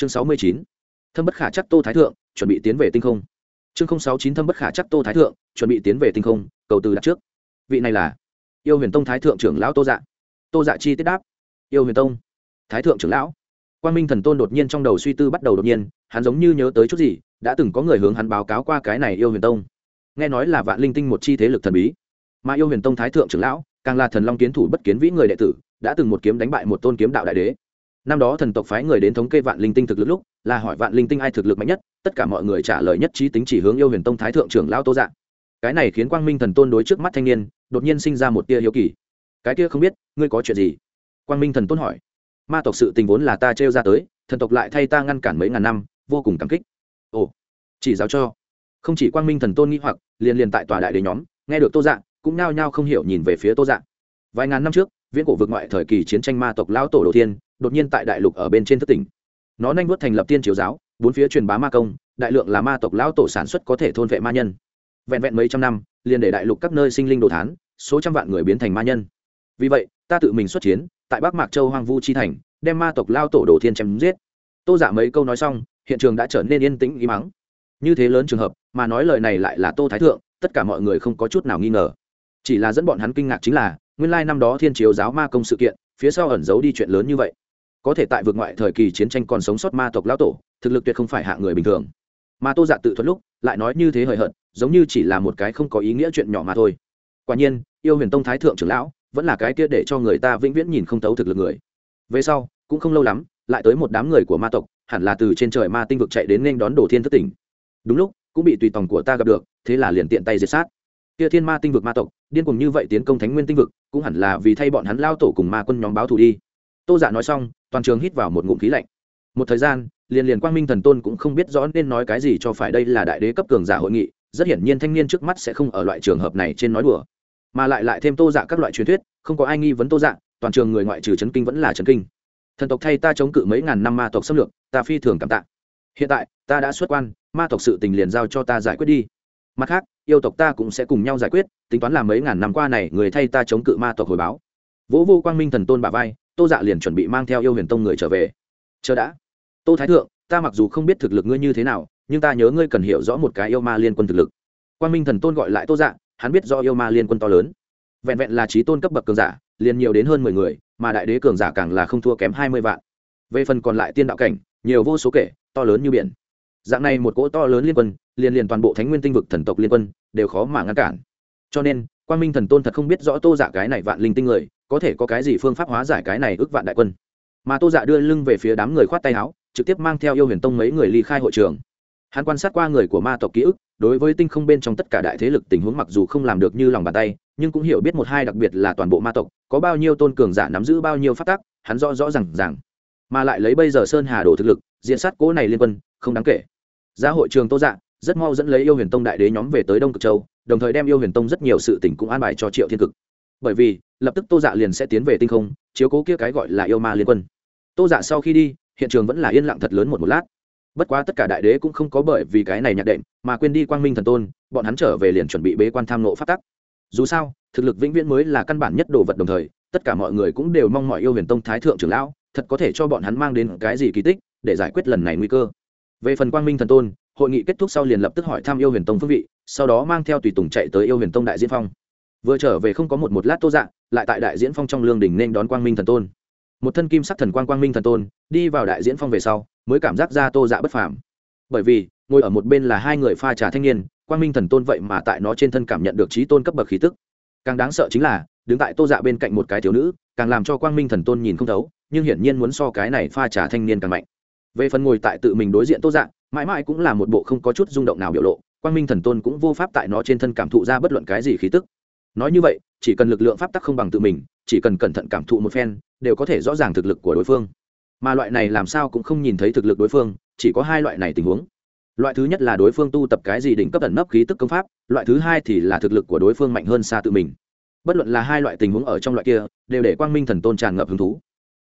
chương sáu mươi chín. Thâm bất khả chắc tô thái thượng, chuẩn bị tiến về tinh không. Chương sáu chín thâm bất khả chắc tô thái thượng, chuẩn bị tiến về tinh không, cầu từ đặt trước. Vị này là yêu huyền tông thái thượng trưởng lão tô dạ. Tô dạ chi tiết đáp. Yêu huyền tông thái thượng trưởng lão. Quang minh thần tôn đột nhiên trong đầu suy tư bắt đầu đột nhiên, hắn giống như nhớ tới chút gì, đã từng có người hướng hắn báo cáo qua cái này yêu huyền tông. Nghe nói là vạn linh tinh một chi thế lực thần bí. Mà yêu huyền tông thái thượng trưởng lão, càng là thần long kiến thủ bất kiến vĩ người đệ tử, đã từng một kiếm đánh bại một tôn kiếm đạo đại đế năm đó thần tộc phái người đến thống kê vạn linh tinh thực lực lúc, là hỏi vạn linh tinh ai thực lực mạnh nhất, tất cả mọi người trả lời nhất trí tính chỉ hướng yêu huyền tông thái thượng trưởng lão tô dạng cái này khiến quang minh thần tôn đối trước mắt thanh niên, đột nhiên sinh ra một tia hiếu kỳ. Cái kia không biết, ngươi có chuyện gì? Quang minh thần tôn hỏi. Ma tộc sự tình vốn là ta trêu ra tới, thần tộc lại thay ta ngăn cản mấy ngàn năm, vô cùng cảm kích. Ồ, chỉ giáo cho. Không chỉ quang minh thần tôn nghĩ hoặc, liền liền tại tòa đại đế nhóm, nghe được tô dạng cũng nao nhao không hiểu nhìn về phía tô dạng vài ngàn năm trước, viễn cổ vực ngoại thời kỳ chiến tranh ma tộc lão tổ đầu tiên đột nhiên tại đại lục ở bên trên thất tỉnh. Nó nhanh vuốt thành lập tiên triều giáo, bốn phía truyền bá ma công, đại lượng là ma tộc lão tổ sản xuất có thể thôn vệ ma nhân. Vẹn vẹn mấy trăm năm, liền để đại lục các nơi sinh linh đồ thán, số trăm vạn người biến thành ma nhân. Vì vậy, ta tự mình xuất chiến, tại bắc mạc châu hoang vu chi thành, đem ma tộc lao tổ đồ thiên chém giết. Tô giả mấy câu nói xong, hiện trường đã trở nên yên tĩnh ý mắng như thế lớn trường hợp, mà nói lời này lại là tô thái thượng, tất cả mọi người không có chút nào nghi ngờ. Chỉ là dẫn bọn hắn kinh ngạc chính là, nguyên lai năm đó thiên chiếu giáo ma công sự kiện, phía sau ẩn giấu đi chuyện lớn như vậy có thể tại vượt ngoại thời kỳ chiến tranh còn sống sót ma tộc lão tổ, thực lực tuyệt không phải hạ người bình thường. Mà tô dạ tự thuật lúc, lại nói như thế hời hợt, giống như chỉ là một cái không có ý nghĩa chuyện nhỏ mà thôi. Quả nhiên, yêu huyền tông thái thượng trưởng lão, vẫn là cái kia để cho người ta vĩnh viễn nhìn không thấu thực lực người. Về sau, cũng không lâu lắm, lại tới một đám người của ma tộc, hẳn là từ trên trời ma tinh vực chạy đến nên đón đồ thiên thất tỉnh. Đúng lúc, cũng bị tùy tòng của ta gặp được, thế là liền tiện tay diệt sát. Kia thiên ma tinh vực ma tộc, điên cùng như vậy tiến công thánh nguyên tinh vực, cũng hẳn là vì thay bọn hắn lao tổ cùng ma quân nhóm báo thù đi tô giả dạ nói xong, toàn trường hít vào một ngụm khí lạnh. Một thời gian, liền liền quang minh thần tôn cũng không biết rõ nên nói cái gì cho phải đây là đại đế cấp cường giả hội nghị, rất hiển nhiên thanh niên trước mắt sẽ không ở loại trường hợp này trên nói đùa. Mà lại lại thêm tô dạ các loại truyền thuyết, không có ai nghi vấn tô dạ toàn trường người ngoại trừ chấn kinh vẫn là chấn kinh. Thần tộc thay ta chống cự mấy ngàn năm ma tộc xâm lược, ta phi thường cảm tạ. Hiện tại, ta đã xuất quan, ma tộc sự tình liền giao cho ta giải quyết đi. Mặt khác, yêu tộc ta cũng sẽ cùng nhau giải quyết, tính toán là mấy ngàn năm qua này người thay ta chống cự ma tộc hồi báo. Vỗ vô quang minh thần tôn bà vai tô dạ liền chuẩn bị mang theo yêu huyền tông người trở về. Chờ đã. Tô thái thượng, ta mặc dù không biết thực lực ngươi như thế nào, nhưng ta nhớ ngươi cần hiểu rõ một cái yêu ma liên quân thực lực. Quan minh thần tôn gọi lại tô dạ hắn biết do yêu ma liên quân to lớn. Vẹn vẹn là trí tôn cấp bậc cường giả, liền nhiều đến hơn mười người, mà đại đế cường giả càng là không thua kém hai mươi vạn. Về phần còn lại tiên đạo cảnh, nhiều vô số kể, to lớn như biển. Dạng này một cỗ to lớn liên quân, liền liền toàn bộ thánh nguyên tinh vực thần tộc liên quân, đều khó mà ngăn cản. Cho nên quan minh thần tôn thật không biết rõ tô dạ cái này vạn linh tinh người có thể có cái gì phương pháp hóa giải cái này ước vạn đại quân. Mà tô dạ đưa lưng về phía đám người khoát tay áo, trực tiếp mang theo yêu huyền tông mấy người ly khai hội trường. Hắn quan sát qua người của ma tộc ký ức, đối với tinh không bên trong tất cả đại thế lực tình huống mặc dù không làm được như lòng bàn tay, nhưng cũng hiểu biết một hai đặc biệt là toàn bộ ma tộc, có bao nhiêu tôn cường giả nắm giữ bao nhiêu phát tác hắn rõ rõ r à n g rằng mà lại lấy bây giờ sơn hà đổ thực lực, diện sát cỗ này liên quân, không đáng kể. Ra hội trường tô dạ rất mau dẫn lấy yêu huyền tông đại đế nhóm về tới đông cực châu, đồng thời đem yêu huyền tông rất nhiều sự tỉnh cũng an bài cho triệu thiên cực bởi vì, lập tức tô dạ liền sẽ tiến về tinh không, chiếu cố kia cái gọi là yêu ma liên quân. Tô dạ sau khi đi, hiện trường vẫn là yên lặng thật lớn một một lát. Bất quá tất cả đại đế cũng không có bởi vì cái này nhạc đệm, mà quên đi quang minh thần tôn, bọn hắn trở về liền chuẩn bị bế quan tham nộ phát tắc. Dù sao, thực lực vĩnh viễn mới là căn bản nhất đồ vật đồng thời, tất cả mọi người cũng đều mong mọi yêu huyền tông thái thượng trưởng lão, thật có thể cho bọn hắn mang đến cái gì kỳ tích, để giải quyết lần này nguy cơ. Về phần quang minh thần tôn, hội nghị kết thúc sau liền lập tức hỏi thăm yêu huyền tông phương vị, sau đó mang theo tùy tùng chạy tới yêu huyền tông đại diễn phong vừa trở về không có một một lát tô dạng lại tại đại diễn phong trong lương đình nên đón quang minh thần tôn. Một thân kim sắc thần quang quang minh thần tôn, đi vào đại diễn phong về sau, mới cảm giác ra tô dạ bất phàm. Bởi vì, ngồi ở một bên là hai người pha trà thanh niên, quang minh thần tôn vậy mà tại nó trên thân cảm nhận được trí tôn cấp bậc khí tức. Càng đáng sợ chính là, đứng tại tô dạ bên cạnh một cái thiếu nữ, càng làm cho quang minh thần tôn nhìn không thấu, nhưng hiển nhiên muốn so cái này pha trà thanh niên càng mạnh. Về phần ngồi tại tự mình đối diện tô dạ mãi mãi cũng là một bộ không có chút rung động nào biểu lộ, quang minh thần tôn cũng vô pháp tại nó trên thân cảm thụ ra bất luận cái gì khí tức nói như vậy, chỉ cần lực lượng pháp tắc không bằng tự mình, chỉ cần cẩn thận cảm thụ một phen, đều có thể rõ ràng thực lực của đối phương. Mà loại này làm sao cũng không nhìn thấy thực lực đối phương, chỉ có hai loại này tình huống. Loại thứ nhất là đối phương tu tập cái gì đỉnh cấp ẩn nấp khí tức công pháp, loại thứ hai thì là thực lực của đối phương mạnh hơn xa tự mình. Bất luận là hai loại tình huống ở trong loại kia, đều để quang minh thần tôn tràn ngập hứng thú.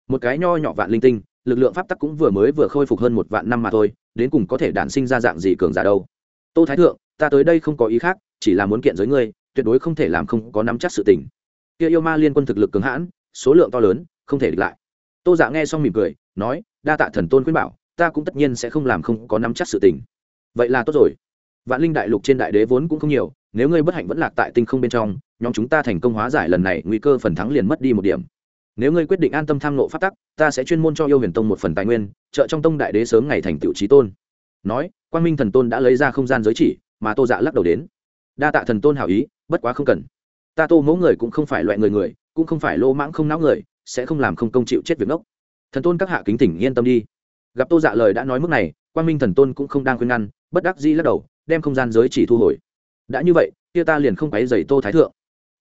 Một cái nho nhỏ vạn linh tinh, lực lượng pháp tắc cũng vừa mới vừa khôi phục hơn một vạn năm mà thôi, đến cùng có thể đản sinh ra dạng gì cường giả đâu. Tô thái thượng, ta tới đây không có ý khác, chỉ là muốn kiện giới ngươi tuyệt đối không thể làm không có nắm chắc sự tình. Kia yêu ma liên quân thực lực cường hãn, số lượng to lớn, không thể địch lại. Tô dạ nghe xong mỉm cười, nói, đa tạ thần tôn khuyên bảo, ta cũng tất nhiên sẽ không làm không có nắm chắc sự tình. Vậy là tốt rồi. Vạn linh đại lục trên đại đế vốn cũng không nhiều, nếu ngươi bất hạnh vẫn lạc tại tinh không bên trong, nhóm chúng ta thành công hóa giải lần này, nguy cơ phần thắng liền mất đi một điểm. Nếu ngươi quyết định an tâm tham nộ phát tắc, ta sẽ chuyên môn cho yêu huyền tông một phần tài nguyên, trợ trong tông đại đế sớm ngày thành tựu trí tôn. Nói quan minh thần tôn đã lấy ra không gian giới chỉ, mà tô dạ lắc đầu đến. Đa tạ thần tôn hảo ý bất quá không cần. Ta tô mẫu người cũng không phải loại người người, cũng không phải lô mãng không não người, sẽ không làm không công chịu chết việc ngốc. Thần tôn các hạ kính tỉnh yên tâm đi. Gặp tô dạ lời đã nói mức này quan minh thần tôn cũng không đang khuyên ngăn, bất đắc dĩ lắc đầu, đem không gian giới chỉ thu hồi. Đã như vậy, kia ta liền không quấy dày tô thái thượng.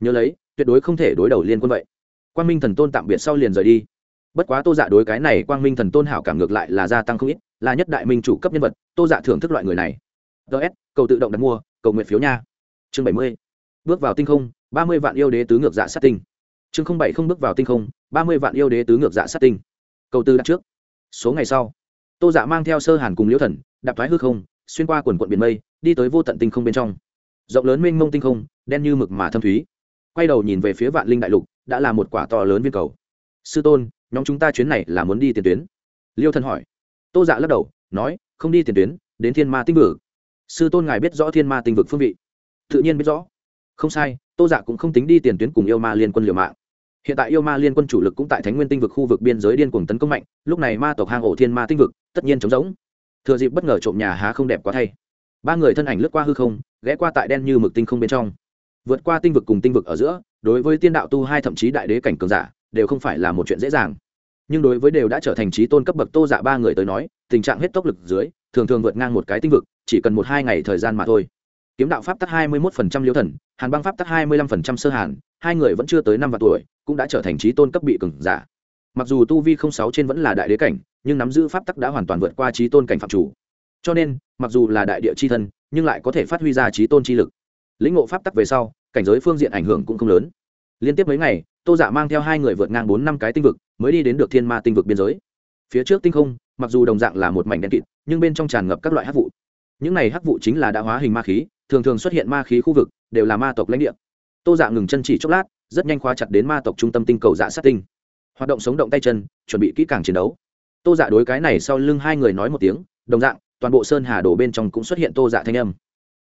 Nhớ lấy, tuyệt đối không thể đối đầu liên quân vậy. Quan minh thần tôn tạm biệt sau liền rời đi. Bất quá tô dạ đối cái này quang minh thần tôn hảo cảm ngược lại là gia tăng không ít, là nhất đại minh chủ cấp nhân vật, tô dạ thưởng thức loại người này. Ts cầu tự động đặt mua, cầu nguyện phiếu nha. Chương bảy mươi bước vào tinh không, ba mươi vạn yêu đế tứ ngược dạ sát tinh. Chương không bảy không bước vào tinh không, ba mươi vạn yêu đế tứ ngược dạ sát tinh. Cầu tư đặt trước. Số ngày sau, tô dạ mang theo sơ hàn cùng liễu thần, đạp thoái hư không, xuyên qua quần quận biển mây, đi tới vô tận tinh không bên trong. Rộng lớn mênh mông tinh không, đen như mực mà thâm thúy. Quay đầu nhìn về phía vạn linh đại lục, đã là một quả to lớn viên cầu. Sư tôn, nhóm chúng ta chuyến này là muốn đi tiền tuyến? Liêu thần hỏi. Tô dạ lắc đầu, nói, không đi tiền tuyến, đến thiên ma tinh vực. Sư tôn ngài biết rõ thiên ma tinh vực phương vị? Tự nhiên biết rõ không sai, tô dạ cũng không tính đi tiền tuyến cùng yêu ma liên quân liều mạng. Hiện tại yêu ma liên quân chủ lực cũng tại thánh nguyên tinh vực khu vực biên giới điên cuồng tấn công mạnh, lúc này ma tộc hang ổ thiên ma tinh vực tất nhiên chống giống thừa dịp bất ngờ trộm nhà há không đẹp quá thay. Ba người thân ảnh lướt qua hư không, ghé qua tại đen như mực tinh không bên trong. Vượt qua tinh vực cùng tinh vực ở giữa, đối với tiên đạo tu hai thậm chí đại đế cảnh cường giả, đều không phải là một chuyện dễ dàng. Nhưng đối với đều đã trở thành trí tôn cấp bậc tô dạ ba người tới nói, tình trạng hết tốc lực dưới, thường thường vượt ngang một cái tinh vực, chỉ cần một hai ngày thời gian mà thôi kiếm đạo pháp tắc hai mươi một phần trăm liêu thần, hàn băng pháp tắc hai mươi lăm phần trăm sơ hàn, hai người vẫn chưa tới năm vạn tuổi, cũng đã trở thành trí tôn cấp bị cường giả. Mặc dù tu vi không sáu trên vẫn là đại đế cảnh, nhưng nắm giữ pháp tắc đã hoàn toàn vượt qua trí tôn cảnh phạm chủ. Cho nên, mặc dù là đại địa c h i thân, nhưng lại có thể phát huy ra trí tôn chi lực. Lĩnh ngộ pháp tắc về sau, cảnh giới phương diện ảnh hưởng cũng không lớn. Liên tiếp mấy ngày, tô dạ mang theo hai người vượt ngang bốn năm cái tinh vực, mới đi đến được thiên ma tinh vực biên giới. Phía trước tinh không, mặc dù đồng dạng là một mảnh đen kịt, nhưng bên trong tràn ngập các loại hắc vụ. Những này hắc vụ chính là đã hóa hình ma khí thường thường xuất hiện ma khí khu vực, đều là ma tộc lãnh địa. Tô dạ ngừng chân chỉ chốc lát, rất nhanh khóa chặt đến ma tộc trung tâm tinh cầu dạ sát tinh. Hoạt động sống động tay chân, chuẩn bị kỹ càng chiến đấu. Tô dạ đối cái này sau lưng hai người nói một tiếng, đồng dạng, toàn bộ sơn hà đổ bên trong cũng xuất hiện tô dạ thanh âm.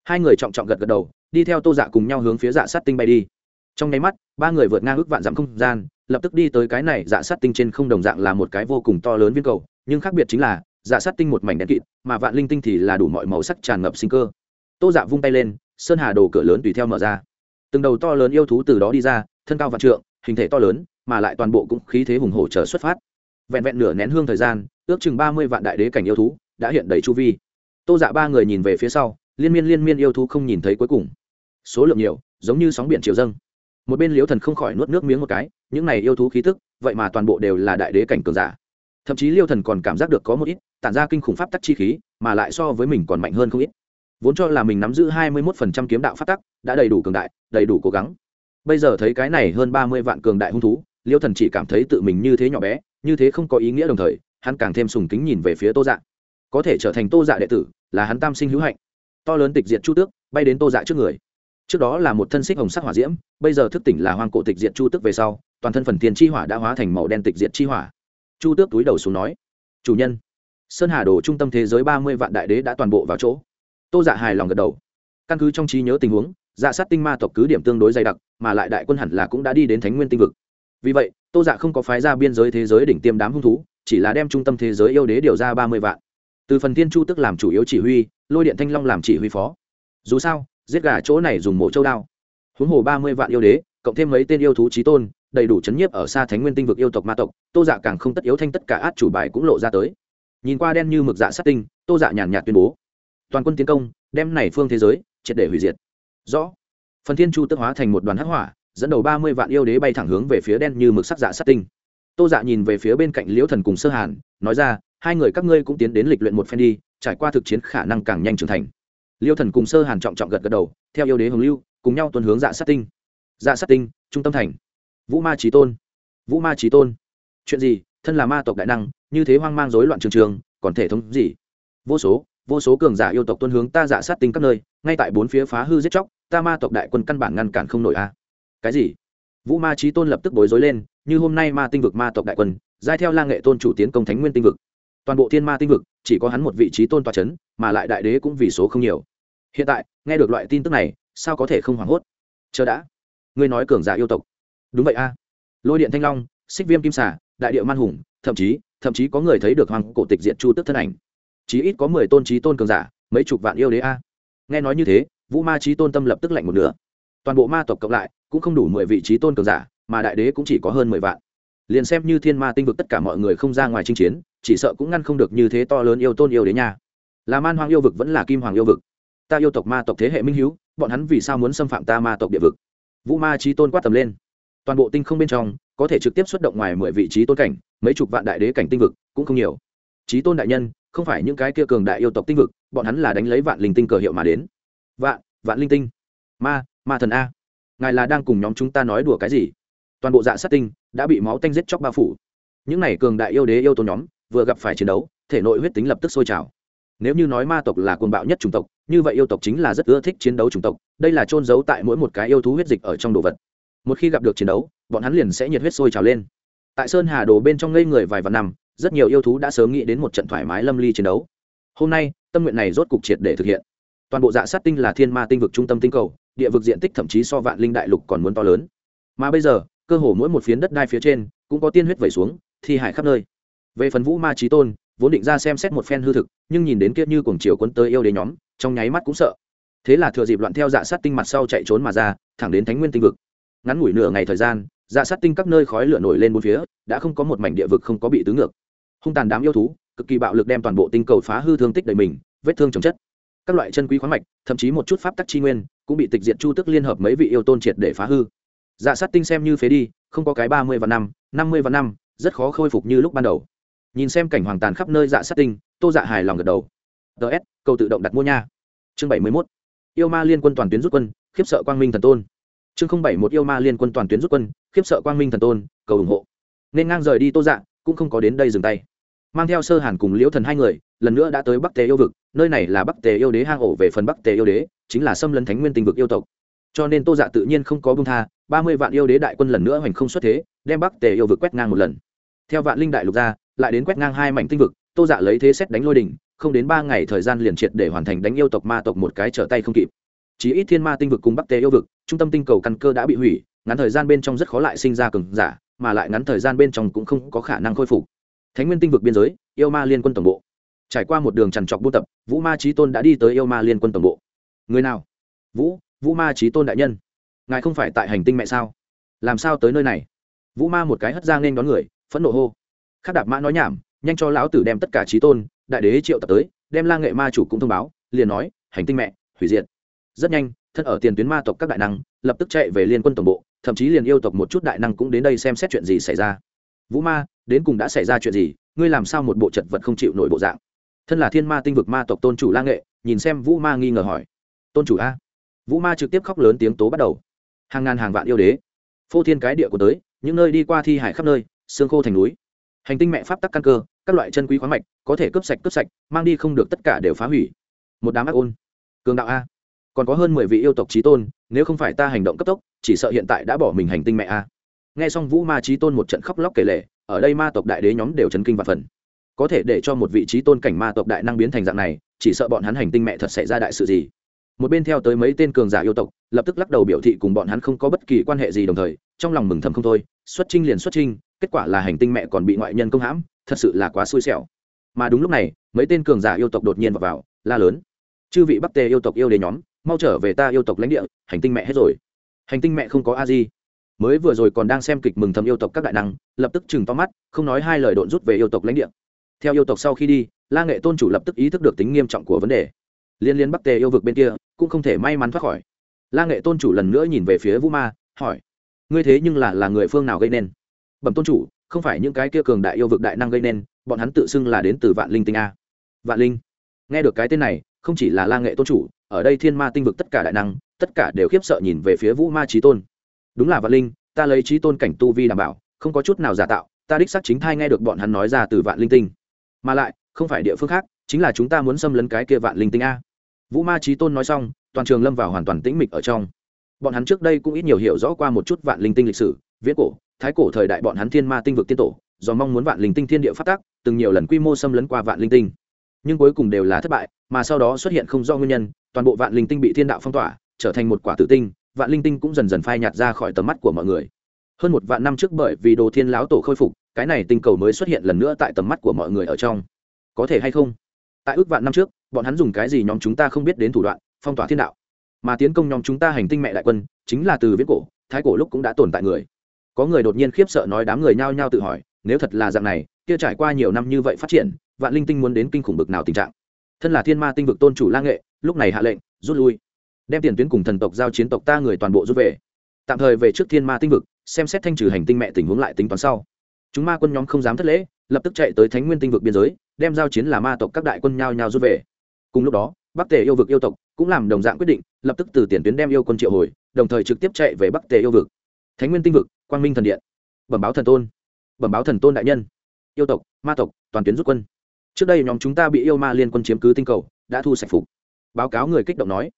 Hai người trọng trọng gật gật đầu, đi theo tô dạ cùng nhau hướng phía dạ sát tinh bay đi. Trong nháy mắt, ba người vượt ngang ước vạn dặm không gian, lập tức đi tới cái này dạ sát tinh trên không đồng dạng là một cái vô cùng to lớn viên cầu, nhưng khác biệt chính là dạ sát tinh một mảnh đen kịt, mà vạn linh tinh thì là đủ mọi màu sắc tràn ngập sinh cơ tô dạ vung tay lên, sơn hà đồ cửa lớn tùy theo mở ra. Từng đầu to lớn yêu thú từ đó đi ra, thân cao vạn trượng, hình thể to lớn, mà lại toàn bộ cũng khí thế hùng hổ chờ xuất phát. Vẹn vẹn nửa nén hương thời gian, ước chừng ba mươi vạn đại đế cảnh yêu thú đã hiện đầy chu vi. Tô dạ ba người nhìn về phía sau, liên miên liên miên yêu thú không nhìn thấy cuối cùng. Số lượng nhiều, giống như sóng biển triều dâng. Một bên liễu thần không khỏi nuốt nước miếng một cái, những này yêu thú khí tức, vậy mà toàn bộ đều là đại đế cảnh cường giả. Thậm chí liêu thần còn cảm giác được có một ít, tản ra kinh khủng pháp tắc chi khí, mà lại so với mình còn mạnh hơn không ít vốn cho là mình nắm giữ hai mươi mốt phần trăm kiếm đạo phát tắc, đã đầy đủ cường đại, đầy đủ cố gắng. Bây giờ thấy cái này hơn ba mươi vạn cường đại hung thú, liêu thần chỉ cảm thấy tự mình như thế nhỏ bé, như thế không có ý nghĩa đồng thời, hắn càng thêm sùng kính nhìn về phía tô dạ. Có thể trở thành tô dạ đệ tử, là hắn tam sinh hữu hạnh. To lớn tịch diệt chu tước, bay đến tô dạ trước người. Trước đó là một thân xích hồng sắc hỏa diễm, bây giờ thức tỉnh là hoang cổ tịch diệt chu tước về sau, toàn thân phần tiền chi hỏa đã hóa thành màu đen tịch diệt chi hỏa. Chu tước túi đầu xuống nói, chủ nhân, sơn hà đồ trung tâm thế giới ba mươi vạn đại đế đã toàn bộ vào chỗ tô dạ hài lòng gật đầu. Căn cứ trong trí nhớ tình huống dạ sát tinh ma tộc cứ điểm tương đối dày đặc, mà lại đại quân hẳn là cũng đã đi đến thánh nguyên tinh vực. Vì vậy, tô dạ không có phái ra biên giới thế giới đỉnh tiêm đám hung thú, chỉ là đem trung tâm thế giới yêu đế điều ra ba mươi vạn. Từ phần tiên chu tức làm chủ yếu chỉ huy, lôi điện thanh long làm chỉ huy phó. Dù sao, giết gà chỗ này dùng mổ châu đao. Huống hồ ba mươi vạn yêu đế, cộng thêm mấy tên yêu thú trí tôn, đầy đủ chấn nhiếp ở xa thánh nguyên tinh vực yêu tộc ma tộc, tô dạ càng không tất yếu thanh tất cả át chủ bài cũng lộ ra tới. Nhìn qua đen như mực dạ sát tinh, tô dạ nhàn nhạt tuyên bố toàn quân tiến công, đem này phương thế giới triệt để hủy diệt. Rõ. Phần thiên chu tức hóa thành một đoàn hắc hỏa, dẫn đầu ba mươi vạn yêu đế bay thẳng hướng về phía đen như mực sắc dạ sát tinh. Tô dạ nhìn về phía bên cạnh liễu thần cùng sơ hàn, nói ra, hai người các ngươi cũng tiến đến lịch luyện một phen đi, trải qua thực chiến khả năng càng nhanh trưởng thành. Liêu thần cùng sơ hàn trọng trọng gật gật đầu, theo yêu đế hồng lưu, cùng nhau tuần hướng dạ sát tinh. Dạ sát tinh, trung tâm thành. Vũ ma trí tôn. Vũ ma trí tôn. Chuyện gì? Thân là ma tộc đại năng, như thế hoang mang rối loạn trường trường, còn thể thống gì? Vô số vô số cường giả yêu tộc tuân hướng ta giả sát tinh các nơi, ngay tại bốn phía phá hư giết chóc, ta ma tộc đại quân căn bản ngăn cản không nổi a. À. cái gì? Vũ ma trí tôn lập tức bối rối lên, như hôm nay ma tinh vực ma tộc đại quân, giai theo lang nghệ tôn chủ tiến công thánh nguyên tinh vực. Toàn bộ thiên ma tinh vực, chỉ có hắn một vị trí tôn tòa c h ấ n mà lại đại đế cũng vì số không nhiều. Hiện tại, nghe được loại tin tức này, sao có thể không hoảng hốt? Chờ đã. Ngươi nói cường giả yêu tộc. Đúng vậy a. Lôi điện thanh long, xích viêm kim xả đại điệu man hùng, thậm chí thậm chí có người thấy được hoàng cổ tịch diện chu tức thân ảnh chí ít có mười tôn trí tôn cường giả, mấy chục vạn yêu đế a. Nghe nói như thế, vũ ma trí tôn tâm lập tức lạnh một nửa. Toàn bộ ma tộc cộng lại, cũng không đủ mười vị trí tôn cường giả, mà đại đế cũng chỉ có hơn mười vạn. Liền xem như thiên ma tinh vực tất cả mọi người không ra ngoài chinh chiến, chỉ sợ cũng ngăn không được như thế to lớn yêu tôn yêu đế nha. Là man hoang yêu vực vẫn là kim hoàng yêu vực. Ta yêu tộc ma tộc thế hệ minh hữu bọn hắn vì sao muốn xâm phạm ta ma tộc địa vực? Vũ ma trí tôn quát tầm lên. Toàn bộ tinh không bên trong, có thể trực tiếp xuất động ngoài mười vị trí tôn cảnh, mấy chục vạn đại đế cảnh tinh vực, cũng không nhiều. Trí tôn đại nhân không phải những cái kia cường đại yêu tộc tinh vực, bọn hắn là đánh lấy vạn linh tinh cờ hiệu mà đến. Vạn vạn linh tinh. Ma ma thần a. Ngài là đang cùng nhóm chúng ta nói đùa cái gì? Toàn bộ dạ sát tinh đã bị máu tanh giết chóc bao phủ. Những này cường đại yêu đế yêu tôn nhóm vừa gặp phải chiến đấu, thể nội huyết tính lập tức sôi trào. Nếu như nói ma tộc là cuồng bạo nhất chủng tộc, như vậy yêu tộc chính là rất ưa thích chiến đấu chủng tộc. Đây là trôn giấu tại mỗi một cái yêu thú huyết dịch ở trong đồ vật. Một khi gặp được chiến đấu, bọn hắn liền sẽ nhiệt huyết sôi trào lên. Tại sơn hà đồ bên trong ngây người vài vạn năm rất nhiều yêu thú đã sớm nghĩ đến một trận thoải mái lâm ly chiến đấu. Hôm nay, tâm nguyện này rốt cục triệt để thực hiện. Toàn bộ dạ sát tinh là thiên ma tinh vực trung tâm tinh cầu, địa vực diện tích thậm chí so vạn linh đại lục còn muốn to lớn. Mà bây giờ, cơ hồ mỗi một phiến đất đai phía trên cũng có tiên huyết vẩy xuống, thi hải khắp nơi. Về phần vũ ma trí tôn, vốn định ra xem xét một phen hư thực, nhưng nhìn đến kiếp như cuồng chiều quân tới yêu đế nhóm, trong nháy mắt cũng sợ. Thế là thừa dịp loạn theo dạ sát tinh mặt sau chạy trốn mà ra, thẳng đến thánh nguyên tinh vực. Ngắn ngủi nửa ngày thời gian dạ sát tinh các nơi khói lửa nổi lên bốn phía, đã không có một mảnh địa vực không có bị tứ ngược hung tàn đám yêu thú, cực kỳ bạo lực đem toàn bộ tinh cầu phá hư thương tích đầy mình, vết thương chồng chất. Các loại chân quý khoáng mạch, thậm chí một chút pháp tắc chi nguyên, cũng bị tịch diệt chu tức liên hợp mấy vị yêu tôn triệt để phá hư. Dạ sát tinh xem như phế đi, không có cái ba mươi và năm năm mươi và năm, rất khó khôi phục như lúc ban đầu. Nhìn xem cảnh hoàng tàn khắp nơi dạ sát tinh, tô dạ hài lòng gật đầu. Ts câu tự động đặt mua nha. Chương bảy mươi mốt. Yêu ma liên quân toàn tuyến rút quân, khiếp sợ quang minh thần tôn. Chương không bảy một yêu ma liên quân toàn tuyến rút quân, khiếp sợ quang minh thần tôn, cầu ủng hộ. Nên ngang rời đi tô dạ cũng không có đến đây dừng tay mang theo sơ hàn cùng liễu thần hai người, lần nữa đã tới bắc tề yêu vực, nơi này là bắc tề yêu đế hang ổ về phần bắc tề yêu đế, chính là xâm lấn thánh nguyên tinh vực yêu tộc. Cho nên tô dạ tự nhiên không có bưng tha, ba mươi vạn yêu đế đại quân lần nữa hoành không xuất thế, đem bắc tề yêu vực quét ngang một lần. Theo vạn linh đại lục ra, lại đến quét ngang hai mảnh tinh vực, tô dạ lấy thế xét đánh lôi đỉnh, không đến ba ngày thời gian liền triệt để hoàn thành đánh yêu tộc ma tộc một cái trở tay không kịp. Chỉ ít thiên ma tinh vực cùng bắc tề yêu vực, trung tâm tinh cầu căn cơ đã bị hủy, ngắn thời gian bên trong rất khó lại sinh ra cường giả, mà lại ngắn thời gian bên trong cũng không có khả năng khôi phục thánh nguyên tinh vực biên giới, yêu ma liên quân tổng bộ. Trải qua một đường trằn trọc buôn tập, vũ ma trí tôn đã đi tới yêu ma liên quân tổng bộ. Người nào? Vũ vũ ma trí tôn đại nhân. Ngài không phải tại hành tinh mẹ sao? Làm sao tới nơi này? Vũ ma một cái hất ra nên đón người, phẫn nộ hô. Khắc đạp mã nói nhảm, nhanh cho lão tử đem tất cả trí tôn, đại đế triệu tập tới, đem la nghệ ma chủ cũng thông báo, liền nói, hành tinh mẹ, hủy diệt. Rất nhanh, thân ở tiền tuyến ma tộc các đại năng, lập tức chạy về liên quân tổng bộ, thậm chí liền yêu tộc một chút đại năng cũng đến đây xem xét chuyện gì xảy ra. Vũ ma đến cùng đã xảy ra chuyện gì, ngươi làm sao một bộ chật vật không chịu nổi bộ dạng? Thân là thiên ma tinh vực ma tộc tôn chủ la nghệ, nhìn xem vũ ma nghi ngờ hỏi. Tôn chủ a. Vũ ma trực tiếp khóc lớn tiếng tố bắt đầu. Hàng ngàn hàng vạn yêu đế. Phô thiên cái địa của tới, những nơi đi qua thi hải khắp nơi, xương khô thành núi. Hành tinh mẹ pháp tắc căn cơ, các loại chân quý khoáng mạch, có thể cướp sạch cướp sạch, mang đi không được tất cả đều phá hủy. Một đám ác ôn. Cường đạo a. Còn có hơn mười vị yêu tộc trí tôn, nếu không phải ta hành động cấp tốc, chỉ sợ hiện tại đã bỏ mình hành tinh mẹ a. Nghe xong vũ ma trí tôn một trận khóc lóc kể lể ở đây ma tộc đại đế nhóm đều chấn kinh và phần. Có thể để cho một vị trí tôn cảnh ma tộc đại năng biến thành dạng này chỉ sợ bọn hắn hành tinh mẹ thật xảy ra đại sự gì. Một bên theo tới mấy tên cường giả yêu tộc lập tức lắc đầu biểu thị cùng bọn hắn không có bất kỳ quan hệ gì đồng thời trong lòng mừng thầm không thôi xuất trinh liền xuất trinh kết quả là hành tinh mẹ còn bị ngoại nhân công hãm thật sự là quá xui xẻo. Mà đúng lúc này mấy tên cường giả yêu tộc đột nhiên vào, vào la lớn. Chư vị bắc tề yêu tộc yêu đế nhóm mau trở về ta yêu tộc lãnh địa hành tinh mẹ hết rồi. Hành tinh mẹ không có a di mới vừa rồi còn đang xem kịch mừng thầm yêu tộc các đại năng, lập tức chừng to mắt, không nói hai lời độn rút về yêu tộc lãnh địa. Theo yêu tộc sau khi đi, la nghệ tôn chủ lập tức ý thức được tính nghiêm trọng của vấn đề. Liên liên bắc tề yêu vực bên kia, cũng không thể may mắn thoát khỏi. La nghệ tôn chủ lần nữa nhìn về phía vũ ma, hỏi, ngươi thế nhưng là là người phương nào gây nên? Bẩm tôn chủ, không phải những cái kia cường đại yêu vực đại năng gây nên, bọn hắn tự xưng là đến từ vạn linh tinh a. Vạn linh? Nghe được cái tên này, không chỉ là la nghệ tôn chủ, ở đây thiên ma tinh vực tất cả đại năng, tất cả đều khiếp sợ nhìn về phía vũ ma trí tôn đúng là vạn linh, ta lấy trí tôn cảnh tu vi đảm bảo, không có chút nào giả tạo, ta đích xác chính thai nghe được bọn hắn nói ra từ vạn linh tinh. Mà lại, không phải địa phương khác, chính là chúng ta muốn xâm lấn cái kia vạn linh tinh a. Vũ ma trí tôn nói xong, toàn trường lâm vào hoàn toàn tĩnh mịch ở trong. Bọn hắn trước đây cũng ít nhiều hiểu rõ qua một chút vạn linh tinh lịch sử, viễn cổ, thái cổ thời đại bọn hắn thiên ma tinh vực tiên tổ, do mong muốn vạn linh tinh thiên địa phát tác từng nhiều lần quy mô xâm lấn qua vạn linh tinh. Nhưng cuối cùng đều là thất bại, mà sau đó xuất hiện không do nguyên nhân, toàn bộ vạn linh tinh bị thiên đạo phong tỏa, trở thành một quả tử tinh vạn linh tinh cũng dần dần phai nhạt ra khỏi tầm mắt của mọi người. Hơn một vạn năm trước bởi vì đồ thiên lão tổ khôi phục, cái này tinh cầu mới xuất hiện lần nữa tại tầm mắt của mọi người ở trong. Có thể hay không? Tại ước vạn năm trước, bọn hắn dùng cái gì nhóm chúng ta không biết đến thủ đoạn, phong tỏa thiên đạo. Mà tiến công nhóm chúng ta hành tinh mẹ đại quân, chính là từ viễn cổ, thái cổ lúc cũng đã tồn tại người. Có người đột nhiên khiếp sợ nói đám người nhao nhao tự hỏi, nếu thật là dạng này, kia trải qua nhiều năm như vậy phát triển, vạn linh tinh muốn đến kinh khủng bực nào tình trạng? Thân là thiên ma tinh vực tôn chủ la nghệ, lúc này hạ lệnh, rút lui đem tiền tuyến cùng thần tộc giao chiến tộc ta người toàn bộ rút về. Tạm thời về trước thiên ma tinh vực, xem xét thanh trừ hành tinh mẹ tình huống lại tính toán sau. Chúng ma quân nhóm không dám thất lễ, lập tức chạy tới thánh nguyên tinh vực biên giới, đem giao chiến là ma tộc các đại quân nhao nhao rút về. Cùng lúc đó, bắc tề yêu vực yêu tộc cũng làm đồng dạng quyết định, lập tức từ tiền tuyến đem yêu quân triệu hồi, đồng thời trực tiếp chạy về bắc tề yêu vực. Thánh nguyên tinh vực, quang minh thần điện. Bẩm báo thần tôn. Bẩm báo thần tôn đại nhân. Yêu tộc, ma tộc, toàn tuyến rút quân. Trước đây nhóm chúng ta bị yêu ma liên quân chiếm cứ tinh cầu, đã thu sạch phục. Báo cáo người kích động nói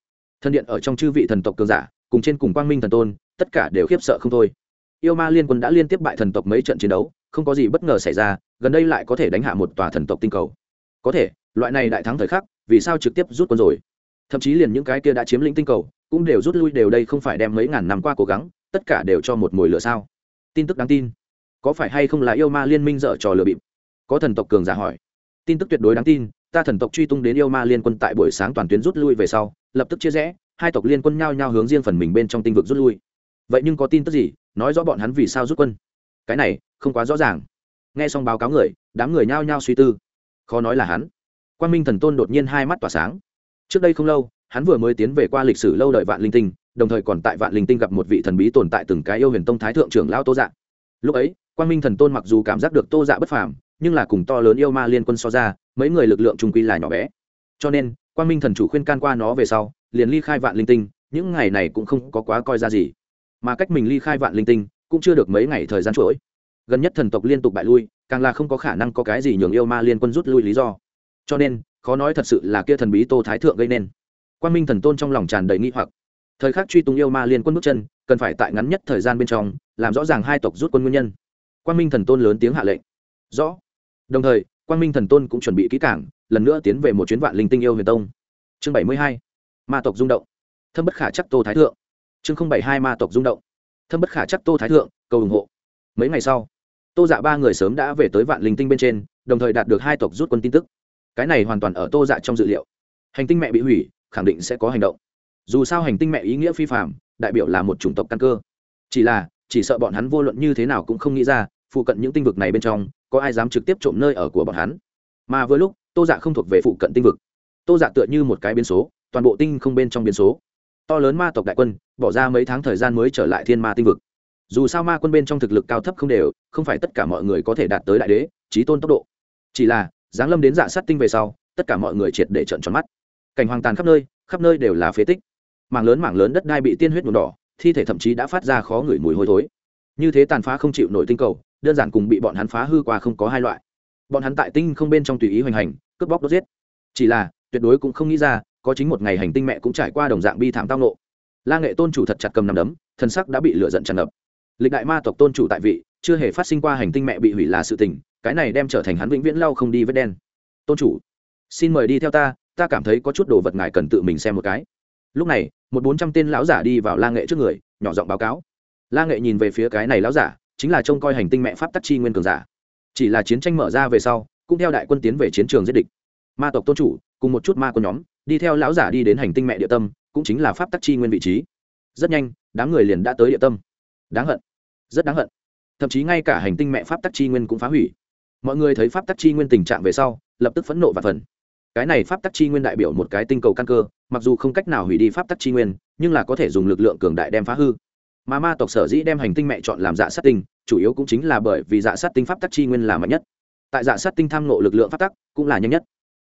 thần điện ở trong chư vị thần tộc cường giả, cùng trên cùng quang minh thần tôn, tất cả đều khiếp sợ không thôi. Yêu ma liên quân đã liên tiếp bại thần tộc mấy trận chiến đấu, không có gì bất ngờ xảy ra, gần đây lại có thể đánh hạ một tòa thần tộc tinh cầu. Có thể, loại này đại thắng thời khắc, vì sao trực tiếp rút quân rồi? Thậm chí liền những cái kia đã chiếm lĩnh tinh cầu, cũng đều rút lui đều đây không phải đem mấy ngàn năm qua cố gắng, tất cả đều cho một mồi lửa sao? Tin tức đáng tin. Có phải hay không là yêu ma liên minh dở trò lừa bịp? Có thần tộc cường giả hỏi. Tin tức tuyệt đối đáng tin ta thần tộc truy tung đến yêu ma liên quân tại buổi sáng toàn tuyến rút lui về sau, lập tức chia rẽ, hai tộc liên quân nhao nhao hướng riêng phần mình bên trong tinh vực rút lui. Vậy nhưng có tin tức gì, nói rõ bọn hắn vì sao rút quân? Cái này, không quá rõ ràng. Nghe xong báo cáo người, đám người nhao nhao suy tư. Khó nói là hắn. Quan minh thần tôn đột nhiên hai mắt tỏa sáng. Trước đây không lâu, hắn vừa mới tiến về qua lịch sử lâu đời vạn linh tinh, đồng thời còn tại vạn linh tinh gặp một vị thần bí tồn tại từng cái yêu huyền tông thái thượng trưởng lao tô dạ. Lúc ấy quan minh thần tôn mặc dù cảm giác được tô dạ bất phàm nhưng là cùng to lớn yêu ma liên quân so ra, mấy người lực lượng trung quy là nhỏ bé. Cho nên quan minh thần chủ khuyên can qua nó về sau, liền ly khai vạn linh tinh, những ngày này cũng không có quá coi ra gì. Mà cách mình ly khai vạn linh tinh, cũng chưa được mấy ngày thời gian chuỗi gần nhất thần tộc liên tục bại lui, càng là không có khả năng có cái gì nhường yêu ma liên quân rút lui lý do. Cho nên, khó nói thật sự là kia thần bí tô thái thượng gây nên. Quan minh thần tôn trong lòng tràn đầy nghi hoặc. Thời khắc truy tung yêu ma liên quân bước chân, cần phải tại ngắn nhất thời gian bên trong, làm rõ ràng hai tộc rút quân nguyên nhân. Quan minh thần tôn lớn tiếng hạ lệnh. Rõ đồng thời, quang minh thần tôn cũng chuẩn bị kỹ cảng lần nữa tiến về một chuyến vạn linh tinh yêu huyền tông. Chương bảy mươi hai, ma tộc rung động. Thâm bất khả chắc tô thái thượng. Chương bảy hai, ma tộc rung động. Thâm bất khả chắc tô thái thượng, cầu ủng hộ. Mấy ngày sau, tô dạ ba người sớm đã về tới vạn linh tinh bên trên, đồng thời đạt được hai tộc rút quân tin tức. Cái này hoàn toàn ở tô dạ trong dự liệu. Hành tinh mẹ bị hủy, khẳng định sẽ có hành động. Dù sao hành tinh mẹ ý nghĩa phi phạm đại biểu là một chủng tộc căn cơ. Chỉ là, chỉ sợ bọn hắn vô luận như thế nào cũng không nghĩ ra, phụ cận những tinh vực này bên trong có ai dám trực tiếp trộm nơi ở của bọn hắn. Mà vừa lúc, tô dạ không thuộc về phụ cận tinh vực. Tô dạ tựa như một cái biến số, toàn bộ tinh không bên trong biến số. To lớn ma tộc đại quân, bỏ ra mấy tháng thời gian mới trở lại thiên ma tinh vực. Dù sao ma quân bên trong thực lực cao thấp không đều, không phải tất cả mọi người có thể đạt tới đại đế trí tôn tốc độ. Chỉ là, giáng lâm đến dạ sát tinh về sau, tất cả mọi người triệt để trận tròn mắt. Cảnh hoàng tàn khắp nơi khắp nơi đều là phế tích. Mảng lớn mảng lớn đất đai bị tiên huyết nhuộm đỏ, thi thể thậm chí đã phát ra khó ngửi mùi hôi thối. Như thế tàn phá không chịu nổi tinh cầu đơn giản cùng bị bọn hắn phá hư qua không có hai loại. Bọn hắn tại tinh không bên trong tùy ý hoành hành, cướp bóc đốt giết. Chỉ là, tuyệt đối cũng không nghĩ ra, có chính một ngày hành tinh mẹ cũng trải qua đồng dạng bi thảm tao nộ. La nghệ tôn chủ thật chặt cầm nằm đấm, thân sắc đã bị lửa giận tràn ngập. Lịch đại ma tộc tôn chủ tại vị, chưa hề phát sinh qua hành tinh mẹ bị hủy là sự tình, cái này đem trở thành hắn vĩnh viễn lau không đi vết đen. Tôn chủ, xin mời đi theo ta ta cảm thấy có chút đồ vật ngài cần tự mình xem một cái. Lúc này, một bốn trăm tên lão giả đi vào la nghệ trước người, nhỏ giọng báo cáo. La nghệ nhìn về phía cái này lão giả chính là trông coi hành tinh mẹ pháp tắc chi nguyên cường giả. Chỉ là chiến tranh mở ra về sau, cũng theo đại quân tiến về chiến trường giết địch. Ma tộc tôn chủ, cùng một chút ma của nhóm, đi theo lão giả đi đến hành tinh mẹ địa tâm, cũng chính là pháp tắc chi nguyên vị trí. Rất nhanh, đám người liền đã tới địa tâm. Đáng hận. Rất đáng hận. Thậm chí ngay cả hành tinh mẹ pháp tắc chi nguyên cũng phá hủy. Mọi người thấy pháp tắc chi nguyên tình trạng về sau, lập tức phẫn nộ và phần. Cái này pháp tắc chi nguyên đại biểu một cái tinh cầu căn cơ, mặc dù không cách nào hủy đi pháp tắc chi nguyên, nhưng là có thể dùng lực lượng cường đại đem phá hư mà ma tộc sở dĩ đem hành tinh mẹ chọn làm dạ sát tinh, chủ yếu cũng chính là bởi vì dạ sát tinh pháp tắc chi nguyên là mạnh nhất. Tại dạ sát tinh tham nộ lực lượng pháp tắc cũng là nhanh nhất.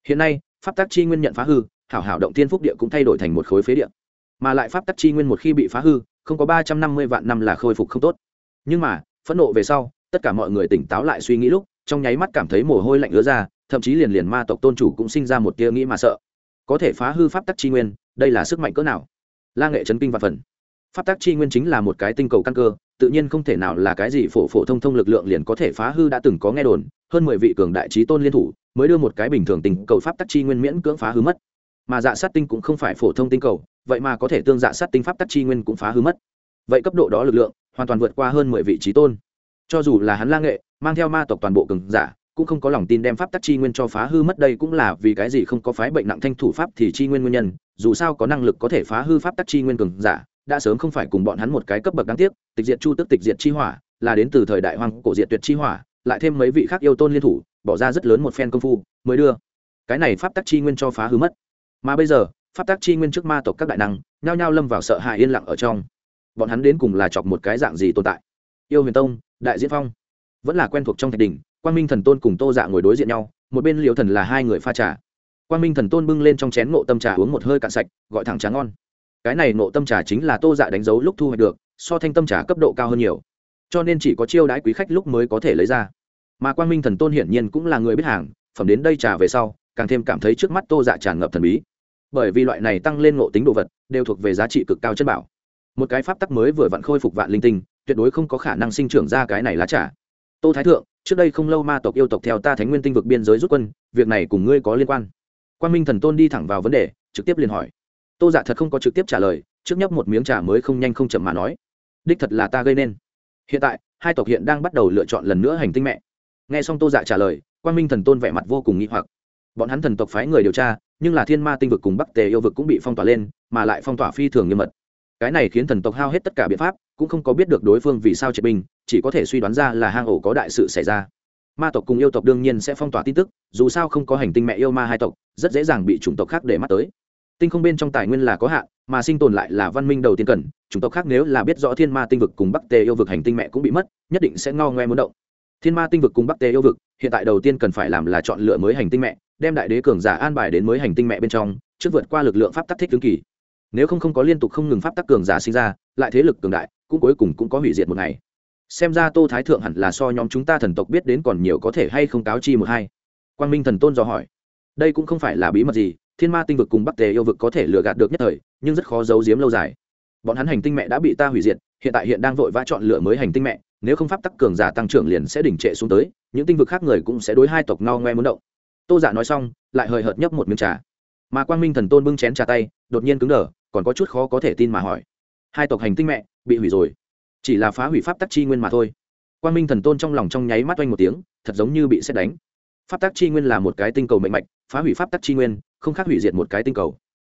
Hiện nay, pháp tắc chi nguyên nhận phá hư, hảo hảo động thiên phúc địa cũng thay đổi thành một khối phế địa. Mà lại pháp tắc chi nguyên một khi bị phá hư, không có ba trăm năm mươi vạn năm là khôi phục không tốt. Nhưng mà, phẫn nộ về sau, tất cả mọi người tỉnh táo lại suy nghĩ lúc, trong nháy mắt cảm thấy mồ hôi lạnh ứa ra, thậm chí liền liền ma tộc tôn chủ cũng sinh ra một tia nghĩ mà sợ. Có thể phá hư pháp tắc chi nguyên, đây là sức mạnh cỡ nào? La nghệ chấn kinh và phần pháp tắc chi nguyên chính là một cái tinh cầu căn cơ, tự nhiên không thể nào là cái gì phổ phổ thông thông lực lượng liền có thể phá hư đã từng có nghe đồn, hơn mười vị cường đại trí tôn liên thủ, mới đưa một cái bình thường tình cầu pháp tắc chi nguyên miễn cưỡng phá hư mất. Mà dạ sát tinh cũng không phải phổ thông tinh cầu, vậy mà có thể tương dạ sát tinh pháp tắc chi nguyên cũng phá hư mất. Vậy cấp độ đó lực lượng, hoàn toàn vượt qua hơn mười vị trí tôn. Cho dù là hắn la nghệ, mang theo ma tộc toàn bộ cường giả, cũng không có lòng tin đem pháp tắc chi nguyên cho phá hư mất, đây cũng là vì cái gì không có phái bệnh nặng thanh thủ pháp thì chi nguyên nguyên nhân, dù sao có năng lực có thể phá hư pháp tắc chi nguyên cường giả đã sớm không phải cùng bọn hắn một cái cấp bậc đáng tiếc, tịch diệt chu tức, tịch diệt chi hỏa, là đến từ thời đại hoang cổ diệt tuyệt chi hỏa, lại thêm mấy vị khác yêu tôn liên thủ, bỏ ra rất lớn một phen công phu, mới đưa cái này pháp tắc chi nguyên cho phá hư mất. Mà bây giờ, pháp tắc chi nguyên trước ma tộc các đại năng, nhao nhao lâm vào sợ hãi yên lặng ở trong. Bọn hắn đến cùng là chọc một cái dạng gì tồn tại? Yêu huyền tông, đại diễn phong, vẫn là quen thuộc trong thạch đình quang minh thần tôn cùng tô dạ ngồi đối diện nhau, một bên liều thần là hai người pha trà. Quang minh thần tôn bưng lên trong chén ngộ tâm trà uống một hơi cạn sạch, gọi thẳng trà ngon cái này nộ tâm trà chính là tô dạ đánh dấu lúc thu hoạch được, so thanh tâm trà cấp độ cao hơn nhiều. Cho nên chỉ có chiêu đãi quý khách lúc mới có thể lấy ra. Mà quang minh thần tôn hiển nhiên cũng là người biết hàng, phẩm đến đây trà về sau, càng thêm cảm thấy trước mắt tô dạ tràn ngập thần bí. Bởi vì loại này tăng lên ngộ tính đồ vật, đều thuộc về giá trị cực cao chất bảo. Một cái pháp tắc mới vừa vặn khôi phục vạn linh tinh, tuyệt đối không có khả năng sinh trưởng ra cái này lá trà. Tô thái thượng, trước đây không lâu ma tộc yêu tộc theo ta thánh nguyên tinh vực biên giới rút quân, việc này cùng ngươi có liên quan. Quan minh thần tôn đi thẳng vào vấn đề, trực tiếp liền hỏi tô dạ thật không có trực tiếp trả lời, trước nhấp một miếng trà mới không nhanh không chậm mà nói, đích thật là ta gây nên. Hiện tại, hai tộc hiện đang bắt đầu lựa chọn lần nữa hành tinh mẹ. Nghe xong tô dạ trả lời quan minh thần tôn vẻ mặt vô cùng nghi hoặc. Bọn hắn thần tộc phái người điều tra, nhưng là thiên ma tinh vực cùng bắc tề yêu vực cũng bị phong tỏa lên, mà lại phong tỏa phi thường nghiêm mật. Cái này khiến thần tộc hao hết tất cả biện pháp, cũng không có biết được đối phương vì sao triệt binh, chỉ có thể suy đoán ra là hang ổ có đại sự xảy ra. Ma tộc cùng yêu tộc đương nhiên sẽ phong tỏa tin tức, dù sao không có hành tinh mẹ yêu ma hai tộc, rất dễ dàng bị chủng tộc khác để mắt tới tinh không bên trong tài nguyên là có hạn, mà sinh tồn lại là văn minh đầu tiên cần. Chúng tộc khác nếu là biết rõ thiên ma tinh vực cùng bắc tề yêu vực hành tinh mẹ cũng bị mất, nhất định sẽ ngao ngoe muốn động. Thiên ma tinh vực cùng bắc tề yêu vực, hiện tại đầu tiên cần phải làm là chọn lựa mới hành tinh mẹ, đem đại đế cường giả an bài đến mới hành tinh mẹ bên trong, trước vượt qua lực lượng pháp tắc thích tướng kỳ. Nếu không không có liên tục không ngừng pháp tắc cường giả sinh ra, lại thế lực cường đại, cũng cuối cùng cũng có hủy diệt một ngày. Xem ra tô thái thượng hẳn là so nhóm chúng ta thần tộc biết đến còn nhiều có thể hay không cáo chi một hai. Quang minh thần tôn dò hỏi. Đây cũng không phải là bí mật gì thiên ma tinh vực cùng bắc tề yêu vực có thể lừa gạt được nhất thời, nhưng rất khó giấu giếm lâu dài. Bọn hắn hành tinh mẹ đã bị ta hủy diệt, hiện tại hiện đang vội vã chọn lựa mới hành tinh mẹ, nếu không pháp tắc cường giả tăng trưởng liền sẽ đỉnh trệ xuống tới, những tinh vực khác người cũng sẽ đối hai tộc ngao ngoe muốn động. Tô giả nói xong, lại hời hợt nhấp một miếng trà. Mà quang minh thần tôn bưng chén trà tay, đột nhiên cứng đờ, còn có chút khó có thể tin mà hỏi. Hai tộc hành tinh mẹ, bị hủy rồi. Chỉ là phá hủy pháp tắc chi nguyên mà thôi. Quang minh thần tôn trong lòng trong nháy mắt oanh một tiếng, thật giống như bị xét đánh. Pháp tắc chi nguyên là một cái tinh cầu mạnh mạch, phá hủy pháp tắc chi nguyên không khác hủy diệt một cái tinh cầu.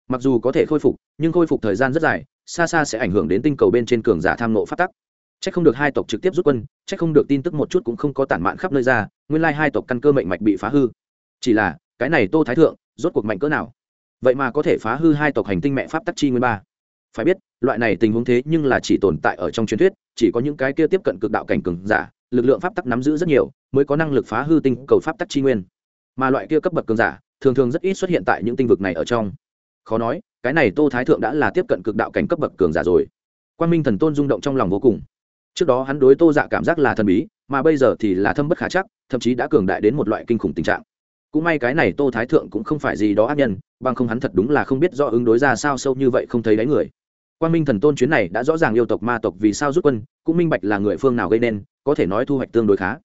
Mặc dù có thể khôi phục, nhưng khôi phục thời gian rất dài, xa xa sẽ ảnh hưởng đến tinh cầu bên trên cường giả tham nộ pháp tắc. C h ắ c không được hai tộc trực tiếp rút quân c h ắ c không được tin tức một chút cũng không có tản mạn khắp nơi ra, nguyên lai hai tộc căn cơ mệnh mạch bị phá hư. Chỉ là, cái này tô thái thượng, rốt cuộc mạnh cỡ nào? Vậy mà có thể phá hư hai tộc hành tinh mẹ pháp tắc chi nguyên ba. Phải biết, loại này tình huống thế nhưng là chỉ tồn tại ở trong truyền thuyết, chỉ có những cái kia tiếp cận cực đạo cảnh cường giả, lực lượng pháp tắc nắm giữ rất nhiều, mới có năng lực phá hư tinh cầu pháp tắc chi nguyên. Mà loại kia cấp bậc cường giả thường thường rất ít xuất hiện tại những tinh vực này ở trong. Khó nói, cái này tô thái thượng đã là tiếp cận cực đạo cảnh cấp bậc cường giả rồi. Quan minh thần tôn rung động trong lòng vô cùng. Trước đó hắn đối tô dạ cảm giác là thần bí, mà bây giờ thì là thâm bất khả chắc, thậm chí đã cường đại đến một loại kinh khủng tình trạng. Cũng may cái này tô thái thượng cũng không phải gì đó ác nhân, bằng không hắn thật đúng là không biết do ứng đối ra sao sâu như vậy không thấy đáy người. Quan minh thần tôn chuyến này đã rõ ràng yêu tộc ma tộc vì sao rút quân, cũng minh bạch là người phương nào gây nên, có thể nói thu hoạch tương đối khá.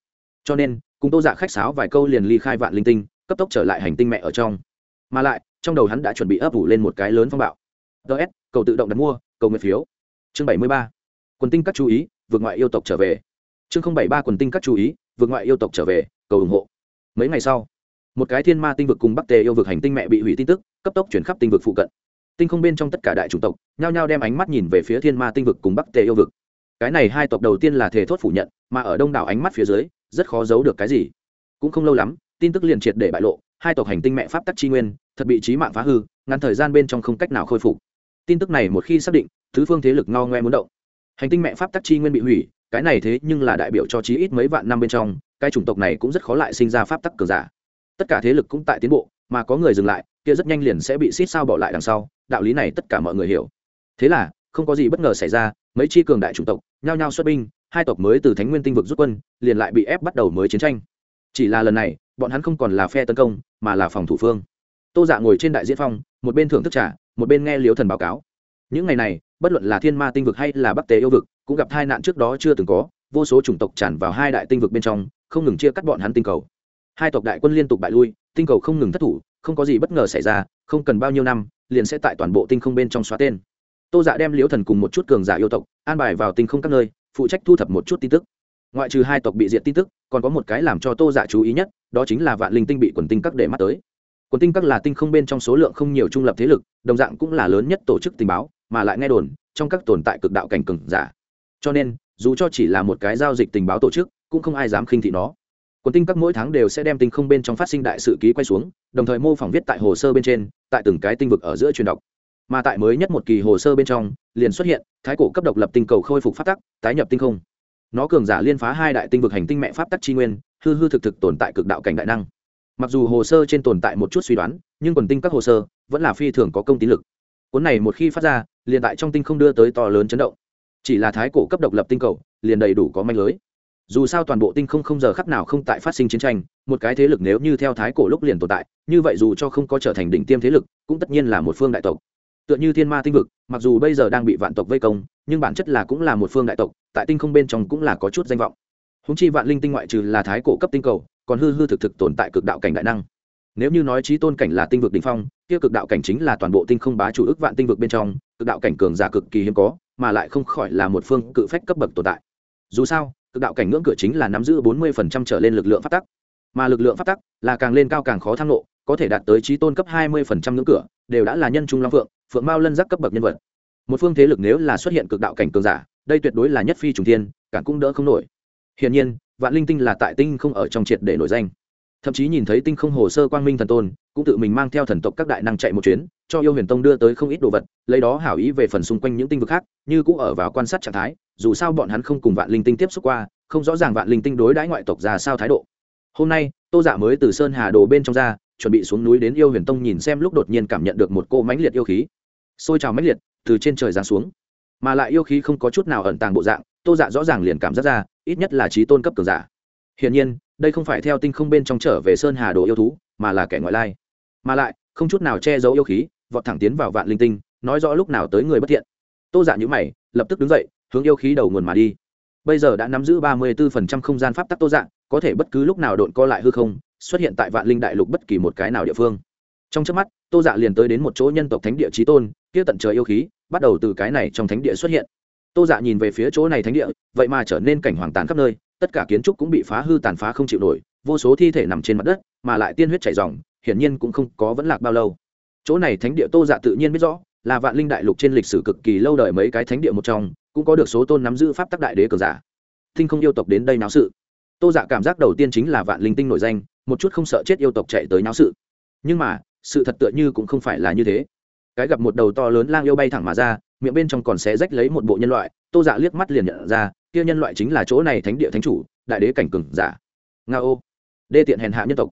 Cho nên, cùng tô dạ khách sáo vài câu liền ly khai vạn linh tinh cấp tốc trở lại hành tinh mẹ ở trong. Mà lại, trong đầu hắn đã chuẩn bị ấp ủ lên một cái lớn phong bạo. Ts cầu tự động đặt mua, cầu nguyện phiếu. Chương bảy mươi ba. Quần tinh các chú ý, vượt ngoại yêu tộc trở về. Chương bảy ba quần tinh các chú ý, vượt ngoại yêu tộc trở về, cầu ủng hộ. Mấy ngày sau, một cái thiên ma tinh vực cùng bắc tề yêu vực hành tinh mẹ bị hủy tin tức, cấp tốc chuyển khắp tinh vực phụ cận. Tinh không bên trong tất cả đại chủng tộc, nhao nhao đem ánh mắt nhìn về phía thiên ma tinh vực cùng bắc tề yêu vực. Cái này hai tộc đầu tiên là thể thốt phủ nhận, mà ở đông đảo ánh mắt phía dưới, rất khó giấu được cái gì. Cũng không lâu lắm tin tức liền triệt để bại lộ, hai tộc hành tinh mẹ pháp tắc chi nguyên, thật bị trí mạng phá hư, ngắn thời gian bên trong không cách nào khôi phục. Tin tức này một khi xác định, thứ phương thế lực ngao ngoe muốn động. Hành tinh mẹ pháp tắc chi nguyên bị hủy, cái này thế nhưng là đại biểu cho chí ít mấy vạn năm bên trong, cái chủng tộc này cũng rất khó lại sinh ra pháp tắc cờ giả. Tất cả thế lực cũng tại tiến bộ, mà có người dừng lại, kia rất nhanh liền sẽ bị xít sao bỏ lại đằng sau, đạo lý này tất cả mọi người hiểu. Thế là, không có gì bất ngờ xảy ra, mấy chi cường đại chủng tộc, nhao nhao xuất binh, hai tộc mới từ thánh nguyên tinh vực rút quân, liền lại bị ép bắt đầu mới chiến tranh. Chỉ là lần này bọn hắn không còn là phe tấn công, mà là phòng thủ phương. Tô dạ ngồi trên đại diễn phong, một bên thưởng thức trả một bên nghe liếu thần báo cáo. Những ngày này, bất luận là thiên ma tinh vực hay là bắc tế yêu vực, cũng gặp tai nạn trước đó chưa từng có, vô số chủng tộc tràn vào hai đại tinh vực bên trong, không ngừng chia cắt bọn hắn tinh cầu. Hai tộc đại quân liên tục bại lui, tinh cầu không ngừng thất thủ, không có gì bất ngờ xảy ra, không cần bao nhiêu năm, liền sẽ tại toàn bộ tinh không bên trong xóa tên. Tô dạ đem liễu thần cùng một chút cường giả yêu tộc an bài vào tinh không các nơi, phụ trách thu thập một chút tin tức ngoại trừ hai tộc bị diệt tin tức, còn có một cái làm cho tô dạ chú ý nhất, đó chính là vạn linh tinh bị quần tinh các để mắt tới. Quần tinh các là tinh không bên trong số lượng không nhiều trung lập thế lực, đồng dạng cũng là lớn nhất tổ chức tình báo, mà lại nghe đồn, trong các tồn tại cực đạo cảnh cường giả. Cho nên, dù cho chỉ là một cái giao dịch tình báo tổ chức, cũng không ai dám khinh thị nó. Quần tinh các mỗi tháng đều sẽ đem tinh không bên trong phát sinh đại sự ký quay xuống, đồng thời mô phỏng viết tại hồ sơ bên trên, tại từng cái tinh vực ở giữa truyền đọc. Mà tại mới nhất một kỳ hồ sơ bên trong, liền xuất hiện, thái cổ cấp độc lập tinh cầu khôi phục phát tắc, tái nhập tinh không nó cường giả liên phá hai đại tinh vực hành tinh mẹ pháp tắc tri nguyên, hư hư thực thực tồn tại cực đạo cảnh đại năng. Mặc dù hồ sơ trên tồn tại một chút suy đoán, nhưng quần tinh các hồ sơ vẫn là phi thường có công tín lực. Cuốn này một khi phát ra, liền tại trong tinh không đưa tới to lớn chấn động. Chỉ là thái cổ cấp độc lập tinh cầu, liền đầy đủ có manh lưới. Dù sao toàn bộ tinh không không giờ khắc nào không tại phát sinh chiến tranh, một cái thế lực nếu như theo thái cổ lúc liền tồn tại, như vậy dù cho không có trở thành đỉnh tiêm thế lực, cũng tất nhiên là một phương đại tộc tựa như thiên ma tinh vực, mặc dù bây giờ đang bị vạn tộc vây công, nhưng bản chất là cũng là một phương đại tộc, tại tinh không bên trong cũng là có chút danh vọng. Húng chi vạn linh tinh ngoại trừ là thái cổ cấp tinh cầu, còn hư hư thực thực tồn tại cực đạo cảnh đại năng. Nếu như nói trí tôn cảnh là tinh vực đỉnh phong, kia cực đạo cảnh chính là toàn bộ tinh không bá chủ ức vạn tinh vực bên trong, cực đạo cảnh cường giả cực kỳ hiếm có, mà lại không khỏi là một phương cự phách cấp bậc tồn tại. Dù sao, cực đạo cảnh ngưỡng cửa chính là nắm giữ bốn mươi trở lên lực lượng phát tắc. Mà lực lượng phát tắc là càng lên cao càng khó thăng lộ, có thể đạt tới trí tôn cấp hai mươi ngưỡng cửa, đều đã là nhân trung long phượng phượng mao lân giác cấp bậc nhân vật. Một phương thế lực nếu là xuất hiện cực đạo cảnh cường giả, đây tuyệt đối là nhất phi trùng thiên, cản cũng đỡ không nổi. Hiển nhiên, vạn linh tinh là tại tinh không ở trong triệt để nổi danh. Thậm chí nhìn thấy tinh không hồ sơ quang minh thần tôn, cũng tự mình mang theo thần tộc các đại năng chạy một chuyến, cho yêu huyền tông đưa tới không ít đồ vật, lấy đó hảo ý về phần xung quanh những tinh vực khác, như cũng ở vào quan sát trạng thái, dù sao bọn hắn không cùng vạn linh tinh tiếp xúc qua, không rõ ràng vạn linh tinh đối đãi ngoại tộc ra sao thái độ. Hôm nay, tô giả mới từ sơn hà đồ bên trong ra, chuẩn bị xuống núi đến yêu huyền tông nhìn xem lúc đột nhiên cảm nhận được một cô mãnh liệt yêu khí xôi trào mãnh liệt, từ trên trời giáng xuống. Mà lại yêu khí không có chút nào ẩn tàng bộ dạng, tô dạ rõ ràng liền cảm giác ra, ít nhất là trí tôn cấp cường giả. Hiển nhiên, đây không phải theo tinh không bên trong trở về sơn hà đồ yêu thú, mà là kẻ ngoại lai. Mà lại, không chút nào che giấu yêu khí, vọt thẳng tiến vào vạn linh tinh, nói rõ lúc nào tới người bất thiện. Tô dạ nhữ mày, lập tức đứng dậy, hướng yêu khí đầu nguồn mà đi. Bây giờ đã nắm giữ ba mươi bốn không gian pháp tắc tô dạng có thể bất cứ lúc nào độn co lại hư không, xuất hiện tại vạn linh đại lục bất kỳ một cái nào địa phương trong trước mắt, tô dạ liền tới đến một chỗ nhân tộc thánh địa trí tôn, kia tận trời yêu khí, bắt đầu từ cái này trong thánh địa xuất hiện. Tô dạ nhìn về phía chỗ này thánh địa, vậy mà trở nên cảnh hoàng tàn khắp nơi, tất cả kiến trúc cũng bị phá hư tàn phá không chịu nổi, vô số thi thể nằm trên mặt đất, mà lại tiên huyết chảy dòng hiển nhiên cũng không có vẫn lạc bao lâu. Chỗ này thánh địa tô dạ tự nhiên biết rõ, là vạn linh đại lục trên lịch sử cực kỳ lâu đời mấy cái thánh địa một trong, cũng có được số tôn nắm giữ pháp tắc đại đế cờ giả. Thinh không yêu tộc đến đây náo sự. Tô dạ cảm giác đầu tiên chính là vạn linh tinh nổi danh, một chút không sợ chết yêu tộc chạy tới náo sự. Nhưng mà sự thật tựa như cũng không phải là như thế. Cái gặp một đầu to lớn lang yêu bay thẳng mà ra, miệng bên trong còn xé rách lấy một bộ nhân loại, tô dạ liếc mắt liền nhận ra, kia nhân loại chính là chỗ này thánh địa thánh chủ, đại đế cảnh cừng giả. Nga ô. Đê tiện hèn hạ nhân tộc.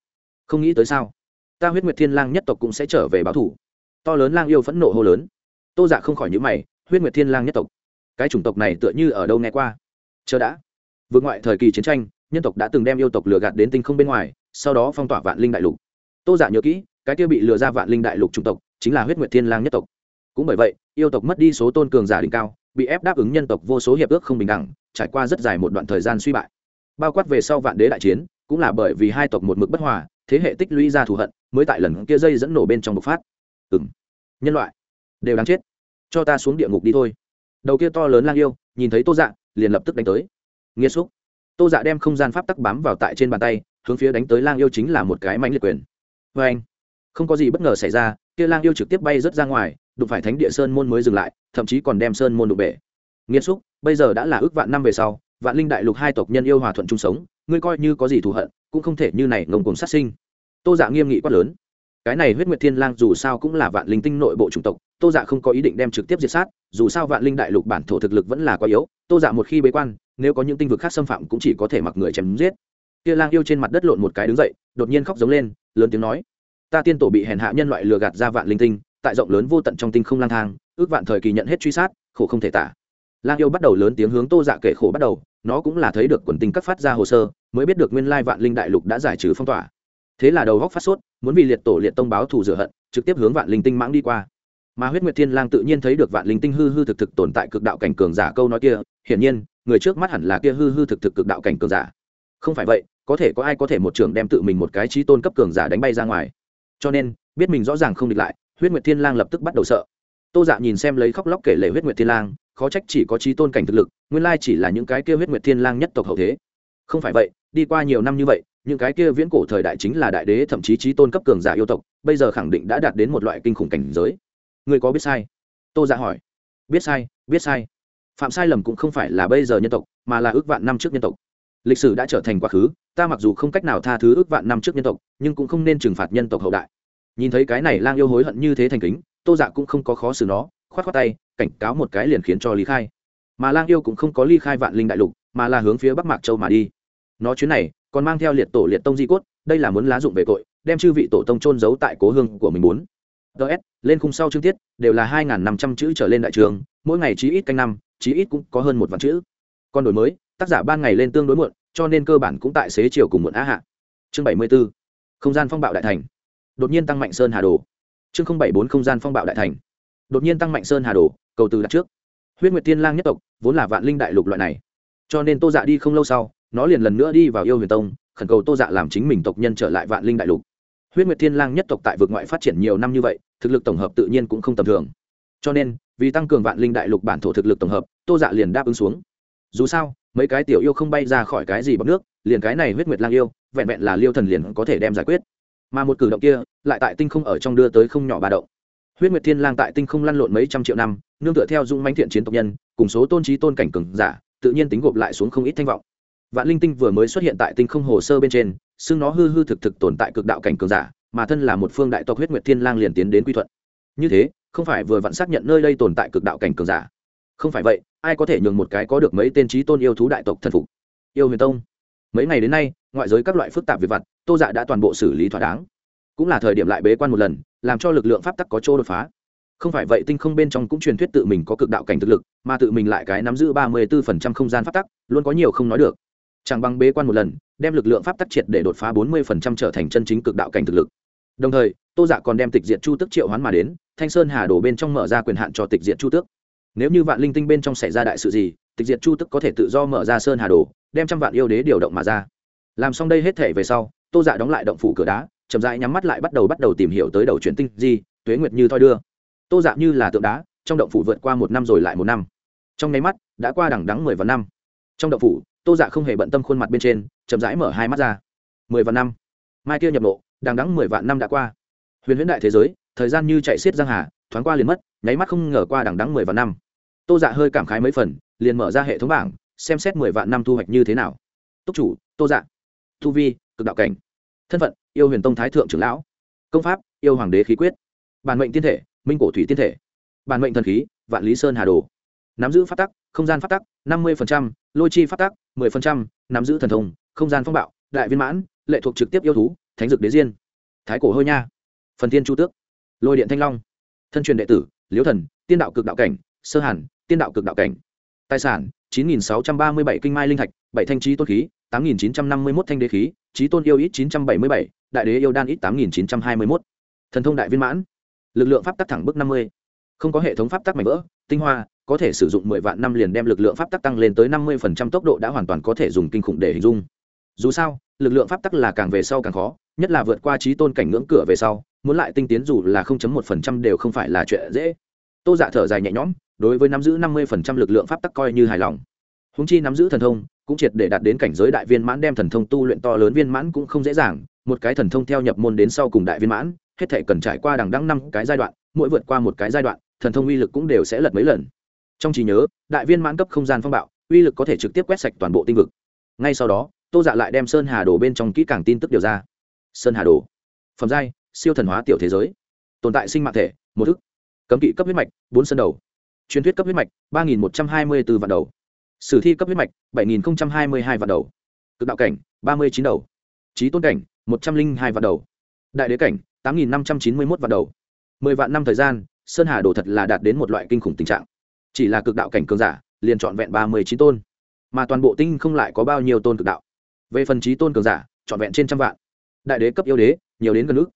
Không nghĩ tới sao? Ta huyết nguyệt thiên lang nhất tộc cũng sẽ trở về báo thủ. To lớn lang yêu phẫn nộ hô lớn. Tô dạ không khỏi nhữ mày, huyết nguyệt thiên lang nhất tộc. Cái chủng tộc này tựa như ở đâu nghe qua? Chờ đã. Vượt ngoại thời kỳ chiến tranh, nhân tộc đã từng đem yêu tộc lừa gạt đến tinh không bên ngoài, sau đó phong tỏa vạn linh đại lục. Tô giả dạ nhớ kỹ cái kia bị lừa ra vạn linh đại lục chủng tộc, chính là huyết nguyệt thiên lang nhất tộc. Cũng bởi vậy, yêu tộc mất đi số tôn cường giả đỉnh cao, bị ép đáp ứng nhân tộc vô số hiệp ước không bình đẳng, trải qua rất dài một đoạn thời gian suy bại. Bao quát về sau vạn đế đại chiến, cũng là bởi vì hai tộc một mực bất hòa, thế hệ tích lũy ra thù hận, mới tại lần kia dây dẫn nổ bên trong bộc phát. Ừng nhân loại, đều đáng chết. Cho ta xuống địa ngục đi thôi. Đầu kia to lớn lang yêu, nhìn thấy tô dạ liền lập tức đánh tới. Nghiêm xúc. Tô dạ đem không gian pháp tắc bám vào tại trên bàn tay, hướng phía đánh tới lang yêu chính là một cái mánh liệt quyền. Vê anh không có gì bất ngờ xảy ra, kia lang yêu trực tiếp bay rớt ra ngoài, đụng phải thánh địa sơn môn mới dừng lại, thậm chí còn đem sơn môn đụng bể. Nghiêm xúc, bây giờ đã là ước vạn năm về sau, vạn linh đại lục hai tộc nhân yêu hòa thuận chung sống, ngươi coi như có gì thù hận, cũng không thể như này ngông cùng sát sinh. Tô dạ nghiêm nghị quát lớn. Cái này huyết nguyệt thiên lang dù sao cũng là vạn linh tinh nội bộ chủng tộc, tô dạ không có ý định đem trực tiếp diệt sát, dù sao vạn linh đại lục bản thổ thực lực vẫn là quá yếu, tô dạ một khi bế quan, nếu có những tinh vực khác xâm phạm cũng chỉ có thể mặc người chém giết. Kia lang yêu trên mặt đất lộn một cái đứng dậy, đột nhiên khóc giống lên, lớn tiếng nói ta tiên tổ bị hèn hạ nhân loại lừa gạt ra vạn linh tinh, tại rộng lớn vô tận trong tinh không lang thang, ước vạn thời kỳ nhận hết truy sát, khổ không thể tả. Lang yêu bắt đầu lớn tiếng hướng tô dạ kể khổ bắt đầu, nó cũng là thấy được quần tinh các phát ra hồ sơ, mới biết được nguyên lai vạn linh đại lục đã giải trừ phong tỏa. Thế là đầu góc phát sốt, muốn vì liệt tổ liệt tông báo thù rửa hận, trực tiếp hướng vạn linh tinh mãng đi qua. Mà huyết nguyệt thiên lang tự nhiên thấy được vạn linh tinh hư hư thực thực tồn tại cực đạo cảnh cường giả câu nói kia, hiển nhiên, người trước mắt hẳn là kia hư hư thực thực cực đạo cảnh cường giả. Không phải vậy, có thể có ai có thể một trưởng đem tự mình một cái trí tôn cấp cường giả đánh bay ra ngoài cho nên, biết mình rõ ràng không địch lại, huyết nguyệt thiên lang lập tức bắt đầu sợ. Tô dạ nhìn xem lấy khóc lóc kể lệ huyết nguyệt thiên lang, khó trách chỉ có trí tôn cảnh thực lực, nguyên lai chỉ là những cái kia huyết nguyệt thiên lang nhất tộc hậu thế. Không phải vậy, đi qua nhiều năm như vậy, những cái kia viễn cổ thời đại chính là đại đế thậm chí trí tôn cấp cường giả yêu tộc, bây giờ khẳng định đã đạt đến một loại kinh khủng cảnh giới. Người có biết sai? Tô dạ hỏi. Biết sai biết sai. Phạm sai lầm cũng không phải là bây giờ nhân tộc, mà là ước vạn năm trước nhân tộc lịch sử đã trở thành quá khứ, ta mặc dù không cách nào tha thứ ước vạn năm trước nhân tộc, nhưng cũng không nên trừng phạt nhân tộc hậu đại. Nhìn thấy cái này lang yêu hối hận như thế thành kính, tô dạ cũng không có khó xử nó k h o á t k h o á tay, cảnh cáo một cái liền khiến cho lý khai. Mà lang yêu cũng không có ly khai vạn linh đại lục, mà là hướng phía bắc mạc châu mà đi. Nó chuyến này, còn mang theo liệt tổ liệt tông di cốt, đây là muốn lá dụng về tội, đem chư vị tổ tông trôn giấu tại cố hương của mình muốn. Ts lên khung sau chương tiết, đều là hai năm trăm chữ trở lên đại trường, mỗi ngày chí ít canh năm, chí ít cũng có hơn một vạn chữ. Còn đổi mới tác giả ban ngày lên tương đối muộn, cho nên cơ bản cũng tại xế chiều cùng muộn á hạ. Chương bảy mươi b ố không gian phong bạo đại thành. Đột nhiên tăng mạnh sơn hà đồ. Chương không bảy bốn, không gian phong bạo đại thành. Đột nhiên tăng mạnh sơn hà đồ, cầu từ đặt trước. Huyết nguyệt tiên lang nhất tộc, vốn là vạn linh đại lục loại này. Cho nên tô dạ đi không lâu sau, nó liền lần nữa đi vào yêu huyền tông, khẩn cầu tô dạ làm chính mình tộc nhân trở lại vạn linh đại lục. Huyết nguyệt thiên lang nhất tộc tại vực ngoại phát triển nhiều năm như vậy, thực lực tổng hợp tự nhiên cũng không tầm thường. Cho nên, vì tăng cường vạn linh đại lục bản thổ thực lực tổng hợp, tô dạ liền đáp ứng xuống dù sao, mấy cái tiểu yêu không bay ra khỏi cái gì bọc nước, liền cái này huyết nguyệt lang yêu, vẹn vẹn là liêu thần liền có thể đem giải quyết. Mà một cử động kia, lại tại tinh không ở trong đưa tới không nhỏ ba động. Huyết nguyệt thiên lang tại tinh không lăn lộn mấy trăm triệu năm, nương tựa theo dung mánh thiện chiến tộc nhân, cùng số tôn trí tôn cảnh cường giả, tự nhiên tính gộp lại xuống không ít thanh vọng. Vạn linh tinh vừa mới xuất hiện tại tinh không hồ sơ bên trên, xưng nó hư hư thực thực tồn tại cực đạo cảnh cường giả, mà thân là một phương đại tộc huyết nguyệt thiên lang liền tiến đến quy thuận. Như thế, không phải vừa vặn xác nhận nơi đây tồn tại cực đạo cảnh cường giả. Không phải vậy ai có thể nhường một cái có được mấy tên trí tôn yêu thú đại tộc thần phục? Yêu huyền tông, mấy ngày đến nay, ngoại giới các loại phức tạp về vặt, tô dạ đã toàn bộ xử lý thỏa đáng. Cũng là thời điểm lại bế quan một lần, làm cho lực lượng pháp tắc có chỗ đột phá. Không phải vậy, tinh không bên trong cũng truyền thuyết tự mình có cực đạo cảnh thực lực, mà tự mình lại cái nắm giữ ba mươi bốn không gian pháp tắc, luôn có nhiều không nói được. Chẳng bằng bế quan một lần, đem lực lượng pháp tắc triệt để đột phá bốn mươi trở thành chân chính cực đạo cảnh thực lực. Đồng thời, tô dạ còn đem tịch diệt chu tức triệu hoán mà đến, thanh sơn hà đổ bên trong mở ra quyền hạn cho tịch diệt chu tước nếu như vạn linh tinh bên trong xảy ra đại sự gì, tịch diệt chu tức có thể tự do mở ra sơn hà đồ, đem trăm vạn yêu đế điều động mà ra. Làm xong đây hết thể về sau, tô dạ đóng lại động phủ cửa đá, chậm rãi nhắm mắt lại bắt đầu bắt đầu tìm hiểu tới đầu chuyển tinh di, tuế nguyệt như thoi đưa. Tô dạ như là tượng đá, trong động phủ vượt qua một năm rồi lại một năm. Trong nháy mắt, đã qua đằng đắng mười vạn năm. Trong động phủ, tô dạ không hề bận tâm khuôn mặt bên trên, chậm rãi mở hai mắt ra. Mười vạn năm. Mai kia nhập nộ đằng đắng mười vạn năm đã qua. Huyền huyễn đại thế giới, thời gian như chạy xiết giang hà, thoáng qua liền mất nháy mắt không ngờ qua đằng đắng mười vạn năm. Tô dạ hơi cảm khái mấy phần, liền mở ra hệ thống bảng, xem xét mười vạn năm thu hoạch như thế nào. Túc chủ, tô dạ. Thu vi, cực đạo cảnh. Thân phận, yêu huyền tông thái thượng trưởng lão. Công pháp, yêu hoàng đế khí quyết. Bản mệnh tiên thể, minh cổ thủy tiên thể. Bản mệnh thần khí, vạn lý sơn hà đồ. Nắm giữ phát tắc, không gian phát tắc, năm mươi lôi chi phát tắc, mười nắm giữ thần thông, không gian phong bạo, đại viên mãn, lệ thuộc trực tiếp yêu thú, thánh dực đế diên. Thái cổ hơi nha. Phần tiên chu tước. Lôi điện thanh long. Thân truyền đệ tử liễu thần, tiên đạo cực đạo cảnh, sơ hàn, tiên đạo cực đạo cảnh. Tài sản, chín nghìn sáu trăm ba mươi bảy kinh mai linh thạch, bảy thanh trí tôn khí, tám nghìn chín trăm năm mươi một thanh đế khí trí tôn yêu ít chín trăm bảy mươi bảy, đại đế yêu đan ít tám nghìn chín trăm hai mươi một thần thông đại viên mãn. Lực lượng pháp tắc thẳng bước 50. không có hệ thống pháp tắc mạnh vỡ, tinh hoa, có thể sử dụng mười vạn năm liền đem lực lượng pháp tắc tăng lên tới năm mươi phần trăm tốc độ đã hoàn toàn có thể dùng kinh khủng để hình dung. Dù sao, lực lượng pháp tắc là càng về sau càng khó nhất là vượt qua trí tôn cảnh ngưỡng cửa về sau, muốn lại tinh tiến dù là không chấm một phần trăm đều không phải là chuyện dễ. Tô dạ thở dài nhẹ nhõm, đối với nắm giữ năm mươi phần trăm lực lượng pháp tắc coi như hài lòng. Húng chi nắm giữ thần thông, cũng triệt để đạt đến cảnh giới đại viên mãn đem thần thông tu luyện to lớn viên mãn cũng không dễ dàng, một cái thần thông theo nhập môn đến sau cùng đại viên mãn, hết thể cần trải qua đằng đăng năm cái giai đoạn, mỗi vượt qua một cái giai đoạn, thần thông uy lực cũng đều sẽ lật mấy lần. Trong trí nhớ, đại viên mãn cấp không gian phong bạo, uy lực có thể trực tiếp quét sạch toàn bộ tinh vực. Ngay sau đó, tô dạ lại đem sơn hà đổ bên trong kỹ càng tin tức điều ra sơn hà đồ. Phẩm giai, siêu thần hóa tiểu thế giới. Tồn tại sinh mạng thể, một thức cấm kỵ cấp huyết mạch, bốn sân đầu. Truyền thuyết cấp huyết mạch, ba nghìn một trăm hai mươi b ố vạn đầu. Sử thi cấp huyết mạch, bảy nghìn hai mươi hai vạn đầu. Cực đạo cảnh, ba mươi chín đầu. Trí tôn cảnh, một trăm linh hai vạn đầu. Đại đế cảnh, tám nghìn năm trăm chín mươi một vạn đầu. Mười vạn năm thời gian, sơn hà đồ thật là đạt đến một loại kinh khủng tình trạng. Chỉ là cực đạo cảnh cường giả, liền trọn vẹn ba mươi chín tôn. Mà toàn bộ tinh không lại có bao nhiêu tôn cực đạo. Về phần trí tôn cường giả, trọn vẹn trên trăm vạn đại đế cấp yêu đế, nhiều đến gần nước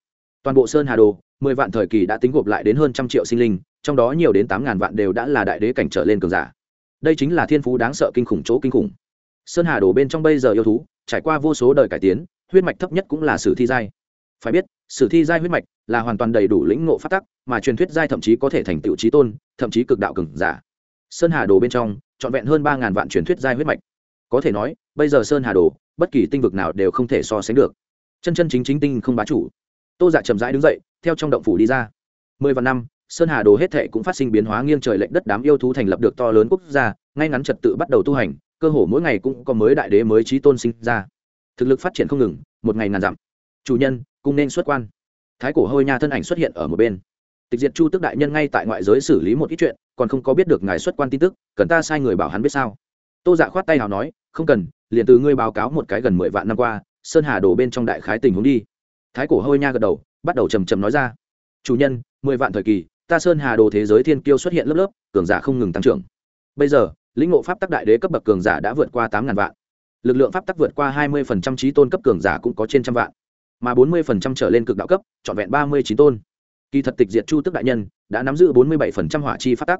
toàn bộ sơn hà đồ, mười vạn thời kỳ đã tính gộp lại đến hơn trăm triệu sinh linh, trong đó nhiều đến tám ngàn vạn đều đã là đại đế cảnh trở lên cường giả. Đây chính là thiên phú đáng sợ kinh khủng chỗ kinh khủng. Sơn hà đồ bên trong bây giờ yêu thú, trải qua vô số đời cải tiến, huyết mạch thấp nhất cũng là sử thi giai. Phải biết, sử thi giai huyết mạch là hoàn toàn đầy đủ lĩnh ngộ phát tắc, mà truyền thuyết giai thậm chí có thể thành tựu trí tôn, thậm chí cực đạo cường giả. Sơn hà đồ bên trong, trọn vẹn hơn ba ngàn vạn truyền thuyết giai huyết mạch. Có thể nói, bây giờ sơn hà đồ, bất kỳ tinh vực nào đều không thể so sánh được chân chân chính chính tinh không bá chủ. Tô dạ chậm rãi đứng dậy, theo trong động phủ đi ra. Mười vạn năm, sơn hà đồ hết thệ cũng phát sinh biến hóa nghiêng trời lệnh đất đám yêu thú thành lập được to lớn quốc gia, ngay ngắn trật tự bắt đầu tu hành, cơ hồ mỗi ngày cũng có mới đại đế mới trí tôn sinh ra. Thực lực phát triển không ngừng, một ngày ngàn dặm. Chủ nhân cũng nên xuất quan. Thái cổ hôi nha thân ảnh xuất hiện ở một bên. Tịch diệt chu tức đại nhân ngay tại ngoại giới xử lý một ít chuyện, còn không có biết được ngài xuất quan tin tức, cần ta sai người bảo hắn biết sao? Tô dạ khoát tay nào nói, không cần, liền từ ngươi báo cáo một cái gần mười vạn năm qua sơn hà đổ bên trong đại khái tình huống đi. Thái cổ hôi nha gật đầu, bắt đầu trầm trầm nói ra. Chủ nhân, mười vạn thời kỳ, ta sơn hà đồ thế giới thiên kiêu xuất hiện lớp lớp, cường giả không ngừng tăng trưởng. Bây giờ, lĩnh ngộ pháp tắc đại đế cấp bậc cường giả đã vượt qua tám ngàn vạn. Lực lượng pháp tắc vượt qua hai mươi phần trăm trí tôn cấp cường giả cũng có trên trăm vạn. Mà bốn mươi phần trăm trở lên cực đạo cấp, trọn vẹn ba mươi chín tôn. Kỳ thật tịch diệt chu tức đại nhân, đã nắm giữ bốn mươi bảy phần trăm hỏa chi pháp tắc.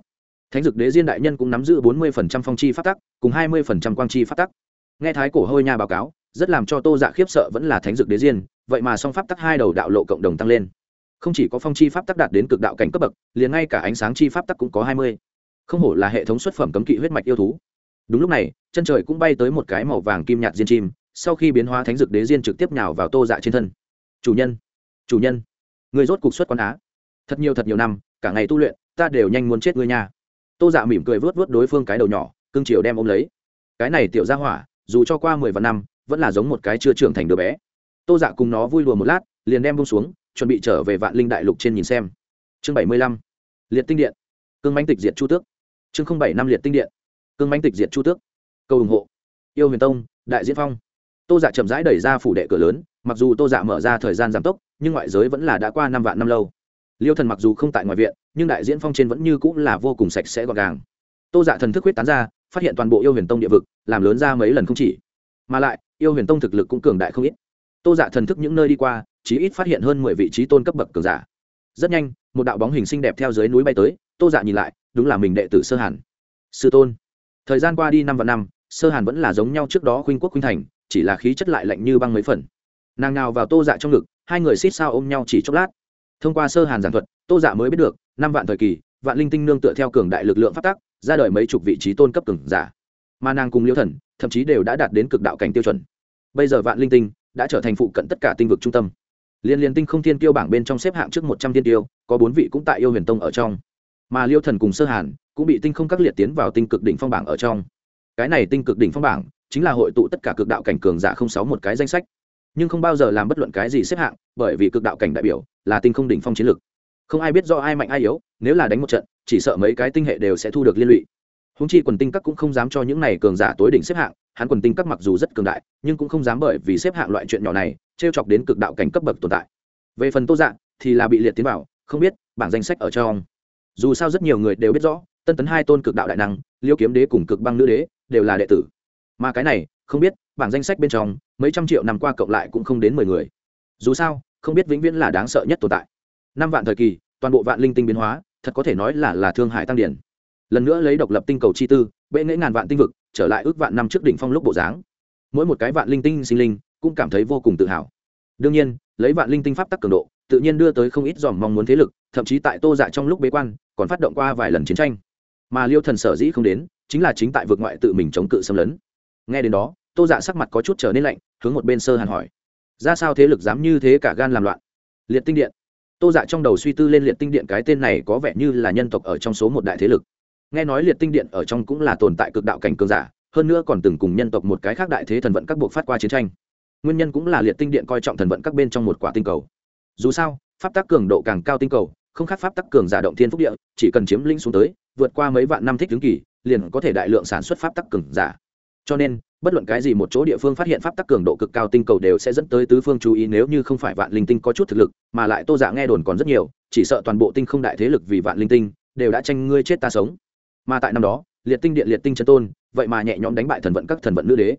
Thánh dực đế diên đại nhân cũng nắm giữ bốn mươi phần trăm phong chi pháp tắc, cùng hai mươi phần trăm quang chi pháp tắc. Nghe thái cổ hôi nha báo cáo rất làm cho tô dạ khiếp sợ vẫn là thánh dược đế diên, vậy mà song pháp tắc hai đầu đạo lộ cộng đồng tăng lên. Không chỉ có phong chi pháp tắc đạt đến cực đạo cảnh cấp bậc, liền ngay cả ánh sáng chi pháp tắc cũng có hai mươi. Không hổ là hệ thống xuất phẩm cấm kỵ huyết mạch yêu thú. Đúng lúc này, chân trời cũng bay tới một cái màu vàng kim nhạt diên chim, sau khi biến hóa thánh dược đế diên trực tiếp nhào vào tô dạ trên thân. Chủ nhân chủ nhân, người rốt cục xuất quan á. Thật nhiều thật nhiều năm, cả ngày tu luyện, ta đều nhanh muốn chết ngươi nha. Tô dạ mỉm cười vớt vớt đối phương cái đầu nhỏ cưng chiều đem ôm lấy. Cái này tiểu ra hỏa, dù cho qua mười vạn năm vẫn là giống một cái chưa trưởng thành đứa bé. Tô dạ cùng nó vui lùa một lát, liền đem bông xuống, chuẩn bị trở về vạn linh đại lục trên nhìn xem. Chương bảy mươi lăm. Liệt tinh điện. Cương mãnh tịch diệt chu tước. Chương bảy năm liệt tinh điện. Cương mãnh tịch diệt chu tước. Câu ủng hộ. Yêu huyền tông, đại diễn phong. Tô dạ chậm rãi đẩy ra phủ đệ cửa lớn, mặc dù tô dạ mở ra thời gian giảm tốc, nhưng ngoại giới vẫn là đã qua năm vạn năm lâu. Liêu thần mặc dù không tại ngoài viện, nhưng đại diễn phong trên vẫn như cũng là vô cùng sạch sẽ gọn gàng. Tô dạ thần thức huyết tán ra, phát hiện toàn bộ yêu huyền tông địa vực, làm lớn ra mấy lần không chỉ. Mà lại yêu huyền tông thực lực cũng cường đại không ít. Tô dạ thần thức những nơi đi qua, chí ít phát hiện hơn mười vị trí tôn cấp bậc cường giả. Rất nhanh, một đạo bóng hình xinh đẹp theo dưới núi bay tới, tô dạ nhìn lại, đúng là mình đệ tử sơ hàn. Sư tôn, thời gian qua đi năm và năm, sơ hàn vẫn là giống nhau trước đó khuynh quốc khuynh thành, chỉ là khí chất lại lạnh như băng mấy phần. Nàng nào vào tô dạ trong ngực, hai người xít sao ôm nhau chỉ chốc lát. Thông qua sơ hàn giảng thuật, tô dạ mới biết được, năm vạn thời kỳ, vạn linh tinh nương tựa theo cường đại lực lượng phát tác ra đời mấy chục vị trí tôn cấp cường giả. Mà nàng cùng liêu thần thậm chí đều đã đạt đến cực đạo cảnh tiêu chuẩn. Bây giờ vạn linh tinh đã trở thành phụ cận tất cả tinh vực trung tâm. Liên liên tinh không thiên tiêu bảng bên trong xếp hạng trước một trăm thiên tiêu có bốn vị cũng tại yêu huyền tông ở trong. Mà liêu thần cùng sơ hàn cũng bị tinh không các liệt tiến vào tinh cực đỉnh phong bảng ở trong. Cái này tinh cực đỉnh phong bảng chính là hội tụ tất cả cực đạo cảnh cường giả không sáu một cái danh sách. Nhưng không bao giờ làm bất luận cái gì xếp hạng, bởi vì cực đạo cảnh đại biểu là tinh không đỉnh phong chiến lực không ai biết do ai mạnh ai yếu, nếu là đánh một trận, chỉ sợ mấy cái tinh hệ đều sẽ thu được liên lụy húng chi quần tinh các cũng không dám cho những này cường giả tối đỉnh xếp hạng, hắn quần tinh các mặc dù rất cường đại, nhưng cũng không dám bởi vì xếp hạng loại chuyện nhỏ này t r e o chọc đến cực đạo cảnh cấp bậc tồn tại. Về phần tô dạng thì là bị liệt tiến vào, không biết, bảng danh sách ở trong. Dù sao rất nhiều người đều biết rõ, tân tấn hai tôn cực đạo đại năng, liêu kiếm đế cùng cực băng nữ đế, đều là đệ tử. Mà cái này, không biết, bảng danh sách bên trong, mấy trăm triệu năm qua cộng lại cũng không đến mười người. Dù sao, không biết vĩnh viễn là đáng sợ nhất tồn tại. Năm vạn thời kỳ, toàn bộ vạn linh tinh biến hóa, thật có thể nói là là thương hải tăng điển lần nữa lấy độc lập tinh cầu chi tư, bệ nghễ ngàn vạn tinh vực, trở lại ước vạn năm trước đỉnh phong lúc bộ dáng. Mỗi một cái vạn linh tinh sinh linh cũng cảm thấy vô cùng tự hào. Đương nhiên, lấy vạn linh tinh pháp tắc cường độ, tự nhiên đưa tới không ít dòm mong muốn thế lực, thậm chí tại tô dạ trong lúc bế quan, còn phát động qua vài lần chiến tranh. Mà liêu thần sở dĩ không đến, chính là chính tại vực ngoại tự mình chống cự xâm lấn. Nghe đến đó, tô dạ sắc mặt có chút trở nên lạnh, hướng một bên sơ hàn hỏi, ra sao thế lực dám như thế cả gan làm loạn? Liệt tinh điện. Tô dạ trong đầu suy tư lên liệt tinh điện cái tên này có vẻ như là nhân tộc ở trong số một đại thế lực nghe nói liệt tinh điện ở trong cũng là tồn tại cực đạo cảnh cường giả, hơn nữa còn từng cùng nhân tộc một cái khác đại thế thần vận các buộc phát qua chiến tranh. Nguyên nhân cũng là liệt tinh điện coi trọng thần vận các bên trong một quả tinh cầu. Dù sao, pháp tắc cường độ càng cao tinh cầu, không khác pháp tắc cường giả động thiên phúc địa, chỉ cần chiếm linh xuống tới, vượt qua mấy vạn năm thích tướng kỳ, liền có thể đại lượng sản xuất pháp tắc cường giả. Cho nên, bất luận cái gì một chỗ địa phương phát hiện pháp tắc cường độ cực cao tinh cầu đều sẽ dẫn tới tứ phương chú ý nếu như không phải vạn linh tinh có chút thực lực, mà lại tô giả nghe đồn còn rất nhiều, chỉ sợ toàn bộ tinh không đại thế lực vì vạn linh tinh, đều đã tranh ngươi chết ta sống mà tại năm đó, liệt tinh điện, liệt tinh chân tôn, vậy mà nhẹ nhõm đánh bại thần vận các thần vận nữ đế.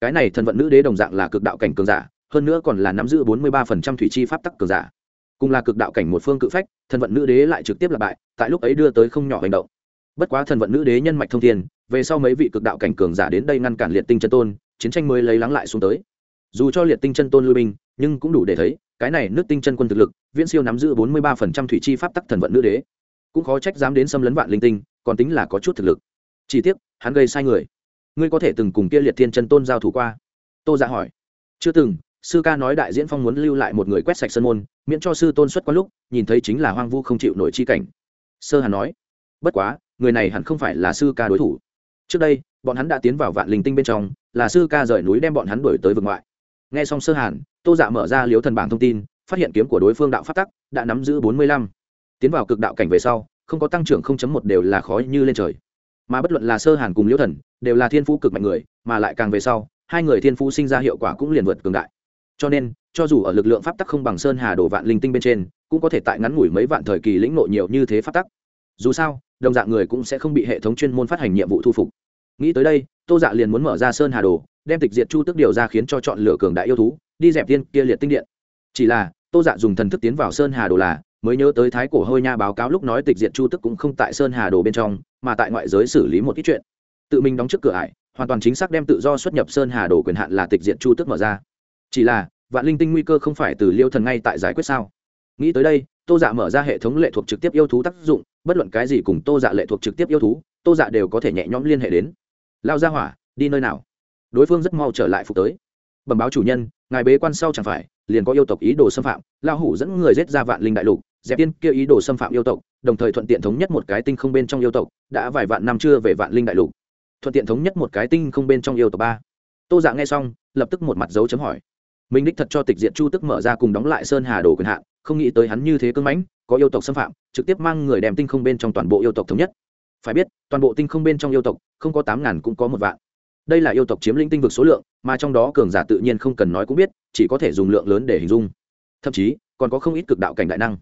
Cái này thần vận nữ đế đồng dạng là cực đạo cảnh cường giả, hơn nữa còn là nắm giữ bốn mươi ba phần trăm thủy chi pháp tắc cường giả. Cùng là cực đạo cảnh một phương cự phách, thần vận nữ đế lại trực tiếp là bại, tại lúc ấy đưa tới không nhỏ hành động. Bất quá thần vận nữ đế nhân mạch thông thiên, về sau mấy vị cực đạo cảnh cường giả đến đây ngăn cản liệt tinh chân tôn, chiến tranh mới lấy lắng lại xuống tới. Dù cho liệt tinh chân tôn lui binh, nhưng cũng đủ để thấy, cái này nước tinh chân quân thực lực, viễn siêu nắm giữ bốn mươi ba phần trăm thủy chi pháp tắc thần vận nữ đế. Cũng khó trách dám đến xâm lấn vạn linh tinh còn tính là có chút thực lực. Chỉ tiếc, hắn gây sai người. Ngươi có thể từng cùng kia liệt thiên chân tôn giao thủ qua? Tô dạ hỏi. Chưa từng, sư ca nói đại diễn phong muốn lưu lại một người quét sạch sân môn, miễn cho sư tôn xuất qua lúc, nhìn thấy chính là hoang vu không chịu nổi chi cảnh. Sơ hàn nói. Bất quá, người này hẳn không phải là sư ca đối thủ. Trước đây, bọn hắn đã tiến vào vạn linh tinh bên trong, là sư ca rời núi đem bọn hắn đuổi tới vực ngoại. Nghe xong sơ hàn, tô dạ mở ra liếu thần bảng thông tin, phát hiện kiếm của đối phương đạo phát tắc, đã nắm giữ bốn mươi lăm. Tiến vào cực đạo cảnh về sau không có tăng trưởng không chấm một đều là khó như lên trời. Mà bất luận là sơ hàn cùng liễu thần, đều là thiên phú cực mạnh người, mà lại càng về sau, hai người thiên phú sinh ra hiệu quả cũng liền vượt cường đại. Cho nên, cho dù ở lực lượng pháp tắc không bằng sơn hà đồ vạn linh tinh bên trên, cũng có thể tại ngắn ngủi mấy vạn thời kỳ lĩnh nội nhiều như thế pháp tắc. Dù sao, đồng dạng người cũng sẽ không bị hệ thống chuyên môn phát hành nhiệm vụ thu phục. Nghĩ tới đây, tô dạ liền muốn mở ra sơn hà đồ đem tịch diệt chu tức điều ra khiến cho chọn lựa cường đại yêu thú, đi dẹp tiên kia liệt tinh điện. Chỉ là, tô dạ dùng thần thức tiến vào sơn hà đồ là mới nhớ tới thái cổ hôi nha báo cáo lúc nói tịch diệt chu tức cũng không tại sơn hà đồ bên trong, mà tại ngoại giới xử lý một ít chuyện. Tự mình đóng trước cửa ải, hoàn toàn chính xác đem tự do xuất nhập sơn hà đồ quyền hạn là tịch diệt chu tức mở ra. Chỉ là, vạn linh tinh nguy cơ không phải từ liêu thần ngay tại giải quyết sao? Nghĩ tới đây, tô dạ mở ra hệ thống lệ thuộc trực tiếp yêu thú tác dụng, bất luận cái gì cùng tô dạ lệ thuộc trực tiếp yêu thú, tô dạ đều có thể nhẹ nhõm liên hệ đến. Lao ra hỏa, đi nơi nào? Đối phương rất mau trở lại phục tới. Bẩm báo chủ nhân, ngài bế quan sau chẳng phải liền có yêu tộc ý đồ xâm phạm lao hủ dẫn người giết ra vạn linh đại lục, dẹp tiên kia ý đồ xâm phạm yêu tộc, đồng thời thuận tiện thống nhất một cái tinh không bên trong yêu tộc, đã vài vạn năm chưa về vạn linh đại lục. Thuận tiện thống nhất một cái tinh không bên trong yêu tộc ba. Tô dạ nghe xong, lập tức một mặt dấu chấm hỏi. Minh đích thật cho tịch diện chu tức mở ra cùng đóng lại sơn hà đồ quyền hạn, không nghĩ tới hắn như thế cưng mãnh, có yêu tộc xâm phạm, trực tiếp mang người đem tinh không bên trong toàn bộ yêu tộc thống nhất. Phải biết, toàn bộ tinh không bên trong yêu tộc, không có tám ngàn cũng có một vạn đây là yêu tộc chiếm lĩnh tinh vực số lượng, mà trong đó cường giả tự nhiên không cần nói cũng biết, chỉ có thể dùng lượng lớn để hình dung. Thậm chí, còn có không ít cực đạo cảnh đại năng.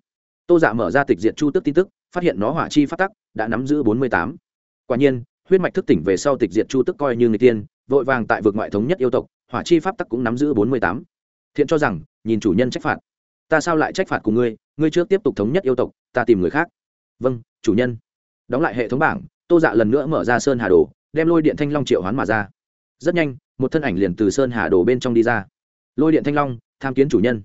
Tô giả dạ mở ra tịch diện chu tức tin tức, phát hiện nó hỏa chi phát tắc đã nắm giữ bốn mươi tám. Quả nhiên, huyết mạch thức tỉnh về sau tịch diện chu tức coi như người tiên, vội vàng tại vực ngoại thống nhất yêu tộc, hỏa chi pháp tắc cũng nắm giữ bốn mươi tám. Thiện cho rằng, nhìn chủ nhân trách phạt. Ta sao lại trách phạt của ngươi ngươi trước tiếp tục thống nhất yêu tộc, ta tìm người khác. Vâng chủ nhân. Đóng lại hệ thống bảng, tô dạ lần nữa mở ra sơn hà đồ đem lôi điện thanh long triệu hoán mà ra. Rất nhanh, một thân ảnh liền từ sơn hà đồ bên trong đi ra. Lôi điện thanh long, tham kiến chủ nhân.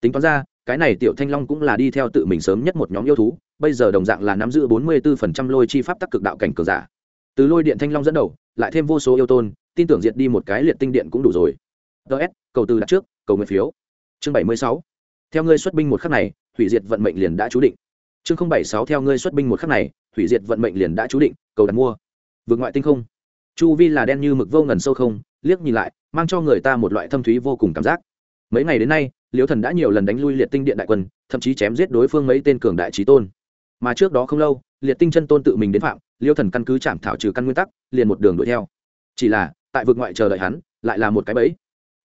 Tính toán ra, cái này tiểu thanh long cũng là đi theo tự mình sớm nhất một nhóm yêu thú, bây giờ đồng dạng là nắm giữ bốn mươi bốn lôi chi pháp tắc cực đạo cảnh cường giả. Từ lôi điện thanh long dẫn đầu, lại thêm vô số yêu tôn, tin tưởng diệt đi một cái liệt tinh điện cũng đủ rồi. Ts cầu từ đặt trước, cầu nguyện phiếu. Chương bảy mươi sáu. Theo ngươi xuất binh một khắc này, hủy diệt vận mệnh liền đã chú định. Chương không bảy sáu, theo ngươi xuất binh một khắc này, hủy diệt vận mệnh liền đã chú định, cầu đặt mua. Vượt ngoại tinh không chu vi là đen như mực vô ngần sâu không, liếc nhìn lại, mang cho người ta một loại thâm thúy vô cùng cảm giác. Mấy ngày đến nay Liêu thần đã nhiều lần đánh lui liệt tinh điện đại quân, thậm chí chém giết đối phương mấy tên cường đại trí tôn. Mà trước đó không lâu, liệt tinh chân tôn tự mình đến phạm Liêu thần căn cứ chạm thảo trừ căn nguyên tắc, liền một đường đuổi theo. Chỉ là, tại vực ngoại chờ đợi hắn, lại là một cái bẫy.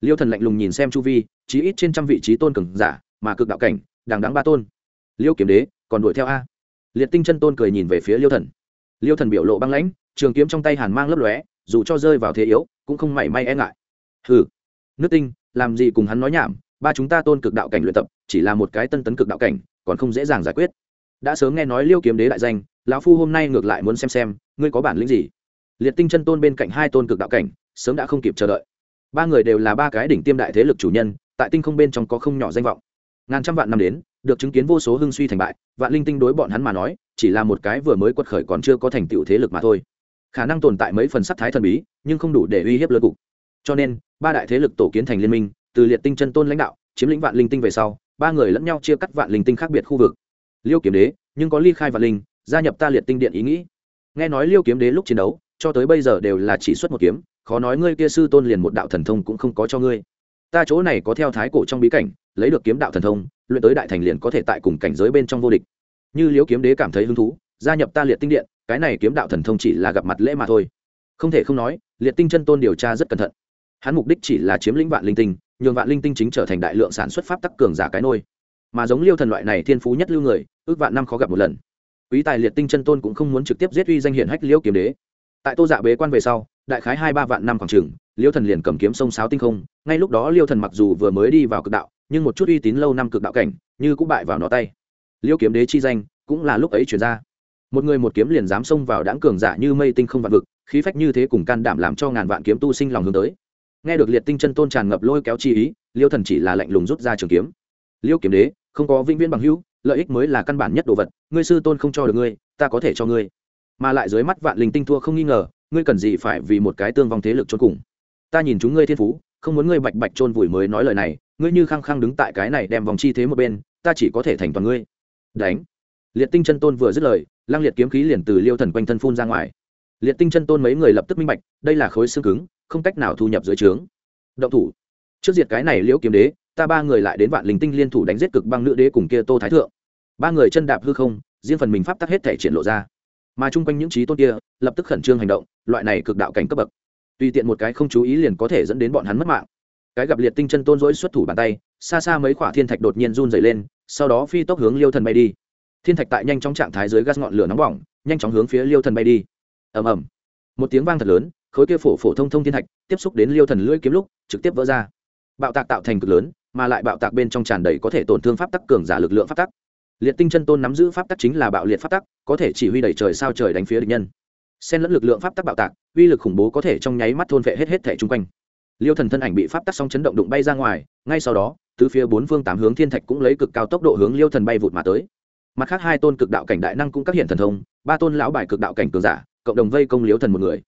Liêu thần lạnh lùng nhìn xem chu vi, chí ít trên trăm vị trí tôn cường giả, mà cực đạo cảnh, đằng đáng ba tôn. Liêu kiếm đế, còn đuổi theo a? Liệt tinh chân tôn cười nhìn về phía liêu thần. Liêu thần biểu lộ băng lãnh trường kiếm trong tay hàn mang lấp lóe, dù cho rơi vào thế yếu, cũng không mảy may e ngại. Hừ, nước tinh, làm gì cùng hắn nói nhảm, ba chúng ta tôn cực đạo cảnh luyện tập, chỉ là một cái tân tấn cực đạo cảnh, còn không dễ dàng giải quyết. Đã sớm nghe nói liêu kiếm đế đại danh, lão phu hôm nay ngược lại muốn xem xem, ngươi có bản lĩnh gì? Liệt tinh chân tôn bên cạnh hai tôn cực đạo cảnh, sớm đã không kịp chờ đợi. Ba người đều là ba cái đỉnh tiêm đại thế lực chủ nhân, tại tinh không bên trong có không nhỏ danh vọng. Ngàn trăm vạn năm đến, được chứng kiến vô số hưng suy thành bại, vạn linh tinh đối bọn hắn mà nói, chỉ là một cái vừa mới quật khởi còn chưa có thành tựu thế lực mà thôi khả năng tồn tại mấy phần sắc thái thần bí, nhưng không đủ để uy hiếp lớn cục. Cho nên, ba đại thế lực tổ kiến thành liên minh, từ liệt tinh chân tôn lãnh đạo, chiếm lĩnh vạn linh tinh về sau, ba người lẫn nhau chia cắt vạn linh tinh khác biệt khu vực. Liêu kiếm đế, nhưng có ly khai vạn linh, gia nhập ta liệt tinh điện ý nghĩ. Nghe nói liêu kiếm đế lúc chiến đấu, cho tới bây giờ đều là chỉ xuất một kiếm, khó nói ngươi kia sư tôn liền một đạo thần thông cũng không có cho ngươi. Ta chỗ này có theo thái cổ trong bí cảnh, lấy được kiếm đạo thần thông, luyện tới đại thành liền có thể tại cùng cảnh giới bên trong vô địch. Như liêu kiếm đế cảm thấy hứng thú, gia nhập ta liệt tinh điện cái này kiếm đạo thần thông chỉ là gặp mặt lễ mà thôi. Không thể không nói, liệt tinh chân tôn điều tra rất cẩn thận. Hắn mục đích chỉ là chiếm lĩnh vạn linh tinh, nhường vạn linh tinh chính trở thành đại lượng sản xuất pháp tắc cường giả cái nôi. Mà giống liêu thần loại này thiên phú nhất lưu người, ước vạn năm khó gặp một lần. Quý tài liệt tinh chân tôn cũng không muốn trực tiếp giết uy danh hiển hách liêu kiếm đế. Tại tô dạ bế quan về sau, đại khái hai ba vạn năm khoảng trường liêu thần liền cầm kiếm sông sáo tinh không. Ngay lúc đó liêu thần mặc dù vừa mới đi vào cực đạo, nhưng một chút uy tín lâu năm cực đạo cảnh, như cũng bại vào nó tay. Liêu kiếm đế chi danh cũng là lúc ấy chuyển ra một người một kiếm liền dám xông vào đáng cường giả như mây tinh không vạn vực, khí phách như thế cùng can đảm làm cho ngàn vạn kiếm tu sinh lòng hướng tới. Nghe được liệt tinh chân tôn tràn ngập lôi kéo chi ý, liêu thần chỉ là lạnh lùng rút ra trường kiếm. Liêu kiếm đế, không có vĩnh viễn bằng hữu, lợi ích mới là căn bản nhất đồ vật, ngươi sư tôn không cho được ngươi, ta có thể cho ngươi. Mà lại dưới mắt vạn linh tinh thua không nghi ngờ, ngươi cần gì phải vì một cái tương vong thế lực chôn cùng? Ta nhìn chúng ngươi thiên phú, không muốn ngươi bạch bạch chôn vùi mới nói lời này, ngươi như khăng khăng đứng tại cái này đem vòng chi thế một bên, ta chỉ có thể thành toàn ngươi. Đánh. Liệt tinh chân tôn vừa dứt lời Lang liệt kiếm khí liền từ liêu thần quanh thân phun ra ngoài. Liệt tinh chân tôn mấy người lập tức minh bạch, đây là khối xương cứng, không cách nào thu nhập dưới trướng. Động thủ. Trước diệt cái này liễu kiếm đế, ta ba người lại đến vạn linh tinh liên thủ đánh giết cực băng nữ đế cùng kia tô thái thượng. Ba người chân đạp hư không, riêng phần mình pháp tắc hết thể triển lộ ra. Mà chung quanh những trí tôn kia, lập tức khẩn trương hành động, loại này cực đạo cảnh cấp bậc. Tùy tiện một cái không chú ý liền có thể dẫn đến bọn hắn mất mạng. Cái gặp liệt tinh chân tôn dỗi xuất thủ bàn tay, xa xa mấy khỏa thiên thạch đột nhiên run dày lên, sau đó phi tốc hướng liêu thần bay đi thiên thạch tại nhanh chóng trạng thái dưới gas ngọn lửa nóng bỏng, nhanh chóng hướng phía liêu thần bay đi. Ầm ầm. Một tiếng vang thật lớn, khối kia phổ phổ thông thông thiên thạch tiếp xúc đến liêu thần lưỡi kiếm lúc, trực tiếp vỡ ra. Bạo tạc tạo thành cực lớn, mà lại bạo tạc bên trong tràn đầy có thể tổn thương pháp tắc, cường giả lực lượng pháp tắc. Liệt tinh chân tôn nắm giữ pháp tắc chính là bạo liệt pháp tắc, có thể chỉ huy đẩy trời sao trời đánh phía địch nhân. Xen lẫn lực lượng pháp tắc bạo tạc, uy lực khủng bố có thể trong nháy mắt thôn vệ hết hết thể chung quanh. Liêu thần thân ảnh bị pháp tắc song chấn động đụng bay ra ngoài, ngay sau đó từ phía bốn phương tám hướng thiên thạch cũng lấy cực cao tốc độ hướng liêu thần bay vụt mà tới mặt khác hai tôn cực đạo cảnh đại năng cũng các hiện thần thông, ba tôn lão bài cực đạo cảnh cường giả, cộng đồng vây công liếu thần một người.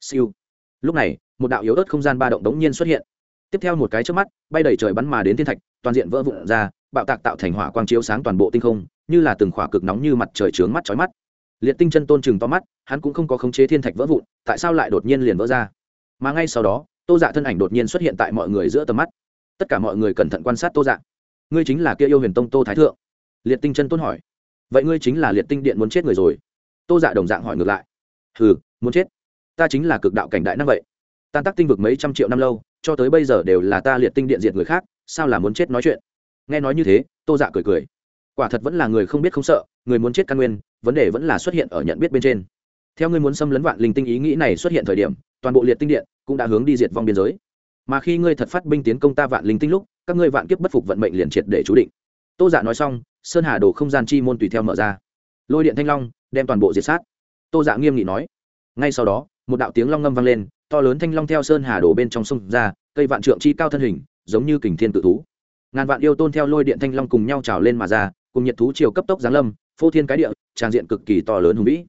Siêu. Lúc này, một đạo yếu ớt không gian ba động đống nhiên xuất hiện. Tiếp theo một cái trước mắt, bay đầy trời bắn mà đến thiên thạch, toàn diện vỡ vụn ra, bạo tạc tạo thành hỏa quang chiếu sáng toàn bộ tinh không, như là từng khỏa cực nóng như mặt trời trướng mắt chói mắt. Liệt tinh chân tôn chừng to mắt, hắn cũng không có khống chế thiên thạch vỡ vụn, tại sao lại đột nhiên liền vỡ ra? Mà ngay sau đó, tô dạ thân ảnh đột nhiên xuất hiện tại mọi người giữa tầm mắt. Tất cả mọi người cẩn thận quan sát tô dạ. Ngươi chính là kia yêu huyền tông tô thái thượng? Liệt tinh chân tôn hỏi vậy ngươi chính là liệt tinh điện muốn chết người rồi. Tô dạ đồng dạng hỏi ngược lại. Hừ, muốn chết? Ta chính là cực đạo cảnh đại năng vậy. Tan tác tinh vực mấy trăm triệu năm lâu, cho tới bây giờ đều là ta liệt tinh điện diệt người khác, sao là muốn chết nói chuyện? Nghe nói như thế, tô dạ cười cười. Quả thật vẫn là người không biết không sợ, người muốn chết căn nguyên, vấn đề vẫn là xuất hiện ở nhận biết bên trên. Theo ngươi muốn xâm lấn vạn linh tinh ý nghĩ này xuất hiện thời điểm, toàn bộ liệt tinh điện cũng đã hướng đi diệt vong biên giới. Mà khi ngươi thật phát binh tiến công ta vạn linh tinh lúc, các ngươi vạn kiếp bất phục vận mệnh liền triệt để chú định. Tô giả dạ nói xong sơn hà đổ không gian chi môn tùy theo mở ra. Lôi điện thanh long đem toàn bộ diệt sát. Tô dạ nghiêm nghị nói. Ngay sau đó, một đạo tiếng long ngâm vang lên, to lớn thanh long theo sơn hà đổ bên trong sông ra, cây vạn trượng chi cao thân hình, giống như kình thiên tự thú. Ngàn vạn yêu tôn theo lôi điện thanh long cùng nhau trào lên mà ra, cùng nhiệt thú chiều cấp tốc giáng lâm, phô thiên cái địa, trang diện cực kỳ to lớn hùng vĩ.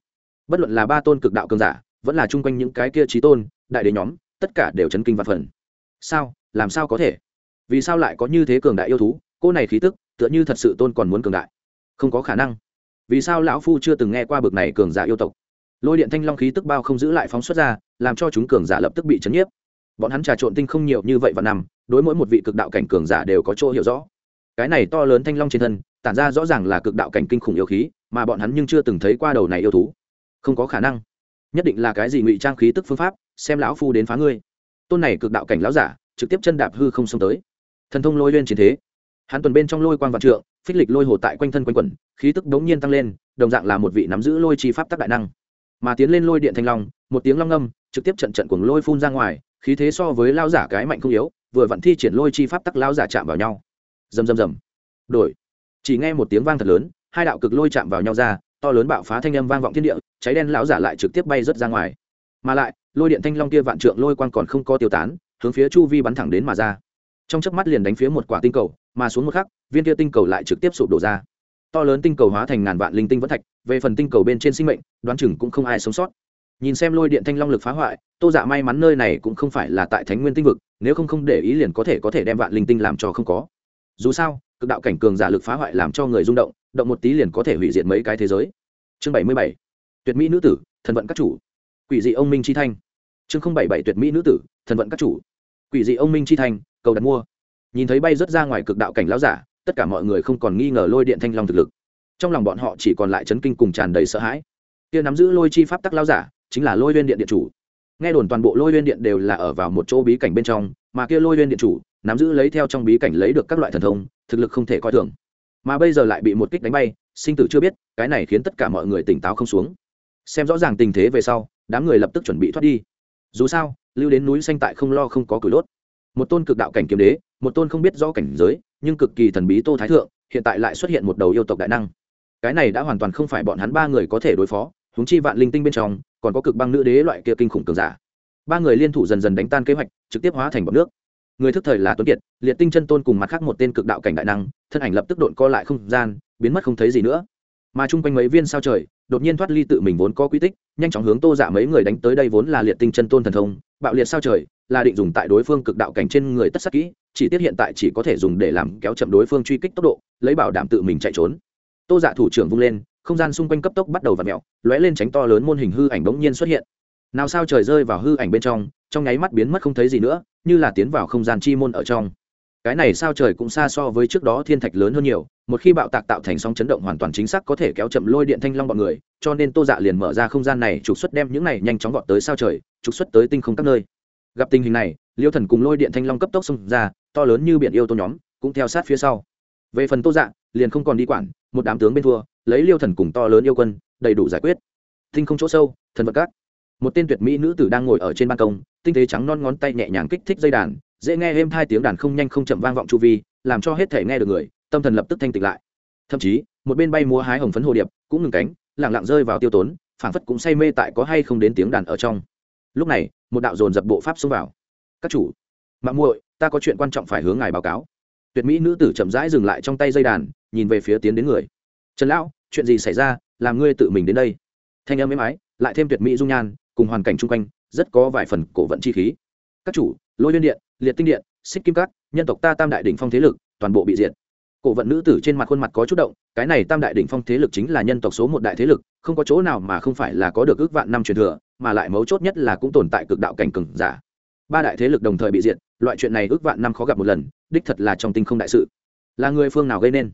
Bất luận là ba tôn cực đạo cường giả, vẫn là chung quanh những cái kia trí tôn, đại đế nhóm, tất cả đều chấn kinh và phần. Sao? Làm sao có thể? Vì sao lại có như thế cường đại yêu thú? Cô này khí tức, tựa như thật sự tôn còn muốn cường đại. Không có khả năng. Vì sao lão phu chưa từng nghe qua bực này cường giả yêu tộc? Lôi điện thanh long khí tức bao không giữ lại phóng xuất ra, làm cho chúng cường giả lập tức bị chấn nhiếp. Bọn hắn trà trộn tinh không nhiều như vậy và nằm đối mỗi một vị cực đạo cảnh cường giả đều có chỗ hiểu rõ. Cái này to lớn thanh long trên thân, tản ra rõ ràng là cực đạo cảnh kinh khủng yêu khí, mà bọn hắn nhưng chưa từng thấy qua đầu này yêu thú. Không có khả năng. Nhất định là cái gì ngụy trang khí tức phương pháp, xem lão phu đến phá ngươi. Tôn này cực đạo cảnh lão giả, trực tiếp chân đạp hư không xông tới. Thần thông lôi lên chiến thế hắn tuần bên trong lôi quang vạn trượng, phích lịch lôi hồ tại quanh thân quanh quẩn, khí tức đống nhiên tăng lên, đồng dạng là một vị nắm giữ lôi chi pháp tắc đại năng. Mà tiến lên lôi điện thanh long, một tiếng long âm, trực tiếp trận trận cuồng lôi phun ra ngoài, khí thế so với lao giả cái mạnh không yếu, vừa vặn thi triển lôi chi pháp tắc lao giả chạm vào nhau. Rầm rầm rầm. Đổi. Chỉ nghe một tiếng vang thật lớn, hai đạo cực lôi chạm vào nhau ra, to lớn bạo phá thanh âm vang vọng thiên địa, cháy đen lão giả lại trực tiếp bay rớt ra ngoài. Mà lại, lôi điện thanh long kia vạn trượng lôi quang còn không có tiêu tán, hướng phía chu vi bắn thẳng đến mà ra. Trong chớp mắt liền đánh phía một quả tinh cầu mà xuống một khắc, viên kia tinh cầu lại trực tiếp sụp đổ ra. To lớn tinh cầu hóa thành ngàn vạn linh tinh vẫn thạch, về phần tinh cầu bên trên sinh mệnh, đoán chừng cũng không ai sống sót. Nhìn xem lôi điện thanh long lực phá hoại, tô dạ may mắn nơi này cũng không phải là tại thánh nguyên tinh vực, nếu không không để ý liền có thể có thể đem vạn linh tinh làm cho không có. Dù sao, cực đạo cảnh cường giả lực phá hoại làm cho người rung động động một tí liền có thể hủy diệt mấy cái thế giới. Chương bảy mươi bảy. Tuyệt mỹ nữ tử, thần vận các chủ. Quỷ dị ông minh chi thanh. Chương không bảy bảy, tuyệt mỹ nữ tử, thần vận các chủ. Quỷ dị ông minh chi thanh, cầu đặt mua nhìn thấy bay rớt ra ngoài cực đạo cảnh lão giả, tất cả mọi người không còn nghi ngờ lôi điện thanh long thực lực. Trong lòng bọn họ chỉ còn lại chấn kinh cùng tràn đầy sợ hãi. Kia nắm giữ lôi chi pháp tắc lão giả, chính là lôi viên điện điện chủ. Nghe đồn toàn bộ lôi viên điện đều là ở vào một chỗ bí cảnh bên trong, mà kia lôi viên điện chủ, nắm giữ lấy theo trong bí cảnh lấy được các loại thần thông, thực lực không thể coi thường. Mà bây giờ lại bị một kích đánh bay, sinh tử chưa biết, cái này khiến tất cả mọi người tỉnh táo không xuống. Xem rõ ràng tình thế về sau, đám người lập tức chuẩn bị thoát đi. Dù sao, lưu đến núi xanh tại không lo không có cửi đốt. Một tôn cực đạo cảnh kiếm đế một tôn không biết rõ cảnh giới, nhưng cực kỳ thần bí tô thái thượng, hiện tại lại xuất hiện một đầu yêu tộc đại năng. Cái này đã hoàn toàn không phải bọn hắn ba người có thể đối phó húng chi vạn linh tinh bên trong, còn có cực băng nữ đế loại kia kinh khủng cường giả. Ba người liên thủ dần dần đánh tan kế hoạch, trực tiếp hóa thành bọc nước. Người thức thời là tuấn kiệt, liệt tinh chân tôn cùng mặt khác một tên cực đạo cảnh đại năng, thân ảnh lập tức độn co lại không gian, biến mất không thấy gì nữa. Mà chung quanh mấy viên sao trời, đột nhiên thoát ly tự mình vốn có quy tích, nhanh chóng hướng tô giả mấy người đánh tới đây vốn là liệt tinh chân tôn thần thông, bạo liệt sao trời, là định dùng tại đối phương cực đạo cảnh trên người tất sắc kỹ chỉ tiết hiện tại chỉ có thể dùng để làm kéo chậm đối phương truy kích tốc độ, lấy bảo đảm tự mình chạy trốn. Tô dạ thủ trưởng vung lên, không gian xung quanh cấp tốc bắt đầu v ặ mẹo lóe lên tránh to lớn môn hình hư ảnh bỗng nhiên xuất hiện. Nào sao trời rơi vào hư ảnh bên trong trong nháy mắt biến mất không thấy gì nữa, như là tiến vào không gian chi môn ở trong. Cái này sao trời cũng xa so với trước đó thiên thạch lớn hơn nhiều, một khi bạo tạc tạo thành sóng chấn động hoàn toàn chính xác có thể kéo chậm lôi điện thanh long bọn người, cho nên tô dạ liền mở ra không gian này, trục xuất đem những này nhanh chóng gọn tới sao trời, trục xuất tới tinh không các nơi. Gặp tình hình này liêu thần cùng lôi điện thanh long cấp tốc xông ra, to lớn như biển yêu tô nhóm, cũng theo sát phía sau. Về phần tô dạ liền không còn đi quản, một đám tướng bên thua, lấy liêu thần cùng to lớn yêu quân, đầy đủ giải quyết. Thinh không chỗ sâu, thần vật cát. Một tên tuyệt mỹ nữ tử đang ngồi ở trên ban công, tinh tế trắng non ngón tay nhẹ nhàng kích thích dây đàn, dễ nghe êm hai tiếng đàn không nhanh không chậm vang vọng chu vi, làm cho hết thể nghe được người, tâm thần lập tức thanh tịnh lại. Thậm chí, một bên bay múa hái hồng phấn hồ điệp, cũng ngừng cánh lẳng lặng rơi vào tiêu tốn, phảng phất cũng say mê tại có hay không đến tiếng đàn ở trong. Lúc này, một đạo dồn dập bộ pháp xông vào các chủ mạng muội, ta có chuyện quan trọng phải hướng ngài báo cáo. Tuyệt mỹ nữ tử chậm rãi dừng lại trong tay dây đàn, nhìn về phía tiến đến người. Trần lão, chuyện gì xảy ra? Làm ngươi tự mình đến đây. Thanh âm êm ái, lại thêm tuyệt mỹ dung nhan, cùng hoàn cảnh chung quanh, rất có vài phần cổ vận chi khí. Các chủ, lôi liên điện, liệt tinh điện, xích kim cát nhân tộc ta tam đại đỉnh phong thế lực, toàn bộ bị diệt. Cổ vận nữ tử trên mặt khuôn mặt có chút động, cái này tam đại đỉnh phong thế lực chính là nhân tộc số một đại thế lực, không có chỗ nào mà không phải là có được ước vạn năm truyền thừa, mà lại mấu chốt nhất là cũng tồn tại cực đạo cảnh cừng giả ba đại thế lực đồng thời bị diệt, loại chuyện này ước vạn năm khó gặp một lần, đích thật là trong tinh không đại sự. Là người phương nào gây nên?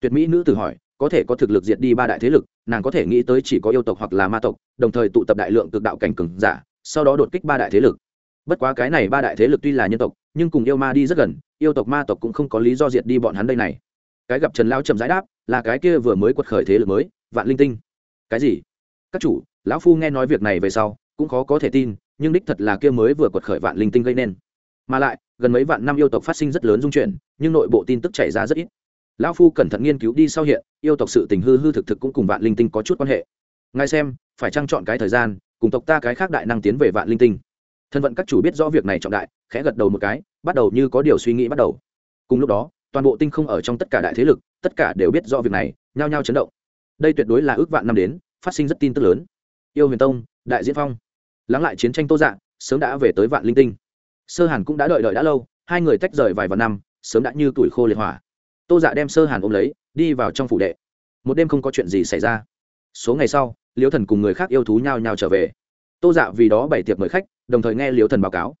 Tuyệt mỹ nữ tử hỏi, có thể có thực lực diệt đi ba đại thế lực, nàng có thể nghĩ tới chỉ có yêu tộc hoặc là ma tộc, đồng thời tụ tập đại lượng cực đạo cảnh cừng giả, sau đó đột kích ba đại thế lực. Bất quá cái này ba đại thế lực tuy là nhân tộc, nhưng cùng yêu ma đi rất gần, yêu tộc ma tộc cũng không có lý do diệt đi bọn hắn đây này. Cái gặp trần lão trầm giải đáp, là cái kia vừa mới quật khởi thế lực mới, vạn linh tinh. Cái gì? Các chủ, lão phu nghe nói việc này về sau, cũng khó có thể tin nhưng đích thật là kia mới vừa quật khởi vạn linh tinh gây nên. Mà lại, gần mấy vạn năm yêu tộc phát sinh rất lớn dung chuyển, nhưng nội bộ tin tức chảy ra rất ít. Lão phu cẩn thận nghiên cứu đi sau hiện, yêu tộc sự tình hư hư thực thực cũng cùng vạn linh tinh có chút quan hệ. Ngài xem, phải trang chọn cái thời gian, cùng tộc ta cái khác đại năng tiến về vạn linh tinh? Thân vận các chủ biết rõ việc này trọng đại, khẽ gật đầu một cái, bắt đầu như có điều suy nghĩ bắt đầu. Cùng lúc đó, toàn bộ tinh không ở trong tất cả đại thế lực, tất cả đều biết rõ việc này, nhao nhao chấn động. Đây tuyệt đối là ước vạn năm đến, phát sinh rất tin tức lớn. Yêu huyền tông, đại diễn phong lắng lại chiến tranh tô dạng sớm đã về tới vạn linh tinh. Sơ hàn cũng đã đợi đợi đã lâu, hai người tách rời vài vạn năm, sớm đã như tuổi khô liệt hỏa. Tô dạ đem sơ hàn ôm lấy, đi vào trong phủ đệ. Một đêm không có chuyện gì xảy ra. Số ngày sau, liễu thần cùng người khác yêu thú nhau nhau trở về. Tô dạ vì đó bảy tiệc mời khách, đồng thời nghe liễu thần báo cáo.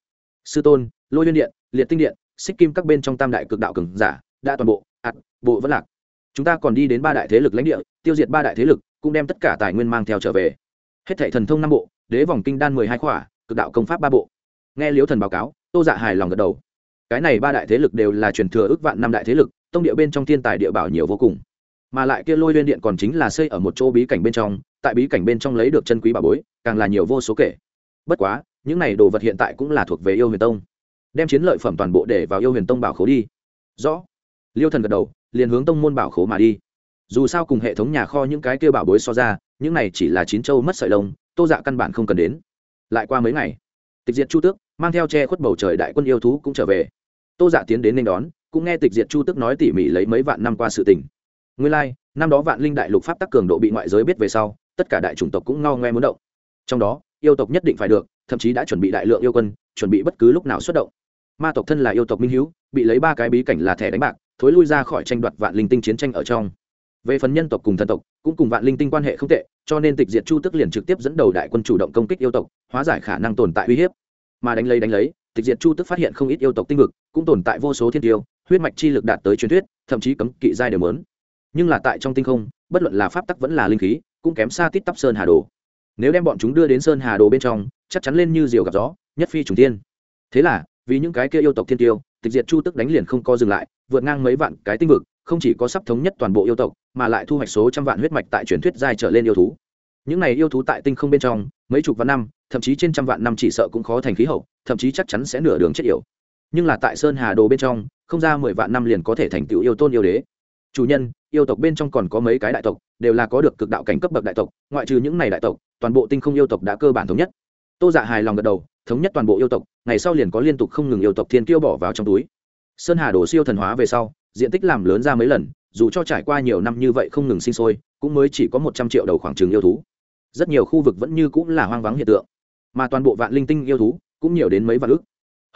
Sư tôn, lôi liên điện, liệt tinh điện, xích kim các bên trong tam đại cực đạo cường giả, đã toàn bộ, ạt, bộ vẫn lạc. Chúng ta còn đi đến ba đại thế lực lãnh địa, tiêu diệt ba đại thế lực, cũng đem tất cả tài nguyên mang theo trở về. Hết thệ thần thông năm bộ đế vòng kinh đan mười hai khỏa, cực đạo công pháp ba bộ. Nghe liễu thần báo cáo, tô dạ hài lòng gật đầu. Cái này ba đại thế lực đều là truyền thừa ước vạn năm đại thế lực, tông địa bên trong thiên tài địa bảo nhiều vô cùng. Mà lại kia lôi liên điện còn chính là xây ở một chỗ bí cảnh bên trong, tại bí cảnh bên trong lấy được chân quý bảo bối, càng là nhiều vô số kể. Bất quá, những này đồ vật hiện tại cũng là thuộc về yêu huyền tông. Đem chiến lợi phẩm toàn bộ để vào yêu huyền tông bảo khố đi. Rõ. Liêu thần gật đầu, liền hướng tông môn bảo khố mà đi. Dù sao cùng hệ thống nhà kho những cái kia bảo bối so ra, những này chỉ là chín châu mất sợi lông tô dạ căn bản không cần đến. Lại qua mấy ngày tịch diệt chu tước mang theo che khuất bầu trời đại quân yêu thú cũng trở về. Tô dạ tiến đến nên đón cũng nghe tịch diệt chu tước nói tỉ mỉ lấy mấy vạn năm qua sự tình. Nguyên lai、like, năm đó vạn linh đại lục pháp tắc cường độ bị ngoại giới biết về sau tất cả đại chủng tộc cũng ngao ngoe muốn động. Trong đó yêu tộc nhất định phải được thậm chí đã chuẩn bị đại lượng yêu quân chuẩn bị bất cứ lúc nào xuất động. Ma tộc thân là yêu tộc minh hữu bị lấy ba cái bí cảnh là thẻ đánh bạc thối lui ra khỏi tranh đoạt vạn linh tinh chiến tranh ở trong. Về phần nhân tộc cùng thần tộc cũng cùng vạn linh tinh quan hệ không tệ cho nên tịch diệt chu tức liền trực tiếp dẫn đầu đại quân chủ động công kích yêu tộc, hóa giải khả năng tồn tại uy hiếp. Mà đánh lấy đánh lấy, tịch diệt chu tức phát hiện không ít yêu tộc tinh vực, cũng tồn tại vô số thiên tiêu, huyết mạch chi lực đạt tới truyền thuyết, thậm chí cấm kỵ giai đều lớn nhưng là tại trong tinh không, bất luận là pháp tắc vẫn là linh khí, cũng kém xa tít tắp sơn hà đồ. Nếu đem bọn chúng đưa đến sơn hà đồ bên trong, chắc chắn lên như diều gặp gió, nhất phi trùng tiên thế là, vì những cái kia yêu tộc thiên tiêu, tịch diệt chu tức đánh liền không co dừng lại, vượt ngang mấy vạn cái tinh vực không chỉ có sắp thống nhất toàn bộ yêu tộc, mà lại thu hoạch số trăm vạn huyết mạch tại truyền thuyết giai trở lên yêu thú. Những này yêu thú tại tinh không bên trong, mấy chục vạn năm, thậm chí trên trăm vạn năm chỉ sợ cũng khó thành khí hậu, thậm chí chắc chắn sẽ nửa đường chết yểu. Nhưng là tại sơn hà đồ bên trong, không ra mười vạn năm liền có thể thành tựu yêu tôn yêu đế. Chủ nhân, yêu tộc bên trong còn có mấy cái đại tộc, đều là có được cực đạo cảnh cấp bậc đại tộc, ngoại trừ những này đại tộc, toàn bộ tinh không yêu tộc đã cơ bản thống nhất. Tô dạ hài lòng gật đầu, thống nhất toàn bộ yêu tộc, ngày sau liền có liên tục không ngừng yêu tộc thiên kiêu bỏ vào trong túi. Sơn hà đổ siêu thần hóa về sau diện tích làm lớn ra mấy lần, dù cho trải qua nhiều năm như vậy không ngừng sinh sôi, cũng mới chỉ có một trăm triệu đầu khoảng trường yêu thú. Rất nhiều khu vực vẫn như cũng là hoang vắng hiện tượng, mà toàn bộ vạn linh tinh yêu thú cũng nhiều đến mấy vạn ước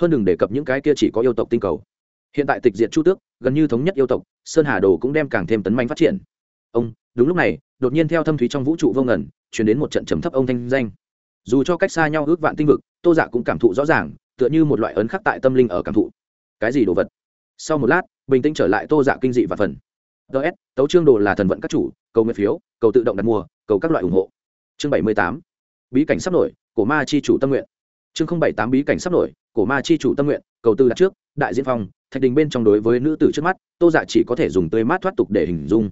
hơn đừng đề cập những cái kia chỉ có yêu tộc tinh cầu. Hiện tại tịch diện chu tước, gần như thống nhất yêu tộc, sơn hà đồ cũng đem càng thêm tấn manh phát triển. Ông, đúng lúc này, đột nhiên theo thâm thúy trong vũ trụ vô ngẩn chuyển đến một trận trầm thấp ông thanh danh. Dù cho cách xa nhau ước vạn tinh vực, tô dạ cũng cảm thụ rõ ràng, tựa như một loại ấn khắc tại tâm linh ở cảm thụ. Cái gì đồ vật? Sau một lát, bình tĩnh trở lại tô dạ kinh dị và phần. Ts tấu trương đồ là thần vận các chủ, cầu nguyện phiếu, cầu tự động đặt mua, cầu các loại ủng hộ. Chương bảy mươi tám, bí cảnh sắp nổi, cổ ma chi chủ tâm nguyện. Chương không bảy tám, bí cảnh sắp nổi, cổ ma chi chủ tâm nguyện, cầu tư đặt trước, đại diễn phong, thạch đình bên trong đối với nữ tử trước mắt, tô dạ chỉ có thể dùng tươi mát thoát tục để hình dung.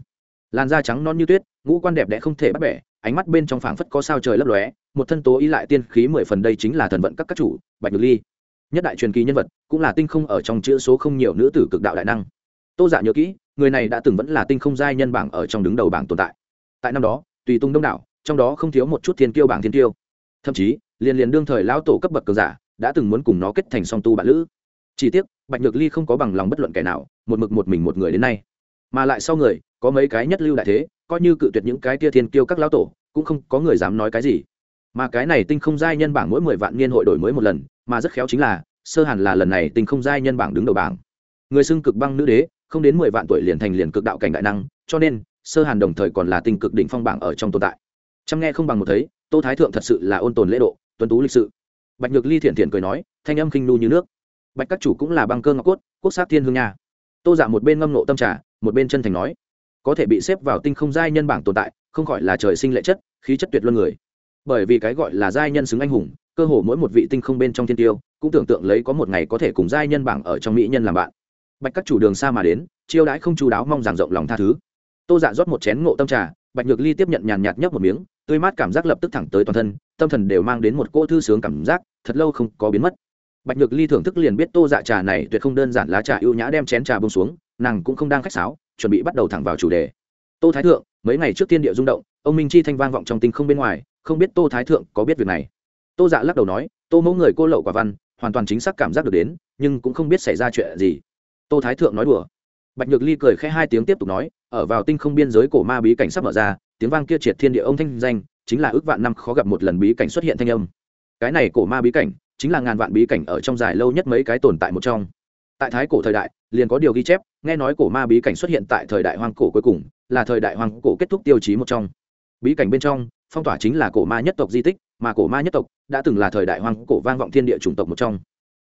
Làn da trắng non như tuyết, ngũ quan đẹp đẽ không thể bắt bẻ, ánh mắt bên trong phảng phất có sao trời lấp lóe, một thân tố ý lại tiên khí mười phần đây chính là thần vận các các chủ, bạch ngược ly nhất đại truyền kỳ nhân vật, cũng là tinh không ở trong chữ số không nhiều nữ tử cực đạo đại năng. Tô giả nhớ kỹ, người này đã từng vẫn là tinh không giai nhân bảng ở trong đứng đầu bảng tồn tại. Tại năm đó, tùy tung đông đảo, trong đó không thiếu một chút thiên kiêu bảng thiên kiêu. Thậm chí, liền liền đương thời lão tổ cấp bậc cờ giả, đã từng muốn cùng nó kết thành song tu bạn lữ. Chỉ tiếc, bạch nhược ly không có bằng lòng bất luận kẻ nào, một mực một mình một người đến nay. Mà lại sau người, có mấy cái nhất lưu đại thế, coi như cự tuyệt những cái tia thiên kiêu các lão tổ, cũng không có người dám nói cái gì. Mà cái này tinh không giai nhân bảng mỗi mười vạn niên hội đổi mới một lần mà rất khéo chính là, sơ hàn là lần này tinh không giai nhân bảng đứng đầu bảng. Người xưng cực băng nữ đế, không đến mười vạn tuổi liền thành liền cực đạo cảnh đại năng, cho nên, sơ hàn đồng thời còn là tinh cực đỉnh phong bảng ở trong tồn tại. Chăm nghe không bằng một thấy, tô thái thượng thật sự là ôn tồn lễ độ tuân tú lịch sự. Bạch nhược ly thiện thiện cười nói, thanh âm khinh nu như nước. Bạch các chủ cũng là băng cơ ngọc cốt, quốc sát thiên hương nha. Tô giả một bên ngâm nộ tâm trà, một bên chân thành nói, có thể bị xếp vào tinh không giai nhân bảng tồn tại, không gọi là trời sinh lệ chất, khí chất tuyệt luân người. Bởi vì cái gọi là giai nhân xứng anh hùng cơ hồ mỗi một vị tinh không bên trong thiên tiêu, cũng tưởng tượng lấy có một ngày có thể cùng giai nhân bảng ở trong mỹ nhân làm bạn. Bạch các chủ đường xa mà đến, chiêu đãi không chú đáo mong rằng rộng lòng tha thứ. Tô dạ rót một chén ngộ tâm trà, bạch nhược ly tiếp nhận nhàn nhạt nhấp một miếng, tươi mát cảm giác lập tức thẳng tới toàn thân, tâm thần đều mang đến một cỗ thư sướng cảm giác, thật lâu không có biến mất. Bạch nhược ly thưởng thức liền biết tô dạ trà này tuyệt không đơn giản lá trà ưu nhã đem chén trà bông xuống, nàng cũng không đang khách sáo, chuẩn bị bắt đầu thẳng vào chủ đề. Tô thái thượng, mấy ngày trước tiên địa rung động, ông minh chi thanh vang vọng trong tinh không bên ngoài, không biết tô thái thượng có biết việc này tô dạ lắc đầu nói, tô mẫu người cô lậu quả văn, hoàn toàn chính xác cảm giác được đến, nhưng cũng không biết xảy ra chuyện gì. Tô thái thượng nói đùa. Bạch nhược ly cười khẽ hai tiếng tiếp tục nói, ở vào tinh không biên giới cổ ma bí cảnh sắp mở ra, tiếng vang kia triệt thiên địa ông thanh danh, chính là ước vạn năm khó gặp một lần bí cảnh xuất hiện thanh âm. Cái này cổ ma bí cảnh, chính là ngàn vạn bí cảnh ở trong dài lâu nhất mấy cái tồn tại một trong. Tại thái cổ thời đại, liền có điều ghi chép, nghe nói cổ ma bí cảnh xuất hiện tại thời đại hoang cổ cuối cùng, là thời đại hoang cổ kết thúc tiêu chí một trong. Bí cảnh bên trong, phong tỏa chính là cổ ma nhất tộc di tích mà cổ ma nhất tộc đã từng là thời đại hoang cổ vang vọng thiên địa chủng tộc một trong.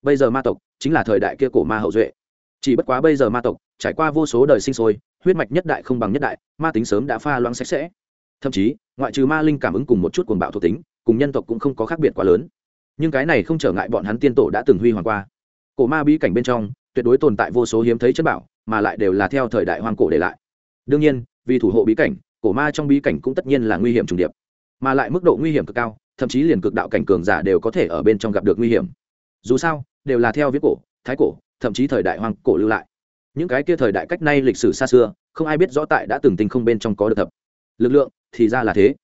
Bây giờ ma tộc chính là thời đại kia cổ ma hậu duệ. Chỉ bất quá bây giờ ma tộc trải qua vô số đời sinh sôi, huyết mạch nhất đại không bằng nhất đại, ma tính sớm đã pha loãng sạch sẽ. Thậm chí, ngoại trừ ma linh cảm ứng cùng một chút cuồng bạo thuộc tính, cùng nhân tộc cũng không có khác biệt quá lớn. Nhưng cái này không trở ngại bọn hắn tiên tổ đã từng huy hoàng qua. Cổ ma bí cảnh bên trong, tuyệt đối tồn tại vô số hiếm thấy chất bảo, mà lại đều là theo thời đại hoang cổ để lại. Đương nhiên, vì thủ hộ bí cảnh, cổ ma trong bí cảnh cũng tất nhiên là nguy hiểm trùng điệp. Mà lại mức độ nguy hiểm cực cao thậm chí liền cực đạo cảnh cường giả đều có thể ở bên trong gặp được nguy hiểm. Dù sao, đều là theo viết cổ, thái cổ, thậm chí thời đại hoang cổ lưu lại. Những cái kia thời đại cách nay lịch sử xa xưa, không ai biết rõ tại đã từng tinh không bên trong có được thập lực lượng thì ra là thế.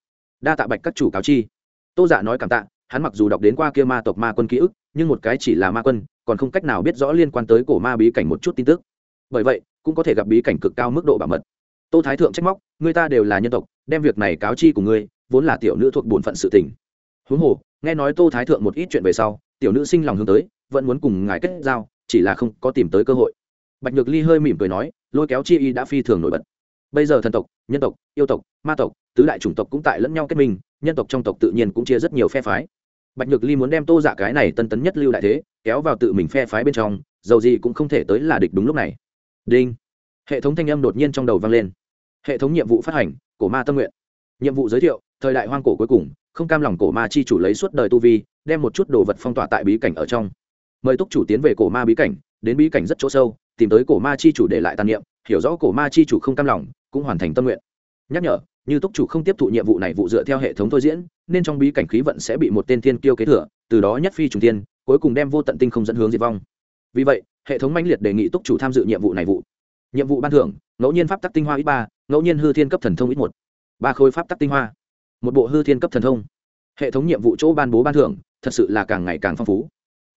Đa tạ bạch các chủ cáo chi. Tô giả dạ nói cảm tạ, hắn mặc dù đọc đến qua kia ma tộc ma quân ký ức, nhưng một cái chỉ là ma quân, còn không cách nào biết rõ liên quan tới cổ ma bí cảnh một chút tin tức. Bởi vậy, cũng có thể gặp bí cảnh cực cao mức độ bảo mật. Tô thái thượng trách móc, người ta đều là nhân tộc, đem việc này cáo chi của ngươi, vốn là tiểu nữ thuộc bổn phận sự tình huống hồ, nghe nói tô thái thượng một ít chuyện về sau, tiểu nữ sinh lòng hướng tới, vẫn muốn cùng ngài kết giao, chỉ là không có tìm tới cơ hội. Bạch nhược ly hơi mỉm cười nói, lôi kéo chi y đã phi thường nổi bật. Bây giờ thần tộc, nhân tộc, yêu tộc, ma tộc, tứ đại chủng tộc cũng tại lẫn nhau kết minh, nhân tộc trong tộc tự nhiên cũng chia rất nhiều phe phái. Bạch nhược ly muốn đem tô giả cái này tân tấn nhất lưu đại thế, kéo vào tự mình phe phái bên trong, dầu gì cũng không thể tới là địch đúng lúc này. Đinh. Hệ thống thanh âm đột nhiên trong đầu vang lên. Hệ thống nhiệm vụ phát hành, cổ ma tâm nguyện. Nhiệm vụ giới thiệu, thời đại hoang cổ cuối cùng không cam lòng cổ ma chi chủ lấy suốt đời tu vi, đem một chút đồ vật phong tỏa tại bí cảnh ở trong. Mời túc chủ tiến về cổ ma bí cảnh, đến bí cảnh rất chỗ sâu, tìm tới cổ ma chi chủ để lại tàn niệm, hiểu rõ cổ ma chi chủ không cam lòng, cũng hoàn thành tâm nguyện. Nhắc nhở, như túc chủ không tiếp thụ nhiệm vụ này vụ dựa theo hệ thống thôi diễn, nên trong bí cảnh khí vận sẽ bị một tên thiên kiêu kế thừa, từ đó nhất phi trùng tiên cuối cùng đem vô tận tinh không dẫn hướng diệt vong. Vì vậy, hệ thống mãnh liệt đề nghị túc chủ tham dự nhiệm vụ này vụ. Nhiệm vụ ban thưởng, ngẫu nhiên pháp tắc tinh hoa ít ba, ngẫu nhiên hư thiên cấp thần thông ít một. Ba khối pháp tắc tinh hoa một bộ hư thiên cấp thần thông. Hệ thống nhiệm vụ chỗ ban bố ban thưởng, thật sự là càng ngày càng phong phú.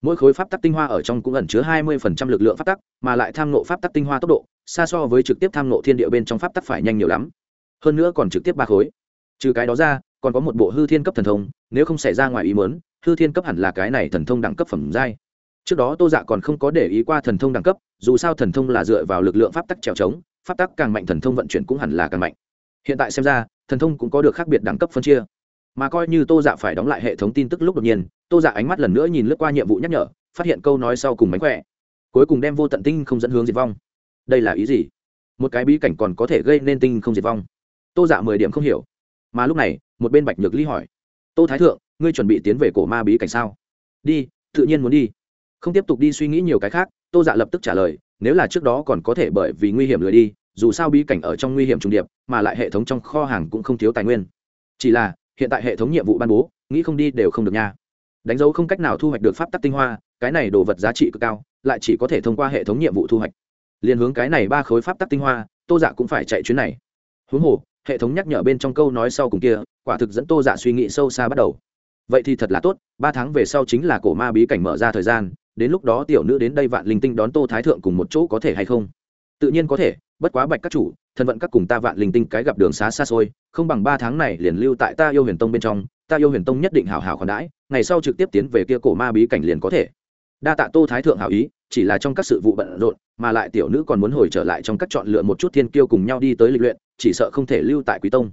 Mỗi khối pháp tắc tinh hoa ở trong cũng ẩn chứa hai mươi phần trăm lực lượng pháp tắc, mà lại tham nộ pháp tắc tinh hoa tốc độ, xa so với trực tiếp tham nộ thiên địa bên trong pháp tắc phải nhanh nhiều lắm. Hơn nữa còn trực tiếp ba khối. Trừ cái đó ra, còn có một bộ hư thiên cấp thần thông, nếu không xảy ra ngoài ý mớn hư thiên cấp hẳn là cái này thần thông đẳng cấp phẩm giai. Trước đó tô dạ còn không có để ý qua thần thông đẳng cấp, dù sao thần thông là dựa vào lực lượng pháp tắc trèo trống, pháp tắc càng mạnh thần thông vận chuyển cũng hẳn là càng mạnh hiện tại xem ra, thần thông cũng có được khác biệt đẳng cấp phân chia. Mà coi như tô dạ phải đóng lại hệ thống tin tức lúc đột nhiên, tô dạ ánh mắt lần nữa nhìn lướt qua nhiệm vụ nhắc nhở, phát hiện câu nói sau cùng mánh khỏe. Cuối cùng đem vô tận tinh không dẫn hướng diệt vong. Đây là ý gì? Một cái bí cảnh còn có thể gây nên tinh không diệt vong. Tô dạ mười điểm không hiểu. Mà lúc này, một bên bạch nhược ly hỏi, tô thái thượng, ngươi chuẩn bị tiến về cổ ma bí cảnh sao? Đi, tự nhiên muốn đi. Không tiếp tục đi suy nghĩ nhiều cái khác, tô dạ lập tức trả lời, nếu là trước đó còn có thể bởi vì nguy hiểm lười đi dù sao bí cảnh ở trong nguy hiểm trùng điệp, mà lại hệ thống trong kho hàng cũng không thiếu tài nguyên. Chỉ là, hiện tại hệ thống nhiệm vụ ban bố, nghĩ không đi đều không được nha. Đánh dấu không cách nào thu hoạch được pháp tắc tinh hoa, cái này đồ vật giá trị cực cao, lại chỉ có thể thông qua hệ thống nhiệm vụ thu hoạch. Liền hướng cái này ba khối pháp tắc tinh hoa, tô dạ cũng phải chạy chuyến này. Huống hồ, hệ thống nhắc nhở bên trong câu nói sau cùng kia, quả thực dẫn tô dạ suy nghĩ sâu xa bắt đầu. Vậy thì thật là tốt, ba tháng về sau chính là cổ ma bí cảnh mở ra thời gian, đến lúc đó tiểu nữ đến đây vạn linh tinh đón tô thái thượng cùng một chỗ có thể hay không? Tự nhiên có thể, bất quá bạch các chủ thần vận các cùng ta vạn linh tinh cái gặp đường xá xa xôi, không bằng ba tháng này liền lưu tại ta yêu huyền tông bên trong, ta yêu huyền tông nhất định hào hào khoản đãi, ngày sau trực tiếp tiến về kia cổ ma bí cảnh liền có thể. Đa tạ tô thái thượng hảo ý, chỉ là trong các sự vụ bận rộn, mà lại tiểu nữ còn muốn hồi trở lại trong các chọn lựa một chút thiên kiêu cùng nhau đi tới lịch luyện, chỉ sợ không thể lưu tại quý tông.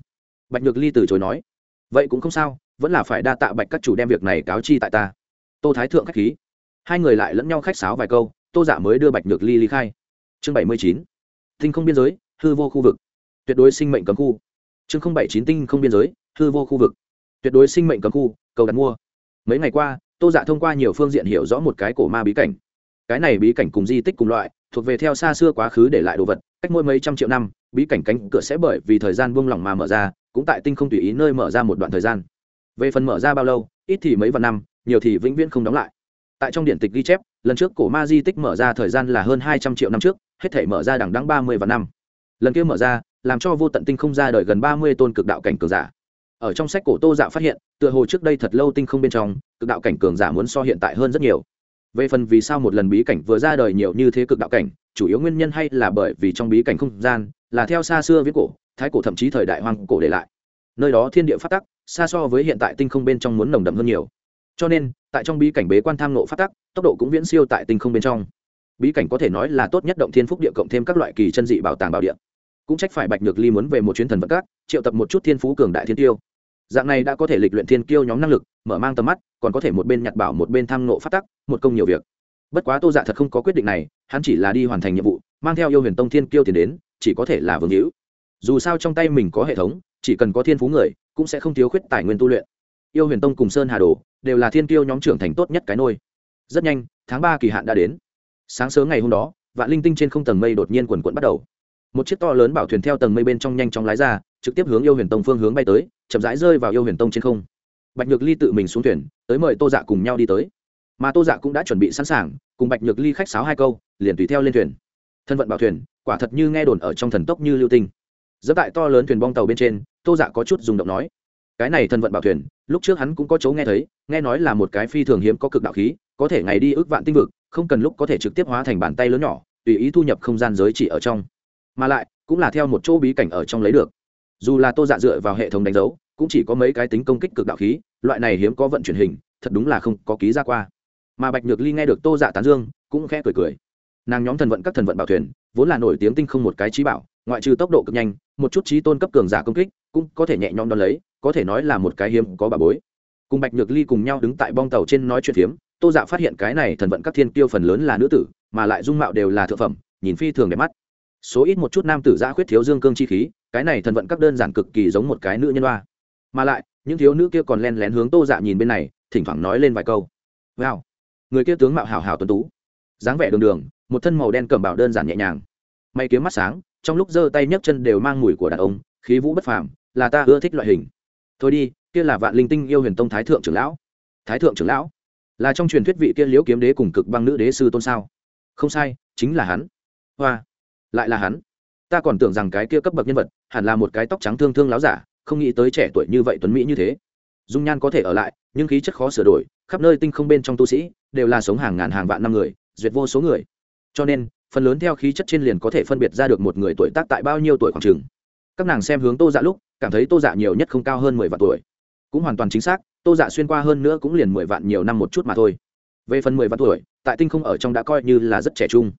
Bạch nhược ly từ chối nói, vậy cũng không sao, vẫn là phải đa tạ bạch các chủ đem việc này cáo chi tại ta. Tô thái thượng khách khí. Hai người lại lẫn nhau khách sáo vài câu, tô giả dạ mới đưa bạch nhược ly ly khai chương bảy mươi chín. Tinh không biên giới, hư vô khu vực. Tuyệt đối sinh mệnh cấm khu. Chương không bảy chín tinh không biên giới, hư vô khu vực. Tuyệt đối sinh mệnh cấm khu, cầu đặt mua. Mấy ngày qua, tô dạ thông qua nhiều phương diện hiểu rõ một cái cổ ma bí cảnh. Cái này bí cảnh cùng di tích cùng loại, thuộc về theo xa xưa quá khứ để lại đồ vật, cách mỗi mấy trăm triệu năm, bí cảnh cánh cửa sẽ bởi vì thời gian buông lỏng mà mở ra, cũng tại tinh không tùy ý nơi mở ra một đoạn thời gian. Về phần mở ra bao lâu, ít thì mấy vạn năm, nhiều thì vĩnh viễn không đóng lại tại trong điện tịch ghi chép, lần trước cổ ma di tích mở ra thời gian là hơn hai trăm triệu năm trước, hết thể mở ra đằng đăng ba mươi vạn năm. Lần kia mở ra, làm cho vô tận tinh không ra đời gần ba mươi tôn cực đạo cảnh cường giả. Ở trong sách cổ tô dạ phát hiện, tựa hồ trước đây thật lâu tinh không bên trong, cực đạo cảnh cường giả muốn so hiện tại hơn rất nhiều. Về phần vì sao một lần bí cảnh vừa ra đời nhiều như thế cực đạo cảnh, chủ yếu nguyên nhân hay là bởi vì trong bí cảnh không gian, là theo xa xưa viết cổ, thái cổ thậm chí thời đại hoang cổ để lại. Nơi đó thiên địa phát tắc, xa so với hiện tại tinh không bên trong muốn nồng đậm hơn nhiều cho nên, tại trong bí cảnh bế quan tham nộ phát tắc, tốc độ cũng viễn siêu tại tinh không bên trong. Bí cảnh có thể nói là tốt nhất động thiên phúc địa cộng thêm các loại kỳ chân dị bảo tàng bảo địa. Cũng trách phải bạch nhược ly muốn về một chuyến thần vật các, triệu tập một chút thiên phú cường đại thiên tiêu. Dạng này đã có thể lịch luyện thiên kiêu nhóm năng lực, mở mang tầm mắt, còn có thể một bên nhặt bảo một bên tham nộ phát tắc, một công nhiều việc. Bất quá tô dạ thật không có quyết định này, hắn chỉ là đi hoàn thành nhiệm vụ, mang theo yêu huyền tông thiên kiêu tiền đến, chỉ có thể là vương hữu. Dù sao trong tay mình có hệ thống, chỉ cần có thiên phú người, cũng sẽ không thiếu khuyết tài nguyên tu luyện yêu huyền tông cùng sơn hà đồ đều là thiên Tiêu nhóm trưởng thành tốt nhất cái nôi. Rất nhanh, tháng ba kỳ hạn đã đến. Sáng sớm ngày hôm đó, vạn linh tinh trên không tầng mây đột nhiên quần quận bắt đầu. Một chiếc to lớn bảo thuyền theo tầng mây bên trong nhanh chóng lái ra, trực tiếp hướng yêu huyền tông phương hướng bay tới, chậm rãi rơi vào yêu huyền tông trên không. Bạch nhược ly tự mình xuống thuyền, tới mời tô dạ cùng nhau đi tới. Mà tô dạ cũng đã chuẩn bị sẵn sàng, cùng bạch nhược ly khách sáo hai câu, liền tùy theo lên thuyền. Thân vận bảo thuyền, quả thật như nghe đồn ở trong thần tốc như lưu tinh. Dẫn tại to lớn thuyền bong tàu bên trên, tô dạ có chút dùng động nói cái này thân vận bảo thuyền, lúc trước hắn cũng có chỗ nghe thấy, nghe nói là một cái phi thường hiếm có cực đạo khí, có thể ngày đi ước vạn tinh vực, không cần lúc có thể trực tiếp hóa thành bàn tay lớn nhỏ, tùy ý thu nhập không gian giới chỉ ở trong. Mà lại, cũng là theo một chỗ bí cảnh ở trong lấy được. Dù là tô dạ dựa vào hệ thống đánh dấu, cũng chỉ có mấy cái tính công kích cực đạo khí, loại này hiếm có vận chuyển hình, thật đúng là không có ký ra qua. Mà bạch nhược ly nghe được tô dạ tán dương, cũng khẽ cười cười. Nàng nhóm thần vận các thần vận bảo thuyền, vốn là nổi tiếng tinh không một cái trí bảo, ngoại trừ tốc độ cực nhanh, một chút trí tôn cấp cường giả công kích, cũng có thể nhẹ nhõm đón lấy có thể nói là một cái hiếm có bà bối. Cùng bạch nhược ly cùng nhau đứng tại bong tàu trên nói chuyện phiếm, tô dạ phát hiện cái này thần vận các thiên tiêu phần lớn là nữ tử, mà lại dung mạo đều là thượng phẩm, nhìn phi thường đẹp mắt. Số ít một chút nam tử giã khuyết thiếu dương cương chi khí, cái này thần vận các đơn giản cực kỳ giống một cái nữ nhân hoa. Mà lại, những thiếu nữ kia còn len lén hướng tô dạ nhìn bên này, thỉnh thoảng nói lên vài câu. Wow, người kia tướng mạo hào hào tuấn tú, dáng vẻ đường đường, một thân màu đen cẩm bảo đơn giản nhẹ nhàng. May kiếm mắt sáng, trong lúc giơ tay nhấc chân đều mang mùi của đàn ông, khí vũ bất phàm, là ta ưa thích loại hình thôi đi, kia là vạn linh tinh yêu huyền tông thái thượng trưởng lão. Thái thượng trưởng lão? Là trong truyền thuyết vị kia liễu kiếm đế cùng cực băng nữ đế sư tôn sao? Không sai, chính là hắn. Hoa, lại là hắn. Ta còn tưởng rằng cái kia cấp bậc nhân vật hẳn là một cái tóc trắng thương thương láo giả, không nghĩ tới trẻ tuổi như vậy tuấn mỹ như thế. Dung nhan có thể ở lại, nhưng khí chất khó sửa đổi, khắp nơi tinh không bên trong tu sĩ đều là sống hàng ngàn hàng vạn năm người, duyệt vô số người. Cho nên, phần lớn theo khí chất trên liền có thể phân biệt ra được một người tuổi tác tại bao nhiêu tuổi khoảng trường các nàng xem hướng tô dạ lúc cảm thấy tô dạ nhiều nhất không cao hơn mười vạn tuổi. Cũng hoàn toàn chính xác, tô dạ xuyên qua hơn nữa cũng liền mười vạn nhiều năm một chút mà thôi. Về phần mười vạn tuổi, tại tinh không ở trong đã coi như là rất trẻ trung.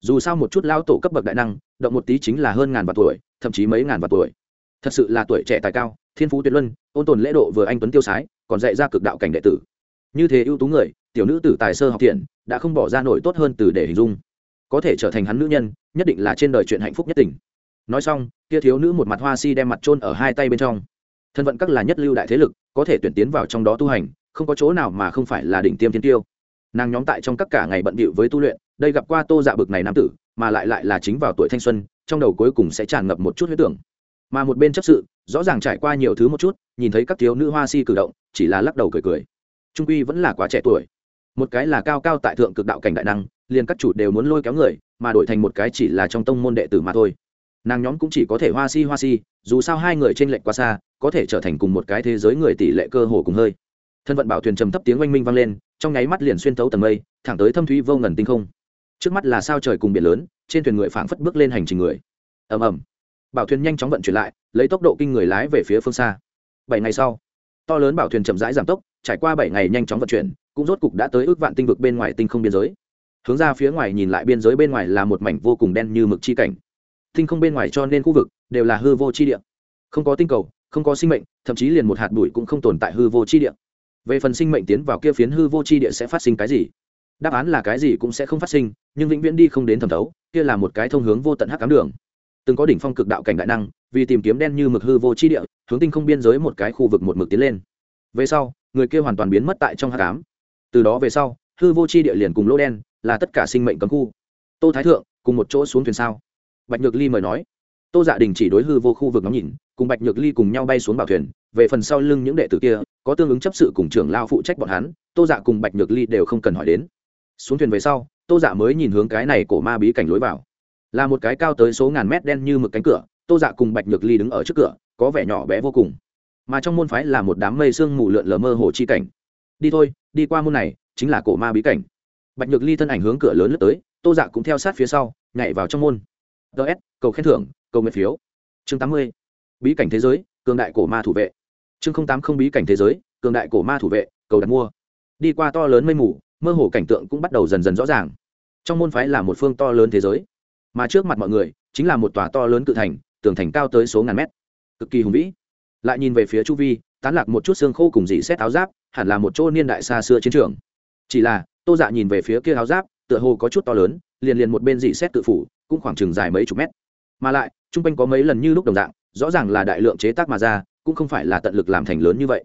Dù sao một chút lao tổ cấp bậc đại năng, động một tí chính là hơn ngàn vạn tuổi, thậm chí mấy ngàn vạn tuổi. Thật sự là tuổi trẻ tài cao, thiên phú tuyệt luân, ôn tồn lễ độ vừa anh tuấn tiêu sái, còn dạy ra cực đạo cảnh đệ tử. Như thế ưu tú người, tiểu nữ tử tài sơ học thiện đã không bỏ ra nổi tốt hơn từ để hình dung. Có thể trở thành hắn nữ nhân, nhất định là trên đời chuyện hạnh phúc nhất tình nói xong, kia thiếu nữ một mặt hoa si đem mặt trôn ở hai tay bên trong. Thân vận các là nhất lưu đại thế lực, có thể tuyển tiến vào trong đó tu hành, không có chỗ nào mà không phải là đỉnh tiêm thiên tiêu. Nàng nhóm tại trong các cả ngày bận bịu với tu luyện, đây gặp qua tô dạ bực này nam tử, mà lại lại là chính vào tuổi thanh xuân, trong đầu cuối cùng sẽ tràn ngập một chút huyết tưởng. Mà một bên chấp sự, rõ ràng trải qua nhiều thứ một chút, nhìn thấy các thiếu nữ hoa si cử động, chỉ là lắc đầu cười cười. Trung quy vẫn là quá trẻ tuổi. Một cái là cao cao tại thượng cực đạo cảnh đại năng, liền các chủ đều muốn lôi kéo người, mà đổi thành một cái chỉ là trong tông môn đệ tử mà thôi nàng nhóm cũng chỉ có thể hoa si hoa si, dù sao hai người trên lệch quá xa, có thể trở thành cùng một cái thế giới người tỷ lệ cơ hồ cùng hơi. Thân vận bảo thuyền trầm thấp tiếng oanh minh vang lên, trong nháy mắt liền xuyên tấu tầng mây, thẳng tới thâm thúy vô ngần tinh không. Trước mắt là sao trời cùng biển lớn, trên thuyền người phảng phất bước lên hành trình người. Ầm ầm. Bảo thuyền nhanh chóng vận chuyển lại, lấy tốc độ kinh người lái về phía phương xa. Bảy ngày sau, to lớn bảo thuyền chậm rãi giảm tốc, trải qua bảy ngày nhanh chóng vận chuyển, cũng rốt cục đã tới ước vạn tinh vực bên ngoài tinh không biên giới. Hướng ra phía ngoài nhìn lại biên giới bên ngoài là một mảnh vô cùng đen như mực chi cảnh tinh không bên ngoài cho nên khu vực đều là hư vô chi địa. Không có tinh cầu, không có sinh mệnh, thậm chí liền một hạt bụi cũng không tồn tại hư vô chi địa. Về phần sinh mệnh tiến vào kia phiến hư vô chi địa sẽ phát sinh cái gì? Đáp án là cái gì cũng sẽ không phát sinh, nhưng vĩnh viễn đi không đến thẩm thấu, kia là một cái thông hướng vô tận hắc cám đường. Từng có đỉnh phong cực đạo cảnh đại năng, vì tìm kiếm đen như mực hư vô chi địa, hướng tinh không biên giới một cái khu vực một mực tiến lên. Về sau, người kia hoàn toàn biến mất tại trong hắc ám. Từ đó về sau, hư vô chi địa liền cùng lỗ đen, là tất cả sinh mệnh cấm khu. Tô thái thượng, cùng một chỗ xuống thuyền sao? Bạch nhược ly mời nói. Tô dạ đình chỉ đối hư vô khu vực ngắm nhìn, cùng bạch nhược ly cùng nhau bay xuống bảo thuyền, về phần sau lưng những đệ tử kia, có tương ứng chấp sự cùng trưởng lao phụ trách bọn hắn, tô dạ cùng bạch nhược ly đều không cần hỏi đến. Xuống thuyền về sau, tô dạ mới nhìn hướng cái này cổ ma bí cảnh lối vào. Là một cái cao tới số ngàn mét đen như mực cánh cửa, tô dạ cùng bạch nhược ly đứng ở trước cửa, có vẻ nhỏ bé vô cùng. Mà trong môn phái là một đám mây sương mù lượn lờ mơ hồ chi cảnh. Đi thôi, đi qua môn này, chính là cổ ma bí cảnh. Bạch nhược ly thân ảnh hướng cửa lớn lướt tới, tô dạ cũng theo sát phía sau, nhảy vào trong môn ts cầu khen thưởng, cầu nguyện phiếu. Chương tám mươi, bí cảnh thế giới, cường đại cổ ma thủ vệ. Chương tám không bí cảnh thế giới, cường đại cổ ma thủ vệ, cầu đặt mua. Đi qua to lớn mây mù, mơ hồ cảnh tượng cũng bắt đầu dần dần rõ ràng. Trong môn phái là một phương to lớn thế giới, mà trước mặt mọi người chính là một tòa to lớn cự thành, tường thành cao tới số ngàn mét. Cực kỳ hùng vĩ. Lại nhìn về phía chu vi, tán lạc một chút xương khô cùng dị xét áo giáp, hẳn là một chỗ niên đại xa xưa chiến trường. Chỉ là, tô dạ nhìn về phía kia áo giáp, tựa hồ có chút to lớn liền liền một bên dị xét tự phủ, cũng khoảng chừng dài mấy chục mét. Mà lại t r u n g quanh có mấy lần như lúc đồng dạng, rõ ràng là đại lượng chế tác mà ra, cũng không phải là tận lực làm thành lớn như vậy.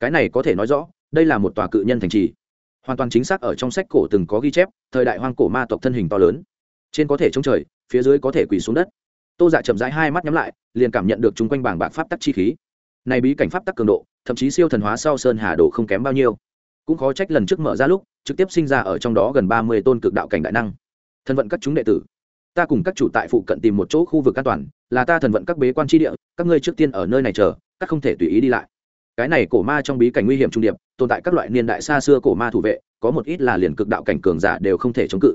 Cái này có thể nói rõ, đây là một tòa cự nhân thành trì. Hoàn toàn chính xác ở trong sách cổ từng có ghi chép, thời đại hoang cổ ma tộc thân hình to lớn. Trên có thể chống trời, phía dưới có thể quỳ xuống đất. Tô dạ chậm rãi hai mắt nhắm lại, liền cảm nhận được chung quanh bảng bạc pháp tắc chi khí. Này bí cảnh pháp tắc cường độ, thậm chí siêu thần hóa sau sơn hà đồ không kém bao nhiêu. Cũng khó trách lần trước mở ra lúc, trực tiếp sinh ra ở trong đó gần ba mươi tôn cực đạo cảnh đại năng thần vận các chúng đệ tử. Ta cùng các chủ tại phụ cận tìm một chỗ khu vực an toàn, là ta thần vận các bế quan tri địa, các ngươi trước tiên ở nơi này chờ, các không thể tùy ý đi lại. Cái này cổ ma trong bí cảnh nguy hiểm trung điệp, tồn tại các loại niên đại xa xưa cổ ma thủ vệ, có một ít là liền cực đạo cảnh cường giả đều không thể chống cự.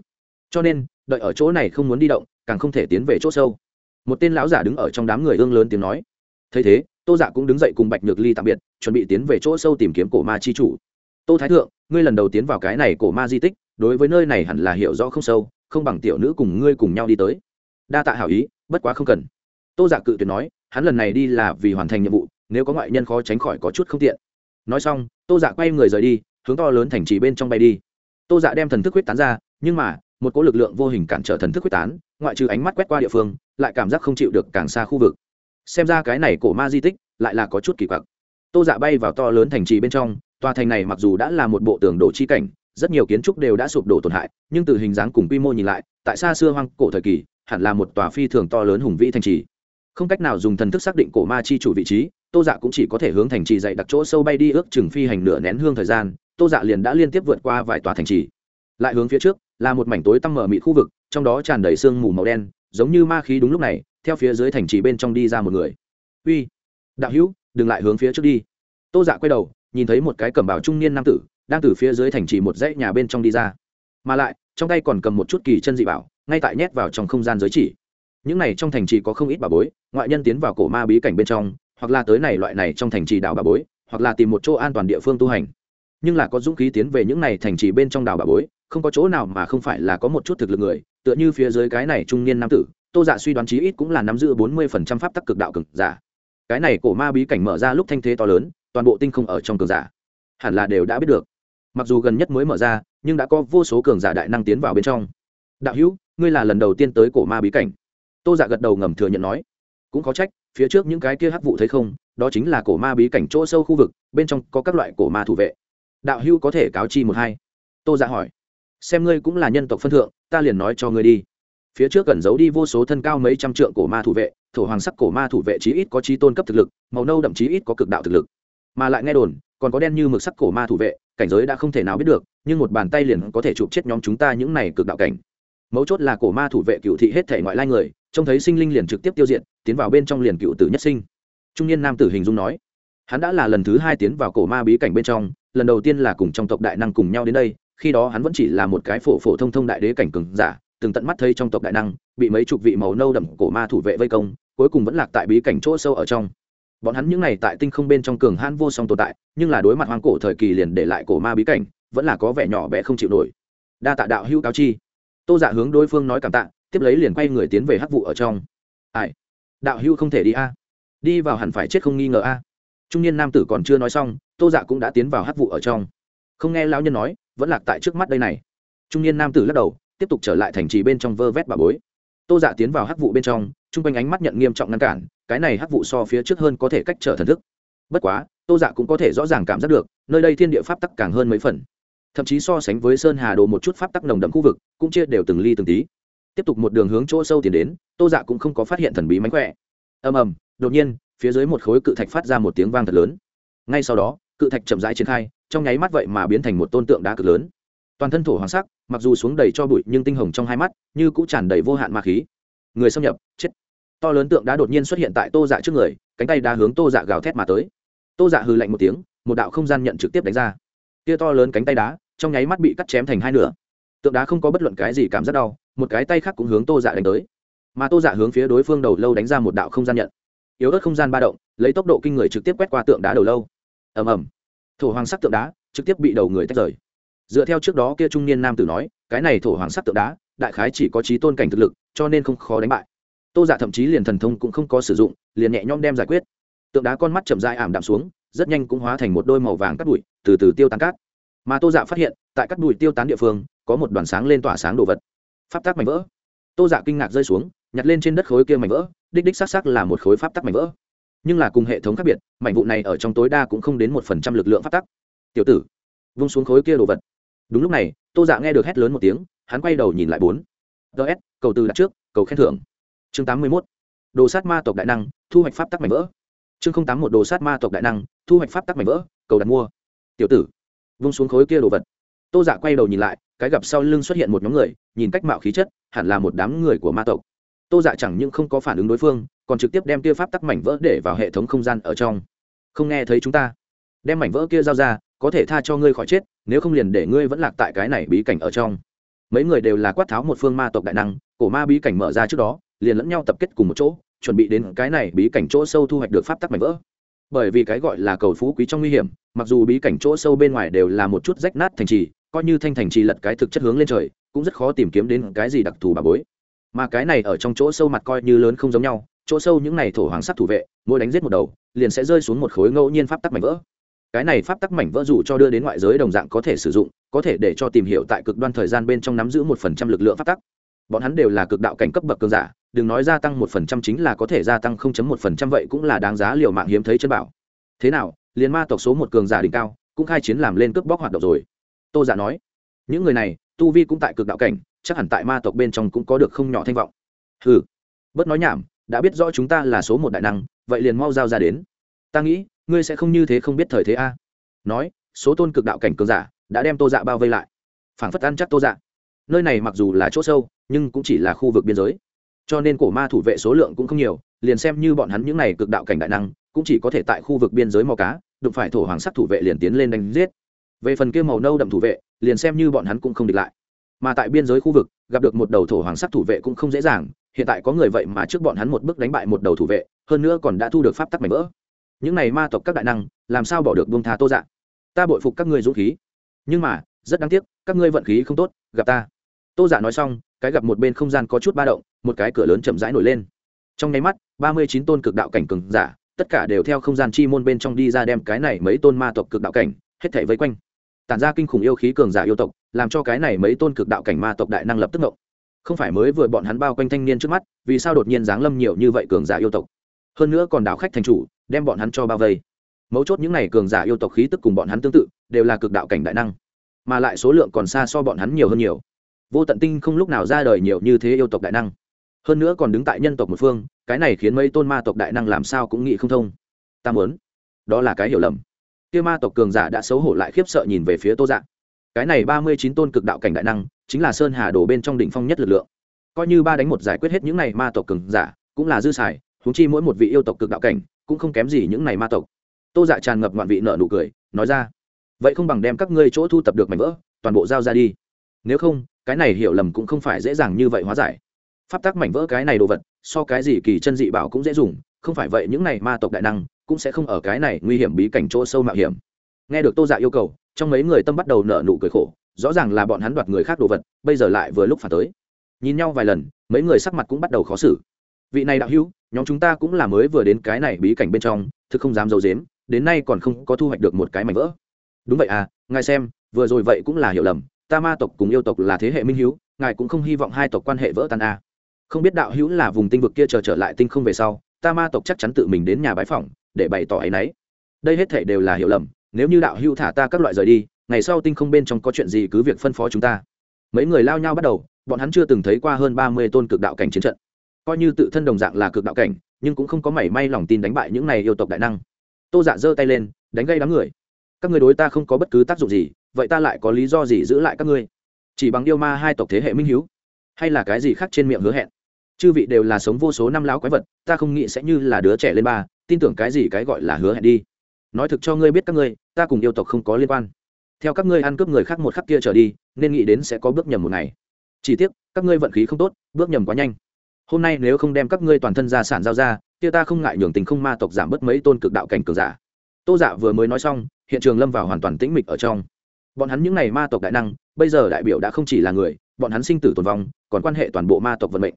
Cho nên, đợi ở chỗ này không muốn đi động, càng không thể tiến về chỗ sâu. Một tên lão giả đứng ở trong đám người ương lớn tiếng nói. Thấy thế, tô giả cũng đứng dậy cùng bạch nhược ly tạm biệt, chuẩn bị tiến về chỗ sâu tìm kiếm cổ ma chi chủ. Tô thái thượng, ngươi lần đầu tiến vào cái này cổ ma di tích đối với nơi này hẳn là hiểu rõ không sâu, không bằng tiểu nữ cùng ngươi cùng nhau đi tới. Đa tạ hảo ý, bất quá không cần. Tô giả cự tuyệt nói, hắn lần này đi là vì hoàn thành nhiệm vụ, nếu có ngoại nhân khó tránh khỏi có chút không tiện. Nói xong, tô giả quay người rời đi, hướng to lớn thành trì bên trong bay đi. Tô giả đem thần thức huyết tán ra, nhưng mà, một cỗ lực lượng vô hình cản trở thần thức huyết tán, ngoại trừ ánh mắt quét qua địa phương, lại cảm giác không chịu được càng xa khu vực. Xem ra cái này cổ ma di tích, lại là có chút kỳ quặc. Tô dạ bay vào to lớn thành trì bên trong, tòa thành này mặc dù đã là một bộ tường đổ chi cảnh rất nhiều kiến trúc đều đã sụp đổ tổn hại, nhưng từ hình dáng cùng quy mô nhìn lại, tại xa xưa hoang cổ thời kỳ, hẳn là một tòa phi thường to lớn hùng vĩ thành trì. Không cách nào dùng thần thức xác định cổ ma chi chủ vị trí, tô dạ cũng chỉ có thể hướng thành trì dạy đặt chỗ sâu bay đi ước chừng phi hành nửa nén hương thời gian, tô dạ liền đã liên tiếp vượt qua vài tòa thành trì. Lại hướng phía trước, là một mảnh tối tăm mở mịt khu vực, trong đó tràn đầy sương mù màu đen, giống như ma khí đúng lúc này, theo phía dưới thành trì bên trong đi ra một người. Uy, đạo hữu, đừng lại hướng phía trước đi. Tô dạ quay đầu, nhìn thấy một cái cầm bảo trung niên nam tử đang từ phía dưới thành trì một dãy nhà bên trong đi ra. Mà lại, trong tay còn cầm một chút kỳ chân dị bảo, ngay tại nhét vào trong không gian giới chỉ. Những này trong thành trì có không ít bà bối, ngoại nhân tiến vào cổ ma bí cảnh bên trong, hoặc là tới này loại này trong thành trì đảo bà bối, hoặc là tìm một chỗ an toàn địa phương tu hành. Nhưng là có dũng khí tiến về những này thành trì bên trong đảo bà bối, không có chỗ nào mà không phải là có một chút thực lực người, tựa như phía dưới cái này trung niên nam tử, tô dạ suy đoán chí ít cũng là nắm giữ bốn mươi phần trăm pháp tắc cực đạo cực giả. Cái này cổ ma bí cảnh mở ra lúc thanh thế to lớn, toàn bộ tinh không ở trong cường giả. Hẳn là đều đã biết được mặc dù gần nhất mới mở ra, nhưng đã có vô số cường giả đại năng tiến vào bên trong. Đạo hữu, ngươi là lần đầu tiên tới cổ ma bí cảnh. Tô dạ gật đầu ngầm thừa nhận nói. Cũng có trách, phía trước những cái kia hắc vụ thấy không, đó chính là cổ ma bí cảnh chỗ sâu khu vực, bên trong có các loại cổ ma thủ vệ. Đạo hữu có thể cáo chi một hai? Tô dạ hỏi. Xem ngươi cũng là nhân tộc phân thượng, ta liền nói cho ngươi đi. Phía trước cần giấu đi vô số thân cao mấy trăm trượng cổ ma thủ vệ, thổ hoàng sắc cổ ma thủ vệ chí ít có chi tôn cấp thực lực, màu nâu đậm chí ít có cực đạo thực lực. Mà lại nghe đồn, còn có đen như mực sắc cổ ma thủ vệ cảnh giới đã không thể nào biết được, nhưng một bàn tay liền có thể chụp chết nhóm chúng ta những này cực đạo cảnh. Mấu chốt là cổ ma thủ vệ cựu thị hết thể ngoại lai người, trông thấy sinh linh liền trực tiếp tiêu diệt, tiến vào bên trong liền cựu tử nhất sinh. Trung niên nam tử hình dung nói, hắn đã là lần thứ hai tiến vào cổ ma bí cảnh bên trong, lần đầu tiên là cùng trong tộc đại năng cùng nhau đến đây, khi đó hắn vẫn chỉ là một cái phổ phổ thông thông đại đế cảnh cường giả, từng tận mắt thấy trong tộc đại năng, bị mấy chục vị màu nâu đậm cổ ma thủ vệ vây công, cuối cùng vẫn lạc tại bí cảnh chỗ sâu ở trong bọn hắn những n à y tại tinh không bên trong cường hãn vô song tồn tại, nhưng là đối mặt hoang cổ thời kỳ liền để lại cổ ma bí cảnh, vẫn là có vẻ nhỏ bé không chịu nổi. Đa tạ đạo hữu cáo chi. Tô giả dạ hướng đối phương nói cảm tạ, tiếp lấy liền quay người tiến về hắc vụ ở trong. Ai? Đạo hữu không thể đi a? Đi vào hẳn phải chết không nghi ngờ a. Trung niên nam tử còn chưa nói xong, tô dạ cũng đã tiến vào hắc vụ ở trong. Không nghe lão nhân nói, vẫn lạc tại trước mắt đây này. Trung niên nam tử lắc đầu, tiếp tục trở lại thành trì bên trong vơ vét bà bối. Tô dạ tiến vào hắc vụ bên trong, chung quanh ánh mắt nhận nghiêm trọng ngăn cản cái này hắc vụ so phía trước hơn có thể cách trở thần thức. Bất quá, tô dạ cũng có thể rõ ràng cảm giác được, nơi đây thiên địa pháp tắc càng hơn mấy phần. Thậm chí so sánh với sơn hà đồ một chút pháp tắc nồng đậm khu vực, cũng chia đều từng ly từng tí. Tiếp tục một đường hướng chỗ sâu tiến đến, tô dạ cũng không có phát hiện thần bí mánh khỏe. Ầm ầm, đột nhiên, phía dưới một khối cự thạch phát ra một tiếng vang thật lớn. Ngay sau đó, cự thạch chậm rãi triển khai, trong nháy mắt vậy mà biến thành một tôn tượng đá cực lớn. Toàn thân thổ hoàng sắc, mặc dù xuống đầy cho bụi nhưng tinh hồng trong hai mắt, như cũng tràn đầy vô hạn ma khí. Người xâm nhập, chết to lớn tượng đá đột nhiên xuất hiện tại tô dạ trước người, cánh tay đá hướng tô dạ gào thét mà tới. Tô dạ hư lạnh một tiếng, một đạo không gian nhận trực tiếp đánh ra. Tia to lớn cánh tay đá, trong nháy mắt bị cắt chém thành hai nửa. Tượng đá không có bất luận cái gì cảm giác đau, một cái tay khác cũng hướng tô dạ đánh tới. Mà tô dạ hướng phía đối phương đầu lâu đánh ra một đạo không gian nhận. Yếu ớt không gian ba động, lấy tốc độ kinh người trực tiếp quét qua tượng đá đầu lâu. Ầm ầm. Thổ hoàng sắc tượng đá trực tiếp bị đầu người tách rời. Dựa theo trước đó kia trung niên nam tử nói, cái này thổ hoàng sắc tượng đá, đại khái chỉ có trí tôn cảnh thực lực, cho nên không khó đánh bại tô giả dạ thậm chí liền thần thông cũng không có sử dụng, liền nhẹ nhõm đem giải quyết. Tượng đá con mắt chậm dai ảm đạm xuống, rất nhanh cũng hóa thành một đôi màu vàng cắt bụi, từ từ tiêu tán cát. Mà tô dạ phát hiện, tại cắt bụi tiêu tán địa phương, có một đoàn sáng lên tỏa sáng đồ vật. Pháp tác mảnh vỡ. Tô dạ kinh ngạc rơi xuống, nhặt lên trên đất khối kia mảnh vỡ, đích đích xác xác là một khối pháp tắc mảnh vỡ. Nhưng là cùng hệ thống khác biệt, mảnh vụ này ở trong tối đa cũng không đến một phần trăm lực lượng pháp tắc. Tiểu tử, vung xuống khối kia đồ vật. Đúng lúc này, tô dạ nghe được hét lớn một tiếng, hắn quay đầu nhìn lại bốn. Ts cầu từ đặt trước, cầu khen thưởng chương tám mươi mốt, đồ sát ma tộc đại năng, thu hoạch pháp tắc mảnh vỡ. chương tám một đồ sát ma tộc đại năng, thu hoạch pháp tắc mảnh vỡ, cầu đặt mua. tiểu tử, vung xuống khối kia đồ vật. tô dạ quay đầu nhìn lại, cái gặp sau lưng xuất hiện một nhóm người, nhìn cách mạo khí chất, hẳn là một đám người của ma tộc. tô dạ chẳng những không có phản ứng đối phương, còn trực tiếp đem kia pháp tắc mảnh vỡ để vào hệ thống không gian ở trong. không nghe thấy chúng ta. đem mảnh vỡ kia giao ra, có thể tha cho ngươi khỏi chết, nếu không liền để ngươi vẫn lạc tại cái này bí cảnh ở trong. mấy người đều là quát tháo một phương ma tộc đại năng, cổ ma bí cảnh mở ra trước đó liền lẫn nhau tập kết cùng một chỗ, chuẩn bị đến cái này bí cảnh chỗ sâu thu hoạch được pháp tắc mảnh vỡ. Bởi vì cái gọi là cầu phú quý trong nguy hiểm, mặc dù bí cảnh chỗ sâu bên ngoài đều là một chút rách nát thành trì, coi như thanh thành trì lật cái thực chất hướng lên trời, cũng rất khó tìm kiếm đến cái gì đặc thù bà bối. Mà cái này ở trong chỗ sâu mặt coi như lớn không giống nhau, chỗ sâu những này thổ hoàng sắc thủ vệ, mỗi đánh giết một đầu, liền sẽ rơi xuống một khối ngẫu nhiên pháp tắc mảnh vỡ. Cái này pháp tắc mảnh vỡ dù cho đưa đến ngoại giới đồng dạng có thể sử dụng, có thể để cho tìm hiểu tại cực đoan thời gian bên trong nắm giữ một phần trăm lực lượng pháp tắc bọn hắn đều là cực đạo cảnh cấp bậc cường giả, đừng nói gia tăng một phần trăm chính là có thể gia tăng không chấm một phần trăm vậy cũng là đáng giá liều mạng hiếm thấy chân bảo. Thế nào, liền ma tộc số một cường giả đỉnh cao, cũng khai chiến làm lên cướp bóc hoạt động rồi. Tô giả nói, những người này, tu vi cũng tại cực đạo cảnh, chắc hẳn tại ma tộc bên trong cũng có được không nhỏ thanh vọng. Ừ bớt nói nhảm, đã biết rõ chúng ta là số một đại năng, vậy liền mau giao ra đến. Ta nghĩ, ngươi sẽ không như thế không biết thời thế a. Nói, số tôn cực đạo cảnh cường giả đã đem tô dạ bao vây lại. Phảng phất ăn chắc tô dạ. Nơi này mặc dù là chỗ sâu nhưng cũng chỉ là khu vực biên giới. Cho nên cổ ma thủ vệ số lượng cũng không nhiều, liền xem như bọn hắn những n à y cực đạo cảnh đại năng, cũng chỉ có thể tại khu vực biên giới mò cá, đụng phải thổ hoàng sắc thủ vệ liền tiến lên đánh giết. Về phần kia màu nâu đậm thủ vệ, liền xem như bọn hắn cũng không địch lại. Mà tại biên giới khu vực, gặp được một đầu thổ hoàng sắc thủ vệ cũng không dễ dàng, hiện tại có người vậy mà trước bọn hắn một bước đánh bại một đầu thủ vệ, hơn nữa còn đã thu được pháp tắc mảnh vỡ. Những này ma tộc các đại năng, làm sao bỏ được buông tha tô dạ? Ta bội phục các ngươi dũng khí. Nhưng mà, rất đáng tiếc, các ngươi vận khí không tốt, gặp ta. Tô dạ nói xong cái gặp một bên không gian có chút ba động, một cái cửa lớn chậm rãi nổi lên. Trong nháy mắt, ba mươi chín tôn cực đạo cảnh cường giả, tất cả đều theo không gian chi môn bên trong đi ra đem cái này mấy tôn ma tộc cực đạo cảnh, hết thảy vây quanh. Tản ra kinh khủng yêu khí cường giả yêu tộc, làm cho cái này mấy tôn cực đạo cảnh ma tộc đại năng lập tức ngộng. Không phải mới vừa bọn hắn bao quanh thanh niên trước mắt, vì sao đột nhiên giáng lâm nhiều như vậy cường giả yêu tộc? Hơn nữa còn đảo khách thành chủ, đem bọn hắn cho bao vây. Mấu chốt những n à y cường giả yêu tộc khí tức cùng bọn hắn tương tự, đều là cực đạo cảnh đại năng. Mà lại số lượng còn xa so bọn hắn nhiều hơn nhiều vô tận tinh không lúc nào ra đời nhiều như thế yêu tộc đại năng. Hơn nữa còn đứng tại nhân tộc một phương, cái này khiến mấy tôn ma tộc đại năng làm sao cũng nghĩ không thông. Ta muốn. Đó là cái hiểu lầm. Kia ma tộc cường giả đã xấu hổ lại khiếp sợ nhìn về phía tô dạng cái này ba mươi chín tôn cực đạo cảnh đại năng, chính là sơn hà đổ bên trong đỉnh phong nhất lực lượng. Coi như ba đánh một giải quyết hết những này ma tộc cường giả, cũng là dư xài húng chi mỗi một vị yêu tộc cực đạo cảnh, cũng không kém gì những này ma tộc. Tô dạ tràn ngập ngoạn vị nợ nụ cười, nói ra. Vậy không bằng đem các ngươi chỗ thu tập được mảnh vỡ, toàn bộ giao ra đi. Nếu không cái này hiểu lầm cũng không phải dễ dàng như vậy hóa giải. Pháp tắc mảnh vỡ cái này đồ vật, so cái gì kỳ chân dị bảo cũng dễ dùng, không phải vậy những này ma tộc đại năng cũng sẽ không ở cái này nguy hiểm bí cảnh chỗ sâu mạo hiểm. Nghe được tô dạ yêu cầu, trong mấy người tâm bắt đầu nở nụ cười khổ, rõ ràng là bọn hắn đoạt người khác đồ vật, bây giờ lại vừa lúc phản tới. Nhìn nhau vài lần, mấy người sắc mặt cũng bắt đầu khó xử. Vị này đạo hữu, nhóm chúng ta cũng là mới vừa đến cái này bí cảnh bên trong, thực không dám d i ấ u dếm đến nay còn không có thu hoạch được một cái mảnh vỡ. Đúng vậy à ngài xem, vừa rồi vậy cũng là hiểu lầm ta ma tộc cùng yêu tộc là thế hệ minh hữu ngài cũng không hy vọng hai tộc quan hệ vỡ tan à. không biết đạo hữu là vùng tinh vực kia chờ trở lại tinh không về sau, ta ma tộc chắc chắn tự mình đến nhà bái phỏng, để bày tỏ ấ y n ấ y đây hết thể đều là hiểu lầm, nếu như đạo hữu thả ta các loại rời đi, ngày sau tinh không bên trong có chuyện gì cứ việc phân phó chúng ta. Mấy người lao nhau bắt đầu, bọn hắn chưa từng thấy qua hơn ba mươi tôn cực đạo cảnh chiến trận. Coi như tự thân đồng dạng là cực đạo cảnh, nhưng cũng không có mảy may lòng tin đánh bại những này yêu tộc đại năng. Tô dạ giơ tay lên, đánh gây đám người. Các người đối ta không có bất cứ tác dụng gì vậy ta lại có lý do gì giữ lại các ngươi? Chỉ bằng yêu ma hai tộc thế hệ minh h hay là cái gì khác trên miệng hứa hẹn? Chư vị đều là sống vô số năm lão quái vật, ta không nghĩ sẽ như là đứa trẻ lên ba, tin tưởng cái gì cái gọi là hứa hẹn đi. Nói thực cho ngươi biết các ngươi, ta cùng yêu tộc không có liên quan. Theo các ngươi ăn cướp người khác một khắc kia trở đi, nên nghĩ đến sẽ có bước nhầm một ngày. Chỉ tiếc, các ngươi vận khí không tốt, bước nhầm quá nhanh. Hôm nay nếu không đem các ngươi toàn thân gia sản giao ra, kia ta không ngại nhường tình không ma tộc giảm bớt mấy tôn cực đạo cảnh cường giả. Tô dạ vừa mới nói xong, hiện trường lâm vào hoàn toàn tĩnh mịch ở trong bọn hắn những n à y ma tộc đại năng, bây giờ đại biểu đã không chỉ là người, bọn hắn sinh tử tồn vong, còn quan hệ toàn bộ ma tộc vận mệnh.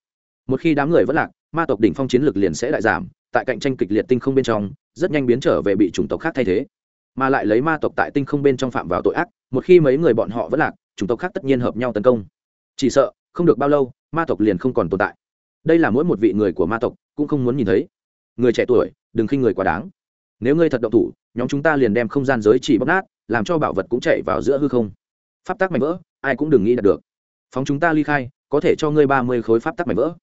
Một khi đám người vẫn lạc, ma tộc đỉnh phong chiến lực liền sẽ đại giảm, tại cạnh tranh kịch liệt tinh không bên trong, rất nhanh biến trở về bị chủng tộc khác thay thế. Mà lại lấy ma tộc tại tinh không bên trong phạm vào tội ác, một khi mấy người bọn họ vẫn lạc, chủng tộc khác tất nhiên hợp nhau tấn công. Chỉ sợ, không được bao lâu, ma tộc liền không còn tồn tại. Đây là mỗi một vị người của ma tộc cũng không muốn nhìn thấy. Người trẻ tuổi, đừng khinh người quá đáng. Nếu ngươi thật động thủ, nhóm chúng ta liền đem không gian giới chỉ bóc nát làm cho bảo vật cũng chạy vào giữa hư không. Pháp tắc mạnh vỡ, ai cũng đừng nghĩ đạt được. Phóng chúng ta ly khai, có thể cho ngươi ba mươi khối pháp tắc mạnh vỡ.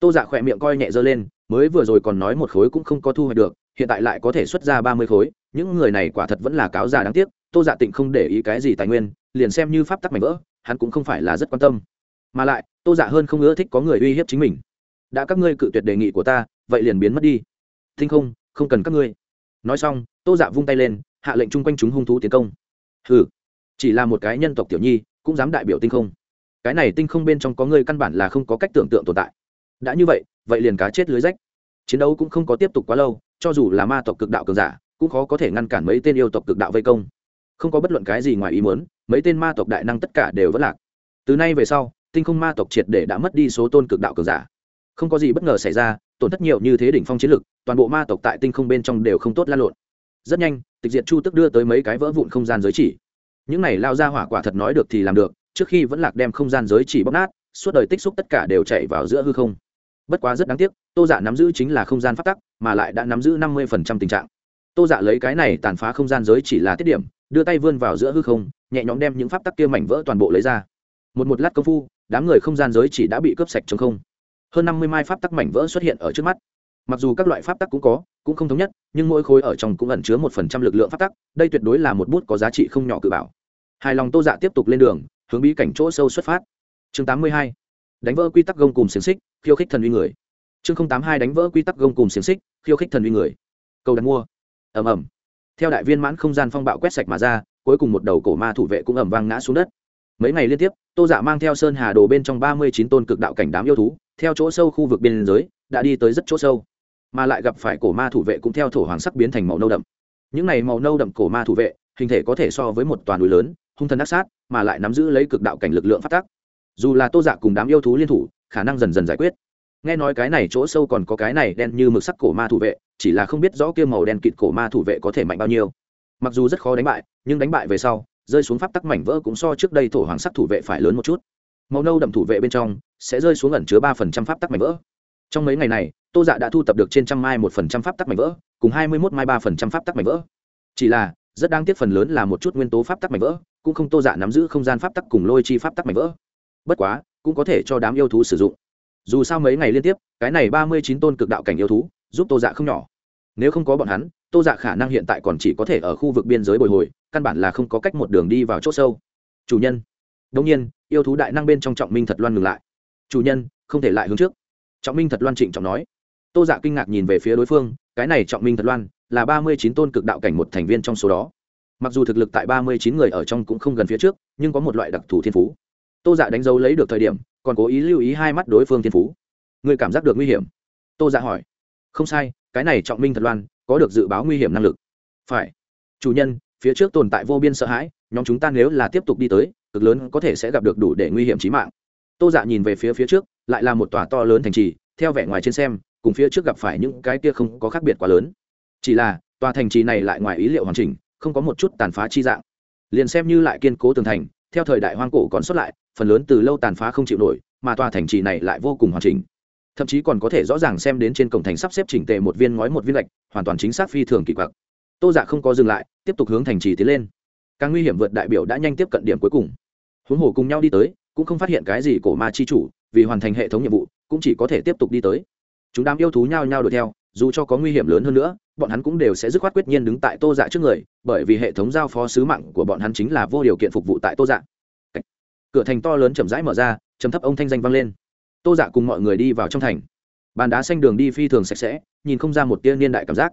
Tô dạ khỏe miệng coi nhẹ dơ lên, mới vừa rồi còn nói một khối cũng không có thu hoạch được, hiện tại lại có thể xuất ra ba mươi khối, những người này quả thật vẫn là cáo già đáng tiếc, tô dạ tịnh không để ý cái gì tài nguyên, liền xem như pháp tắc mạnh vỡ, hắn cũng không phải là rất quan tâm. Mà lại, tô dạ hơn không ưa thích có người uy hiếp chính mình. Đã các ngươi cự tuyệt đề nghị của ta, vậy liền biến mất đi. Thinh không không cần các ngươi. Nói xong, tô dạ vung tay lên hạ lệnh chung quanh chúng hung thú tiến công. Ừ chỉ là một cái nhân tộc tiểu nhi, cũng dám đại biểu tinh không. Cái này tinh không bên trong có người căn bản là không có cách tưởng tượng tồn tại. Đã như vậy vậy liền cá chết lưới rách. Chiến đấu cũng không có tiếp tục quá lâu, cho dù là ma tộc cực đạo cường giả, cũng khó có thể ngăn cản mấy tên yêu tộc cực đạo vây công. Không có bất luận cái gì ngoài ý muốn, mấy tên ma tộc đại năng tất cả đều vẫn lạc. Từ nay về sau, tinh không ma tộc triệt để đã mất đi số tôn cực đạo cường giả. Không có gì bất ngờ xảy ra, tổn thất nhiều như thế đỉnh phong chiến lực, toàn bộ ma tộc tại tinh không bên trong đều không tốt lan lộn rất nhanh, tịch diệt chu tức đưa tới mấy cái vỡ vụn không gian giới chỉ. Những này lao ra hỏa quả thật nói được thì làm được, trước khi vẫn lạc đem không gian giới chỉ bóc nát, suốt đời tích xúc tất cả đều chạy vào giữa hư không. Bất quá rất đáng tiếc, tô giả dạ nắm giữ chính là không gian phát tắc, mà lại đã nắm giữ năm mươi phần trăm tình trạng. Tô giả dạ lấy cái này tàn phá không gian giới chỉ là tiết điểm, đưa tay vươn vào giữa hư không, nhẹ nhõm đem những pháp tắc kia mảnh vỡ toàn bộ lấy ra. Một một lát công phu, đám người không gian giới chỉ đã bị cướp sạch trong không. Hơn năm mươi mai pháp tắc mảnh vỡ xuất hiện ở trước mắt mặc dù các loại pháp tắc cũng có, cũng không thống nhất, nhưng mỗi khối ở trong cũng ẩn chứa một phần trăm lực lượng pháp tắc, đây tuyệt đối là một bút có giá trị không nhỏ cự bảo. Hài lòng tô dạ tiếp tục lên đường, hướng bí cảnh chỗ sâu xuất phát. Chương tám mươi hai. Đánh vỡ quy tắc gông cùng xiềng xích, khiêu khích thần uy người. Chương tám hai đánh vỡ quy tắc gông cùng xiềng xích, khiêu khích thần uy người. Cầu đặt mua. Ẩm ẩm theo đại viên mãn không gian phong bạo quét sạch mà ra, cuối cùng một đầu cổ ma thủ vệ cũng ẩm vang ngã xuống đất. Mấy ngày liên tiếp, tô dạ mang theo sơn hà đồ bên trong ba mươi chín tôn cực đạo cảnh đám yêu thú, theo chỗ sâu khu vực biên giới, đã đi tới rất chỗ sâu mà lại gặp phải cổ ma thủ vệ cũng theo thổ hoàng sắc biến thành màu nâu đậm. Những này màu nâu đậm cổ ma thủ vệ, hình thể có thể so với một toàn núi lớn, hung thần ác sát, mà lại nắm giữ lấy cực đạo cảnh lực lượng phát tác. Dù là tô dạ cùng đám yêu thú liên thủ, khả năng dần dần giải quyết. Nghe nói cái này chỗ sâu còn có cái này đen như mực sắc cổ ma thủ vệ, chỉ là không biết rõ kia màu đen kịt cổ ma thủ vệ có thể mạnh bao nhiêu. Mặc dù rất khó đánh bại, nhưng đánh bại về sau, rơi xuống pháp tắc mảnh vỡ cũng so trước đây thổ hoàng sắc thủ vệ phải lớn một chút. Màu nâu đậm thủ vệ bên trong sẽ rơi xuống ẩn chứa ba phần trăm pháp tắc mảnh vỡ. Trong mấy ngày này tô dạ đã thu tập được trên trăm mai một phần trăm pháp tắc mảnh vỡ, cùng hai mươi mốt mai ba phần trăm pháp tắc mảnh vỡ. Chỉ là, rất đáng tiếc phần lớn là một chút nguyên tố pháp tắc mảnh vỡ, cũng không tô dạ nắm giữ không gian pháp tắc cùng lôi chi pháp tắc mảnh vỡ. Bất quá, cũng có thể cho đám yêu thú sử dụng. Dù sao mấy ngày liên tiếp, cái này ba mươi chín tôn cực đạo cảnh yêu thú, giúp tô dạ không nhỏ. Nếu không có bọn hắn, tô dạ khả năng hiện tại còn chỉ có thể ở khu vực biên giới bồi hồi, căn bản là không có cách một đường đi vào c h ỗ sâu. Chủ nhân. Đông nhiên, yêu thú đại năng bên trong trọng minh thật loan ngừng lại. Chủ nhân, không thể lại hướng trước. Trọng minh thật loan trịnh trọng nói tô dạ kinh ngạc nhìn về phía đối phương, cái này trọng minh thật loan, là ba mươi chín tôn cực đạo cảnh một thành viên trong số đó. Mặc dù thực lực tại ba mươi chín người ở trong cũng không gần phía trước, nhưng có một loại đặc thù thiên phú. Tô dạ đánh dấu lấy được thời điểm, còn cố ý lưu ý hai mắt đối phương thiên phú. Người cảm giác được nguy hiểm? Tô dạ hỏi. Không sai, cái này trọng minh thật loan, có được dự báo nguy hiểm năng lực. Phải. Chủ nhân, phía trước tồn tại vô biên sợ hãi, nhóm chúng ta nếu là tiếp tục đi tới, cực lớn có thể sẽ gặp được đủ để nguy hiểm trí mạng. Tô dạ nhìn về phía phía trước, lại là một tòa to lớn thành trì, theo vẻ ngoài trên xem cùng phía trước gặp phải những cái kia không có khác biệt quá lớn. Chỉ là, tòa thành trì này lại ngoài ý liệu hoàn chỉnh, không có một chút tàn phá chi dạng. Liền xem như lại kiên cố tường thành, theo thời đại hoang cổ còn xuất lại, phần lớn từ lâu tàn phá không chịu nổi, mà tòa thành trì này lại vô cùng hoàn chỉnh. Thậm chí còn có thể rõ ràng xem đến trên cổng thành sắp xếp chỉnh tề một viên ngói một viên lạch hoàn toàn chính xác phi thường kỳ quặc. Tô dạ không có dừng lại, tiếp tục hướng thành trì tiến lên. Càng nguy hiểm vượt đại biểu đã nhanh tiếp cận điểm cuối cùng. Huống hồ cùng nhau đi tới, cũng không phát hiện cái gì cổ ma chi chủ, vì hoàn thành hệ thống nhiệm vụ, cũng chỉ có thể tiếp tục đi tới chúng đám yêu thú nhau nhau đuổi theo, dù cho có nguy hiểm lớn hơn nữa, bọn hắn cũng đều sẽ dứt khoát quyết nhiên đứng tại tô dạ trước người, bởi vì hệ thống giao phó sứ mạng của bọn hắn chính là vô điều kiện phục vụ tại tô dạ. Cửa thành to lớn chậm rãi mở ra chấm thấp ông thanh danh vang lên. Tô dạ cùng mọi người đi vào trong thành. Bàn đá xanh đường đi phi thường sạch sẽ, nhìn không ra một tia niên đại cảm giác.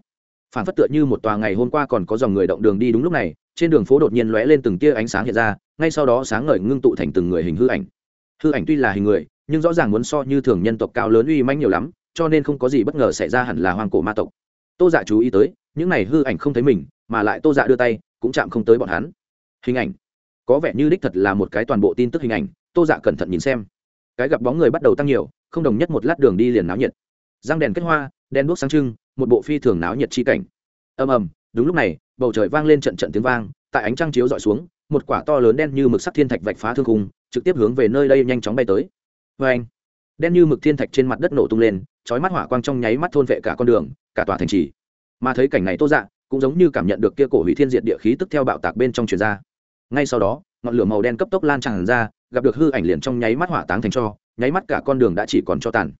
Phản phất tựa như một tòa ngày hôm qua còn có dòng người động đường đi đúng lúc này, trên đường phố đột nhiên lóe lên từng tia ánh sáng hiện ra, ngay sau đó sáng ngời ngưng tụ thành từng người hình hư ảnh. Hư ảnh tuy là hình người, nhưng rõ ràng muốn so như thường nhân tộc cao lớn uy manh nhiều lắm cho nên không có gì bất ngờ xảy ra hẳn là hoang cổ ma tộc. Tô dạ chú ý tới, những này hư ảnh không thấy mình, mà lại tô dạ đưa tay, cũng chạm không tới bọn hắn. Hình ảnh. Có vẻ như đích thật là một cái toàn bộ tin tức hình ảnh, tô dạ cẩn thận nhìn xem. Cái gặp bóng người bắt đầu tăng nhiều, không đồng nhất một lát đường đi liền náo nhiệt. Răng đèn kết hoa, đèn đuốc sáng trưng, một bộ phi thường náo nhiệt chi cảnh. Ầm ầm, đúng lúc này, bầu trời vang lên trận trận tiếng vang, tại ánh trăng chiếu dọi xuống, một quả to lớn đen như mực sắc thiên thạch vạch phá thương khung, trực tiếp hướng về nơi đây nhanh chóng bay tới. Vê anh đen như mực thiên thạch trên mặt đất nổ tung lên, chói mắt hỏa quang trong nháy mắt thôn vệ cả con đường, cả tòa thành trì. Mà thấy cảnh này tô dạ cũng giống như cảm nhận được kia cổ hủy thiên diệt địa khí tức theo bạo tạc bên trong truyền ra. Ngay sau đó, ngọn lửa màu đen cấp tốc lan tràn ra, gặp được hư ảnh liền trong nháy mắt hỏa táng thành cho, nháy mắt cả con đường đã chỉ còn cho tàn.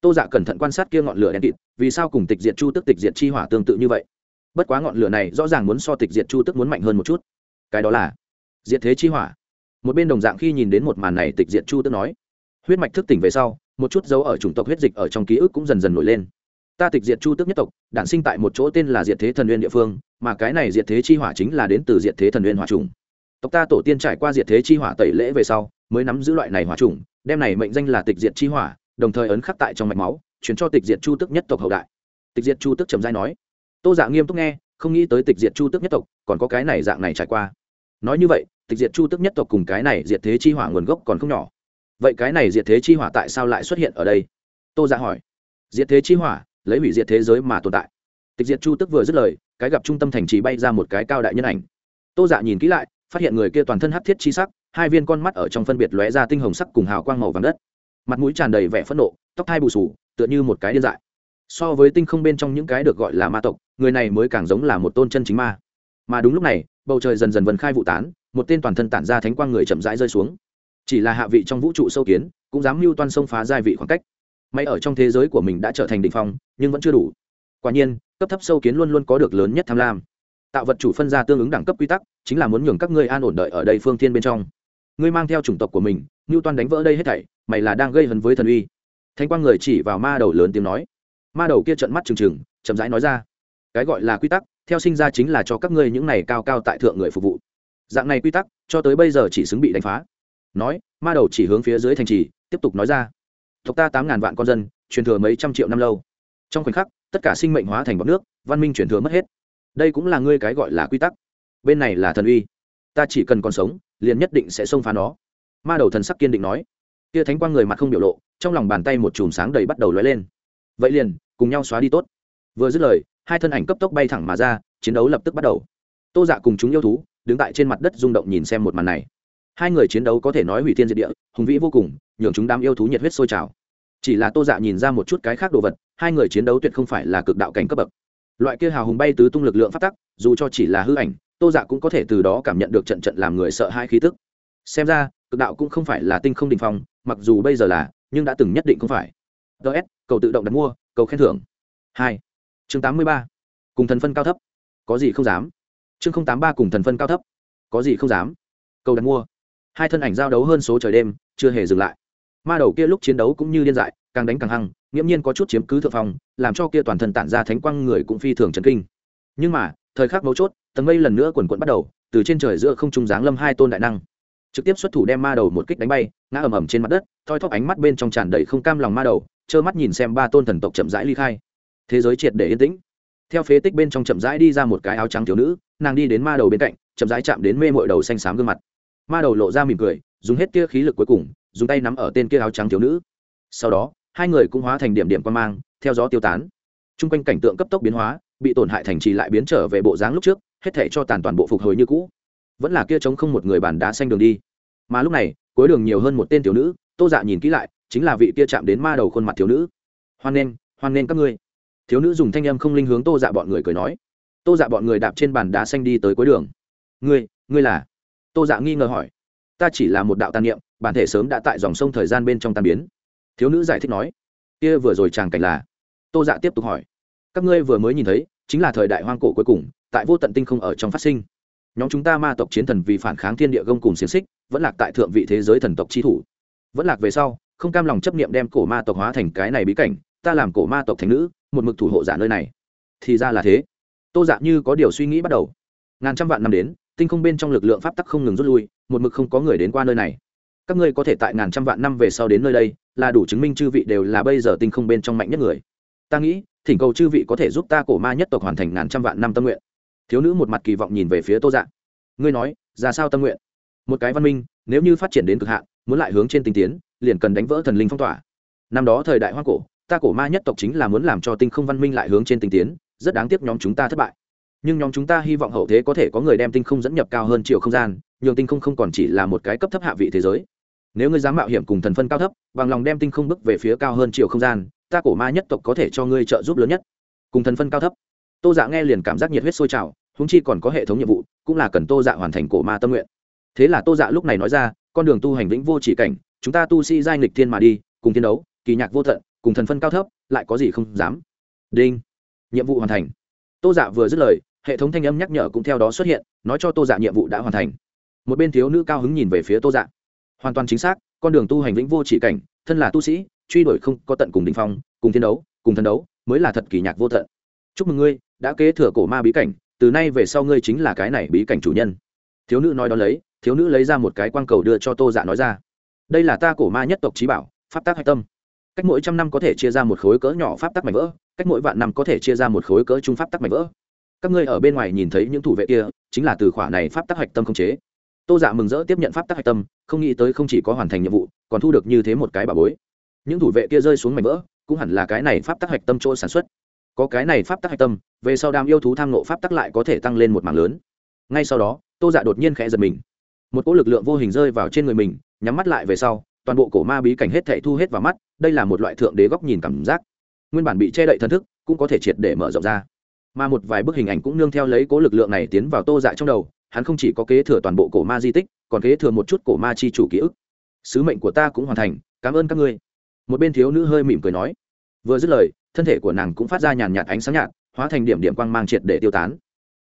Tô dạ cẩn thận quan sát kia ngọn lửa đen kịt, vì sao cùng tịch diệt chu tức tịch diệt chi hỏa tương tự như vậy? Bất quá ngọn lửa này rõ ràng muốn so tịch diệt chu tức muốn mạnh hơn một chút. Cái đó là diệt thế chi hỏa. Một bên đồng dạng khi nhìn đến một màn này tịch diệt chu tức nói, huyết mạch thức tỉnh về sau một chút dấu ở chủng tộc huyết dịch ở trong ký ức cũng dần dần nổi lên. Ta tịch diệt chu tức nhất tộc, đản sinh tại một chỗ tên là diệt thế thần nguyên địa phương, mà cái này diệt thế chi hỏa chính là đến từ diệt thế thần nguyên hỏa trùng tộc ta tổ tiên trải qua diệt thế chi hỏa tẩy lễ về sau, mới nắm giữ loại này hỏa trùng đem này mệnh danh là tịch diệt chi hỏa, đồng thời ấn khắc tại trong mạch máu, chuyển cho tịch diệt chu tức nhất tộc hậu đại. Tịch diệt chu tức trầm giai nói, tô dạ nghiêm túc nghe, không nghĩ tới tịch diệt chu tức nhất tộc còn có cái này dạng này trải qua. Nói như vậy, tịch diệt chu tức nhất tộc cùng cái này diệt thế chi hỏa nguồn gốc còn không nhỏ vậy cái này diệt thế chi hỏa tại sao lại xuất hiện ở đây? Tô dạ hỏi. Diệt thế chi hỏa, lấy hủy diệt thế giới mà tồn tại. Tịch diệt chu tức vừa dứt lời, cái gặp trung tâm thành trì bay ra một cái cao đại nhân ảnh. Tô dạ nhìn kỹ lại, phát hiện người kia toàn thân hắc thiết chi sắc, hai viên con mắt ở trong phân biệt lóe ra tinh hồng sắc cùng hào quang màu vàng đất. Mặt mũi tràn đầy vẻ phẫn nộ, tóc thai bù sù tựa như một cái điên dại. So với tinh không bên trong những cái được gọi là ma tộc, người này mới càng giống là một tôn chân chính ma. Mà đúng lúc này, bầu trời dần dần vần khai vụ tán, một tên toàn thân tản ra thánh quang người chậm rãi rơi xuống chỉ là hạ vị trong vũ trụ sâu kiến, cũng dám mưu toan sông phá giai vị khoảng cách. May ở trong thế giới của mình đã trở thành đ ỉ n h phong, nhưng vẫn chưa đủ. Quả nhiên, cấp thấp sâu kiến luôn luôn có được lớn nhất tham lam. Tạo vật chủ phân ra tương ứng đẳng cấp quy tắc, chính là muốn nhường các ngươi an ổn đợi ở đây phương thiên bên trong. Ngươi mang theo chủng tộc của mình, mưu toan đánh vỡ đây hết thảy, mày là đang gây hấn với thần uy. Thanh quang người chỉ vào ma đầu lớn tiếng nói. Ma đầu kia trận mắt trừng trừng, chậm rãi nói ra. Cái gọi là quy tắc, theo sinh ra chính là cho các ngươi những này cao cao tại thượng người phục vụ. Dạng này quy tắc, cho tới bây giờ chỉ xứng bị đánh phá nói, ma đầu chỉ hướng phía dưới thành trì, tiếp tục nói ra. Tộc ta tám ngàn vạn con dân, truyền thừa mấy trăm triệu năm lâu. Trong khoảnh khắc, tất cả sinh mệnh hóa thành bọc nước, văn minh truyền thừa mất hết. Đây cũng là ngươi cái gọi là quy tắc. Bên này là thần uy. Ta chỉ cần còn sống, liền nhất định sẽ xông phá nó. Ma đầu thần sắc kiên định nói. Kia thánh quang người mặt không biểu lộ, trong lòng bàn tay một chùm sáng đầy bắt đầu lóe lên. Vậy liền, cùng nhau xóa đi tốt. Vừa dứt lời, hai thân ảnh cấp tốc bay thẳng mà ra, chiến đấu lập tức bắt đầu. Tô dạ cùng chúng yêu thú, đứng tại trên mặt đất rung động nhìn xem một màn này hai người chiến đấu có thể nói hủy thiên diệt địa, hùng vĩ vô cùng, nhường chúng đám yêu thú nhiệt huyết sôi trào. Chỉ là tô dạ nhìn ra một chút cái khác đồ vật, hai người chiến đấu tuyệt không phải là cực đạo cảnh cấp bậc. Loại kia hào hùng bay tứ tung lực lượng phát tắc, dù cho chỉ là hư ảnh, tô dạ cũng có thể từ đó cảm nhận được trận trận làm người sợ hai khí tức. Xem ra, cực đạo cũng không phải là tinh không đình phong, mặc dù bây giờ là, nhưng đã từng nhất định không phải. Ts cầu tự động đặt mua, cầu khen thưởng. Hai. Chương tám mươi ba. Cùng thần phân cao thấp. Có gì không dám? Chương tám ba cùng thần phân cao thấp. Có gì không dám? Cầu đặt mua hai thân ảnh giao đấu hơn số trời đêm, chưa hề dừng lại. Ma đầu kia lúc chiến đấu cũng như điên dại, càng đánh càng hăng, nghiễm nhiên có chút chiếm cứ thượng phong, làm cho kia toàn thân tản ra thánh quang người cũng phi thường chấn kinh. Nhưng mà, thời khắc mấu chốt, tầng mây lần nữa quần quận bắt đầu, từ trên trời giữa không trung giáng lâm hai tôn đại năng. Trực tiếp xuất thủ đem ma đầu một kích đánh bay, ngã ầm ầm trên mặt đất, thoi thóp ánh mắt bên trong tràn đầy không cam lòng ma đầu, trơ mắt nhìn xem ba tôn thần tộc chậm rãi ly khai. Thế giới triệt để yên tĩnh. Theo phế tích bên trong chậm rãi đi ra một cái áo trắng thiếu nữ, nàng đi đến ma đầu bên cạnh, chậm rãi chạm đến mê mội đầu xanh xám gương mặt ma đầu lộ ra mỉm cười, dùng hết kia khí lực cuối cùng, dùng tay nắm ở tên kia áo trắng thiếu nữ. Sau đó, hai người cũng hóa thành điểm điểm quan mang, theo gió tiêu tán. T r u n g quanh cảnh tượng cấp tốc biến hóa, bị tổn hại thành trì lại biến trở về bộ dáng lúc trước, hết thể cho tàn toàn bộ phục hồi như cũ. Vẫn là kia trống không một người bàn đá xanh đường đi. Mà lúc này, cuối đường nhiều hơn một tên thiếu nữ, tô dạ nhìn kỹ lại, chính là vị kia chạm đến ma đầu khuôn mặt thiếu nữ. Hoan nghênh hoan nghênh các ngươi. Thiếu nữ dùng thanh âm không linh hướng tô dạ bọn người cười nói. Tô dạ bọn người đạp trên bàn đá xanh đi tới cuối đường. Ngươi ngươi là tô dạ nghi ngờ hỏi, ta chỉ là một đạo tàn niệm, bản thể sớm đã tại dòng sông thời gian bên trong tan biến. Thiếu nữ giải thích nói, kia vừa rồi chàng cảnh là? Tô dạ tiếp tục hỏi, các ngươi vừa mới nhìn thấy, chính là thời đại hoang cổ cuối cùng, tại vô tận tinh không ở trong phát sinh. Nhóm chúng ta ma tộc chiến thần vì phản kháng thiên địa gông cùng xiềng xích, vẫn lạc tại thượng vị thế giới thần tộc chi thủ. Vẫn lạc về sau, không cam lòng chấp niệm đem cổ ma tộc hóa thành cái này bí cảnh, ta làm cổ ma tộc thành nữ, một mực thủ hộ giả nơi này. Thì ra là thế. Tô dạ như có điều suy nghĩ bắt đầu. Ngàn trăm vạn năm đến tinh không bên trong lực lượng pháp tắc không ngừng rút lui, một mực không có người đến qua nơi này. Các ngươi có thể tại ngàn trăm vạn năm về sau đến nơi đây, là đủ chứng minh chư vị đều là bây giờ tinh không bên trong mạnh nhất người. Ta nghĩ, thỉnh cầu chư vị có thể giúp ta cổ ma nhất tộc hoàn thành ngàn trăm vạn năm tâm nguyện. Thiếu nữ một mặt kỳ vọng nhìn về phía tô dạ. Ngươi nói, ra sao tâm nguyện? Một cái văn minh, nếu như phát triển đến cực hạn, muốn lại hướng trên tinh tiến, liền cần đánh vỡ thần linh phong tỏa. Năm đó thời đại hoa cổ, ta cổ ma nhất tộc chính là muốn làm cho tinh không văn minh lại hướng trên tinh tiến, rất đáng tiếc nhóm chúng ta thất bại nhưng nhóm chúng ta hy vọng hậu thế có thể có người đem tinh không dẫn nhập cao hơn chiều không gian, nhường tinh không không còn chỉ là một cái cấp thấp hạ vị thế giới. Nếu ngươi dám mạo hiểm cùng thần phân cao thấp, bằng lòng đem tinh không bước về phía cao hơn chiều không gian, ta cổ ma nhất tộc có thể cho ngươi trợ giúp lớn nhất. Cùng thần phân cao thấp. Tô dạ nghe liền cảm giác nhiệt huyết sôi trào húng chi còn có hệ thống nhiệm vụ, cũng là cần tô dạ hoàn thành cổ ma tâm nguyện. Thế là tô dạ lúc này nói ra, con đường tu hành vĩnh vô chỉ cảnh, chúng ta tu sĩ giai nghịch thiên mà đi, cùng chiến đấu, kỳ nhạc vô tận cùng thần phân cao thấp, lại có gì không dám. Đinh. Nhiệm vụ hoàn thành. Tô dạ vừa dứt lời hệ thống thanh âm nhắc nhở cũng theo đó xuất hiện, nói cho tô dạ nhiệm vụ đã hoàn thành. Một bên thiếu nữ cao hứng nhìn về phía tô dạ. Hoàn toàn chính xác, con đường tu hành vĩnh vô chỉ cảnh, thân là tu sĩ, truy đuổi không có tận cùng đình phong, cùng thiên đấu, cùng thần đấu, mới là thật kỳ nhạc vô tận. Chúc mừng ngươi, đã kế thừa cổ ma bí cảnh, từ nay về sau ngươi chính là cái này bí cảnh chủ nhân. Thiếu nữ nói đó lấy, thiếu nữ lấy ra một cái quang cầu đưa cho tô dạ nói ra. Đây là ta cổ ma nhất tộc trí bảo, pháp tác hạch tâm. Cách mỗi trăm năm có thể chia ra một khối cỡ nhỏ pháp tắc mảnh vỡ, cách mỗi vạn năm có thể chia ra một khối cỡ trung pháp tắc mảnh vỡ các ngươi ở bên ngoài nhìn thấy những thủ vệ kia, chính là từ khỏa này pháp tắc hạch tâm không chế. Tô dạ mừng rỡ tiếp nhận pháp tắc hạch tâm, không nghĩ tới không chỉ có hoàn thành nhiệm vụ, còn thu được như thế một cái bà bối. Những thủ vệ kia rơi xuống mảnh vỡ, cũng hẳn là cái này pháp tắc hạch tâm chỗ sản xuất. Có cái này pháp tắc hạch tâm, về sau đam yêu thú tham nộ pháp tắc lại có thể tăng lên một mảng lớn. Ngay sau đó, tô dạ đột nhiên khẽ giật mình. Một cỗ lực lượng vô hình rơi vào trên người mình, nhắm mắt lại về sau, toàn bộ cổ ma bí cảnh hết thảy thu hết vào mắt, đây là một loại thượng đế góc nhìn cảm giác. Nguyên bản bị che đậy thần thức, cũng có thể triệt để mở rộng ra mà một vài bức hình ảnh cũng nương theo lấy cố lực lượng này tiến vào tô dạ trong đầu, hắn không chỉ có kế thừa toàn bộ cổ ma di tích, còn kế thừa một chút cổ ma chi chủ ký ức. Sứ mệnh của ta cũng hoàn thành, cảm ơn các ngươi. Một bên thiếu nữ hơi mỉm cười nói. Vừa dứt lời, thân thể của nàng cũng phát ra nhàn nhạt ánh sáng nhạt, hóa thành điểm điểm quang mang triệt để tiêu tán.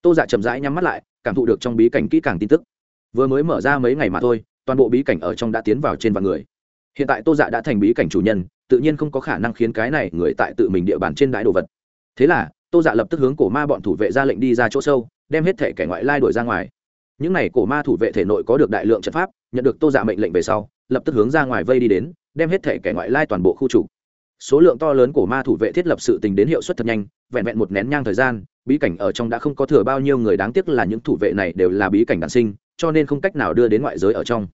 Tô dạ chậm rãi nhắm mắt lại, cảm thụ được trong bí cảnh kỹ càng tin tức. Vừa mới mở ra mấy ngày mà thôi, toàn bộ bí cảnh ở trong đã tiến vào trên vạn người. Hiện tại tô dạ đã thành bí cảnh chủ nhân, tự nhiên không có khả năng khiến cái này người tại tự mình địa bàn trên đại đồ vật. Thế là tô dạ lập tức hướng cổ ma bọn thủ vệ ra lệnh đi ra chỗ sâu, đem hết thể kẻ ngoại lai đuổi ra ngoài. Những n à y cổ ma thủ vệ thể nội có được đại lượng trận pháp, nhận được tô dạ mệnh lệnh về sau, lập tức hướng ra ngoài vây đi đến, đem hết thể kẻ ngoại lai toàn bộ khu trục. Số lượng to lớn của ma thủ vệ thiết lập sự tình đến hiệu suất thật nhanh, vẹn vẹn một nén nhang thời gian, bí cảnh ở trong đã không có thừa bao nhiêu người đáng tiếc là những thủ vệ này đều là bí cảnh đản sinh, cho nên không cách nào đưa đến ngoại giới ở trong.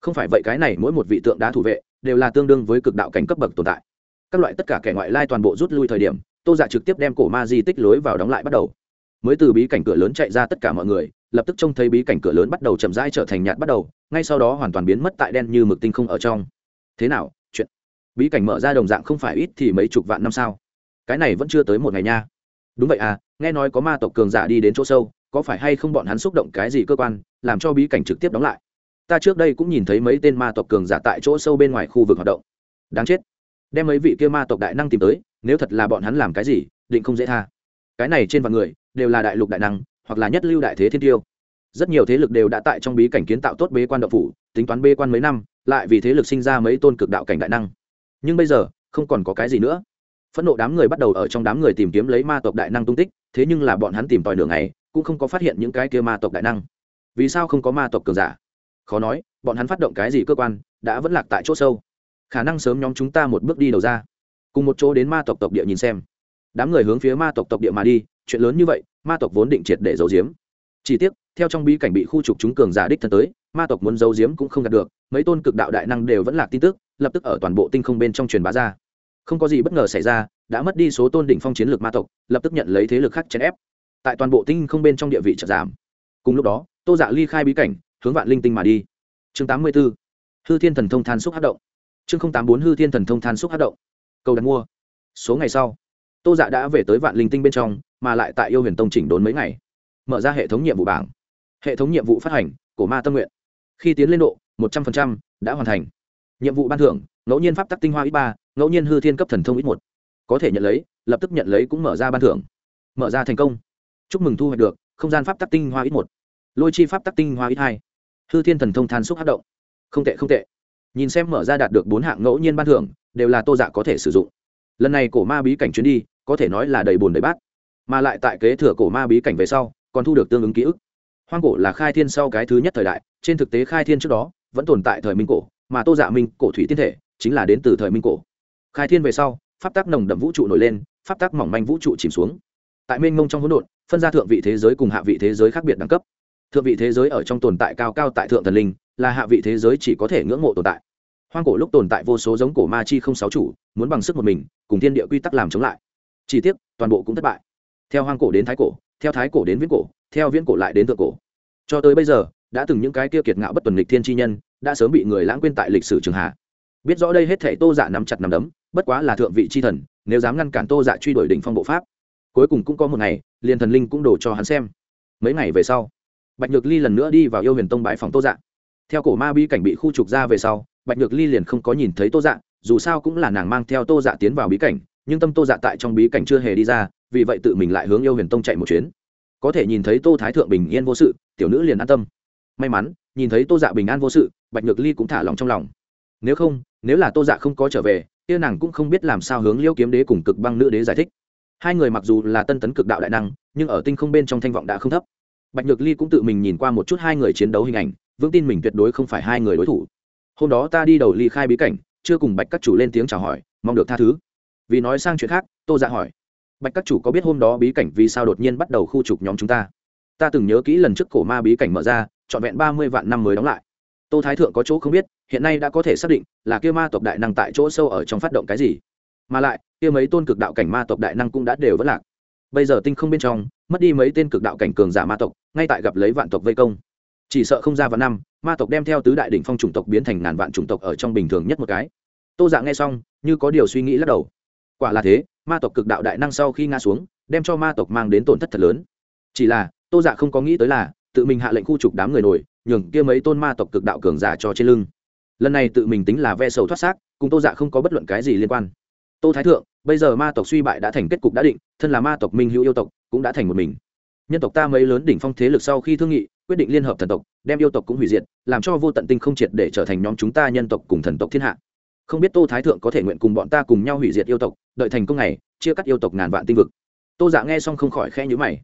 Không phải vậy cái này mỗi một vị tượng đá thủ vệ, đều là tương đương với cực đạo cảnh cấp bậc tồn tại. Các loại tất cả kẻ ngoại lai toàn bộ rút lui thời điểm tô dạ trực tiếp đem cổ ma di tích lối vào đóng lại bắt đầu. Mới từ bí cảnh cửa lớn chạy ra tất cả mọi người, lập tức trông thấy bí cảnh cửa lớn bắt đầu chậm rãi trở thành nhạt bắt đầu, ngay sau đó hoàn toàn biến mất tại đen như mực tinh không ở trong. Thế nào, chuyện? Bí cảnh mở ra đồng dạng không phải ít thì mấy chục vạn năm sao? Cái này vẫn chưa tới một ngày nha. Đúng vậy à nghe nói có ma tộc cường giả đi đến chỗ sâu, có phải hay không bọn hắn xúc động cái gì cơ quan, làm cho bí cảnh trực tiếp đóng lại? Ta trước đây cũng nhìn thấy mấy tên ma tộc cường giả tại chỗ sâu bên ngoài khu vực hoạt động. Đáng chết đem mấy vị kia ma tộc đại năng tìm tới, nếu thật là bọn hắn làm cái gì, định không dễ tha. Cái này trên vạn người, đều là đại lục đại năng, hoặc là nhất lưu đại thế thiên tiêu. Rất nhiều thế lực đều đã tại trong bí cảnh kiến tạo tốt bế quan động phủ, tính toán bế quan mấy năm, lại vì thế lực sinh ra mấy tôn cực đạo cảnh đại năng. Nhưng bây giờ, không còn có cái gì nữa. Phẫn nộ đám người bắt đầu ở trong đám người tìm kiếm lấy ma tộc đại năng tung tích, thế nhưng là bọn hắn tìm tòi đường này cũng không có phát hiện những cái kia ma tộc đại năng. Vì sao không có ma tộc cường giả? Khó nói, bọn hắn phát động cái gì cơ quan, đã vẫn lạc tại chỗ sâu khả năng sớm nhóm chúng ta một bước đi đầu ra. Cùng một chỗ đến ma tộc tộc địa nhìn xem. Đám người hướng phía ma tộc tộc địa mà đi, chuyện lớn như vậy, ma tộc vốn định triệt để giấu giếm. Chỉ tiếc, theo trong bí cảnh bị khu trục chúng cường giả đích thân tới, ma tộc muốn giấu giếm cũng không đạt được, mấy tôn cực đạo đại năng đều vẫn là tin tức, lập tức ở toàn bộ tinh không bên trong truyền bá ra. Không có gì bất ngờ xảy ra, đã mất đi số tôn đỉnh phong chiến lược ma tộc, lập tức nhận lấy thế lực khác chèn ép. Tại toàn bộ tinh không bên trong địa vị chợt giảm. Cùng lúc đó, tô dạ ly khai bí cảnh, hướng vạn linh tinh mà đi. Chương tám mươi b ố hư thiên thần thông than xúc hát động chương tám bốn hư thiên thần thông than xúc hát động. Cầu đặt mua. Số ngày sau, tô dạ đã về tới vạn linh tinh bên trong, mà lại tại yêu huyền tông chỉnh đốn mấy ngày. Mở ra hệ thống nhiệm vụ bảng. Hệ thống nhiệm vụ phát hành, của ma tâm nguyện. Khi tiến lên độ, một trăm linh đã hoàn thành. Nhiệm vụ ban thưởng, ngẫu nhiên pháp tắc tinh hoa ít ba, ngẫu nhiên hư thiên cấp thần thông ít một. Có thể nhận lấy, lập tức nhận lấy cũng mở ra ban thưởng. Mở ra thành công. Chúc mừng thu hoạch được, không gian pháp tắc tinh hoa ít một. Lôi chi pháp tắc tinh hoa ít hai. Hư thiên thần thông than xúc hát động. Không tệ không tệ nhìn xem mở ra đạt được bốn hạng ngẫu nhiên ban thưởng, đều là tô dạ có thể sử dụng. Lần này cổ ma bí cảnh chuyến đi, có thể nói là đầy bồn đầy bát. Mà lại tại kế thừa cổ ma bí cảnh về sau, còn thu được tương ứng ký ức. Hoang cổ là khai thiên sau cái thứ nhất thời đại, trên thực tế khai thiên trước đó, vẫn tồn tại thời minh cổ, mà tô dạ minh cổ thủy tiên thể, chính là đến từ thời minh cổ. Khai thiên về sau, pháp tắc nồng đậm vũ trụ nổi lên, pháp tắc mỏng manh vũ trụ chìm xuống. Tại mênh mông trong hỗn độn, phân ra thượng vị thế giới cùng hạ vị thế giới khác biệt đẳng cấp thượng vị thế giới ở trong tồn tại cao cao tại thượng thần linh, là hạ vị thế giới chỉ có thể ngưỡng mộ tồn tại. Hoang cổ lúc tồn tại vô số giống cổ ma chi không sáu chủ, muốn bằng sức một mình, cùng thiên địa quy tắc làm chống lại. Chỉ tiếc, toàn bộ cũng thất bại. Theo hoang cổ đến thái cổ, theo thái cổ đến viễn cổ, theo viễn cổ lại đến thượng cổ. Cho tới bây giờ, đã từng những cái kia kiệt ngạo bất tuần lịch thiên chi nhân, đã sớm bị người lãng quên tại lịch sử trường hạ. Biết rõ đây hết thể tô giả nắm chặt nắm đấm, bất quá là thượng vị chi thần, nếu dám ngăn cản tô giả truy đuổi đỉnh phong bộ pháp, cuối cùng cũng có một ngày, liền thần linh cũng đổ cho hắn xem. Mấy ngày về sau bạch nhược ly lần nữa đi vào yêu huyền tông bãi phòng tô dạ. Theo cổ ma bi cảnh bị khu trục ra về sau, bạch nhược ly liền không có nhìn thấy tô dạ dù sao cũng là nàng mang theo tô dạ tiến vào bí cảnh, nhưng tâm tô dạ tại trong bí cảnh chưa hề đi ra, vì vậy tự mình lại hướng yêu huyền tông chạy một chuyến. Có thể nhìn thấy tô thái thượng bình yên vô sự, tiểu nữ liền an tâm. May mắn, nhìn thấy tô dạ bình an vô sự, bạch nhược ly cũng thả lòng trong lòng. Nếu không, nếu là tô dạ không có trở về, kia nàng cũng không biết làm sao hướng liêu kiếm đế cùng cực băng nữ đế giải thích. Hai người mặc dù là tân tấn cực đạo đại năng, nhưng ở tinh không bên trong thanh vọng đã không thấp bạch nhược ly cũng tự mình nhìn qua một chút hai người chiến đấu hình ảnh, vững tin mình tuyệt đối không phải hai người đối thủ. Hôm đó ta đi đầu ly khai bí cảnh, chưa cùng bạch các chủ lên tiếng chào hỏi, mong được tha thứ. Vì nói sang chuyện khác, tô dạ hỏi, bạch các chủ có biết hôm đó bí cảnh vì sao đột nhiên bắt đầu khu trục nhóm chúng ta? Ta từng nhớ kỹ lần trước cổ ma bí cảnh mở ra, trọn vẹn ba mươi vạn năm mới đóng lại. Tô thái thượng có chỗ không biết, hiện nay đã có thể xác định là kia ma tộc đại năng tại chỗ sâu ở trong phát động cái gì. Mà lại, kia mấy tôn cực đạo cảnh ma tộc đại năng cũng đã đều vất lạc. Bây giờ tinh không bên trong mất đi mấy tên cực đạo cảnh cường giả ma tộc, ngay tại gặp lấy vạn tộc vây công. Chỉ sợ không ra vào năm, ma tộc đem theo tứ đại đỉnh phong chủng tộc biến thành ngàn vạn chủng tộc ở trong bình thường nhất một cái. Tô dạ nghe xong, như có điều suy nghĩ lắc đầu. Quả là thế, ma tộc cực đạo đại năng sau khi ngã xuống, đem cho ma tộc mang đến tổn thất thật lớn. Chỉ là, tô dạ không có nghĩ tới là, tự mình hạ lệnh khu trục đám người nổi, nhường kia mấy tôn ma tộc cực đạo cường giả cho trên lưng. Lần này tự mình tính là ve sầu thoát xác, cùng tô dạ không có bất luận cái gì liên quan. Tô thái thượng, bây giờ ma tộc suy bại đã thành kết cục đã định, thân là ma tộc minh hữu yêu tộc cũng đã thành một mình. Nhân tộc ta mấy lớn đỉnh phong thế lực sau khi thương nghị, quyết định liên hợp thần tộc, đem yêu tộc cũng hủy diệt, làm cho vô tận tinh không triệt để trở thành nhóm chúng ta nhân tộc cùng thần tộc thiên hạ. Không biết tô thái thượng có thể nguyện cùng bọn ta cùng nhau hủy diệt yêu tộc, đợi thành công này, chia cắt yêu tộc ngàn vạn tinh vực. Tô dạ nghe xong không khỏi khe nhữ mày.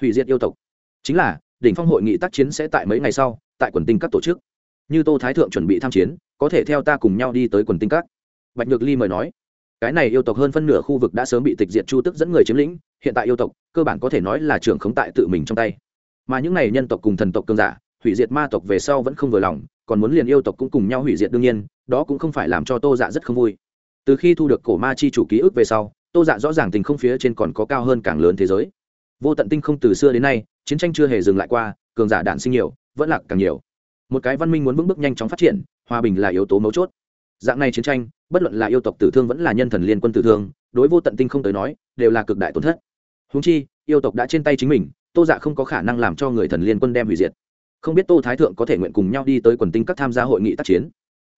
Hủy diệt yêu tộc? Chính là, đỉnh phong hội nghị tác chiến sẽ tại mấy ngày sau, tại quần tinh các tổ chức. Như tô thái thượng chuẩn bị tham chiến, có thể theo ta cùng nhau đi tới quần tinh các. Bạch nhược ly mời nói. Cái này yêu tộc hơn phân nửa khu vực đã sớm bị tịch diệt chu tức dẫn người chiếm lĩnh hiện tại yêu tộc, cơ bản có thể nói là trưởng khống tại tự mình trong tay. Mà những này nhân tộc cùng thần tộc cương giả, hủy diệt ma tộc về sau vẫn không vừa lòng, còn muốn liền yêu tộc cũng cùng nhau hủy diệt đương nhiên, đó cũng không phải làm cho tô dạ rất không vui. Từ khi thu được cổ ma chi chủ ký ức về sau, tô dạ rõ ràng tình không phía trên còn có cao hơn càng lớn thế giới. Vô tận tinh không từ xưa đến nay, chiến tranh chưa hề dừng lại qua, cường giả đạn sinh nhiều, vẫn lạc càng nhiều. Một cái văn minh muốn vững bước nhanh chóng phát triển, hòa bình là yếu tố mấu chốt. Dạng này chiến tranh, bất luận là yêu tộc tử thương vẫn là nhân thần liên quân tử thương, đối vô tận tinh không tới nói, đều là cực đại tổn thất húng chi, yêu tộc đã trên tay chính mình, tô dạ không có khả năng làm cho người thần liên quân đem hủy diệt. Không biết tô thái thượng có thể nguyện cùng nhau đi tới quần tinh các tham gia hội nghị tác chiến.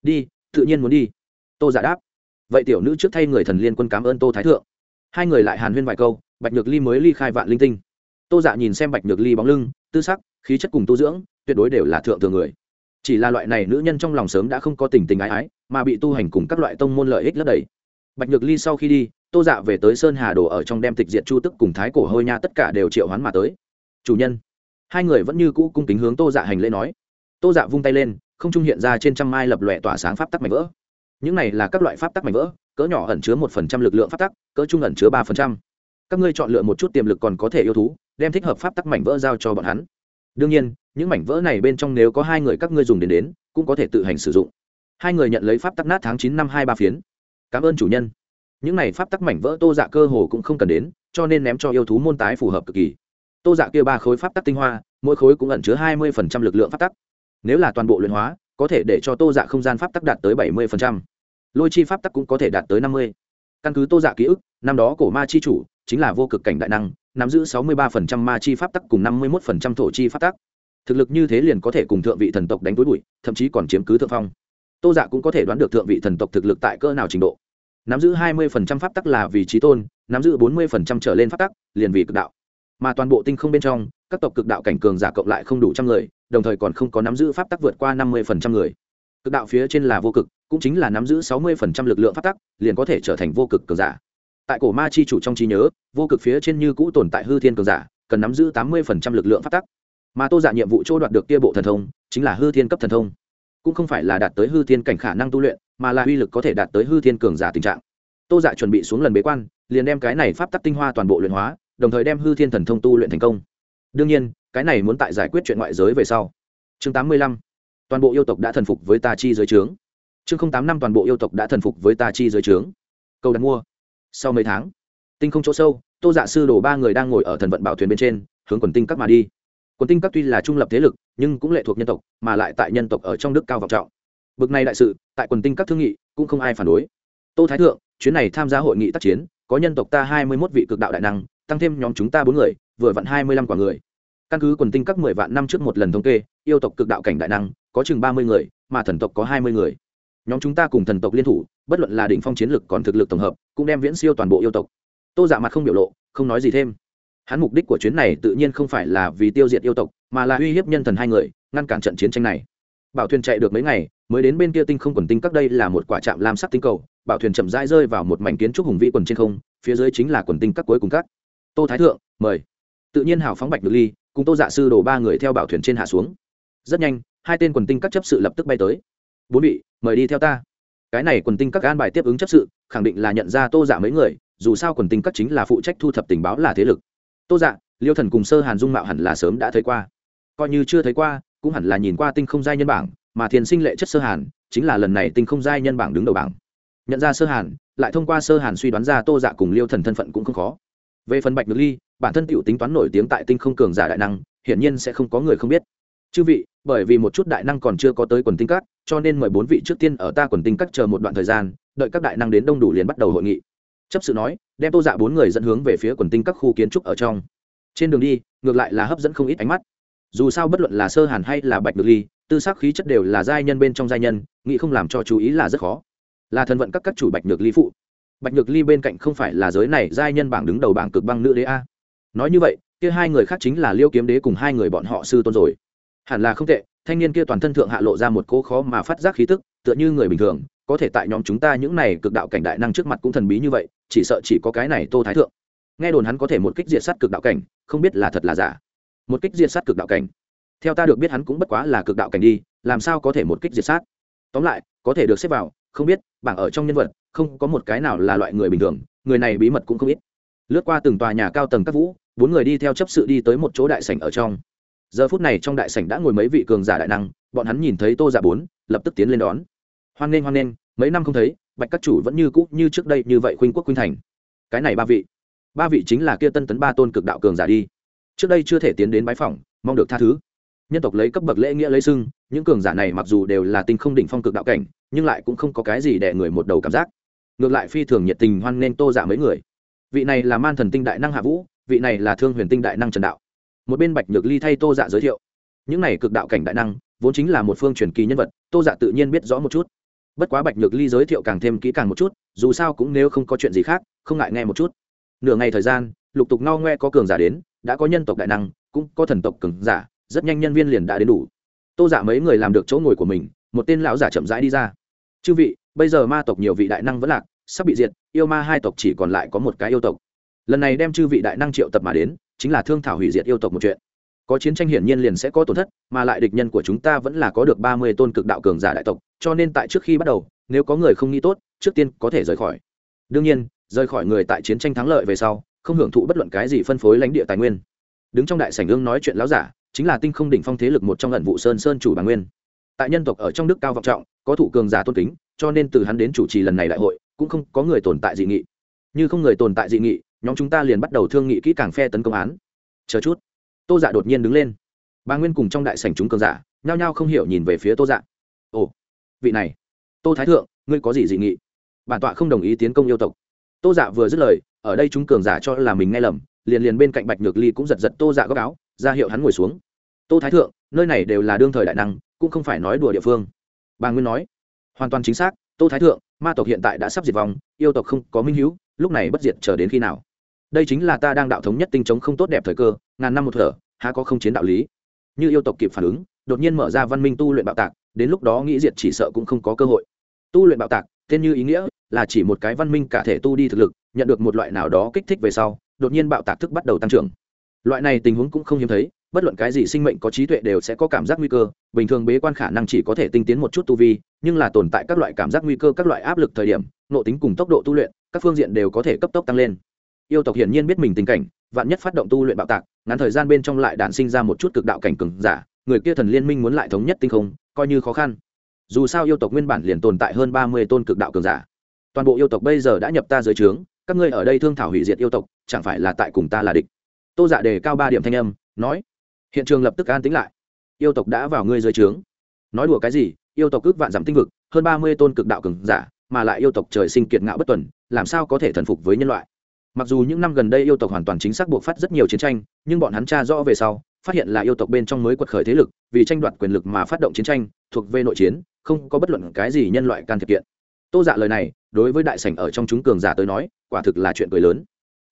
Đi, tự nhiên muốn đi. Tô dạ đáp. Vậy tiểu nữ trước thay người thần liên quân cảm ơn tô thái thượng. Hai người lại hàn huyên vài câu, bạch nhược ly mới ly khai vạn linh tinh. Tô dạ nhìn xem bạch nhược ly bóng lưng, tư sắc, khí chất cùng tu dưỡng, tuyệt đối đều là thượng thừa người. Chỉ là loại này nữ nhân trong lòng sớm đã không có tình tình ái ái, mà bị tu hành cùng các loại tông môn lợi ích lấp đầy. Bạch nhược ly sau khi đi tô dạ về tới sơn hà đồ ở trong đem tịch diệt chu tức cùng thái cổ hôi nha tất cả đều triệu hoán mà tới. Chủ nhân. Hai người vẫn như cũ cung kính hướng tô dạ hành lễ nói. Tô dạ vung tay lên, không trung hiện ra trên trăm mai lập lòe tỏa sáng pháp tắc mảnh vỡ. Những này là các loại pháp tắc mảnh vỡ, cỡ nhỏ ẩn chứa một phần trăm lực lượng pháp tắc, cỡ trung ẩn chứa ba phần trăm. Các ngươi chọn lựa một chút tiềm lực còn có thể yêu thú, đem thích hợp pháp tắc mảnh vỡ giao cho bọn hắn. Đương nhiên, những mảnh vỡ này bên trong nếu có hai người các ngươi dùng đến đến, cũng có thể tự hành sử dụng. Hai người nhận lấy pháp tắc nát tháng chín năm hai ba phiến. Cảm ơn chủ nhân những này pháp tắc mảnh vỡ tô dạ cơ hồ cũng không cần đến, cho nên ném cho yêu thú môn tái phù hợp cực kỳ. Tô dạ kia ba khối pháp tắc tinh hoa, mỗi khối cũng ẩn chứa hai mươi lực lượng pháp tắc. Nếu là toàn bộ luyện hóa, có thể để cho tô dạ không gian pháp tắc đạt tới bảy mươi lôi chi pháp tắc cũng có thể đạt tới năm mươi. Căn cứ tô dạ ký ức, năm đó cổ ma chi chủ chính là vô cực cảnh đại năng, nắm giữ sáu mươi ba ma chi pháp tắc cùng năm mươi một thổ chi pháp tắc. Thực lực như thế liền có thể cùng thượng vị thần tộc đánh túi bụi, thậm chí còn chiếm cứ thượng phong. Tô dạ cũng có thể đoán được thượng vị thần tộc thực lực tại cỡ nào trình độ nắm giữ hai mươi pháp tắc là vì trí tôn, nắm giữ bốn mươi trở lên pháp tắc, liền vì cực đạo. Mà toàn bộ tinh không bên trong, các tộc cực đạo cảnh cường giả cộng lại không đủ trăm người, đồng thời còn không có nắm giữ pháp tắc vượt qua năm mươi người. Cực đạo phía trên là vô cực, cũng chính là nắm giữ sáu mươi lực lượng pháp tắc, liền có thể trở thành vô cực cường giả. Tại cổ ma chi chủ trong trí nhớ, vô cực phía trên như cũ tồn tại hư thiên cường giả, cần nắm giữ tám mươi lực lượng pháp tắc. Mà tô giả dạ nhiệm vụ chỗ đoạt được kia bộ thần thông, chính là hư thiên cấp thần thông cũng không phải là đạt tới hư thiên cảnh khả năng tu luyện, mà là uy lực có thể đạt tới hư thiên cường giả tình trạng. Tô dạ chuẩn bị xuống lần bế quan, liền đem cái này pháp tắc tinh hoa toàn bộ luyện hóa, đồng thời đem hư thiên thần thông tu luyện thành công. Đương nhiên, cái này muốn tại giải quyết chuyện ngoại giới về sau. Chương tám mươi lăm, toàn bộ yêu tộc đã thần phục với ta chi dưới trướng. Chương tám năm, toàn bộ yêu tộc đã thần phục với ta chi dưới trướng. Câu đặt mua. Sau mấy tháng, tinh không chỗ sâu, tô dạ sư đổ ba người đang ngồi ở thần vận bảo thuyền bên trên, hướng quần tinh các mà đi quần tinh các tuy là trung lập thế lực, nhưng cũng lệ thuộc nhân tộc, mà lại tại nhân tộc ở trong đức cao vọng trọng. Bực này đại sự, tại quần tinh các thương nghị, cũng không ai phản đối. Tô thái thượng, chuyến này tham gia hội nghị tác chiến, có nhân tộc ta hai mươi mốt vị cực đạo đại năng, tăng thêm nhóm chúng ta bốn người, vừa vặn hai mươi lăm quả người. Căn cứ quần tinh các mười vạn năm trước một lần thống kê, yêu tộc cực đạo cảnh đại năng, có chừng ba mươi người, mà thần tộc có hai mươi người. Nhóm chúng ta cùng thần tộc liên thủ, bất luận là đỉnh phong chiến lực còn thực lực tổng hợp, cũng đem viễn siêu toàn bộ yêu tộc. Tô dạ mặt không biểu lộ, không nói gì thêm hắn mục đích của chuyến này tự nhiên không phải là vì tiêu diệt yêu tộc, mà là uy hiếp nhân thần hai người, ngăn cản trận chiến tranh này. Bảo thuyền chạy được mấy ngày, mới đến bên kia tinh không quần tinh các đây là một quả trạm lam sắc tinh cầu, bảo thuyền chậm rãi rơi vào một mảnh kiến trúc hùng vĩ quần trên không, phía dưới chính là quần tinh các cuối cùng các. Tô thái thượng, mời. Tự nhiên hào phóng bạch được ly, cùng tô dạ sư đổ ba người theo bảo thuyền trên hạ xuống. Rất nhanh, hai tên quần tinh các chấp sự lập tức bay tới. Bốn vị, mời đi theo ta. Cái này quần tinh các an bài tiếp ứng chấp sự, khẳng định là nhận ra tô dạ mấy người, dù sao quần tinh các chính là phụ trách thu thập tình báo là thế lực tô dạ liêu thần cùng sơ hàn dung mạo hẳn là sớm đã thấy qua. Coi như chưa thấy qua, cũng hẳn là nhìn qua tinh không giai nhân bảng, mà thiền sinh lệ chất sơ hàn, chính là lần này tinh không giai nhân bảng đứng đầu bảng. Nhận ra sơ hàn, lại thông qua sơ hàn suy đoán ra tô dạ cùng liêu thần thân phận cũng không khó. Về phần bạch ngược ly, bản thân t tính toán nổi tiếng tại tinh không cường giả đại năng, hiển nhiên sẽ không có người không biết. Chư vị, bởi vì một chút đại năng còn chưa có tới quần tinh các, cho nên mời bốn vị trước tiên ở ta quần tinh các chờ một đoạn thời gian, đợi các đại năng đến đông đủ liền bắt đầu hội nghị chấp sự nói, đem tô dạ bốn người dẫn hướng về phía quần tinh các khu kiến trúc ở trong. Trên đường đi, ngược lại là hấp dẫn không ít ánh mắt. Dù sao bất luận là sơ hàn hay là bạch được ly, tư sắc khí chất đều là giai nhân bên trong giai nhân, nghĩ không làm cho chú ý là rất khó. Là thân vận các các chủ bạch nhược ly phụ. Bạch nhược ly bên cạnh không phải là giới này giai nhân bảng đứng đầu bảng cực băng nữ đế a. Nói như vậy, kia hai người khác chính là liêu kiếm đế cùng hai người bọn họ sư tôn rồi. Hẳn là không tệ, thanh niên kia toàn thân thượng hạ lộ ra một cỗ khó mà phát giác khí tức, tựa như người bình thường có thể tại nhóm chúng ta những này cực đạo cảnh đại năng trước mặt cũng thần bí như vậy, chỉ sợ chỉ có cái này tô thái thượng. Nghe đồn hắn có thể một kích diệt sát cực đạo cảnh, không biết là thật là giả. Một kích diệt sát cực đạo cảnh. Theo ta được biết hắn cũng bất quá là cực đạo cảnh đi, làm sao có thể một kích diệt sát? Tóm lại, có thể được xếp vào, không biết, bảng ở trong nhân vật, không có một cái nào là loại người bình thường, người này bí mật cũng không ít. Lướt qua từng tòa nhà cao tầng các vũ, bốn người đi theo chấp sự đi tới một chỗ đại sảnh ở trong. Giờ phút này trong đại sảnh đã ngồi mấy vị cường giả đại năng, bọn hắn nhìn thấy tô giả bốn, lập tức tiến lên đón hoan nghênh hoan nghênh, mấy năm không thấy, bạch các chủ vẫn như cũ, như trước đây như vậy khuynh quốc khuynh thành. Cái này ba vị ba vị chính là kia tân tấn ba tôn cực đạo cường giả đi. Trước đây chưa thể tiến đến bái phỏng, mong được tha thứ. Nhân tộc lấy cấp bậc lễ nghĩa lấy sưng những cường giả này mặc dù đều là tinh không đỉnh phong cực đạo cảnh, nhưng lại cũng không có cái gì để người một đầu cảm giác. Ngược lại phi thường nhiệt tình hoan nghênh tô giả mấy người. Vị này là man thần tinh đại năng hạ vũ, vị này là thương huyền tinh đại năng trần đạo. Một bên bạch nhược ly thay tô dạ giới thiệu. Những này cực đạo cảnh đại năng, vốn chính là một phương truyền kỳ nhân vật, tô dạ tự nhiên biết rõ một chút bất quá bạch nhược ly giới thiệu càng thêm kỹ càng một chút, dù sao cũng nếu không có chuyện gì khác, không ngại nghe một chút. Nửa ngày thời gian, lục tục no ngoe có cường giả đến, đã có nhân tộc đại năng, cũng có thần tộc cường giả, rất nhanh nhân viên liền đã đến đủ. Tô giả mấy người làm được chỗ ngồi của mình, một tên lão giả chậm rãi đi ra. Chư vị, bây giờ ma tộc nhiều vị đại năng vẫn lạc, sắp bị diệt, yêu ma hai tộc chỉ còn lại có một cái yêu tộc. Lần này đem chư vị đại năng triệu tập mà đến, chính là thương thảo hủy diệt yêu tộc một chuyện có chiến tranh hiển nhiên liền sẽ có tổn thất, mà lại địch nhân của chúng ta vẫn là có được ba mươi tôn cực đạo cường giả đại tộc, cho nên tại trước khi bắt đầu, nếu có người không nghĩ tốt, trước tiên có thể rời khỏi. Đương nhiên, rời khỏi người tại chiến tranh thắng lợi về sau, không hưởng thụ bất luận cái gì phân phối lãnh địa tài nguyên. Đứng trong đại sảnh ương nói chuyện láo giả, chính là tinh không đỉnh phong thế lực một trong lần vụ sơn sơn chủ bà nguyên. Tại nhân tộc ở trong đức cao vọng trọng, có thủ cường giả tôn kính, cho nên từ hắn đến chủ trì lần này đại hội, cũng không có người tồn tại dị nghị. Như không người tồn tại dị nghị, nhóm chúng ta liền bắt đầu thương nghị kỹ càng phe tấn công án. Chờ chút tô dạ đột nhiên đứng lên. Bà nguyên cùng trong đại sảnh chúng cường giả, nhao nhao không hiểu nhìn về phía tô dạ. Ồ, vị này, tô thái thượng, ngươi có gì dị nghị? Bản tọa không đồng ý tiến công yêu tộc. Tô dạ vừa dứt lời, ở đây chúng cường giả cho là mình nghe lầm, liền liền bên cạnh bạch nhược ly cũng giật giật tô dạ góc áo, ra hiệu hắn ngồi xuống. Tô thái thượng, nơi này đều là đương thời đại năng, cũng không phải nói đùa địa phương. Bà nguyên nói, hoàn toàn chính xác, tô thái thượng, ma tộc hiện tại đã sắp diệt vong, yêu tộc không có minh hữu lúc này bất diệt chờ đến khi nào? Đây chính là ta đang đạo thống nhất tinh chống không tốt đẹp thời cơ ngàn năm một thở, há có không chiến đạo lý. Như yêu tộc kịp phản ứng, đột nhiên mở ra văn minh tu luyện bạo tạc, đến lúc đó nghĩ diệt chỉ sợ cũng không có cơ hội. Tu luyện bạo tạc, tên như ý nghĩa, là chỉ một cái văn minh cả thể tu đi thực lực, nhận được một loại nào đó kích thích về sau, đột nhiên bạo tạc thức bắt đầu tăng trưởng. Loại này tình huống cũng không hiếm thấy, bất luận cái gì sinh mệnh có trí tuệ đều sẽ có cảm giác nguy cơ, bình thường bế quan khả năng chỉ có thể tinh tiến một chút tu vi, nhưng là tồn tại các loại cảm giác nguy cơ, các loại áp lực thời điểm nộ tính cùng tốc độ tu luyện, các phương diện đều có thể cấp tốc tăng lên yêu tộc hiển nhiên biết mình tình cảnh, vạn nhất phát động tu luyện bạo tạc, ngắn thời gian bên trong lại đạn sinh ra một chút cực đạo cảnh cường giả, người kia thần liên minh muốn lại thống nhất tinh không, coi như khó khăn. Dù sao yêu tộc nguyên bản liền tồn tại hơn ba mươi tôn cực đạo cường giả. Toàn bộ yêu tộc bây giờ đã nhập ta dưới trướng, các ngươi ở đây thương thảo hủy diệt yêu tộc, chẳng phải là tại cùng ta là địch? Tô dạ đề cao ba điểm thanh âm, nói, hiện trường lập tức an tính lại. Yêu tộc đã vào ngươi dưới trướng. Nói đùa cái gì, yêu tộc ước vạn giảm tinh vực, hơn ba mươi tôn cực đạo cường giả, mà lại yêu tộc trời sinh kiệt ngạo bất tuần, làm sao có thể thần phục với nhân loại? Mặc dù những năm gần đây yêu tộc hoàn toàn chính xác buộc phát rất nhiều chiến tranh, nhưng bọn hắn tra rõ về sau, phát hiện là yêu tộc bên trong mới quật khởi thế lực, vì tranh đoạt quyền lực mà phát động chiến tranh, thuộc về nội chiến, không có bất luận cái gì nhân loại can thiệp kiện. Tô dạ lời này, đối với đại sảnh ở trong chúng cường giả tới nói, quả thực là chuyện cười lớn.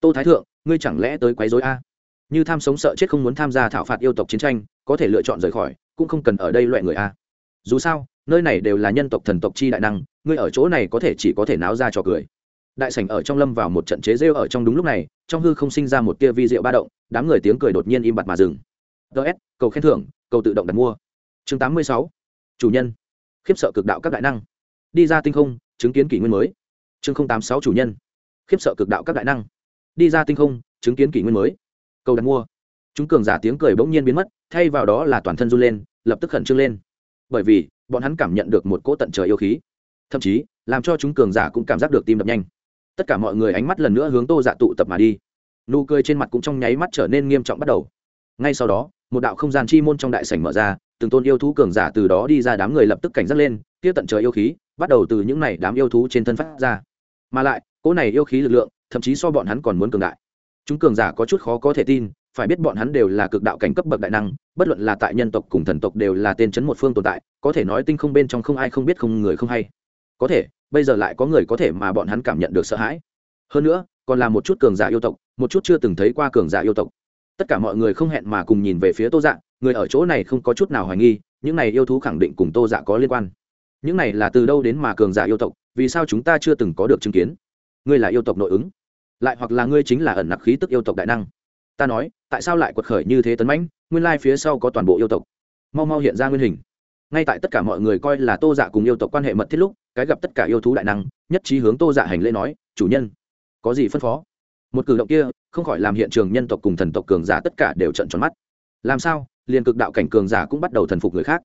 Tô thái thượng, ngươi chẳng lẽ tới quấy rối a? Như tham sống sợ chết không muốn tham gia thảo phạt yêu tộc chiến tranh, có thể lựa chọn rời khỏi, cũng không cần ở đây loại người a. Dù sao, nơi này đều là nhân tộc thần tộc chi đại năng, ngươi ở chỗ này có thể chỉ có thể náo ra trò cười đại sảnh ở trong lâm vào một trận chế rêu ở trong đúng lúc này, trong hư không sinh ra một tia vi rượu ba động, đám người tiếng cười đột nhiên im bặt mà dừng. Ts cầu khen thưởng, cầu tự động đặt mua. Chương tám mươi sáu, chủ nhân. Khiếp sợ cực đạo các đại năng. Đi ra tinh không, chứng kiến kỷ nguyên mới. Chương tám sáu, chủ nhân. Khiếp sợ cực đạo các đại năng. Đi ra tinh không, chứng kiến kỷ nguyên mới. Cầu đặt mua. Chúng cường giả tiếng cười bỗng nhiên biến mất, thay vào đó là toàn thân run lên, lập tức khẩn trương lên. Bởi vì, bọn hắn cảm nhận được một cỗ tận trời yêu khí. Thậm chí, làm cho chúng cường giả cũng cảm giác được tim đập nhanh tất cả mọi người ánh mắt lần nữa hướng tô dạ tụ tập mà đi. Nụ cười trên mặt cũng trong nháy mắt trở nên nghiêm trọng bắt đầu. Ngay sau đó, một đạo không gian chi môn trong đại sảnh mở ra, từng tôn yêu thú cường giả từ đó đi ra đám người lập tức cảnh giác lên tiếp tận trời yêu khí bắt đầu từ những này đám yêu thú trên thân phát ra. Mà lại, cỗ này yêu khí lực lượng, thậm chí so bọn hắn còn muốn cường đại. Chúng cường giả có chút khó có thể tin, phải biết bọn hắn đều là cực đạo cảnh cấp bậc đại năng, bất luận là tại nhân tộc cùng thần tộc đều là tên chấn một phương tồn tại, có thể nói tinh không bên trong không ai không biết không người không hay. Có thể bây giờ lại có người có thể mà bọn hắn cảm nhận được sợ hãi. Hơn nữa, còn là một chút cường giả yêu tộc, một chút chưa từng thấy qua cường giả yêu tộc. Tất cả mọi người không hẹn mà cùng nhìn về phía tô dạ người ở chỗ này không có chút nào hoài nghi, những này yêu thú khẳng định cùng tô dạ có liên quan. Những này là từ đâu đến mà cường giả yêu tộc, vì sao chúng ta chưa từng có được chứng kiến? Ngươi là yêu tộc nội ứng, lại hoặc là ngươi chính là ẩn nặc khí tức yêu tộc đại năng. Ta nói, tại sao lại quật khởi như thế tấn mãnh, nguyên lai phía sau có toàn bộ yêu tộc. Mau mau hiện ra nguyên hình ngay tại tất cả mọi người coi là tô dạ cùng yêu tộc quan hệ mật thiết lúc, cái gặp tất cả yêu thú đại năng, nhất trí hướng tô dạ hành lễ nói, chủ nhân, có gì phân phó? Một cử động kia, không khỏi làm hiện trường nhân tộc cùng thần tộc cường giả tất cả đều trận tròn mắt. Làm sao? Liền cực đạo cảnh cường giả cũng bắt đầu thần phục người khác.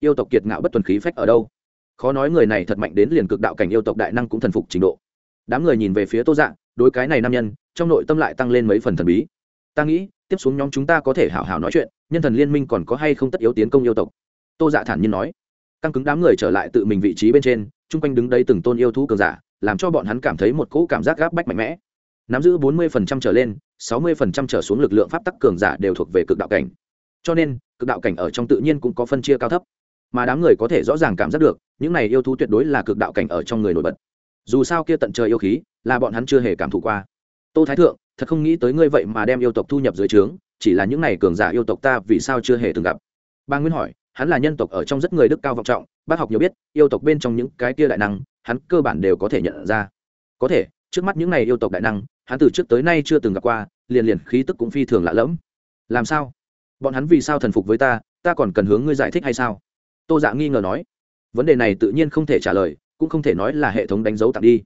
Yêu tộc kiệt ngạo bất tuần khí phách ở đâu? Khó nói người này thật mạnh đến liền cực đạo cảnh yêu tộc đại năng cũng thần phục trình độ. Đám người nhìn về phía tô dạ đối cái này nam nhân, trong nội tâm lại tăng lên mấy phần thần bí. Ta nghĩ, tiếp xuống nhóm chúng ta có thể hảo hảo nói chuyện, nhân thần liên minh còn có hay không tất yếu tiến công yêu tộc? Tô dạ thản nhiên nói. Căng cứng đám người trở lại tự mình vị trí bên trên, chung quanh đứng đây từng tôn yêu thú cường giả, làm cho bọn hắn cảm thấy một cỗ cảm giác gáp bách mạnh mẽ. Nắm giữ bốn mươi trở lên, sáu mươi trở xuống lực lượng pháp tắc cường giả đều thuộc về cực đạo cảnh. Cho nên, cực đạo cảnh ở trong tự nhiên cũng có phân chia cao thấp. Mà đám người có thể rõ ràng cảm giác được, những này yêu thú tuyệt đối là cực đạo cảnh ở trong người nổi bật. Dù sao kia tận trời yêu khí, là bọn hắn chưa hề cảm thụ qua. Tô thái thượng, thật không nghĩ tới ngươi vậy mà đem yêu tộc thu nhập dưới trướng, chỉ là những này cường giả yêu tộc ta vì sao chưa hề từng gặp. Ba nguyên hỏi hắn là nhân tộc ở trong rất người đức cao vọng trọng, bác học nhiều biết, yêu tộc bên trong những cái kia đại năng, hắn cơ bản đều có thể nhận ra. Có thể, trước mắt những này yêu tộc đại năng, hắn từ trước tới nay chưa từng gặp qua, liền liền khí tức cũng phi thường lạ lẫm. Làm sao? Bọn hắn vì sao thần phục với ta ta còn cần hướng ngươi giải thích hay sao? Tô dạ nghi ngờ nói. Vấn đề này tự nhiên không thể trả lời, cũng không thể nói là hệ thống đánh dấu tặng đi.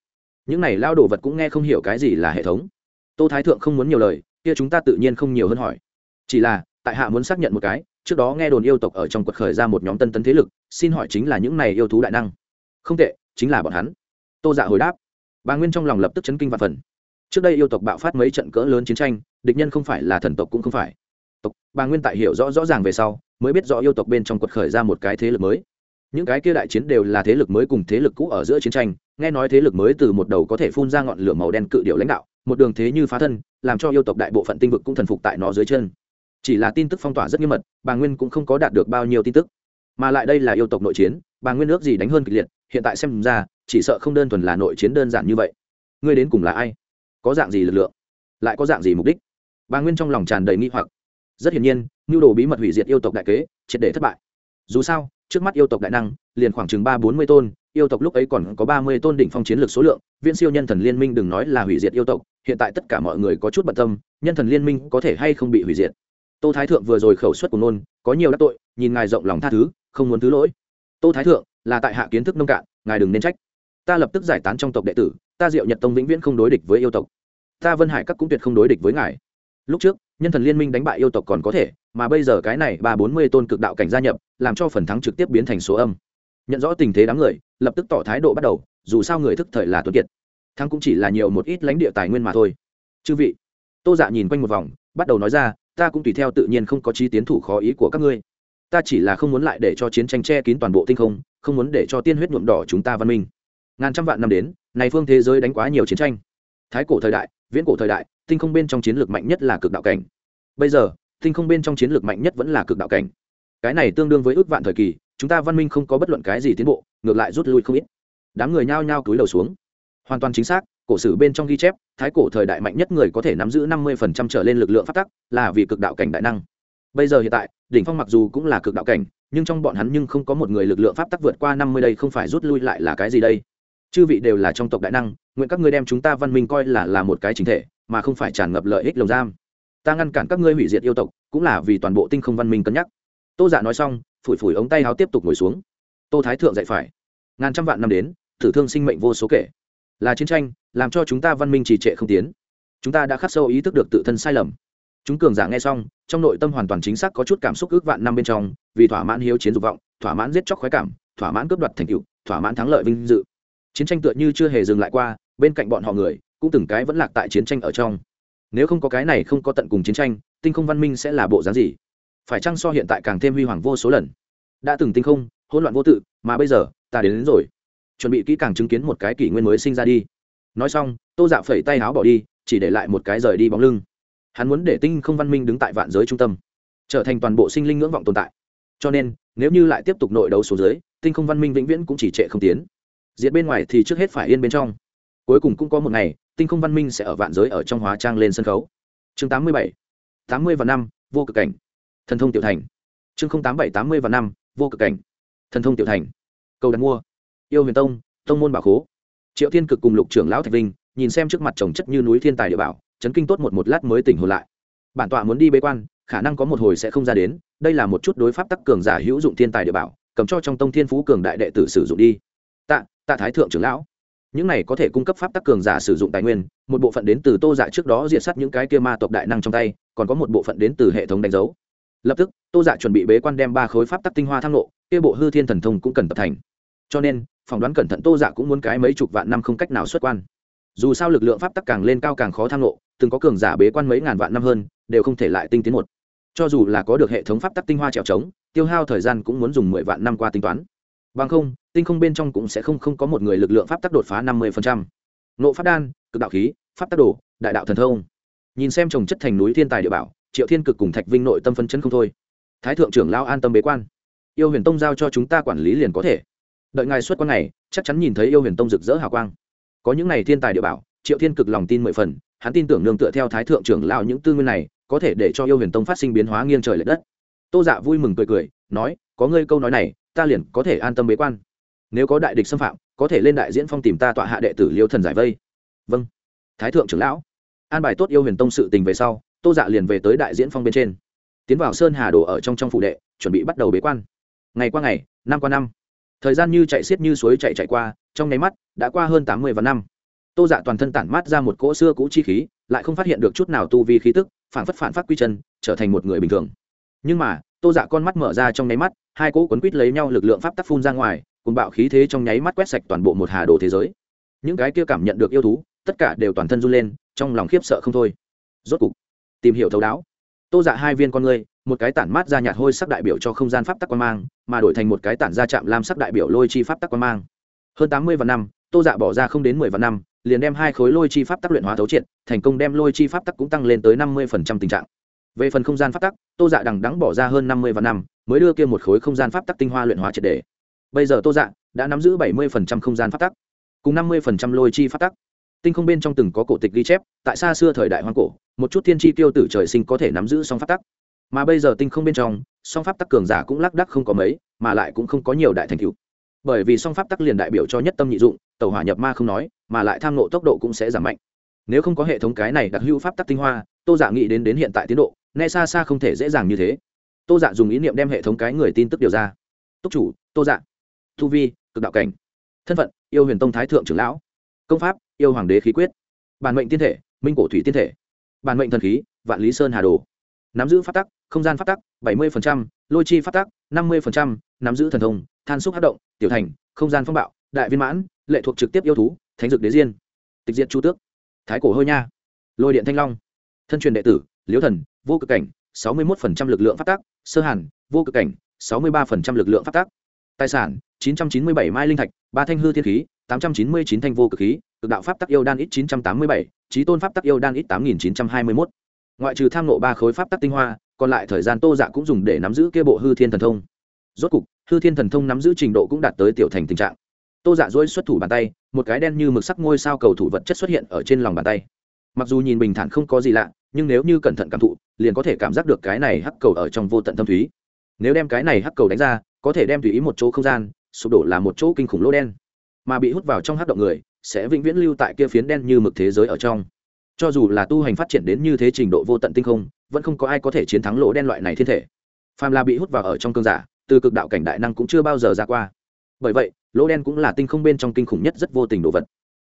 Những này lao đồ vật cũng nghe không hiểu cái gì là hệ thống. Tô thái thượng không muốn nhiều lời, kia chúng ta tự nhiên không nhiều hơn hỏi. Chỉ là, tại hạ muốn xác nhận một cái trước đó nghe đồn yêu tộc ở trong quật khởi ra một nhóm tân tấn thế lực, xin hỏi chính là những này yêu thú đại năng? Không tệ, chính là bọn hắn. Tô dạ hồi đáp. Bà nguyên trong lòng lập tức chấn kinh và phần. Trước đây yêu tộc bạo phát mấy trận cỡ lớn chiến tranh, địch nhân không phải là thần tộc cũng không phải. Tộc, bà nguyên tại hiểu rõ rõ ràng về sau, mới biết rõ yêu tộc bên trong quật khởi ra một cái thế lực mới. Những cái kia đại chiến đều là thế lực mới cùng thế lực cũ ở giữa chiến tranh, nghe nói thế lực mới từ một đầu có thể phun ra ngọn lửa màu đen cự điệu lãnh đạo, một đường thế như phá thân, làm cho yêu tộc đại bộ phận tinh vực cũng thần phục tại nó dưới chân chỉ là tin tức phong tỏa rất nghiêm mật, bà nguyên cũng không có đạt được bao nhiêu tin tức. Mà lại đây là yêu tộc nội chiến, bà nguyên nước gì đánh hơn kịch liệt, hiện tại xem ra, chỉ sợ không đơn thuần là nội chiến đơn giản như vậy. Ngươi đến cùng là ai? Có dạng gì lực lượng? Lại có dạng gì mục đích? Bà nguyên trong lòng tràn đầy nghi hoặc. Rất hiển nhiên nhu đồ bí mật hủy diệt yêu tộc đại kế, triệt để thất bại. Dù sao, trước mắt yêu tộc đại năng, liền khoảng chừng ba bốn mươi tôn, yêu tộc lúc ấy còn có ba mươi tôn đỉnh phong chiến lược số lượng, viễn siêu nhân thần liên minh đừng nói là hủy diệt yêu tộc, hiện tại tất cả mọi người có chút bận tâm, nhân thần liên minh có thể hay không bị hủy diệt? Tô thái thượng vừa rồi khẩu suất của nôn, có nhiều đắc tội, nhìn ngài rộng lòng tha thứ, không muốn thứ lỗi. Tô thái thượng, là tại hạ kiến thức nông cạn, ngài đừng nên trách. Ta lập tức giải tán trong tộc đệ tử, ta diệu nhật tông vĩnh viễn không đối địch với yêu tộc. Ta vân hải các cũng tuyệt không đối địch với ngài. Lúc trước, nhân thần liên minh đánh bại yêu tộc còn có thể, mà bây giờ cái này ba bốn mươi tôn cực đạo cảnh gia nhập, làm cho phần thắng trực tiếp biến thành số âm. Nhận rõ tình thế đám người, lập tức tỏ thái độ bắt đầu, dù sao người thức thời là tuấn kiệt. Thắng cũng chỉ là nhiều một ít lãnh địa tài nguyên mà thôi. Chư vị, tô dạ nhìn quanh một vòng, bắt đầu nói ra ta cũng tùy theo tự nhiên không có chí tiến thủ khó ý của các ngươi. Ta chỉ là không muốn lại để cho chiến tranh che kín toàn bộ tinh không không muốn để cho tiên huyết nhuộm đỏ chúng ta văn minh. Ngàn trăm vạn năm đến, này phương thế giới đánh quá nhiều chiến tranh. Thái cổ thời đại, viễn cổ thời đại, tinh không bên trong chiến lược mạnh nhất là cực đạo cảnh. Bây giờ, tinh không bên trong chiến lược mạnh nhất vẫn là cực đạo cảnh. Cái này tương đương với ước vạn thời kỳ, chúng ta văn minh không có bất luận cái gì tiến bộ, ngược lại rút lui không ít. Đám người nhao nhao cúi đầu xuống hoàn toàn chính xác, cổ sử bên trong ghi chép, thái cổ thời đại mạnh nhất người có thể nắm giữ năm mươi phần trăm trở lên lực lượng phát tắc là vì cực đạo cảnh đại năng. Bây giờ hiện tại, đỉnh phong mặc dù cũng là cực đạo cảnh, nhưng trong bọn hắn nhưng không có một người lực lượng pháp tắc vượt qua năm mươi đây không phải rút lui lại là cái gì đây? Chư vị đều là trong tộc đại năng, nguyện các ngươi đem chúng ta văn minh coi là là một cái chính thể, mà không phải tràn ngập lợi ích lồng giam. Ta ngăn cản các ngươi hủy diệt yêu tộc, cũng là vì toàn bộ tinh không văn minh cân nhắc. Tô giả dạ nói xong, phủi phủi ống tay áo tiếp tục ngồi xuống. Tô thái thượng dạy phải, ngàn trăm vạn năm đến tử thương sinh mệnh vô số kể là chiến tranh làm cho chúng ta văn minh trì trệ không tiến. Chúng ta đã khắc sâu ý thức được tự thân sai lầm. Chúng cường giả nghe xong trong nội tâm hoàn toàn chính xác có chút cảm xúc ước vạn năm bên trong vì thỏa mãn hiếu chiến dục vọng thỏa mãn giết chóc khoái cảm thỏa mãn cướp đoạt thành tựu thỏa mãn thắng lợi vinh dự. Chiến tranh tựa như chưa hề dừng lại qua bên cạnh bọn họ người cũng từng cái vẫn lạc tại chiến tranh ở trong. Nếu không có cái này không có tận cùng chiến tranh tinh không văn minh sẽ là bộ dáng gì? Phải chăng so hiện tại càng thêm huy hoàng vô số lần? Đã từng tinh không hỗn loạn vô tự mà bây giờ ta đến, đến rồi chuẩn bị kỹ càng chứng kiến một cái kỷ nguyên mới sinh ra đi. Nói xong, tô dạ phẩy tay áo bỏ đi, chỉ để lại một cái rời đi bóng lưng. Hắn muốn để tinh không văn minh đứng tại vạn giới trung tâm, trở thành toàn bộ sinh linh ngưỡng vọng tồn tại. Cho nên, nếu như lại tiếp tục nội đấu số dưới tinh không văn minh vĩnh viễn cũng chỉ trệ không tiến. Diệt bên ngoài thì trước hết phải yên bên trong. Cuối cùng cũng có một ngày, tinh không văn minh sẽ ở vạn giới ở trong hóa trang lên sân khấu. Chương tám mươi bảy, tám mươi và năm, vô cực cảnh. Thần thông tiểu thành. Chương tám bảy, tám mươi và năm, vô cực cảnh. Thần thông tiểu thành. Cầu đặt mua yêu huyền tông tông môn bảo khố. Triệu thiên cực cùng lục trưởng lão thạch vinh nhìn xem trước mặt trồng chất như núi thiên tài địa bảo, chấn kinh tốt một một lát mới tỉnh hồn lại. Bản tọa muốn đi bế quan, khả năng có một hồi sẽ không ra đến, đây là một chút đối pháp tắc cường giả hữu dụng thiên tài địa bảo, cầm cho trong tông thiên phú cường đại đệ tử sử dụng đi. Tạ tạ thái thượng trưởng lão. Những này có thể cung cấp pháp tắc cường giả sử dụng tài nguyên, một bộ phận đến từ tô dạ trước đó diệt sát những cái kia ma tộc đại năng trong tay, còn có một bộ phận đến từ hệ thống đánh dấu. Lập tức, tô dạ chuẩn bị bế quan đem ba khối pháp tắc tinh hoa thăng lộ, kia bộ hư thiên thần thông cũng cần tập thành. Cho nên phỏng đoán cẩn thận tô dạ cũng muốn cái mấy chục vạn năm không cách nào xuất quan. Dù sao lực lượng pháp tắc càng lên cao càng khó thăng lộ từng có cường giả bế quan mấy ngàn vạn năm hơn, đều không thể lại tinh tiến một. Cho dù là có được hệ thống pháp tắc tinh hoa trèo trống, tiêu hao thời gian cũng muốn dùng mười vạn năm qua tính toán. Bằng không, tinh không bên trong cũng sẽ không không có một người lực lượng pháp tắc đột phá năm mươi nộ pháp đan, cực đạo khí, pháp tắc đồ, đại đạo thần thông. Nhìn xem trồng chất thành núi thiên tài địa bảo, triệu thiên cực cùng thạch vinh nội tâm phân chân không thôi. Thái thượng trưởng lao an tâm bế quan. Yêu huyền tông giao cho chúng ta quản lý liền có thể đợi ngài xuất quan này, chắc chắn nhìn thấy yêu huyền tông rực rỡ hào quang. Có những này thiên tài địa bảo, triệu thiên cực lòng tin mười phần, hắn tin tưởng nương tựa theo thái thượng trưởng lao những tư nguyên này, có thể để cho yêu huyền tông phát sinh biến hóa nghiêng trời l ệ đất. Tô dạ vui mừng cười cười, nói, có ngươi câu nói này, ta liền có thể an tâm bế quan. Nếu có đại địch xâm phạm, có thể lên đại diễn phong tìm ta tọa hạ đệ tử liêu thần giải vây. Vâng. Thái thượng trưởng lão an bài tốt yêu huyền tông sự tình về sau, tô dạ liền về tới đại diễn phong bên trên. Tiến vào sơn hà đồ ở trong trong phụ đệ, chuẩn bị bắt đầu bế quan. Ngày qua ngày, năm qua năm thời gian như chạy xiết như suối chạy chạy qua, trong nháy mắt, đã qua hơn tám mươi vạn năm. Tô dạ toàn thân tản mát ra một cỗ xưa cũ chi khí, lại không phát hiện được chút nào tu vi khí tức, phản phất phản phát quy chân, trở thành một người bình thường. Nhưng mà, tô dạ con mắt mở ra trong nháy mắt, hai cỗ quấn quít lấy nhau lực lượng pháp tắc phun ra ngoài, cùng bạo khí thế trong nháy mắt quét sạch toàn bộ một hà đồ thế giới. Những cái kia cảm nhận được yêu thú, tất cả đều toàn thân run lên, trong lòng khiếp sợ không thôi. Rốt cục, tìm hiểu thấu đáo. Tô dạ hai viên con người một cái tản mát ra nhạt hôi sắc đại biểu cho không gian pháp tắc quan mang mà đổi thành một cái tản ra chạm lam sắc đại biểu lôi chi pháp tắc quan mang. Hơn tám mươi vạn năm, tô dạ bỏ ra không đến mười vạn năm, liền đem hai khối lôi chi pháp tắc luyện hóa thấu triệt, thành công đem lôi chi pháp tắc cũng tăng lên tới năm mươi phần trăm tình trạng. Về phần không gian pháp tắc, tô dạ đằng đắng bỏ ra hơn năm mươi vạn năm, mới đưa kia một khối không gian pháp tắc tinh hoa luyện hóa triệt đề bây giờ tô dạ đã nắm giữ bảy mươi phần trăm không gian pháp tắc, cùng năm mươi phần trăm lôi chi pháp tắc. Tinh không bên trong từng có cổ tịch ghi chép, tại xa xưa thời đại hoang cổ, một chút thiên tri tiêu tử trời sinh có thể nắm giữ song pháp tắc mà bây giờ tinh không bên trong, song pháp tắc cường giả cũng lác đắc không có mấy, mà lại cũng không có nhiều đại thành tựu. Bởi vì song pháp tắc liền đại biểu cho nhất tâm nhị dụng tàu hỏa nhập ma không nói, mà lại tham nộ tốc độ cũng sẽ giảm mạnh. Nếu không có hệ thống cái này đặc hữu pháp tắc tinh hoa, tô giả nghĩ đến đến hiện tại tiến độ, nghe xa xa không thể dễ dàng như thế. Tô dạ dùng ý niệm đem hệ thống cái người tin tức điều ra. Túc chủ, tô dạ. Thu vi, cực đạo cảnh. Thân phận, yêu huyền tông thái thượng trưởng lão. Công pháp, yêu hoàng đế khí quyết. Bản mệnh tiên thể, minh cổ thủy tiên thể. Bản mệnh thần khí, vạn lý sơn hà đồ nắm giữ phát tắc, không gian phát tắc, bảy mươi lôi chi phát tắc, năm mươi nắm giữ thần thông, than xúc hát động, tiểu thành, không gian phong bạo, đại viên mãn, lệ thuộc trực tiếp yêu thú, thánh dực đế diên. Tịch diệt chu tước. Thái cổ hơi nha. Lôi điện thanh long. Thân truyền đệ tử, liễu thần, vô cực cảnh, sáu mươi một lực lượng phát tác sơ hàn, vô cực cảnh, sáu mươi ba lực lượng phát tác tài sản, chín trăm chín mươi bảy mai linh thạch, ba thanh hư thiên khí, tám trăm chín mươi chín thanh vô cực khí, cực đạo pháp tắc yêu đan ít chín trăm tám mươi bảy trí tôn pháp tắc yêu đan ít tám nghìn chín trăm hai mươi mốt ngoại trừ tham nộ ba khối pháp tắc tinh hoa, còn lại thời gian tô dạ cũng dùng để nắm giữ kia bộ hư thiên thần thông. Rốt cục, hư thiên thần thông nắm giữ trình độ cũng đạt tới tiểu thành tình trạng. Tô dạ dỗi xuất thủ bàn tay, một cái đen như mực sắc ngôi sao cầu thủ vật chất xuất hiện ở trên lòng bàn tay. Mặc dù nhìn bình thản không có gì lạ, nhưng nếu như cẩn thận cảm thụ, liền có thể cảm giác được cái này hắc cầu ở trong vô tận thâm thúy. Nếu đem cái này hắc cầu đánh ra, có thể đem tùy ý một chỗ không gian, sụp đổ là một chỗ kinh khủng lỗ đen. Mà bị hút vào trong hắc động người, sẽ vĩnh viễn lưu tại kia phiến đen như mực thế giới ở trong cho dù là tu hành phát triển đến như thế trình độ vô tận tinh không, vẫn không có ai có thể chiến thắng lỗ đen loại này thiên thể. Phàm là bị hút vào ở trong cơn giả, từ cực đạo cảnh đại năng cũng chưa bao giờ ra qua. Bởi vậy, lỗ đen cũng là tinh không bên trong kinh khủng nhất rất vô tình đồ vật.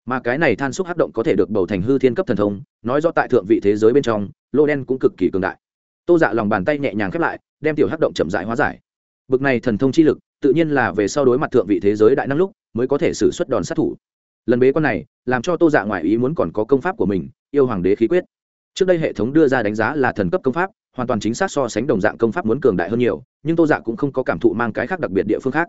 Mà cái này than xúc hát động có thể được bầu thành hư thiên cấp thần thông, nói rõ tại thượng vị thế giới bên trong, lỗ đen cũng cực kỳ cường đại. Tô dạ lòng bàn tay nhẹ nhàng khép lại, đem tiểu hát động chậm rãi hóa giải. Bực này thần thông chi lực, tự nhiên là về sau đối mặt thượng vị thế giới đại năng lúc, mới có thể xử suất đòn sát thủ lần bế quan này, làm cho tô dạ ngoại ý muốn còn có công pháp của mình, yêu hoàng đế khí quyết. Trước đây hệ thống đưa ra đánh giá là thần cấp công pháp, hoàn toàn chính xác so sánh đồng dạng công pháp muốn cường đại hơn nhiều, nhưng tô dạ cũng không có cảm thụ mang cái khác đặc biệt địa phương khác.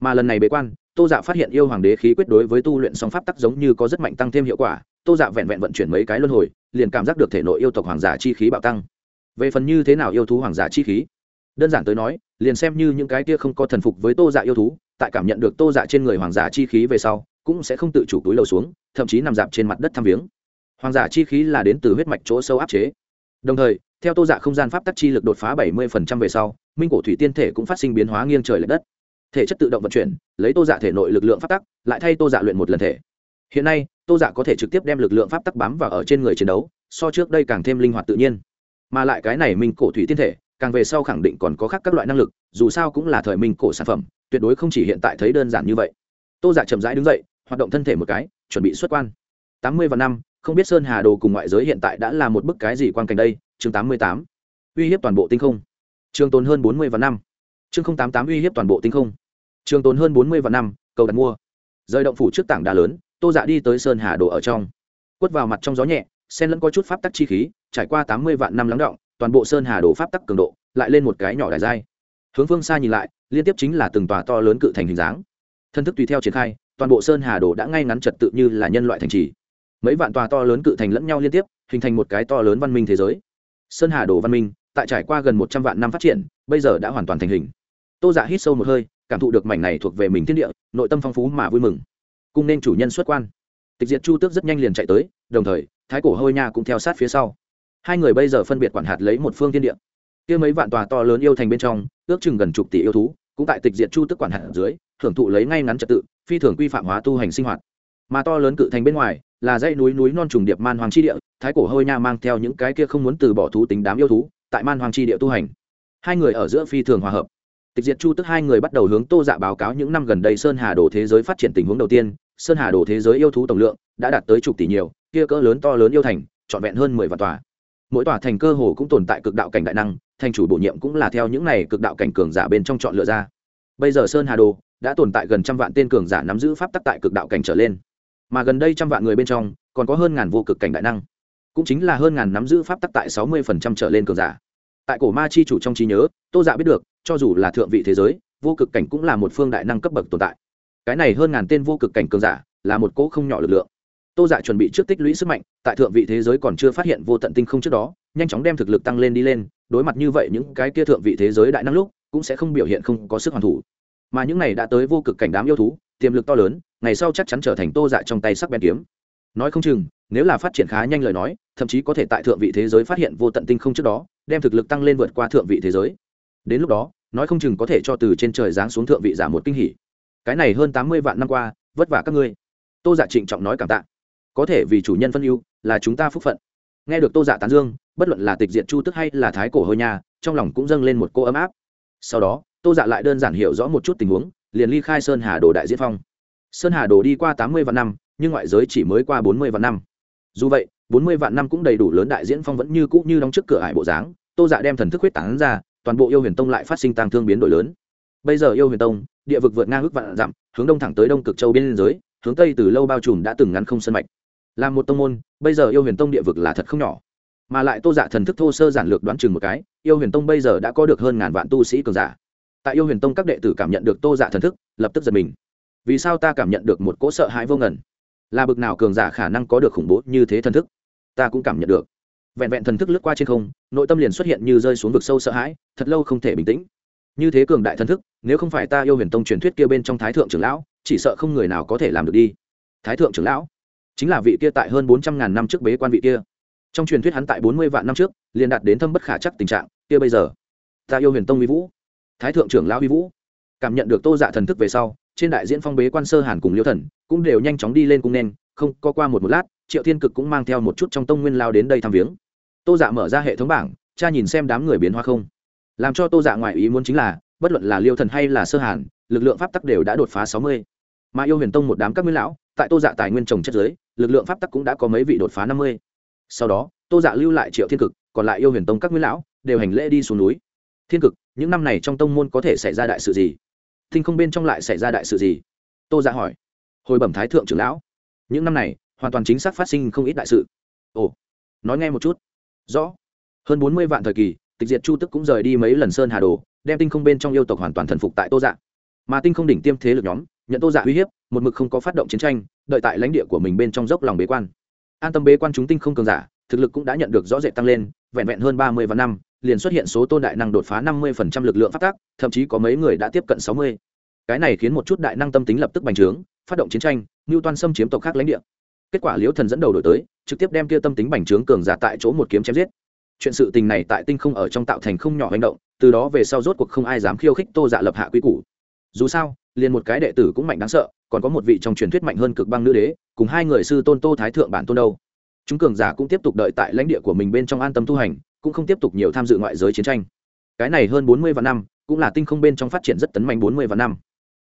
Mà lần này bế quan, tô dạ phát hiện yêu hoàng đế khí quyết đối với tu luyện song pháp tắc giống như có rất mạnh tăng thêm hiệu quả, tô dạ vẹn vẹn vận chuyển mấy cái luân hồi, liền cảm giác được thể nội yêu tộc hoàng giả chi khí bạo tăng. Về phần như thế nào yêu thú hoàng giả chi khí? Đơn giản tới nói, liền xem như những cái kia không có thần phục với tô dạ yêu thú, tại cảm nhận được tô dạ trên người hoàng giả chi khí về sau cũng sẽ không tự chủ túi lầu xuống, thậm chí nằm dạp trên mặt đất thăm viếng. Hoàng giả chi khí là đến từ huyết mạch chỗ sâu áp chế. Đồng thời, theo tô dạ không gian pháp tắc chi lực đột phá bảy mươi về sau, minh cổ thủy tiên thể cũng phát sinh biến hóa nghiêng trời l ệ đất. Thể chất tự động vận chuyển, lấy tô dạ thể nội lực lượng pháp tắc, lại thay tô dạ luyện một lần thể. Hiện nay tô tô dạ có thể trực tiếp đem lực lượng pháp tắc bám vào ở trên người chiến đấu, so trước đây càng thêm linh hoạt tự nhiên. Mà lại cái này minh cổ thủy tiên thể, càng về sau khẳng định còn có khác các loại năng lực, dù sao cũng là thời minh cổ sản phẩm, tuyệt đối không chỉ hiện tại thấy đơn giản như vậy. Tô dạ chậm rãi đứng dậy hoạt động thân thể một cái, chuẩn bị xuất quan. Tám mươi và năm, không biết sơn hà đồ cùng ngoại giới hiện tại đã là một bức cái gì quan cảnh đây? Chương tám mươi tám. Uy hiếp toàn bộ tinh không. Trường tồn hơn bốn mươi và năm. Chương tám tám uy hiếp toàn bộ tinh không. Trường tồn hơn bốn mươi và năm, cầu đặt mua. Rời động phủ trước tảng đá lớn, tô dạ đi tới sơn hà đồ ở trong. Quất vào mặt trong gió nhẹ sen lẫn có chút pháp tắc chi khí, trải qua tám mươi vạn năm lắng động, toàn bộ sơn hà đồ pháp tắc cường độ lại lên một cái nhỏ đài dai. Hướng phương xa nhìn lại, liên tiếp chính là từng tòa to lớn cự thành hình dáng. Thân thức tùy theo triển khai toàn bộ sơn hà đồ đã ngay ngắn trật tự như là nhân loại thành trì. Mấy vạn tòa to lớn cự thành lẫn nhau liên tiếp, hình thành một cái to lớn văn minh thế giới. Sơn hà đồ văn minh, tại trải qua gần một trăm vạn năm phát triển, bây giờ đã hoàn toàn thành hình. Tô giả dạ hít sâu một hơi, cảm thụ được mảnh này thuộc về mình thiên địa, nội tâm phong phú mà vui mừng. Cùng nên chủ nhân xuất quan. Tịch diệt chu tước rất nhanh liền chạy tới, đồng thời, thái cổ hôi nha cũng theo sát phía sau. Hai người bây giờ phân biệt quản hạt lấy một phương thiên địa. Kia mấy vạn tòa to lớn yêu thành bên trong, ước chừng gần chục tỷ yêu thú, cũng tại tịch diệt chu tức quản hạt dưới thưởng thụ lấy ngay ngắn trật tự phi thường quy phạm hóa tu hành sinh hoạt. Mà to lớn cự thành bên ngoài là dãy núi núi non trùng điệp man hoàng chi địa, thái cổ hôi nha mang theo những cái kia không muốn từ bỏ thú tính đám yêu thú, tại man hoàng chi địa tu hành. Hai người ở giữa phi thường hòa hợp. Tịch diệt chu tức hai người bắt đầu hướng tô dạ báo cáo những năm gần đây sơn hà đồ thế giới phát triển tình huống đầu tiên. Sơn hà đồ thế giới yêu thú tổng lượng đã đạt tới chục tỷ nhiều, kia cỡ lớn to lớn yêu thành, trọn vẹn hơn mười vạn tòa. Mỗi tòa thành cơ hồ cũng tồn tại cực đạo cảnh đại năng, thành chủ bổ nhiệm cũng là theo những này cực đạo cảnh cường giả bên trong chọn lựa ra. Bây giờ sơn hà đồ đã tồn tại gần trăm vạn tên cường giả nắm giữ pháp tắc tại cực đạo cảnh trở lên. Mà gần đây trăm vạn người bên trong, còn có hơn ngàn vô cực cảnh đại năng. Cũng chính là hơn ngàn nắm giữ pháp tắc tại sáu mươi phần trăm trở lên cường giả. Tại cổ ma chi chủ trong trí nhớ, tô dạ biết được, cho dù là thượng vị thế giới, vô cực cảnh cũng là một phương đại năng cấp bậc tồn tại. Cái này hơn ngàn tên vô cực cảnh cường giả, là một cỗ không nhỏ lực lượng. Tô dạ chuẩn bị trước tích lũy sức mạnh, tại thượng vị thế giới còn chưa phát hiện vô tận tinh không trước đó, nhanh chóng đem thực lực tăng lên đi lên, đối mặt như vậy những cái kia thượng vị thế giới đại năng lúc, cũng sẽ không biểu hiện không có sức hoàn thủ mà những này đã tới vô cực cảnh đám yêu thú, tiềm lực to lớn, ngày sau chắc chắn trở thành tô dạ trong tay sắc bén kiếm. Nói không chừng, nếu là phát triển khá nhanh lời nói, thậm chí có thể tại thượng vị thế giới phát hiện vô tận tinh không trước đó, đem thực lực tăng lên vượt qua thượng vị thế giới. Đến lúc đó, nói không chừng có thể cho từ trên trời giáng xuống thượng vị giả một kinh hỉ. Cái này hơn tám mươi vạn năm qua, vất vả các ngươi. Tô giả dạ trịnh trọng nói cảm tạ. Có thể vì chủ nhân phân ưu, là chúng ta phúc phận. Nghe được tô giả dạ tán dương, bất luận là tịch diện chu tức hay là thái cổ hơi nha, trong lòng cũng dâng lên một cô ấm áp. Sau đó tô dạ lại đơn giản hiểu rõ một chút tình huống, liền ly khai sơn hà đồ đại diễn phong. Sơn hà đồ đi qua tám mươi vạn năm, nhưng ngoại giới chỉ mới qua bốn mươi vạn năm. Dù vậy, bốn mươi vạn năm cũng đầy đủ lớn đại diễn phong vẫn như cũ như đóng trước cửa hải bộ dáng, tô dạ đem thần thức huyết tán ra, toàn bộ yêu huyền tông lại phát sinh tăng thương biến đổi lớn. Bây giờ yêu huyền tông, địa vực vượt ngang ước vạn dặm, hướng đông thẳng tới đông cực châu biên giới, hướng tây từ lâu bao trùm đã từng ngắn không sân mạch. Là một tông môn, bây giờ yêu huyền tông địa vực là thật không nhỏ. Mà lại tô dạ thần thức thô sơ giản lược đoán chừng một cái, yêu huyền tông bây giờ đã có được hơn ngàn vạn tu sĩ cường giả tại yêu huyền tông các đệ tử cảm nhận được tô dạ thần thức, lập tức giật mình. Vì sao ta cảm nhận được một cỗ sợ hãi vô ngần? Là bực nào cường giả khả năng có được khủng bố như thế thần thức? Ta cũng cảm nhận được. Vẹn vẹn thần thức lướt qua trên không, nội tâm liền xuất hiện như rơi xuống vực sâu sợ hãi, thật lâu không thể bình tĩnh. Như thế cường đại thần thức, nếu không phải ta yêu huyền tông truyền thuyết kia bên trong thái thượng trưởng lão, chỉ sợ không người nào có thể làm được đi. Thái thượng trưởng lão? Chính là vị kia tại hơn bốn trăm ngàn năm trước bế quan vị kia. Trong truyền thuyết hắn tại bốn mươi vạn năm trước, liền đạt đến thâm bất khả chắc tình trạng, kia bây giờ. Ta yêu huyền tông mỹ vũ thái thượng trưởng lão vi vũ. Cảm nhận được tô dạ thần thức về sau, trên đại diễn phong bế quan sơ hàn cùng liêu thần, cũng đều nhanh chóng đi lên cung nên, không, có qua một một lát, triệu thiên cực cũng mang theo một chút trong tông nguyên lao đến đây thăm viếng. Tô dạ mở ra hệ thống bảng cha nhìn xem đám người biến hóa không. Làm cho tô dạ ngoại ý muốn chính là, bất luận là liêu thần hay là sơ hàn, lực lượng pháp tắc đều đã đột phá sáu mươi. Mà yêu huyền tông một đám các nguyên lão, tại tô dạ tài nguyên trồng chất giới lực lượng pháp tắc cũng đã có mấy vị đột phá năm mươi. Sau đó, tô dạ lưu lại triệu thiên cực, còn lại yêu huyền tông các nguyên lão, đều hành lễ đi xuống núi thiên cực, những năm này trong tông môn có thể xảy ra đại sự gì? Thinh không bên trong lại xảy ra đại sự gì? Tô dạ hỏi. Hồi bẩm thái thượng trưởng lão. Những năm này, hoàn toàn chính xác phát sinh không ít đại sự. Ồ, nói nghe một chút. Rõ. Hơn bốn mươi vạn thời kỳ, tịch diệt chu tức cũng rời đi mấy lần sơn hà đồ, đem tinh không bên trong yêu tộc hoàn toàn thần phục tại tô dạ. Mà tinh không đỉnh tiêm thế lực nhóm, nhận tô dạ uy hiếp, một mực không có phát động chiến tranh, đợi tại lãnh địa của mình bên trong dốc lòng bế quan. An tâm bế quan chúng tinh không cường giả, thực lực cũng đã nhận được rõ rệt tăng lên, vẹn vẹn hơn ba mươi vạn năm liền xuất hiện số tôn đại năng đột phá năm mươi phần trăm lực lượng phát tác, thậm chí có mấy người đã tiếp cận sáu mươi. Cái này khiến một chút đại năng tâm tính lập tức bành trướng, phát động chiến tranh ngưu toan xâm chiếm tộc khác lãnh địa. Kết quả liễu thần dẫn đầu đổi tới, trực tiếp đem kia tâm tính bành trướng cường giả tại chỗ một kiếm chém giết. Chuyện sự tình này tại tinh không ở trong tạo thành không nhỏ hành động, từ đó về sau rốt cuộc không ai dám khiêu khích tô dạ lập hạ quy củ. Dù sao, liền một cái đệ tử cũng mạnh đáng sợ, còn có một vị trong truyền thuyết mạnh hơn cực băng nữ đế, cùng hai người sư tôn tô thái thượng bản tôn đâu. Chúng cường giả cũng tiếp tục đợi tại lãnh địa của mình bên trong an tâm tu hành cũng không tiếp tục nhiều tham dự ngoại giới chiến tranh. Cái này hơn bốn mươi vạn năm, cũng là tinh không bên trong phát triển rất tấn mạnh bốn mươi vạn năm.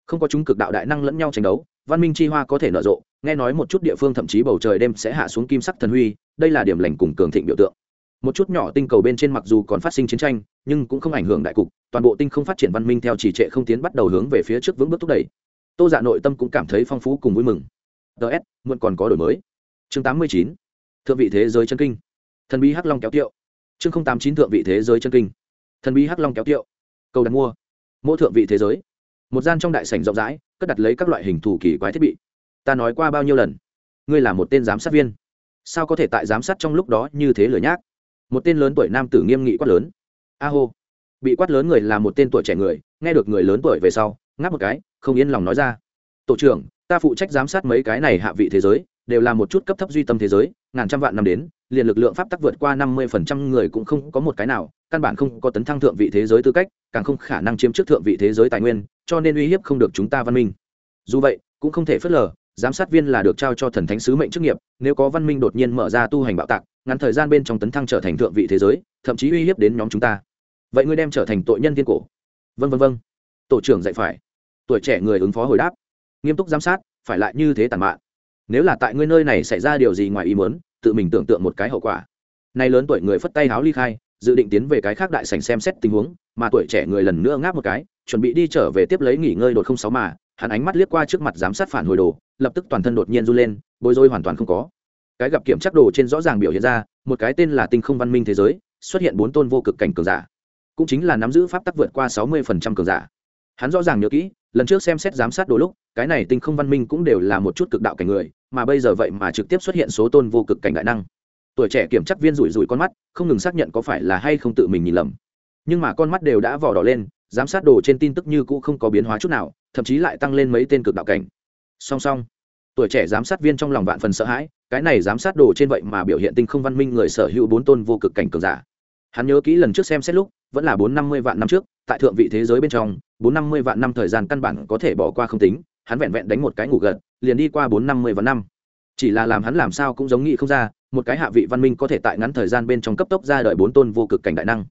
Không có chúng cực đạo đại năng lẫn nhau tranh đấu, văn minh chi hoa có thể nở rộ, nghe nói một chút địa phương thậm chí bầu trời đêm sẽ hạ xuống kim sắc thần huy, đây là điểm lành cùng cường thịnh biểu tượng. Một chút nhỏ tinh cầu bên trên mặc dù còn phát sinh chiến tranh, nhưng cũng không ảnh hưởng đại cục, toàn bộ tinh không phát triển văn minh theo chỉ trệ không tiến bắt đầu hướng về phía trước vững bước thúc đẩy. Tô dạ nội tâm cũng cảm thấy phong phú cùng vui mừng. Ts muộn còn có đổi mới. Chương tám mươi chín. Thượng vị thế giới chân kinh. Thần bí hắc long kéo tiệu chương tám chín thượng vị thế giới chân kinh. Thần bí hắc long kéo tiệu cầu đặt mua. Mỗi thượng vị thế giới. Một gian trong đại sảnh rộng rãi, cất đặt lấy các loại hình thủ kỳ quái thiết bị. Ta nói qua bao nhiêu lần? Ngươi là một tên giám sát viên. Sao có thể tại giám sát trong lúc đó như thế lửa nhác? Một tên lớn tuổi nam tử nghiêm nghị quát lớn. A hô. Bị quát lớn người là một tên tuổi trẻ người, nghe được người lớn tuổi về sau, ngáp một cái, không yên lòng nói ra. Tổ trưởng, ta phụ trách giám sát mấy cái này hạ vị thế giới, đều là một chút cấp thấp duy tâm thế giới, ngàn trăm vạn năm đến liền lực lượng pháp tắc vượt qua năm mươi phần trăm người cũng không có một cái nào, căn bản không có tấn thăng thượng vị thế giới tư cách, càng không khả năng chiếm trước thượng vị thế giới tài nguyên, cho nên uy hiếp không được chúng ta văn minh. Dù vậy, cũng không thể phớt lờ, giám sát viên là được trao cho thần thánh sứ mệnh chức nghiệp, nếu có văn minh đột nhiên mở ra tu hành bạo tạc, ngắn thời gian bên trong tấn thăng trở thành thượng vị thế giới, thậm chí uy hiếp đến nhóm chúng ta. Vậy ngươi đem trở thành tội nhân thiên cổ? Vân vân vân tổ trưởng dạy phải. Tuổi trẻ người ứng phó hồi đáp. Nghiêm túc giám sát, phải lại như thế tàn mạn. Nếu là tại ngươi nơi này xảy ra điều gì ngoài ý muốn tự mình tưởng tượng một cái hậu quả. Nay lớn tuổi người phất tay háo ly khai, dự định tiến về cái khác đại sảnh xem xét tình huống, mà tuổi trẻ người lần nữa ngáp một cái, chuẩn bị đi trở về tiếp lấy nghỉ ngơi đột không sáu mà, hắn ánh mắt liếc qua trước mặt giám sát phản hồi đồ, lập tức toàn thân đột nhiên run lên, bối rối hoàn toàn không có. Cái gặp kiểm chắc đồ trên rõ ràng biểu hiện ra, một cái tên là tinh không văn minh thế giới, xuất hiện bốn tôn vô cực cảnh cường giả. Cũng chính là nắm giữ pháp tắc vượt qua sáu mươi cường giả. Hắn rõ ràng nhớ kỹ lần trước xem xét giám sát đồ lúc, cái này tinh không văn minh cũng đều là một chút cực đạo cảnh người, mà bây giờ vậy mà trực tiếp xuất hiện số tôn vô cực cảnh đại năng. Tuổi trẻ kiểm chắc viên rủi rủi con mắt, không ngừng xác nhận có phải là hay không tự mình nhìn lầm. Nhưng mà con mắt đều đã vỏ đỏ lên, giám sát đồ trên tin tức như cũ không có biến hóa chút nào, thậm chí lại tăng lên mấy tên cực đạo cảnh. Song song, tuổi trẻ giám sát viên trong lòng vạn phần sợ hãi, cái này giám sát đồ trên vậy mà biểu hiện tinh không văn minh người sở hữu bốn tôn vô cực cảnh cường giả. Hắn nhớ kỹ lần trước xem xét lúc, vẫn là bốn năm mươi vạn năm trước, tại thượng vị thế giới bên trong bốn năm mươi vạn năm thời gian căn bản có thể bỏ qua không tính, hắn vẹn vẹn đánh một cái ngủ gật, liền đi qua bốn năm mươi vạn năm. Chỉ là làm hắn làm sao cũng giống nghĩ không ra, một cái hạ vị văn minh có thể tại ngắn thời gian bên trong cấp tốc ra đời bốn tôn vô cực cảnh đại năng.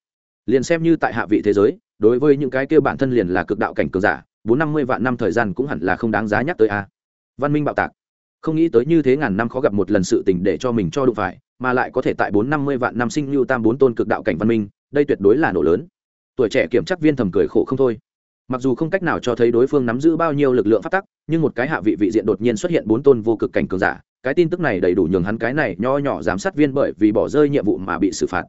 Liền xem như tại hạ vị thế giới, đối với những cái kêu bản thân liền là cực đạo cảnh cường giả, bốn năm mươi vạn năm thời gian cũng hẳn là không đáng giá nhắc tới a. Văn minh bạo tạc. Không nghĩ tới như thế ngàn năm khó gặp một lần sự tình để cho mình cho đụng phải, mà lại có thể tại bốn năm mươi vạn năm sinh lưu tam bốn tôn cực đạo cảnh văn minh, đây tuyệt đối là nổ lớn. Tuổi trẻ kiểm chắc viên thầm cười khổ không thôi mặc dù không cách nào cho thấy đối phương nắm giữ bao nhiêu lực lượng phát tắc, nhưng một cái hạ vị vị diện đột nhiên xuất hiện bốn tôn vô cực cảnh cường giả. Cái tin tức này đầy đủ nhường hắn cái này nho nhỏ giám sát viên bởi vì bỏ rơi nhiệm vụ mà bị xử phạt.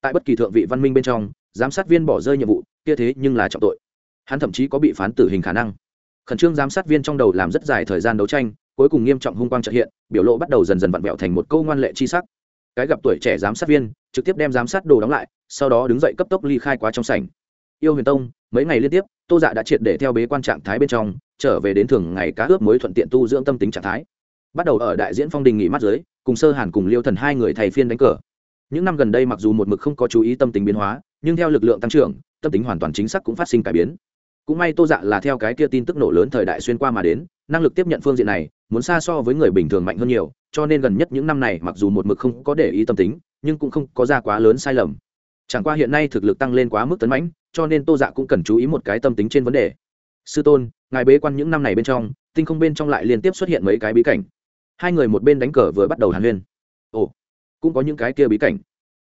Tại bất kỳ thượng vị văn minh bên trong, giám sát viên bỏ rơi nhiệm vụ, kia thế nhưng là trọng tội. Hắn thậm chí có bị phán tử hình khả năng. Khẩn trương giám sát viên trong đầu làm rất dài thời gian đấu tranh, cuối cùng nghiêm trọng hung quang trợ hiện, biểu lộ bắt đầu dần dần vặn vẹo thành một câu ngoan lệ chi sắc. Cái gặp tuổi trẻ giám sát viên, trực tiếp đem giám sát đồ đóng lại, sau đó đứng dậy cấp tốc ly khai quá trong sảnh yêu huyền tông, mấy ngày liên tiếp, tô dạ đã triệt để theo bế quan trạng thái bên trong, trở về đến thường ngày cá ướp mới thuận tiện tu dưỡng tâm tính trạng thái. Bắt đầu ở đại diễn phong đình nghỉ mắt dưới, cùng sơ hàn cùng liêu thần hai người thầy phiên đánh cờ. Những năm gần đây mặc dù một mực không có chú ý tâm tính biến hóa, nhưng theo lực lượng tăng trưởng, tâm tính hoàn toàn chính xác cũng phát sinh cải biến. Cũng may tô dạ là theo cái kia tin tức nổ lớn thời đại xuyên qua mà đến, năng lực tiếp nhận phương diện này, muốn xa so với người bình thường mạnh hơn nhiều, cho nên gần nhất những năm này mặc dù một mực không có để ý tâm tính, nhưng cũng không có ra quá lớn sai lầm chẳng qua hiện nay thực lực tăng lên quá mức tấn mãnh, cho nên tô dạ cũng cần chú ý một cái tâm tính trên vấn đề. Sư tôn, ngài bế quan những năm này bên trong, tinh không bên trong lại liên tiếp xuất hiện mấy cái bí cảnh. Hai người một bên đánh cờ vừa bắt đầu hàn huyên. Ồ, cũng có những cái kia bí cảnh.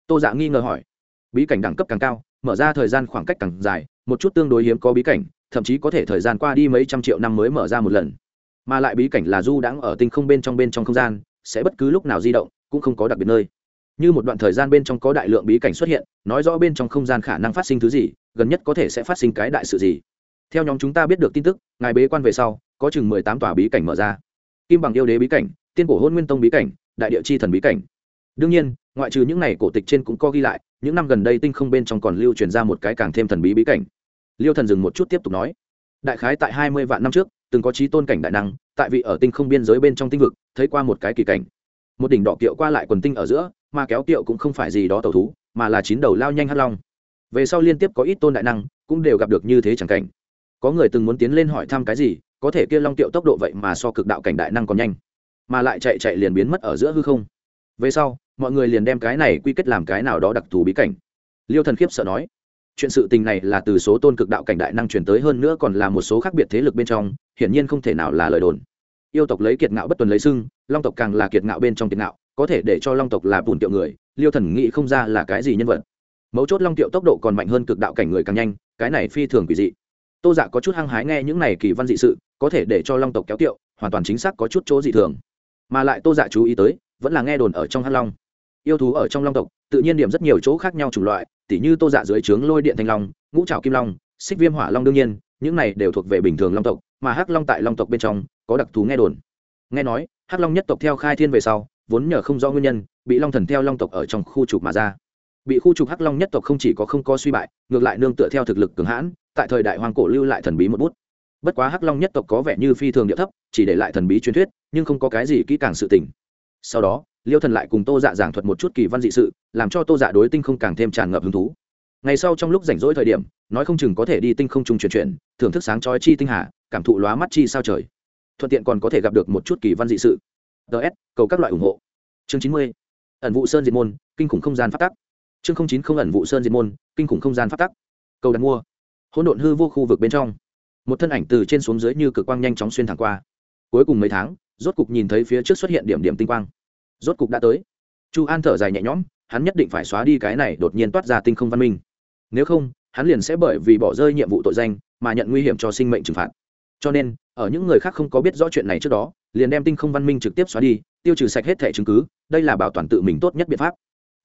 Tô dạ nghi ngờ hỏi. Bí cảnh đẳng cấp càng cao, mở ra thời gian khoảng cách càng dài, một chút tương đối hiếm có bí cảnh, thậm chí có thể thời gian qua đi mấy trăm triệu năm mới mở ra một lần. Mà lại bí cảnh là du đãng ở tinh không bên trong bên trong không gian, sẽ bất cứ lúc nào di động, cũng không có đặc biệt nơi như một đoạn thời gian bên trong có đại lượng bí cảnh xuất hiện, nói rõ bên trong không gian khả năng phát sinh thứ gì, gần nhất có thể sẽ phát sinh cái đại sự gì. Theo nhóm chúng ta biết được tin tức, ngài bế quan về sau, có chừng mười tám tòa bí cảnh mở ra. Kim bằng yêu đế bí cảnh, tiên cổ hôn nguyên tông bí cảnh, đại địa chi thần bí cảnh. Đương nhiên, ngoại trừ những này cổ tịch trên cũng có ghi lại, những năm gần đây tinh không bên trong còn lưu truyền ra một cái càng thêm thần bí bí cảnh. Liêu thần dừng một chút tiếp tục nói, đại khái tại hai mươi vạn năm trước, từng có trí tôn cảnh đại năng, tại vị ở tinh không biên giới bên trong tinh vực, thấy qua một cái kỳ cảnh. Một đỉnh đỏ kiệu qua lại quần tinh ở giữa mà kéo tiệu cũng không phải gì đó tẩu thú, mà là chín đầu lao nhanh hắt long. Về sau liên tiếp có ít tôn đại năng, cũng đều gặp được như thế chẳng cảnh. Có người từng muốn tiến lên hỏi thăm cái gì, có thể kia long tiệu tốc độ vậy mà so cực đạo cảnh đại năng còn nhanh, mà lại chạy chạy liền biến mất ở giữa hư không. Về sau, mọi người liền đem cái này quy kết làm cái nào đó đặc thù bí cảnh. Liêu thần khiếp sợ nói, chuyện sự tình này là từ số tôn cực đạo cảnh đại năng truyền tới hơn nữa còn là một số khác biệt thế lực bên trong, hiển nhiên không thể nào là lời đồn. Yêu tộc lấy kiệt ngạo bất tuần lấy sưng long tộc càng là kiệt ngạo bên trong kiệt ngạo có thể để cho long tộc là bùn tiệu người, liêu thần nghĩ không ra là cái gì nhân vật. Mấu chốt long tiệu tốc độ còn mạnh hơn cực đạo cảnh người càng nhanh, cái này phi thường quỷ dị. Tô dạ có chút hăng hái nghe những này kỳ văn dị sự, có thể để cho long tộc kéo tiệu hoàn toàn chính xác có chút chỗ dị thường. Mà lại tô dạ chú ý tới, vẫn là nghe đồn ở trong hắc long. Yêu thú ở trong long tộc, tự nhiên điểm rất nhiều chỗ khác nhau chủng loại, tỉ như tô dạ dưới trướng lôi điện thanh long, ngũ trào kim long, xích viêm hỏa long đương nhiên, những này đều thuộc về bình thường long tộc, mà hắc long tại long tộc bên trong, có đặc thù nghe đồn. Nghe nói, hắc long nhất tộc theo khai thiên về sau vốn nhờ không do nguyên nhân, bị long thần theo long tộc ở trong khu trục mà ra. Bị khu trục hắc long nhất tộc không chỉ có không có suy bại, ngược lại nương tựa theo thực lực cường hãn, tại thời đại hoàng cổ lưu lại thần bí một bút. Bất quá hắc long nhất tộc có vẻ như phi thường địa thấp, chỉ để lại thần bí truyền thuyết, nhưng không có cái gì kỹ càng sự tình. Sau đó, liêu thần lại cùng tô dạ giảng thuật một chút kỳ văn dị sự, làm cho tô dạ đối tinh không càng thêm tràn ngập hứng thú. Ngày sau trong lúc rảnh rỗi thời điểm, nói không chừng có thể đi tinh không trung chuyển chuyển, thưởng thức sáng trói chi tinh hà, cảm thụ lóa mắt chi sao trời. Thuận tiện còn có thể gặp được một chút kỳ văn dị sự. Ts cầu các loại ủng hộ chương chín mươi. Ẩn vụ sơn diệt môn, kinh khủng không gian phát tắc. Chương chín không ẩn vụ sơn diệt môn, kinh khủng không gian phát tắc. Cầu đặt mua. Hỗn độn hư vô khu vực bên trong. Một thân ảnh từ trên xuống dưới như cực quang nhanh chóng xuyên thẳng qua. Cuối cùng mấy tháng, rốt cục nhìn thấy phía trước xuất hiện điểm điểm tinh quang. Rốt cục đã tới. Chu an thở dài nhẹ nhõm, hắn nhất định phải xóa đi cái này đột nhiên toát ra tinh không văn minh. Nếu không, hắn liền sẽ bởi vì bỏ rơi nhiệm vụ tội danh mà nhận nguy hiểm cho sinh mệnh trừng phạt. Cho nên, ở những người khác không có biết rõ chuyện này trước đó, liền đem tinh không văn minh trực tiếp xóa đi tiêu trừ sạch hết thẻ chứng cứ, đây là bảo toàn tự mình tốt nhất biện pháp.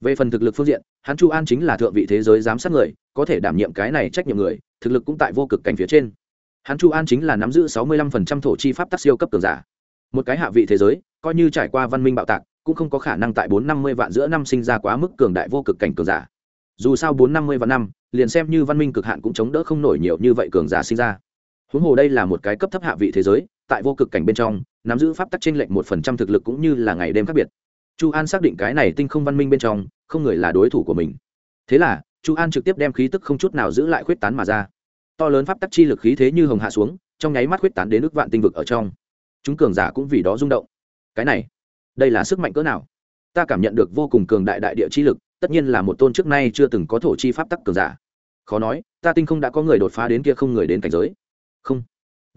Về phần thực lực phương diện, hắn chu an chính là thượng vị thế giới giám sát người, có thể đảm nhiệm cái này trách nhiệm người, thực lực cũng tại vô cực cảnh phía trên. Hắn chu an chính là nắm giữ sáu mươi lăm phần trăm thổ chi pháp tác siêu cấp cường giả. Một cái hạ vị thế giới, coi như trải qua văn minh bạo tạc, cũng không có khả năng tại bốn năm mươi vạn giữa năm sinh ra quá mức cường đại vô cực cảnh cường giả. Dù sao bốn năm mươi vạn năm, liền xem như văn minh cực hạn cũng chống đỡ không nổi nhiều như vậy cường giả sinh ra. Huống hồ đây là một cái cấp thấp hạ vị thế giới, tại vô cực cảnh bên trong nắm giữ pháp tắc trên lệnh một phần trăm thực lực cũng như là ngày đêm khác biệt. Chu an xác định cái này tinh không văn minh bên trong, không người là đối thủ của mình. Thế là, chu an trực tiếp đem khí tức không chút nào giữ lại khuyết tán mà ra. To lớn pháp tắc chi lực khí thế như hồng hạ xuống, trong nháy mắt khuyết tán đến nước vạn tinh vực ở trong. Chúng cường giả cũng vì đó rung động. Cái này, đây là sức mạnh cỡ nào? Ta cảm nhận được vô cùng cường đại đại địa chi lực, tất nhiên là một tôn trước nay chưa từng có thổ chi pháp tắc cường giả. Khó nói, ta tinh không đã có người đột phá đến kia không người đến cảnh giới. Không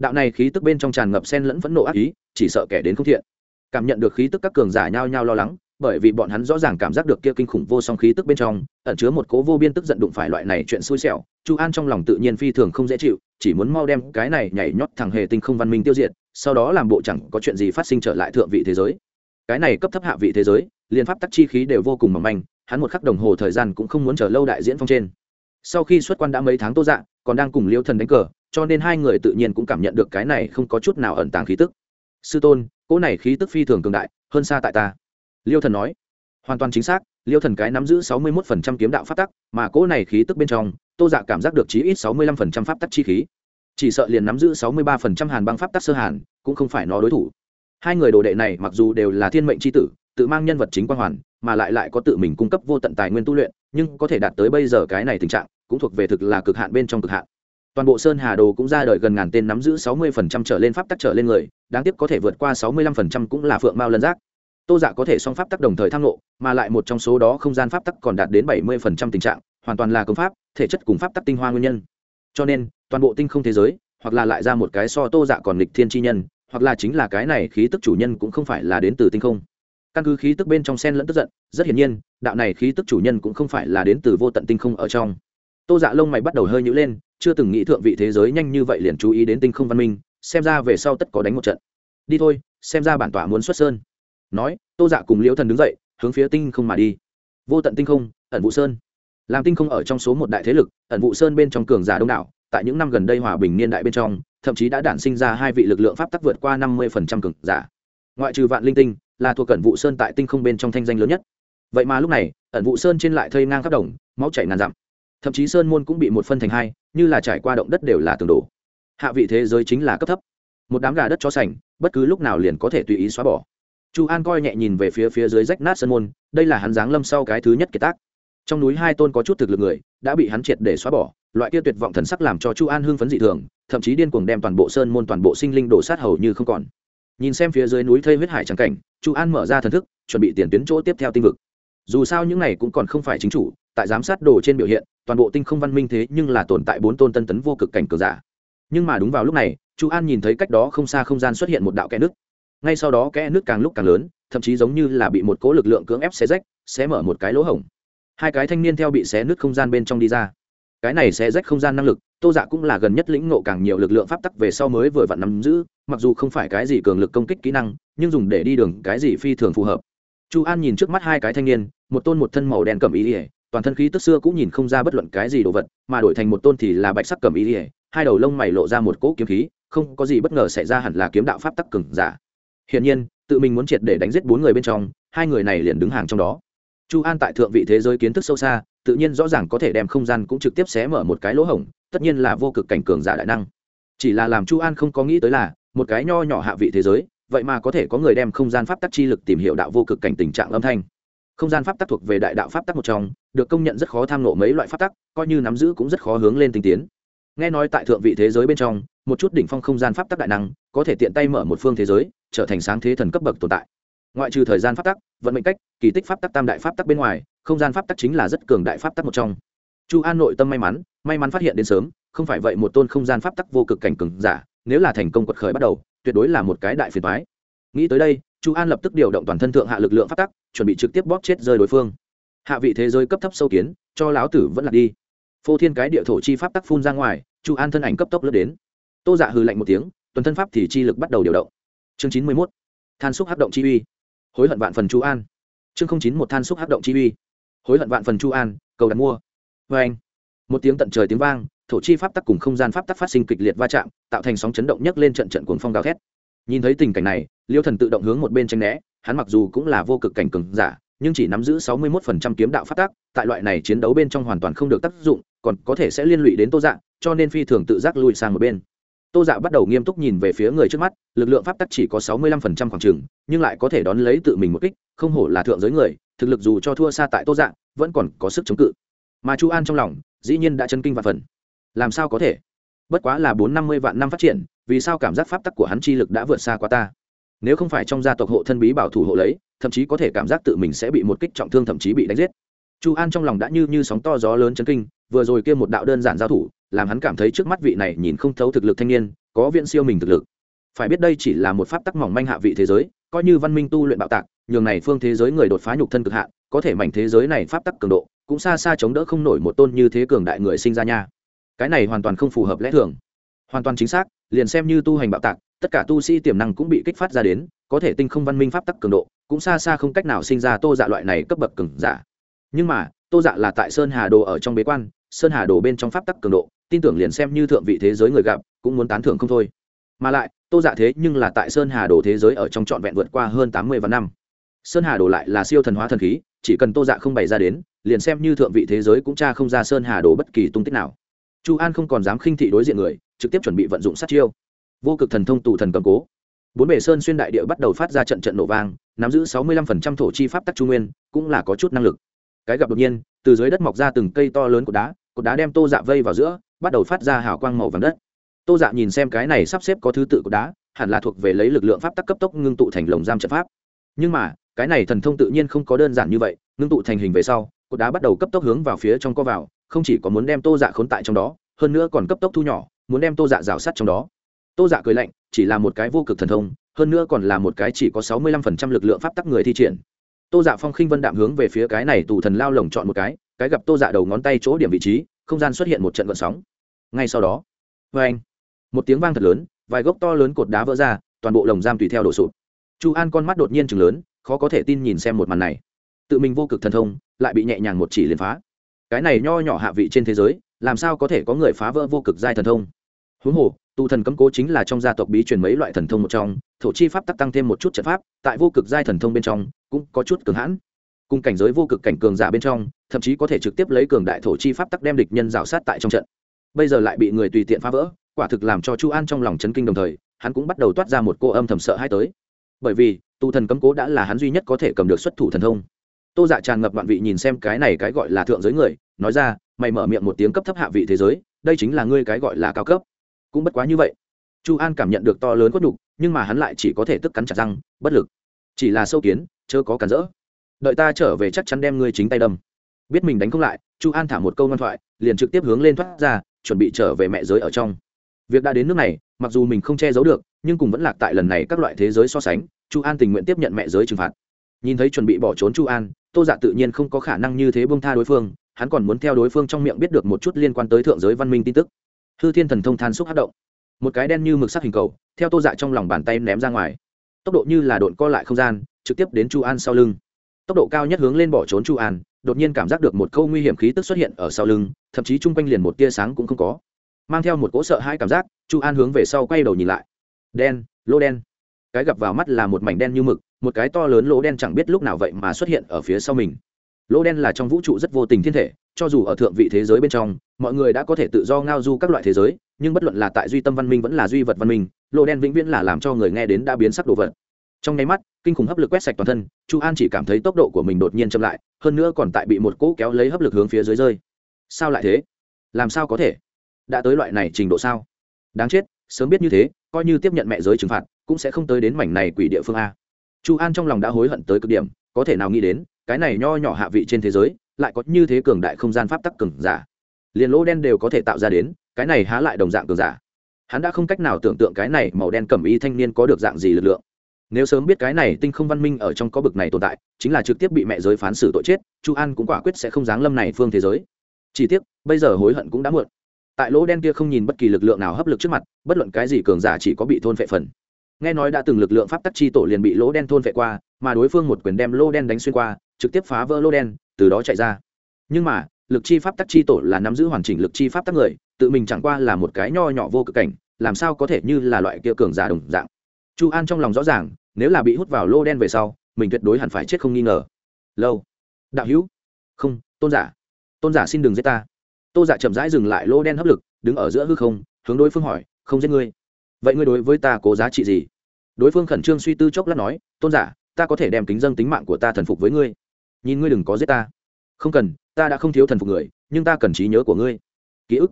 đạo này khí tức bên trong tràn ngập sen lẫn phẫn nộ ác ý, chỉ sợ kẻ đến không thiện. Cảm nhận được khí tức các cường giả nhao nhao lo lắng, bởi vì bọn hắn rõ ràng cảm giác được kia kinh khủng vô song khí tức bên trong, ẩn chứa một cố vô biên tức giận đụng phải loại này chuyện xui xẻo, chu an trong lòng tự nhiên phi thường không dễ chịu, chỉ muốn mau đem cái này nhảy nhót thằng hề tinh không văn minh tiêu diệt, sau đó làm bộ chẳng có chuyện gì phát sinh trở lại thượng vị thế giới. Cái này cấp thấp hạ vị thế giới liên pháp tắc chi khí đều vô cùng mỏng manh, hắn một khắc đồng hồ thời gian cũng không muốn chờ lâu đại diễn phong trên. Sau khi xuất quan đã mấy tháng tô dạ còn đang cùng liêu thần đánh cờ cho nên hai người tự nhiên cũng cảm nhận được cái này không có chút nào ẩn tàng khí tức. Sư tôn, cỗ này khí tức phi thường cường đại, hơn xa tại ta. Liêu thần nói. Hoàn toàn chính xác, liêu thần cái nắm giữ sáu mươi một phần trăm kiếm đạo pháp tắc, mà cỗ này khí tức bên trong, tô dạ cảm giác được chí ít sáu mươi lăm phần trăm pháp tắc chi khí. Chỉ sợ liền nắm giữ sáu mươi ba phần trăm hàn băng pháp tắc sơ hàn, cũng không phải nó đối thủ. Hai người đồ đệ này mặc dù đều là thiên mệnh c h i tử, tự mang nhân vật chính quan hoàn, mà lại lại có tự mình cung cấp vô tận tài nguyên tu luyện, nhưng có thể đạt tới bây giờ cái này tình trạng, cũng thuộc về thực là cực hạn bên trong cực hạn toàn bộ sơn hà đồ cũng ra đời gần ngàn tên nắm giữ sáu mươi phần trăm trở lên pháp tắc trở lên người, đáng tiếc có thể vượt qua sáu mươi lăm phần trăm cũng là phượng mao lân giác. Tô dạ có thể song pháp tắc đồng thời thăng lộ mà lại một trong số đó không gian pháp tắc còn đạt đến bảy mươi phần trăm tình trạng, hoàn toàn là công pháp, thể chất cùng pháp tắc tinh hoa nguyên nhân. Cho nên, toàn bộ tinh không thế giới, hoặc là lại ra một cái so tô dạ còn lịch thiên chi nhân, hoặc là chính là cái này khí tức chủ nhân cũng không phải là đến từ tinh không. Căn cứ khí tức bên trong sen lẫn tức giận, rất hiển nhiên, đạo này khí tức chủ nhân cũng không phải là đến từ vô tận tinh không ở trong. Tô dạ lông mày bắt đầu hơi nhữ lên chưa từng nghĩ thượng vị thế giới nhanh như vậy liền chú ý đến tinh không văn minh, xem ra về sau tất có đánh một trận. Đi thôi, xem ra bản tỏa muốn xuất sơn. Nói, tô dạ cùng liễu thần đứng dậy, hướng phía tinh không mà đi. Vô tận tinh không, ẩn vụ sơn. Làm tinh không ở trong số một đại thế lực, ẩn vụ sơn bên trong cường giả đông đảo, tại những năm gần đây hòa bình niên đại bên trong, thậm chí đã đản sinh ra hai vị lực lượng pháp tắc vượt qua năm mươi cường giả. Ngoại trừ vạn linh tinh, là thuộc ẩn vụ sơn tại tinh không bên trong thanh danh lớn nhất. Vậy mà lúc này, ẩn vụ sơn trên lại thây ngang khắp đồng, máu chảy ngàn dặm. Thậm chí sơn môn cũng bị một phân thành hai như là trải qua động đất đều là tường đổ. Hạ vị thế giới chính là cấp thấp. Một đám gà đất cho sành, bất cứ lúc nào liền có thể tùy ý xóa bỏ. Chu an coi nhẹ nhìn về phía phía dưới rách nát sơn môn, đây là hắn giáng lâm sau cái thứ nhất kiệt tác. Trong núi hai tôn có chút thực lực người, đã bị hắn triệt để xóa bỏ, loại kia tuyệt vọng thần sắc làm cho chu an hưng phấn dị thường, thậm chí điên cuồng đem toàn bộ sơn môn, toàn bộ sinh linh đổ sát hầu như không còn. Nhìn xem phía dưới núi thây huyết hải trắng cảnh, chu an mở ra thần thức, chuẩn bị tiền tuyến chỗ tiếp theo tinh vực. Dù sao những này cũng còn không phải chính chủ, tại giám sát đồ trên biểu hiện toàn bộ tinh không văn minh thế nhưng là tồn tại bốn tôn tân tấn vô cực cảnh cường giả. Nhưng mà đúng vào lúc này, chu an nhìn thấy cách đó không xa không gian xuất hiện một đạo kẽ nước. Ngay sau đó kẽ nước càng lúc càng lớn, thậm chí giống như là bị một cố lực lượng cưỡng ép xé rách, xé mở một cái lỗ hổng. Hai cái thanh niên theo bị xé nứt không gian bên trong đi ra. Cái này xé rách không gian năng lực, tô dạ cũng là gần nhất lĩnh ngộ càng nhiều lực lượng pháp tắc về sau mới vừa vặn nắm giữ, mặc dù không phải cái gì cường lực công kích kỹ năng, nhưng dùng để đi đường cái gì phi thường phù hợp. Chu an nhìn trước mắt hai cái thanh niên, một tôn một thân màu đen cầm ý ỉa toàn thân khí tức xưa cũng nhìn không ra bất luận cái gì đồ vật, mà đổi thành một tôn thì là bạch sắc cầm ý ỉa hai đầu lông mày lộ ra một cỗ kiếm khí, không có gì bất ngờ xảy ra hẳn là kiếm đạo pháp tắc cừng giả. Hiển nhiên, tự mình muốn triệt để đánh giết bốn người bên trong, hai người này liền đứng hàng trong đó. Chu an tại thượng vị thế giới kiến thức sâu xa, tự nhiên rõ ràng có thể đem không gian cũng trực tiếp xé mở một cái lỗ hổng, tất nhiên là vô cực cảnh cường giả đại năng. Chỉ là làm chu an không có nghĩ tới là, một cái nho nhỏ hạ vị thế giới, vậy mà có thể có người đem không gian pháp tắc chi lực tìm hiểu đạo vô cực cảnh tình trạng âm thanh. Không gian pháp tắc thuộc về đại đạo pháp tắc một trong được công nhận rất khó tham nộ mấy loại pháp tắc, coi như nắm giữ cũng rất khó hướng lên tinh tiến. Nghe nói tại thượng vị thế giới bên trong, một chút đỉnh phong không gian pháp tắc đại năng, có thể tiện tay mở một phương thế giới, trở thành sáng thế thần cấp bậc tồn tại. Ngoại trừ thời gian pháp tắc, vận mệnh cách, kỳ tích pháp tắc tam đại pháp tắc bên ngoài, không gian pháp tắc chính là rất cường đại pháp tắc một trong. Chu an nội tâm may mắn may mắn phát hiện đến sớm, không phải vậy một tôn không gian pháp tắc vô cực cảnh cường giả, nếu là thành công quật khởi bắt đầu, tuyệt đối là một cái đại phiền toái. Nghĩ tới đây, chu an lập tức điều động toàn thân thượng hạ lực lượng pháp tắc, chuẩn bị trực tiếp bóp chết rơi đối phương hạ vị thế giới cấp thấp sâu kiến, cho lão tử vẫn là đi. Phô thiên cái địa thổ chi pháp tắc phun ra ngoài, chu an thân ảnh cấp tốc lướt đến. Tô dạ hư lạnh một tiếng, tuần thân pháp thì chi lực bắt đầu điều động. Chương chín mươi mốt, than xúc hát động chi uy. Hối hận vạn phần chu an. Chương không chín một, than xúc hát động chi uy. Hối hận vạn phần chu an, cầu đặt mua. Vê anh. Một tiếng tận trời tiếng vang, thổ chi pháp tắc cùng không gian pháp tắc phát sinh kịch liệt va chạm, tạo thành sóng chấn động nhấc lên trận trận cuồng phong gào thét. Nhìn thấy tình cảnh này, liêu thần tự động hướng một bên tranh né, hắn mặc dù cũng là vô cực cảnh cường giả nhưng chỉ nắm giữ sáu mươi một phần trăm kiếm đạo pháp tác, tại loại này chiến đấu bên trong hoàn toàn không được tác dụng còn có thể sẽ liên lụy đến tô dạ cho nên phi thường tự giác lùi sang một bên. Tô dạ bắt đầu nghiêm túc nhìn về phía người trước mắt lực lượng pháp tắc chỉ có sáu mươi lăm phần trăm khoảng chừng, nhưng lại có thể đón lấy tự mình một kích không hổ là thượng giới người thực lực dù cho thua xa tại tô dạ vẫn còn có sức chống cự. Mà chu an trong lòng dĩ nhiên đã chân kinh và phần. Làm sao có thể? Bất quá là bốn năm mươi vạn năm phát triển vì sao cảm giác pháp tắc của hắn chi lực đã vượt xa qua ta? Nếu không phải trong gia tộc hộ thân bí bảo thủ hộ lấy thậm chí có thể cảm giác tự mình sẽ bị một kích trọng thương, thậm chí bị đánh giết. Chu an trong lòng đã như như sóng to gió lớn chấn kinh, vừa rồi kia một đạo đơn giản giao thủ, làm hắn cảm thấy trước mắt vị này nhìn không thấu thực lực thanh niên, có viện siêu mình thực lực. Phải biết đây chỉ là một pháp tắc mỏng manh hạ vị thế giới, coi như văn minh tu luyện bạo tạc, nhường này phương thế giới người đột phá nhục thân cực hạn, có thể mảnh thế giới này pháp tắc cường độ, cũng xa xa chống đỡ không nổi một tôn như thế cường đại người sinh ra nha. Cái này hoàn toàn không phù hợp lẽ thường. Hoàn toàn chính xác, liền xem như tu hành bạo tạc, tất cả tu sĩ tiềm năng cũng bị kích phát ra đến có thể tinh không văn minh pháp tắc cường độ, cũng xa xa không cách nào sinh ra tô dạ loại này cấp bậc cường giả. Nhưng mà, tô dạ là tại sơn hà đồ ở trong bế quan, sơn hà đồ bên trong pháp tắc cường độ, tin tưởng liền xem như thượng vị thế giới người gặp, cũng muốn tán thưởng không thôi. Mà lại, tô dạ thế nhưng là tại sơn hà đồ thế giới ở trong trọn vẹn vượt qua hơn tám mươi vạn năm. Sơn hà đồ lại là siêu thần hóa thần khí, chỉ cần tô dạ không bày ra đến, liền xem như thượng vị thế giới cũng cha không ra sơn hà đồ bất kỳ tung tích nào. Chu an không còn dám khinh thị đối diện người, trực tiếp chuẩn bị vận dụng sát chiêu. Vô cực thần thông tù thần cầm cố bốn bể sơn xuyên đại địa bắt đầu phát ra trận trận nổ vang, nắm giữ sáu mươi lăm phần trăm thổ chi pháp tắc trung nguyên, cũng là có chút năng lực. Cái gặp đột nhiên, từ dưới đất mọc ra từng cây to lớn của đá, cột đá đem tô dạ vây vào giữa, bắt đầu phát ra hào quang màu vàng đất. Tô dạ nhìn xem cái này sắp xếp có thứ tự của đá, hẳn là thuộc về lấy lực lượng pháp tắc cấp tốc ngưng tụ thành lồng giam trận pháp. Nhưng mà, cái này thần thông tự nhiên không có đơn giản như vậy, ngưng tụ thành hình về sau, cột đá bắt đầu cấp tốc hướng vào phía trong co vào, không chỉ có muốn đem tô dạ khốn tại trong đó, hơn nữa còn cấp tốc thu nhỏ, muốn đem tô dạ rào sắt trong đó tô dạ cười lạnh, chỉ là một cái vô cực thần thông, hơn nữa còn là một cái chỉ có sáu mươi lăm phần trăm lực lượng pháp tắc người thi triển. Tô dạ phong khinh vân đạm hướng về phía cái này tù thần lao lồng chọn một cái cái gặp tô dạ đầu ngón tay chỗ điểm vị trí, không gian xuất hiện một trận gợn sóng. Ngay sau đó vê anh, một tiếng vang thật lớn, vài gốc to lớn cột đá vỡ ra, toàn bộ lồng giam tùy theo đổ sụp. Chu an con mắt đột nhiên chừng lớn, khó có thể tin nhìn xem một màn này. Tự mình vô cực thần thông, lại bị nhẹ nhàng một chỉ liền phá. Cái này nho nhỏ hạ vị trên thế giới, làm sao có thể có người phá vỡ vô cực giai thần thông? Huống hồ, tù thần cấm cố chính là trong gia tộc bí truyền mấy loại thần thông một trong, thổ chi pháp tắc tăng thêm một chút trận pháp, tại vô cực giai thần thông bên trong, cũng có chút cường hãn. Cùng cảnh giới vô cực cảnh cường giả bên trong, thậm chí có thể trực tiếp lấy cường đại thổ chi pháp tắc đem địch nhân rào sát tại trong trận. Bây giờ lại bị người tùy tiện phá vỡ, quả thực làm cho chu an trong lòng chấn kinh đồng thời, hắn cũng bắt đầu toát ra một cô âm thầm sợ hai tới. Bởi vì tu thần cấm cố đã là hắn duy nhất có thể cầm được xuất thủ thần thông. Tô dạ tràn ngập vạn vị nhìn xem cái này cái gọi là thượng giới người, nói ra, mày mở miệng một tiếng cấp thấp hạ vị thế giới, đây chính là ngươi cái gọi là cao cấp cũng bất quá như vậy. Chu an cảm nhận được to lớn khuất đục nhưng mà hắn lại chỉ có thể tức cắn chặt răng, bất lực. Chỉ là sâu kiến, chớ có cản rỡ. Đợi ta trở về chắc chắn đem ngươi chính tay đâm. Biết mình đánh không lại, chu an thả một câu ngoan thoại, liền trực tiếp hướng lên thoát ra, chuẩn bị trở về mẹ giới ở trong. Việc đã đến nước này, mặc dù mình không che giấu được, nhưng cùng vẫn lạc tại lần này các loại thế giới so sánh, chu an tình nguyện tiếp nhận mẹ giới trừng phạt. Nhìn thấy chuẩn bị bỏ trốn chu an, tô dạ tự nhiên không có khả năng như thế bông tha đối phương, hắn còn muốn theo đối phương trong miệng biết được một chút liên quan tới thượng giới văn minh tin tức hư thiên thần thông than xúc hát động. Một cái đen như mực sắc hình cầu, theo tô dạ trong lòng bàn tay ném ra ngoài. Tốc độ như là độn co lại không gian, trực tiếp đến chu an sau lưng. Tốc độ cao nhất hướng lên bỏ trốn chu an, đột nhiên cảm giác được một câu nguy hiểm khí tức xuất hiện ở sau lưng, thậm chí chung quanh liền một tia sáng cũng không có. Mang theo một cỗ sợ hai cảm giác, chu an hướng về sau quay đầu nhìn lại. Đen, lỗ đen. Cái gặp vào mắt là một mảnh đen như mực, một cái to lớn lỗ đen chẳng biết lúc nào vậy mà xuất hiện ở phía sau mình lỗ đen là trong vũ trụ rất vô tình thiên thể, cho dù ở thượng vị thế giới bên trong, mọi người đã có thể tự do ngao du các loại thế giới, nhưng bất luận là tại duy tâm văn minh vẫn là duy vật văn minh, lỗ đen vĩnh viễn là làm cho người nghe đến đã biến sắc đồ vật. Trong nháy mắt, kinh khủng hấp lực quét sạch toàn thân, chu an chỉ cảm thấy tốc độ của mình đột nhiên chậm lại, hơn nữa còn tại bị một cỗ kéo lấy hấp lực hướng phía dưới rơi. Sao lại thế? Làm sao có thể? Đã tới loại này trình độ sao? Đáng chết, sớm biết như thế, coi như tiếp nhận mẹ giới trừng phạt, cũng sẽ không tới đến mảnh này quỷ địa phương a. Chu an trong lòng đã hối hận tới cực điểm có thể nào nghĩ đến, cái này nho nhỏ hạ vị trên thế giới, lại có như thế cường đại không gian pháp tắc cường giả. Liền lỗ đen đều có thể tạo ra đến, cái này há lại đồng dạng cường giả. Hắn đã không cách nào tưởng tượng cái này màu đen cẩm y thanh niên có được dạng gì lực lượng. Nếu sớm biết cái này tinh không văn minh ở trong có bực này tồn tại, chính là trực tiếp bị mẹ giới phán xử tội chết, chu an cũng quả quyết sẽ không giáng lâm này phương thế giới. Chỉ tiếc, bây giờ hối hận cũng đã muộn. Tại lỗ đen kia không nhìn bất kỳ lực lượng nào hấp lực trước mặt, bất luận cái gì cường giả chỉ có bị thôn phệ phần nghe nói đã từng lực lượng pháp tắc chi tổ liền bị lỗ đen thôn vệ qua, mà đối phương một quyền đem lỗ đen đánh xuyên qua, trực tiếp phá vỡ lỗ đen, từ đó chạy ra. Nhưng mà, lực chi pháp tắc chi tổ là nắm giữ hoàn chỉnh lực chi pháp tắc người, tự mình chẳng qua là một cái nho nhỏ vô cực cảnh, làm sao có thể như là loại kia cường giả đồng dạng. Chu an trong lòng rõ ràng, nếu là bị hút vào lô đen về sau, mình tuyệt đối hẳn phải chết không nghi ngờ. Lâu. Đạo hữu. Không, tôn giả. Tôn giả xin đừng giết ta. Tô giả chậm rãi dừng lại lô đen hấp lực, đứng ở giữa hư không, hướng đối phương hỏi, không giết ngươi? Vậy ngươi đối với ta có giá trị gì? Đối phương khẩn trương suy tư chốc lát nói, tôn giả, ta có thể đem kính dân tính mạng của ta thần phục với ngươi. Nhìn ngươi đừng có giết ta. Không cần, ta đã không thiếu thần phục người, nhưng ta cần trí nhớ của ngươi. Ký ức.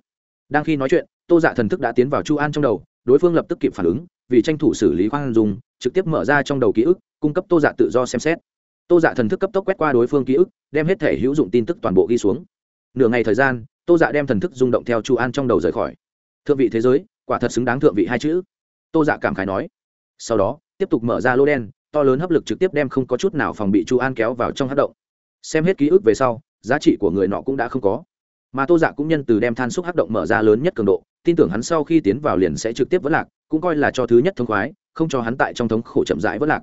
Đang khi nói chuyện, tô giả thần thức đã tiến vào chu an trong đầu, đối phương lập tức kịp phản ứng, vì tranh thủ xử lý khoan dùng trực tiếp mở ra trong đầu ký ức, cung cấp tô giả tự do xem xét. Tô giả thần thức cấp tốc quét qua đối phương ký ức, đem hết thể hữu dụng tin tức toàn bộ ghi xuống. Nửa ngày thời gian, tô dạ đem thần thức rung động theo chu an trong đầu rời khỏi. Thượng vị thế giới quả thật xứng đáng thượng vị hai chữ. Tô dạ cảm khái nói. Sau đó, tiếp tục mở ra lô đen, to lớn hấp lực trực tiếp đem không có chút nào phòng bị chu an kéo vào trong hát động. Xem hết ký ức về sau, giá trị của người nọ cũng đã không có. Mà tô dạ cũng nhân từ đem than xúc hát động mở ra lớn nhất cường độ, tin tưởng hắn sau khi tiến vào liền sẽ trực tiếp vỡ lạc, cũng coi là cho thứ nhất thông khoái, không cho hắn tại trong thống khổ chậm rãi vỡ lạc.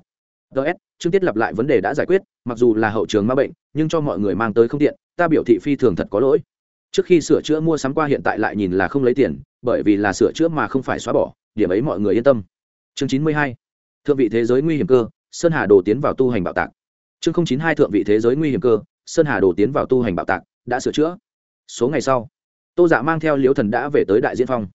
Ts chương tiết lặp lại vấn đề đã giải quyết, mặc dù là hậu trường ma bệnh, nhưng cho mọi người mang tới không tiện, ta biểu thị phi thường thật có lỗi trước khi sửa chữa mua sắm qua hiện tại lại nhìn là không lấy tiền, bởi vì là sửa chữa mà không phải xóa bỏ, điểm ấy mọi người yên tâm. Chương chín mươi hai, thượng vị thế giới nguy hiểm cơ, sơn hà đồ tiến vào tu hành bạo tạc. Chương chín hai, thượng vị thế giới nguy hiểm cơ, sơn hà đồ tiến vào tu hành bạo tạc, đã sửa chữa. Số ngày sau, tô dạ mang theo liễu thần đã về tới đại diễn phong.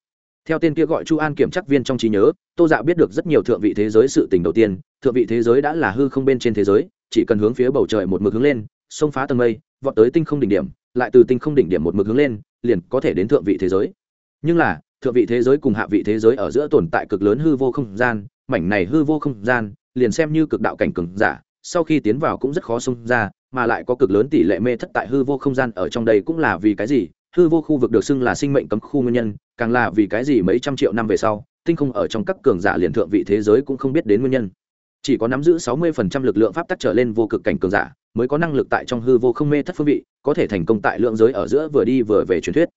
Theo tên kia gọi chu an kiểm chắc viên trong trí nhớ, tô dạ biết được rất nhiều thượng vị thế giới sự tình đầu tiên, thượng vị thế giới đã là hư không bên trên thế giới, chỉ cần hướng phía bầu trời một mực hướng lên, xông phá tầng mây, vọt tới tinh không đỉnh điểm lại từ tinh không đỉnh điểm một mực hướng lên, liền có thể đến thượng vị thế giới. Nhưng là, thượng vị thế giới cùng hạ vị thế giới ở giữa tồn tại cực lớn hư vô không gian, mảnh này hư vô không gian, liền xem như cực đạo cảnh cường giả, sau khi tiến vào cũng rất khó xông ra, mà lại có cực lớn tỷ lệ mê thất tại hư vô không gian ở trong đây cũng là vì cái gì? Hư vô khu vực được xưng là sinh mệnh cấm khu nguyên nhân, càng là vì cái gì mấy trăm triệu năm về sau, tinh không ở trong các cường giả liền thượng vị thế giới cũng không biết đến nguyên nhân. Chỉ có nắm giữ sáu mươi phần trăm lực lượng pháp tắc trở lên vô cực cảnh cường giả mới có năng lực tại trong hư vô không mê thất phương vị, có thể thành công tại lượng giới ở giữa vừa đi vừa về truyền thuyết.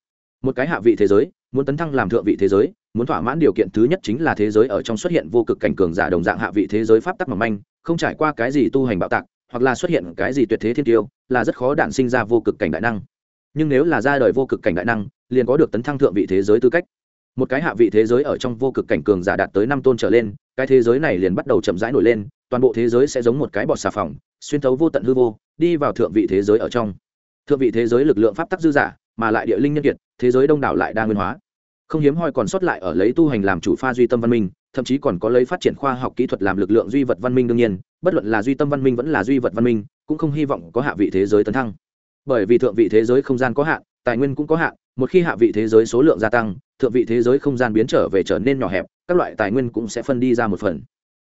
Một cái hạ vị thế giới, muốn tấn thăng làm thượng vị thế giới, muốn thỏa mãn điều kiện thứ nhất chính là thế giới ở trong xuất hiện vô cực cảnh cường giả đồng dạng hạ vị thế giới pháp tắc mỏng manh, không trải qua cái gì tu hành bạo tạc, hoặc là xuất hiện cái gì tuyệt thế thiên tiêu, là rất khó đản sinh ra vô cực cảnh đại năng. Nhưng nếu là ra đời vô cực cảnh đại năng, liền có được tấn thăng thượng vị thế giới tư cách. Một cái hạ vị thế giới ở trong vô cực cảnh cường giả đạt tới năm tôn trở lên, cái thế giới này liền bắt đầu chậm rãi nổi lên toàn bộ thế giới sẽ giống một cái bọt xà phòng, xuyên thấu vô tận hư vô, đi vào thượng vị thế giới ở trong. Thượng vị thế giới lực lượng pháp tắc dư giả, mà lại địa linh nhân kiệt, thế giới đông đảo lại đa nguyên hóa. Không hiếm hoi còn sót lại ở lấy tu hành làm chủ pha duy tâm văn minh, thậm chí còn có lấy phát triển khoa học kỹ thuật làm lực lượng duy vật văn minh đương nhiên, bất luận là duy tâm văn minh vẫn là duy vật văn minh, cũng không hy vọng có hạ vị thế giới tấn thăng. Bởi vì thượng vị thế giới không gian có hạn, tài nguyên cũng có hạn, một khi hạ vị thế giới số lượng gia tăng, thượng vị thế giới không gian biến trở về trở nên nhỏ hẹp, các loại tài nguyên cũng sẽ phân đi ra một phần.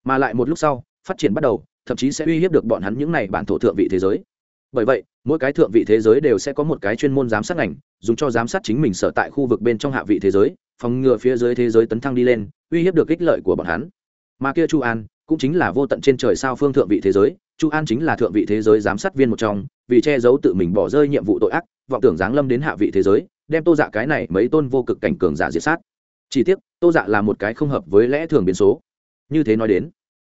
Mà lại một lúc sau phát triển bắt đầu, thậm chí sẽ uy hiếp được bọn hắn những này bản thổ thượng vị thế giới. Bởi vậy, mỗi cái thượng vị thế giới đều sẽ có một cái chuyên môn giám sát ngành, dùng cho giám sát chính mình sở tại khu vực bên trong hạ vị thế giới, phòng ngừa phía dưới thế giới tấn thăng đi lên, uy hiếp được ích lợi của bọn hắn. Mà kia chu an, cũng chính là vô tận trên trời sao phương thượng vị thế giới, chu an chính là thượng vị thế giới giám sát viên một trong, vì che giấu tự mình bỏ rơi nhiệm vụ tội ác, vọng tưởng giáng lâm đến hạ vị thế giới, đem tô dạ cái này mấy tôn vô cực cảnh cường giả diệt sát. Chỉ tiếc, tô dạ là một cái không hợp với lẽ thường biến số. Như thế nói đến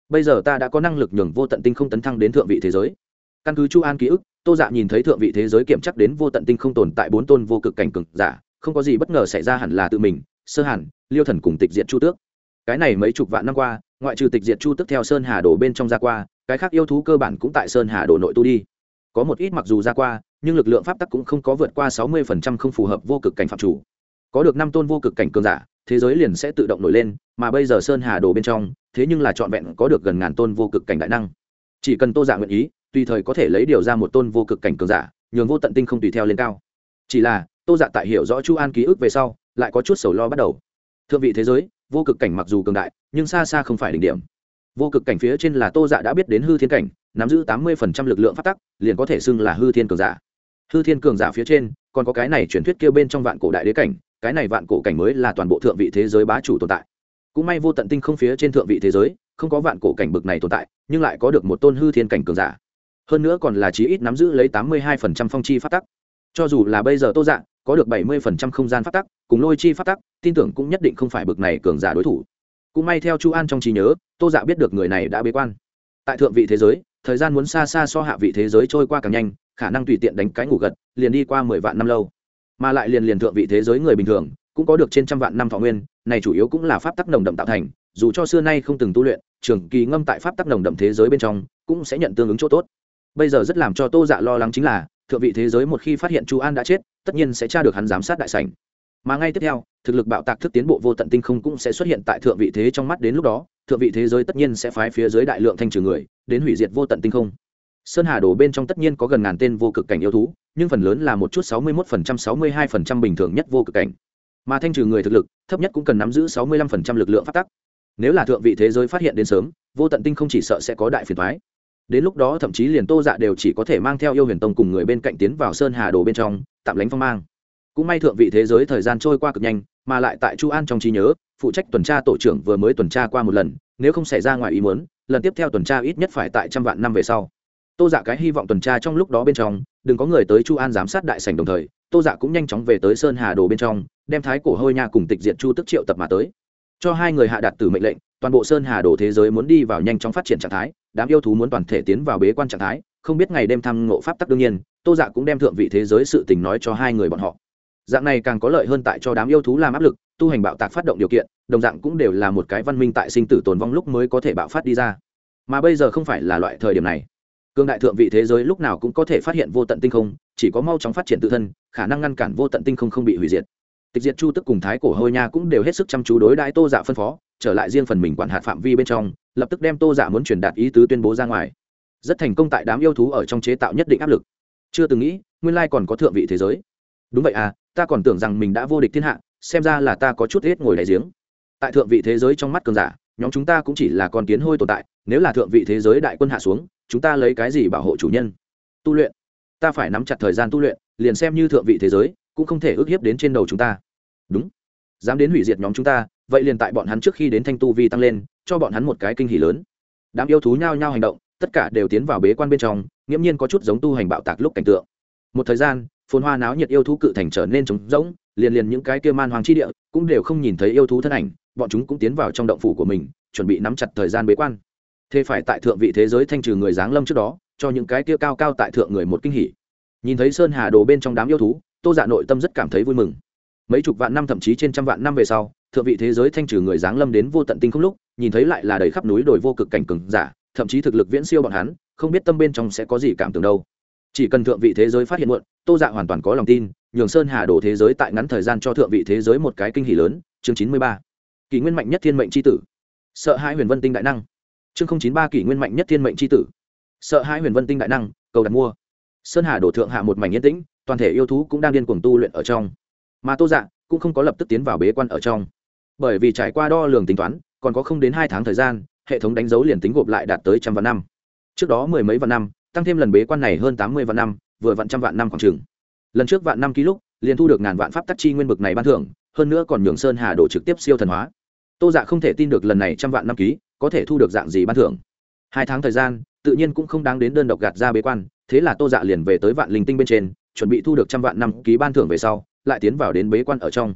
bây giờ ta đã có năng lực nhường vô tận tinh không tấn thăng đến thượng vị thế giới. Căn cứ chu an ký ức, tô dạ nhìn thấy thượng vị thế giới kiểm chắc đến vô tận tinh không tồn tại bốn tôn vô cực cảnh cường giả, không có gì bất ngờ xảy ra hẳn là tự mình, sơ hẳn liêu thần cùng tịch diện chu tước. Cái này mấy chục vạn năm qua, ngoại trừ tịch diệt chu tước theo sơn hà đổ bên trong ra qua, cái khác yêu thú cơ bản cũng tại sơn hà đổ nội tu đi. Có một ít mặc dù ra qua, nhưng lực lượng pháp tắc cũng không có vượt qua sáu mươi phần trăm không phù hợp vô cực cảnh phạm chủ. Có được năm tôn vô cực cảnh cường giả thế giới liền sẽ tự động nổi lên, mà bây giờ sơn hà đồ bên trong, thế nhưng là trọn vẹn có được gần ngàn tôn vô cực cảnh đại năng. Chỉ cần tô giả nguyện ý, tùy thời có thể lấy điều ra một tôn vô cực cảnh cường giả, nhường vô tận tinh không tùy theo lên cao. Chỉ là, tô giả tại hiểu rõ chu an ký ức về sau, lại có chút sầu lo bắt đầu. Thượng vị thế giới, vô cực cảnh mặc dù cường đại, nhưng xa xa không phải đỉnh điểm. Vô cực cảnh phía trên là tô dạ đã biết đến hư thiên cảnh, nắm giữ tám mươi lực lượng phát tắc, liền có thể xưng là hư thiên cường giả. Hư thiên cường giả phía trên, còn có cái này truyền thuyết kêu bên trong vạn cổ đại đế cảnh cái này vạn cổ cảnh mới là toàn bộ thượng vị thế giới bá chủ tồn tại. Cũng may vô tận tinh không phía trên thượng vị thế giới, không có vạn cổ cảnh bực này tồn tại, nhưng lại có được một tôn hư thiên cảnh cường giả. Hơn nữa còn là chí ít nắm giữ lấy tám mươi hai phong chi phát tắc. Cho dù là bây giờ tô dạ có được bảy mươi không gian phát tắc, cùng lôi chi phát tắc, tin tưởng cũng nhất định không phải bực này cường giả đối thủ. Cũng may theo chu an trong trí nhớ, tô dạ biết được người này đã bế quan. Tại thượng vị thế giới, thời gian muốn xa xa so hạ vị thế giới trôi qua càng nhanh, khả năng tùy tiện đánh cái ngủ gật, liền đi qua mười vạn năm lâu mà lại liền liền thượng vị thế giới người bình thường, cũng có được trên trăm vạn năm thọ nguyên, này chủ yếu cũng là pháp tắc nồng đậm tạo thành, dù cho xưa nay không từng tu luyện, trường kỳ ngâm tại pháp tắc nồng đậm thế giới bên trong, cũng sẽ nhận tương ứng chỗ tốt. Bây giờ rất làm cho tô dạ lo lắng chính là, thượng vị thế giới một khi phát hiện chu an đã chết, tất nhiên sẽ tra được hắn giám sát đại sảnh. Mà ngay tiếp theo, thực lực bạo tạc thức tiến bộ vô tận tinh không cũng sẽ xuất hiện tại thượng vị thế trong mắt đến lúc đó, thượng vị thế giới tất nhiên sẽ phái phía dưới đại lượng thanh trừ người, đến hủy diệt vô tận tinh không sơn hà đồ bên trong tất nhiên có gần ngàn tên vô cực cảnh yêu thú, nhưng phần lớn là một chút sáu mươi một phần trăm, sáu mươi hai phần trăm bình thường nhất vô cực cảnh. Mà thanh trừ người thực lực, thấp nhất cũng cần nắm giữ sáu mươi lăm phần trăm lực lượng phát tắc. Nếu là thượng vị thế giới phát hiện đến sớm, vô tận tinh không chỉ sợ sẽ có đại phiền thoái đến lúc đó thậm chí liền tô dạ đều chỉ có thể mang theo yêu huyền tông cùng người bên cạnh tiến vào sơn hà đồ bên trong, tạm lánh phong mang. Cũng may thượng vị thế giới thời gian trôi qua cực nhanh, mà lại tại chu an trong trí nhớ, phụ trách tuần tra tổ trưởng vừa mới tuần tra qua một lần, nếu không xảy ra ngoài ý muốn, lần tiếp theo tuần tra ít nhất phải tại trăm vạn năm về sau tô dạ cái hy vọng tuần tra trong lúc đó bên trong, đừng có người tới chu an giám sát đại sành đồng thời, tô dạ cũng nhanh chóng về tới sơn hà đồ bên trong, đem thái cổ hôi nha cùng tịch diệt chu tức triệu tập mà tới. Cho hai người hạ đạt từ mệnh lệnh, toàn bộ sơn hà đồ thế giới muốn đi vào nhanh chóng phát triển trạng thái, đám yêu thú muốn toàn thể tiến vào bế quan trạng thái, không biết ngày đêm thăm ngộ pháp tắc đương nhiên, tô dạ cũng đem thượng vị thế giới sự tình nói cho hai người bọn họ. Dạng này càng có lợi hơn tại cho đám yêu thú làm áp lực, tu hành bạo tạc phát động điều kiện, đồng dạng cũng đều là một cái văn minh tại sinh tử tồn vong lúc mới có thể bạo phát đi ra. Mà bây giờ không phải là loại thời điểm này cương đại thượng vị thế giới lúc nào cũng có thể phát hiện vô tận tinh không, chỉ có mau chóng phát triển tự thân, khả năng ngăn cản vô tận tinh không không bị hủy diệt. Tịch diệt chu tức cùng thái cổ hôi nha cũng đều hết sức chăm chú đối đãi tô dạ phân phó, trở lại riêng phần mình quản hạt phạm vi bên trong, lập tức đem tô dạ muốn truyền đạt ý tứ tuyên bố ra ngoài. Rất thành công tại đám yêu thú ở trong chế tạo nhất định áp lực. Chưa từng nghĩ, nguyên lai còn có thượng vị thế giới. Đúng vậy à ta còn tưởng rằng mình đã vô địch thiên hạ, xem ra là ta có chút hết ngồi đáy giếng. Tại thượng vị thế giới trong mắt cường giả, nhóm chúng ta cũng chỉ là con kiến hôi tồn tại, nếu là thượng vị thế giới đại quân hạ xuống chúng ta lấy cái gì bảo hộ chủ nhân? Tu luyện. Ta phải nắm chặt thời gian tu luyện, liền xem như thượng vị thế giới, cũng không thể ước hiếp đến trên đầu chúng ta. Đúng. Dám đến hủy diệt nhóm chúng ta, vậy liền tại bọn hắn trước khi đến thanh tu vi tăng lên, cho bọn hắn một cái kinh hỉ lớn. Đám yêu thú nhao nhao hành động, tất cả đều tiến vào bế quan bên trong, nghiễm nhiên có chút giống tu hành bạo tạc lúc cảnh tượng. Một thời gian, phồn hoa náo nhiệt yêu thú cự thành trở nên trống rỗng, liền liền những cái kia man hoàng chi địa cũng đều không nhìn thấy yêu thú thân ảnh, bọn chúng cũng tiến vào trong động phủ của mình, chuẩn bị nắm chặt thời gian bế quan thế phải tại thượng vị thế giới thanh trừ người giáng lâm trước đó, cho những cái kia cao cao tại thượng người một kinh hỉ. Nhìn thấy sơn hà đồ bên trong đám yêu thú, tô dạ nội tâm rất cảm thấy vui mừng. Mấy chục vạn năm thậm chí trên trăm vạn năm về sau, thượng vị thế giới thanh trừ người giáng lâm đến vô tận tinh không lúc, nhìn thấy lại là đầy khắp núi đồi vô cực cảnh cừng giả, thậm chí thực lực viễn siêu bọn hắn, không biết tâm bên trong sẽ có gì cảm tưởng đâu. Chỉ cần thượng vị thế giới phát hiện muộn, tô dạ hoàn toàn có lòng tin, nhường sơn hà đổ thế giới tại ngắn thời gian cho thượng vị thế giới một cái kinh hỷ lớn, chương chín mươi ba. Kỷ nguyên mạnh nhất thiên mệnh tri tử. Sợ hai huyền vân tinh đại năng chương chín ba kỷ nguyên mạnh nhất thiên mệnh c h i tử. Sợ hai huyền vân tinh đại năng, cầu đặt mua. Sơn hà đổ thượng hạ một mảnh yên tĩnh, toàn thể yêu thú cũng đang điên cuồng tu luyện ở trong. Mà tô dạ cũng không có lập tức tiến vào bế quan ở trong. Bởi vì trải qua đo lường tính toán, còn có không đến hai tháng thời gian, hệ thống đánh dấu liền tính gộp lại đạt tới trăm vạn năm. Trước đó mười mấy vạn năm, tăng thêm lần bế quan này hơn tám mươi vạn năm, vừa vạn trăm vạn năm khoảng trường lần trước vạn năm ký lúc, liền thu được ngàn vạn pháp tắc chi nguyên bực này ban thưởng, hơn nữa còn nhường sơn hà đổ trực tiếp siêu thần hóa. Tô dạ không thể tin được lần này trăm vạn năm ký có thể thu được dạng gì ban thưởng. Hai tháng thời gian, tự nhiên cũng không đáng đến đơn độc gạt ra bế quan, thế là tô dạ liền về tới vạn linh tinh bên trên, chuẩn bị thu được trăm vạn năm ký ban thưởng về sau, lại tiến vào đến bế quan ở trong.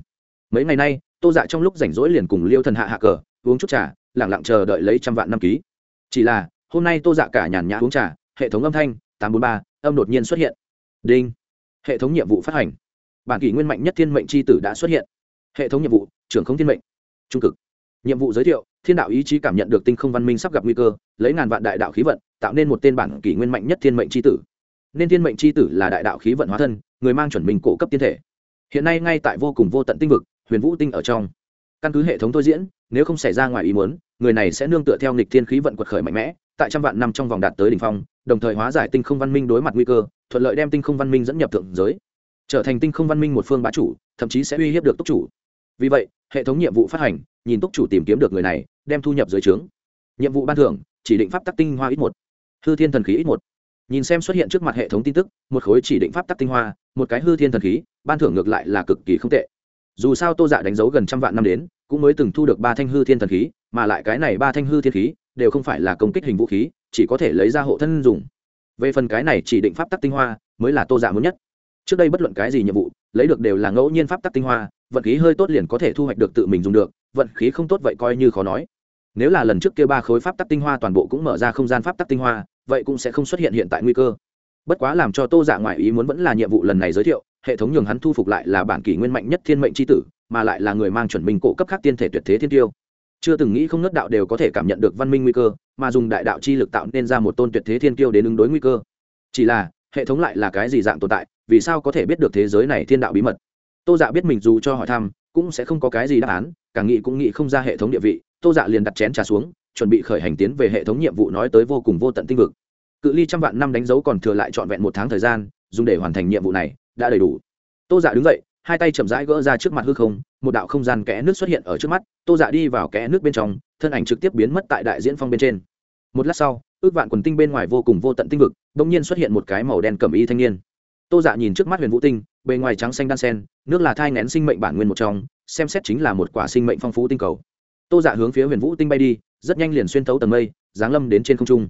Mấy ngày nay, tô dạ trong lúc rảnh rỗi liền cùng liêu thần hạ hạ cờ, uống chút trà lẳng lặng chờ đợi lấy trăm vạn năm ký. Chỉ là, hôm nay tô dạ cả nhàn nhã uống trà, hệ thống âm thanh, tám bốn ba, âm đột nhiên xuất hiện. Đinh. Hệ thống nhiệm vụ phát hành. Bản kỷ nguyên mạnh nhất thiên mệnh tri tử đã xuất hiện. Hệ thống nhiệm vụ, trưởng không thiên mệnh. Trung cực. Nhiệm vụ giới thiệu thiên đạo ý chí cảm nhận được tinh không văn minh sắp gặp nguy cơ, lấy ngàn vạn đại đạo khí vận, tạo nên một tên bản kỷ nguyên mạnh nhất thiên mệnh c h i tử. Nên thiên mệnh c h i tử là đại đạo khí vận hóa thân, người mang chuẩn mình cổ cấp tiên thể. Hiện nay ngay tại vô cùng vô tận tinh vực, huyền vũ tinh ở trong. Căn cứ hệ thống thôi diễn, nếu không xảy ra ngoài ý muốn, người này sẽ nương tựa theo nghịch thiên khí vận quật khởi mạnh mẽ, tại trăm vạn năm trong vòng đạt tới đ ỉ n h phong, đồng thời hóa giải tinh không văn minh đối mặt nguy cơ, thuận lợi đem tinh không văn minh dẫn nhập thượng giới. Trở thành tinh không văn minh một phương bá chủ, thậm chí sẽ uy hiếp được túc chủ. Vì vậy, hệ thống nhiệm vụ phát hành nhìn túc chủ tìm kiếm được người này, đem thu nhập dưới trướng. Nhiệm vụ ban thưởng, chỉ định pháp tắc tinh hoa ít một. Hư thiên thần khí ít một. Nhìn xem xuất hiện trước mặt hệ thống tin tức, một khối chỉ định pháp tắc tinh hoa, một cái hư thiên thần khí, ban thưởng ngược lại là cực kỳ không tệ. Dù sao tô dạ đánh dấu gần trăm vạn năm đến, cũng mới từng thu được ba thanh hư thiên thần khí, mà lại cái này ba thanh hư thiên khí, đều không phải là công kích hình vũ khí, chỉ có thể lấy ra hộ thân dùng. Về phần cái này chỉ định pháp tắc tinh hoa, mới là tô dạ muốn nhất. Trước đây bất luận cái gì nhiệm vụ, lấy được đều là ngẫu nhiên pháp tắc tinh hoa vận khí hơi tốt liền có thể thu hoạch được tự mình dùng được, vận khí không tốt vậy coi như khó nói. Nếu là lần trước kia ba khối pháp tắc tinh hoa toàn bộ cũng mở ra không gian pháp tắc tinh hoa, vậy cũng sẽ không xuất hiện hiện tại nguy cơ. Bất quá làm cho tô dạ giả ngoại ý muốn vẫn là nhiệm vụ lần này giới thiệu, hệ thống nhường hắn thu phục lại là bản kỷ nguyên mạnh nhất thiên mệnh c tử, mà lại là người mang chuẩn minh cổ cấp khác tiên thể tuyệt thế thiên tiêu. Chưa từng nghĩ không nớt đạo đều có thể cảm nhận được văn minh nguy cơ, mà dùng đại đạo chi lực tạo nên ra một tôn tuyệt thế thiên tiêu đến ứng đối nguy cơ. Chỉ là, hệ thống lại là cái gì dạng tồn tại, vì sao có thể biết được thế giới này thiên đạo bí mật? Tô dạ biết mình dù cho hỏi thăm, cũng sẽ không có cái gì đáp án càng nghĩ cũng nghĩ không ra hệ thống địa vị, tô dạ liền đặt chén trà xuống, chuẩn bị khởi hành tiến về hệ thống nhiệm vụ nói tới vô cùng vô tận tinh vực. Cự ly trăm vạn năm đánh dấu còn thừa lại trọn vẹn một tháng thời gian, dùng để hoàn thành nhiệm vụ này, đã đầy đủ. Tô dạ đứng dậy, hai tay chậm rãi gỡ ra trước mặt hư không, một đạo không gian kẽ nước xuất hiện ở trước mắt, tô dạ đi vào kẽ nước bên trong, thân ảnh trực tiếp biến mất tại đại diễn phong bên trên. Một lát sau, ước vạn quần tinh bên ngoài vô cùng vô tận tinh vực đ ỗ n g nhiên xuất hiện một cái màu đen cầm y thanh niên tô dạ nhìn trước mắt huyền vũ tinh, bề ngoài trắng xanh đan sen, nước là thai ngén sinh mệnh bản nguyên một trong, xem xét chính là một quả sinh mệnh phong phú tinh cầu. Tô dạ hướng phía huyền vũ tinh bay đi, rất nhanh liền xuyên thấu tầng mây, giáng lâm đến trên không trung.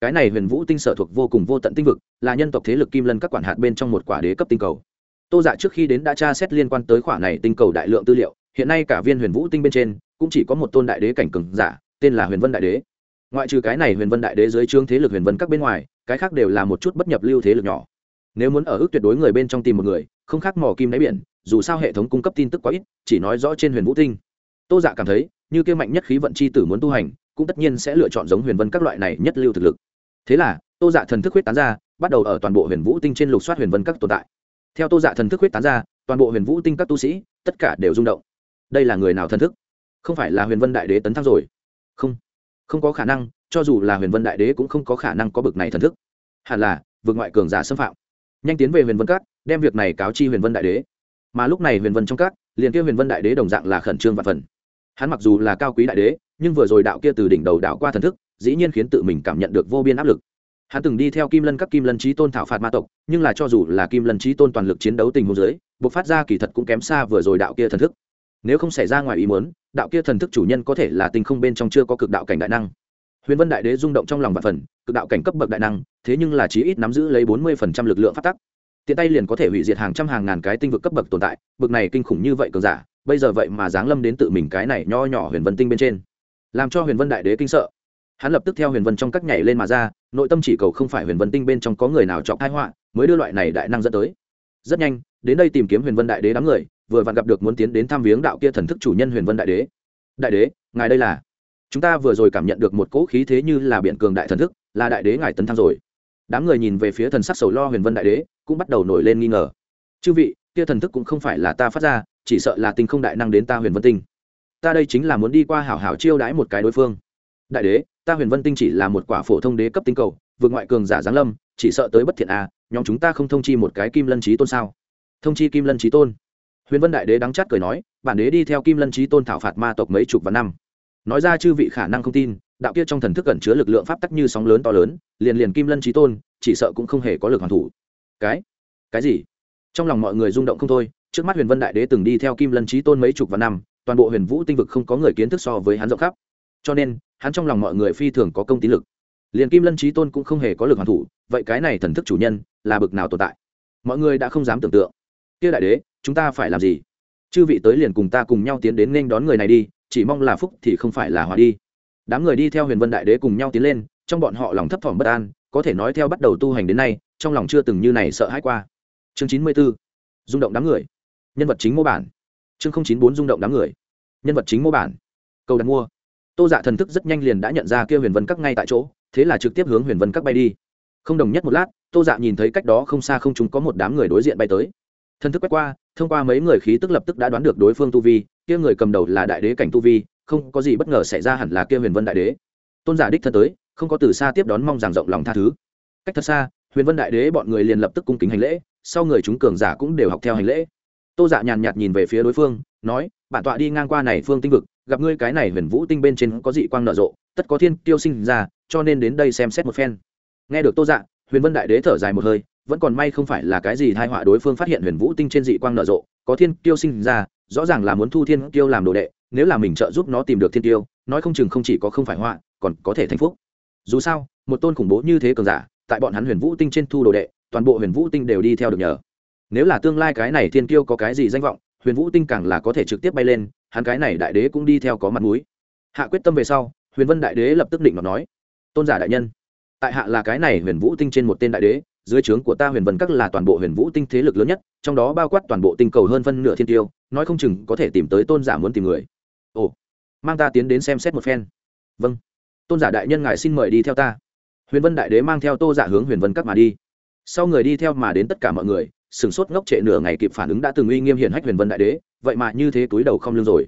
Cái này huyền vũ tinh sở thuộc vô cùng vô tận tinh vực, là nhân tộc thế lực kim lân các quản hạt bên trong một quả đế cấp tinh cầu. Tô dạ trước khi đến đã tra xét liên quan tới khoản này tinh cầu đại lượng tư liệu, hiện nay cả viên huyền vũ tinh bên trên, cũng chỉ có một tôn đại đế cảnh cường giả, tên là huyền vân đại đế. Ngoại trừ cái này huyền vân đại đế dưới trương thế lực huyền vân các bên ngoài, cái khác đều là một chút bất nhập lưu thế lực nhỏ nếu muốn ở ước tuyệt đối người bên trong tìm một người, không khác mò kim đáy biển, dù sao hệ thống cung cấp tin tức quá ít, chỉ nói rõ trên huyền vũ tinh. Tô dạ cảm thấy, như kia mạnh nhất khí vận c h i tử muốn tu hành, cũng tất nhiên sẽ lựa chọn giống huyền vân các loại này nhất lưu thực lực. Thế là, tô dạ thần thức huyết tán ra, bắt đầu ở toàn bộ huyền vũ tinh trên lục soát huyền vân các tồn tại. Theo tô dạ thần thức huyết tán ra, toàn bộ huyền vũ tinh các tu sĩ, tất cả đều rung động. Đây là người nào thần thức? Không phải là huyền vân đại đế tấn thăng rồi. Không không có khả năng, cho dù là huyền vân đại đế cũng không có khả năng có bực này thần thức. Hẳn là vượt ngoại cường giả xâm phạm nhanh tiến về huyền vân các, đem việc này cáo chi huyền vân đại đế. Mà lúc này huyền vân trong các, liền kia huyền vân đại đế đồng dạng là khẩn trương và phần. Hắn mặc dù là cao quý đại đế, nhưng vừa rồi đạo kia từ đỉnh đầu đạo qua thần thức, dĩ nhiên khiến tự mình cảm nhận được vô biên áp lực. Hắn từng đi theo kim lân các kim lân trí tôn thảo phạt ma tộc, nhưng là cho dù là kim lân trí tôn toàn lực chiến đấu tình huống dưới buộc phát ra kỳ thật cũng kém xa vừa rồi đạo kia thần thức. Nếu không xảy ra ngoài ý muốn, đạo kia thần thức chủ nhân có thể là tình không bên trong chưa có cực đạo cảnh đại năng huyền vân đại đế rung động trong lòng và phần, cực đạo cảnh cấp bậc đại năng, thế nhưng là chí ít nắm giữ lấy bốn mươi phần trăm lực lượng phát tắc. Tiện tay liền có thể hủy diệt hàng trăm hàng ngàn cái tinh vực cấp bậc tồn tại, bậc này kinh khủng như vậy cường giả, bây giờ vậy mà giáng lâm đến tự mình cái này nho nhỏ huyền vân tinh bên trên. Làm cho huyền vân đại đế kinh sợ. Hắn lập tức theo huyền vân trong các nhảy lên mà ra, nội tâm chỉ cầu không phải huyền vân tinh bên trong có người nào chọc thái họa, mới đưa loại này đại năng dẫn tới. Rất nhanh, đến đây tìm kiếm huyền vân đại đế đám người, vừa vặn gặp được muốn tiến đến thăm viếng đạo kia thần thức chủ nhân huyền vân đại đế. Đại đế, ngài đây là chúng ta vừa rồi cảm nhận được một cỗ khí thế như là biện cường đại thần thức, là đại đế ngài tấn thăng rồi. Đám người nhìn về phía thần sắc sầu lo huyền vân đại đế, cũng bắt đầu nổi lên nghi ngờ. Chư vị, kia thần thức cũng không phải là ta phát ra, chỉ sợ là tinh không đại năng đến ta huyền vân tinh. Ta đây chính là muốn đi qua hảo hảo chiêu đãi một cái đối phương. Đại đế, ta huyền vân tinh chỉ là một quả phổ thông đế cấp tinh cầu, vượt ngoại cường giả giáng lâm, chỉ sợ tới bất thiện a nhóm chúng ta không thông chi một cái kim lân trí tôn sao? Thông chi kim lân trí tôn. Huyền vân đại đế đắng chát cười nói, bản đế đi theo kim lân trí tôn thảo phạt ma tộc mấy chục vạn năm nói ra chư vị khả năng không tin, đạo kia trong thần thức cẩn chứa lực lượng pháp tắc như sóng lớn to lớn, liền liền kim lân trí tôn, chỉ sợ cũng không hề có lực hoàn thủ. Cái? Cái gì? Trong lòng mọi người rung động không thôi, trước mắt huyền vân đại đế từng đi theo kim lân trí tôn mấy chục vạn năm, toàn bộ huyền vũ tinh vực không có người kiến thức so với hắn rộng khắp. Cho nên, hắn trong lòng mọi người phi thường có công tín lực. Liền kim lân trí tôn cũng không hề có lực hoàn thủ, vậy cái này thần thức chủ nhân là bực nào tồn tại? Mọi người đã không dám tưởng tượng. Kia đại đế, chúng ta phải làm gì? Chư vị tới liền cùng ta cùng nhau tiến đến nên đón người này đi chỉ mong là phúc thì không phải là hòa đi. Đám người đi theo huyền vân đại đế cùng nhau tiến lên, trong bọn họ lòng thấp thỏm bất an, có thể nói theo bắt đầu tu hành đến nay, trong lòng chưa từng như này sợ hãi qua. Chương chín mươi b ố rung động đám người. Nhân vật chính mô bản. Chương không chín bốn, rung động đám người. Nhân vật chính mô bản. Câu đặt mua. Tô dạ thần thức rất nhanh liền đã nhận ra kia huyền vân các ngay tại chỗ, thế là trực tiếp hướng huyền vân các bay đi. Không đồng nhất một lát, tô dạ nhìn thấy cách đó không xa không chúng có một đám người đối diện bay tới. Thần thức quét qua, thông qua mấy người khí tức lập tức đã đoán được đối phương tu vi kia người cầm đầu là đại đế cảnh tu vi, không có gì bất ngờ xảy ra hẳn là kia huyền vân đại đế. Tôn giả đích thân tới, không có từ xa tiếp đón mong rằng rộng lòng tha thứ. Cách thật xa, huyền vân đại đế bọn người liền lập tức cung kính hành lễ, sau người chúng cường giả cũng đều học theo hành lễ. Tô dạ nhàn nhạt nhìn về phía đối phương, nói, bản tọa đi ngang qua này phương tinh vực, gặp ngươi cái này huyền vũ tinh bên trên có dị quang nở rộ, tất có thiên tiêu sinh ra, cho nên đến đây xem xét một phen. Nghe được tô dạ huyền vân đại đế thở dài một hơi, vẫn còn may không phải là cái gì thai họa đối phương phát hiện huyền vũ tinh trên dị quang nở rộ, có thiên tiêu sinh ra rõ ràng là muốn thu thiên tiêu làm đồ đệ, nếu là mình trợ giúp nó tìm được thiên tiêu nói không chừng không chỉ có không phải họa, còn có thể thành phúc. Dù sao, một tôn khủng bố như thế cường giả, tại bọn hắn huyền vũ tinh trên thu đồ đệ, toàn bộ huyền vũ tinh đều đi theo được nhờ. Nếu là tương lai cái này thiên tiêu có cái gì danh vọng, huyền vũ tinh càng là có thể trực tiếp bay lên, hắn cái này đại đế cũng đi theo có mặt mũi. Hạ quyết tâm về sau, huyền vân đại đế lập tức định mà nói, tôn giả đại nhân, tại hạ là cái này huyền vũ tinh trên một tên đại đế dưới trướng của ta huyền vân các là toàn bộ huyền vũ tinh thế lực lớn nhất, trong đó bao quát toàn bộ tinh cầu hơn phân nửa thiên tiêu, nói không chừng có thể tìm tới tôn giả muốn tìm người. Ồ, mang ta tiến đến xem xét một phen. Vâng. Tôn giả đại nhân ngài xin mời đi theo ta. Huyền vân đại đế mang theo tô giả hướng huyền vân các mà đi. Sau người đi theo mà đến tất cả mọi người sửng sốt ngốc trệ nửa ngày kịp phản ứng đã từng uy nghiêm hiển hách huyền vân đại đế, vậy mà như thế túi đầu không lương rồi.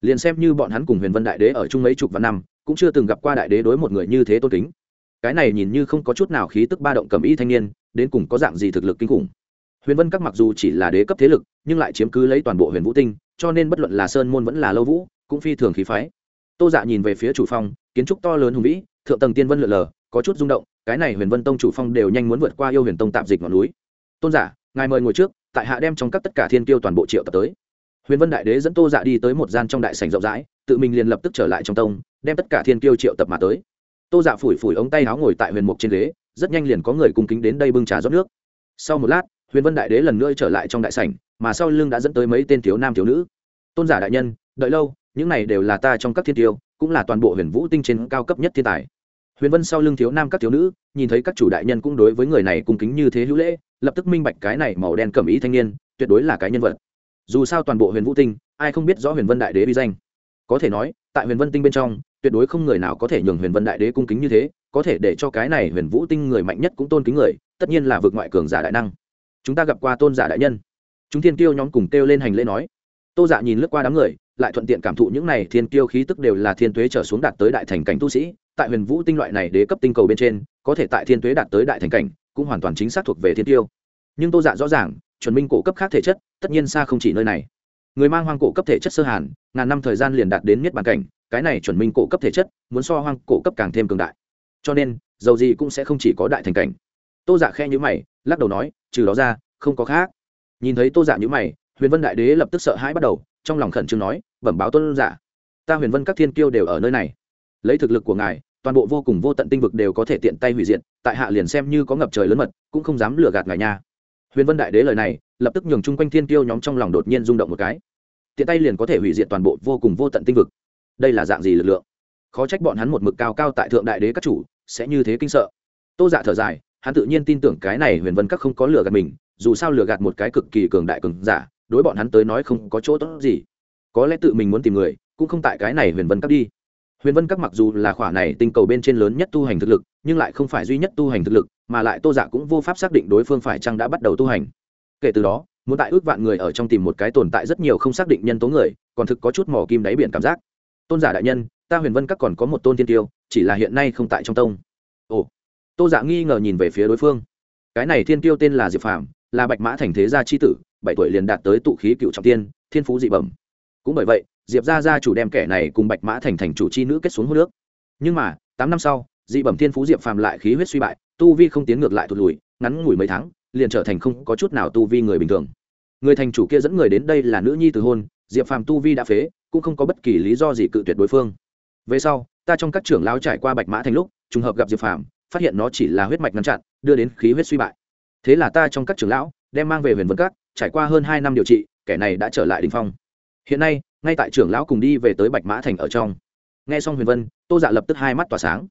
Liền xem như bọn hắn cùng huyền vân đại đế ở chung mấy chục vạn năm, cũng chưa từng gặp qua đại đế đối một người như thế tôn kính cái này nhìn như không có chút nào khí tức ba động cầm y thanh niên, đến cùng có dạng gì thực lực kinh khủng. Huyền vân các mặc dù chỉ là đế cấp thế lực, nhưng lại chiếm cứ lấy toàn bộ huyền vũ tinh, cho nên bất luận là sơn môn vẫn là lâu vũ, cũng phi thường khí phái. Tô dạ nhìn về phía chủ phong, kiến trúc to lớn hùng vĩ, thượng tầng tiên vân lượn lờ, có chút rung động, cái này huyền vân tông chủ phong đều nhanh muốn vượt qua yêu huyền tông tạm dịch ngọn núi. Tôn giả ngài mời ngồi trước, tại hạ đem trong các tất cả thiên tiêu toàn bộ triệu tập tới. Huyền vân đại đế dẫn tô dạ đi tới một gian trong đại sảnh rộng rãi, tự mình liền lập tức trở lại trong tông, đem tất cả thiên tiêu triệu tập mà tới tô dạ phủi phủi ống tay áo ngồi tại huyền mục trên ghế, rất nhanh liền có người cung kính đến đây bưng trà rót nước. Sau một lát, huyền vân đại đế lần nữa trở lại trong đại sảnh, mà sau lưng đã dẫn tới mấy tên thiếu nam thiếu nữ. Tôn giả đại nhân, đợi lâu, những này đều là ta trong các thiên tiêu, cũng là toàn bộ huyền vũ tinh trên cao cấp nhất thiên tài. Huyền vân sau lưng thiếu nam các thiếu nữ, nhìn thấy các chủ đại nhân cũng đối với người này cung kính như thế hữu lễ, lập tức minh bạch cái này màu đen cẩm ý thanh niên, tuyệt đối là cái nhân vật. Dù sao toàn bộ huyền vũ tinh, ai không biết rõ huyền vân đại đế vi danh. Có thể nói, tại huyền vân tinh bên trong tuyệt đối không người nào có thể nhường huyền vân đại đế cung kính như thế, có thể để cho cái này huyền vũ tinh người mạnh nhất cũng tôn kính người, tất nhiên là vượt ngoại cường giả đại năng. Chúng ta gặp qua tôn giả đại nhân. Chúng thiên tiêu nhóm cùng kêu lên hành lễ nói. Tô dạ nhìn lướt qua đám người, lại thuận tiện cảm thụ những này thiên tiêu khí tức đều là thiên tuế trở xuống đạt tới đại thành cảnh tu sĩ, tại huyền vũ tinh loại này đế cấp tinh cầu bên trên, có thể tại thiên tuế đạt tới đại thành cảnh, cũng hoàn toàn chính xác thuộc về thiên tiêu nhưng tô dạ rõ ràng, chuẩn minh cổ cấp khác thể chất, tất nhiên xa không chỉ nơi này. Người mang hoang cổ cấp thể chất sơ hàn, ngàn năm thời gian liền đạt đến miết bàn cảnh cái này chuẩn minh cổ cấp thể chất, muốn so hoang cổ cấp càng thêm cường đại. Cho nên, dầu gì cũng sẽ không chỉ có đại thành cảnh. Tô dạ giả khe nhữ mày, lắc đầu nói, trừ đó ra, không có khác. Nhìn thấy tô dạ giả nhữ mày, huyền vân đại đế lập tức sợ hãi bắt đầu, trong lòng khẩn trương nói, bẩm báo tôn giả, ta huyền vân các thiên kiêu đều ở nơi này. Lấy thực lực của ngài, toàn bộ vô cùng vô tận tinh vực đều có thể tiện tay hủy diệt, tại hạ liền xem như có ngập trời lớn mật, cũng không dám lừa gạt ngài nha. Huyền vân đại đế lời này, lập tức nhường chung quanh thiên tiêu nhóm trong lòng đột nhiên rung động một cái. Tiện tay liền có thể hủy diệt toàn bộ vô cùng vô tận tinh vực đây là dạng gì lực lượng? Khó trách bọn hắn một mực cao cao tại thượng đại đế các chủ, sẽ như thế kinh sợ. Tô dạ thở dài, hắn tự nhiên tin tưởng cái này huyền vân các không có lừa gạt mình, dù sao lừa gạt một cái cực kỳ cường đại cường giả, đối bọn hắn tới nói không có chỗ tốt gì. Có lẽ tự mình muốn tìm người, cũng không tại cái này huyền vân các đi. Huyền vân các mặc dù là khỏa này tinh cầu bên trên lớn nhất tu hành thực lực, nhưng lại không phải duy nhất tu hành thực lực, mà lại tô dạ cũng vô pháp xác định đối phương phải chăng đã bắt đầu tu hành. Kể từ đó, muốn tại ước vạn người ở trong tìm một cái tồn tại rất nhiều không xác định nhân tố người, còn thực có chút mỏ kim đáy biển cảm giác tôn giả đại nhân, ta huyền vân các còn có một tôn tiên tiêu, chỉ là hiện nay không tại trong tông. Ồ, tô giả nghi ngờ nhìn về phía đối phương. Cái này thiên tiêu tên là diệp phàm, là bạch mã thành thế gia chi tử, bảy tuổi liền đạt tới tụ khí cựu trọng tiên, thiên phú dị bẩm. Cũng bởi vậy, diệp gia gia chủ đem kẻ này cùng bạch mã thành thành chủ chi nữ kết xuống hô nước nhưng mà, tám năm sau, dị bẩm thiên phú diệp phàm lại khí huyết suy bại, tu vi không tiến ngược lại thụt lùi, ngắn ngủi mấy tháng, liền trở thành không có chút nào tu vi người bình thường. Người thành chủ kia dẫn người đến đây là nữ nhi từ hôn diệp phàm tu vi đã phế, cũng không có bất kỳ lý do gì cự tuyệt đối phương. Về sau, ta trong các trưởng lao trải qua bạch mã thành lúc, trùng hợp gặp diệp phàm, phát hiện nó chỉ là huyết mạch ngăn chặn, đưa đến khí huyết suy bại. Thế là ta trong các trưởng lão, đem mang về huyền vân các, trải qua hơn hai năm điều trị, kẻ này đã trở lại đình phong. Hiện nay, ngay tại trưởng lão cùng đi về tới bạch mã thành ở trong. Nghe xong huyền vân, tô dạ lập tức hai mắt tỏa sáng.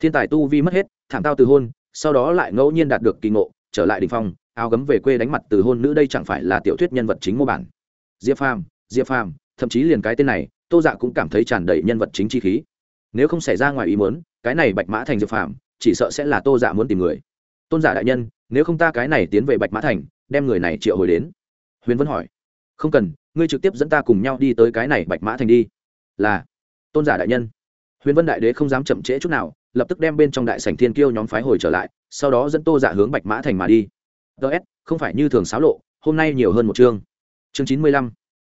Thiên tài tu vi mất hết, thảm tao từ hôn, sau đó lại ngẫu nhiên đạt được kỳ ngộ, trở lại đình phong, áo gấm về quê đánh mặt từ hôn nữ đây chẳng phải là tiểu thuyết nhân vật chính mô bản. Diệp phàm diệp phàm, thậm chí liền cái tên này, tô dạ cũng cảm thấy tràn đầy nhân vật chính chi khí. Nếu không xảy ra ngoài ý muốn, cái này bạch mã thành diệp phàm, chỉ sợ sẽ là tô dạ muốn tìm người. Tôn giả đại nhân, nếu không ta cái này tiến về bạch mã thành, đem người này triệu hồi đến. Huyền vân hỏi. Không cần, ngươi trực tiếp dẫn ta cùng nhau đi tới cái này bạch mã thành đi. Là. Tôn giả đại nhân. Huyền vân đại đế không dám chậm trễ chút nào, lập tức đem bên trong đại sảnh thiên kiêu nhóm phái hồi trở lại, sau đó dẫn tô dạ hướng bạch mã thành mà đi. Ts không phải như thường xáo lộ, hôm nay nhiều hơn một chương. Chương chín mươi lăm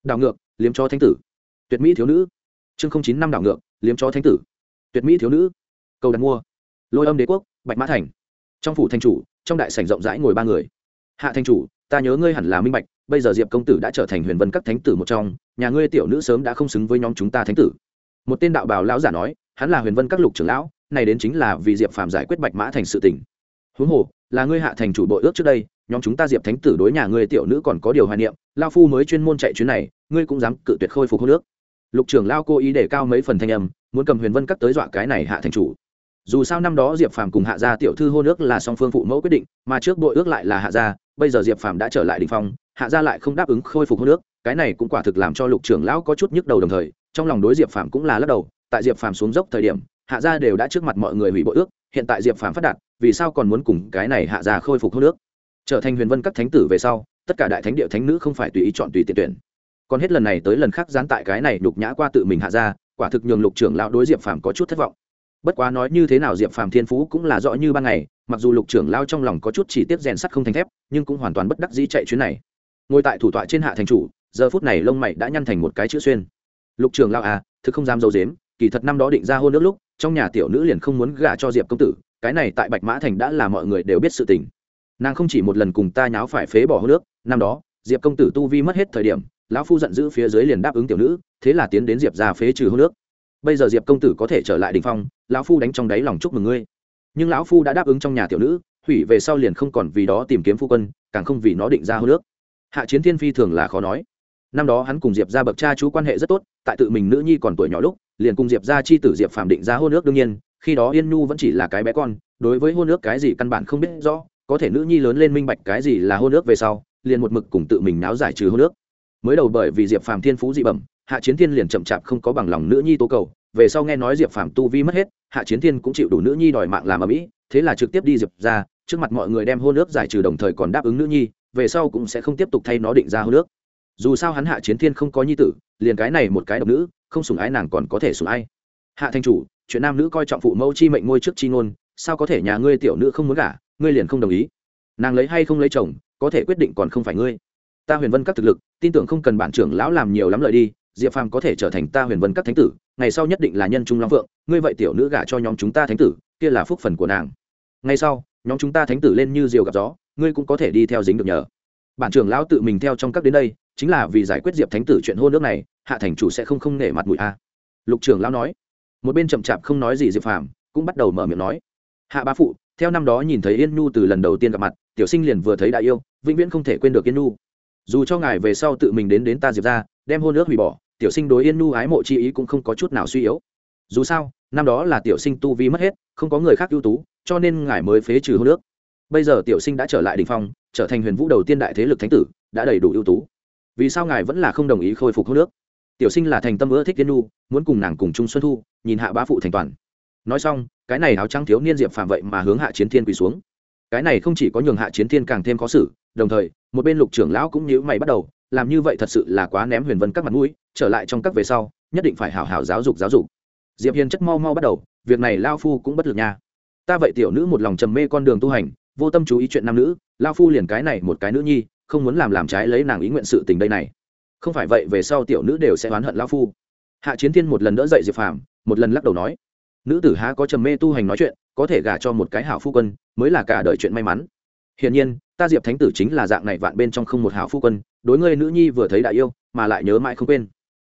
đảo ngược, liếm cho thánh tử. Tuyệt mỹ thiếu nữ. Chương không chín năm đảo ngược, liếm cho thánh tử. Tuyệt mỹ thiếu nữ. Cầu đặt mua. Lôi âm đế quốc, bạch mã thành. Trong phủ thành chủ, trong đại sảnh rộng rãi ngồi ba người. Hạ thành chủ, ta nhớ ngươi hẳn là minh bạch, bây giờ diệp công tử đã trở thành huyền vân các thánh tử một trong, nhà ngươi tiểu nữ sớm đã không xứng với nhóm chúng ta thánh tử. Một tên đạo bào lão giả nói, hắn là huyền vân các lục trưởng lão, này đến chính là vì diệp phàm giải quyết bạch mã thành sự tình. Huống hồ là ngươi hạ thành chủ bội ước trước đây, nhóm chúng ta diệp thánh tử đối nhà ngươi tiểu nữ còn có điều hoài niệm, lao phu mới chuyên môn chạy chuyến này, ngươi cũng dám cự tuyệt khôi phục hô nước lục trưởng lao cố ý để cao mấy phần thanh âm, muốn cầm huyền vân cắt tới dọa cái này hạ thành chủ. Dù sao năm đó diệp phàm cùng hạ gia tiểu thư hô nước là song phương phụ mẫu quyết định, mà trước bội ước lại là hạ gia, bây giờ diệp phàm đã trở lại đình phong, hạ gia lại không đáp ứng khôi phục hô nước cái này cũng quả thực làm cho lục trưởng lão có chút nhức đầu đồng thời, trong lòng đối diệp phàm cũng là lắc đầu, tại diệp phàm xuống dốc thời điểm, hạ gia đều đã trước mặt mọi người hủy bội ước, hiện tại diệp phàm phát đạt vì sao còn muốn cùng cái này hạ gia khôi phục hôn nước? Trở thành huyền vân các thánh tử về sau, tất cả đại thánh địa thánh nữ không phải tùy ý chọn tùy tiện tuyển. Còn hết lần này tới lần khác gián tại cái này đục nhã qua tự mình hạ gia, quả thực nhường lục trưởng lão đối diệp phàm có chút thất vọng. Bất quá nói như thế nào diệp phàm thiên phú cũng là rõ như ban ngày, mặc dù lục trưởng lao trong lòng có chút chỉ tiếp rèn sắt không thành thép, nhưng cũng hoàn toàn bất đắc dĩ chạy chuyến này. Ngồi tại thủ tọa trên hạ thành chủ, giờ phút này lông mày đã nhăn thành một cái chữ xuyên. Lục trưởng lao à thực không dám dâu dếm kỳ thật năm đó định ra hôn nước lúc, trong nhà tiểu nữ liền không muốn gả cho diệp công tử cái này tại bạch mã thành đã là mọi người đều biết sự tình. Nàng không chỉ một lần cùng ta nháo phải phế bỏ hôn nước, năm đó, diệp công tử tu vi mất hết thời điểm, lão phu giận dữ phía dưới liền đáp ứng tiểu nữ, thế là tiến đến diệp ra phế trừ hôn nước. Bây giờ diệp công tử có thể trở lại đình phong, lão phu đánh trong đáy lòng chúc mừng ngươi. Nhưng lão phu đã đáp ứng trong nhà tiểu nữ, hủy về sau liền không còn vì đó tìm kiếm phu quân, càng không vì nó định ra hô nước. Hạ chiến thiên phi thường là khó nói. Năm đó hắn cùng diệp ra bậc cha chú quan hệ rất tốt, tại tự mình nữ nhi còn tuổi nhỏ lúc, liền cùng diệp ra chi tử diệp phạm định ra hô nước đương nhiên khi đó yên nhu vẫn chỉ là cái bé con, đối với hôn nước cái gì căn bản không biết rõ, có thể nữ nhi lớn lên minh bạch cái gì là hôn nước về sau, liền một mực cùng tự mình náo giải trừ hôn nước mới đầu bởi vì diệp phàm thiên phú dị bẩm, hạ chiến thiên liền chậm chạp không có bằng lòng nữ nhi tố cầu, về sau nghe nói diệp phàm tu vi mất hết, hạ chiến thiên cũng chịu đủ nữ nhi đòi mạng làm ở mỹ thế là trực tiếp đi diệp ra, trước mặt mọi người đem hôn ước giải trừ đồng thời còn đáp ứng nữ nhi, về sau cũng sẽ không tiếp tục thay nó định ra hôn ước. Dù sao hắn hạ chiến thiên không có nhi tử, liền cái này một cái độc nữ, không sùng ái nàng còn có thể sùng ai. Hạ thanh chủ chuyện nam nữ coi trọng phụ mẫu chi mệnh ngôi trước chi ngôn, sao có thể nhà ngươi tiểu nữ không muốn gả, ngươi liền không đồng ý. Nàng lấy hay không lấy chồng, có thể quyết định còn không phải ngươi. Ta huyền vân các thực lực, tin tưởng không cần bản trưởng lão làm nhiều lắm lợi đi, diệp phàm có thể trở thành ta huyền vân các thánh tử, ngày sau nhất định là nhân trung long phượng, ngươi vậy tiểu nữ gả cho nhóm chúng ta thánh tử, kia là phúc phần của nàng. Ngay sau, nhóm chúng ta thánh tử lên như diều gặp gió, ngươi cũng có thể đi theo dính được nhờ. Bản trưởng lão tự mình theo trong các đến đây, chính là vì giải quyết diệp thánh tử chuyện hôn nước này, hạ thành chủ sẽ không không nể mặt mũi a. Lục trưởng lão nói một bên chậm chạp không nói gì diệp phàm cũng bắt đầu mở miệng nói, hạ bá phụ, theo năm đó nhìn thấy yên nhu từ lần đầu tiên gặp mặt, tiểu sinh liền vừa thấy đại yêu, vĩnh viễn không thể quên được yên nhu. Dù cho ngài về sau tự mình đến đến ta diệp ra đem hôn ước hủy bỏ, tiểu sinh đối yên nu ái mộ chi ý cũng không có chút nào suy yếu. Dù sao, năm đó là tiểu sinh tu vi mất hết, không có người khác ưu tú, cho nên ngài mới phế trừ hôn ước. Bây giờ tiểu sinh đã trở lại đình phong, trở thành huyền vũ đầu tiên đại thế lực thánh tử, đã đầy đủ ưu tú. Vì sao ngài vẫn là không đồng ý khôi phục hôn ước? Tiểu sinh là thành tâm ưa thích tiên nu muốn cùng nàng cùng chung xuân thu, nhìn hạ bá phụ thành toàn. Nói xong, cái này áo trắng thiếu niên diệp phạm vậy mà hướng hạ chiến thiên quỳ xuống. Cái này không chỉ có nhường hạ chiến thiên càng thêm khó xử, đồng thời, một bên lục trưởng lão cũng nhíu mày bắt đầu, làm như vậy thật sự là quá ném huyền vân các mặt mũi, trở lại trong các về sau, nhất định phải hảo hảo giáo dục giáo dục. Diệp hiền chất mau mau bắt đầu, việc này lao phu cũng bất lực nha. Ta vậy tiểu nữ một lòng trầm mê con đường tu hành, vô tâm chú ý chuyện nam nữ, lao phu liền cái này một cái nữ nhi, không muốn làm làm trái lấy nàng ý nguyện sự tình đây này không phải vậy về sau tiểu nữ đều sẽ oán hận lao phu. Hạ chiến thiên một lần đỡ dậy diệp phàm, một lần lắc đầu nói, nữ tử há có trầm mê tu hành nói chuyện, có thể gả cho một cái hảo phu quân, mới là cả đời chuyện may mắn. Hiển nhiên, ta diệp thánh tử chính là dạng này vạn bên trong không một hảo phu quân, đối ngươi nữ nhi vừa thấy đại yêu, mà lại nhớ mãi không quên.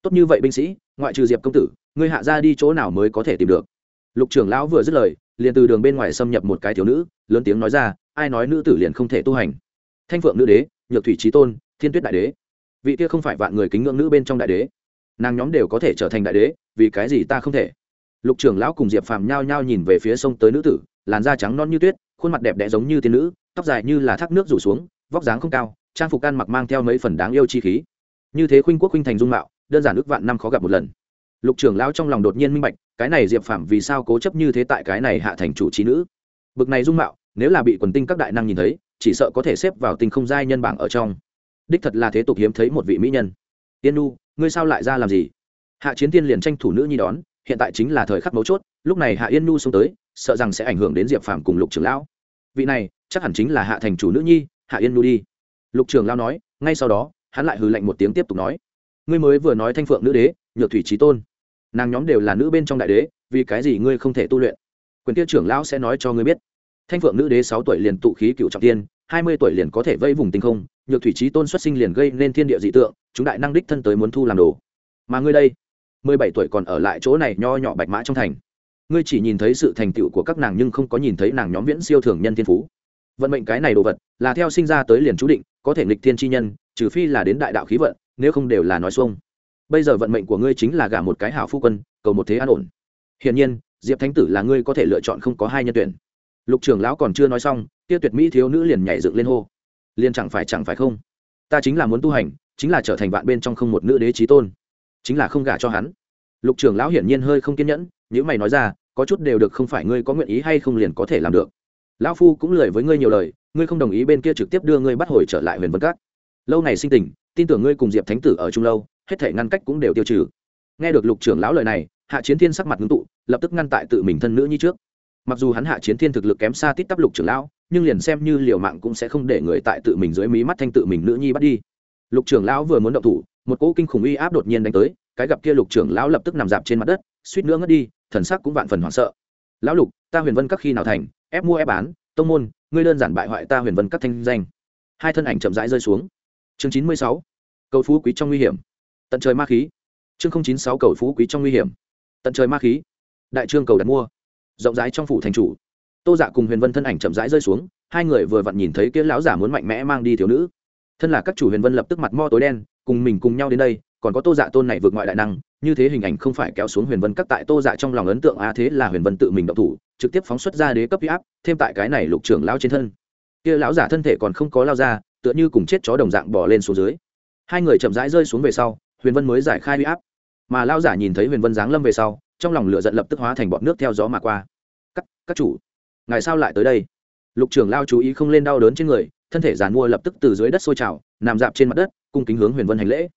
Tốt như vậy binh sĩ, ngoại trừ diệp công tử, ngươi hạ ra đi chỗ nào mới có thể tìm được? Lục trưởng lão vừa dứt lời, liền từ đường bên ngoài xâm nhập một cái thiếu nữ, lớn tiếng nói ra, ai nói nữ tử liền không thể tu hành? Thanh phượng nữ đế, nhược thủy trí tôn, thiên tuyết đại đế vị kia không phải vạn người kính ngưỡng nữ bên trong đại đế. Nàng nhóm đều có thể trở thành đại đế, vì cái gì ta không thể? Lục trưởng lão cùng diệp phàm nhao nhao nhìn về phía sông tới nữ tử, làn da trắng non như tuyết, khuôn mặt đẹp đẽ giống như tiên nữ, tóc dài như là thác nước rủ xuống, vóc dáng không cao, trang phục ăn mặc mang theo mấy phần đáng yêu chi khí. Như thế khuynh quốc khuynh thành dung mạo, đơn giản ước vạn năm khó gặp một lần. Lục trưởng lão trong lòng đột nhiên minh bạch, cái này diệp phạm vì sao cố chấp như thế tại cái này hạ thành chủ trí nữ? Bực này dung mạo, nếu là bị quần tinh các đại năng nhìn thấy, chỉ sợ có thể xếp vào tinh không giai nhân bảng ở trong đích thật là thế tục hiếm thấy một vị mỹ nhân. Tiên nu ngươi sao lại ra làm gì? Hạ chiến tiên liền tranh thủ nữ nhi đón, hiện tại chính là thời khắc mấu chốt, lúc này hạ yên nu xông tới, sợ rằng sẽ ảnh hưởng đến diệp phạm cùng lục trưởng lão. Vị này, chắc hẳn chính là hạ thành chủ nữ nhi, hạ yên nu đi. Lục trưởng lão nói, ngay sau đó, hắn lại hừ lạnh một tiếng tiếp tục nói, ngươi mới vừa nói thanh phượng nữ đế, nhược thủy trí tôn. Nàng nhóm đều là nữ bên trong đại đế, vì cái gì ngươi không thể tu luyện? Quyền tiêu trưởng lão sẽ nói cho ngươi biết. Thanh phượng nữ đế sáu tuổi liền tụ khí cựu trọng tiên, hai mươi tuổi liền có thể vây vùng tinh không nhược thủy trí tôn xuất sinh liền gây nên thiên địa dị tượng, chúng đại năng đích thân tới muốn thu làm đồ. Mà ngươi đây, mười bảy tuổi còn ở lại chỗ này nho nhỏ bạch mã trong thành. Ngươi chỉ nhìn thấy sự thành tựu của các nàng nhưng không có nhìn thấy nàng nhóm viễn siêu thường nhân thiên phú. Vận mệnh cái này đồ vật, là theo sinh ra tới liền chú định, có thể nghịch thiên chi nhân, trừ phi là đến đại đạo khí vận, nếu không đều là nói xuông. Bây giờ vận mệnh của ngươi chính là gả một cái hảo phu quân, cầu một thế an ổn. Hiển nhiên, diệp thánh tử là ngươi có thể lựa chọn không có hai nhân tuyển. Lục trưởng lão còn chưa nói xong tiêu tuyệt mỹ thiếu nữ liền nhảy dựng lên hô liền chẳng phải chẳng phải không? Ta chính là muốn tu hành, chính là trở thành bạn bên trong không một nữ đế trí tôn. Chính là không gả cho hắn. Lục trưởng lão hiển nhiên hơi không kiên nhẫn nếu mày nói ra, có chút đều được không phải ngươi có nguyện ý hay không liền có thể làm được. Lão phu cũng lười với ngươi nhiều lời, ngươi không đồng ý bên kia trực tiếp đưa ngươi bắt hồi trở lại huyền vân các. Lâu này sinh tình, tin tưởng ngươi cùng diệp thánh tử ở chung lâu, hết thể ngăn cách cũng đều tiêu trừ. Nghe được lục trưởng lão lời này, hạ chiến thiên sắc mặt ngưng tụ, lập tức ngăn tại tự mình thân nữ như trước mặc dù hắn hạ chiến thiên thực lực kém xa tít tắp lục trưởng lão, nhưng liền xem như liều mạng cũng sẽ không để người tại tự mình dưới mí mắt thanh tự mình nữ nhi bắt đi. Lục trưởng lão vừa muốn động thủ, một cỗ kinh khủng uy áp đột nhiên đánh tới, cái gặp kia lục trưởng lão lập tức nằm dạp trên mặt đất, suýt nữa ngất đi, thần sắc cũng vạn phần hoảng sợ. Lão lục, ta huyền vân các khi nào thành, ép mua ép bán, tông môn, ngươi đơn giản bại hoại ta huyền vân các thanh danh. Hai thân ảnh chậm rãi rơi xuống. Chương chín mươi sáu, cầu phú quý trong nguy hiểm. Tận trời ma khí. Chương chín sáu, cầu phú quý trong nguy hiểm. Tận trời ma khí. Đại trương cầu đặt mua rộng rãi trong phủ thành chủ. Tô dạ cùng huyền vân thân ảnh chậm rãi rơi xuống, hai người vừa vặn nhìn thấy kia lão giả muốn mạnh mẽ mang đi thiếu nữ. Thân là các chủ huyền vân lập tức mặt mo tối đen, cùng mình cùng nhau đến đây, còn có tô dạ tôn này vượt ngoại đại năng, như thế hình ảnh không phải kéo xuống huyền vân các tại tô dạ trong lòng ấn tượng a thế là huyền vân tự mình động thủ, trực tiếp phóng xuất ra đế cấp huy áp, thêm tại cái này lục trưởng lao trên thân. Kia lão giả thân thể còn không có lao ra, tựa như cùng chết chó đồng dạng bỏ lên xuống dưới. Hai người chậm rãi rơi xuống về sau, huyền vân mới giải khai huy áp. Mà lao giả nhìn thấy huyền vân giáng lâm về sau trong lòng lửa giận lập tức hóa thành bọt nước theo gió mà qua. Các các chủ, ngài sao lại tới đây? Lục trưởng lao chú ý không lên đau đớn trên người, thân thể giàn mua lập tức từ dưới đất sôi trào, nằm dạp trên mặt đất, cung kính hướng huyền vân hành lễ.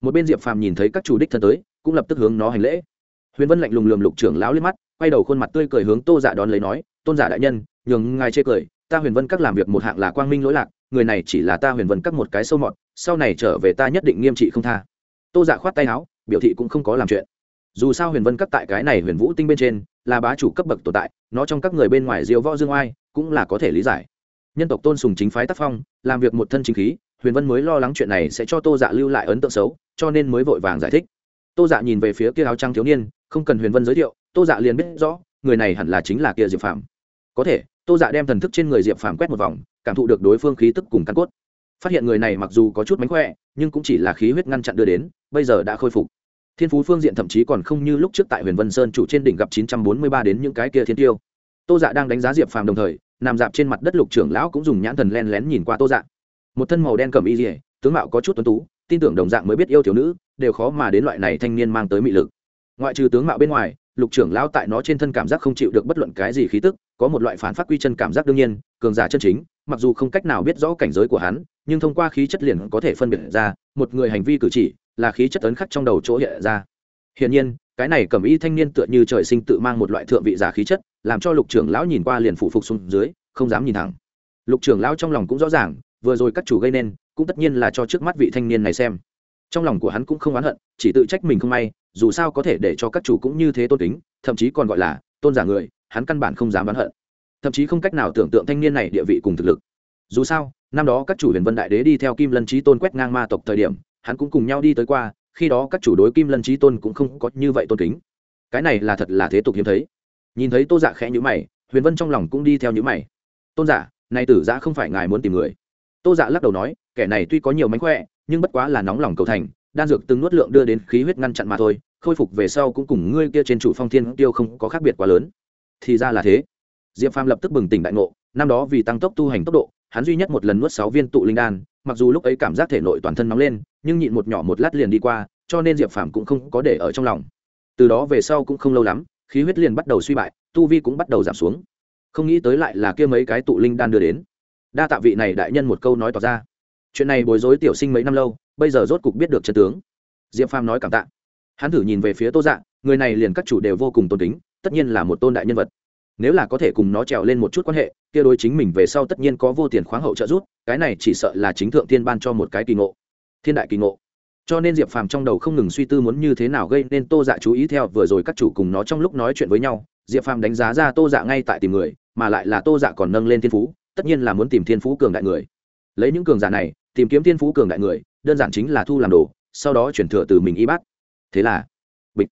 Một bên diệp phàm nhìn thấy các chủ đích thân tới, cũng lập tức hướng nó hành lễ. Huyền vân lạnh lùng lườm lục trưởng lão liếc mắt, quay đầu khuôn mặt tươi cười hướng tô giả dạ đón lấy nói, tôn giả đại nhân, nhường ngài chê cười, ta huyền vân các làm việc một hạng là quang minh lỗi lạc, người này chỉ là ta huyền vân các một cái sâu mọt, sau này trở về ta nhất định nghiêm trị không tha. Tô giả dạ khoát tay áo, biểu thị cũng không có làm chuyện dù sao huyền vân các tại cái này huyền vũ tinh bên trên là bá chủ cấp bậc tồn tại, nó trong các người bên ngoài diêu võ dương oai cũng là có thể lý giải. Nhân tộc tôn sùng chính phái tác phong, làm việc một thân chính khí, huyền vân mới lo lắng chuyện này sẽ cho tô dạ lưu lại ấn tượng xấu, cho nên mới vội vàng giải thích. Tô dạ nhìn về phía kia áo trăng thiếu niên, không cần huyền vân giới thiệu, tô dạ liền biết rõ, người này hẳn là chính là kia diệp phạm có thể, tô dạ đem thần thức trên người diệp phạm quét một vòng, cảm thụ được đối phương khí tức cùng căn cốt. Phát hiện người này mặc dù có chút mánh khỏe, nhưng cũng chỉ là khí huyết ngăn chặn đưa đến, bây giờ đã khôi phục thiên phú phương diện thậm chí còn không như lúc trước tại huyền vân sơn chủ trên đỉnh gặp chín trăm bốn mươi ba đến những cái kia thiên tiêu. Tô dạ đang đánh giá diệp phàm đồng thời, nằm dạp trên mặt đất lục trưởng lão cũng dùng nhãn thần len lén nhìn qua tô dạ. Một thân màu đen cầm y dỉa tướng mạo có chút tuấn tú, tin tưởng đồng dạng mới biết yêu thiếu nữ, đều khó mà đến loại này thanh niên mang tới mị lực. Ngoại trừ tướng mạo bên ngoài, lục trưởng lão tại nó trên thân cảm giác không chịu được bất luận cái gì khí tức, có một loại phản phát quy chân cảm giác đương nhiên, cường giả chân chính, mặc dù không cách nào biết rõ cảnh giới của hắn, nhưng thông qua khí chất liền có thể phân biệt ra, một người hành vi cử chỉ là khí chất ấn khắc trong đầu chỗ hiện ra. Hiển nhiên, cái này cẩm y thanh niên tựa như trời sinh tự mang một loại thượng vị giả khí chất, làm cho lục trưởng lão nhìn qua liền phủ phục xuống dưới, không dám nhìn thẳng. Lục trưởng lão trong lòng cũng rõ ràng, vừa rồi các chủ gây nên, cũng tất nhiên là cho trước mắt vị thanh niên này xem. Trong lòng của hắn cũng không oán hận, chỉ tự trách mình không may, dù sao có thể để cho các chủ cũng như thế tôn kính, thậm chí còn gọi là tôn giả người, hắn căn bản không dám oán hận. Thậm chí không cách nào tưởng tượng thanh niên này địa vị cùng thực lực. Dù sao, năm đó các chủ huyền vân đại đế đi theo kim lân trí tôn quét ngang ma tộc thời điểm hắn cũng cùng nhau đi tới qua, khi đó các chủ đối kim lân trí tôn cũng không có như vậy tôn kính. Cái này là thật là thế tục hiếm thấy. Nhìn thấy tô giả khẽ nhữ mày, huyền vân trong lòng cũng đi theo nhữ mày. Tôn dạ, giả này tử giã không phải ngài muốn tìm người. Tô giả lắc đầu nói, kẻ này tuy có nhiều mánh khỏe, nhưng bất quá là nóng lòng cầu thành, đan dược từng nuốt lượng đưa đến khí huyết ngăn chặn mà thôi, khôi phục về sau cũng cùng ngươi kia trên chủ phong thiên tiêu không có khác biệt quá lớn. Thì ra là thế. Diệp phàm lập tức bừng tỉnh đại ngộ, năm đó vì tăng tốc tu hành tốc độ, hắn duy nhất một lần nuốt sáu viên tụ linh đan, mặc dù lúc ấy cảm giác thể nội toàn thân nóng lên nhưng nhịn một nhỏ một lát liền đi qua, cho nên diệp phàm cũng không có để ở trong lòng. Từ đó về sau cũng không lâu lắm, khí huyết liền bắt đầu suy bại, tu vi cũng bắt đầu giảm xuống. Không nghĩ tới lại là kia mấy cái tụ linh đan đưa đến. Đa tạ vị này đại nhân một câu nói tỏ ra. Chuyện này bối rối tiểu sinh mấy năm lâu, bây giờ rốt cục biết được chân tướng. Diệp phàm nói cảm tạ. Hắn thử nhìn về phía tô dạ người này liền các chủ đều vô cùng tôn kính, tất nhiên là một tôn đại nhân vật. Nếu là có thể cùng nó trèo lên một chút quan hệ, kia đối chính mình về sau tất nhiên có vô tiền khoáng hậu trợ giúp, cái này chỉ sợ là chính thượng tiên ban cho một cái kỳ ngộ thiên đại kỳ ngộ. Cho nên diệp phàm trong đầu không ngừng suy tư muốn như thế nào gây nên tô dạ chú ý theo vừa rồi các chủ cùng nó trong lúc nói chuyện với nhau, diệp phàm đánh giá ra tô dạ ngay tại tìm người, mà lại là tô dạ còn nâng lên thiên phú, tất nhiên là muốn tìm thiên phú cường đại người. Lấy những cường giả này, tìm kiếm thiên phú cường đại người, đơn giản chính là thu làm đồ, sau đó chuyển thừa từ mình y bắt thế là, bịch.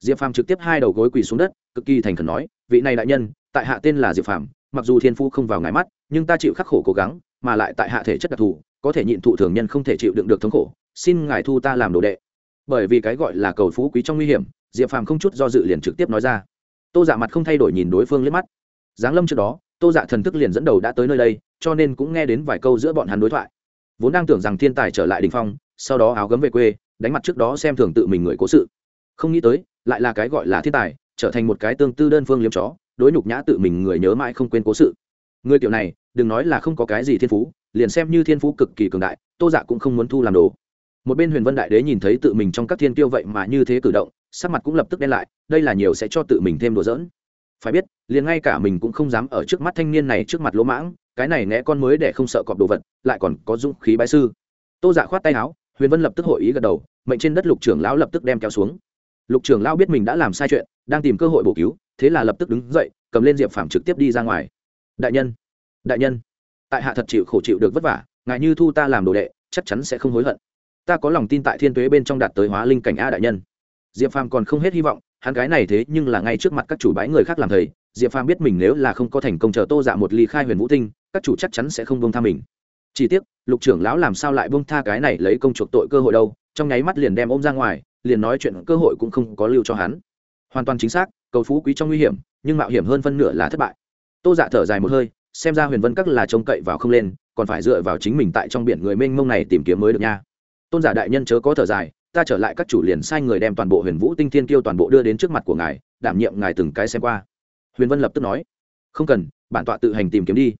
Diệp phàm trực tiếp hai đầu gối quỳ xuống đất, cực kỳ thành khẩn nói, vị này đại nhân, tại hạ tên là diệp phàm, mặc dù thiên phú không vào ngài mắt, nhưng ta chịu khắc khổ cố gắng, mà lại tại hạ thể chất đặc thù có thể nhịn thụ thường nhân không thể chịu đựng được thống khổ, xin ngài thu ta làm đồ đệ. Bởi vì cái gọi là cầu phú quý trong nguy hiểm, diệp phàm không chút do dự liền trực tiếp nói ra. Tô dạ mặt không thay đổi nhìn đối phương liếc mắt. Giáng lâm trước đó, tô dạ thần thức liền dẫn đầu đã tới nơi đây, cho nên cũng nghe đến vài câu giữa bọn hắn đối thoại. Vốn đang tưởng rằng thiên tài trở lại đình phong, sau đó áo gấm về quê, đánh mặt trước đó xem thường tự mình người cố sự. Không nghĩ tới, lại là cái gọi là thiên tài, trở thành một cái tương tư đơn phương liếm chó, đối nhục nhã tự mình người nhớ mãi không quên cố sự. Người kiểu này đừng nói là không có cái gì thiên phú, liền xem như thiên phú cực kỳ cường đại, tô dạ cũng không muốn thu làm đồ. Một bên huyền vân đại đế nhìn thấy tự mình trong các thiên tiêu vậy mà như thế cử động, sắc mặt cũng lập tức đen lại, đây là nhiều sẽ cho tự mình thêm đồ dỡn phải biết, liền ngay cả mình cũng không dám ở trước mắt thanh niên này trước mặt lỗ mãng, cái này né con mới để không sợ cọp đồ vật, lại còn có dũng khí bái sư. Tô dạ khoát tay áo, huyền vân lập tức hội ý gật đầu, mệnh trên đất lục trưởng lão lập tức đem kéo xuống. Lục trưởng lão biết mình đã làm sai chuyện, đang tìm cơ hội bổ cứu, thế là lập tức đứng dậy, cầm lên diệp phảm trực tiếp đi ra ngoài. Đại nhân đại nhân, tại hạ thật chịu khổ chịu được vất vả, ngài như thu ta làm đồ đệ, chắc chắn sẽ không hối hận. Ta có lòng tin tại thiên tuế bên trong đạt tới hóa linh cảnh a đại nhân. Diệp phàm còn không hết hy vọng, hắn gái này thế nhưng là ngay trước mặt các chủ bái người khác làm thầy. Diệp phàm biết mình nếu là không có thành công chờ tô dạ một ly khai huyền vũ tinh, các chủ chắc chắn sẽ không bông tha mình. Chỉ tiếc, lục trưởng lão làm sao lại bông tha cái này lấy công chuộc tội cơ hội đâu, trong nháy mắt liền đem ôm ra ngoài, liền nói chuyện cơ hội cũng không có lưu cho hắn. Hoàn toàn chính xác, cầu phú quý trong nguy hiểm, nhưng mạo hiểm hơn phân nửa là thất bại. Tô dạ thở dài một hơi xem ra huyền vân các là trông cậy vào không lên, còn phải dựa vào chính mình tại trong biển người mênh mông này tìm kiếm mới được nha. Tôn giả đại nhân chớ có thở dài, ta trở lại các chủ liền sai người đem toàn bộ huyền vũ tinh thiên kiêu toàn bộ đưa đến trước mặt của ngài, đảm nhiệm ngài từng cái xem qua. Huyền vân lập tức nói, không cần, bản tọa tự hành tìm kiếm đi.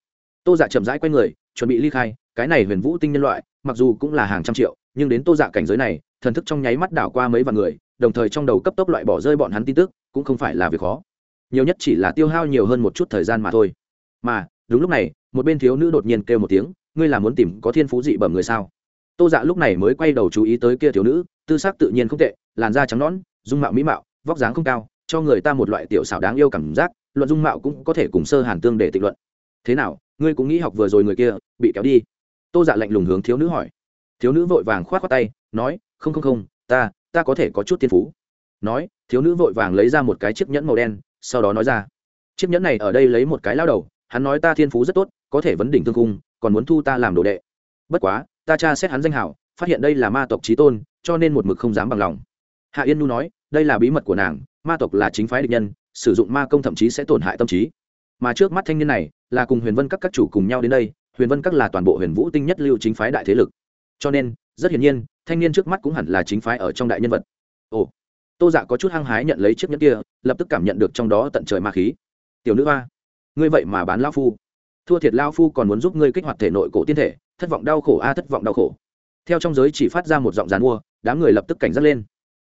Tô giả chậm rãi q u a y người, chuẩn bị ly khai, cái này huyền vũ tinh nhân loại, mặc dù cũng là hàng trăm triệu, nhưng đến tô giả cảnh giới này, thần thức trong nháy mắt đảo qua mấy vạn người, đồng thời trong đầu cấp tốc loại bỏ rơi bọn hắn tin tức, cũng không phải là việc khó. Nhiều nhất chỉ là tiêu hao nhiều hơn một chút thời gian mà thôi. Mà đúng lúc này, một bên thiếu nữ đột nhiên kêu một tiếng, ngươi là muốn tìm có thiên phú dị bẩm người sao? Tô dạ lúc này mới quay đầu chú ý tới kia thiếu nữ, tư sắc tự nhiên không tệ, làn da trắng nõn, dung mạo mỹ mạo, vóc dáng không cao, cho người ta một loại tiểu xảo đáng yêu cảm giác, luận dung mạo cũng có thể cùng sơ hàn tương để tịnh luận. Thế nào, ngươi cũng nghĩ học vừa rồi người kia, bị kéo đi? Tô dạ lạnh lùng hướng thiếu nữ hỏi. Thiếu nữ vội vàng k h o á t khoác tay, nói, không không không, ta ta có thể có chút thiên phú. Nói, thiếu nữ vội vàng lấy ra một cái chiếc nhẫn màu đen, sau đó nói ra, chiếc nhẫn này ở đây lấy một cái lao đầu hắn nói ta thiên phú rất tốt, có thể vấn đỉnh thương cung, còn muốn thu ta làm đồ đệ. Bất quá, ta tra xét hắn danh hảo phát hiện đây là ma tộc trí tôn, cho nên một mực không dám bằng lòng. Hạ yên nu nói, đây là bí mật của nàng, ma tộc là chính phái địch nhân, sử dụng ma công thậm chí sẽ tổn hại tâm trí. Mà trước mắt thanh niên này, là cùng huyền vân các các chủ cùng nhau đến đây, huyền vân các là toàn bộ huyền vũ tinh nhất lưu chính phái đại thế lực. Cho nên, rất hiển nhiên, thanh niên trước mắt cũng hẳn là chính phái ở trong đại nhân vật. Ồ, tô dạ có chút hăng hái nhận lấy chiếc nhẫn kia, lập tức cảm nhận được trong đó tận trời ma khí. Tiểu nữ hoa ngươi vậy mà bán lao phu. Thua thiệt lao phu còn muốn giúp ngươi kích hoạt thể nội cổ tiên thể, thất vọng đau khổ a, thất vọng đau khổ. Theo trong giới chỉ phát ra một giọng dàn mua, đám người lập tức cảnh giác lên.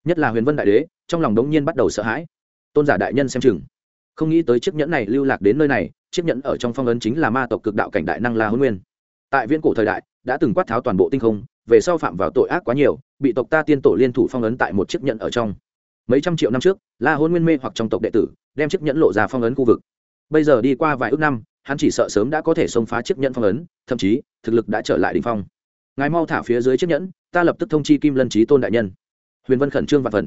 Nhất là huyền vân đại đế, trong lòng đống nhiên bắt đầu sợ hãi. Tôn giả đại nhân xem chừng. Không nghĩ tới chiếc nhẫn này lưu lạc đến nơi này, chiếc nhẫn ở trong phong ấn chính là ma tộc cực đạo cảnh đại năng la hôn nguyên. Tại viễn cổ thời đại, đã từng quát tháo toàn bộ tinh không, về sau phạm vào tội ác quá nhiều, bị tộc ta tiên tổ liên thủ phong ấn tại một chiếc nhẫn ở trong. Mấy trăm triệu năm trước, la hôn nguyên mê hoặc trong tộc đệ tử, đem chiếc nhẫn lộ ra phong ấn khu vực bây giờ đi qua vài ước năm, hắn chỉ sợ sớm đã có thể xông phá chiếc nhẫn phong ấn, thậm chí, thực lực đã trở lại đ ỉ n h phong. Ngài mau thả phía dưới chiếc nhẫn, ta lập tức thông chi kim lân trí tôn đại nhân. Huyền vân khẩn trương và phần.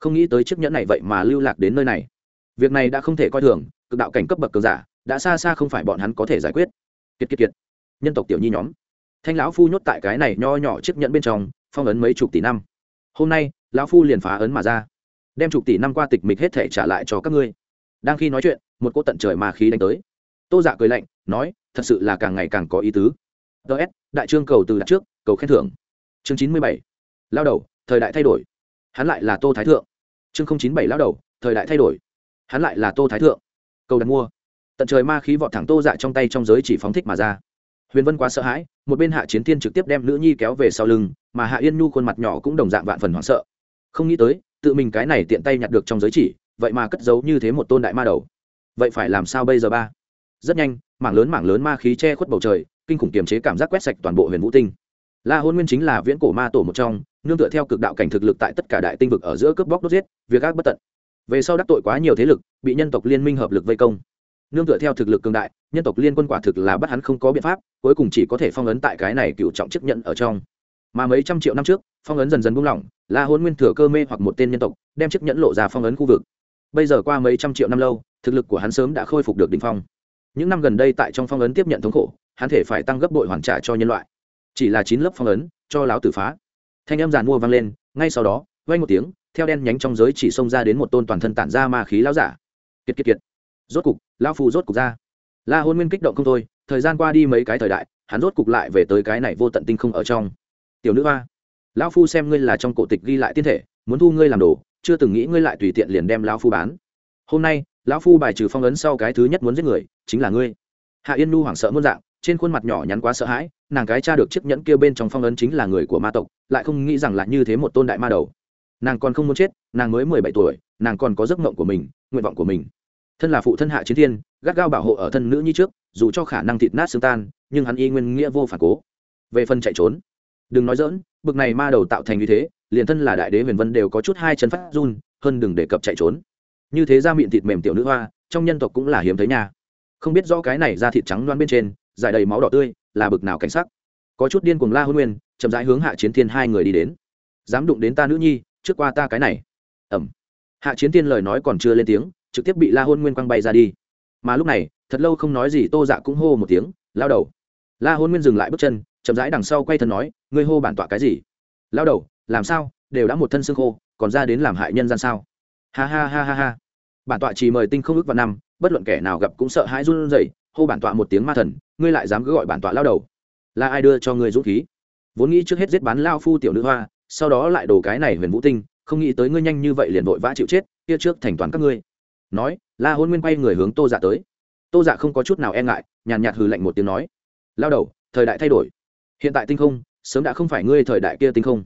Không nghĩ tới chiếc nhẫn này vậy mà lưu lạc đến nơi này. Việc này đã không thể coi thường, cực đạo cảnh cấp bậc cường giả, đã xa xa không phải bọn hắn có thể giải quyết. Kiệt kiệt kiệt. Nhân tộc tiểu nhi nhóm. Thanh lão phu nhốt tại cái này nho nhỏ chiếc nhẫn bên trong, phong ấn mấy chục tỷ năm. Hôm nay, lão phu liền phá ấn mà ra. Đem chục tỷ năm qua tịch mịch hết thể trả lại cho các ngươi. Đang khi nói chuyện một cô tận trời mà khí đánh tới. Tô dạ cười lạnh, nói, thật sự là càng ngày càng có ý tứ. Ts đại trương cầu từ đặt trước, cầu khen thưởng. Chương chín mươi bảy, lao đầu, thời đại thay đổi. Hắn lại là tô thái thượng. Chương chín bảy, lao đầu, thời đại thay đổi. Hắn lại là tô thái thượng. Cầu đặt mua. Tận trời ma khí vọt thẳng tô dạ trong tay trong giới chỉ phóng thích mà ra. Huyền vân quá sợ hãi, một bên hạ chiến thiên trực tiếp đem nữ nhi kéo về sau lưng, mà hạ yên nhu khuôn mặt nhỏ cũng đồng dạng vạn phần hoảng sợ. Không nghĩ tới, tự mình cái này tiện tay nhặt được trong giới chỉ, vậy mà cất giấu như thế một tôn đại ma đầu vậy phải làm sao bây giờ ba? Rất nhanh, mảng lớn mảng lớn ma khí che khuất bầu trời, kinh khủng kiềm chế cảm giác quét sạch toàn bộ huyền vũ tinh. La hôn nguyên chính là viễn cổ ma tổ một trong, nương tựa theo cực đạo cảnh thực lực tại tất cả đại tinh vực ở giữa cướp bóc đốt giết, việc ác bất tận. Về sau đắc tội quá nhiều thế lực, bị nhân tộc liên minh hợp lực vây công. Nương tựa theo thực lực cường đại, nhân tộc liên quân quả thực là bắt hắn không có biện pháp, cuối cùng chỉ có thể phong ấn tại cái này cựu trọng chức nhận ở trong. Mà mấy trăm triệu năm trước, phong ấn dần dần buông lỏng, la hôn nguyên thừa cơ mê hoặc một tên nhân tộc, đem chiếc nhẫn lộ ra phong ấn khu vực. Bây giờ qua mấy trăm triệu năm lâu thực lực của hắn sớm đã khôi phục được đỉnh phong. Những năm gần đây tại trong phong ấn tiếp nhận thống khổ, hắn thể phải tăng gấp bội hoàn trả cho nhân loại. Chỉ là chín lớp phong ấn, cho láo tử phá. Thanh âm giàn mua vang lên, ngay sau đó vay một tiếng, theo đen nhánh trong giới chỉ xông ra đến một tôn toàn thân tản ra ma khí lão giả. Kiệt kiệt kiệt. Rốt cục lao phù rốt cục ra. La hôn nguyên kích động không thôi, thời gian qua đi mấy cái thời đại, hắn rốt cục lại về tới cái này vô tận tinh không ở trong. Tiểu nữ hoa, lão phu xem ngươi là trong cổ tịch ghi lại tiên thể, muốn thu ngươi làm đồ, chưa từng nghĩ ngươi lại tùy tiện liền đem lão phu bán. Hôm nay lão phu bài trừ phong ấn sau cái thứ nhất muốn giết người, chính là ngươi. Hạ yên nu hoảng sợ muôn dạng, trên khuôn mặt nhỏ nhắn quá sợ hãi, nàng cái cha được chiếc nhẫn kia bên trong phong ấn chính là người của ma tộc, lại không nghĩ rằng là như thế một tôn đại ma đầu. Nàng còn không muốn chết, nàng mới mười bảy tuổi, nàng còn có giấc mộng của mình, nguyện vọng của mình. Thân là phụ thân hạ chiến thiên, gắt gao bảo hộ ở thân nữ như trước, dù cho khả năng thịt nát xương tan, nhưng hắn y nguyên nghĩa vô phản cố. Về phần chạy trốn, đừng nói dỡn bực này ma đầu tạo thành như thế, liền thân là đại đế huyền vân đều có chút hai chân phát run, hơn đừng đề cập chạy trốn như thế ra miệng thịt mềm tiểu nữ hoa, trong nhân tộc cũng là hiếm thấy nha. Không biết rõ cái này ra thịt trắng loan bên trên, dài đầy máu đỏ tươi, là bực nào cảnh sắc. Có chút điên cuồng la hôn nguyên, chậm rãi hướng hạ chiến thiên hai người đi đến. Dám đụng đến ta nữ nhi, trước qua ta cái này. Ẩm. Hạ chiến thiên lời nói còn chưa lên tiếng, trực tiếp bị la hôn nguyên quăng bay ra đi. Mà lúc này, thật lâu không nói gì tô dạ cũng hô một tiếng, lao đầu. La hôn nguyên dừng lại bước chân, chậm rãi đằng sau quay thân nói, ngươi hô bản tọa cái gì? Lao đầu, làm sao? Đều đã một thân xương khô, còn ra đến làm hại nhân gian sao? Ha ha ha ha ha. Bản tọa chỉ mời tinh không ước vào năm, bất luận kẻ nào gặp cũng sợ hãi run rẩy, hô bản tọa một tiếng ma thần, ngươi lại dám cứ gọi bản tọa lao đầu. Là ai đưa cho ngươi dũng khí? Vốn nghĩ trước hết giết bán lao phu tiểu nữ hoa, sau đó lại đổ cái này huyền vũ tinh, không nghĩ tới ngươi nhanh như vậy liền vội vã chịu chết, kia trước thành toàn các ngươi. Nói, la hôn nguyên quay người hướng tô dạ tới. Tô dạ không có chút nào e ngại, nhàn nhạt hừ lạnh một tiếng nói, lao đầu, thời đại thay đổi. Hiện tại tinh không, sớm đã không phải ngươi thời đại kia tinh không.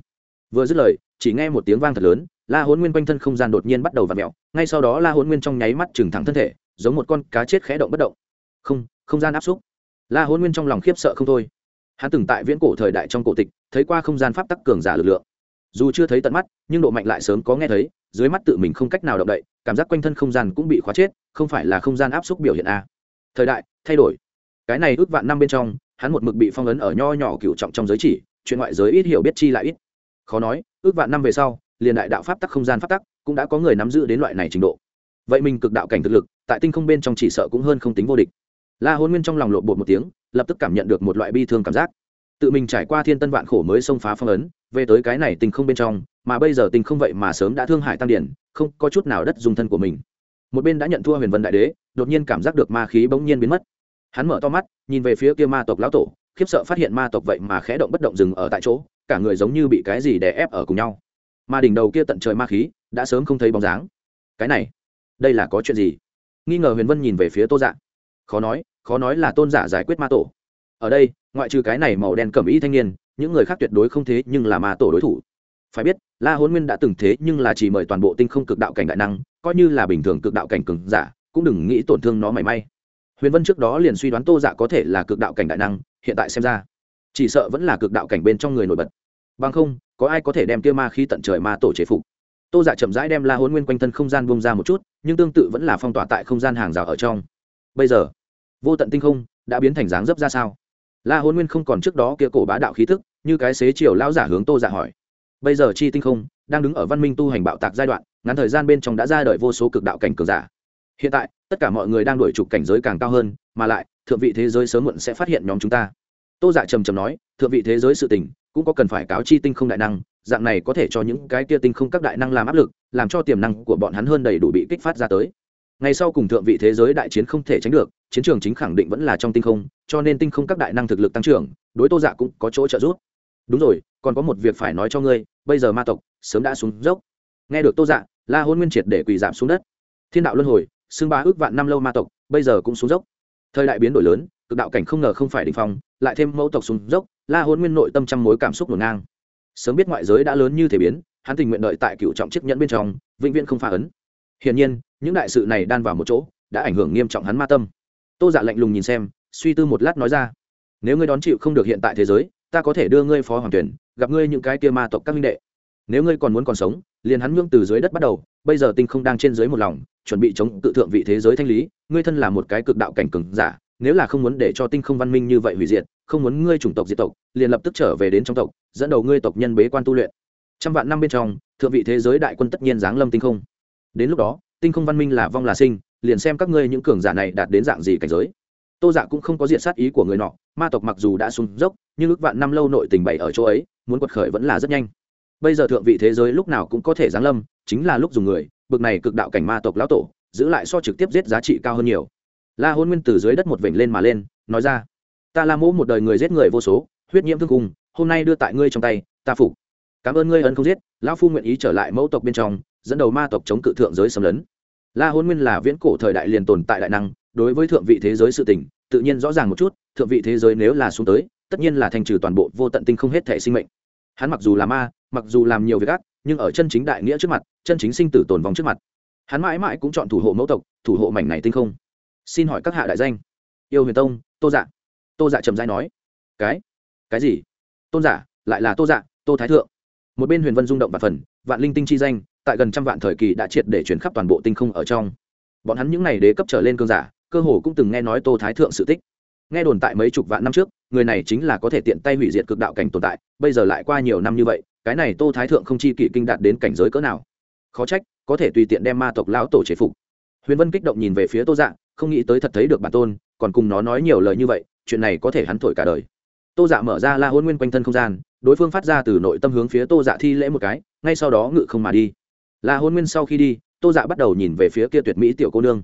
Vừa dứt lời, chỉ nghe một tiếng vang thật lớn la hôn nguyên quanh thân không gian đột nhiên bắt đầu v ặ mẹo ngay sau đó la hôn nguyên trong nháy mắt trừng thẳng thân thể, giống một con cá chết khẽ động bất động. Không không gian áp xúc. La hôn nguyên trong lòng khiếp sợ không thôi. Hắn từng tại viễn cổ thời đại trong cổ tịch, thấy qua không gian pháp tắc cường giả lực lượng. Dù chưa thấy tận mắt, nhưng độ mạnh lại sớm có nghe thấy, dưới mắt tự mình không cách nào động đậy, cảm giác quanh thân không gian cũng bị khóa chết, không phải là không gian áp xúc biểu hiện a. Thời đại, thay đổi. Cái này ước vạn năm bên trong, hắn một mực bị phong ấn ở nho nhỏ cựu trọng trong giới chỉ, chuyện ngoại giới ít hiểu biết chi lại ít. Khó nói, ước vạn năm về sau liền đại đạo pháp tắc không gian pháp tắc cũng đã có người nắm giữ đến loại này trình độ. Vậy mình cực đạo cảnh thực lực, tại tinh không bên trong chỉ sợ cũng hơn không tính vô địch. La hôn nguyên trong lòng lộn bột một tiếng, lập tức cảm nhận được một loại bi thương cảm giác. Tự mình trải qua thiên tân vạn khổ mới xông phá phong ấn, về tới cái này tinh không bên trong, mà bây giờ tinh không vậy mà sớm đã thương hại tăng điển, không có chút nào đất dùng thân của mình. Một bên đã nhận thua huyền vân đại đế, đột nhiên cảm giác được ma khí bỗng nhiên biến mất. Hắn mở to mắt, nhìn về phía kia ma tộc lão tổ, khiếp sợ phát hiện ma tộc vậy mà khẽ động bất động dừng ở tại chỗ, cả người giống như bị cái gì đè ép ở cùng nhau mà đỉnh đầu kia tận trời ma khí đã sớm không thấy bóng dáng. Cái này, đây là có chuyện gì? Nghi ngờ huyền vân nhìn về phía tô dạ. Khó nói khó nói là tôn giả giải quyết ma tổ. Ở đây, ngoại trừ cái này màu đen cẩm y thanh niên, những người khác tuyệt đối không thế nhưng là ma tổ đối thủ. Phải biết, la hôn nguyên đã từng thế nhưng là chỉ mời toàn bộ tinh không cực đạo cảnh đại năng, coi như là bình thường cực đạo cảnh cường giả, cũng đừng nghĩ tổn thương nó mảy may. Huyền vân trước đó liền suy đoán tô dạ có thể là cực đạo cảnh đại năng, hiện tại xem ra, chỉ sợ vẫn là cực đạo cảnh bên trong người nổi bật. Bằng không có ai có thể đem kia ma khí tận trời ma tổ chế phục? Tô dạ chậm rãi đem la hôn nguyên quanh thân không gian bông ra một chút, nhưng tương tự vẫn là phong tỏa tại không gian hàng rào ở trong. Bây giờ, vô tận tinh không đã biến thành dáng dấp ra sao? La hôn nguyên không còn trước đó kia cổ bá đạo khí thức như cái xế chiều lão giả hướng tô dạ hỏi. Bây giờ chi tinh không đang đứng ở văn minh tu hành bạo tạc giai đoạn, ngắn thời gian bên trong đã ra đời vô số cực đạo cảnh cường giả. Hiện tại, tất cả mọi người đang đổi trục cảnh giới càng cao hơn, mà lại, thượng vị thế giới sớm muộn sẽ phát hiện nhóm chúng ta. Tô dạ trầm trầm nói, thượng vị thế giới sự tình cũng có cần phải cáo chi tinh không đại năng, dạng này có thể cho những cái kia tinh không các đại năng làm áp lực, làm cho tiềm năng của bọn hắn hơn đầy đủ bị kích phát ra tới. Ngày sau cùng thượng vị thế giới đại chiến không thể tránh được, chiến trường chính khẳng định vẫn là trong tinh không, cho nên tinh không các đại năng thực lực tăng trưởng, đối tô dạ cũng có chỗ trợ giúp. Đúng rồi, còn có một việc phải nói cho ngươi, bây giờ ma tộc sớm đã xuống dốc. Nghe được tô dạ la hôn nguyên triệt để quỳ giảm xuống đất. Thiên đạo luân hồi, xưng ba ước vạn năm lâu ma tộc, bây giờ cũng xuống dốc. Thời đại biến đổi lớn, cực đạo cảnh không ngờ không phải đình phong, lại thêm mẫu tộc xuống dốc la hôn nguyên nội tâm trăm mối cảm xúc ngổn ngang. Sớm biết ngoại giới đã lớn như thể biến, hắn tình nguyện đợi tại cựu trọng chiếc nhẫn bên trong, vĩnh viễn không phá ấn. Hiển nhiên, những đại sự này đan vào một chỗ, đã ảnh hưởng nghiêm trọng hắn ma tâm. Tô dạ lạnh lùng nhìn xem, suy tư một lát nói ra, nếu ngươi đón chịu không được hiện tại thế giới, ta có thể đưa ngươi phó hoàng tuyển, gặp ngươi những cái kia ma tộc các minh đệ. Nếu ngươi còn muốn còn sống, liền hắn ngưỡng từ dưới đất bắt đầu, bây giờ tinh không đang trên dưới một lòng, chuẩn bị chống tự thượng vị thế giới thanh lý, ngươi thân là một cái cực đạo cảnh cường giả nếu là không muốn để cho tinh không văn minh như vậy hủy diệt, không muốn ngươi chủng tộc diệt tộc, liền lập tức trở về đến trong tộc, dẫn đầu ngươi tộc nhân bế quan tu luyện. Trăm vạn năm bên trong, thượng vị thế giới đại quân tất nhiên giáng lâm tinh không. Đến lúc đó, tinh không văn minh là vong là sinh, liền xem các ngươi những cường giả này đạt đến dạng gì cảnh giới. Tô dạ cũng không có diện sát ý của người nọ, ma tộc mặc dù đã xuống dốc, nhưng ước vạn năm lâu nội tình bày ở chỗ ấy, muốn quật khởi vẫn là rất nhanh. Bây giờ thượng vị thế giới lúc nào cũng có thể giáng lâm, chính là lúc dùng người, bực này cực đạo cảnh ma tộc lão tổ, giữ lại so trực tiếp giết giá trị cao hơn nhiều la hôn nguyên từ dưới đất một vểnh lên mà lên, nói ra, ta la mỗ một đời người giết người vô số, huyết nhiễm thương cùng, hôm nay đưa tại ngươi trong tay, ta phục. Cảm ơn ngươi ân không giết, lão phu nguyện ý trở lại mẫu tộc bên trong, dẫn đầu ma tộc chống cự thượng giới xâm lấn. La hôn nguyên là viễn cổ thời đại liền tồn tại đại năng, đối với thượng vị thế giới sự tình, tự nhiên rõ ràng một chút, thượng vị thế giới nếu là xuống tới, tất nhiên là thành trừ toàn bộ vô tận tinh không hết thể sinh mệnh. Hắn mặc dù là ma, mặc dù làm nhiều việc ác, nhưng ở chân chính đại nghĩa trước mặt, chân chính sinh tử tồn vong trước mặt. Hắn mãi mãi cũng chọn thủ hộ mẫu tộc, thủ hộ mảnh này tinh không xin hỏi các hạ đại danh. Yêu huyền tông, tô dạ. Tô dạ trầm dai nói. Cái? Cái gì? Tôn giả lại là tô dạ tô thái thượng. Một bên huyền vân rung động và phần, vạn linh tinh chi danh, tại gần trăm vạn thời kỳ đã triệt để chuyển khắp toàn bộ tinh không ở trong. Bọn hắn những n à y đế cấp trở lên cơn giả, cơ hồ cũng từng nghe nói tô thái thượng sự tích. Nghe đồn tại mấy chục vạn năm trước, người này chính là có thể tiện tay hủy diệt cực đạo cảnh tồn tại, bây giờ lại qua nhiều năm như vậy, cái này tô thái thượng không chi kỷ kinh đạt đến cảnh giới cỡ nào. Khó trách, có thể tùy tiện đem ma tộc lão tổ chế phục. Huyền vân kích động nhìn về phía tô dạ không nghĩ tới thật thấy được bản tôn, còn cùng nó nói nhiều lời như vậy, chuyện này có thể hắn thổi cả đời. Tô dạ mở ra la hôn nguyên quanh thân không gian, đối phương phát ra từ nội tâm hướng phía tô dạ thi lễ một cái, ngay sau đó ngự không mà đi. La hôn nguyên sau khi đi, tô dạ bắt đầu nhìn về phía kia tuyệt mỹ tiểu cô nương.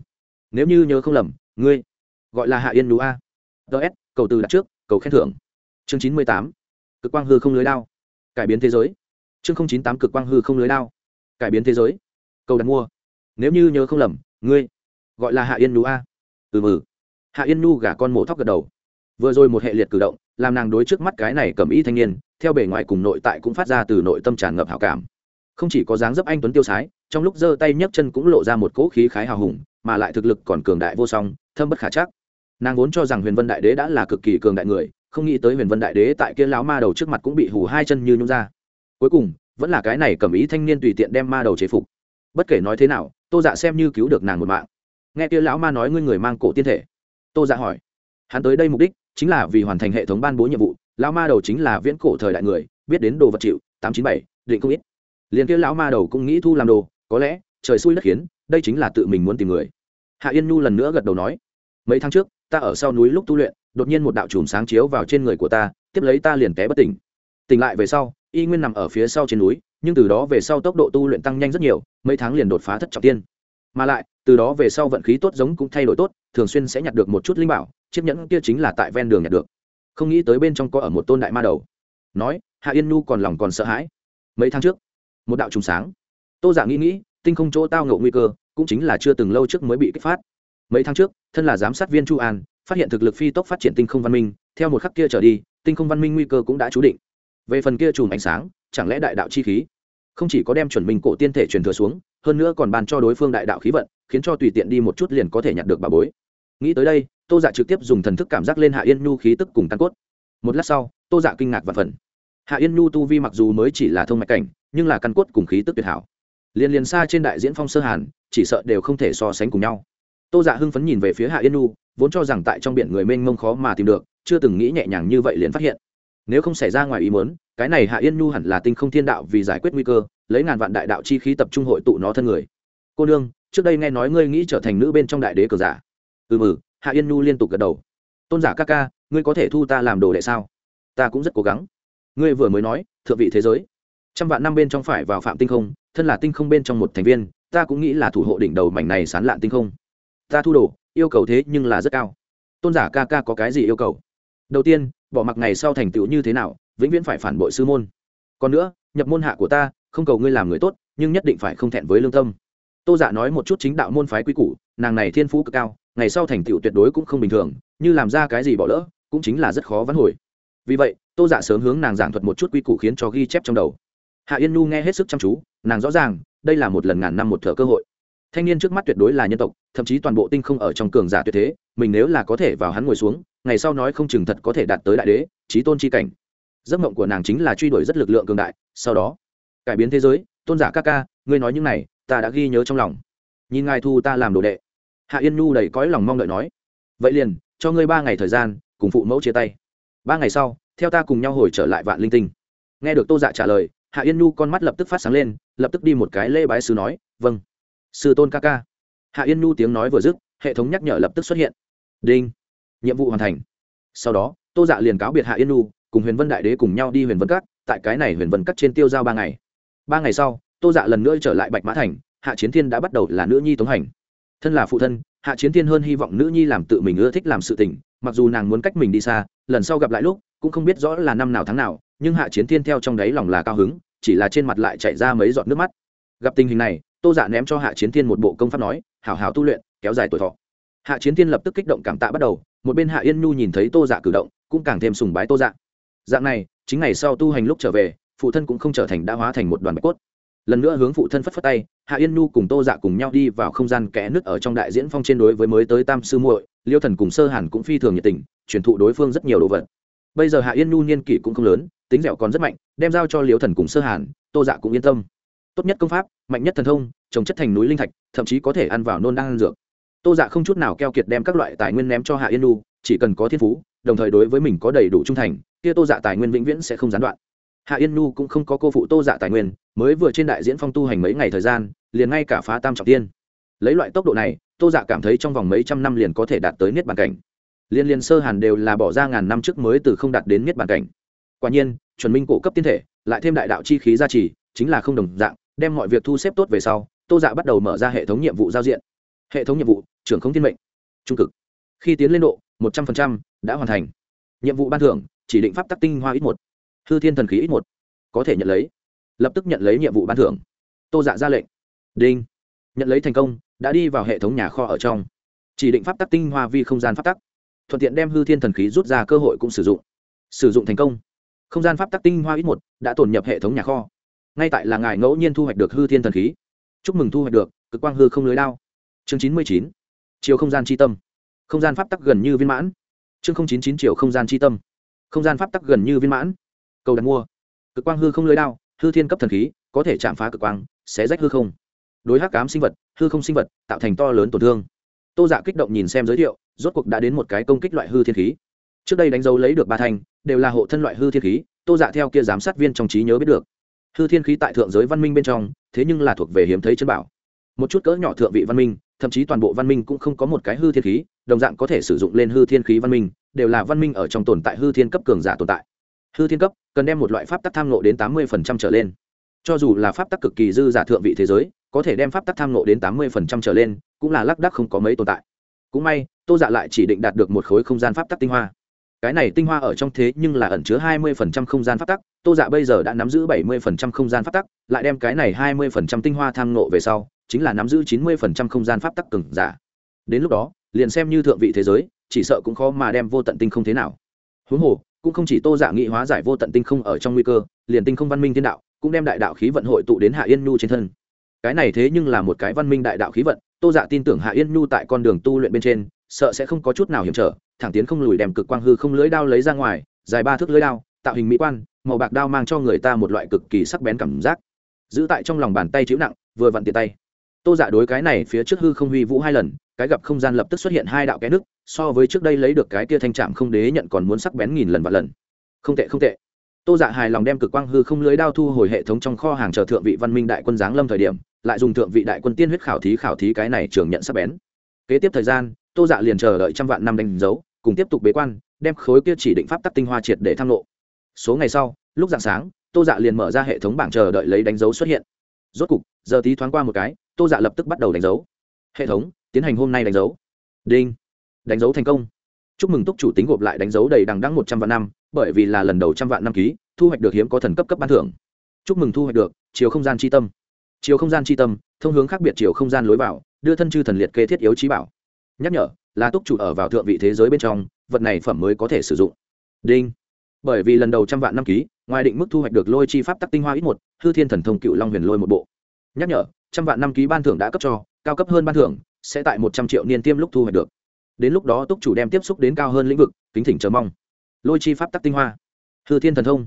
Nếu như nhớ không lầm, ngươi gọi là hạ yên nú a. Ts cầu từ đặt trước, cầu khen thưởng. Chương chín mươi tám, cực quang hư không lưới lao cải biến thế giới. Chương chín tám, cực quang hư không lưới lao cải biến thế giới. Cầu đặt mua. Nếu như nhớ không lầm, ngươi gọi là hạ yên Nu a. Ừ mừ. Hạ yên nu gả con mổ thóc gật đầu. Vừa rồi một hệ liệt cử động, làm nàng đối trước mắt cái này cầm ý thanh niên, theo bề ngoài cùng nội tại cũng phát ra từ nội tâm tràn ngập hảo cảm. Không chỉ có dáng dấp anh tuấn tiêu sái, trong lúc giơ tay nhấc chân cũng lộ ra một cỗ khí khái hào hùng, mà lại thực lực còn cường đại vô song, thâm bất khả chắc. Nàng vốn cho rằng huyền vân đại đế đã là cực kỳ cường đại người, không nghĩ tới huyền vân đại đế tại kia lão ma đầu trước mặt cũng bị hù hai chân như nhung ra. Cuối cùng, vẫn là cái này cầm ý thanh niên tùy tiện đem ma đầu chế phục. Bất kể nói thế nào, tô dạ xem như cứu được nàng một mạng nghe kia lão ma nói ngươi người mang cổ tiên thể. Tô dạ hỏi. Hắn tới đây mục đích chính là vì hoàn thành hệ thống ban bố nhiệm vụ, lão ma đầu chính là viễn cổ thời đại người, biết đến đồ vật chịu, tám chín bảy, định không ít. Liền kia lão ma đầu cũng nghĩ thu làm đồ, có lẽ trời xui đất khiến, đây chính là tự mình muốn tìm người. Hạ yên nhu lần nữa gật đầu nói. Mấy tháng trước, ta ở sau núi lúc tu luyện, đột nhiên một đạo chùm sáng chiếu vào trên người của ta, tiếp lấy ta liền té bất tỉnh. Tỉnh lại về sau, y nguyên nằm ở phía sau trên núi, nhưng từ đó về sau tốc độ tu luyện tăng nhanh rất nhiều, mấy tháng liền đột phá thất trọng tiên mà lại, từ đó về sau vận khí tốt giống cũng thay đổi tốt, thường xuyên sẽ nhặt được một chút linh bảo, chiếc nhẫn kia chính là tại ven đường nhặt được. Không nghĩ tới bên trong có ở một tôn đại ma đầu. Nói, hạ yên nhu còn lòng còn sợ hãi. Mấy tháng trước, một đạo trùng sáng. Tô giả nghĩ nghĩ, tinh không chỗ tao ngộ nguy cơ, cũng chính là chưa từng lâu trước mới bị kích phát. Mấy tháng trước, thân là giám sát viên chu an, phát hiện thực lực phi tốc phát triển tinh không văn minh, theo một khắc kia trở đi, tinh không văn minh nguy cơ cũng đã chú định. Về phần kia chùm ánh sáng, chẳng lẽ đại đạo chi khí? Không chỉ có đem chuẩn minh cổ tiên thể truyền thừa xuống, hơn nữa còn ban cho đối phương đại đạo khí vận, khiến cho tùy tiện đi một chút liền có thể nhặt được bà bối. Nghĩ tới đây, tô dạ trực tiếp dùng thần thức cảm giác lên hạ yên nhu khí tức cùng căn cốt. Một lát sau, tô dạ kinh ngạc và phần. Hạ yên nhu tu vi mặc dù mới chỉ là thông mạch cảnh, nhưng là căn cốt cùng khí tức tuyệt hảo. Liền liền xa trên đại diễn phong sơ hàn, chỉ sợ đều không thể so sánh cùng nhau. Tô dạ hưng phấn nhìn về phía hạ yên nhu, vốn cho rằng tại trong biển người mênh mông khó mà tìm được, chưa từng nghĩ nhẹ nhàng như vậy liền phát hiện nếu không xảy ra ngoài ý muốn, cái này hạ yên nhu hẳn là tinh không thiên đạo vì giải quyết nguy cơ, lấy ngàn vạn đại đạo chi khí tập trung hội tụ nó thân người. Cô nương, trước đây nghe nói ngươi nghĩ trở thành nữ bên trong đại đế cờ giả. Ừ mừ hạ yên nhu liên tục gật đầu. Tôn giả ca ca, ngươi có thể thu ta làm đồ đệ sao? Ta cũng rất cố gắng. Ngươi vừa mới nói, thượng vị thế giới. Trăm vạn năm bên trong phải vào phạm tinh không, thân là tinh không bên trong một thành viên, ta cũng nghĩ là thủ hộ đỉnh đầu mảnh này sán lạn tinh không. Ta thu đồ, yêu cầu thế nhưng là rất cao. Tôn giả ca ca có cái gì yêu cầu? Đầu tiên bỏ mặc ngày sau thành tựu như thế nào, vĩnh viễn phải phản bội sư môn. Còn nữa, nhập môn hạ của ta, không cầu ngươi làm người tốt, nhưng nhất định phải không thẹn với lương tâm. Tô giả dạ nói một chút chính đạo môn phái quý củ, nàng này thiên phú cực cao, ngày sau thành tựu tuyệt đối cũng không bình thường, như làm ra cái gì bỏ lỡ, cũng chính là rất khó vãn hồi. Vì vậy, tô dạ sớm hướng nàng giảng thuật một chút quy củ khiến cho ghi chép trong đầu. Hạ yên nhu nghe hết sức chăm chú, nàng rõ ràng, đây là một lần ngàn năm một thợ cơ hội. Thanh niên trước mắt tuyệt đối là nhân tộc, thậm chí toàn bộ tinh không ở trong cường giả tuyệt thế, mình nếu là có thể vào hắn ngồi xuống ngày sau nói không chừng thật có thể đạt tới đại đế trí tôn chi cảnh. Giấc mộng của nàng chính là truy đuổi rất lực lượng cường đại, sau đó, cải biến thế giới, tôn giả ca ca, ngươi nói những này, ta đã ghi nhớ trong lòng. Nhìn ngài thu ta làm đồ đệ. Hạ yên nhu đầy cõi lòng mong đợi nói. Vậy liền, cho ngươi ba ngày thời gian, cùng phụ mẫu chia tay. Ba ngày sau, theo ta cùng nhau hồi trở lại vạn linh tinh. Nghe được tô dạ trả lời, hạ yên nhu con mắt lập tức phát sáng lên, lập tức đi một cái lê bái sư nói vâng sư tôn ca ca. Hạ yên nhu tiếng nói vừa dứt, hệ thống nhắc nhở lập tức xuất hiện. Đinh nhiệm vụ hoàn thành. Sau đó, tô dạ liền cáo biệt hạ yên nu cùng huyền vân đại đế cùng nhau đi huyền vân cắt tại cái này huyền vân cắt trên tiêu giao ba ngày. Ba ngày sau, tô dạ lần nữa trở lại bạch mã thành, hạ chiến thiên đã bắt đầu là nữ nhi tống hành. Thân là phụ thân, hạ chiến thiên hơn hy vọng nữ nhi làm tự mình ưa thích làm sự tình, mặc dù nàng muốn cách mình đi xa, lần sau gặp lại lúc, cũng không biết rõ là năm nào tháng nào, nhưng hạ chiến thiên theo trong đáy lòng là cao hứng, chỉ là trên mặt lại chạy ra mấy giọt nước mắt. Gặp tình hình này, tô dạ ném cho hạ chiến thiên một bộ công pháp nói, hảo hảo tu luyện, kéo dài tuổi thọ. Hạ chiến thiên lập tức kích động cảm tạ bắt đầu một bên hạ yên nhu nhìn thấy tô dạ cử động, cũng càng thêm sùng bái tô dạ. Dạng này, chính ngày sau tu hành lúc trở về, phụ thân cũng không trở thành đã hóa thành một đoàn bạch cốt. Lần nữa hướng phụ thân phất phất tay, hạ yên nhu cùng tô dạ cùng nhau đi vào không gian kẽ nứt ở trong đại diễn phong trên đối với mới tới tam sư muội, liêu thần cùng sơ hàn cũng phi thường nhiệt tình, truyền thụ đối phương rất nhiều đồ vật. Bây giờ hạ yên nhu niên kỷ cũng không lớn, tính dẻo còn rất mạnh, đem giao cho liêu thần cùng sơ hàn, tô dạ cũng yên tâm. Tốt nhất công pháp, mạnh nhất thần thông, trồng chất thành núi linh thạch, thậm chí có thể ăn vào nôn đang ăn dược tô dạ không chút nào keo kiệt đem các loại tài nguyên ném cho hạ yên nu chỉ cần có thiên phú, đồng thời đối với mình có đầy đủ trung thành, kia tô dạ tài nguyên vĩnh viễn sẽ không gián đoạn. Hạ yên nu cũng không có cô phụ tô dạ tài nguyên, mới vừa trên đại diễn phong tu hành mấy ngày thời gian, liền ngay cả phá tam trọng tiên. Lấy loại tốc độ này, tô dạ cảm thấy trong vòng mấy trăm năm liền có thể đạt tới niết bàn cảnh. Liên liên sơ hàn đều là bỏ ra ngàn năm trước mới từ không đạt đến niết bàn cảnh. Quả nhiên, chuẩn minh cổ cấp tiên thể, lại thêm đại đạo chi khí gia trì, chính là không đồng dạng, đem mọi việc thu xếp tốt về sau, tô dạ bắt đầu mở ra hệ thống nhiệm vụ giao diện hệ thống nhiệm vụ, trưởng không thiên mệnh, trung cực. Khi tiến lên độ, một trăm linh đã hoàn thành. Nhiệm vụ ban thưởng, chỉ định pháp tắc tinh hoa ít một, hư thiên thần khí ít một, có thể nhận lấy. Lập tức nhận lấy nhiệm vụ ban thưởng. Tô dạ ra lệnh. Đinh. Nhận lấy thành công, đã đi vào hệ thống nhà kho ở trong. Chỉ định pháp tắc tinh hoa vi không gian pháp tắc. Thuận tiện đem hư thiên thần khí rút ra cơ hội cũng sử dụng. Sử dụng thành công. Không gian pháp tắc tinh hoa ít một đã tổn nhập hệ thống nhà kho. Ngay tại là ngài ngẫu nhiên thu hoạch được hư thiên thần khí. Chúc mừng thu hoạch được, cực quang hư không lưới lao chương chín mươi chín, chiều không gian c tâm. Không gian pháp tắc gần như viên mãn. Chương chín chín, chiều không gian c tâm. Không gian pháp tắc gần như viên mãn. Cầu đặt mua. Cực quang hư không lưới đao, hư thiên cấp thần khí, có thể chạm phá cực quang, xé rách hư không. Đối hắc cám sinh vật, hư không sinh vật, tạo thành to lớn tổn thương. Tô dạ kích động nhìn xem giới thiệu, rốt cuộc đã đến một cái công kích loại hư thiên khí. Trước đây đánh dấu lấy được ba thành, đều là hộ thân loại hư thiên khí, tô dạ theo kia giám sát viên trong trí nhớ biết được. Hư thiên khí tại thượng giới văn minh bên trong, thế nhưng là thuộc về hiếm thấy chân bảo. Một chút cỡ nhỏ thượng vị văn minh thậm chí toàn bộ văn minh cũng không có một cái hư thiên khí, đồng dạng có thể sử dụng lên hư thiên khí văn minh, đều là văn minh ở trong tồn tại hư thiên cấp cường giả tồn tại. Hư thiên cấp cần đem một loại pháp tắc tham nộ đến tám mươi trở lên. Cho dù là pháp tắc cực kỳ dư giả thượng vị thế giới, có thể đem pháp tắc tham nộ đến tám mươi trở lên, cũng là lác đắc không có mấy tồn tại. Cũng may, tô dạ lại chỉ định đạt được một khối không gian pháp tắc tinh hoa. Cái này tinh hoa ở trong thế nhưng là ẩn chứa hai mươi không gian pháp tắc, tô dạ bây giờ đã nắm giữ bảy mươi không gian pháp tắc, lại đem cái này hai mươi tinh hoa tham nộ về sau chính là nắm giữ chín mươi không gian pháp tắc cường giả. Đến lúc đó, liền xem như thượng vị thế giới, chỉ sợ cũng khó mà đem vô tận tinh không thế nào. Huống hồ, cũng không chỉ tô giả nghị hóa giải vô tận tinh không ở trong nguy cơ, liền tinh không văn minh thiên đạo, cũng đem đại đạo khí vận hội tụ đến hạ yên nhu trên thân. Cái này thế nhưng là một cái văn minh đại đạo khí vận, tô dạ tin tưởng hạ yên nhu tại con đường tu luyện bên trên, sợ sẽ không có chút nào hiểm trở, thẳng tiến không lùi đem cực quang hư không lưỡi đao lấy ra ngoài, dài ba thước lưỡi đao, tạo hình mỹ quan, màu bạc đao mang cho người ta một loại cực kỳ sắc bén cảm giác. Giữ tại trong lòng bàn tay chịu nặng, vừa vặn tiện tay tô dạ đối cái này phía trước hư không huy vũ hai lần, cái gặp không gian lập tức xuất hiện hai đạo cái nước, so với trước đây lấy được cái tia thanh trạm không đế nhận còn muốn sắc bén nghìn lần và lần. Không tệ không tệ. Tô dạ hài lòng đem cực quang hư không lưới đao thu hồi hệ thống trong kho hàng chờ thượng vị văn minh đại quân giáng lâm thời điểm, lại dùng thượng vị đại quân tiên huyết khảo thí khảo thí cái này trường nhận sắc bén. Kế tiếp thời gian, tô dạ liền chờ đợi trăm vạn năm đánh dấu, cùng tiếp tục bế quan, đem khối kia chỉ định pháp tắc tinh hoa triệt để tham lộ. Số ngày sau, lúc dạng sáng, tô dạ liền mở ra hệ thống bảng chờ đợi lấy đánh dấu xuất hiện. Rốt cục, giờ tí thoáng qua một cái tô dạ lập tức bắt đầu đánh dấu. Hệ thống, tiến hành hôm nay đánh dấu. Đinh. Đánh dấu thành công. Chúc mừng túc chủ tính gộp lại đánh dấu đầy đằng đăng một trăm vạn năm, bởi vì là lần đầu trăm vạn năm ký, thu hoạch được hiếm có thần cấp cấp ban thưởng. Chúc mừng thu hoạch được, chiều không gian c tâm. Chiều không gian c tâm, thông hướng khác biệt chiều không gian lối vào, đưa thân chư thần liệt kê thiết yếu trí bảo. Nhắc nhở, là túc chủ ở vào thượng vị thế giới bên trong, vật này phẩm mới có thể sử dụng. Đinh. Bởi vì lần đầu trăm vạn năm ký, ngoài định mức thu hoạch được lôi chi pháp tắc tinh hoa ít một, hư thiên thần thông cựu long huyền lôi một bộ. Nhắc nhở trăm vạn năm ký ban thưởng đã cấp cho, cao cấp hơn ban thưởng, sẽ tại một trăm triệu niên tiêm lúc thu hoạch được. Đến lúc đó túc chủ đem tiếp xúc đến cao hơn lĩnh vực, kính thỉnh chờ mong. Lôi chi pháp tắc tinh hoa. Hư thiên thần thông.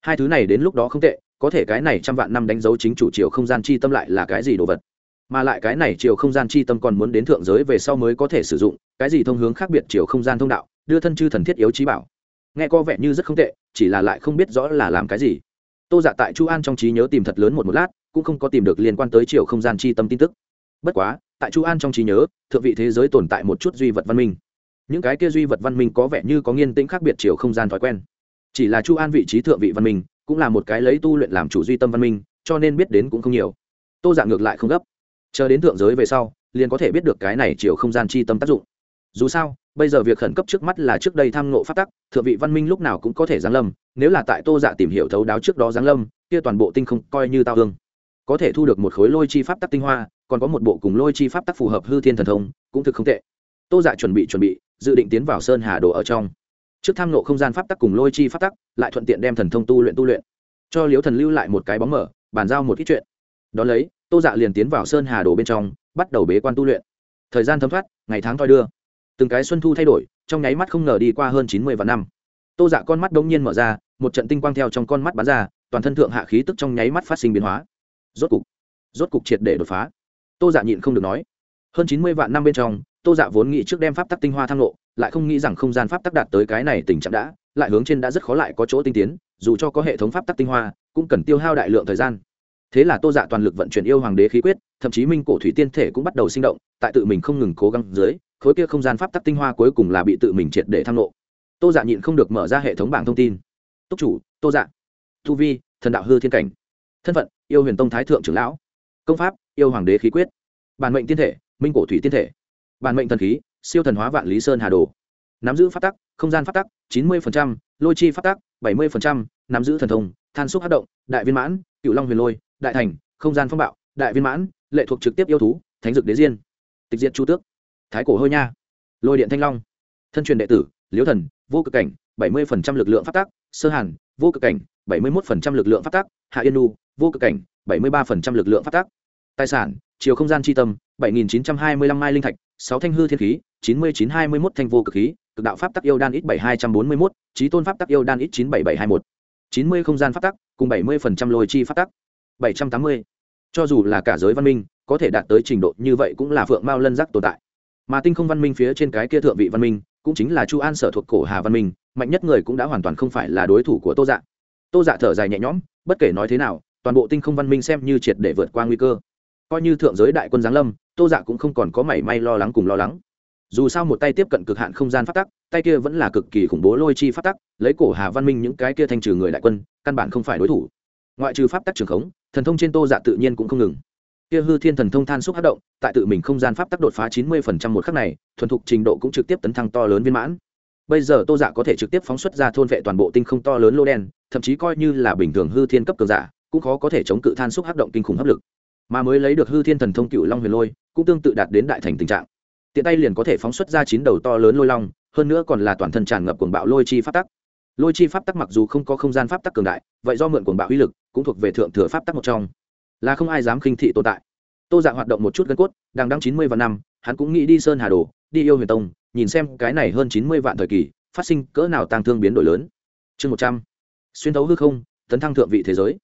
Hai thứ này đến lúc đó không tệ, có thể cái này trăm vạn năm đánh dấu chính chủ chiều không gian chi tâm lại là cái gì đồ vật? Mà lại cái này chiều không gian chi tâm còn muốn đến thượng giới về sau mới có thể sử dụng, cái gì thông hướng khác biệt chiều không gian thông đạo, đưa thân chư thần thiết yếu trí bảo. Nghe có vẻ như rất không tệ, chỉ là lại không biết rõ là làm cái gì. Tô dạ tại chu an trong trí nhớ tìm thật lớn một một lát cũng không có tìm được liên quan tới chiều không gian chi tâm tin tức. Bất quá, tại chu an trong trí nhớ, thượng vị thế giới tồn tại một chút duy vật văn minh. Những cái kia duy vật văn minh có vẻ như có nghiên tĩnh khác biệt chiều không gian thói quen. Chỉ là chu an vị trí thượng vị văn minh, cũng là một cái lấy tu luyện làm chủ duy tâm văn minh, cho nên biết đến cũng không nhiều. Tô dạng ngược lại không gấp. Chờ đến thượng giới về sau, liền có thể biết được cái này chiều không gian chi tâm tác dụng. Dù sao, bây giờ việc khẩn cấp trước mắt là trước đây tham ngộ phát tắc, thượng vị văn minh lúc nào cũng có thể giáng lâm, nếu là tại tô dạ tìm hiểu thấu đáo trước đó giáng lâm, kia toàn bộ tinh không coi như tao hương có thể thu được một khối lôi chi pháp tắc tinh hoa, còn có một bộ cùng lôi chi pháp tắc phù hợp hư thiên thần thông, cũng thực không tệ. Tô dạ chuẩn bị chuẩn bị, dự định tiến vào sơn hà đồ ở trong. Trước tham nộ không gian pháp tắc cùng lôi chi pháp tắc, lại thuận tiện đem thần thông tu luyện tu luyện. Cho liếu thần lưu lại một cái bóng mở, bàn giao một ít chuyện. Đón lấy, tô dạ liền tiến vào sơn hà đồ bên trong, bắt đầu bế quan tu luyện. Thời gian thấm thoát, ngày tháng thoi đưa. Từng cái xuân thu thay đổi, trong nháy mắt không ngờ đi qua hơn chín mươi vạn năm. Tô dạ con mắt đông nhiên mở ra, một trận tinh quang theo trong con mắt bắn ra, toàn thân thượng hạ khí tức trong nháy mắt phát sinh biến hóa rốt cục rốt cục triệt để đột phá. Tô dạ nhịn không được nói. Hơn chín mươi vạn năm bên trong, tô dạ vốn nghĩ trước đem pháp tắc tinh hoa thăng lộ, lại không nghĩ rằng không gian pháp tắc đạt tới cái này tình trạng đã, lại hướng trên đã rất khó lại có chỗ tinh tiến, dù cho có hệ thống pháp tắc tinh hoa, cũng cần tiêu hao đại lượng thời gian. Thế là tô dạ toàn lực vận chuyển yêu hoàng đế khí quyết, thậm chí minh cổ thủy tiên thể cũng bắt đầu sinh động, tại tự mình không ngừng cố gắng dưới, khối kia không gian pháp tắc tinh hoa cuối cùng là bị tự mình triệt để thăng lộ. Tô dạ nhịn không được mở ra hệ thống bảng thông tin. Túc chủ, tô dạ. Thu vi, thần đạo hư thiên cảnh thân phận, yêu huyền tông thái thượng trưởng lão. Công pháp, yêu hoàng đế khí quyết. Bản mệnh tiên thể, minh cổ thủy tiên thể. Bản mệnh thần khí, siêu thần hóa vạn lý sơn hà đồ. Nắm giữ phát tắc, không gian phát tắc, chín mươi lôi chi phát tắc, bảy mươi nắm giữ thần thông, than xúc hát động, đại viên mãn, cựu long huyền lôi, đại thành, không gian phong bạo, đại viên mãn, lệ thuộc trực tiếp yêu thú, thánh dực đế diên tịch diệt chu tước. Thái cổ hôi nha. Lôi điện thanh long. Thân truyền đệ tử, liễu thần, vô cực cảnh, bảy mươi lực lượng phát tác sơ hàn, vô cực cảnh bảy mươi một lực lượng phát tác, hạ yên nu, vô cực cảnh, bảy mươi ba lực lượng phát tác. Tài sản chiều không gian chi tâm, bảy nghìn chín trăm hai mươi lăm mai linh thạch 6 thanh hư thiên khí, chín mươi chín hai mươi một thanh vô cực khí, cực đạo pháp tắc yêu đan ít bảy hai trăm bốn mươi một trí tôn pháp tắc yêu đan ít chín bảy bảy hai một. chín mươi không gian pháp tắc cùng bảy mươi lôi chi pháp tắc bảy trăm tám mươi. Cho dù là cả giới văn minh, có thể đạt tới trình độ như vậy cũng là phượng mao lân giác tồn tại. Mà tinh không văn minh phía trên cái kia thượng vị văn minh, cũng chính là chu an sở thuộc cổ hà văn minh, mạnh nhất người cũng đã hoàn toàn không phải là đối thủ của tô dạ tô dạ thở dài nhẹ nhõm, bất kể nói thế nào, toàn bộ tinh không văn minh xem như triệt để vượt qua nguy cơ. Coi như thượng giới đại quân giáng lâm, tô dạ cũng không còn có mảy may lo lắng cùng lo lắng. Dù sao một tay tiếp cận cực hạn không gian phát tắc, tay kia vẫn là cực kỳ khủng bố lôi chi phát tắc, lấy cổ hà văn minh những cái kia thanh trừ người đại quân, căn bản không phải đối thủ. Ngoại trừ pháp tắc trường khống, thần thông trên tô dạ tự nhiên cũng không ngừng. Kia hư thiên thần thông than xúc hát động, tại tự mình không gian pháp tắc đột phá chín mươi phần trăm một khắc này, thuần thục trình độ cũng trực tiếp tấn thăng to lớn viên mãn bây giờ tô dạ có thể trực tiếp phóng xuất ra thôn vệ toàn bộ tinh không to lớn lô đen, thậm chí coi như là bình thường hư thiên cấp cường giả, cũng khó có thể chống cự than xúc hắc động kinh khủng hấp lực. Mà mới lấy được hư thiên thần thông cựu long huyền lôi, cũng tương tự đạt đến đại thành tình trạng. Tiện tay liền có thể phóng xuất ra chín đầu to lớn lôi long, hơn nữa còn là toàn thân tràn ngập cuồng bạo lôi chi phát tắc. Lôi chi pháp tắc mặc dù không có không gian pháp tắc cường đại, vậy do mượn cuồng bạo uy lực, cũng thuộc về thượng thừa pháp tắc một trong. Là không ai dám khinh thị tồn tại. Tô dạ hoạt động một chút gân cốt, đang đăng chín mươi và năm, hắn cũng nghĩ đi sơn hà đồ, đi yêu huyền tông nhìn xem cái này hơn chín mươi vạn thời kỳ, phát sinh cỡ nào tăng thương biến đổi lớn. Chương một trăm. Xuyên thấu hư không, tấn thăng thượng vị thế giới.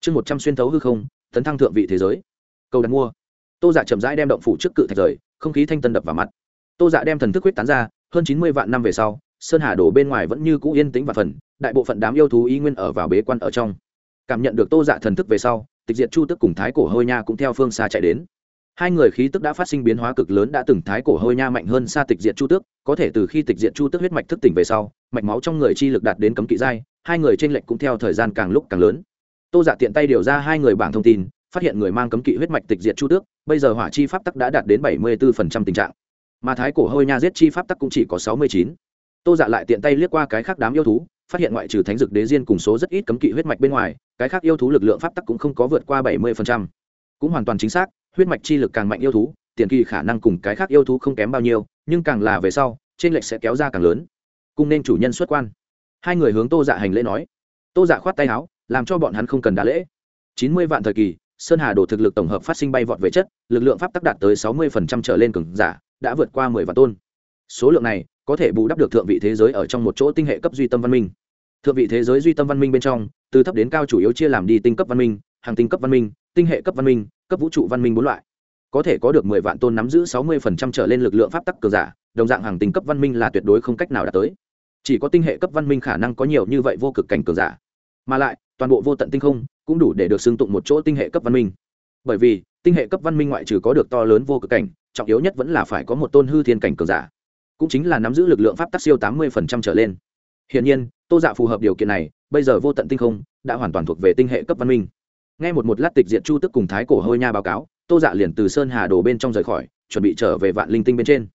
Chương một trăm xuyên thấu hư không, tấn thăng thượng vị thế giới. Câu đặt mua. Tô dạ chậm rãi đem động phủ trước cự thạch rời, không khí thanh tân đập vào mặt. Tô dạ đem thần thức huyết tán ra, hơn chín mươi vạn năm về sau, sơn hà đổ bên ngoài vẫn như cũ yên tĩnh và phần, đại bộ phận đám yêu thú y nguyên ở vào bế quan ở trong. Cảm nhận được tô dạ thần thức về sau, tịch diệt chu tức cùng thái cổ hôi nha cũng theo phương xa chạy đến hai người khí tức đã phát sinh biến hóa cực lớn đã từng thái cổ hôi nha mạnh hơn xa tịch diệt chu tước, có thể từ khi tịch diệt chu tước huyết mạch thức tỉnh về sau, mạch máu trong người chi lực đạt đến cấm kỵ giai, hai người trên lệnh cũng theo thời gian càng lúc càng lớn. Tô dạ tiện tay điều ra hai người bảng thông tin, phát hiện người mang cấm kỵ huyết mạch tịch diệt chu tước, bây giờ hỏa chi pháp tắc đã đạt đến bảy mươi bốn tình trạng. Mà thái cổ hôi nha giết chi pháp tắc cũng chỉ có sáu mươi chín. Tô dạ lại tiện tay liếc qua cái khác đám yêu thú, phát hiện ngoại trừ thánh dực đế diên cùng số rất ít cấm kỵ huyết mạch bên ngoài, cái khác yêu thú lực lượng pháp tắc cũng không có vượt qua bảy mươi cũng hoàn toàn chính xác, huyết mạch chi lực càng mạnh yêu thú, tiền kỳ khả năng cùng cái khác yêu thú không kém bao nhiêu, nhưng càng là về sau, trên lệch sẽ kéo ra càng lớn. Cùng nên chủ nhân xuất quan. Hai người hướng tô dạ hành lễ nói. Tô dạ khoát tay áo, làm cho bọn hắn không cần đá lễ. Chín mươi vạn thời kỳ, sơn hà đổ thực lực tổng hợp phát sinh bay vọt về chất, lực lượng pháp tắc đạt tới sáu mươi trở lên cường giả, đã vượt qua mười vạn tôn. Số lượng này, có thể bù đắp được thượng vị thế giới ở trong một chỗ tinh hệ cấp duy tâm văn minh. Thượng vị thế giới duy tâm văn minh bên trong, từ thấp đến cao chủ yếu chia làm đi tinh cấp văn minh, hàng tinh cấp văn minh tinh hệ cấp văn minh, cấp vũ trụ văn minh bốn loại. Có thể có được mười vạn tôn nắm giữ sáu mươi phần trăm trở lên lực lượng pháp tắc cường giả, đồng dạng hàng tinh cấp văn minh là tuyệt đối không cách nào đạt tới. Chỉ có tinh hệ cấp văn minh khả năng có nhiều như vậy vô cực cảnh cường giả. Mà lại, toàn bộ vô tận tinh không cũng đủ để được xưng tụng một chỗ tinh hệ cấp văn minh. Bởi vì, tinh hệ cấp văn minh ngoại trừ có được to lớn vô cực cảnh, trọng yếu nhất vẫn là phải có một tôn hư thiên cảnh cường giả. Cũng chính là nắm giữ lực lượng pháp tắc siêu tám mươi trở lên. Hiện nhiên, tô dạ phù hợp điều kiện này, bây giờ vô tận tinh không đã hoàn toàn thuộc về tinh hệ cấp văn minh. Nghe một một lát tịch diện chu tức cùng thái cổ hơi nha báo cáo, tô dạ liền từ sơn hà đồ bên trong rời khỏi, chuẩn bị trở về vạn linh tinh bên trên.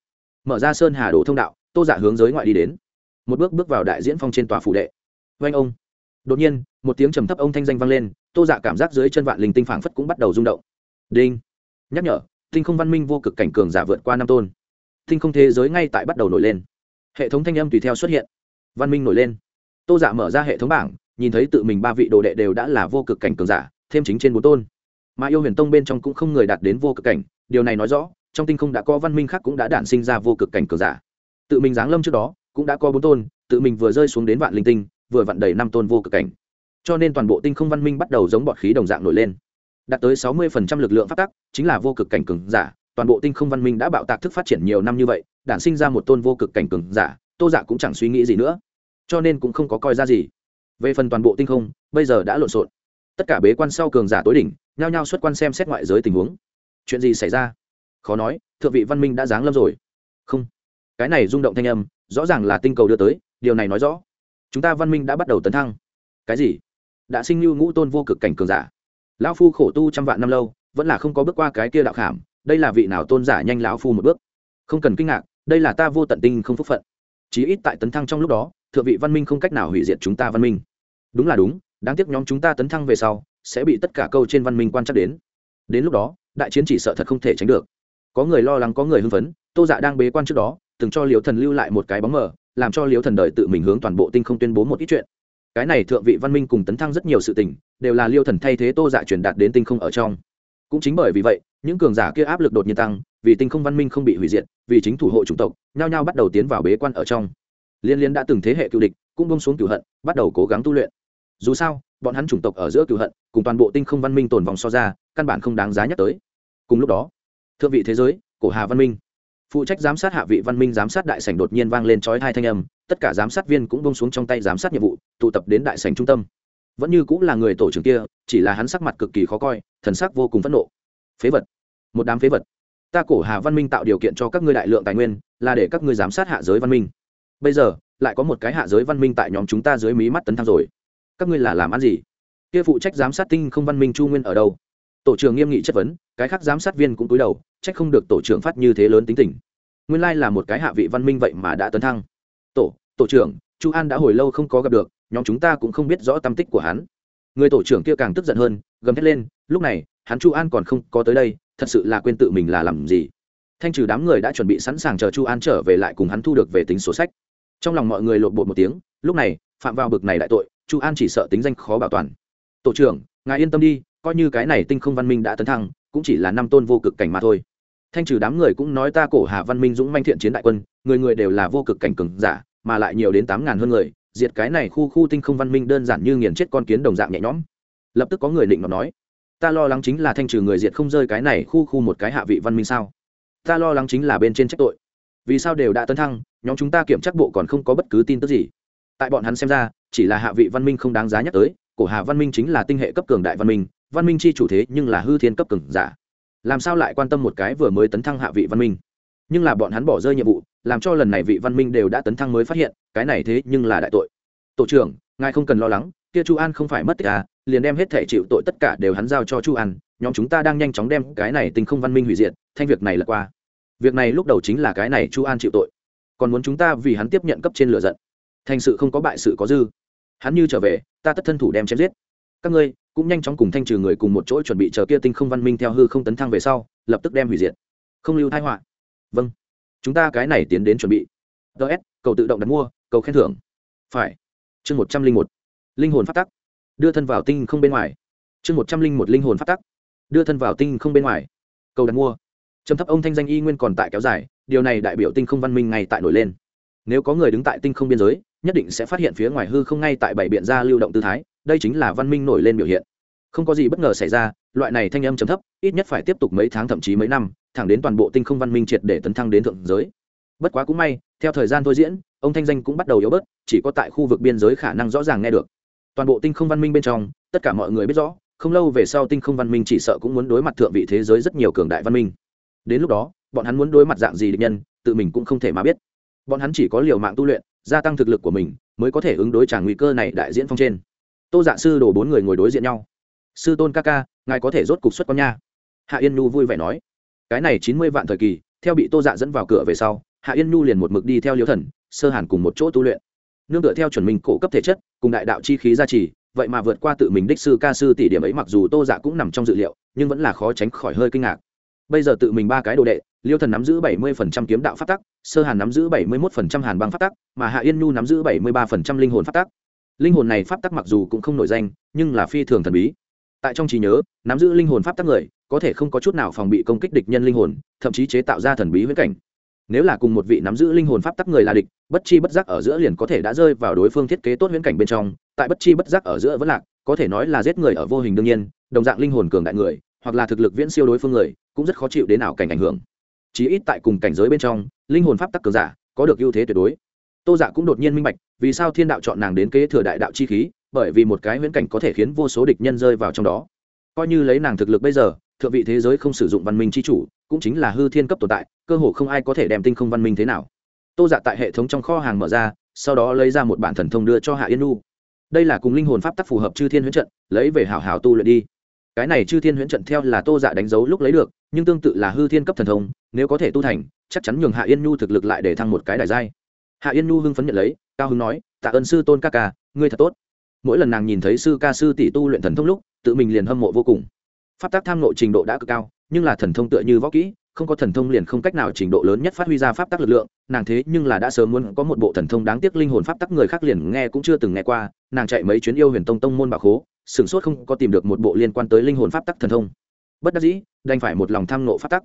Mở ra sơn hà đồ thông đạo, tô dạ hướng giới ngoại đi đến. Một bước bước vào đại diễn phong trên tòa phủ đệ. Vanh ông. Đột nhiên, một tiếng trầm thấp ông thanh danh vang lên, tô dạ cảm giác dưới chân vạn linh tinh phảng phất cũng bắt đầu rung động. Đinh. Nhắc nhở, tinh không văn minh vô cực cảnh cường giả vượt qua năm tôn. Tinh không thế giới ngay tại bắt đầu nổi lên. Hệ thống thanh âm tùy theo xuất hiện. Văn minh nổi lên. Tô giả dạ mở ra hệ thống bảng, nhìn thấy tự mình ba vị đồ đệ đều đã là vô cực cảnh cường giả thêm chính trên bốn tôn. Mà yêu huyền tông bên trong cũng không người đạt đến vô cực cảnh, điều này nói rõ, trong tinh không đã có văn minh khác cũng đã đản sinh ra vô cực cảnh cường giả. Tự mình giáng lâm trước đó, cũng đã có bốn tôn, tự mình vừa rơi xuống đến vạn linh tinh, vừa vặn đầy năm tôn vô cực cảnh. Cho nên toàn bộ tinh không văn minh bắt đầu giống bọt khí đồng dạng nổi lên. Đạt tới sáu mươi lực lượng phát tắc, chính là vô cực cảnh cường giả. Toàn bộ tinh không văn minh đã bạo tạc thức phát triển nhiều năm như vậy, đản sinh ra một tôn vô cực cảnh cường giả, tô giả cũng chẳng suy nghĩ gì nữa. Cho nên cũng không có coi ra gì. Về phần toàn bộ tinh không, bây giờ đã lộn xộn tất cả bế quan sau cường giả tối đỉnh, nhao nhao xuất quan xem xét ngoại giới tình huống. Chuyện gì xảy ra? Khó nói, thượng vị văn minh đã giáng lâm rồi. Không. Cái này rung động thanh âm, rõ ràng là tinh cầu đưa tới, điều này nói rõ. Chúng ta văn minh đã bắt đầu tấn thăng. Cái gì? Đã sinh như ngũ tôn vô cực cảnh cường giả. Lão phu khổ tu trăm vạn năm lâu, vẫn là không có bước qua cái kia đạo khảm, đây là vị nào tôn giả nhanh lão phu một bước? Không cần kinh ngạc, đây là ta vô tận tinh không phúc phận. Chí ít tại tấn thăng trong lúc đó, thượng vị văn minh không cách nào hủy diệt chúng ta văn minh. Đúng là đúng đáng tiếc nhóm chúng ta tấn thăng về sau, sẽ bị tất cả câu trên văn minh quan chắc đến. Đến lúc đó, đại chiến chỉ sợ thật không thể tránh được. Có người lo lắng, có người hưng phấn, tô dạ đang bế quan trước đó, từng cho liều thần lưu lại một cái bóng mờ, làm cho liều thần đời tự mình hướng toàn bộ tinh không tuyên bố một ít chuyện. Cái này thượng vị văn minh cùng tấn thăng rất nhiều sự tình, đều là liêu thần thay thế tô dạ truyền đạt đến tinh không ở trong. Cũng chính bởi vì vậy, những cường giả kia áp lực đột nhiên tăng, vì tinh không văn minh không bị hủy diệt, vì chính thủ hộ chủng tộc, nhao nhao bắt đầu tiến vào bế quan ở trong. Liên liên đã từng thế hệ cựu địch, cũng bông xuống cựu hận, bắt đầu cố gắng tu luyện dù sao, bọn hắn chủng tộc ở giữa cựu hận, cùng toàn bộ tinh không văn minh tồn vòng so ra, căn bản không đáng giá nhắc tới. Cùng lúc đó, thượng vị thế giới, cổ hà văn minh. Phụ trách giám sát hạ vị văn minh giám sát đại sảnh đột nhiên vang lên trói hai thanh âm, tất cả giám sát viên cũng bông xuống trong tay giám sát nhiệm vụ, tụ tập đến đại sảnh trung tâm. Vẫn như cũng là người tổ trưởng kia, chỉ là hắn sắc mặt cực kỳ khó coi, thần sắc vô cùng phẫn nộ. Phế vật. Một đám phế vật. Ta cổ hà văn minh tạo điều kiện cho các ngươi đại lượng tài nguyên, là để các ngươi giám sát hạ giới văn minh. Bây giờ, lại có một cái hạ giới văn minh tại nhóm chúng ta dưới mí mắt tấn thăng rồi các ngươi là làm ăn gì? Kia phụ trách giám sát tinh không văn minh chu nguyên ở đâu? Tổ trưởng nghiêm nghị chất vấn, cái khác giám sát viên cũng cúi đầu, trách không được tổ trưởng phát như thế lớn tính tình. Nguyên lai là một cái hạ vị văn minh vậy mà đã tấn thăng. Tổ tổ trưởng, chu an đã hồi lâu không có gặp được, nhóm chúng ta cũng không biết rõ tâm tích của hắn. Người tổ trưởng kia càng tức giận hơn, gầm thét lên, lúc này, hắn chu an còn không có tới đây, thật sự là quên tự mình là làm gì. Thanh trừ đám người đã chuẩn bị sẵn sàng chờ chu an trở về lại cùng hắn thu được về tính sổ sách. Trong lòng mọi người lộn bột một tiếng, lúc này, phạm vào bực này đại tội chu an chỉ sợ tính danh khó bảo toàn. Tổ trưởng, ngài yên tâm đi, coi như cái này tinh không văn minh đã tấn thăng, cũng chỉ là năm tôn vô cực cảnh mà thôi. Thanh trừ đám người cũng nói ta cổ hà văn minh dũng manh thiện chiến đại quân, người người đều là vô cực cảnh cường giả, mà lại nhiều đến tám ngàn hơn người, diệt cái này khu khu tinh không văn minh đơn giản như nghiền chết con kiến đồng dạng nhẹ nhõm. Lập tức có người định mà nói, ta lo lắng chính là thanh trừ người diệt không rơi cái này khu khu một cái hạ vị văn minh sao? Ta lo lắng chính là bên trên trách tội. Vì sao đều đã tấn thăng, nhóm chúng ta kiểm tra bộ còn không có bất cứ tin tức gì. Tại bọn hắn xem ra chỉ là hạ vị văn minh không đáng giá nhắc tới, cổ hà văn minh chính là tinh hệ cấp cường đại văn minh văn minh chi chủ thế nhưng là hư thiên cấp cường giả. Làm sao lại quan tâm một cái vừa mới tấn thăng hạ vị văn minh? Nhưng là bọn hắn bỏ rơi nhiệm vụ, làm cho lần này vị văn minh đều đã tấn thăng mới phát hiện, cái này thế nhưng là đại tội. Tổ trưởng, ngài không cần lo lắng, kia chu an không phải mất tích à liền đem hết thể chịu tội tất cả đều hắn giao cho chu an, nhóm chúng ta đang nhanh chóng đem cái này tình không văn minh hủy diệt, thanh việc này là qua. Việc này lúc đầu chính là cái này chu an chịu tội. Còn muốn chúng ta vì hắn tiếp nhận cấp trên lựa giận thành sự không có bại sự có dư. Hắn như trở về, ta tất thân thủ đem chém giết. Các ngươi cũng nhanh chóng cùng thanh trừ người cùng một chỗ chuẩn bị chờ kia tinh không văn minh theo hư không tấn thăng về sau, lập tức đem hủy diệt. Không lưu thai họa. Vâng. Chúng ta cái này tiến đến chuẩn bị. Ts cầu tự động đặt mua, cầu khen thưởng. Phải. Chương một trăm linh một. Linh hồn phát tắc. Đưa thân vào tinh không bên ngoài. Chương một trăm linh một linh hồn phát tắc. Đưa thân vào tinh không bên ngoài. Cầu đặt mua. Trầm thấp ông thanh danh y nguyên còn tại kéo dài, điều này đại biểu tinh không văn minh ngay tại nổi lên. Nếu có người đứng tại tinh không biên giới nhất định sẽ phát hiện phía ngoài hư không ngay tại bảy biện ra lưu động tư thái, đây chính là văn minh nổi lên biểu hiện. Không có gì bất ngờ xảy ra, loại này thanh âm trầm thấp, ít nhất phải tiếp tục mấy tháng thậm chí mấy năm, thẳng đến toàn bộ tinh không văn minh triệt để tấn thăng đến thượng giới. Bất quá cũng may, theo thời gian thôi diễn, ông thanh danh cũng bắt đầu yếu bớt, chỉ có tại khu vực biên giới khả năng rõ ràng nghe được. Toàn bộ tinh không văn minh bên trong, tất cả mọi người biết rõ, không lâu về sau tinh không văn minh chỉ sợ cũng muốn đối mặt thượng vị thế giới rất nhiều cường đại văn minh. Đến lúc đó, bọn hắn muốn đối mặt dạng gì địch nhân, tự mình cũng không thể mà biết. Bọn hắn chỉ có liều mạng tu luyện gia tăng thực lực của mình mới có thể ứng đối trả nguy cơ này đại diễn phong trên. Tô dạ sư đổ bốn người ngồi đối diện nhau. Sư tôn ca ca, ngài có thể rốt cục xuất con nha. Hạ yên nhu vui vẻ nói. Cái này chín mươi vạn thời kỳ, theo bị tô dạ dẫn vào cửa về sau, hạ yên nhu liền một mực đi theo liêu thần, sơ hàn cùng một chỗ tu luyện. Nương tựa theo chuẩn mình cổ cấp thể chất, cùng đại đạo chi khí gia trì, vậy mà vượt qua tự mình đích sư ca sư tỷ điểm ấy mặc dù tô dạ cũng nằm trong dự liệu, nhưng vẫn là khó tránh khỏi hơi kinh ngạc. Bây giờ tự mình ba cái đồ đệ liêu thần nắm giữ bảy mươi phần trăm kiếm đạo phát tắc sơ hàn nắm giữ bảy mươi một phần trăm hàn băng phát tắc, mà hạ yên nhu nắm giữ bảy mươi ba phần trăm linh hồn phát tắc. Linh hồn này pháp tắc mặc dù cũng không nổi danh, nhưng là phi thường thần bí. Tại trong trí nhớ, nắm giữ linh hồn pháp tắc người, có thể không có chút nào phòng bị công kích địch nhân linh hồn, thậm chí chế tạo ra thần bí huyễn cảnh. Nếu là cùng một vị nắm giữ linh hồn pháp tắc người là địch, bất chi bất giác ở giữa liền có thể đã rơi vào đối phương thiết kế tốt huyễn cảnh bên trong, tại bất chi bất giác ở giữa vẫn lạc, có thể nói là giết người ở vô hình đương nhiên, đồng dạng linh hồn cường đại người, hoặc là thực lực viễn siêu đối phương người, cũng rất khó chịu đến nào cảnh ảnh hưởng. Chí ít tại cùng cảnh giới bên trong linh hồn pháp tắc cường giả, có được ưu thế tuyệt đối. Tô giả cũng đột nhiên minh bạch, vì sao thiên đạo chọn nàng đến kế thừa đại đạo chi khí, bởi vì một cái huyễn cảnh có thể khiến vô số địch nhân rơi vào trong đó. Coi như lấy nàng thực lực bây giờ, thượng vị thế giới không sử dụng văn minh chi chủ, cũng chính là hư thiên cấp tồn tại, cơ hồ không ai có thể đem tinh không văn minh thế nào. Tô giả tại hệ thống trong kho hàng mở ra, sau đó lấy ra một bản thần thông đưa cho hạ yên nu đây là cùng linh hồn pháp tắc phù hợp chư thiên huyễn trận, lấy về hảo hảo tu luyện đi cái này chư thiên huyễn trận theo là tô dạ đánh dấu lúc lấy được, nhưng tương tự là hư thiên cấp thần thông, nếu có thể tu thành, chắc chắn nhường hạ yên nhu thực lực lại để thăng một cái đại giai. Hạ yên nhu hưng phấn nhận lấy, cao hưng nói, tạ ơn sư tôn ca ca, ngươi thật tốt. Mỗi lần nàng nhìn thấy sư ca sư tỷ tu luyện thần thông lúc, tự mình liền hâm mộ vô cùng. Pháp tác tham nộ trình độ đã cực cao, nhưng là thần thông tựa như võ kỹ, không có thần thông liền không cách nào trình độ lớn nhất phát huy ra pháp tắc lực lượng, nàng thế nhưng là đã sớm muốn có một bộ thần thông đáng tiếc linh hồn pháp tắc người khác liền nghe cũng chưa từng nghe qua, nàng chạy mấy chuyến yêu huyền tông tông môn bà khố sửng sốt không có tìm được một bộ liên quan tới linh hồn pháp tắc thần thông. Bất đắc dĩ, đành phải một lòng tham nộ pháp tắc.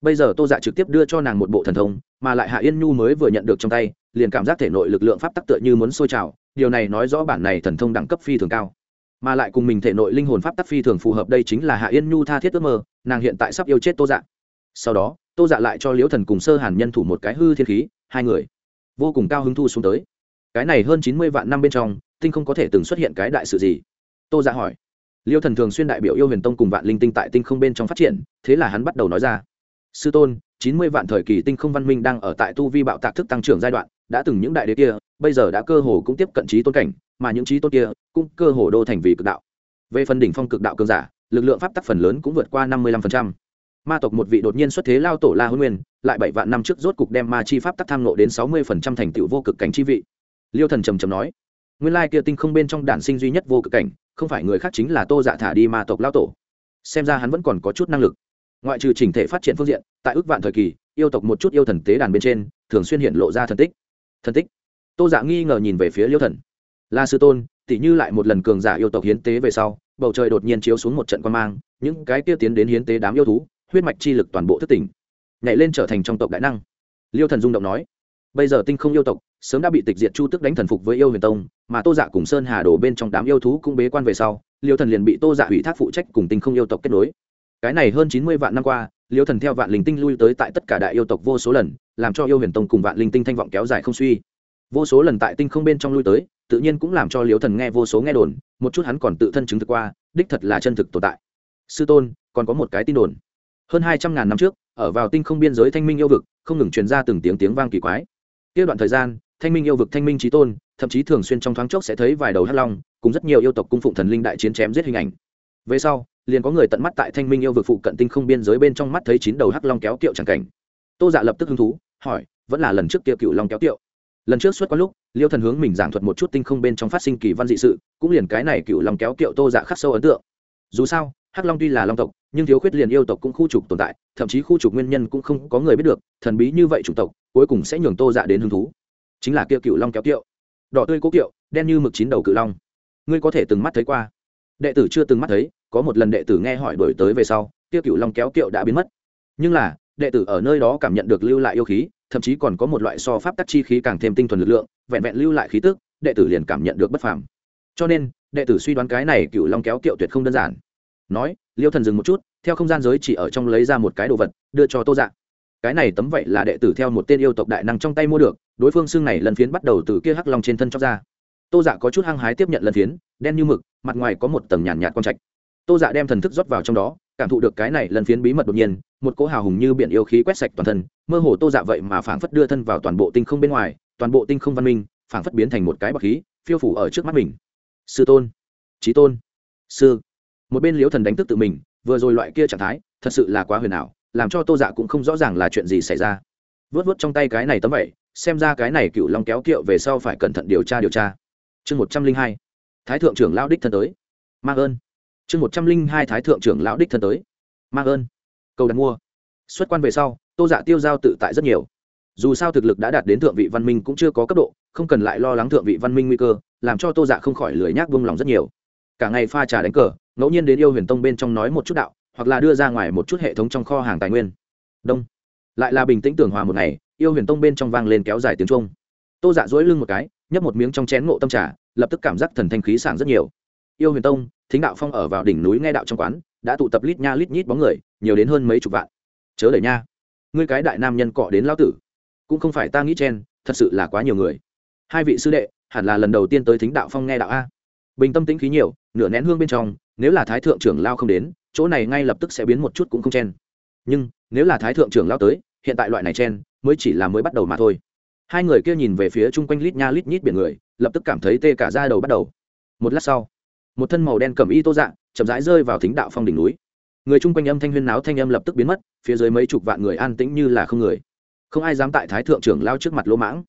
Bây giờ tô dạ trực tiếp đưa cho nàng một bộ thần thông, mà lại hạ yên nhu mới vừa nhận được trong tay, liền cảm giác thể nội lực lượng pháp tắc tựa như muốn sôi trào, điều này nói rõ bản này thần thông đẳng cấp phi thường cao. Mà lại cùng mình thể nội linh hồn pháp tắc phi thường phù hợp đây chính là hạ yên nhu tha thiết ước mơ, nàng hiện tại sắp yêu chết tô dạ. Sau đó, tô dạ lại cho liễu thần cùng sơ hàn nhân thủ một cái hư thiên khí, hai người vô cùng cao hứng thu xuống tới. Cái này hơn chín mươi vạn năm bên trong, tinh không có thể từng xuất hiện cái đại sự gì tô dạ hỏi. Liêu thần thường xuyên đại biểu yêu huyền tông cùng vạn linh tinh tại tinh không bên trong phát triển, thế là hắn bắt đầu nói ra. Sư tôn, chín mươi vạn thời kỳ tinh không văn minh đang ở tại tu vi bạo tạc thức tăng trưởng giai đoạn, đã từng những đại đế kia, bây giờ đã cơ hồ cũng tiếp cận trí tôn cảnh, mà những trí tôn kia cũng cơ hồ đô thành vì cực đạo. Về phần đỉnh phong cực đạo cường giả, lực lượng pháp tắc phần lớn cũng vượt qua năm mươi lăm phần trăm. Ma tộc một vị đột nhiên xuất thế lao tổ la hôn nguyên, lại bảy vạn năm trước rốt cục đem ma chi pháp tắc tham nộ đến sáu mươi phần trăm thành tựu vô cực cảnh chi vị. Liêu thần trầm trầm nói, nguyên lai kia tinh không bên trong đản sinh duy nhất vô cực cảnh không phải người khác chính là tô dạ thả đi ma tộc lao tổ. Xem ra hắn vẫn còn có chút năng lực. Ngoại trừ chỉnh thể phát triển phương diện, tại ước vạn thời kỳ, yêu tộc một chút yêu thần tế đàn bên trên, thường xuyên hiện lộ ra thần tích. Thần tích? Tô dạ nghi ngờ nhìn về phía liêu thần. La sư tôn tỷ như lại một lần cường giả yêu tộc hiến tế về sau, bầu trời đột nhiên chiếu xuống một trận quan mang, những cái kia tiến đến hiến tế đám yêu thú, huyết mạch chi lực toàn bộ thất tỉnh, nhảy lên trở thành trong tộc đại năng. Liêu thần rung động nói, bây giờ tinh không yêu tộc sớm đã bị tịch diệt chu tức đánh thần phục với yêu huyền tông, mà tô dạ cùng sơn hà đổ bên trong đám yêu thú cũng bế quan về sau, liêu thần liền bị tô dạ ủy thác phụ trách cùng tinh không yêu tộc kết nối. Cái này hơn chín mươi vạn năm qua, liêu thần theo vạn linh tinh lui tới tại tất cả đại yêu tộc vô số lần, làm cho yêu huyền tông cùng vạn linh tinh thanh vọng kéo dài không suy. Vô số lần tại tinh không bên trong lui tới, tự nhiên cũng làm cho liêu thần nghe vô số nghe đồn, một chút hắn còn tự thân chứng thực qua, đích thật là chân thực tồn tại. Sư tôn, còn có một cái tin đồn. Hơn hai trăm ngàn năm trước, ở vào tinh không biên giới thanh minh yêu vực, không ngừng truyền ra từng tiếng tiếng vang kỳ quái. Kia đoạn thời gian thanh minh yêu vực, thanh minh trí tôn, thậm chí thường xuyên trong thoáng chốc sẽ thấy vài đầu hắc long, cùng rất nhiều yêu tộc cung phụng thần linh đại chiến chém giết hình ảnh. Về sau, liền có người tận mắt tại thanh minh yêu vực phụ cận tinh không biên giới bên trong mắt thấy chín đầu hắc long kéo kiệu chẳng cảnh. Tô dạ lập tức hứng thú, hỏi, vẫn là lần trước kia cựu long kéo kiệu? Lần trước suốt có lúc, liêu thần hướng mình giảng thuật một chút tinh không bên trong phát sinh kỳ văn dị sự, cũng liền cái này cựu long kéo kiệu tô dạ khắc sâu ấn tượng. Dù sao, hắc long tuy là long tộc, nhưng thiếu khuyết liền yêu tộc cũng khu trục tồn tại, thậm chí khu trục nguyên nhân cũng không có người biết được, thần bí như vậy chủng tộc, cuối cùng sẽ nhường tô dạ đến hứng thú chính là kia cựu long kéo kiệu. Đỏ tươi cố kiệu, đen như mực chín đầu cự long. Ngươi có thể từng mắt thấy qua? Đệ tử chưa từng mắt thấy, có một lần đệ tử nghe hỏi đổi tới về sau, kia cựu long kéo kiệu đã biến mất. Nhưng là, đệ tử ở nơi đó cảm nhận được lưu lại yêu khí, thậm chí còn có một loại so pháp tắc chi khí càng thêm tinh thuần lực lượng, vẹn vẹn lưu lại khí tức, đệ tử liền cảm nhận được bất phàm. Cho nên, đệ tử suy đoán cái này cựu long kéo kiệu tuyệt không đơn giản. Nói, liêu thần dừng một chút, theo không gian giới chỉ ở trong lấy ra một cái đồ vật, đưa cho tô dạ cái này tấm vậy là đệ tử theo một tên yêu tộc đại năng trong tay mua được, đối phương xương này lần phiến bắt đầu từ kia hắc long trên thân cho ra. Tô dạ có chút hăng hái tiếp nhận lần phiến, đen như mực, mặt ngoài có một tầng nhàn nhạt con trạch. Tô dạ đem thần thức rót vào trong đó, cảm thụ được cái này lần phiến bí mật đột nhiên, một cỗ hào hùng như biển yêu khí quét sạch toàn thân, mơ hồ tô dạ vậy mà phảng phất đưa thân vào toàn bộ tinh không bên ngoài, toàn bộ tinh không văn minh, phảng phất biến thành một cái bọc khí, phiêu phủ ở trước mắt mình. Sư tôn trí tôn, sư. Một bên liếu thần đánh thức tự mình, vừa rồi loại kia trạng thái, thật sự là quá huyền ảo làm cho tô dạ cũng không rõ ràng là chuyện gì xảy ra. Vớt vớt trong tay cái này tấm vậy xem ra cái này cựu long kéo kiệu về sau phải cẩn thận điều tra điều tra. Chương một trăm linh hai, thái thượng trưởng lão đích thân tới. Mang ơn. Chương một trăm linh hai, thái thượng trưởng lão đích thân tới. Mang ơn. Cầu đặt mua. Xuất quan về sau, tô dạ tiêu giao tự tại rất nhiều. Dù sao thực lực đã đạt đến thượng vị văn minh cũng chưa có cấp độ, không cần lại lo lắng thượng vị văn minh nguy cơ, làm cho tô dạ không khỏi lười nhác vung lòng rất nhiều. Cả ngày pha trà đánh cờ, ngẫu nhiên đến yêu huyền tông bên trong nói một chút đạo hoặc là đưa ra ngoài một chút hệ thống trong kho hàng tài nguyên. Đông. Lại là bình tĩnh tưởng hòa một ngày, yêu huyền tông bên trong vang lên kéo dài tiếng trung tô dạ dỗi lưng một cái, nhấp một miếng trong chén ngộ tâm trà, lập tức cảm giác thần thanh khí sảng rất nhiều. Yêu huyền tông, thính đạo phong ở vào đỉnh núi nghe đạo trong quán, đã tụ tập lít nha lít nhít bóng người, nhiều đến hơn mấy chục vạn. Chớ đẩy nha. Ngươi cái đại nam nhân cọ đến lao tử. Cũng không phải ta nghĩ chen, thật sự là quá nhiều người. Hai vị sư đệ, hẳn là lần đầu tiên tới thính đạo phong nghe đạo a. Bình tâm tĩnh khí nhiều, nửa nén hương bên trong, nếu là thái thượng trưởng lao không đến chỗ này ngay lập tức sẽ biến một chút cũng không chen. Nhưng, nếu là thái thượng trưởng lao tới, hiện tại loại này chen, mới chỉ là mới bắt đầu mà thôi. Hai người kia nhìn về phía chung quanh lít nha lít nhít biển người, lập tức cảm thấy tê cả ra đầu bắt đầu. Một lát sau, một thân màu đen cầm y tô dạng chậm rãi rơi vào thính đạo phong đỉnh núi. Người chung quanh âm thanh huyên náo thanh âm lập tức biến mất, phía dưới mấy chục vạn người an tĩnh như là không người. Không ai dám tại thái thượng trưởng lao trước mặt lỗ mãng.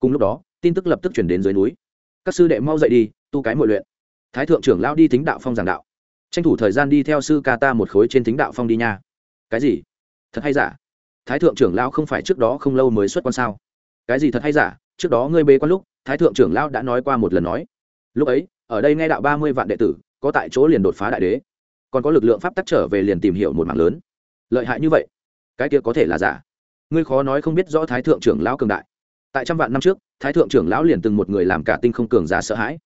Cùng lúc đó, tin tức lập tức chuyển đến dưới núi. Các sư đệ mau dậy đi, tu cái mọi luyện. Thái thượng trưởng lao đi thính đạo phong giảng đạo tranh thủ thời gian đi theo sư ca ta một khối trên thính đạo phong đi nha. Cái gì? Thật hay giả? Thái thượng trưởng lão không phải trước đó không lâu mới xuất quan sao? Cái gì thật hay giả? Trước đó ngươi bê quan lúc, thái thượng trưởng lão đã nói qua một lần nói. Lúc ấy, ở đây nghe đạo ba mươi vạn đệ tử, có tại chỗ liền đột phá đại đế. Còn có lực lượng pháp tắc trở về liền tìm hiểu một mạng lớn. Lợi hại như vậy? Cái kia có thể là giả? Ngươi khó nói không biết rõ thái thượng trưởng lão cường đại. Tại trăm vạn năm trước, thái thượng trưởng lão liền từng một người làm cả tinh không cường giả sợ hãi.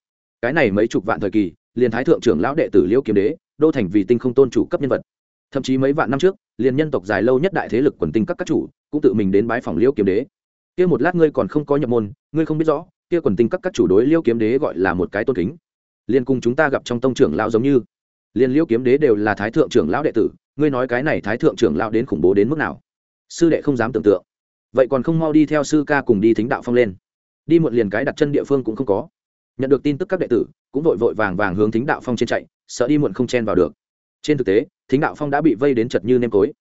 Cái này mấy chục vạn thời kỳ liền thái thượng trưởng lão đệ tử liễu kiếm đế, đô thành vì tinh không tôn chủ cấp nhân vật. Thậm chí mấy vạn năm trước, liền nhân tộc dài lâu nhất đại thế lực quần tinh các các chủ, cũng tự mình đến bái phòng liễu kiếm đế. Kia một lát ngươi còn không có nhập môn, ngươi không biết rõ, kia quần tinh các các chủ đối liễu kiếm đế gọi là một cái tôn kính. Liền cùng chúng ta gặp trong tông trưởng lão giống như. Liền liễu kiếm đế đều là thái thượng trưởng lão đệ tử, ngươi nói cái này thái thượng trưởng lão đến khủng bố đến mức nào? Sư đệ không dám tưởng tượng. Vậy còn không mau đi theo sư ca cùng đi thính đạo phong lên. Đi một liền cái đặt chân địa phương cũng không có nhận được tin tức các đệ tử cũng vội vội vàng vàng hướng thính đạo phong trên chạy, sợ đi muộn không chen vào được. Trên thực tế, thính đạo phong đã bị vây đến chật như nêm cối.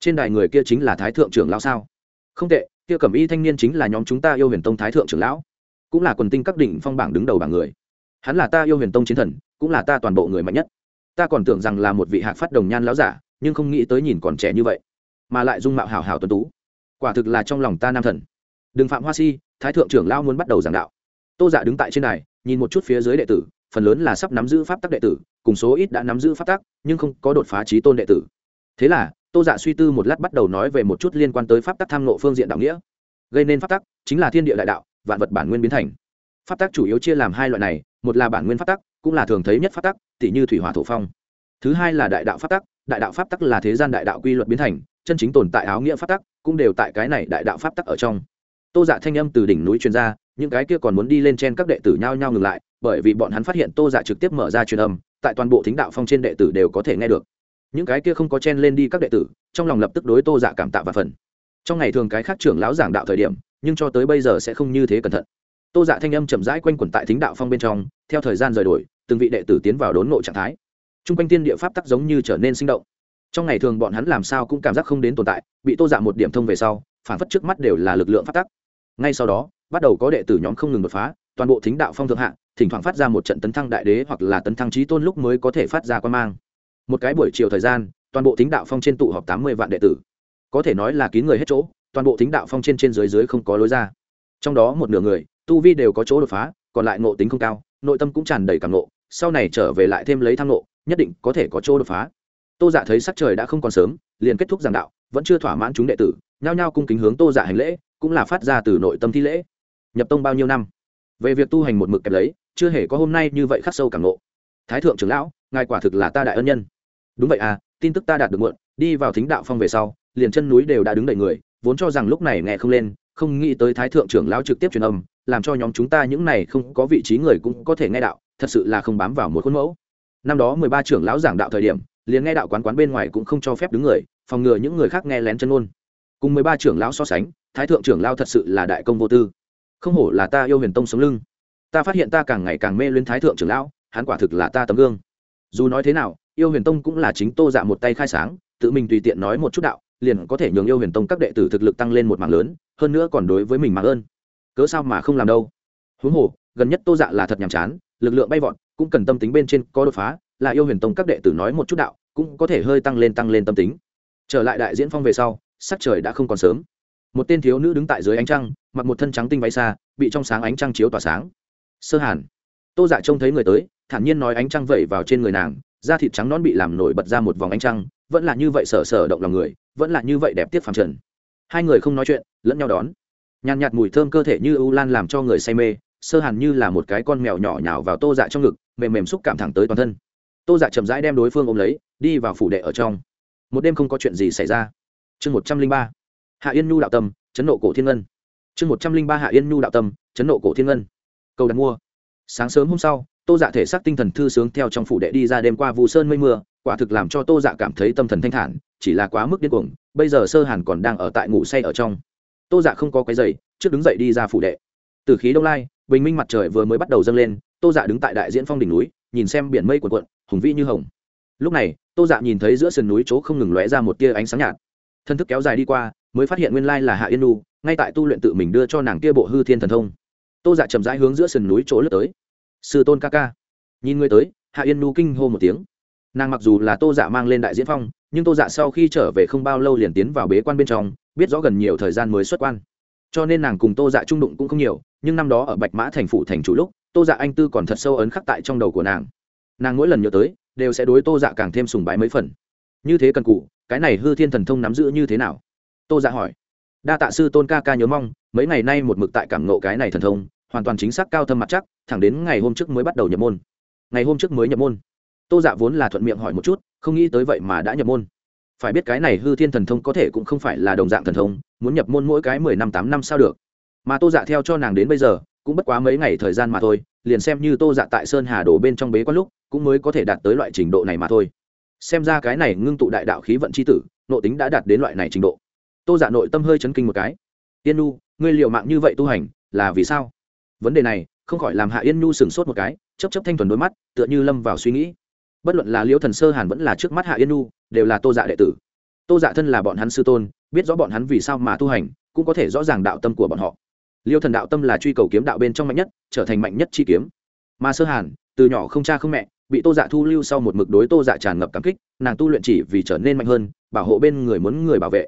trên đài người kia chính là thái thượng trưởng lão sao? Không tệ, kia cẩm y thanh niên chính là nhóm chúng ta yêu huyền tông thái thượng trưởng lão. Cũng là quần tinh các đỉnh phong bảng đứng đầu bảng người. Hắn là ta yêu huyền tông chiến thần, cũng là ta toàn bộ người mạnh nhất. Ta còn tưởng rằng là một vị hạc phát đồng nhan lão giả, nhưng không nghĩ tới nhìn còn trẻ như vậy, mà lại dung mạo hào hào tuấn tú. Quả thực là trong lòng ta nam thần. Đừng phạm hoa si, thái thượng trưởng lão muốn bắt đầu giảng đạo. Tô dạ đứng tại trên đài nhìn một chút phía dưới đệ tử, phần lớn là sắp nắm giữ pháp tắc đệ tử, cùng số ít đã nắm giữ pháp tắc, nhưng không có đột phá trí tôn đệ tử. Thế là, tô dạ suy tư một lát bắt đầu nói về một chút liên quan tới pháp tắc tham nộ phương diện đạo nghĩa. Gây nên pháp tắc chính là thiên địa đại đạo, vạn vật bản nguyên biến thành. Pháp tắc chủ yếu chia làm hai loại này, một là bản nguyên pháp tắc, cũng là thường thấy nhất pháp tắc tỷ như thủy hỏa thổ phong. Thứ hai là đại đạo pháp tắc, đại đạo pháp tắc là thế gian đại đạo quy luật biến thành, chân chính tồn tại áo nghĩa pháp tắc, cũng đều tại cái này đại đạo pháp tắc ở trong tô dạ thanh âm từ đỉnh núi truyền ra, những cái kia còn muốn đi lên trên các đệ tử nhao nhao ngừng lại, bởi vì bọn hắn phát hiện tô dạ trực tiếp mở ra truyền âm, tại toàn bộ thính đạo phong trên đệ tử đều có thể nghe được. Những cái kia không có chen lên đi các đệ tử, trong lòng lập tức đối tô dạ cảm tạ và phần. Trong ngày thường cái khác trưởng lão giảng đạo thời điểm, nhưng cho tới bây giờ sẽ không như thế cẩn thận. Tô dạ thanh âm chậm rãi quanh quẩn tại thính đạo phong bên trong, theo thời gian rời đổi, từng vị đệ tử tiến vào đốn ngộ trạng thái. T r u n g quanh tiên địa pháp tắc giống như trở nên sinh động. Trong ngày thường bọn hắn làm sao cũng cảm giác không đến tồn tại, bị tô dạ một điểm thông về sau, phản phất trước mắt đều là lực lượng pháp tắc ngay sau đó, bắt đầu có đệ tử nhóm không ngừng đột phá, toàn bộ thính đạo phong thượng hạng thỉnh thoảng phát ra một trận tấn thăng đại đế hoặc là tấn thăng trí tôn lúc mới có thể phát ra quan mang. Một cái buổi chiều thời gian, toàn bộ thính đạo phong trên tụ họp tám mươi vạn đệ tử. Có thể nói là kín người hết chỗ, toàn bộ thính đạo phong trên trên dưới dưới không có lối ra. Trong đó một nửa người, tu vi đều có chỗ đột phá, còn lại ngộ tính không cao, nội tâm cũng tràn đầy cảm ngộ, sau này trở về lại thêm lấy tham ngộ, nhất định có thể có chỗ đột phá. Tô dạ thấy sắc trời đã không còn sớm, liền kết thúc giảng đạo, vẫn chưa thỏa mãn chúng đệ tử, nhao nhao cung kính hướng tô dạ hành lễ cũng là phát ra từ nội tâm thi lễ. Nhập tông bao nhiêu năm? Về việc tu hành một mực kẹp lấy, chưa hề có hôm nay như vậy khắc sâu cảm ngộ. Thái thượng trưởng lão, ngài quả thực là ta đại ân nhân. Đúng vậy à tin tức ta đạt được muộn, đi vào thính đạo phong về sau, liền chân núi đều đã đứng đầy người, vốn cho rằng lúc này nghe không lên, không nghĩ tới thái thượng trưởng lão trực tiếp truyền âm, làm cho nhóm chúng ta những này không có vị trí người cũng có thể nghe đạo, thật sự là không bám vào một khuôn mẫu. Năm đó mười ba trưởng lão giảng đạo thời điểm, liền nghe đạo quán quán bên ngoài cũng không cho phép đứng người, phòng ngừa những người khác nghe lén chân ngôn. Cùng mười ba trưởng lão so sánh thái thượng trưởng lão thật sự là đại công vô tư. Không hổ là ta yêu huyền tông sống lưng. Ta phát hiện ta càng ngày càng mê luyến thái thượng trưởng lão, hắn quả thực là ta tấm gương. Dù nói thế nào, yêu huyền tông cũng là chính tô dạ một tay khai sáng, tự mình tùy tiện nói một chút đạo, liền có thể nhường yêu huyền tông các đệ tử thực lực tăng lên một mạng lớn, hơn nữa còn đối với mình mạng ơn. Cớ sao mà không làm đâu? Huống hồ, gần nhất tô dạ là thật nhàm chán, lực lượng bay vọt, cũng cần tâm tính bên trên có đột phá, là yêu huyền tông các đệ tử nói một chút đạo, cũng có thể hơi tăng lên tăng lên tâm tính. Trở lại đại diễn phong về sau, sắc trời đã không còn sớm một tên thiếu nữ đứng tại dưới ánh trăng, mặc một thân trắng tinh váy xa, bị trong sáng ánh trăng chiếu tỏa sáng. Sơ hàn. Tô dạ trông thấy người tới, thản nhiên nói ánh trăng vẩy vào trên người nàng, da thịt trắng non bị làm nổi bật ra một vòng ánh trăng, vẫn là như vậy sở sở động lòng người, vẫn là như vậy đẹp tiếp phàm trần. Hai người không nói chuyện, lẫn nhau đón. Nhàn nhạt mùi thơm cơ thể như ưu lan làm cho người say mê, sơ hàn như là một cái con mèo nhỏ nhào vào tô dạ trong ngực, mềm mềm xúc cảm thẳng tới toàn thân. Tô dạ chậm rãi đem đối phương ôm lấy, đi vào phủ đệ ở trong. Một đêm không có chuyện gì xảy ra. Chương một trăm linh ba hạ yên nhu đạo tâm, chấn nộ cổ thiên ngân. Chương một trăm linh ba hạ yên nhu đạo tâm, chấn nộ cổ thiên ngân. Cầu đặt mua. Sáng sớm hôm sau, tô dạ thể xác tinh thần thư sướng theo trong phủ đệ đi ra đêm qua vụ sơn mây mưa, quả thực làm cho tô dạ cảm thấy tâm thần thanh thản, chỉ là quá mức điên cuồng, bây giờ sơ hàn còn đang ở tại ngủ say ở trong. Tô dạ không có cái giày trước đứng dậy đi ra phủ đệ. Từ khí đông lai, bình minh mặt trời vừa mới bắt đầu dâng lên, tô dạ đứng tại đại diễn phong đỉnh núi, nhìn xem biển mây cuộn cuộn, hùng vĩ như hồng. Lúc này, tô dạ nhìn thấy giữa sườn núi chỗ không ngừng lóe ra một tia ánh sáng nhạt. Thân thức kéo dài đi qua mới phát hiện nguyên lai là hạ yên nu, ngay tại tu luyện tự mình đưa cho nàng kia bộ hư thiên thần thông. Tô dạ chậm rãi hướng giữa sườn núi chỗ lướt tới. Sư tôn ca ca. Nhìn người tới, hạ yên nu kinh hô một tiếng. Nàng mặc dù là tô dạ mang lên đại diễn phong, nhưng tô dạ sau khi trở về không bao lâu liền tiến vào bế quan bên trong, biết rõ gần nhiều thời gian mới xuất quan. Cho nên nàng cùng tô dạ trung đụng cũng không nhiều, nhưng năm đó ở bạch mã thành phủ thành chủ lúc, tô dạ anh tư còn thật sâu ấn khắc tại trong đầu của nàng. Nàng mỗi lần nhớ tới, đều sẽ đối tô dạ càng thêm sùng bái mấy phần. Như thế cần cụ cái này hư thiên thần thông nắm giữ như thế nào? Tô dạ hỏi. Đa tạ sư tôn ca ca nhớ mong, mấy ngày nay một mực tại cảm nộ cái này thần thông, hoàn toàn chính xác cao thâm mặt chắc, thẳng đến ngày hôm trước mới bắt đầu nhập môn. Ngày hôm trước mới nhập môn. Tô dạ vốn là thuận miệng hỏi một chút, không nghĩ tới vậy mà đã nhập môn. Phải biết cái này hư thiên thần thông có thể cũng không phải là đồng dạng thần thông, muốn nhập môn mỗi cái mười năm tám năm sao được. Mà tô dạ theo cho nàng đến bây giờ, cũng bất quá mấy ngày thời gian mà thôi, liền xem như tô dạ tại sơn hà đổ bên trong bế quan lúc, cũng mới có thể đạt tới loại trình độ này mà thôi. Xem ra cái này ngưng tụ đại đạo khí vận c h i tử nộ tính đã đạt đến loại này trình độ tô dạ nội tâm hơi chấn kinh một cái. Yên Nu, ngươi liệu mạng như vậy tu hành là vì sao? Vấn đề này không khỏi làm hạ yên Nu sửng sốt một cái chấp chấp thanh thuần đôi mắt tựa như lâm vào suy nghĩ. Bất luận là liễu thần sơ hàn vẫn là trước mắt hạ yên Nu, đều là tô dạ đệ tử. Tô dạ thân là bọn hắn sư tôn biết rõ bọn hắn vì sao mà tu hành cũng có thể rõ ràng đạo tâm của bọn họ. Liêu thần đạo tâm là truy cầu kiếm đạo bên trong mạnh nhất trở thành mạnh nhất chi kiếm. Mà sơ hàn từ nhỏ không cha không mẹ bị tô dạ thu lưu sau một mực đối tô dạ tràn ngập cảm kích nàng tu luyện chỉ vì trở nên mạnh hơn bảo hộ bên người muốn người bảo vệ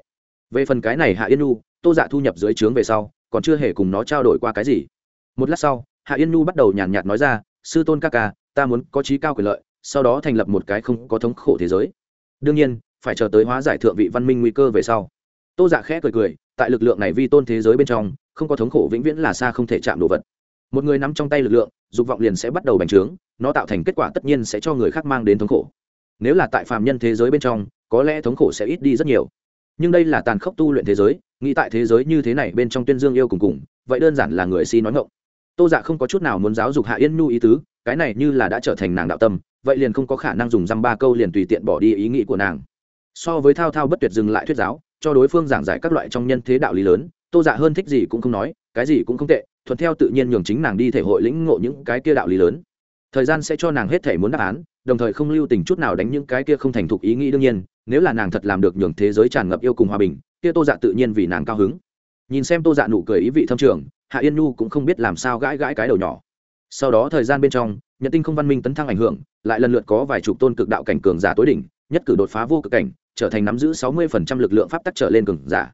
về phần cái này hạ yên nu tô dạ thu nhập dưới trướng về sau, còn chưa hề cùng nó trao đổi qua cái gì. Một lát sau, hạ yên nhu bắt đầu nhàn nhạt nói ra, sư tôn ca ca, ta muốn có trí cao quyền lợi, sau đó thành lập một cái không có thống khổ thế giới. Đương nhiên, phải chờ tới hóa giải thượng vị văn minh nguy cơ về sau. Tô dạ khẽ cười cười, tại lực lượng này vi tôn thế giới bên trong, không có thống khổ vĩnh viễn là xa không thể chạm đồ vật. Một người nắm trong tay lực lượng, dục vọng liền sẽ bắt đầu bành trướng, nó tạo thành kết quả tất nhiên sẽ cho người khác mang đến thống khổ. Nếu là tại phàm nhân thế giới bên trong, có lẽ thống khổ sẽ ít đi rất nhiều nhưng đây là tàn khốc tu luyện thế giới, nghĩ tại thế giới như thế này bên trong tuyên dương yêu cùng cùng, vậy đơn giản là người si nói ngộng tô dạ không có chút nào muốn giáo dục hạ yên nhu ý tứ, cái này như là đã trở thành nàng đạo tâm, vậy liền không có khả năng dùng dăm ba câu liền tùy tiện bỏ đi ý nghĩ của nàng. So với thao thao bất tuyệt dừng lại thuyết giáo, cho đối phương giảng giải các loại trong nhân thế đạo lý lớn, tô dạ hơn thích gì cũng không nói, cái gì cũng không tệ, thuận theo tự nhiên nhường chính nàng đi thể hội lĩnh ngộ những cái kia đạo lý lớn. Thời gian sẽ cho nàng hết thể muốn đáp án, đồng thời không lưu tình chút nào đánh những cái kia không thành thục ý nghĩ đương nhiên nếu là nàng thật làm được nhường thế giới tràn ngập yêu cùng hòa bình, kia tô dạ tự nhiên vì nàng cao hứng. Nhìn xem tô dạ nụ cười ý vị thâm trường, hạ yên nhu cũng không biết làm sao gãi gãi cái đầu nhỏ. Sau đó thời gian bên trong nhận tinh không văn minh tấn thăng ảnh hưởng, lại lần lượt có vài chục tôn cực đạo cảnh cường giả tối đỉnh, nhất cử đột phá vô cực cảnh, trở thành nắm giữ sáu mươi phần trăm lực lượng pháp tắc trở lên cường giả.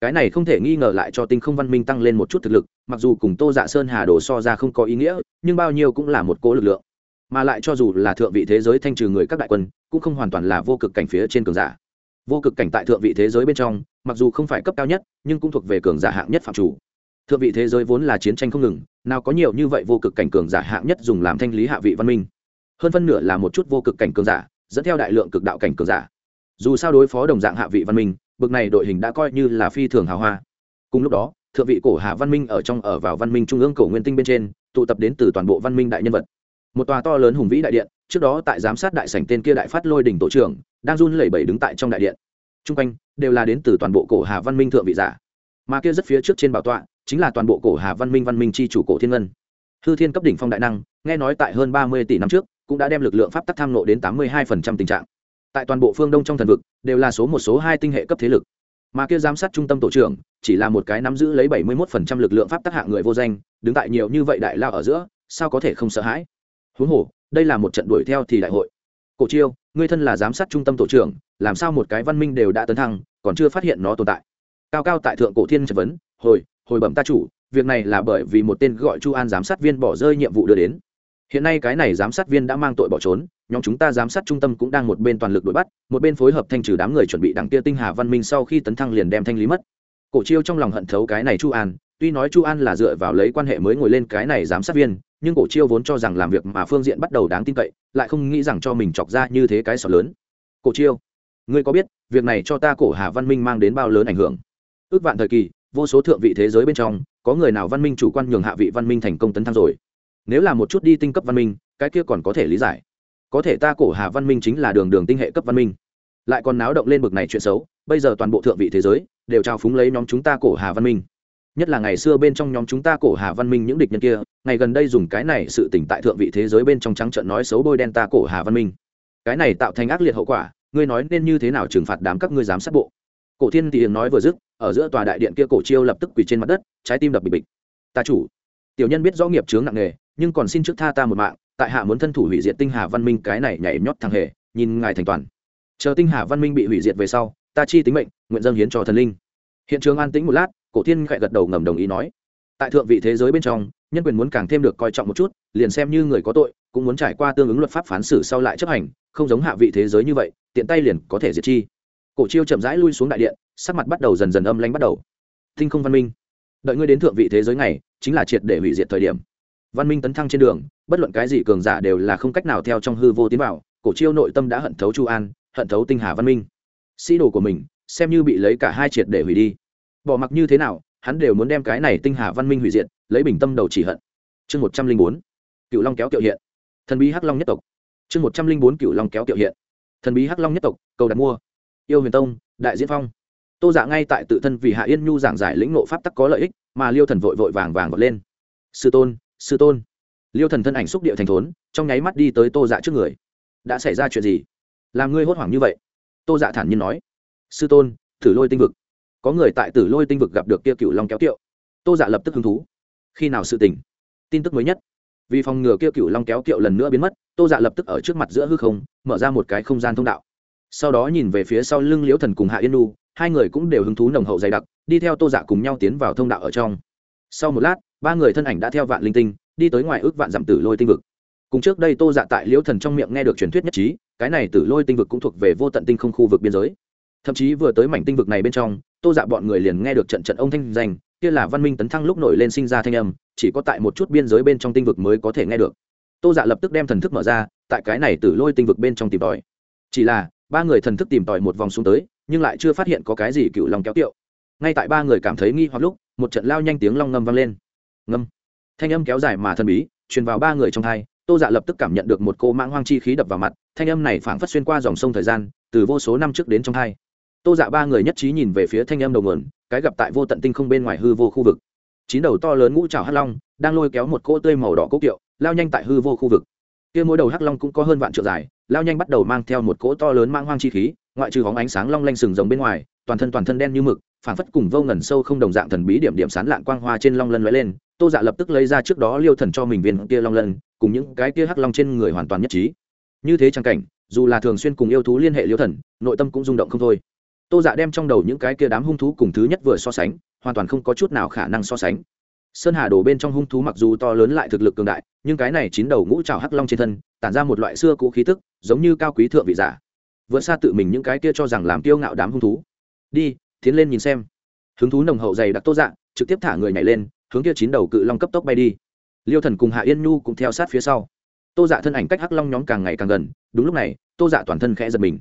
Cái này không thể nghi ngờ lại cho tinh không văn minh tăng lên một chút thực lực, mặc dù cùng tô dạ sơn hà đồ so ra không có ý nghĩa, nhưng bao nhiêu cũng là một cố lực lượng mà lại cho dù là thượng vị thế giới thanh trừ người các đại quân, cũng không hoàn toàn là vô cực cảnh phía trên cường giả. Vô cực cảnh tại thượng vị thế giới bên trong, mặc dù không phải cấp cao nhất, nhưng cũng thuộc về cường giả hạng nhất phạm chủ. Thượng vị thế giới vốn là chiến tranh không ngừng, nào có nhiều như vậy vô cực cảnh cường giả hạng nhất dùng làm thanh lý hạ vị văn minh. Hơn phân nửa là một chút vô cực cảnh cường giả, dẫn theo đại lượng cực đạo cảnh cường giả. Dù sao đối phó đồng dạng hạ vị văn minh, bực này đội hình đã coi như là phi thường hào hoa. Cùng lúc đó, thượng vị cổ hạ văn minh ở trong ở vào văn minh trung ương cổ nguyên tinh bên trên, tụ tập đến từ toàn bộ văn minh đại nhân vật một tòa to lớn hùng vĩ đại điện, trước đó tại giám sát đại sảnh tên kia đại phát lôi đỉnh tổ trưởng, đang run lẩy bẩy đứng tại trong đại điện. T r u n g quanh, đều là đến từ toàn bộ cổ hà văn minh thượng vị giả. Mà kia rất phía trước trên bảo tọa, chính là toàn bộ cổ hà văn minh văn minh c h i chủ cổ thiên ngân. Hư thiên cấp đỉnh phong đại năng, nghe nói tại hơn ba mươi tỷ năm trước, cũng đã đem lực lượng pháp tắc tham nộ đến tám mươi hai phần trăm tình trạng. Tại toàn bộ phương đông trong thần vực, đều là số một, số hai tinh hệ cấp thế lực. Mà kia giám sát trung tâm tổ trưởng, chỉ là một cái nắm giữ lấy bảy mươi một phần trăm lực lượng pháp tắc hạng người vô danh, đứng tại nhiều như vậy đại lao ở giữa, sao có thể không sợ hãi? Huống hồ, đây là một trận đuổi theo thì đại hội. Cổ chiêu, ngươi thân là giám sát trung tâm tổ trưởng, làm sao một cái văn minh đều đã tấn thăng, còn chưa phát hiện nó tồn tại? Cao cao tại thượng cổ thiên chất vấn, hồi hồi bẩm ta chủ, việc này là bởi vì một tên gọi chu an giám sát viên bỏ rơi nhiệm vụ đưa đến. Hiện nay cái này giám sát viên đã mang tội bỏ trốn, nhóm chúng ta giám sát trung tâm cũng đang một bên toàn lực đuổi bắt, một bên phối hợp thanh trừ đám người chuẩn bị đằng kia tinh hà văn minh sau khi tấn thăng liền đem thanh lý mất. Cổ chiêu trong lòng hận thấu cái này chu an tuy nói chu an là dựa vào lấy quan hệ mới ngồi lên cái này giám sát viên, nhưng cổ chiêu vốn cho rằng làm việc mà phương diện bắt đầu đáng tin cậy, lại không nghĩ rằng cho mình chọc ra như thế cái sọ lớn. Cổ chiêu, ngươi có biết, việc này cho ta cổ hà văn minh mang đến bao lớn ảnh hưởng? Ước vạn thời kỳ, vô số thượng vị thế giới bên trong, có người nào văn minh chủ quan nhường hạ vị văn minh thành công tấn thăng rồi? Nếu là một chút đi tinh cấp văn minh, cái kia còn có thể lý giải. Có thể ta cổ hà văn minh chính là đường đường tinh hệ cấp văn minh. Lại còn náo động lên bực này chuyện xấu, bây giờ toàn bộ thượng vị thế giới, đều trao phúng lấy nhóm chúng ta cổ hà văn minh nhất là ngày xưa bên trong nhóm chúng ta cổ hà văn minh những địch nhân kia, ngày gần đây dùng cái này sự tỉnh tại thượng vị thế giới bên trong trắng trận nói xấu bôi đen ta cổ hà văn minh. Cái này tạo thành ác liệt hậu quả, ngươi nói nên như thế nào trừng phạt đám các ngươi giám sát bộ? Cổ thiên thì nói vừa dứt, ở giữa tòa đại điện kia cổ chiêu lập tức quỳ trên mặt đất, trái tim đập bịch bịch. Ta chủ, tiểu nhân biết rõ nghiệp chướng nặng nề, nhưng còn xin trước tha ta một mạng, tại hạ muốn thân thủ hủy diệt tinh hà văn minh cái này nhảy nhót thằng hề, nhìn ngài thành toàn. Chờ tinh hà văn minh bị hủy diệt về sau, ta chi tính mệnh, nguyện dâng hiến cho thần linh. Hiện trường an tĩnh một lát cổ thiên khẽ gật đầu ngầm đồng ý nói. Tại thượng vị thế giới bên trong, nhân quyền muốn càng thêm được coi trọng một chút, liền xem như người có tội, cũng muốn trải qua tương ứng luật pháp phán xử sau lại chấp hành, không giống hạ vị thế giới như vậy, tiện tay liền có thể diệt chi. Cổ chiêu chậm rãi lui xuống đại điện, sắc mặt bắt đầu dần dần âm lanh bắt đầu. Tinh không văn minh. Đợi ngươi đến thượng vị thế giới này, chính là triệt để hủy diệt thời điểm. Văn minh tấn thăng trên đường, bất luận cái gì cường giả đều là không cách nào theo trong hư vô tiến vào, cổ chiêu nội tâm đã hận thấu chu an, hận thấu tinh hà văn minh. Sĩ đồ của mình, xem như bị lấy cả hai triệt để hủy đi bỏ mặc như thế nào, hắn đều muốn đem cái này tinh hà văn minh hủy diệt, lấy bình tâm đầu chỉ hận. Chương một trăm linh bốn cựu long kéo kiệu hiện. Thần bí hắc long nhất tộc. Chương một trăm linh bốn cựu long kéo kiệu hiện. Thần bí hắc long nhất tộc, cầu đặt mua. Yêu huyền tông, đại diễn phong. Tô dạ ngay tại tự thân vì hạ yên nhu giảng giải lĩnh nộ pháp tắc có lợi ích, mà liêu thần vội vội vàng vàng vọt lên. Sư tôn sư tôn. Liêu thần thân ảnh xúc địa thành thốn, trong nháy mắt đi tới tô dạ trước người. Đã xảy ra chuyện gì? Làm ngươi hốt hoảng như vậy? Tô dạ thản nhiên nói. Sư tôn, thử lôi tinh vực có người tại tử lôi tinh vực gặp được kia cựu long kéo kiệu. Tô dạ lập tức hứng thú. Khi nào sự tình? Tin tức mới nhất. Vì phòng ngừa kia cựu long kéo kiệu lần nữa biến mất, tô dạ lập tức ở trước mặt giữa hư không, mở ra một cái không gian thông đạo. Sau đó nhìn về phía sau lưng liễu thần cùng hạ yên nu hai người cũng đều hứng thú nồng hậu dày đặc, đi theo tô dạ cùng nhau tiến vào thông đạo ở trong. Sau một lát, ba người thân ảnh đã theo vạn linh tinh, đi tới ngoài ước vạn dặm tử lôi tinh vực. Cùng trước đây tô dạ tại liễu thần trong miệng nghe được truyền thuyết nhất trí, cái này tử lôi tinh vực cũng thuộc về vô tận tinh không khu vực biên giới thậm chí vừa tới mảnh tinh vực này bên trong, tô dạ bọn người liền nghe được trận trận ông thanh danh, kia là văn minh tấn thăng lúc nổi lên sinh ra thanh âm, chỉ có tại một chút biên giới bên trong tinh vực mới có thể nghe được. Tô dạ lập tức đem thần thức mở ra, tại cái này tử lôi tinh vực bên trong tìm tòi. Chỉ là, ba người thần thức tìm tòi một vòng xuống tới, nhưng lại chưa phát hiện có cái gì cựu lòng kéo tiệu ngay tại ba người cảm thấy nghi hoặc lúc, một trận lao nhanh tiếng long ngâm vang lên. Ngâm. Thanh âm kéo dài mà thần bí, truyền vào ba người trong thai tô dạ lập tức cảm nhận được một cô mãng hoang chi khí đập vào mặt, thanh âm này phảng phất xuyên qua dòng sông thời gian, từ vô số năm trước đến trong thai tô dạ ba người nhất trí nhìn về phía thanh âm đầu nguồn, cái gặp tại vô tận tinh không bên ngoài hư vô khu vực. Chín đầu to lớn ngũ trào hắc long đang lôi kéo một cỗ tươi màu đỏ cốc kiệu, lao nhanh tại hư vô khu vực. Kia mỗi đầu hắc long cũng có hơn vạn trượng dài, lao nhanh bắt đầu mang theo một cỗ to lớn mang hoang chi khí, ngoại trừ hóng ánh sáng long lanh sừng rồng bên ngoài, toàn thân toàn thân đen như mực, phảng phất cùng vô ngần sâu không đồng dạng thần bí điểm điểm sán lạng quang hoa trên long lân lóe lên. Tô dạ lập tức lấy ra trước đó liêu thần cho mình viên kia long lân, cùng những cái kia hắc long trên người hoàn toàn nhất trí. Như thế trang cảnh, dù là thường xuyên cùng yêu thú liên hệ liêu thần, nội tâm cũng rung động không thôi tô dạ đem trong đầu những cái kia đám hung thú cùng thứ nhất vừa so sánh, hoàn toàn không có chút nào khả năng so sánh. Sơn hà đổ bên trong hung thú mặc dù to lớn lại thực lực cường đại, nhưng cái này chín đầu ngũ trào hắc long trên thân, tản ra một loại xưa cũ khí tức, giống như cao quý thượng vị giả. Vượt xa tự mình những cái kia cho rằng làm kiêu ngạo đám hung thú. Đi, tiến lên nhìn xem. Hứng thú nồng hậu dày đặc tô dạ trực tiếp thả người nhảy lên, hướng kia chín đầu cự long cấp tốc bay đi. Liêu thần cùng hạ yên nhu cũng theo sát phía sau. Tô dạ thân ảnh cách hắc long nhóm càng ngày càng gần, đúng lúc này, tô dạ toàn thân khẽ giật mình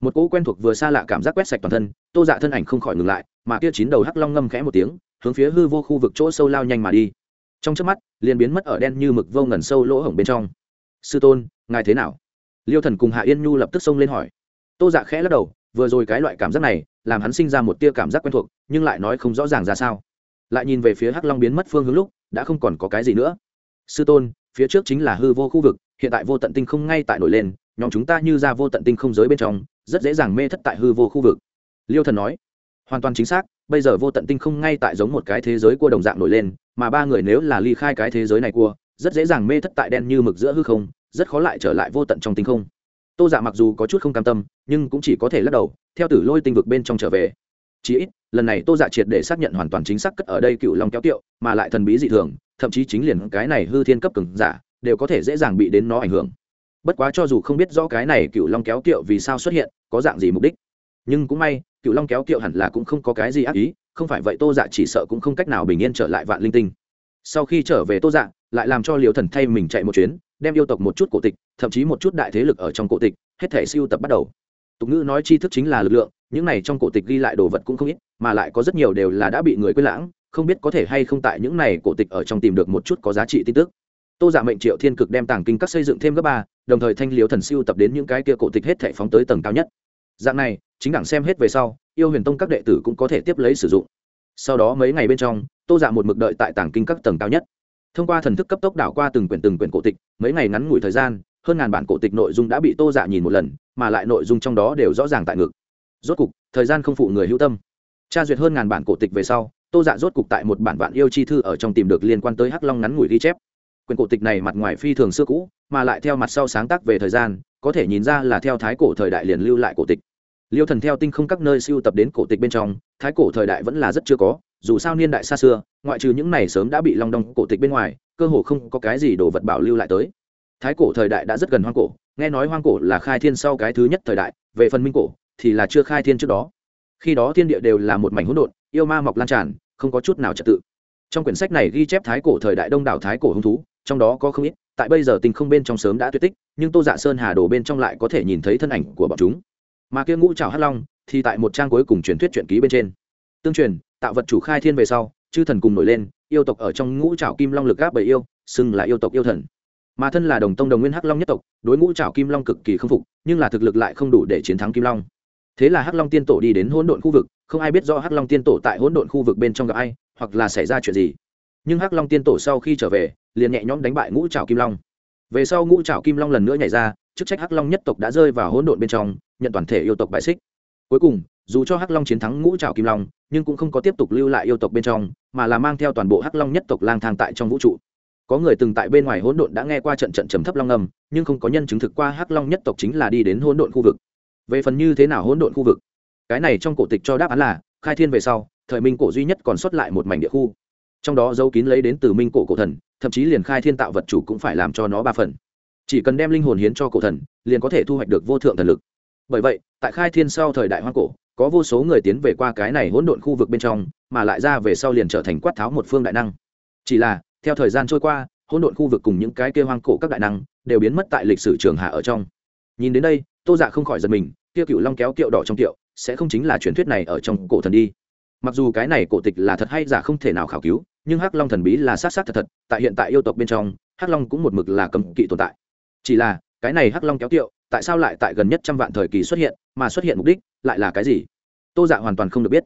một cỗ quen thuộc vừa xa lạ cảm giác quét sạch toàn thân, tô dạ thân ảnh không khỏi ngừng lại, mà kia chín đầu hắc long ngâm khẽ một tiếng, hướng phía hư vô khu vực chỗ sâu lao nhanh mà đi. Trong trước mắt, liền biến mất ở đen như mực vô ngần sâu lỗ hổng bên trong. Sư tôn, ngài thế nào? Liêu thần cùng hạ yên nhu lập tức xông lên hỏi. Tô dạ khẽ lắc đầu, vừa rồi cái loại cảm giác này, làm hắn sinh ra một tia cảm giác quen thuộc, nhưng lại nói không rõ ràng ra sao. Lại nhìn về phía hắc long biến mất phương hướng lúc, đã không còn có cái gì nữa. Sư tôn, phía trước chính là hư vô khu vực, hiện tại vô tận tinh không ngay tại nổi lên, nhóm chúng ta như ra vô tận tinh không giới bên trong rất dễ dàng mê thất tại hư vô khu vực. Liêu thần nói, hoàn toàn chính xác, bây giờ vô tận tinh không ngay tại giống một cái thế giới cua đồng dạng nổi lên, mà ba người nếu là ly khai cái thế giới này cua, rất dễ dàng mê thất tại đen như mực giữa hư không, rất khó lại trở lại vô tận trong tinh không. Tô dạ mặc dù có chút không cam tâm, nhưng cũng chỉ có thể lắc đầu, theo tử lôi tinh vực bên trong trở về. Chỉ ít, lần này tô dạ triệt để xác nhận hoàn toàn chính xác cất ở đây cựu long kéo tiệu mà lại thần bí dị thường, thậm chí chính liền cái này hư thiên cấp cường giả, đều có thể dễ dàng bị đến nó ảnh hưởng bất quá cho dù không biết rõ cái này cựu long kéo kiệu vì sao xuất hiện, có dạng gì mục đích. Nhưng cũng may cựu long kéo kiệu hẳn là cũng không có cái gì ác ý, không phải vậy tô dạ chỉ sợ cũng không cách nào bình yên trở lại vạn linh tinh. Sau khi trở về tô dạ lại làm cho liều thần thay mình chạy một chuyến, đem yêu tộc một chút cổ tịch, thậm chí một chút đại thế lực ở trong cổ tịch, hết thể siêu tập bắt đầu. Tục ngữ nói tri thức chính là lực lượng, những này trong cổ tịch ghi lại đồ vật cũng không ít, mà lại có rất nhiều đều là đã bị người quên lãng, không biết có thể hay không tại những này cổ tịch ở trong tìm được một chút có giá trị tin tức tô giả dạ mệnh triệu thiên cực đem tàng kinh các xây dựng thêm gấp ba, đồng thời thanh liếu thần siêu tập đến những cái kia cổ tịch hết thể phóng tới tầng cao nhất. Dạng này, chính đẳng xem hết về sau, yêu huyền tông các đệ tử cũng có thể tiếp lấy sử dụng. Sau đó mấy ngày bên trong, tô giả dạ một mực đợi tại tàng kinh các tầng cao nhất. Thông qua thần thức cấp tốc đảo qua từng quyển từng quyển cổ tịch, mấy ngày ngắn ngủi thời gian, hơn ngàn bản cổ tịch nội dung đã bị tô dạ nhìn một lần, mà lại nội dung trong đó đều rõ ràng tại ngực. Rốt cục, thời gian không phụ người hữu tâm. Tra duyệt hơn ngàn bản cổ tịch về sau, tô dạ rốt cục tại một bản vạn yêu chi thư ở trong tìm được liên quan tới hắc long ngắn ngủi ghi chép quyển cổ tịch này mặt ngoài phi thường xưa cũ, mà lại theo mặt sau sáng tác về thời gian, có thể nhìn ra là theo thái cổ thời đại liền lưu lại cổ tịch. Liêu thần theo tinh không các nơi siêu tập đến cổ tịch bên trong, thái cổ thời đại vẫn là rất chưa có, dù sao niên đại xa xưa, ngoại trừ những này sớm đã bị long đong cổ tịch bên ngoài, cơ hồ không có cái gì đồ vật bảo lưu lại tới. Thái cổ thời đại đã rất gần hoang cổ, nghe nói hoang cổ là khai thiên sau cái thứ nhất thời đại, về phần minh cổ thì là chưa khai thiên trước đó. Khi đó thiên địa đều là một mảnh hỗn độn, yêu ma mọc lan tràn, không có chút nào trật tự. Trong quyển sách này ghi chép thái cổ thời đại đông đảo thái cổ hung thú trong đó có không ít, tại bây giờ tình không bên trong sớm đã tuyệt tích, nhưng tô dạ sơn hà đồ bên trong lại có thể nhìn thấy thân ảnh của bọn chúng. Mà kia ngũ trào hắc long thì tại một trang cuối cùng truyền thuyết truyện ký bên trên. Tương truyền, tạo vật chủ khai thiên về sau, chư thần cùng nổi lên, yêu tộc ở trong ngũ trào kim long lực gáp bởi yêu, xưng là yêu tộc yêu thần. Mà thân là đồng tông đồng nguyên hắc long nhất tộc, đối ngũ trào kim long cực kỳ không phục, nhưng là thực lực lại không đủ để chiến thắng kim long. Thế là hắc long tiên tổ đi đến hỗn độn khu vực, không ai biết rõ hắc long tiên tổ tại hỗn độn khu vực bên trong gặp ai, hoặc là xảy ra chuyện gì. Nhưng hắc long tiên tổ sau khi trở về liền nhẹ nhõm đánh bại ngũ trảo kim long. Về sau ngũ trảo kim long lần nữa nhảy ra, chức trách hắc long nhất tộc đã rơi vào hỗn độn bên trong, nhận toàn thể yêu tộc bại xích. Cuối cùng, dù cho hắc long chiến thắng ngũ trảo kim long, nhưng cũng không có tiếp tục lưu lại yêu tộc bên trong, mà là mang theo toàn bộ hắc long nhất tộc lang thang tại trong vũ trụ. Có người từng tại bên ngoài hỗn độn đã nghe qua trận trận trầm thấp long ngầm nhưng không có nhân chứng thực qua hắc long nhất tộc chính là đi đến hỗn độn khu vực. Về phần như thế nào hỗn độn khu vực? Cái này trong cổ tịch cho đáp án là, khai thiên về sau, thời minh cổ duy nhất còn sót lại một mảnh địa khu. Trong đó dấu kín lấy đến từ minh cổ cổ thần thậm chí liền khai thiên tạo vật chủ cũng phải làm cho nó ba phần. Chỉ cần đem linh hồn hiến cho cổ thần, liền có thể thu hoạch được vô thượng thần lực. Bởi vậy, tại khai thiên sau thời đại hoang cổ, có vô số người tiến về qua cái này hỗn độn khu vực bên trong, mà lại ra về sau liền trở thành quát tháo một phương đại năng. Chỉ là, theo thời gian trôi qua, hỗn độn khu vực cùng những cái kia hoang cổ các đại năng đều biến mất tại lịch sử trường hạ ở trong. Nhìn đến đây, tô dạ không khỏi giật mình, kia cựu long kéo kiệu đỏ trong kiệu, sẽ không chính là truyền thuyết này ở trong cổ thần đi. Mặc dù cái này cổ tịch là thật hay giả không thể nào khảo cứu nhưng hắc long thần bí là sát sát thật thật, tại hiện tại yêu tộc bên trong, hắc long cũng một mực là cấm kỵ tồn tại. Chỉ là, cái này hắc long kéo kiệu, tại sao lại tại gần nhất trăm vạn thời kỳ xuất hiện, mà xuất hiện mục đích lại là cái gì? Tô dạ hoàn toàn không được biết.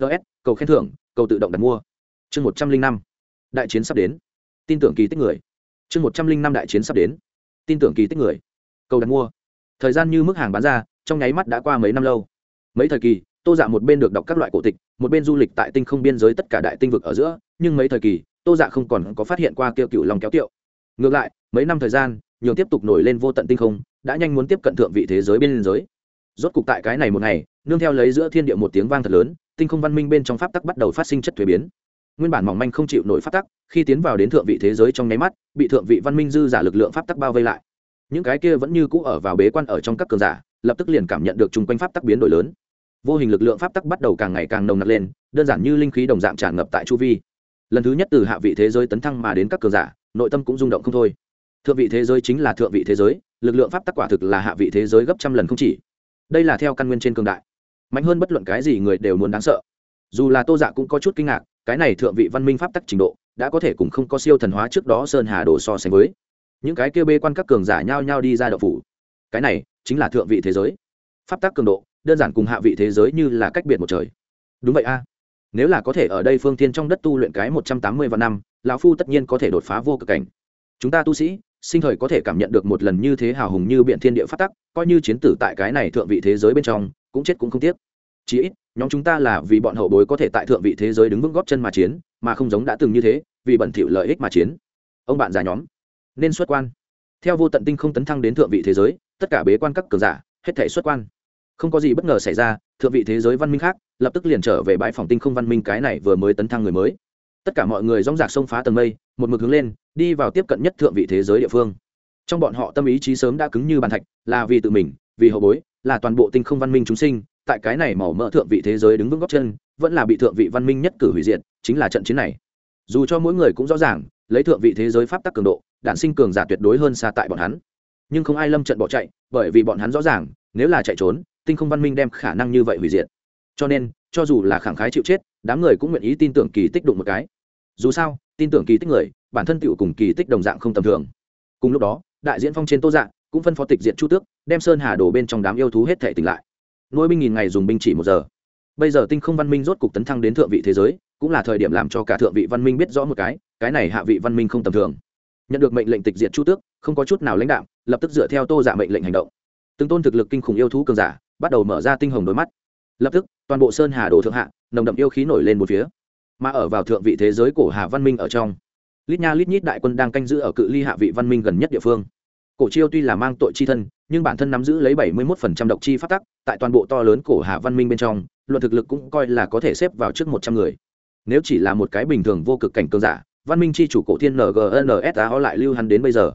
Ts cầu khen thưởng, cầu tự động đặt mua. Chương một trăm linh năm. Đại chiến sắp đến. Tin tưởng kỳ tích người. Chương một trăm linh năm đại chiến sắp đến. Tin tưởng kỳ tích người. Cầu đặt mua. Thời gian như mức hàng bán ra, trong nháy mắt đã qua mấy năm lâu. Mấy thời kỳ tô dạ một bên được đọc các loại cổ tịch, một bên du lịch tại tinh không biên giới tất cả đại tinh vực ở giữa, nhưng mấy thời kỳ, tô dạ không còn có phát hiện qua kêu cựu lòng kéo tiệu ngược lại, mấy năm thời gian, nhường tiếp tục nổi lên vô tận tinh không, đã nhanh muốn tiếp cận thượng vị thế giới biên giới. Rốt cục tại cái này một ngày, nương theo lấy giữa thiên địa một tiếng vang thật lớn, tinh không văn minh bên trong pháp tắc bắt đầu phát sinh chất thuế biến. Nguyên bản mỏng manh không chịu nổi pháp tắc, khi tiến vào đến thượng vị thế giới trong nháy mắt, bị thượng vị văn minh dư giả lực lượng pháp tắc bao vây lại. Những cái kia vẫn như cũ ở vào bế quan ở trong các cường giả, lập tức liền cảm nhận được chung quanh pháp tắc biến đổi lớn vô hình lực lượng pháp tắc bắt đầu càng ngày càng nồng nặc lên, đơn giản như linh khí đồng dạng tràn ngập tại chu vi. Lần thứ nhất từ hạ vị thế giới tấn thăng mà đến các cường giả, nội tâm cũng rung động không thôi. Thượng vị thế giới chính là thượng vị thế giới, lực lượng pháp tắc quả thực là hạ vị thế giới gấp trăm lần không chỉ. Đây là theo căn nguyên trên cường đại. Mạnh hơn bất luận cái gì người đều muốn đáng sợ. Dù là tô dạ cũng có chút kinh ngạc, cái này thượng vị văn minh pháp tắc trình độ, đã có thể cùng không có siêu thần hóa trước đó sơn hà đồ so sánh với. Những cái kêu bê quan các cường giả nhao nhao đi ra đậu phủ. Cái này chính là thượng vị thế giới pháp tắc cường độ, đơn giản cùng hạ vị thế giới như là cách biệt một trời. Đúng vậy a. Nếu là có thể ở đây phương thiên trong đất tu luyện cái một trăm tám mươi vạn năm, lão phu tất nhiên có thể đột phá vô cực cảnh. Chúng ta tu sĩ, sinh thời có thể cảm nhận được một lần như thế hào hùng như biện thiên địa phát tắc, coi như chiến tử tại cái này thượng vị thế giới bên trong, cũng chết cũng không tiếc. Chỉ ít, nhóm chúng ta là vì bọn hậu bối có thể tại thượng vị thế giới đứng vững góp chân mà chiến, mà không giống đã từng như thế, vì bẩn thỉu lợi ích mà chiến. Ông bạn già nhóm, nên xuất quan. Theo vô tận tinh không tấn thăng đến thượng vị thế giới, tất cả bế quan các cường giả, hết thể xuất quan không có gì bất ngờ xảy ra, thượng vị thế giới văn minh khác, lập tức liền trở về bãi phòng tinh không văn minh cái này vừa mới tấn thăng người mới. Tất cả mọi người dóng dạc xông phá tầng mây, một mực hướng lên, đi vào tiếp cận nhất thượng vị thế giới địa phương. Trong bọn họ tâm ý chí sớm đã cứng như bàn thạch, là vì tự mình, vì hậu bối, là toàn bộ tinh không văn minh chúng sinh, tại cái này mỏ mỡ thượng vị thế giới đứng vững góc chân, vẫn là bị thượng vị văn minh nhất cử hủy diệt, chính là trận chiến này. Dù cho mỗi người cũng rõ ràng, lấy thượng vị thế giới pháp tắc cường độ đạn sinh cường giả tuyệt đối hơn xa tại bọn hắn. Nhưng không ai lâm trận bỏ chạy, bởi vì bọn hắn rõ ràng, nếu là chạy trốn tinh không văn minh đem khả năng như vậy hủy diệt. Cho nên, cho dù là khẳng khái chịu chết, đám người cũng nguyện ý tin tưởng kỳ tích đụng một cái. Dù sao, tin tưởng kỳ tích người, bản thân tựu cùng kỳ tích đồng dạng không tầm thường. Cùng lúc đó, đại diễn phong trên tô dạng cũng phân phó tịch diện chu tước, đem sơn hà đổ bên trong đám yêu thú hết thể tỉnh lại. Nuôi binh nghìn ngày dùng binh chỉ một giờ. Bây giờ tinh không văn minh rốt cục tấn thăng đến thượng vị thế giới, cũng là thời điểm làm cho cả thượng vị văn minh biết rõ một cái cái này hạ vị văn minh không tầm thường. Nhận được mệnh lệnh tịch diệt chu tước, không có chút nào lãnh đạo, lập tức dựa theo tô giả mệnh lệnh hành động. Từng tôn thực lực kinh khủng yêu thú cường giả bắt đầu mở ra tinh hồng đôi mắt. Lập tức, toàn bộ sơn hà đồ thượng hạ, nồng đậm yêu khí nổi lên một phía. Mà ở vào thượng vị thế giới cổ hà văn minh ở trong, lít nha lít nhít đại quân đang canh giữ ở cự ly hạ vị văn minh gần nhất địa phương. Cổ chiêu tuy là mang tội chi thân, nhưng bản thân nắm giữ lấy bảy mươi một phần trăm độc chi phát tắc, tại toàn bộ to lớn cổ hà văn minh bên trong, luận thực lực cũng coi là có thể xếp vào trước một trăm người. Nếu chỉ là một cái bình thường vô cực cảnh cường giả, văn minh chi chủ cổ thiên ngnsao lại lưu hắn đến bây giờ.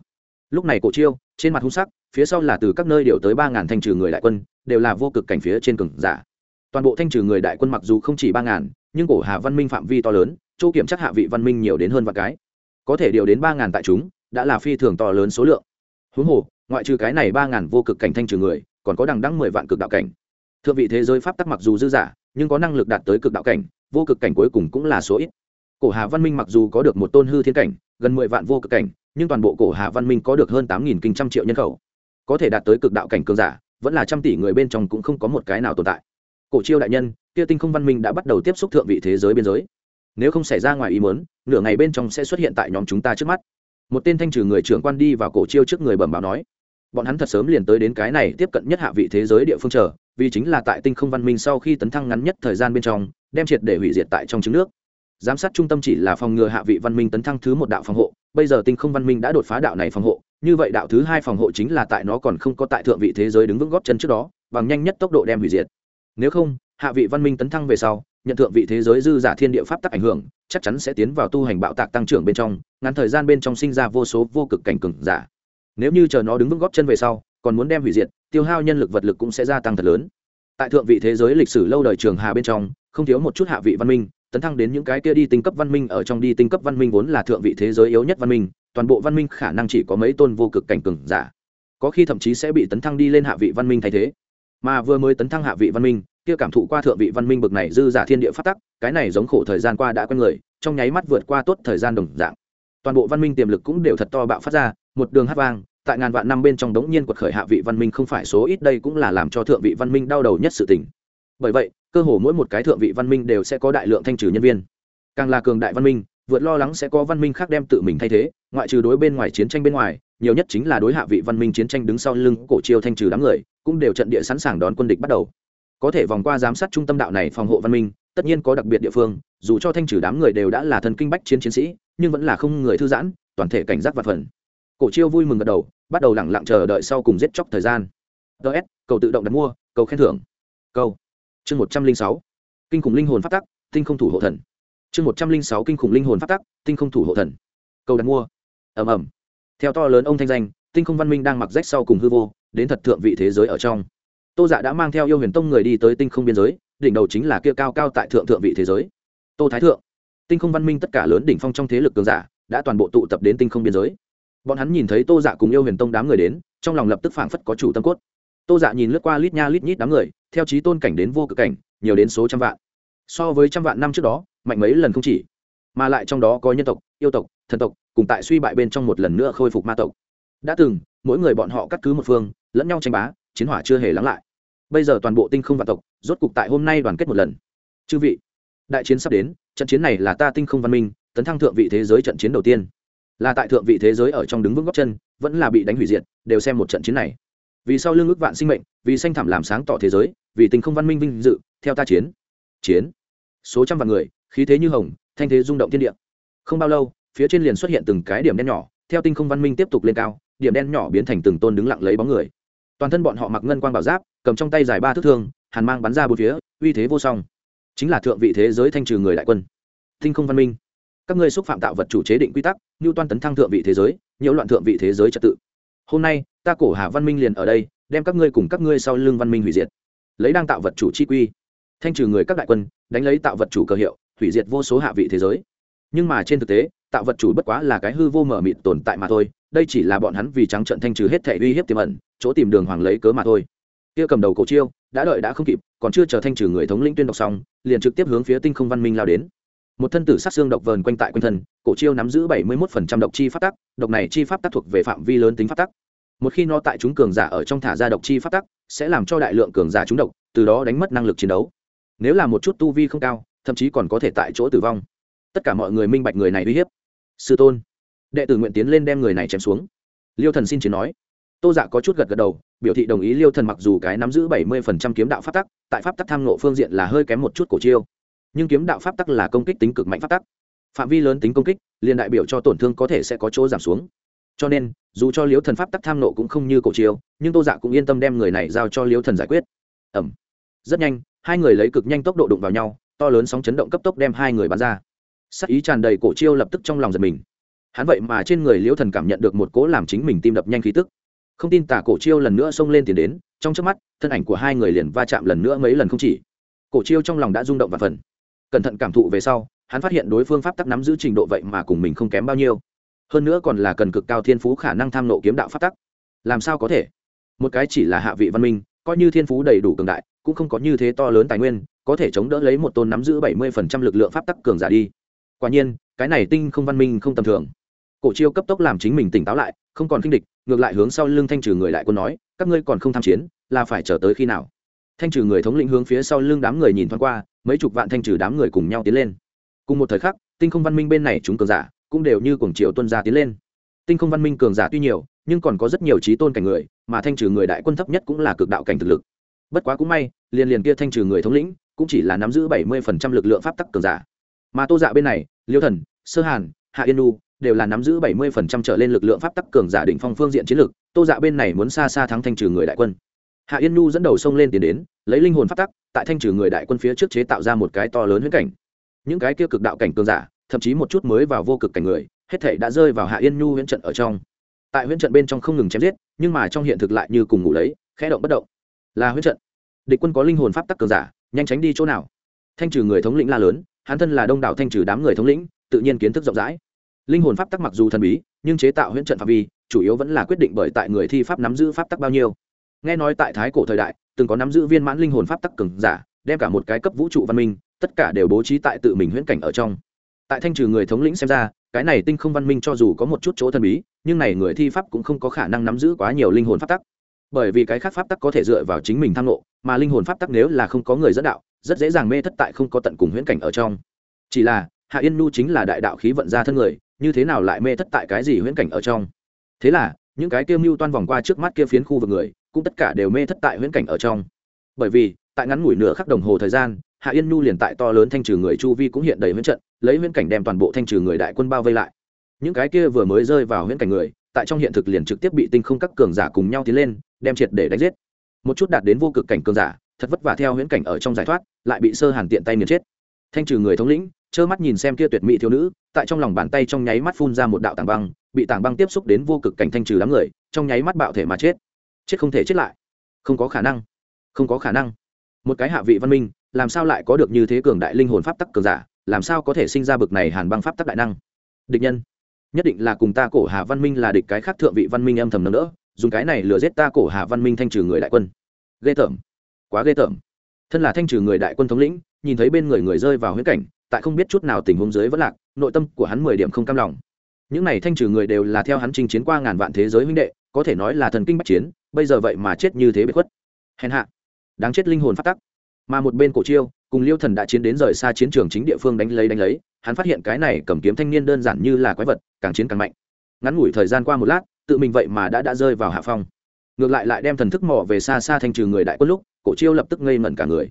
Lúc này cổ chiêu trên mặt hung sắc, phía sau là từ các nơi điều tới ba ngàn thanh trừ người đại quân, đều là vô cực cảnh phía trên cường giả. Toàn bộ thanh trừ người đại quân mặc dù không chỉ ba ngàn, nhưng cổ hà văn minh phạm vi to lớn, chỗ kiểm chắc hạ vị văn minh nhiều đến hơn vạn cái. Có thể điều đến ba ngàn tại chúng, đã là phi thường to lớn số lượng. Huống hồ, ngoại trừ cái này ba ngàn vô cực cảnh thanh trừ người, còn có đằng đăng mười vạn cực đạo cảnh. Thượng vị thế giới pháp tắc mặc dù dư giả nhưng có năng lực đạt tới cực đạo cảnh, vô cực cảnh cuối cùng cũng là số ít. Cổ hà văn minh mặc dù có được một tôn hư thiên cảnh, gần mười vạn vô cực cảnh nhưng toàn bộ cổ hạ văn minh có được hơn tám nghìn kinh trăm triệu nhân khẩu. Có thể đạt tới cực đạo cảnh cường giả, vẫn là trăm tỷ người bên trong cũng không có một cái nào tồn tại. Cổ chiêu đại nhân, kia tinh không văn minh đã bắt đầu tiếp xúc thượng vị thế giới biên giới. Nếu không xảy ra ngoài ý muốn, nửa ngày bên trong sẽ xuất hiện tại nhóm chúng ta trước mắt. Một tên thanh trừ người trưởng quan đi vào cổ chiêu trước người bẩm báo nói, bọn hắn thật sớm liền tới đến cái này tiếp cận nhất hạ vị thế giới địa phương chờ, vì chính là tại tinh không văn minh sau khi tấn thăng ngắn nhất thời gian bên trong, đem triệt để hủy diệt tại trong trứng nước. Giám sát trung tâm chỉ là phòng ngừa hạ vị văn minh tấn thăng thứ một đạo phòng hộ bây giờ tinh không văn minh đã đột phá đạo này phòng hộ, như vậy đạo thứ hai phòng hộ chính là tại nó còn không có tại thượng vị thế giới đứng vững góp chân trước đó, bằng nhanh nhất tốc độ đem hủy diệt. Nếu không, hạ vị văn minh tấn thăng về sau, nhận thượng vị thế giới dư giả thiên địa pháp tắc ảnh hưởng, chắc chắn sẽ tiến vào tu hành bạo tạc tăng trưởng bên trong, ngắn thời gian bên trong sinh ra vô số vô cực cảnh cường giả. Nếu như chờ nó đứng vững góp chân về sau, còn muốn đem hủy diệt, tiêu hao nhân lực vật lực cũng sẽ gia tăng thật lớn. Tại thượng vị thế giới lịch sử lâu đời trường hà bên trong, không thiếu một chút hạ vị văn minh tấn thăng đến những cái kia đi tinh cấp văn minh, ở trong đi tinh cấp văn minh vốn là thượng vị thế giới yếu nhất văn minh, toàn bộ văn minh khả năng chỉ có mấy tôn vô cực cảnh cường giả. Có khi thậm chí sẽ bị tấn thăng đi lên hạ vị văn minh thay thế. Mà vừa mới tấn thăng hạ vị văn minh, kia cảm thụ qua thượng vị văn minh bực này dư giả thiên địa phát tắc, cái này giống khổ thời gian qua đã quen người, trong nháy mắt vượt qua tốt thời gian đồng dạng. Toàn bộ văn minh tiềm lực cũng đều thật to bạo phát ra, một đường hát vang, tại ngàn vạn năm bên trong đống nhiên quật khởi hạ vị văn minh không phải số ít, đây cũng là làm cho thượng vị văn minh đau đầu nhất sự tình bởi vậy, cơ hồ mỗi một cái thượng vị văn minh đều sẽ có đại lượng thanh trừ nhân viên. Càng là cường đại văn minh, vượt lo lắng sẽ có văn minh khác đem tự mình thay thế, ngoại trừ đối bên ngoài chiến tranh bên ngoài, nhiều nhất chính là đối hạ vị văn minh chiến tranh đứng sau lưng cổ chiêu thanh trừ đám người, cũng đều trận địa sẵn sàng đón quân địch bắt đầu. Có thể vòng qua giám sát trung tâm đạo này phòng hộ văn minh, tất nhiên có đặc biệt địa phương, dù cho thanh trừ đám người đều đã là thần kinh bách chiến chiến sĩ, nhưng vẫn là không người thư giãn, toàn thể cảnh giác và phần. Cổ chiêu vui mừng gật đầu, bắt đầu lẳng lặng chờ đợi sau cùng giết chóc thời gian. Ts cầu tự động đặt mua, cầu khen thưởng. Câu chương một trăm linh sáu, kinh khủng linh hồn phát tắc, tinh không thủ hộ thần. Chương một trăm linh sáu, kinh khủng linh hồn phát tắc, tinh không thủ hộ thần. Cầu đặt mua. Ẩm ẩm theo to lớn ông thanh danh, tinh không văn minh đang mặc rách sau cùng hư vô, đến thật thượng vị thế giới ở trong. Tô dạ đã mang theo yêu huyền tông người đi tới tinh không biên giới, đỉnh đầu chính là kia cao cao tại thượng thượng vị thế giới. Tô thái thượng. Tinh không văn minh tất cả lớn đỉnh phong trong thế lực cường giả đã toàn bộ tụ tập đến tinh không biên giới. Bọn hắn nhìn thấy tô dạ cùng yêu huyền tông đám người đến, trong lòng lập tức phảng phất có chủ tâm cốt tô dạ nhìn lướt qua lít nha lít nhít đám người, theo trí tôn cảnh đến vô cực cảnh, nhiều đến số trăm vạn. So với trăm vạn năm trước đó, mạnh mấy lần không chỉ, mà lại trong đó có nhân tộc, yêu tộc, thần tộc, cùng tại suy bại bên trong một lần nữa khôi phục ma tộc. Đã từng, mỗi người bọn họ cắt cứ một phương, lẫn nhau tranh bá, chiến hỏa chưa hề lắng lại. Bây giờ toàn bộ tinh không vạn tộc, rốt cục tại hôm nay đoàn kết một lần. Chư vị, đại chiến sắp đến, trận chiến này là ta tinh không văn minh, tấn thăng thượng vị thế giới trận chiến đầu tiên. Là tại thượng vị thế giới ở trong đứng vững góc chân, vẫn là bị đánh hủy diệt, đều xem một trận chiến này vì sau lương ước vạn sinh mệnh, vì xanh thảm làm sáng tỏ thế giới, vì tình không văn minh vinh dự, theo ta chiến. Chiến. Số trăm vạn người, khí thế như hồng, thanh thế rung động thiên địa. Không bao lâu, phía trên liền xuất hiện từng cái điểm đen nhỏ, theo tinh không văn minh tiếp tục lên cao, điểm đen nhỏ biến thành từng tôn đứng lặng lấy bóng người. Toàn thân bọn họ mặc ngân quang bảo giáp, cầm trong tay dài ba thước thương, hàn mang bắn ra bốn phía, uy thế vô song. Chính là thượng vị thế giới thanh trừ người đại quân. Tinh không văn minh. Các ngươi xúc phạm tạo vật chủ chế định quy tắc như toan tấn thăng thượng vị thế giới, nhiễu loạn thượng vị thế giới trật tự hôm nay, ta cổ hà văn minh liền ở đây, đem các ngươi cùng các ngươi sau lưng văn minh hủy diệt. Lấy đang tạo vật chủ chi quy. Thanh trừ người các đại quân, đánh lấy tạo vật chủ cơ hiệu, hủy diệt vô số hạ vị thế giới. Nhưng mà trên thực tế, tạo vật chủ bất quá là cái hư vô mở mịt tồn tại mà thôi, đây chỉ là bọn hắn vì trắng trận thanh trừ hết thể uy hiếp tiềm ẩn, chỗ tìm đường hoàng lấy cớ mà thôi. Kia cầm đầu cổ chiêu, đã đợi đã không kịp, còn chưa chờ thanh trừ người thống lĩnh tuyên đọc xong, liền trực tiếp hướng phía tinh không văn minh lao đến. Một thân tử sát xương độc vờn quanh tại quanh thân cổ chiêu nắm giữ bảy mươi một độc chi pháp tắc, độc này chi pháp tắc thuộc về phạm vi lớn tính pháp tắc. Một khi nó tại chúng cường giả ở trong thả ra độc chi pháp tắc, sẽ làm cho đại lượng cường giả chúng độc, từ đó đánh mất năng lực chiến đấu. Nếu là một chút tu vi không cao, thậm chí còn có thể tại chỗ tử vong. Tất cả mọi người minh bạch người này uy hiếp. Sư tôn, đệ tử nguyện tiến lên đem người này chém xuống. Liêu thần xin chỉ nói. Tô dạ có chút gật gật đầu, biểu thị đồng ý liêu thần mặc dù cái nắm giữ bảy mươi phần trăm kiếm đạo pháp tắc, tại pháp tắc tham ngộ phương diện là hơi kém một chút cổ chiêu. Nhưng kiếm đạo pháp tắc là công kích tính cực mạnh pháp tắc phạm vi lớn tính công kích, liền đại biểu cho tổn thương có thể sẽ có chỗ giảm xuống. Cho nên, dù cho liếu thần pháp tắc tham nộ cũng không như cổ chiêu nhưng tô dạ cũng yên tâm đem người này giao cho liếu thần giải quyết. Ẩm. Rất nhanh, hai người lấy cực nhanh tốc độ đụng vào nhau, to lớn sóng chấn động cấp tốc đem hai người bắn ra. Sắc ý tràn đầy cổ chiêu lập tức trong lòng giật mình. Hắn vậy mà trên người liễu thần cảm nhận được một cố làm chính mình tim đập nhanh khí tức. Không tin tả cổ chiêu lần nữa xông lên tiền đến, trong trước mắt, thân ảnh của hai người liền va chạm lần nữa mấy lần không chỉ. Cổ chiêu trong lòng đã rung động và phần. Cẩn thận cảm thụ về sau hắn phát hiện đối phương pháp tắc nắm giữ trình độ vậy mà cùng mình không kém bao nhiêu. Hơn nữa còn là cần cực cao thiên phú khả năng tham nộ kiếm đạo pháp tắc. Làm sao có thể? Một cái chỉ là hạ vị văn minh, coi như thiên phú đầy đủ cường đại, cũng không có như thế to lớn tài nguyên, có thể chống đỡ lấy một tôn nắm giữ bảy mươi phần trăm lực lượng pháp tắc cường giả đi. Quả nhiên, cái này tinh không văn minh không tầm thường. Cổ chiêu cấp tốc làm chính mình tỉnh táo lại, không còn kinh địch, ngược lại hướng sau lưng thanh trừ người lại quân nói, các ngươi còn không tham chiến, là phải chờ tới khi nào? Thanh trừ người thống lĩnh hướng phía sau lưng đám người nhìn thoáng qua, mấy chục vạn thanh trừ đám người cùng nhau tiến lên cùng một thời khắc, tinh không văn minh bên này chúng cường giả cũng đều như cuồng triều tuân gia tiến lên. Tinh không văn minh cường giả tuy nhiều, nhưng còn có rất nhiều trí tôn cảnh người, mà thanh trừ người đại quân thấp nhất cũng là cực đạo cảnh thực lực. Bất quá cũng may, liền liền kia thanh trừ người thống lĩnh cũng chỉ là nắm giữ bảy mươi phần trăm lực lượng pháp tắc cường giả. Mà tô dạ bên này, liêu thần, sơ hàn, hạ yên nu đều là nắm giữ bảy mươi phần trăm trở lên lực lượng pháp tắc cường giả định phong phương diện chiến lược tô dạ bên này muốn xa xa thắng thanh trừ người đại quân. Hạ yên nu dẫn đầu sông lên tiến đến, lấy linh hồn pháp tắc, tại thanh trừ người đại quân phía trước chế tạo ra một cái to lớn huyễn cảnh những cái kia cực đạo cảnh cường giả, thậm chí một chút mới vào vô cực cảnh người, hết thể đã rơi vào hạ yên nhu huyễn trận ở trong. Tại huyễn trận bên trong không ngừng chém giết, nhưng mà trong hiện thực lại như cùng ngủ lấy, khẽ động bất động. Là huyễn trận. Địch quân có linh hồn pháp tắc cường giả, nhanh tránh đi chỗ nào? Thanh trừ người thống lĩnh la lớn, hắn thân là đông đảo thanh trừ đám người thống lĩnh, tự nhiên kiến thức rộng rãi. Linh hồn pháp tắc mặc dù thần bí, nhưng chế tạo huyễn trận phạm vi, chủ yếu vẫn là quyết định bởi tại người thi pháp nắm giữ pháp tắc bao nhiêu. Nghe nói tại thái cổ thời đại, từng có nắm giữ viên mãn linh hồn pháp tắc cường giả, đem cả một cái cấp vũ trụ văn minh tất cả đều bố trí tại tự mình huyễn cảnh ở trong. Tại thanh trừ người thống lĩnh xem ra, cái này tinh không văn minh cho dù có một chút chỗ thần bí, nhưng này người thi pháp cũng không có khả năng nắm giữ quá nhiều linh hồn pháp tắc. Bởi vì cái khác pháp tắc có thể dựa vào chính mình tham lộ mà linh hồn pháp tắc nếu là không có người dẫn đạo, rất dễ dàng mê thất tại không có tận cùng huyễn cảnh ở trong. Chỉ là, hạ yên nu chính là đại đạo khí vận ra thân người, như thế nào lại mê thất tại cái gì huyễn cảnh ở trong? Thế là, những cái kia mưu toan vòng qua trước mắt kia phiến khu vực người, cũng tất cả đều mê thất tại huyễn cảnh ở trong. Bởi vì, tại ngắn ngủi nửa khắc đồng hồ thời gian hạ yên nhu liền tại to lớn thanh trừ người chu vi cũng hiện đầy huyễn trận, lấy huyễn cảnh đem toàn bộ thanh trừ người đại quân bao vây lại. Những cái kia vừa mới rơi vào huyễn cảnh người, tại trong hiện thực liền trực tiếp bị tinh không các cường giả cùng nhau tiến lên, đem triệt để đánh giết. Một chút đạt đến vô cực cảnh cường giả, thật vất vả theo huyễn cảnh ở trong giải thoát, lại bị sơ hàn tiện tay nghiền chết. Thanh trừ người thống lĩnh, trơ mắt nhìn xem kia tuyệt mỹ thiếu nữ, tại trong lòng bàn tay trong nháy mắt phun ra một đạo tảng băng, bị tảng băng tiếp xúc đến vô cực cảnh thanh trừ đám người, trong nháy mắt bạo thể mà chết. Chết không thể chết lại. Không có khả năng. Không có khả năng. Một cái hạ vị văn minh làm sao lại có được như thế cường đại linh hồn pháp tắc cường giả, làm sao có thể sinh ra bực này hàn băng pháp tắc đại năng? Địch nhân, nhất định là cùng ta cổ hà văn minh là địch cái khác thượng vị văn minh âm thầm nâng đỡ, dùng cái này lừa giết ta cổ hà văn minh thanh trừ người đại quân. Ghê tởm, quá ghê tởm. Thân là thanh trừ người đại quân thống lĩnh, nhìn thấy bên người người rơi vào huyết cảnh, tại không biết chút nào tình huống dưới vẫn lạc, nội tâm của hắn mười điểm không cam lòng. Những này thanh trừ người đều là theo hắn chinh chiến qua ngàn vạn thế giới huynh đệ, có thể nói là thần kinh bắc chiến, bây giờ vậy mà chết như thế bị khuất. Hèn hạ, đáng chết linh hồn phát tắc mà một bên cổ chiêu, cùng liêu thần đã chiến đến rời xa chiến trường chính địa phương đánh lấy đánh lấy, hắn phát hiện cái này cầm kiếm thanh niên đơn giản như là quái vật, càng chiến càng mạnh. Ngắn ngủi thời gian qua một lát, tự mình vậy mà đã đã rơi vào hạ phong. Ngược lại lại đem thần thức mỏ về xa xa thanh trừ người đại quân lúc, cổ chiêu lập tức ngây ngẩn cả người.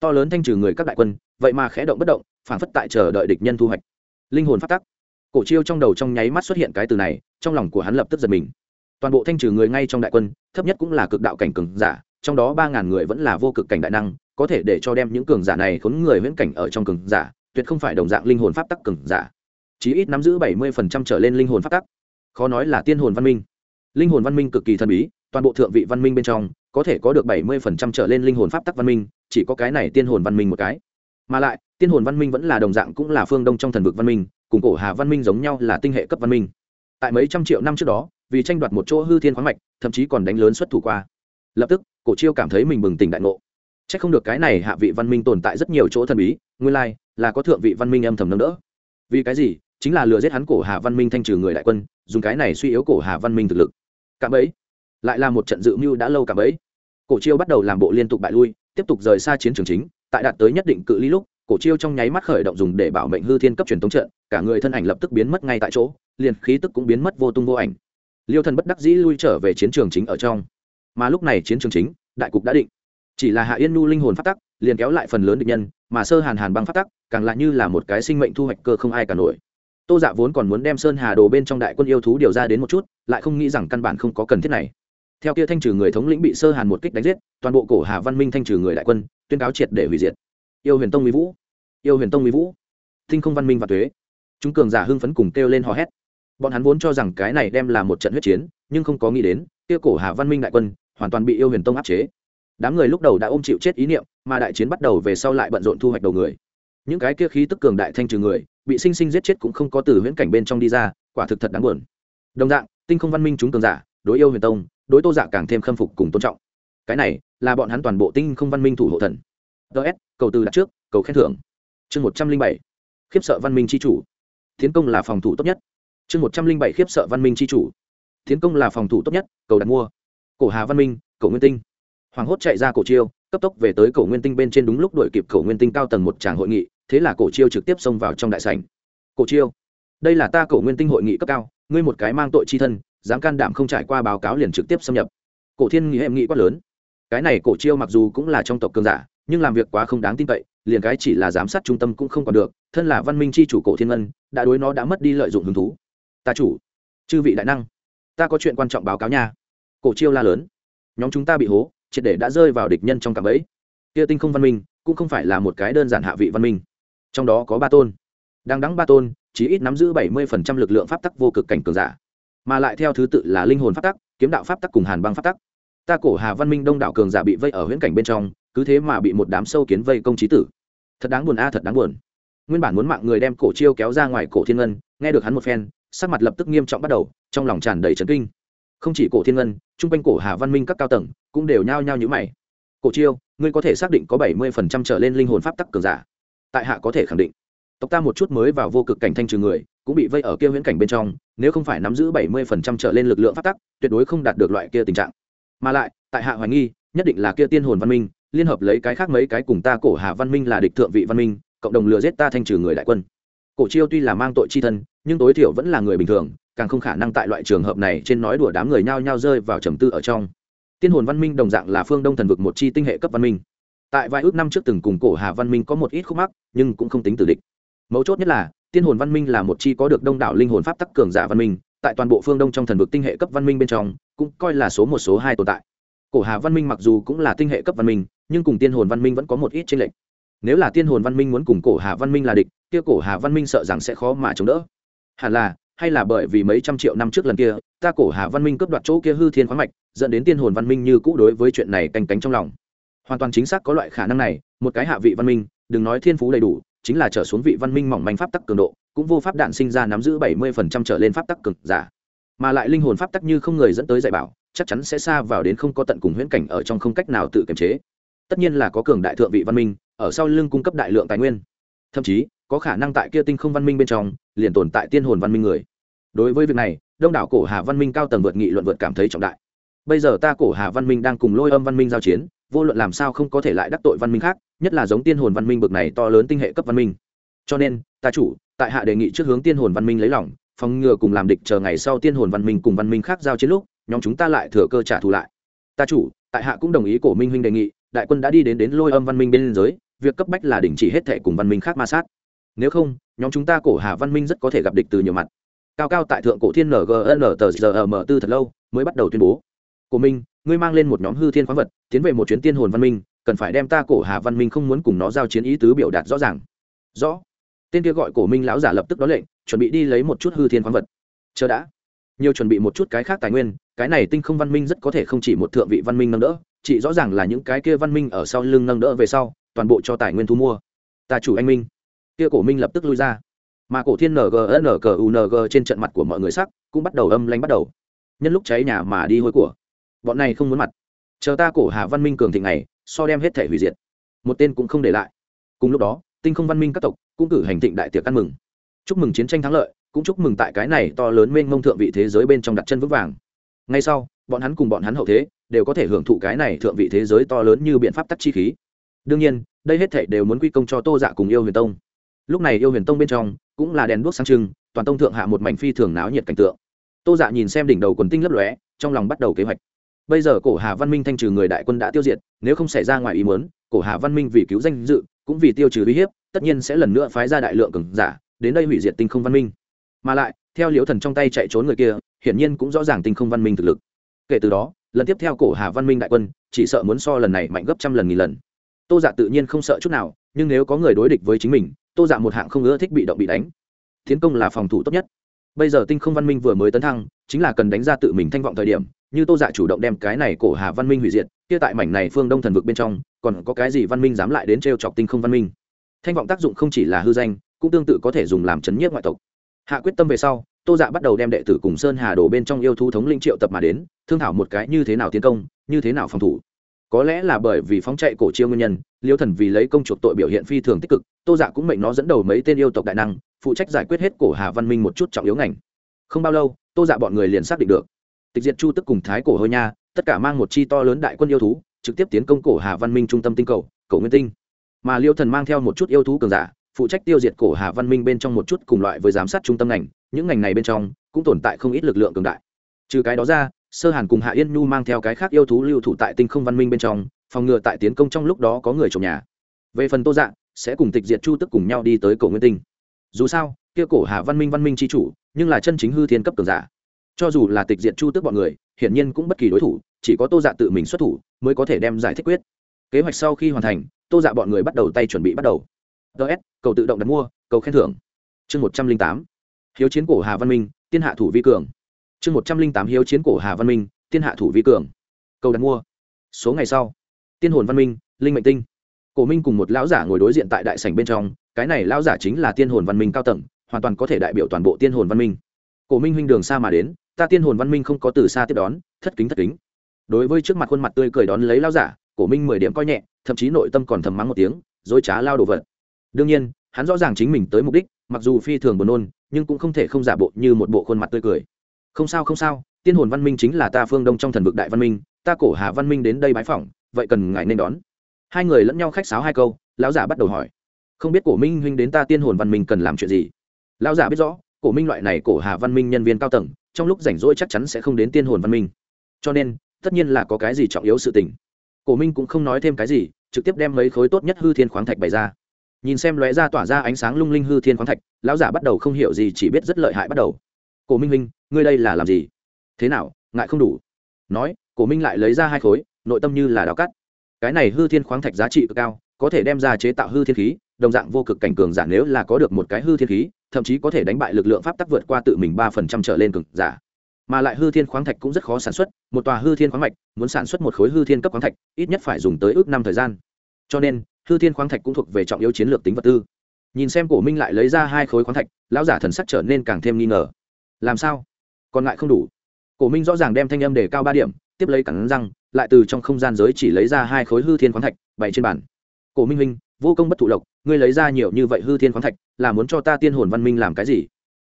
To lớn thanh trừ người các đại quân, vậy mà khẽ động bất động phản phất tại chờ đợi địch nhân thu hoạch. Linh hồn phát tắc. Cổ chiêu trong đầu trong nháy mắt xuất hiện cái từ này, trong lòng của hắn lập tức giật mình. Toàn bộ thanh trừ người ngay trong đại quân, thấp nhất cũng là cực đạo cảnh cường giả, trong đó ba ngàn người vẫn là vô cực cảnh đại năng có thể để cho đem những cường giả này khốn người viễn cảnh ở trong cường giả, tuyệt không phải đồng dạng linh hồn pháp tắc cường giả. Chí ít nắm giữ bảy mươi phần trăm trở lên linh hồn pháp tắc. Khó nói là tiên hồn văn minh. Linh hồn văn minh cực kỳ thần bí, toàn bộ thượng vị văn minh bên trong, có thể có được bảy mươi phần trăm trở lên linh hồn pháp tắc văn minh, chỉ có cái này tiên hồn văn minh một cái. Mà lại, tiên hồn văn minh vẫn là đồng dạng cũng là phương đông trong thần vực văn minh, cùng cổ hà văn minh giống nhau là tinh hệ cấp văn minh. Tại mấy trăm triệu năm trước đó, vì tranh đoạt một chỗ hư thiên khoáng mạch, thậm chí còn đánh lớn xuất thủ qua. Lập tức, cổ chiêu cảm thấy mình bừng tỉnh đại ngộ c h ắ c không được cái này hạ vị văn minh tồn tại rất nhiều chỗ thần bí, nguyên lai, là có thượng vị văn minh âm thầm nâng đỡ. Vì cái gì? Chính là lừa giết hắn cổ hà văn minh thanh trừ người đại quân, dùng cái này suy yếu cổ hà văn minh thực lực. Cạm ấy lại là một trận dự mưu đã lâu cạm ấy cổ chiêu bắt đầu làm bộ liên tục bại lui, tiếp tục rời xa chiến trường chính, tại đạt tới nhất định cự ly lúc, cổ chiêu trong nháy mắt khởi động dùng để bảo mệnh hư thiên cấp truyền tống trận, cả người thân ảnh lập tức biến mất ngay tại chỗ, liền khí tức cũng biến mất vô tung vô ảnh. Liêu thần bất đắc dĩ lui trở về chiến trường chính ở trong. Mà lúc này chiến trường chính, đại cục đã định chỉ là hạ yên nu linh hồn phát tắc, liền kéo lại phần lớn địch nhân, mà sơ hàn hàn băng phát tắc, càng lại như là một cái sinh mệnh thu hoạch cơ không ai cả nổi. Tô dạ vốn còn muốn đem sơn hà đồ bên trong đại quân yêu thú điều ra đến một chút, lại không nghĩ rằng căn bản không có cần thiết này. Theo kia thanh trừ người thống lĩnh bị sơ hàn một kích đánh giết, toàn bộ cổ hà văn minh thanh trừ người đại quân, tuyên cáo triệt để hủy diệt. Yêu huyền tông mỹ vũ. Yêu huyền tông mỹ vũ. Thinh không văn minh và thuế. Chúng cường giả hưng phấn cùng kêu lên hò hét. Bọn hắn vốn cho rằng cái này đem là một trận huyết chiến, nhưng không có nghĩ đến, kia cổ hà văn minh đại quân, hoàn toàn bị yêu huyền tông áp chế đám người lúc đầu đã ôm chịu chết ý niệm, mà đại chiến bắt đầu về sau lại bận rộn thu hoạch đầu người. Những cái kia khí tức cường đại thanh trừ người, bị sinh sinh giết chết cũng không có từ huyễn cảnh bên trong đi ra, quả thực thật đáng buồn. Đồng dạng, tinh không văn minh chúng cường giả, đối yêu huyền tông, đối tô giả càng thêm khâm phục cùng tôn trọng. Cái này là bọn hắn toàn bộ tinh không văn minh thủ hộ thần. Ts cầu từ đặt trước, cầu khen thưởng. Chương một trăm linh bảy, khiếp sợ văn minh tri chủ. Tiến công là phòng thủ tốt nhất. Chương một trăm linh bảy, khiếp sợ văn minh tri chủ. Tiến công là phòng thủ tốt nhất, cầu đặt mua. Cổ hà văn minh, cầu nguyên tinh hoàng hốt chạy ra cổ chiêu, cấp tốc về tới cổ nguyên tinh bên trên đúng lúc đuổi kịp cổ nguyên tinh cao tầng một tràng hội nghị, thế là cổ chiêu trực tiếp xông vào trong đại sảnh. Cổ chiêu, đây là ta cổ nguyên tinh hội nghị cấp cao, ngươi một cái mang tội chi thân, dám can đảm không trải qua báo cáo liền trực tiếp xâm nhập. Cổ thiên nghĩ em nghĩ quát lớn. Cái này cổ chiêu mặc dù cũng là trong tộc cường giả, nhưng làm việc quá không đáng tin cậy, liền cái chỉ là giám sát trung tâm cũng không còn được, thân là văn minh c h i chủ cổ thiên ngân, đã đối nó đã mất đi lợi dụng hứng thú. Ta chủ, chư vị đại năng, ta có chuyện quan trọng báo cáo nha. Cổ chiêu la lớn. Nhóm chúng ta bị hố triệt để đã rơi vào địch nhân trong cạm ấy kia tinh không văn minh cũng không phải là một cái đơn giản hạ vị văn minh. Trong đó có ba tôn. Đang đắng ba tôn chỉ ít nắm giữ bảy mươi phần trăm lực lượng pháp tắc vô cực cảnh cường giả. Mà lại theo thứ tự là linh hồn pháp tắc, kiếm đạo pháp tắc cùng hàn băng pháp tắc. Ta cổ hà văn minh đông đảo cường giả bị vây ở huyễn cảnh bên trong, cứ thế mà bị một đám sâu kiến vây công trí tử. Thật đáng buồn a, thật đáng buồn. Nguyên bản muốn mạng người đem cổ chiêu kéo ra ngoài cổ thiên ngân, nghe được hắn một phen, sắc mặt lập tức nghiêm trọng bắt đầu, trong lòng tràn đầy trấn kinh không chỉ cổ thiên ngân, chung quanh cổ hà văn minh các cao tầng cũng đều nhao nhao như mày. Cổ chiêu, ngươi có thể xác định có bảy mươi phần trăm trở lên linh hồn pháp tắc cường giả. Tại hạ có thể khẳng định. Tộc ta một chút mới vào vô cực cảnh thanh trừ người, cũng bị vây ở kia huyễn cảnh bên trong, nếu không phải nắm giữ bảy mươi phần trăm trở lên lực lượng pháp tắc, tuyệt đối không đạt được loại kia tình trạng. Mà lại, tại hạ hoài nghi, nhất định là kia tiên hồn văn minh, liên hợp lấy cái khác mấy cái cùng ta cổ hà văn minh là địch thượng vị văn minh, cộng đồng lừa giết ta thanh trừ người đại quân. Cổ chiêu tuy là mang tội chi thân nhưng tối thiểu vẫn là người bình thường, càng không khả năng tại loại trường hợp này trên nói đùa đám người nhao nhao rơi vào trầm tư ở trong. Tiên hồn văn minh đồng dạng là phương đông thần vực một chi tinh hệ cấp văn minh. Tại vài ước năm trước từng cùng cổ hà văn minh có một ít khúc mắc, nhưng cũng không tính tử địch. Mấu chốt nhất là, tiên hồn văn minh là một chi có được đông đảo linh hồn pháp tắc cường giả văn minh, tại toàn bộ phương đông trong thần vực tinh hệ cấp văn minh bên trong, cũng coi là số một, số hai tồn tại. Cổ hà văn minh mặc dù cũng là tinh hệ cấp văn minh, nhưng cùng tiên hồn văn minh vẫn có một ít tranh lệch. Nếu là tiên hồn văn minh muốn cùng cổ hà văn minh là địch, kia cổ hà văn minh sợ rằng sẽ khó mà chống đỡ hẳn là, hay là bởi vì mấy trăm triệu năm trước lần kia, ta cổ hà văn minh cướp đoạt chỗ kia hư thiên khoáng mạch, dẫn đến tiên hồn văn minh như cũ đối với chuyện này canh cánh trong lòng. Hoàn toàn chính xác có loại khả năng này, một cái hạ vị văn minh, đừng nói thiên phú đầy đủ, chính là trở xuống vị văn minh mỏng manh pháp tắc cường độ, cũng vô pháp đạn sinh ra nắm giữ bảy mươi phần trăm trở lên pháp tắc cực giả. Mà lại linh hồn pháp tắc như không người dẫn tới dạy bảo, chắc chắn sẽ xa vào đến không có tận cùng huyễn cảnh ở trong không cách nào tự kiềm chế. Tất nhiên là có cường đại thượng vị văn minh, ở sau lưng cung cấp đại lượng tài nguyên. Thậm chí có khả năng tại kia tinh không văn minh bên trong liền tồn tại tiên hồn văn minh người đối với việc này đông đảo cổ hà văn minh cao tầng vượt nghị luận vượt cảm thấy trọng đại bây giờ ta cổ hà văn minh đang cùng lôi âm văn minh giao chiến vô luận làm sao không có thể lại đắc tội văn minh khác nhất là giống tiên hồn văn minh bực này to lớn tinh hệ cấp văn minh cho nên ta chủ tại hạ đề nghị trước hướng tiên hồn văn minh lấy lòng phòng ngừa cùng làm địch chờ ngày sau tiên hồn văn minh cùng văn minh khác giao chiến lúc nhóm chúng ta lại thừa cơ trả thù lại ta chủ tại hạ cũng đồng ý cổ minh huynh đề nghị đại quân đã đi đến đến lôi âm văn minh bên giới việc cấp bách là đình chỉ hết thệ cùng văn minh khác ma sát nếu không, nhóm chúng ta cổ hà văn minh rất có thể gặp địch từ nhiều mặt. Cao cao tại thượng cổ thiên ngn tờ giờ m tư thật lâu mới bắt đầu tuyên bố. Cổ minh, ngươi mang lên một nhóm hư thiên khoáng vật, tiến về một chuyến tiên hồn văn minh, cần phải đem ta cổ hà văn minh không muốn cùng nó giao chiến ý tứ biểu đạt rõ ràng. Rõ. Tên kia gọi cổ minh lão giả lập tức đó lệnh, chuẩn bị đi lấy một chút hư thiên khoáng vật. Chờ đã. Nhiều chuẩn bị một chút cái khác tài nguyên, cái này tinh không văn minh rất có thể không chỉ một thượng vị văn minh nâng đỡ, chỉ rõ ràng là những cái kia văn minh ở sau lưng nâng đỡ về sau, toàn bộ cho tài nguyên thu mua. Ta chủ anh minh kia cổ minh lập tức lui ra. Mà cổ thiên ngnqng trên trận mặt của mọi người sắc cũng bắt đầu âm lanh bắt đầu. Nhân lúc cháy nhà mà đi hôi của. Bọn này không muốn mặt. Chờ ta cổ hà văn minh cường thịnh này, so đem hết thể hủy diệt. Một tên cũng không để lại. Cùng lúc đó, tinh không văn minh các tộc cũng cử hành thịnh đại tiệc ăn mừng. Chúc mừng chiến tranh thắng lợi, cũng chúc mừng tại cái này to lớn mênh mông thượng vị thế giới bên trong đặt chân vững vàng. Ngay sau, bọn hắn cùng bọn hắn hậu thế đều có thể hưởng thụ cái này thượng vị thế giới to lớn như biện pháp tắc chi khí. Đương nhiên, đây hết thể đều muốn quy công cho tô dạ cùng yêu huyền tông lúc này yêu huyền tông bên trong, cũng là đèn đuốc sáng trưng, toàn tông thượng hạ một mảnh phi thường náo nhiệt cảnh tượng. Tô dạ nhìn xem đỉnh đầu quần tinh lấp lóe, trong lòng bắt đầu kế hoạch. Bây giờ cổ hà văn minh thanh trừ người đại quân đã tiêu diệt, nếu không xảy ra ngoài ý muốn, cổ hà văn minh vì cứu danh dự, cũng vì tiêu trừ uy hiếp, tất nhiên sẽ lần nữa phái ra đại lượng cường giả, đến đây hủy diệt tinh không văn minh. Mà lại, theo liễu thần trong tay chạy trốn người kia, hiển nhiên cũng rõ ràng tinh không văn minh thực lực. Kể từ đó, lần tiếp theo cổ hà văn minh đại quân, chỉ sợ muốn so lần này mạnh gấp trăm lần nghìn lần. Tô dạ tự nhiên không sợ chút nào, nhưng nếu có người đối địch với chính mình tô dạ một hạng không ưa thích bị động bị đánh. Tiến công là phòng thủ tốt nhất. Bây giờ tinh không văn minh vừa mới tấn thăng, chính là cần đánh ra tự mình thanh vọng thời điểm, như tô dạ chủ động đem cái này cổ hà văn minh hủy diệt, kia tại mảnh này phương đông thần vực bên trong, còn có cái gì văn minh dám lại đến t r e o chọc tinh không văn minh? Thanh vọng tác dụng không chỉ là hư danh, cũng tương tự có thể dùng làm chấn nhiếp ngoại tộc. Hạ quyết tâm về sau, tô dạ bắt đầu đem đệ tử cùng sơn hà đổ bên trong yêu thú thống linh triệu tập mà đến, thương thảo một cái như thế nào tiến công, như thế nào phòng thủ có lẽ là bởi vì phóng chạy cổ chiêu nguyên nhân, liêu thần vì lấy công chuộc tội biểu hiện phi thường tích cực, tô dạ cũng mệnh nó dẫn đầu mấy tên yêu tộc đại năng, phụ trách giải quyết hết cổ hà văn minh một chút trọng yếu ngành. Không bao lâu, tô dạ bọn người liền xác định được. Tịch diệt chu tức cùng thái cổ hơi nha, tất cả mang một chi to lớn đại quân yêu thú, trực tiếp tiến công cổ hà văn minh trung tâm tinh cầu, cổ nguyên tinh. Mà liêu thần mang theo một chút yêu thú cường giả, phụ trách tiêu diệt cổ hà văn minh bên trong một chút cùng loại với giám sát trung tâm ngành, những ngành này bên trong cũng tồn tại không ít lực lượng cường đại. Trừ cái đó ra sơ hàn cùng hạ yên nhu mang theo cái khác yêu thú lưu thủ tại tinh không văn minh bên trong, phòng ngừa tại tiến công trong lúc đó có người trồng nhà. Về phần tô dạ sẽ cùng tịch diệt chu tức cùng nhau đi tới cổ nguyên tinh. Dù sao, kia cổ Hạ văn minh văn minh c h i chủ, nhưng là chân chính hư thiên cấp cường giả. Cho dù là tịch diệt chu tức bọn người, hiển nhiên cũng bất kỳ đối thủ, chỉ có tô dạ tự mình xuất thủ mới có thể đem giải thích quyết. Kế hoạch sau khi hoàn thành, tô dạ bọn người bắt đầu tay chuẩn bị bắt đầu. Ts cầu tự động đặt mua, cầu khen thưởng. Chương một trăm linh tám. Hiếu chiến cổ hà văn minh, tiên hạ thủ vi cường chương một trăm linh tám hiếu chiến cổ hà văn minh, thiên hạ thủ vi cường. Cầu đặt mua. Số ngày sau, tiên hồn văn minh, linh mệnh tinh. Cổ minh cùng một lão giả ngồi đối diện tại đại sảnh bên trong, cái này lão giả chính là tiên hồn văn minh cao tầng, hoàn toàn có thể đại biểu toàn bộ tiên hồn văn minh. Cổ minh huynh đường xa mà đến, ta tiên hồn văn minh không có từ xa tiếp đón, thất kính thất kính. Đối với trước mặt khuôn mặt tươi cười đón lấy lão giả, cổ minh mười điểm coi nhẹ, thậm chí nội tâm còn thầm mắng một tiếng, dối trá lao đồ vật. Đương nhiên, hắn rõ ràng chính mình tới mục đích, mặc dù phi thường buồn nôn, nhưng cũng không thể không giả bộ như một bộ khuôn mặt tươi cười không sao không sao, tiên hồn văn minh chính là ta phương đông trong thần vực đại văn minh, ta cổ hà văn minh đến đây bái phỏng, vậy cần ngài nên đón. Hai người lẫn nhau khách sáo hai câu, lão giả bắt đầu hỏi. Không biết cổ minh huynh đến ta tiên hồn văn minh cần làm chuyện gì? Lão giả biết rõ, cổ minh loại này cổ hà văn minh nhân viên cao tầng, trong lúc rảnh rỗi chắc chắn sẽ không đến tiên hồn văn minh. Cho nên, tất nhiên là có cái gì trọng yếu sự tình. Cổ minh cũng không nói thêm cái gì, trực tiếp đem mấy khối tốt nhất hư thiên khoáng thạch bày ra. Nhìn xem lóe ra tỏa ra ánh sáng lung linh hư thiên khoáng thạch, lão giả bắt đầu không hiểu gì, chỉ biết rất lợi hại bắt đầu cổ minh Minh, ngươi đây là làm gì? Thế nào ngại không đủ? Nói cổ minh lại lấy ra hai khối nội tâm như là đào cắt cái này hư thiên khoáng thạch giá trị cực cao có thể đem ra chế tạo hư thiên khí đồng dạng vô cực cảnh cường giả nếu là có được một cái hư thiên khí thậm chí có thể đánh bại lực lượng pháp tắc vượt qua tự mình ba phần trăm trở lên cường giả. Mà lại hư thiên khoáng thạch cũng rất khó sản xuất một tòa hư thiên khoáng mạch muốn sản xuất một khối hư thiên cấp khoáng thạch ít nhất phải dùng tới ước năm thời gian. Cho nên hư thiên khoáng thạch cũng thuộc về trọng yếu chiến lược tính vật tư. Nhìn xem cổ minh lại lấy ra hai khối khoáng thạch lão giả thần sắc trở nên càng thêm nghi ngờ làm sao? Còn lại không đủ. Cổ minh rõ ràng đem thanh âm để cao ba điểm tiếp lấy cẳng răng lại từ trong không gian giới chỉ lấy ra hai khối hư thiên khoáng thạch bày trên bàn. Cổ minh Minh, vô công bất thụ lộc ngươi lấy ra nhiều như vậy hư thiên khoáng thạch là muốn cho ta tiên hồn văn minh làm cái gì?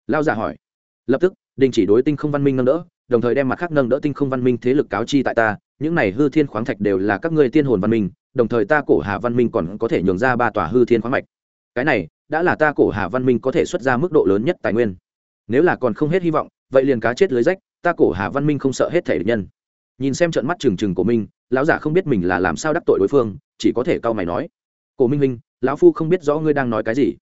Lao giả hỏi. Lập tức đình chỉ đối tinh không văn minh nâng đỡ đồng thời đem mặt khác nâng đỡ tinh không văn minh thế lực cáo chi tại ta những này hư thiên khoáng thạch đều là các ngươi tiên hồn văn minh đồng thời ta cổ hà văn minh còn có thể nhường ra ba tòa hư thiên khoáng mạch. Cái này đã là ta cổ hà văn minh có thể xuất ra mức độ lớn nhất tài nguyên nếu là còn không hết hy vọng, vậy liền cá chết lưới rách, ta cổ hà văn minh không sợ hết thể địch nhân. Nhìn xem trận mắt trừng trừng của minh lão giả không biết mình là làm sao đắc tội đối phương, chỉ có thể cau mày nói. Cổ minh minh, lão phu không biết rõ ngươi đang nói cái gì.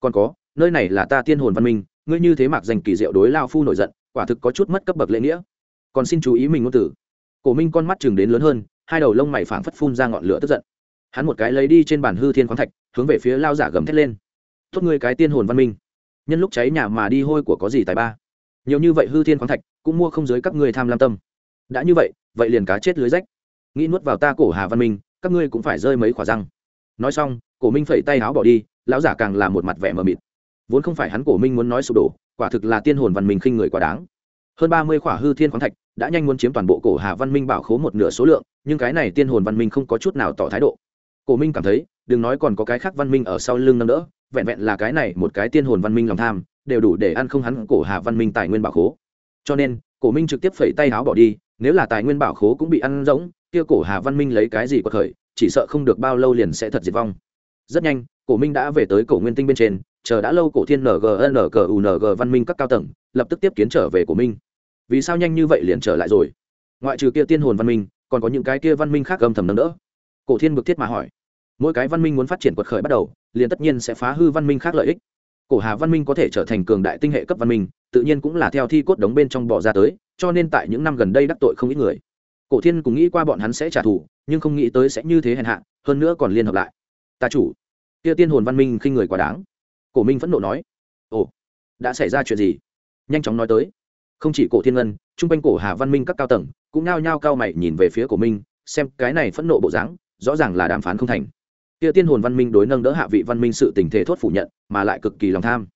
Còn có, nơi này là ta tiên hồn văn minh, ngươi như thế mạc dành kỳ diệu đối lao phu nổi giận, quả thực có chút mất cấp bậc lễ nghĩa. Còn xin chú ý mình ngôn tử cổ minh con mắt chừng đến lớn hơn, hai đầu lông mày phảng phất phun ra ngọn lửa tức giận. Hắn một cái lấy đi trên bàn hư thiên khoáng thạch, hướng về phía lao giả gầm thét lên. Tốt ngươi cái tiên hồn văn minh nhân lúc cháy nhà mà đi hôi của có gì tài ba. Nhiều như vậy hư thiên khoáng thạch, cũng mua không dưới các ngươi tham lam tâm. Đã như vậy vậy liền cá chết lưới rách. Nghĩ nuốt vào ta cổ hà văn minh, các ngươi cũng phải rơi mấy khỏa răng. Nói xong, cổ minh phẩy tay áo bỏ đi, lão giả càng là một mặt vẻ mờ mịt. Vốn không phải hắn cổ minh muốn nói sụp đổ, quả thực là tiên hồn văn minh khinh người quá đáng. Hơn ba mươi khỏa hư thiên khoáng thạch đã nhanh muốn chiếm toàn bộ cổ hà văn minh bảo khố một nửa số lượng, nhưng cái này tiên hồn văn minh không có chút nào tỏ thái độ. Cổ minh cảm thấy, đừng nói còn có cái khác văn minh ở sau lưng nâng đỡ vẹn vẹn là cái này một cái tiên hồn văn minh lòng tham, đều đủ để ăn không hắn cổ hà văn minh tài nguyên bảo khố. Cho nên, cổ minh trực tiếp phẩy tay áo bỏ đi, nếu là tài nguyên bảo khố cũng bị ăn rỗng, kia cổ hà văn minh lấy cái gì có khởi, chỉ sợ không được bao lâu liền sẽ thật diệt vong. Rất nhanh, cổ minh đã về tới cổ nguyên tinh bên trên, chờ đã lâu cổ thiên ngng văn minh các cao tầng, lập tức tiếp kiến trở về cổ minh. Vì sao nhanh như vậy liền trở lại rồi? Ngoại trừ kia tiên hồn văn minh, còn có những cái kia văn minh khác âm thầm nâng đỡ. Cổ thiên bực thiết mà hỏi. Mỗi cái văn minh muốn phát triển quật khởi bắt đầu liền tất nhiên sẽ phá hư văn minh khác lợi ích. Cổ hà văn minh có thể trở thành cường đại tinh hệ cấp văn minh, tự nhiên cũng là theo thi cốt đống bên trong bò ra tới, cho nên tại những năm gần đây đắc tội không ít người. Cổ thiên cũng nghĩ qua bọn hắn sẽ trả thù, nhưng không nghĩ tới sẽ như thế hèn hạ, hơn nữa còn liên hợp lại. Ta chủ. Kia tiên hồn văn minh khinh người quá đáng. Cổ minh phẫn nộ nói. Ồ, đã xảy ra chuyện gì? Nhanh chóng nói tới. Không chỉ cổ thiên ngân trung quanh cổ hà văn minh các cao tầng cũng nao nhao cao mày nhìn về phía cổ minh, xem cái này phẫn nộ bộ dáng, rõ ràng là đàm phán không thành kia tiên hồn văn minh đối nâng đỡ hạ vị văn minh sự tình thể thốt phủ nhận, mà lại cực kỳ lòng tham.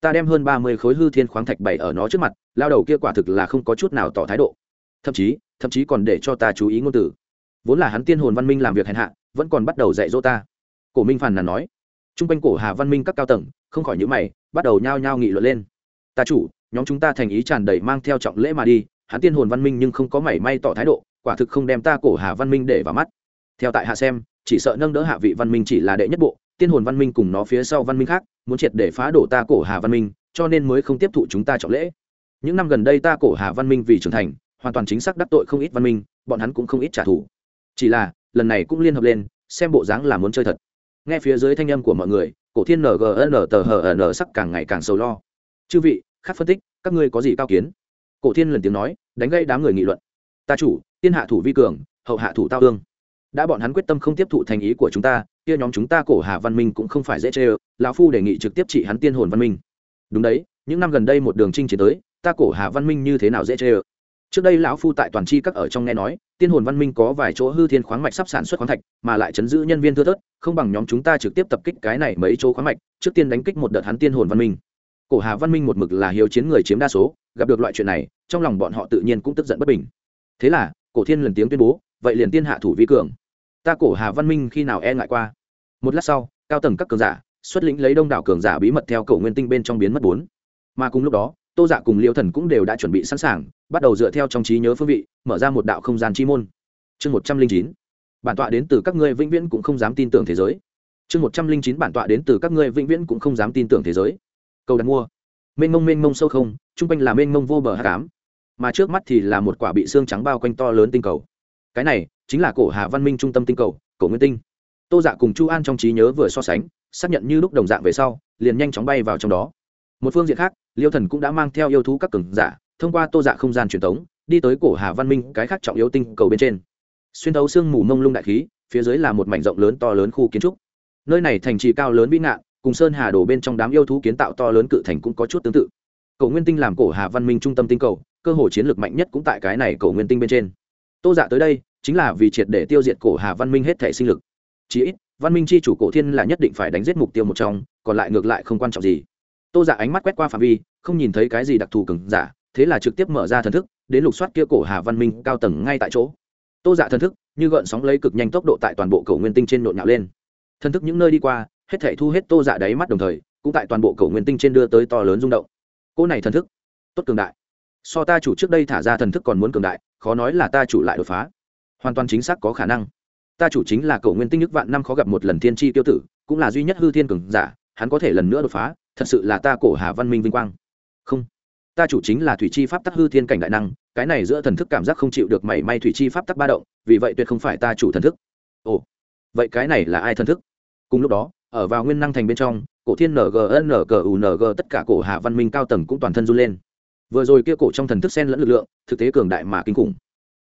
Ta đem hơn ba mươi khối hư thiên khoáng thạch bày ở nó trước mặt, lao đầu kia quả thực là không có chút nào tỏ thái độ. Thậm chí thậm chí còn để cho ta chú ý ngôn từ. Vốn là hắn tiên hồn văn minh làm việc hèn hạ, vẫn còn bắt đầu dạy dỗ ta. Cổ minh phàn nàn nói. T r u n g quanh cổ hà văn minh các cao tầng, không khỏi nhữ mày, bắt đầu nhao nhao nghị luận lên. Ta chủ, nhóm chúng ta thành ý tràn đầy mang theo trọng lễ mà đi, hắn tiên hồn văn minh nhưng không có mảy may tỏ thái độ, quả thực không đem ta cổ hà văn minh để vào mắt. Theo tại hạ xem chỉ sợ nâng đỡ hạ vị văn minh chỉ là đệ nhất bộ, tiên hồn văn minh cùng nó phía sau văn minh khác, muốn triệt để phá đổ ta cổ hà văn minh, cho nên mới không tiếp thụ chúng ta trọng lễ. Những năm gần đây ta cổ hà văn minh vì trưởng thành, hoàn toàn chính xác đắc tội không ít văn minh, bọn hắn cũng không ít trả thù. Chỉ là, lần này cũng liên hợp lên, xem bộ dáng là muốn chơi thật. Nghe phía dưới thanh âm của mọi người, cổ thiên ngn tờ hờ n sắc càng ngày càng sầu lo. Chư vị, khác phân tích, các ngươi có gì cao kiến? Cổ thiên lần tiếng nói, đánh gây đám người nghị luận. Ta chủ, tiên hạ thủ vi cường, hậu hạ thủ tao ương đã bọn hắn quyết tâm không tiếp thụ thành ý của chúng ta, kia nhóm chúng ta cổ hà văn minh cũng không phải dễ chê ơ, lão phu đề nghị trực tiếp trị hắn tiên hồn văn minh. Đúng đấy, những năm gần đây một đường trinh chiến tới, ta cổ hà văn minh như thế nào dễ chê ơ? Trước đây lão phu tại toàn chi các ở trong nghe nói, tiên hồn văn minh có vài chỗ hư thiên khoáng mạch sắp sản xuất khoáng thạch, mà lại chấn giữ nhân viên thưa thớt, không bằng nhóm chúng ta trực tiếp tập kích cái này mấy chỗ khoáng mạch, trước tiên đánh kích một đợt hắn tiên hồn văn minh. Cổ hà văn minh một mực là hiếu chiến người chiếm đa số, gặp được loại chuyện này, trong lòng bọn họ tự nhiên cũng tức giận bất bình. Thế là, cổ thiên lần tiếng tuyên bố, vậy liền tiên hạ thủ vi cường ta cổ hà văn minh khi nào e ngại qua? Một lát sau, cao tầng các cường giả, xuất lĩnh lấy đông đảo cường giả bí mật theo cổ nguyên tinh bên trong biến mất bốn. Mà cùng lúc đó, tô dạ cùng liêu thần cũng đều đã chuẩn bị sẵn sàng, bắt đầu dựa theo trong trí nhớ phương vị, mở ra một đạo không gian chi môn. Chương một trăm linh chín. Bản tọa đến từ các ngươi vĩnh viễn cũng không dám tin tưởng thế giới. Chương một trăm linh chín bản tọa đến từ các ngươi vĩnh viễn cũng không dám tin tưởng thế giới. Cầu đặt mua. Mênh mông mênh mông sâu không, chung quanh là mênh mông vô bờ h cám mà trước mắt thì là một quả bị xương trắng bao quanh to lớn tinh cầu. Cái này chính là cổ hà văn minh trung tâm tinh cầu, cổ nguyên tinh. Tô dạ cùng chu an trong trí nhớ vừa so sánh, xác nhận như lúc đồng dạng về sau, liền nhanh chóng bay vào trong đó. Một phương diện khác, liêu thần cũng đã mang theo yêu thú các cường giả, thông qua tô dạ không gian truyền thống, đi tới cổ hà văn minh cái khác trọng yếu tinh cầu bên trên. Xuyên thấu sương mù mông lung đại khí, phía dưới là một mảnh rộng lớn to lớn khu kiến trúc. Nơi này thành trì cao lớn vĩ ngạn, cùng sơn hà đổ bên trong đám yêu thú kiến tạo to lớn cự thành cũng có chút tương tự. Cầu nguyên tinh làm cổ hà văn minh trung tâm tinh cầu, cơ hội chiến lược mạnh nhất cũng tại cái này cầu nguyên tinh bên trên. Tô dạ tới đây chính là vì triệt để tiêu diệt cổ hà văn minh hết thể sinh lực. Chí ít, văn minh c h i chủ cổ thiên là nhất định phải đánh giết mục tiêu một trong, còn lại ngược lại không quan trọng gì. Tô dạ ánh mắt quét qua phạm vi, không nhìn thấy cái gì đặc thù cứng giả, thế là trực tiếp mở ra thần thức, đến lục soát kia cổ hà văn minh cao tầng ngay tại chỗ. Tô dạ thần thức, như gợn sóng lấy cực nhanh tốc độ tại toàn bộ cầu nguyên tinh trên nhộn nhạo lên. Thần thức những nơi đi qua, hết thể thu hết tô dạ đáy mắt đồng thời, cũng tại toàn bộ cầu nguyên tinh trên đưa tới to lớn rung động. Cô này thần thức, tốt cường đại. So ta chủ trước đây thả ra thần thức còn muốn cường đại, khó nói là ta chủ lại đột phá hoàn toàn chính xác có khả năng. Ta chủ chính là cầu nguyên tinh nhức vạn năm khó gặp một lần thiên tri tiêu tử, cũng là duy nhất hư thiên cường giả, hắn có thể lần nữa đột phá, thật sự là ta cổ hà văn minh vinh quang. Không, ta chủ chính là thủy chi pháp tắc hư thiên cảnh đại năng, cái này giữa thần thức cảm giác không chịu được mảy may thủy chi pháp tắc ba động, vì vậy tuyệt không phải ta chủ thần thức. Ồ, vậy cái này là ai thần thức? Cùng lúc đó, ở vào nguyên năng thành bên trong, cổ thiên ngng tất cả cổ hạ văn minh cao tầng cũng toàn thân run lên. Vừa rồi kia cổ trong thần thức sen lẫn lực lượng, thực tế cường đại mà kinh khủng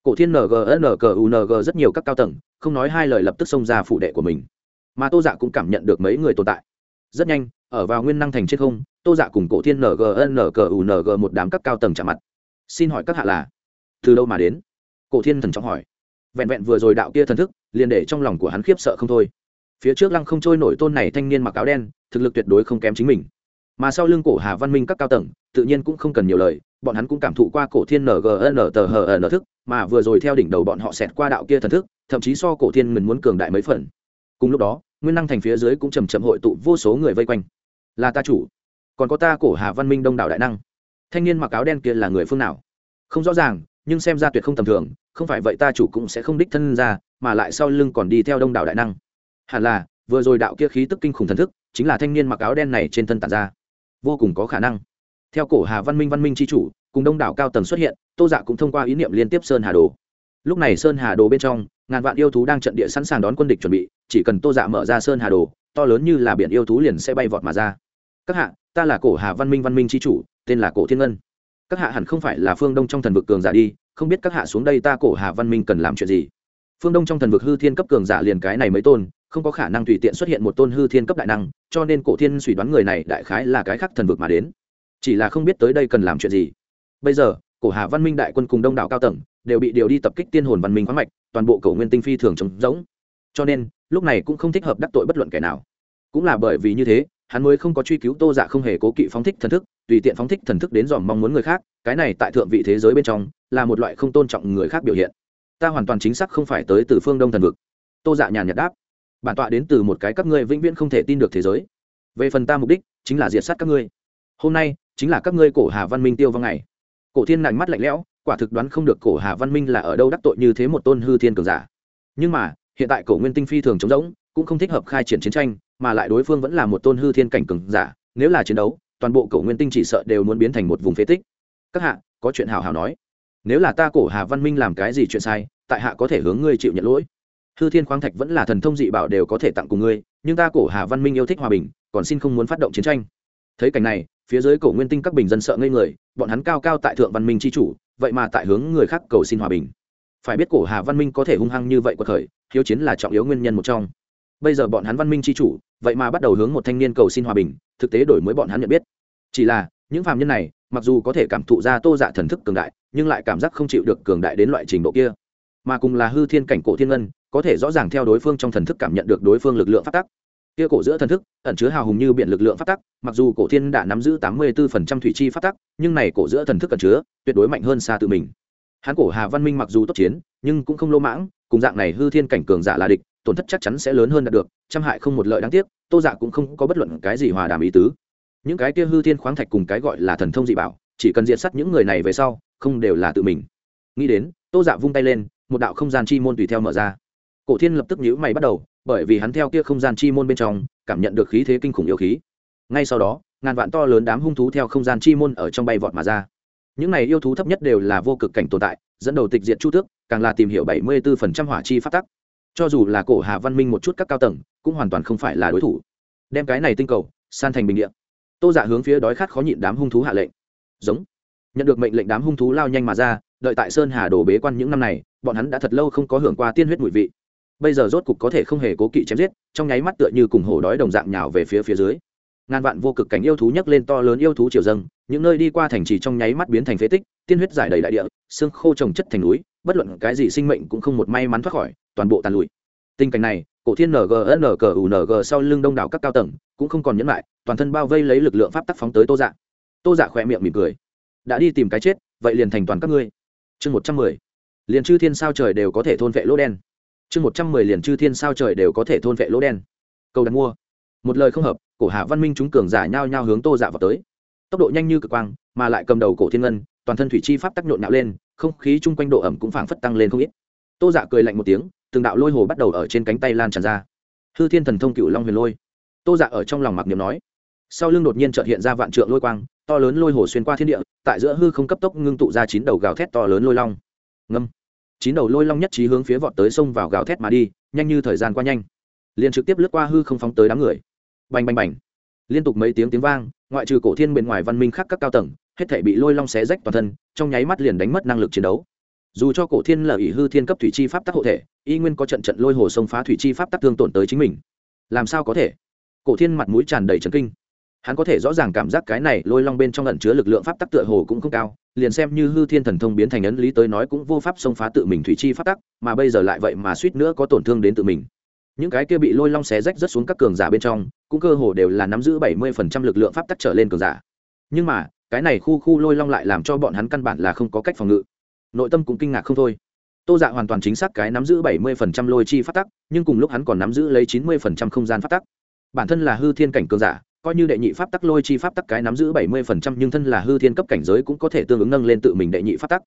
cổ thiên ngnqng rất nhiều các cao tầng, không nói hai lời lập tức xông ra phụ đệ của mình. Mà tô dạ cũng cảm nhận được mấy người tồn tại. Rất nhanh, ở vào nguyên năng thành trên không, tô dạ cùng cổ thiên ngnqng một đám các cao tầng trả mặt. Xin hỏi các hạ là từ đâu mà đến? Cổ thiên thần trọng hỏi. Vẹn vẹn vừa rồi đạo kia thần thức, liền để trong lòng của hắn khiếp sợ không thôi. Phía trước lăng không trôi nổi tôn này thanh niên mặc áo đen, thực lực tuyệt đối không kém chính mình. Mà sau lưng cổ hà văn minh các cao tầng, tự nhiên cũng không cần nhiều lời bọn hắn cũng cảm thụ qua cổ thiên ngn tờ hờ n thức, mà vừa rồi theo đỉnh đầu bọn họ xẹt qua đạo kia thần thức, thậm chí so cổ thiên mình muốn cường đại mấy phần. Cùng lúc đó, nguyên năng thành phía dưới cũng chầm chậm hội tụ vô số người vây quanh. Là ta chủ. Còn có ta cổ hà văn minh đông đảo đại năng. Thanh niên mặc áo đen kia là người phương nào? Không rõ ràng, nhưng xem ra tuyệt không tầm thường, không phải vậy ta chủ cũng sẽ không đích thân ra, mà lại sau lưng còn đi theo đông đảo đại năng. Hẳn là, vừa rồi đạo kia khí tức kinh khủng thần thức, chính là thanh niên mặc áo đen này trên thân tàn ra. Vô cùng có khả năng theo cổ hà văn minh văn minh c h i chủ, cùng đông đảo cao tầng xuất hiện, tô dạ cũng thông qua ý niệm liên tiếp sơn hà đồ. Lúc này sơn hà đồ bên trong, ngàn vạn yêu thú đang trận địa sẵn sàng đón quân địch chuẩn bị, chỉ cần tô dạ mở ra sơn hà đồ, to lớn như là biển yêu thú liền sẽ bay vọt mà ra. Các hạ, ta là cổ hà văn minh văn minh c h i chủ, tên là cổ thiên ngân. Các hạ hẳn không phải là phương đông trong thần vực cường giả đi, không biết các hạ xuống đây ta cổ hà văn minh cần làm chuyện gì? Phương đông trong thần vực hư thiên cấp cường giả liền cái này mới tôn, không có khả năng tùy tiện xuất hiện một tôn hư thiên cấp đại năng, cho nên cổ thiên suy đoán người này đại khái là cái khác thần vực mà đến chỉ là không biết tới đây cần làm chuyện gì. Bây giờ, cổ hà văn minh đại quân cùng đông đảo cao tầng đều bị điều đi tập kích tiên hồn văn minh khoáng mạch, toàn bộ cổ nguyên tinh phi thường trống rỗng. Cho nên, lúc này cũng không thích hợp đắc tội bất luận kẻ nào. Cũng là bởi vì như thế, hắn mới không có truy cứu tô dạ không hề cố kỵ phóng thích thần thức, tùy tiện phóng thích thần thức đến dòm mong muốn người khác, cái này tại thượng vị thế giới bên trong là một loại không tôn trọng người khác biểu hiện. Ta hoàn toàn chính xác không phải tới từ phương đông thần vực. Tô dạ nhàn nhạt đáp, bản tọa đến từ một cái các ngươi vĩnh viễn không thể tin được thế giới. Về phần ta mục đích chính là diệt sát các ngươi hôm nay chính là các ngươi cổ hà văn minh tiêu vong ngày. Cổ thiên nạnh mắt lạnh lẽo, quả thực đoán không được cổ hà văn minh là ở đâu đắc tội như thế một tôn hư thiên cường giả. Nhưng mà, hiện tại cổ nguyên tinh phi thường chống rỗng, cũng không thích hợp khai triển chiến tranh, mà lại đối phương vẫn là một tôn hư thiên cảnh cường giả, nếu là chiến đấu, toàn bộ cổ nguyên tinh chỉ sợ đều muốn biến thành một vùng phế tích. Các hạ, có chuyện hào hào nói. Nếu là ta cổ hà văn minh làm cái gì chuyện sai, tại hạ có thể hướng ngươi chịu nhận lỗi. Hư thiên khoáng thạch vẫn là thần thông dị bảo đều có thể tặng cùng ngươi, nhưng ta cổ hà văn minh yêu thích hòa bình, còn xin không muốn phát động chiến tranh. Thấy cảnh này phía dưới cổ nguyên tinh các bình dân sợ ngây người, bọn hắn cao cao tại thượng văn minh c chủ, vậy mà tại hướng người khác cầu xin hòa bình. Phải biết cổ hà văn minh có thể hung hăng như vậy của thời hiếu chiến là trọng yếu nguyên nhân một trong. Bây giờ bọn hắn văn minh c h i chủ, vậy mà bắt đầu hướng một thanh niên cầu xin hòa bình, thực tế đổi mới bọn hắn nhận biết. Chỉ là, những phạm nhân này, mặc dù có thể cảm thụ ra tô dạ thần thức cường đại, nhưng lại cảm giác không chịu được cường đại đến loại trình độ kia. Mà cùng là hư thiên cảnh cổ thiên ngân, có thể rõ ràng theo đối phương trong thần thức cảm nhận được đối phương lực lượng phát tắc kia cổ giữa thần thức, ẩn chứa hào hùng như biển lực lượng phát tắc, mặc dù cổ thiên đã nắm giữ tám mươi bốn thủy chi phát tắc, nhưng này cổ giữa thần thức ẩn chứa, tuyệt đối mạnh hơn xa tự mình. Hán cổ hà văn minh mặc dù tốt chiến, nhưng cũng không lô mãng, cùng dạng này hư thiên cảnh cường giả là địch, tổn thất chắc chắn sẽ lớn hơn đạt được, trăm hại không một lợi đáng tiếc, tô dạ cũng không có bất luận cái gì hòa đàm ý tứ. Những cái kia hư thiên khoáng thạch cùng cái gọi là thần thông dị bảo, chỉ cần diện sắt những người này về sau, không đều là tự mình. Nghĩ đến, tô dạ vung tay lên, một đạo không gian chi môn tùy theo mở ra. Cổ thiên lập tức nhíu mày bắt đầu bởi vì hắn theo kia không gian chi môn bên trong, cảm nhận được khí thế kinh khủng yêu khí. Ngay sau đó, ngàn vạn to lớn đám hung thú theo không gian chi môn ở trong bay vọt mà ra. Những này yêu thú thấp nhất đều là vô cực cảnh tồn tại, dẫn đầu tịch diệt chu tước, càng là tìm hiểu bảy mươi 74% hỏa chi phát tắc. Cho dù là cổ hà văn minh một chút các cao tầng, cũng hoàn toàn không phải là đối thủ. Đem cái này tinh cầu, san thành bình điện tô giả hướng phía đói khát khó nhịn đám hung thú hạ lệnh. Giống. Nhận được mệnh lệnh đám hung thú lao nhanh mà ra, đợi tại sơn hà đồ bế quan những năm này, bọn hắn đã thật lâu không có hưởng qua tiên huyết mùi vị bây giờ rốt cục có thể không hề cố kỵ chém giết, trong nháy mắt tựa như cùng hổ đói đồng dạng nhào về phía phía dưới. Ngàn vạn vô cực cảnh yêu thú nhấc lên to lớn yêu thú triều dâng, những nơi đi qua thành trì trong nháy mắt biến thành phế tích, tiên huyết giải đầy đại địa, xương khô trồng chất thành núi, bất luận cái gì sinh mệnh cũng không một may mắn thoát khỏi, toàn bộ tàn lụi. Tình cảnh này, cổ thiên ngn sau lưng đông đảo các cao tầng cũng không còn nhẫn lại, toàn thân bao vây lấy lực lượng pháp tắc phóng tới tô dạ. Tô dạ khỏe miệng mỉm cười. Đã đi tìm cái chết, vậy liền thành toàn các ngươi. Chương một trăm mười. Liền chư thiên sao trời đều có thể thôn vệ lỗ đen chương một trăm mười liền chư thiên sao trời đều có thể thôn vệ lỗ đen. Câu đặt mua. Một lời không hợp, cổ hạ văn minh chúng cường giả nhao nhao hướng tô dạ vào tới. Tốc độ nhanh như cực quang, mà lại cầm đầu cổ thiên ngân, toàn thân thủy chi pháp tắc nhộn nhạo lên, không khí chung quanh độ ẩm cũng phảng phất tăng lên không ít. Tô dạ cười lạnh một tiếng, từng đạo lôi hồ bắt đầu ở trên cánh tay lan tràn ra. Hư thiên thần thông cựu long huyền lôi. Tô dạ ở trong lòng mặc niệm nói. Sau lưng đột nhiên trợt hiện ra vạn trượng lôi quang, to lớn lôi hồ xuyên qua thiên địa, tại giữa hư không cấp tốc ngưng tụ ra chín đầu gào thét to lớn lôi long. Ngâm chín đầu lôi long nhất trí hướng phía vọt tới sông vào gào thét mà đi, nhanh như thời gian qua nhanh. Liền trực tiếp lướt qua hư không phóng tới đám người. Bành bành bành. Liên tục mấy tiếng tiếng vang, ngoại trừ cổ thiên bên ngoài văn minh khác các cao tầng, hết thể bị lôi long xé rách toàn thân, trong nháy mắt liền đánh mất năng lực chiến đấu. Dù cho cổ thiên là ỷ hư thiên cấp thủy chi pháp tắc hộ thể, y nguyên có trận trận lôi hồ sông phá thủy chi pháp tắc thương tổn tới chính mình. Làm sao có thể? Cổ thiên mặt mũi tràn đầy trấn kinh. Hắn có thể rõ ràng cảm giác cái này lôi long bên trong ẩn chứa lực lượng pháp tắc tựa hồ cũng không cao liền xem như hư thiên thần thông biến thành ấn lý tới nói cũng vô pháp xông phá tự mình thủy chi phát tắc, mà bây giờ lại vậy mà suýt nữa có tổn thương đến tự mình. Những cái kia bị lôi long xé rách rất xuống các cường giả bên trong, cũng cơ hồ đều là nắm giữ bảy mươi phần trăm lực lượng pháp tắc trở lên cường giả. Nhưng mà, cái này khu khu lôi long lại làm cho bọn hắn căn bản là không có cách phòng ngự. Nội tâm cũng kinh ngạc không thôi. Tô dạ hoàn toàn chính xác cái nắm giữ bảy mươi phần trăm lôi chi phát tắc, nhưng cùng lúc hắn còn nắm giữ lấy chín mươi phần trăm không gian phát tắc. Bản thân là hư thiên cảnh cường giả coi như đệ nhị pháp tắc lôi chi pháp tắc cái nắm giữ bảy mươi phần trăm, nhưng thân là hư thiên cấp cảnh giới cũng có thể tương ứng nâng lên tự mình đệ nhị pháp tắc.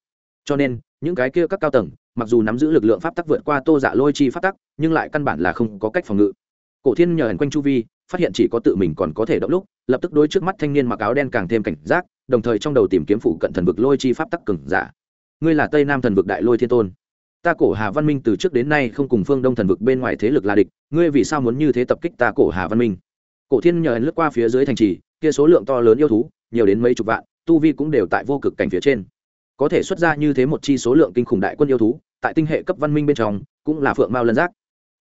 Cho nên, những cái kia các cao tầng, mặc dù nắm giữ lực lượng pháp tắc vượt qua tô dạ lôi chi pháp tắc, nhưng lại căn bản là không có cách phòng ngự. Cổ thiên nhờ hẳn quanh chu vi, phát hiện chỉ có tự mình còn có thể động lúc, lập tức đối trước mắt thanh niên mặc áo đen càng thêm cảnh giác, đồng thời trong đầu tìm kiếm phụ cận thần vực lôi chi pháp tắc cường giả. Ngươi là tây nam thần vực đại lôi thiên tôn. Ta cổ hà văn minh từ trước đến nay không cùng phương đông thần vực bên ngoài thế lực là địch, ngươi vì sao muốn như thế tập kích ta cổ hà văn minh? Cổ thiên nhờ lướt qua phía dưới thành trì, kia số lượng to lớn yêu thú, nhiều đến mấy chục vạn, tu vi cũng đều tại vô cực cảnh phía trên. Có thể xuất ra như thế một chi số lượng kinh khủng đại quân yêu thú, tại tinh hệ cấp văn minh bên trong, cũng là phượng mao lân giác.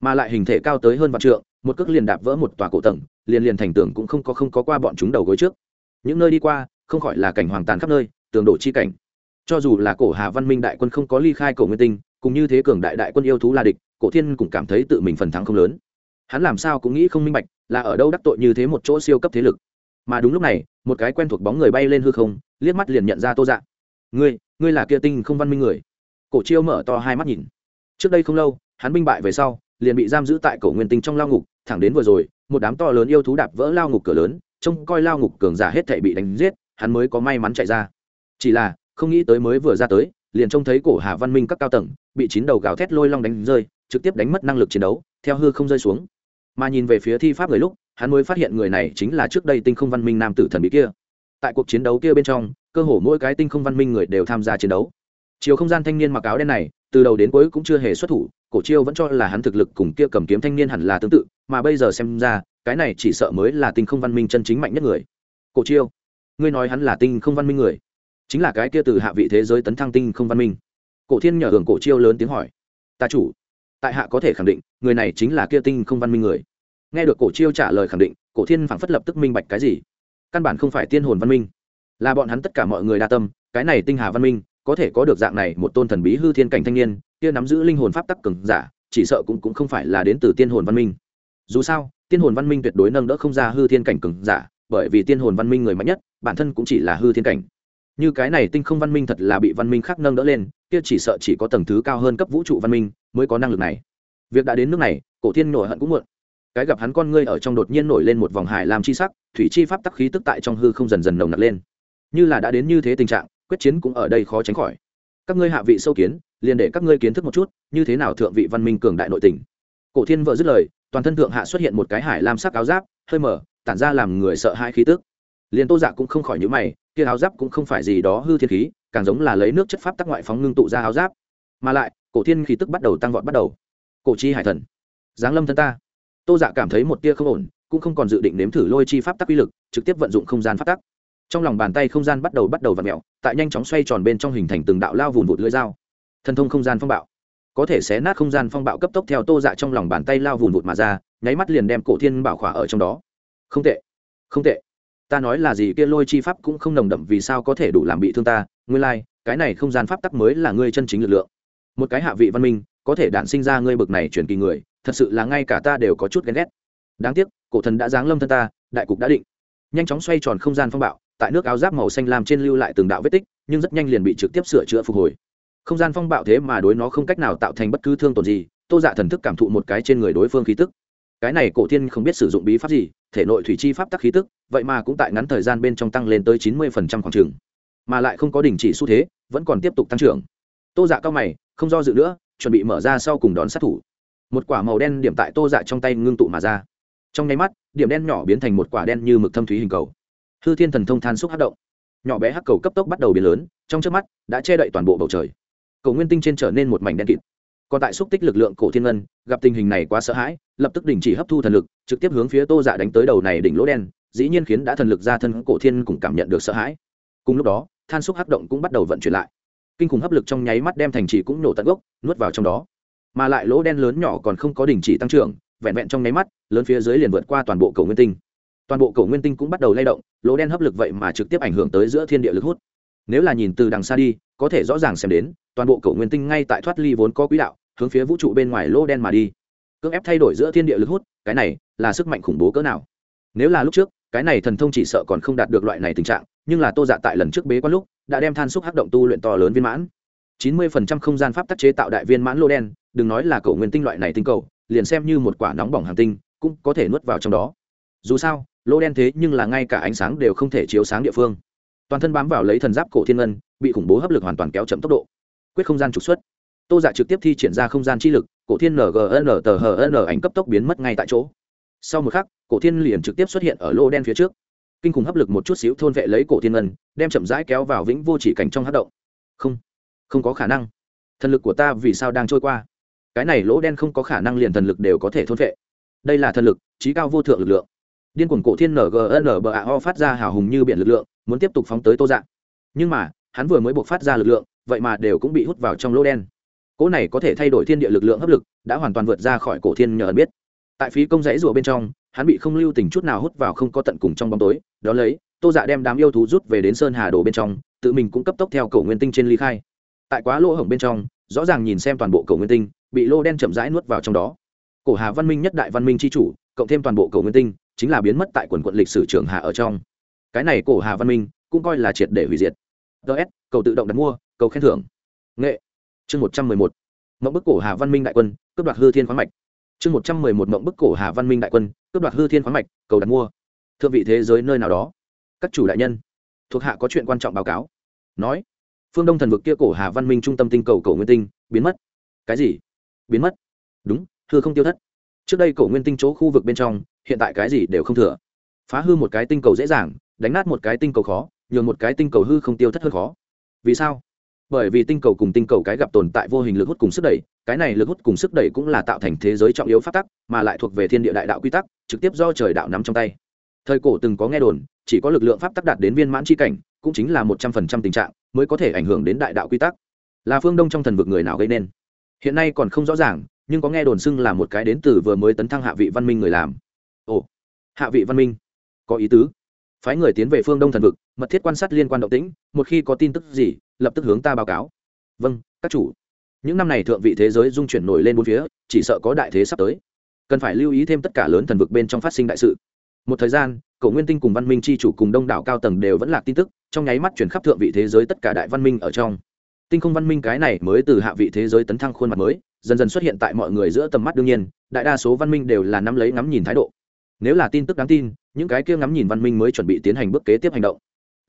Mà lại hình thể cao tới hơn vạn trượng, một cước liền đạp vỡ một tòa cổ tầng, liền liền thành tường cũng không có không có qua bọn chúng đầu gối trước. Những nơi đi qua, không khỏi là cảnh hoàng tàn khắp nơi, tường đổ chi cảnh. Cho dù là cổ hà văn minh đại quân không có ly khai cổ nguyên tinh cũng như thế cường đại đại quân yêu thú là địch, cổ thiên cũng cảm thấy tự mình phần thắng không lớn. Hắn làm sao cũng nghĩ không minh bạch là ở đâu đắc tội như thế một chỗ siêu cấp thế lực. Mà đúng lúc này, một cái quen thuộc bóng người bay lên hư không, liếc mắt liền nhận ra tô dạ. Ngươi ngươi là kia tinh không văn minh người? Cổ chiêu mở to hai mắt nhìn. Trước đây không lâu, hắn binh bại về sau, liền bị giam giữ tại cổ nguyên tinh trong lao ngục, thẳng đến vừa rồi, một đám to lớn yêu thú đạp vỡ lao ngục cửa lớn, trông coi lao ngục cường giả hết thảy bị đánh giết, hắn mới có may mắn chạy ra. Chỉ là, không nghĩ tới mới vừa ra tới, liền trông thấy cổ hà văn minh các cao tầng, bị chín đầu gào thét lôi long đánh rơi, trực tiếp đánh mất năng lực chiến đấu, theo hư không rơi xuống mà nhìn về phía thi pháp người lúc, hắn mới phát hiện người này chính là trước đây tinh không văn minh nam tử thần bí kia. Tại cuộc chiến đấu kia bên trong, cơ hồ mỗi cái tinh không văn minh người đều tham gia chiến đấu. Chiều không gian thanh niên mặc áo đen này, từ đầu đến cuối cũng chưa hề xuất thủ, cổ chiêu vẫn cho là hắn thực lực cùng kia cầm kiếm thanh niên hẳn là tương tự, mà bây giờ xem ra, cái này chỉ sợ mới là tinh không văn minh chân chính mạnh nhất người. Cổ chiêu, ngươi nói hắn là tinh không văn minh người? Chính là cái kia từ hạ vị thế giới tấn thăng tinh không văn minh. Cổ thiên nhờ hưởng cổ chiêu lớn tiếng hỏi. Ta chủ tại hạ có thể khẳng định, người này chính là kia tinh không văn minh người. Nghe được cổ chiêu trả lời khẳng định, cổ thiên phảng phất lập tức minh bạch cái gì. Căn bản không phải tiên hồn văn minh. Là bọn hắn tất cả mọi người đa tâm, cái này tinh hà văn minh, có thể có được dạng này một tôn thần bí hư thiên cảnh thanh niên, kia nắm giữ linh hồn pháp tắc cường giả, chỉ sợ cũng cũng không phải là đến từ tiên hồn văn minh. Dù sao, tiên hồn văn minh tuyệt đối nâng đỡ không ra hư thiên cảnh cường giả, bởi vì tiên hồn văn minh người mạnh nhất, bản thân cũng chỉ là hư thiên cảnh như cái này tinh không văn minh thật là bị văn minh khác nâng đỡ lên, kia chỉ sợ chỉ có tầng thứ cao hơn cấp vũ trụ văn minh mới có năng lực này. Việc đã đến nước này, cổ thiên nổi hận cũng muộn. Cái gặp hắn con ngươi ở trong đột nhiên nổi lên một vòng hải làm chi sắc, thủy chi pháp tắc khí tức tại trong hư không dần dần nồng nặc lên. Như là đã đến như thế tình trạng, quyết chiến cũng ở đây khó tránh khỏi. Các ngươi hạ vị sâu kiến, liền để các ngươi kiến thức một chút, như thế nào thượng vị văn minh cường đại nội tình. Cổ thiên vợ dứt lời, toàn thân thượng hạ xuất hiện một cái hải lam sắc áo giáp, hơi mở, tản ra làm người sợ hai khí tức. Liền tô dạ cũng không khỏi nhữ mày kia áo giáp cũng không phải gì đó hư thiên khí, càng giống là lấy nước chất pháp tắc ngoại phóng ngưng tụ ra áo giáp. Mà lại, cổ thiên khí tức bắt đầu tăng vọt bắt đầu. Cổ chi hải thần, giáng lâm thân ta. Tô dạ cảm thấy một tia không ổn, cũng không còn dự định nếm thử lôi chi pháp tắc uy lực, trực tiếp vận dụng không gian pháp tắc. Trong lòng bàn tay không gian bắt đầu bắt đầu v ặ mẹo tại nhanh chóng xoay tròn bên trong hình thành từng đạo lao vùn vụt lưỡi dao. Thần thông không gian phong bạo. Có thể xé nát không gian phong bạo cấp tốc theo tô dạ trong lòng bàn tay lao vùn vụt mà ra, nháy mắt liền đem cổ thiên bảo khỏa ở trong đó. Không tệ. Không tệ ta nói là gì kia lôi chi pháp cũng không nồng đậm vì sao có thể đủ làm bị thương ta nguyên lai、like, cái này không gian pháp tắc mới là ngươi chân chính lực lượng. Một cái hạ vị văn minh có thể đản sinh ra ngươi bực này truyền kỳ người thật sự là ngay cả ta đều có chút ghen ghét. Đáng tiếc cổ thần đã giáng lâm thân ta đại cục đã định. Nhanh chóng xoay tròn không gian phong bạo tại nước áo giáp màu xanh lam trên lưu lại từng đạo vết tích nhưng rất nhanh liền bị trực tiếp sửa chữa phục hồi. Không gian phong bạo thế mà đối nó không cách nào tạo thành bất cứ thương tổn gì tô dạ thần thức cảm thụ một cái trên người đối phương khí tức. Cái này cổ thiên không biết sử dụng bí pháp gì thể nội thủy chi pháp tắc khí tức, vậy mà cũng tại ngắn thời gian bên trong tăng lên tới chín mươi phần trăm khoảng trường, mà lại không có đình chỉ xu thế, vẫn còn tiếp tục tăng trưởng. Tô dạ cao mày, không do dự nữa, chuẩn bị mở ra sau cùng đón sát thủ. Một quả màu đen điểm tại tô dạ trong tay ngưng tụ mà ra. Trong nháy mắt, điểm đen nhỏ biến thành một quả đen như mực thâm thúy hình cầu. Hư thiên thần thông than xúc hấp động. Nhỏ bé hắc cầu cấp tốc bắt đầu biến lớn, trong chớp mắt, đã che đậy toàn bộ bầu trời. Cầu nguyên tinh trên trở nên một mảnh đen kịt còn tại xúc tích lực lượng cổ thiên ngân, gặp tình hình này quá sợ hãi, lập tức đình chỉ hấp thu thần lực, trực tiếp hướng phía tô dạ đánh tới đầu này đỉnh lỗ đen, dĩ nhiên khiến đã thần lực ra thân cổ thiên cũng cảm nhận được sợ hãi. Cùng lúc đó, than xúc hấp động cũng bắt đầu vận chuyển lại. Kinh khủng hấp lực trong nháy mắt đem thành trì cũng nổ tận gốc, nuốt vào trong đó. Mà lại lỗ đen lớn nhỏ còn không có đình chỉ tăng trưởng, vẹn vẹn trong nháy mắt, lớn phía dưới liền vượt qua toàn bộ cầu nguyên tinh. Toàn bộ cầu nguyên tinh cũng bắt đầu lay động, lỗ đen hấp lực vậy mà trực tiếp ảnh hưởng tới giữa thiên địa lực hút. Nếu là nhìn từ đằng xa đi, có thể rõ ràng xem đến, toàn bộ cầu nguyên tinh ngay tại thoát ly vốn có quỹ đạo hướng phía vũ trụ bên ngoài lỗ đen mà đi. Cưỡng ép thay đổi giữa thiên địa lực hút, cái này là sức mạnh khủng bố cỡ nào? Nếu là lúc trước, cái này thần thông chỉ sợ còn không đạt được loại này tình trạng, nhưng là tô dạ tại lần trước bế quan lúc, đã đem than xúc hắc động tu luyện to lớn viên mãn. Chín mươi phần trăm không gian pháp tác chế tạo đại viên mãn lô đen, đừng nói là cầu nguyên tinh loại này tinh cầu, liền xem như một quả nóng bỏng hàng tinh, cũng có thể nuốt vào trong đó. Dù sao lô đen thế nhưng là ngay cả ánh sáng đều không thể chiếu sáng địa phương. Toàn thân bám vào lấy thần giáp cổ thiên ngân, bị khủng bố hấp lực hoàn toàn kéo chậm tốc độ. Quyết không gian trục xuất tô giả dạ trực tiếp thi triển ra không gian chi lực, cổ thiên ngn tờ hn ảnh cấp tốc biến mất ngay tại chỗ. Sau một khắc, cổ thiên liền trực tiếp xuất hiện ở lô đen phía trước. Kinh khủng hấp lực một chút xíu thôn vệ lấy cổ thiên ngân, đem chậm rãi kéo vào vĩnh vô chỉ cảnh trong hát động. Không không có khả năng. Thần lực của ta vì sao đang trôi qua? Cái này lỗ đen không có khả năng liền thần lực đều có thể thôn vệ. Đây là thần lực trí cao vô thượng lực lượng. Điên cuồng cổ thiên ngn bờ a o phát ra hào hùng như biển lực lượng, muốn tiếp tục phóng tới tô dạng nhưng mà, hắn vừa mới buộc phát ra lực lượng, vậy mà đều cũng bị hút vào trong lỗ đen cỗ này có thể thay đổi thiên địa lực lượng hấp lực, đã hoàn toàn vượt ra khỏi cổ thiên nhờ biết. Tại phí công rẫy rùa bên trong, hắn bị không lưu tình chút nào hút vào không có tận cùng trong bóng tối. Đó lấy, tô dạ đem đám yêu thú rút về đến sơn hà đồ bên trong, tự mình cũng cấp tốc theo cổ nguyên tinh trên ly khai. Tại quá lỗ hổng bên trong, rõ ràng nhìn xem toàn bộ cổ nguyên tinh, bị lô đen chậm rãi nuốt vào trong đó. Cổ hà văn minh nhất đại văn minh c h i chủ, cộng thêm toàn bộ cổ nguyên tinh, chính là biến mất tại quần quận lịch sử trường hà ở trong. Cái này cổ hà văn minh, cũng coi là triệt để hủy diệt. Ts cầu tự động đặt mua, cầu khen thưởng. Nghệ chương một trăm mười một, mộng bức cổ hà văn minh đại quân, cướp đoạt hư thiên khoáng mạch. Chương một trăm mười một, mộng bức cổ hà văn minh đại quân, cướp đoạt hư thiên khoáng mạch, cầu đặt mua. Thượng vị thế giới nơi nào đó. Các chủ đại nhân, thuộc hạ có chuyện quan trọng báo cáo. Nói, phương đông thần vực kia cổ hà văn minh trung tâm tinh cầu cổ nguyên tinh, biến mất. Cái gì? Biến mất? Đúng hư không tiêu thất. Trước đây cổ nguyên tinh chỗ khu vực bên trong, hiện tại cái gì đều không thừa. Phá hư một cái tinh cầu dễ dàng, đánh nát một cái tinh cầu khó, nhường một cái tinh cầu hư không tiêu thất hơn khó. Vì sao? Bởi vì tinh cầu cùng tinh cầu cái gặp tồn tại vô hình lực hút cùng sức đẩy, cái này lực hút cùng sức đẩy cũng là tạo thành thế giới trọng yếu phát tắc, mà lại thuộc về thiên địa đại đạo quy tắc, trực tiếp do trời đạo nắm trong tay. Thời cổ từng có nghe đồn, chỉ có lực lượng pháp tắc đạt đến viên mãn c cảnh, cũng chính là một trăm phần trăm tình trạng, mới có thể ảnh hưởng đến đại đạo quy tắc. Là phương đông trong thần vực người nào gây nên? Hiện nay còn không rõ ràng, nhưng có nghe đồn xưng là một cái đến từ vừa mới tấn thăng hạ vị văn minh người làm. Ồ, hạ vị văn minh. Có ý tứ. Phái người tiến về phương đông thần vực, mật thiết quan sát liên quan động tĩnh, một khi có tin tức gì lập tức hướng ta báo cáo. Vâng các chủ. Những năm này thượng vị thế giới dung chuyển nổi lên bốn phía, chỉ sợ có đại thế sắp tới. Cần phải lưu ý thêm tất cả lớn thần vực bên trong phát sinh đại sự. Một thời gian, cổ nguyên tinh cùng văn minh c h i chủ cùng đông đảo cao tầng đều vẫn là tin tức, trong nháy mắt chuyển khắp thượng vị thế giới tất cả đại văn minh ở trong. Tinh không văn minh cái này mới từ hạ vị thế giới tấn thăng khuôn mặt mới, dần dần xuất hiện tại mọi người giữa tầm mắt đương nhiên, đại đa số văn minh đều là nắm lấy ngắm nhìn thái độ. Nếu là tin tức đáng tin, những cái kia ngắm nhìn văn minh mới chuẩn bị tiến hành bước kế tiếp hành động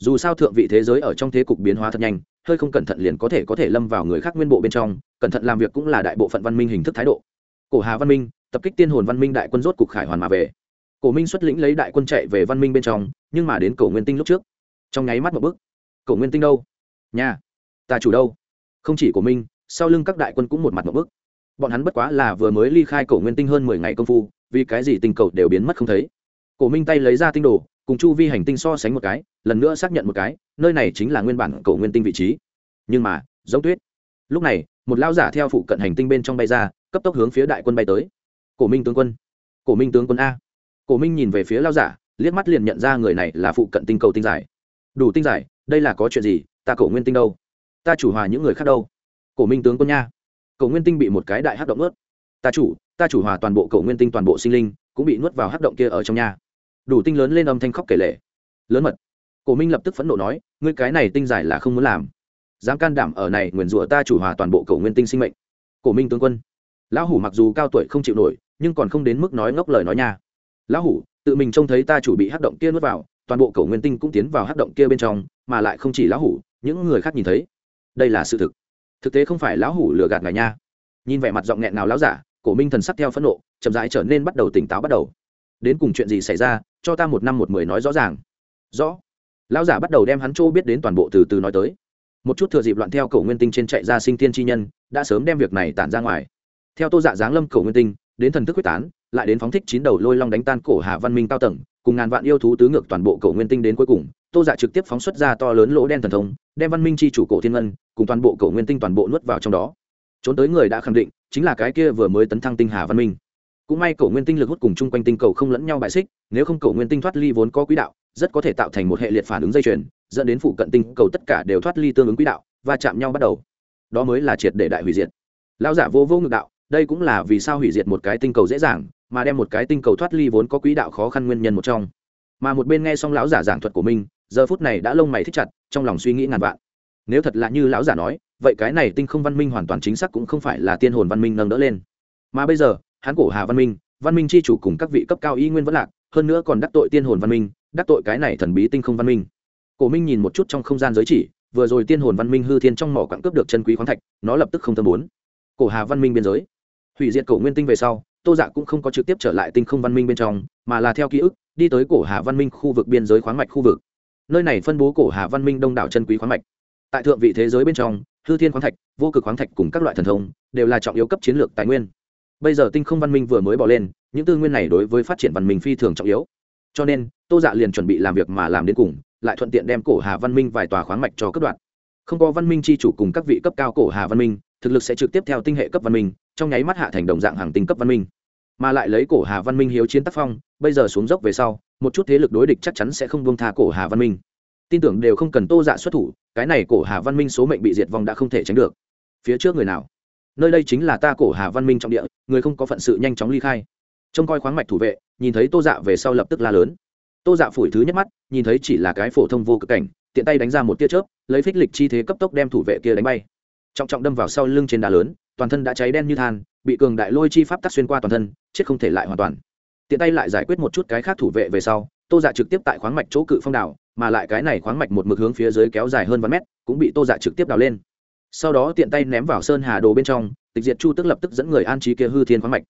dù sao thượng vị thế giới ở trong thế cục biến hóa thật nhanh, hơi không cẩn thận liền có thể có thể lâm vào người khác nguyên bộ bên trong, cẩn thận làm việc cũng là đại bộ phận văn minh hình thức thái độ. Cổ hà văn minh, tập kích tiên hồn văn minh đại quân rốt cục khải hoàn mà về. Cổ minh xuất lĩnh lấy đại quân chạy về văn minh bên trong, nhưng mà đến cổ nguyên tinh lúc trước. Trong nháy mắt một bước. Cổ nguyên tinh đâu? Nhà. Ta chủ đâu? Không chỉ của minh, sau lưng các đại quân cũng một mặt một bước. Bọn hắn bất quá là vừa mới ly khai cổ nguyên tinh hơn mười ngày công phu, vì cái gì tình cầu đều biến mất không thấy. Cổ minh tay lấy ra tinh đồ cùng chu vi hành tinh so sánh một cái, lần nữa xác nhận một cái, nơi này chính là nguyên bản cầu nguyên tinh vị trí. Nhưng mà, giống tuyết. Lúc này, một lao giả theo phụ cận hành tinh bên trong bay ra, cấp tốc hướng phía đại quân bay tới. Cổ minh tướng quân. Cổ minh tướng quân a. Cổ minh nhìn về phía lao giả, liếc mắt liền nhận ra người này là phụ cận tinh cầu tinh giải. Đủ tinh giải, đây là có chuyện gì, ta cổ nguyên tinh đâu? Ta chủ hòa những người khác đâu? Cổ minh tướng quân nha. Cổ nguyên tinh bị một cái đại hắc động ướt ta chủ ta chủ hòa toàn bộ cổ nguyên tinh toàn bộ sinh linh, cũng bị nuốt vào hắc động kia ở trong nhà đủ tinh lớn lên âm thanh khóc kể lệ lớn mật. Cổ minh lập tức phẫn nộ nói, ngươi cái này tinh giải là không muốn làm. Dám can đảm ở này, nguyền rủa ta chủ hòa toàn bộ cầu nguyên tinh sinh mệnh. Cổ minh tướng quân. Lão hủ mặc dù cao tuổi không chịu nổi, nhưng còn không đến mức nói ngốc lời nói nha. Lão hủ, tự mình trông thấy ta chủ bị hắc động kia nuốt vào, toàn bộ cầu nguyên tinh cũng tiến vào hắc động kia bên trong, mà lại không chỉ lão hủ, những người khác nhìn thấy. Đây là sự thực. Thực tế không phải lão hủ lừa gạt ngài nha. Nhìn vẻ mặt giọng nghẹn nào lão giả, cổ minh thần sắc theo phẫn nộ, chậm rãi trở nên bắt đầu tỉnh táo bắt đầu đến cùng chuyện gì xảy ra, cho ta một năm một mười nói rõ ràng. Rõ. Lão giả bắt đầu đem hắn chỗ biết đến toàn bộ từ từ nói tới. Một chút thừa dịp loạn theo cổ nguyên tinh trên chạy ra sinh tiên chi nhân, đã sớm đem việc này tản ra ngoài. Theo tô dạ giáng lâm cổ nguyên tinh, đến thần thức quyết tán, lại đến phóng thích chín đầu lôi long đánh tan cổ hà văn minh cao tầng, cùng ngàn vạn yêu thú tứ ngược toàn bộ cổ nguyên tinh đến cuối cùng, tô dạ trực tiếp phóng xuất ra to lớn lỗ đen thần thông, đem văn minh chi chủ cổ thiên ngân, cùng toàn bộ cổ nguyên tinh toàn bộ nuốt vào trong đó. Trốn tới người đã khẳng định, chính là cái kia vừa mới tấn thăng tinh hà văn minh cũng may cổ nguyên tinh lực hút cùng chung quanh tinh cầu không lẫn nhau bại xích, nếu không cổ nguyên tinh thoát ly vốn có quỹ đạo, rất có thể tạo thành một hệ liệt phản ứng dây chuyền, dẫn đến phụ cận tinh cầu tất cả đều thoát ly tương ứng quỹ đạo và chạm nhau bắt đầu. Đó mới là triệt để đại hủy diệt. Lao giả vô vô ngược đạo, đây cũng là vì sao hủy diệt một cái tinh cầu dễ dàng, mà đem một cái tinh cầu thoát ly vốn có quỹ đạo khó khăn nguyên nhân một trong. Mà một bên nghe xong lão giả giảng thuật của mình, giờ phút này đã lông mày thích chặt, trong lòng suy nghĩ ngàn vạn. Nếu thật là như lão giả nói, vậy cái này tinh không văn minh hoàn toàn chính xác cũng không phải là tiên hồn văn minh nâng đỡ lên. Mà bây giờ hán cổ hà văn minh văn minh c h i chủ cùng các vị cấp cao y nguyên vẫn lạc, hơn nữa còn đắc tội tiên hồn văn minh, đắc tội cái này thần bí tinh không văn minh. Cổ minh nhìn một chút trong không gian giới chỉ, vừa rồi tiên hồn văn minh hư thiên trong mỏ quặng cướp được chân quý khoáng thạch, nó lập tức không tâm bốn cổ hà văn minh biên giới. Hủy diệt cổ nguyên tinh về sau, tô dạ cũng không có trực tiếp trở lại tinh không văn minh bên trong, mà là theo ký ức, đi tới cổ hà văn minh khu vực biên giới khoáng mạch khu vực. Nơi này phân bố cổ hà văn minh đông đảo chân quý khoáng mạch. Tại thượng vị thế giới bên trong, hư thiên khoáng thạch, vô cực khoáng thạch cùng các loại thần thông, đều là trọng yếu cấp chiến lược tài nguyên bây giờ tinh không văn minh vừa mới bỏ lên, những tư nguyên này đối với phát triển văn minh phi thường trọng yếu. Cho nên, tô dạ liền chuẩn bị làm việc mà làm đến cùng, lại thuận tiện đem cổ hà văn minh vài tòa khoáng mạch cho cấp đoạn. Không có văn minh c h i chủ cùng các vị cấp cao cổ hà văn minh, thực lực sẽ trực tiếp theo tinh hệ cấp văn minh, trong nháy mắt hạ thành đồng dạng hàng tinh cấp văn minh. Mà lại lấy cổ hà văn minh hiếu chiến tác phong, bây giờ xuống dốc về sau, một chút thế lực đối địch chắc chắn sẽ không buông tha cổ hà văn minh. Tin tưởng đều không cần tô dạ xuất thủ, cái này cổ hà văn minh số mệnh bị diệt vong đã không thể tránh được. Phía trước người nào? Nơi đây chính là ta cổ hà văn minh trong địa, người không có phận sự nhanh chóng ly khai. Trông coi khoáng mạch thủ vệ, nhìn thấy tô dạ về sau lập tức la lớn. Tô dạ phủi thứ nhất mắt, nhìn thấy chỉ là cái phổ thông vô cực cảnh, tiện tay đánh ra một tia chớp, lấy phích lịch chi thế cấp tốc đem thủ vệ kia đánh bay. Trọng trọng đâm vào sau lưng trên đá lớn, toàn thân đã cháy đen như than, bị cường đại lôi chi pháp tắc xuyên qua toàn thân, chết không thể lại hoàn toàn. Tiện tay lại giải quyết một chút cái khác thủ vệ về sau, tô dạ trực tiếp tại khoáng mạch chỗ cự phong đảo, mà lại cái này khoáng mạch một mực hướng phía dưới kéo dài hơn vài mét, cũng bị tô dạ trực tiếp đào lên sau đó tiện tay ném vào sơn hà đồ bên trong, tịch diệt chu tức lập tức dẫn người an trí kia hư thiên khoáng mạch.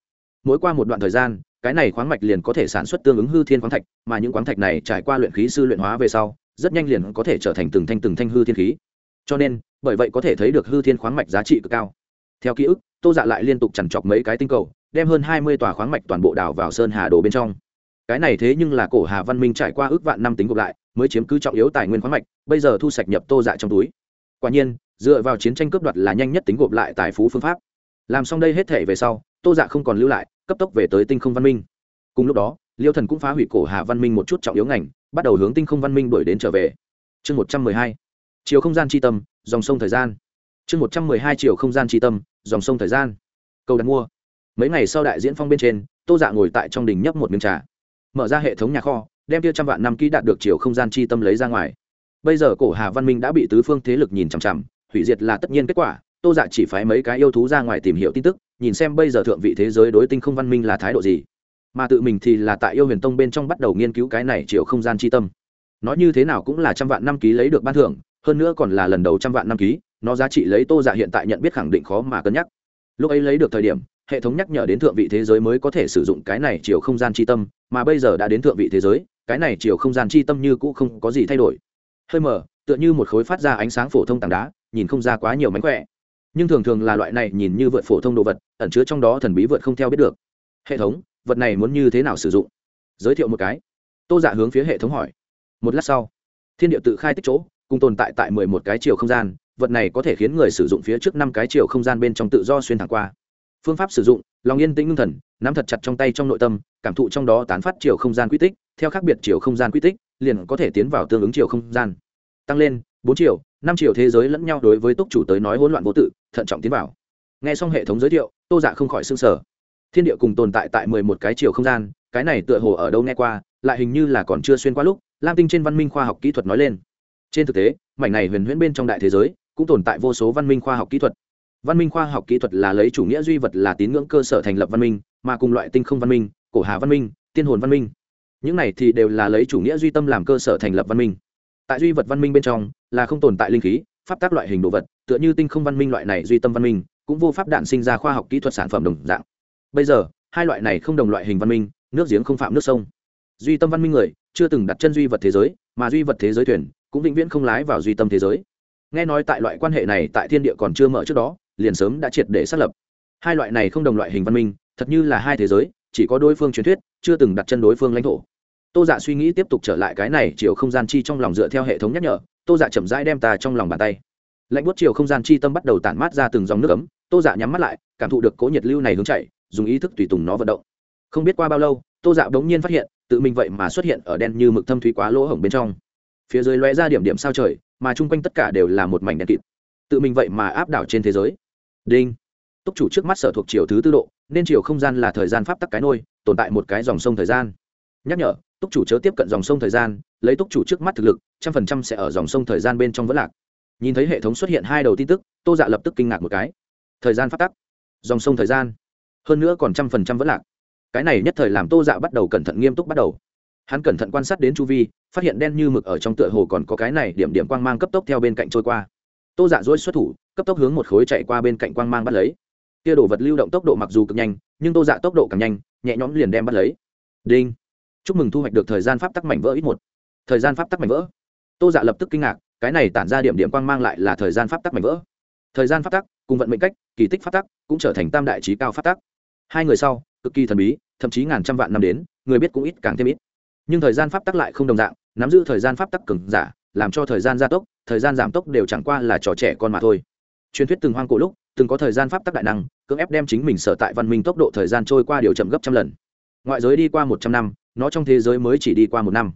Mỗi qua một đoạn thời gian, cái này khoáng mạch liền có thể sản xuất tương ứng hư thiên khoáng thạch, mà những khoáng thạch này trải qua luyện khí sư luyện hóa về sau, rất nhanh liền có thể trở thành từng thanh từng thanh hư thiên khí. Cho nên, bởi vậy có thể thấy được hư thiên khoáng mạch giá trị cực cao. Theo ký ức, tô dạ lại liên tục chằn chọc mấy cái tinh cầu, đem hơn hai mươi tòa khoáng mạch toàn bộ đảo vào sơn hà đồ bên trong. Cái này thế nhưng là cổ hà văn minh trải qua ước vạn năm tính gộp lại, mới chiếm cứ trọng yếu tài nguyên khoáng mạch, bây giờ thu sạch nhập tô dạ trong túi. Quả nhiên dựa vào chiến tranh cướp đoạt là nhanh nhất tính gộp lại tài phú phương pháp. Làm xong đây hết thể về sau, tô dạ không còn lưu lại, cấp tốc về tới tinh không văn minh. Cùng lúc đó, liêu thần cũng phá hủy cổ hà văn minh một chút trọng yếu ngành, bắt đầu hướng tinh không văn minh đuổi đến trở về. Chương một trăm mười hai, chiều không gian tri tâm, dòng sông thời gian. Chương một trăm mười hai, chiều không gian tri tâm, dòng sông thời gian. Câu đặt mua. Mấy ngày sau đại diễn phong bên trên, tô dạ ngồi tại trong đình nhấp một miếng trà. Mở ra hệ thống nhà kho, đem tiêu trăm vạn năm ký đạt được chiều không gian tri tâm lấy ra ngoài. Bây giờ cổ hà văn minh đã bị tứ phương thế lực nhìn chằm chằm hủy diệt là tất nhiên kết quả tô dạ chỉ phái mấy cái yêu thú ra ngoài tìm hiểu tin tức nhìn xem bây giờ thượng vị thế giới đối tinh không văn minh là thái độ gì. Mà tự mình thì là tại yêu huyền tông bên trong bắt đầu nghiên cứu cái này chiều không gian tri tâm. Nói như thế nào cũng là trăm vạn năm ký lấy được ban thưởng hơn nữa còn là lần đầu trăm vạn năm ký nó giá trị lấy tô dạ hiện tại nhận biết khẳng định khó mà cân nhắc. Lúc ấy lấy được thời điểm hệ thống nhắc nhở đến thượng vị thế giới mới có thể sử dụng cái này chiều không gian tri tâm mà bây giờ đã đến thượng vị thế giới cái này chiều không gian tri tâm như cũ không có gì thay đổi. Hơi mờ, tựa như một khối phát ra ánh sáng phổ thông tảng đá nhìn không ra quá nhiều mánh khỏe. Nhưng thường thường là loại này nhìn như vượt phổ thông đồ vật, ẩn chứa trong đó thần bí vượt không theo biết được. Hệ thống, vật này muốn như thế nào sử dụng? Giới thiệu một cái. Tô dạ hướng phía hệ thống hỏi. Một lát sau, thiên địa tự khai tích chỗ, cùng tồn tại tại mười một cái chiều không gian, vật này có thể khiến người sử dụng phía trước năm cái chiều không gian bên trong tự do xuyên thẳng qua. Phương pháp sử dụng, lòng yên tĩnh ngưng thần, nắm thật chặt trong tay trong nội tâm, cảm thụ trong đó tán phát chiều không gian quy tích, theo khác biệt chiều không gian quy tích, liền có thể tiến vào tương ứng chiều không gian. Tăng lên, bốn chiều năm chiều thế giới lẫn nhau đối với túc chủ tới nói hỗn loạn vô tự, thận trọng tiến vào. Nghe xong hệ thống giới thiệu, tô dạ không khỏi s ư n g sở thiên địa cùng tồn tại tại mười một cái chiều không gian, cái này tựa hồ ở đâu nghe qua, lại hình như là còn chưa xuyên qua lúc, lam tinh trên văn minh khoa học kỹ thuật nói lên. Trên thực tế, mảnh này huyền huyễn bên trong đại thế giới, cũng tồn tại vô số văn minh khoa học kỹ thuật. Văn minh khoa học kỹ thuật là lấy chủ nghĩa duy vật là tín ngưỡng cơ sở thành lập văn minh, mà cùng loại tinh không văn minh, cổ hà văn minh, tiên hồn văn minh, những này thì đều là lấy chủ nghĩa duy tâm làm cơ sở thành lập văn minh tại duy vật văn minh bên trong, là không tồn tại linh khí, pháp tác loại hình đồ vật, tựa như tinh không văn minh loại này duy tâm văn minh, cũng vô pháp đạn sinh ra khoa học kỹ thuật sản phẩm đồng dạng. Bây giờ, hai loại này không đồng loại hình văn minh, nước giếng không phạm nước sông. Duy tâm văn minh người, chưa từng đặt chân duy vật thế giới, mà duy vật thế giới thuyền, cũng vĩnh viễn không lái vào duy tâm thế giới. Nghe nói tại loại quan hệ này tại thiên địa còn chưa mở trước đó, liền sớm đã triệt để xác lập. Hai loại này không đồng loại hình văn minh, thật như là hai thế giới, chỉ có đối phương truyền thuyết, chưa từng đặt chân đối phương lãnh thổ tô dạ suy nghĩ tiếp tục trở lại cái này chiều không gian chi trong lòng dựa theo hệ thống nhắc nhở, tô dạ chậm rãi đem ta trong lòng bàn tay. Lạnh bút chiều không gian chi tâm bắt đầu tản mát ra từng dòng nước ấm, tô dạ nhắm mắt lại, cảm thụ được cố nhiệt lưu này hướng chạy, dùng ý thức tùy tùng nó vận động. Không biết qua bao lâu, tô dạ bỗng nhiên phát hiện, tự mình vậy mà xuất hiện ở đen như mực thâm thúy quá lỗ hổng bên trong. Phía dưới lóe ra điểm điểm sao trời, mà chung quanh tất cả đều là một mảnh đen kịt. Tự mình vậy mà áp đảo trên thế giới. Đinh. Túc chủ trước mắt sở thuộc chiều thứ tư độ, nên chiều không gian là thời gian pháp tắc cái nôi, tồn tại một cái dòng sông thời gian. Nhắc nhở túc chủ chớ tiếp cận dòng sông thời gian, lấy túc chủ trước mắt thực lực, trăm phần trăm sẽ ở dòng sông thời gian bên trong vẫn lạc. Nhìn thấy hệ thống xuất hiện hai đầu tin tức, tô dạ lập tức kinh ngạc một cái. Thời gian phát tắc. Dòng sông thời gian. Hơn nữa còn trăm phần trăm vẫn lạc. Cái này nhất thời làm tô dạ bắt đầu cẩn thận nghiêm túc bắt đầu. Hắn cẩn thận quan sát đến chu vi, phát hiện đen như mực ở trong tựa hồ còn có cái này điểm điểm quang mang cấp tốc theo bên cạnh trôi qua. Tô dạ dối xuất thủ, cấp tốc hướng một khối chạy qua bên cạnh quang mang bắt lấy. Kia đồ vật lưu động tốc độ mặc dù cực nhanh, nhưng tô dạ tốc độ càng nhanh, nhẹ nhõm liền đem bắt lấy. Đinh chúc mừng thu hoạch được thời gian pháp tắc mảnh vỡ ít một. Thời gian pháp tắc mảnh vỡ. Tô dạ lập tức kinh ngạc, cái này tản ra điểm điểm quang mang lại là thời gian pháp tắc mảnh vỡ. Thời gian pháp tắc, cùng vận mệnh cách, kỳ tích pháp tắc, cũng trở thành tam đại trí cao pháp tắc. Hai người sau, cực kỳ thần bí, thậm chí ngàn trăm vạn năm đến, người biết cũng ít càng thêm ít. Nhưng thời gian pháp tắc lại không đồng dạng, nắm giữ thời gian pháp tắc cứng giả, làm cho thời gian gia tốc, thời gian giảm tốc đều chẳng qua là trò trẻ con mà thôi. Truyền thuyết từng hoang cổ lúc, từng có thời gian pháp tắc đại năng, cưỡng ép đem chính mình sở tại văn minh tốc độ thời gian trôi qua điều chậm gấp trăm lần. Ngoại giới đi qua một trăm năm nó trong thế giới mới chỉ đi qua một năm.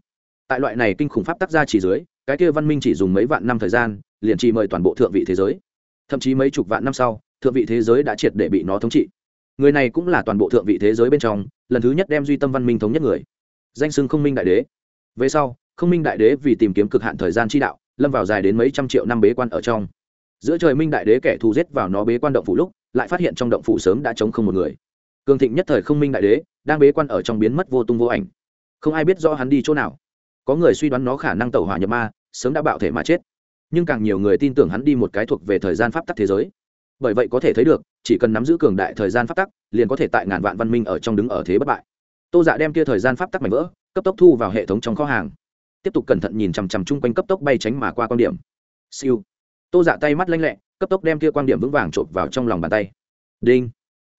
Tại loại này kinh khủng pháp tác ra chỉ dưới, cái kia văn minh chỉ dùng mấy vạn năm thời gian, liền chỉ mời toàn bộ thượng vị thế giới. Thậm chí mấy chục vạn năm sau, thượng vị thế giới đã triệt để bị nó thống trị. Người này cũng là toàn bộ thượng vị thế giới bên trong, lần thứ nhất đem duy tâm văn minh thống nhất người. Danh xưng không minh đại đế. Về sau, không minh đại đế vì tìm kiếm cực hạn thời gian chi đạo, lâm vào dài đến mấy trăm triệu năm bế quan ở trong. Giữa trời minh đại đế kẻ thù giết vào nó bế quan động phủ lúc, lại phát hiện trong động phủ sớm đã chống không một người. Cường thịnh nhất thời không minh đại đế đang bế quan ở trong biến mất vô tung vô ảnh. Không ai biết rõ hắn đi chỗ nào. Có người suy đoán nó khả năng tẩu hỏa nhập ma, sớm đã bạo thể mà chết. Nhưng càng nhiều người tin tưởng hắn đi một cái thuộc về thời gian pháp tắc thế giới. Bởi vậy có thể thấy được, chỉ cần nắm giữ cường đại thời gian pháp tắc, liền có thể tại ngàn vạn văn minh ở trong đứng ở thế bất bại. Tô dạ đem kia thời gian pháp tắc mạnh vỡ, cấp tốc thu vào hệ thống trong kho hàng. Tiếp tục cẩn thận nhìn chằm chằm chung quanh cấp tốc bay tránh mà qua quan điểm. Siêu. Tô dạ tay mắt lanh lẹ, cấp tốc đem kia quan điểm vững vàng chộp vào trong lòng bàn tay. Đinh.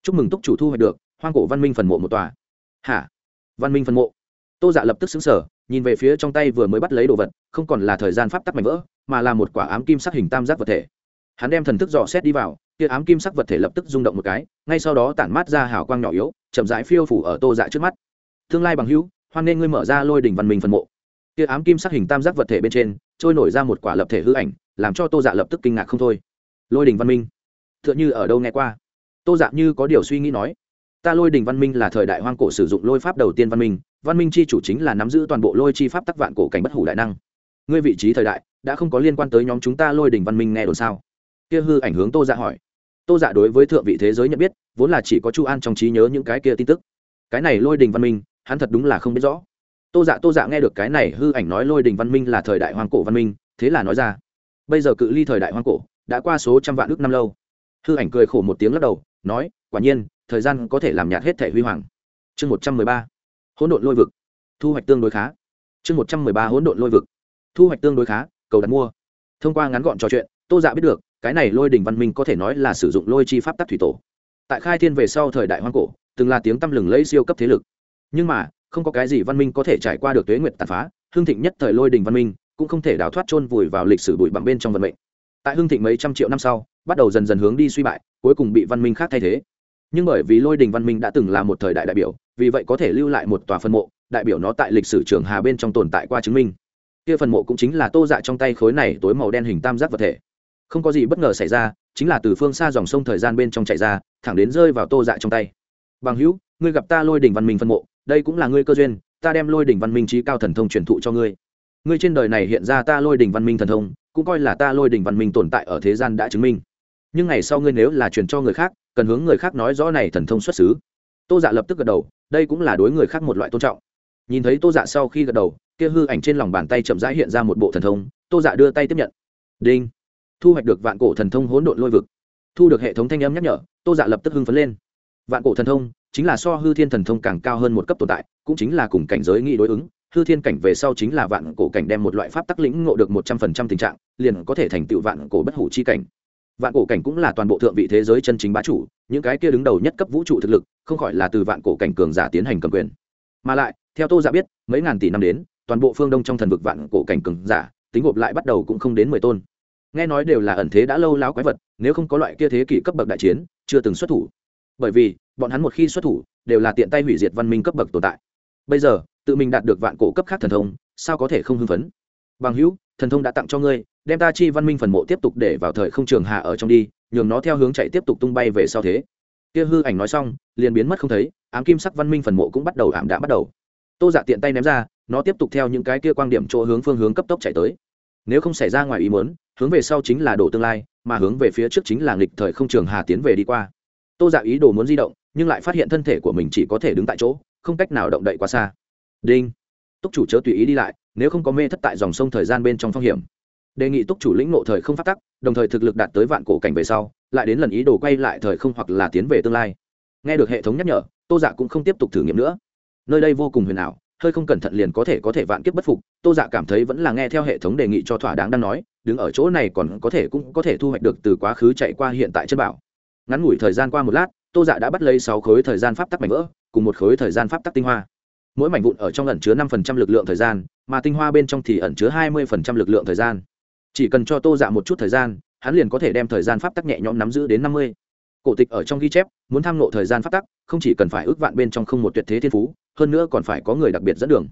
Chúc mừng túc chủ thu hoạch được hoang cổ văn minh phần mộ một tòa. Hả? Văn minh phần mộ? Tô dạ lập tức xứng sở nhìn về phía trong tay vừa mới bắt lấy đồ vật, không còn là thời gian pháp tắc mạnh vỡ, mà là một quả ám kim sắc hình tam giác vật thể. Hắn đem thần thức dò xét đi vào, kia ám kim sắc vật thể lập tức rung động một cái, ngay sau đó tản mát ra hào quang nhỏ yếu, chậm rãi phiêu phủ ở tô dạ trước mắt. Tương lai bằng hữu, hoan nên ngươi mở ra lôi đỉnh văn minh phần mộ. Kia ám kim sắc hình tam giác vật thể bên trên, trôi nổi ra một quả lập thể hư ảnh, làm cho tô dạ lập tức kinh ngạc không thôi. Lôi đỉnh văn minh? T h ư ợ n h ư ở đâu nghe qua? Tô dạ như có điều suy nghĩ nói ta lôi đỉnh văn minh là thời đại hoang cổ sử dụng lôi pháp đầu tiên văn minh văn minh chi chủ chính là nắm giữ toàn bộ lôi chi pháp tắc vạn cổ cảnh bất hủ đại năng. Ngươi vị trí thời đại, đã không có liên quan tới nhóm chúng ta lôi đỉnh văn minh nghe đồn sao? Kia hư ảnh hướng tô dạ hỏi. Tô dạ đối với thượng vị thế giới nhận biết, vốn là chỉ có chu an trong trí nhớ những cái kia tin tức. Cái này lôi đình văn minh, hắn thật đúng là không biết rõ. Tô dạ tô dạ nghe được cái này hư ảnh nói lôi đình văn minh là thời đại hoang cổ văn minh, thế là nói ra. Bây giờ cự ly thời đại hoang cổ, đã qua số trăm vạn ước năm lâu. Hư ảnh cười khổ một tiếng lắc đầu, nói, quả nhiên thời gian có thể làm nhạt hết thể huy hoàng. Chương một trăm mười ba, hỗn độn lôi vực. Thu hoạch tương đối khá. Chương một trăm mười ba, hỗn độn lôi vực. Thu hoạch tương đối khá, cầu đặt mua. Thông qua ngắn gọn trò chuyện, tô dạ biết được, cái này lôi đình văn minh có thể nói là sử dụng lôi chi pháp tắc thủy tổ. Tại khai thiên về sau thời đại hoang cổ, từng là tiếng tăm lừng lẫy siêu cấp thế lực. Nhưng mà, không có cái gì văn minh có thể trải qua được tuế nguyệt tàn phá hương thịnh nhất thời lôi đình văn minh cũng không thể đào thoát chôn vùi vào lịch sử bụi bặm bên trong vận mệnh. Tại hương thịnh mấy trăm triệu năm sau, bắt đầu dần dần hướng đi suy bại, cuối cùng bị văn minh khác thay thế nhưng bởi vì lôi đình văn minh đã từng là một thời đại đại biểu, vì vậy có thể lưu lại một tòa phân mộ, đại biểu nó tại lịch sử trường hà bên trong tồn tại qua chứng minh. Kia phần mộ cũng chính là tô dạ trong tay khối này tối màu đen hình tam giác vật thể. Không có gì bất ngờ xảy ra, chính là từ phương xa dòng sông thời gian bên trong chạy ra, thẳng đến rơi vào tô dạ trong tay. Bằng hữu, ngươi gặp ta lôi đình văn minh phân mộ, đây cũng là ngươi cơ duyên, ta đem lôi đình văn minh trí cao thần thông truyền thụ cho ngươi. Ngươi trên đời này hiện ra ta lôi đình văn minh thần thông, cũng coi là ta lôi đình văn minh tồn tại ở thế gian đã chứng minh nhưng ngày sau ngươi nếu là truyền cho người khác, cần hướng người khác nói rõ này thần thông xuất xứ. Tô dạ lập tức gật đầu, đây cũng là đối người khác một loại tôn trọng. Nhìn thấy tô dạ sau khi gật đầu, kia hư ảnh trên lòng bàn tay chậm rãi hiện ra một bộ thần thông, tô dạ đưa tay tiếp nhận. Đinh. Thu hoạch được vạn cổ thần thông hỗn độn lôi vực. Thu được hệ thống thanh âm nhắc nhở, tô dạ lập tức hưng phấn lên. Vạn cổ thần thông chính là so hư thiên thần thông càng cao hơn một cấp tồn tại, cũng chính là cùng cảnh giới nghị đối ứng, hư thiên cảnh về sau chính là vạn cổ cảnh đem một loại pháp tắc lĩnh ngộ được một trăm phần trăm tình trạng, liền có thể thành tựu vạn cổ bất hủ chi cảnh vạn cổ cảnh cũng là toàn bộ thượng vị thế giới chân chính bá chủ, những cái kia đứng đầu nhất cấp vũ trụ thực lực, không khỏi là từ vạn cổ cảnh cường giả tiến hành cầm quyền. Mà lại, theo tô giả biết, mấy ngàn tỷ năm đến, toàn bộ phương đông trong thần vực vạn cổ cảnh cường giả, tính gộp lại bắt đầu cũng không đến mười tôn. Nghe nói đều là ẩn thế đã lâu láo quái vật, nếu không có loại kia thế kỷ cấp bậc đại chiến, chưa từng xuất thủ. Bởi vì, bọn hắn một khi xuất thủ, đều là tiện tay hủy diệt văn minh cấp bậc tồn tại. Bây giờ, tự mình đạt được vạn cổ cấp khác thần thông, sao có thể không hưng phấn? Bằng hữu thần thông đã tặng cho ngươi, đem ta chi văn minh phần mộ tiếp tục để vào thời không trường hạ ở trong đi, nhường nó theo hướng chạy tiếp tục tung bay về sau thế. Kia hư ảnh nói xong, liền biến mất không thấy, ám kim sắc văn minh phần mộ cũng bắt đầu ảm đã bắt đầu. Tô dạ tiện tay ném ra, nó tiếp tục theo những cái kia quan điểm chỗ hướng phương hướng cấp tốc chạy tới. Nếu không xảy ra ngoài ý muốn, hướng về sau chính là đổ tương lai, mà hướng về phía trước chính là nghịch thời không trường hà tiến về đi qua. Tô dạ ý đồ muốn di động, nhưng lại phát hiện thân thể của mình chỉ có thể đứng tại chỗ, không cách nào động đậy quá xa. Đinh. Túc chủ chớ tùy ý đi lại nếu không có mê thất tại dòng sông thời gian bên trong phong hiểm. Đề nghị túc chủ lĩnh nộ thời không phát tắc, đồng thời thực lực đạt tới vạn cổ cảnh về sau, lại đến lần ý đồ quay lại thời không hoặc là tiến về tương lai. Nghe được hệ thống nhắc nhở, tô dạ cũng không tiếp tục thử nghiệm nữa. Nơi đây vô cùng huyền ảo, hơi không cẩn thận liền có thể có thể vạn kiếp bất phục, tô dạ cảm thấy vẫn là nghe theo hệ thống đề nghị cho thỏa đáng đang nói, đứng ở chỗ này còn có thể cũng có thể thu hoạch được từ quá khứ chạy qua hiện tại chân bảo. Ngắn ngủi thời gian qua một lát, tô dạ đã bắt lấy sáu khối thời gian pháp tắc mảnh vỡ, cùng một khối thời gian pháp tắc tinh hoa mỗi mảnh vụn ở trong ẩn chứa năm phần trăm lực lượng thời gian, mà tinh hoa bên trong thì ẩn chứa hai mươi phần trăm lực lượng thời gian. Chỉ cần cho tô dạ một chút thời gian, hắn liền có thể đem thời gian pháp tắc nhẹ nhõm nắm giữ đến năm mươi. Cổ tịch ở trong ghi chép, muốn tham nộ thời gian pháp tắc, không chỉ cần phải ước vạn bên trong không một tuyệt thế thiên phú, hơn nữa còn phải có người đặc biệt dẫn đường.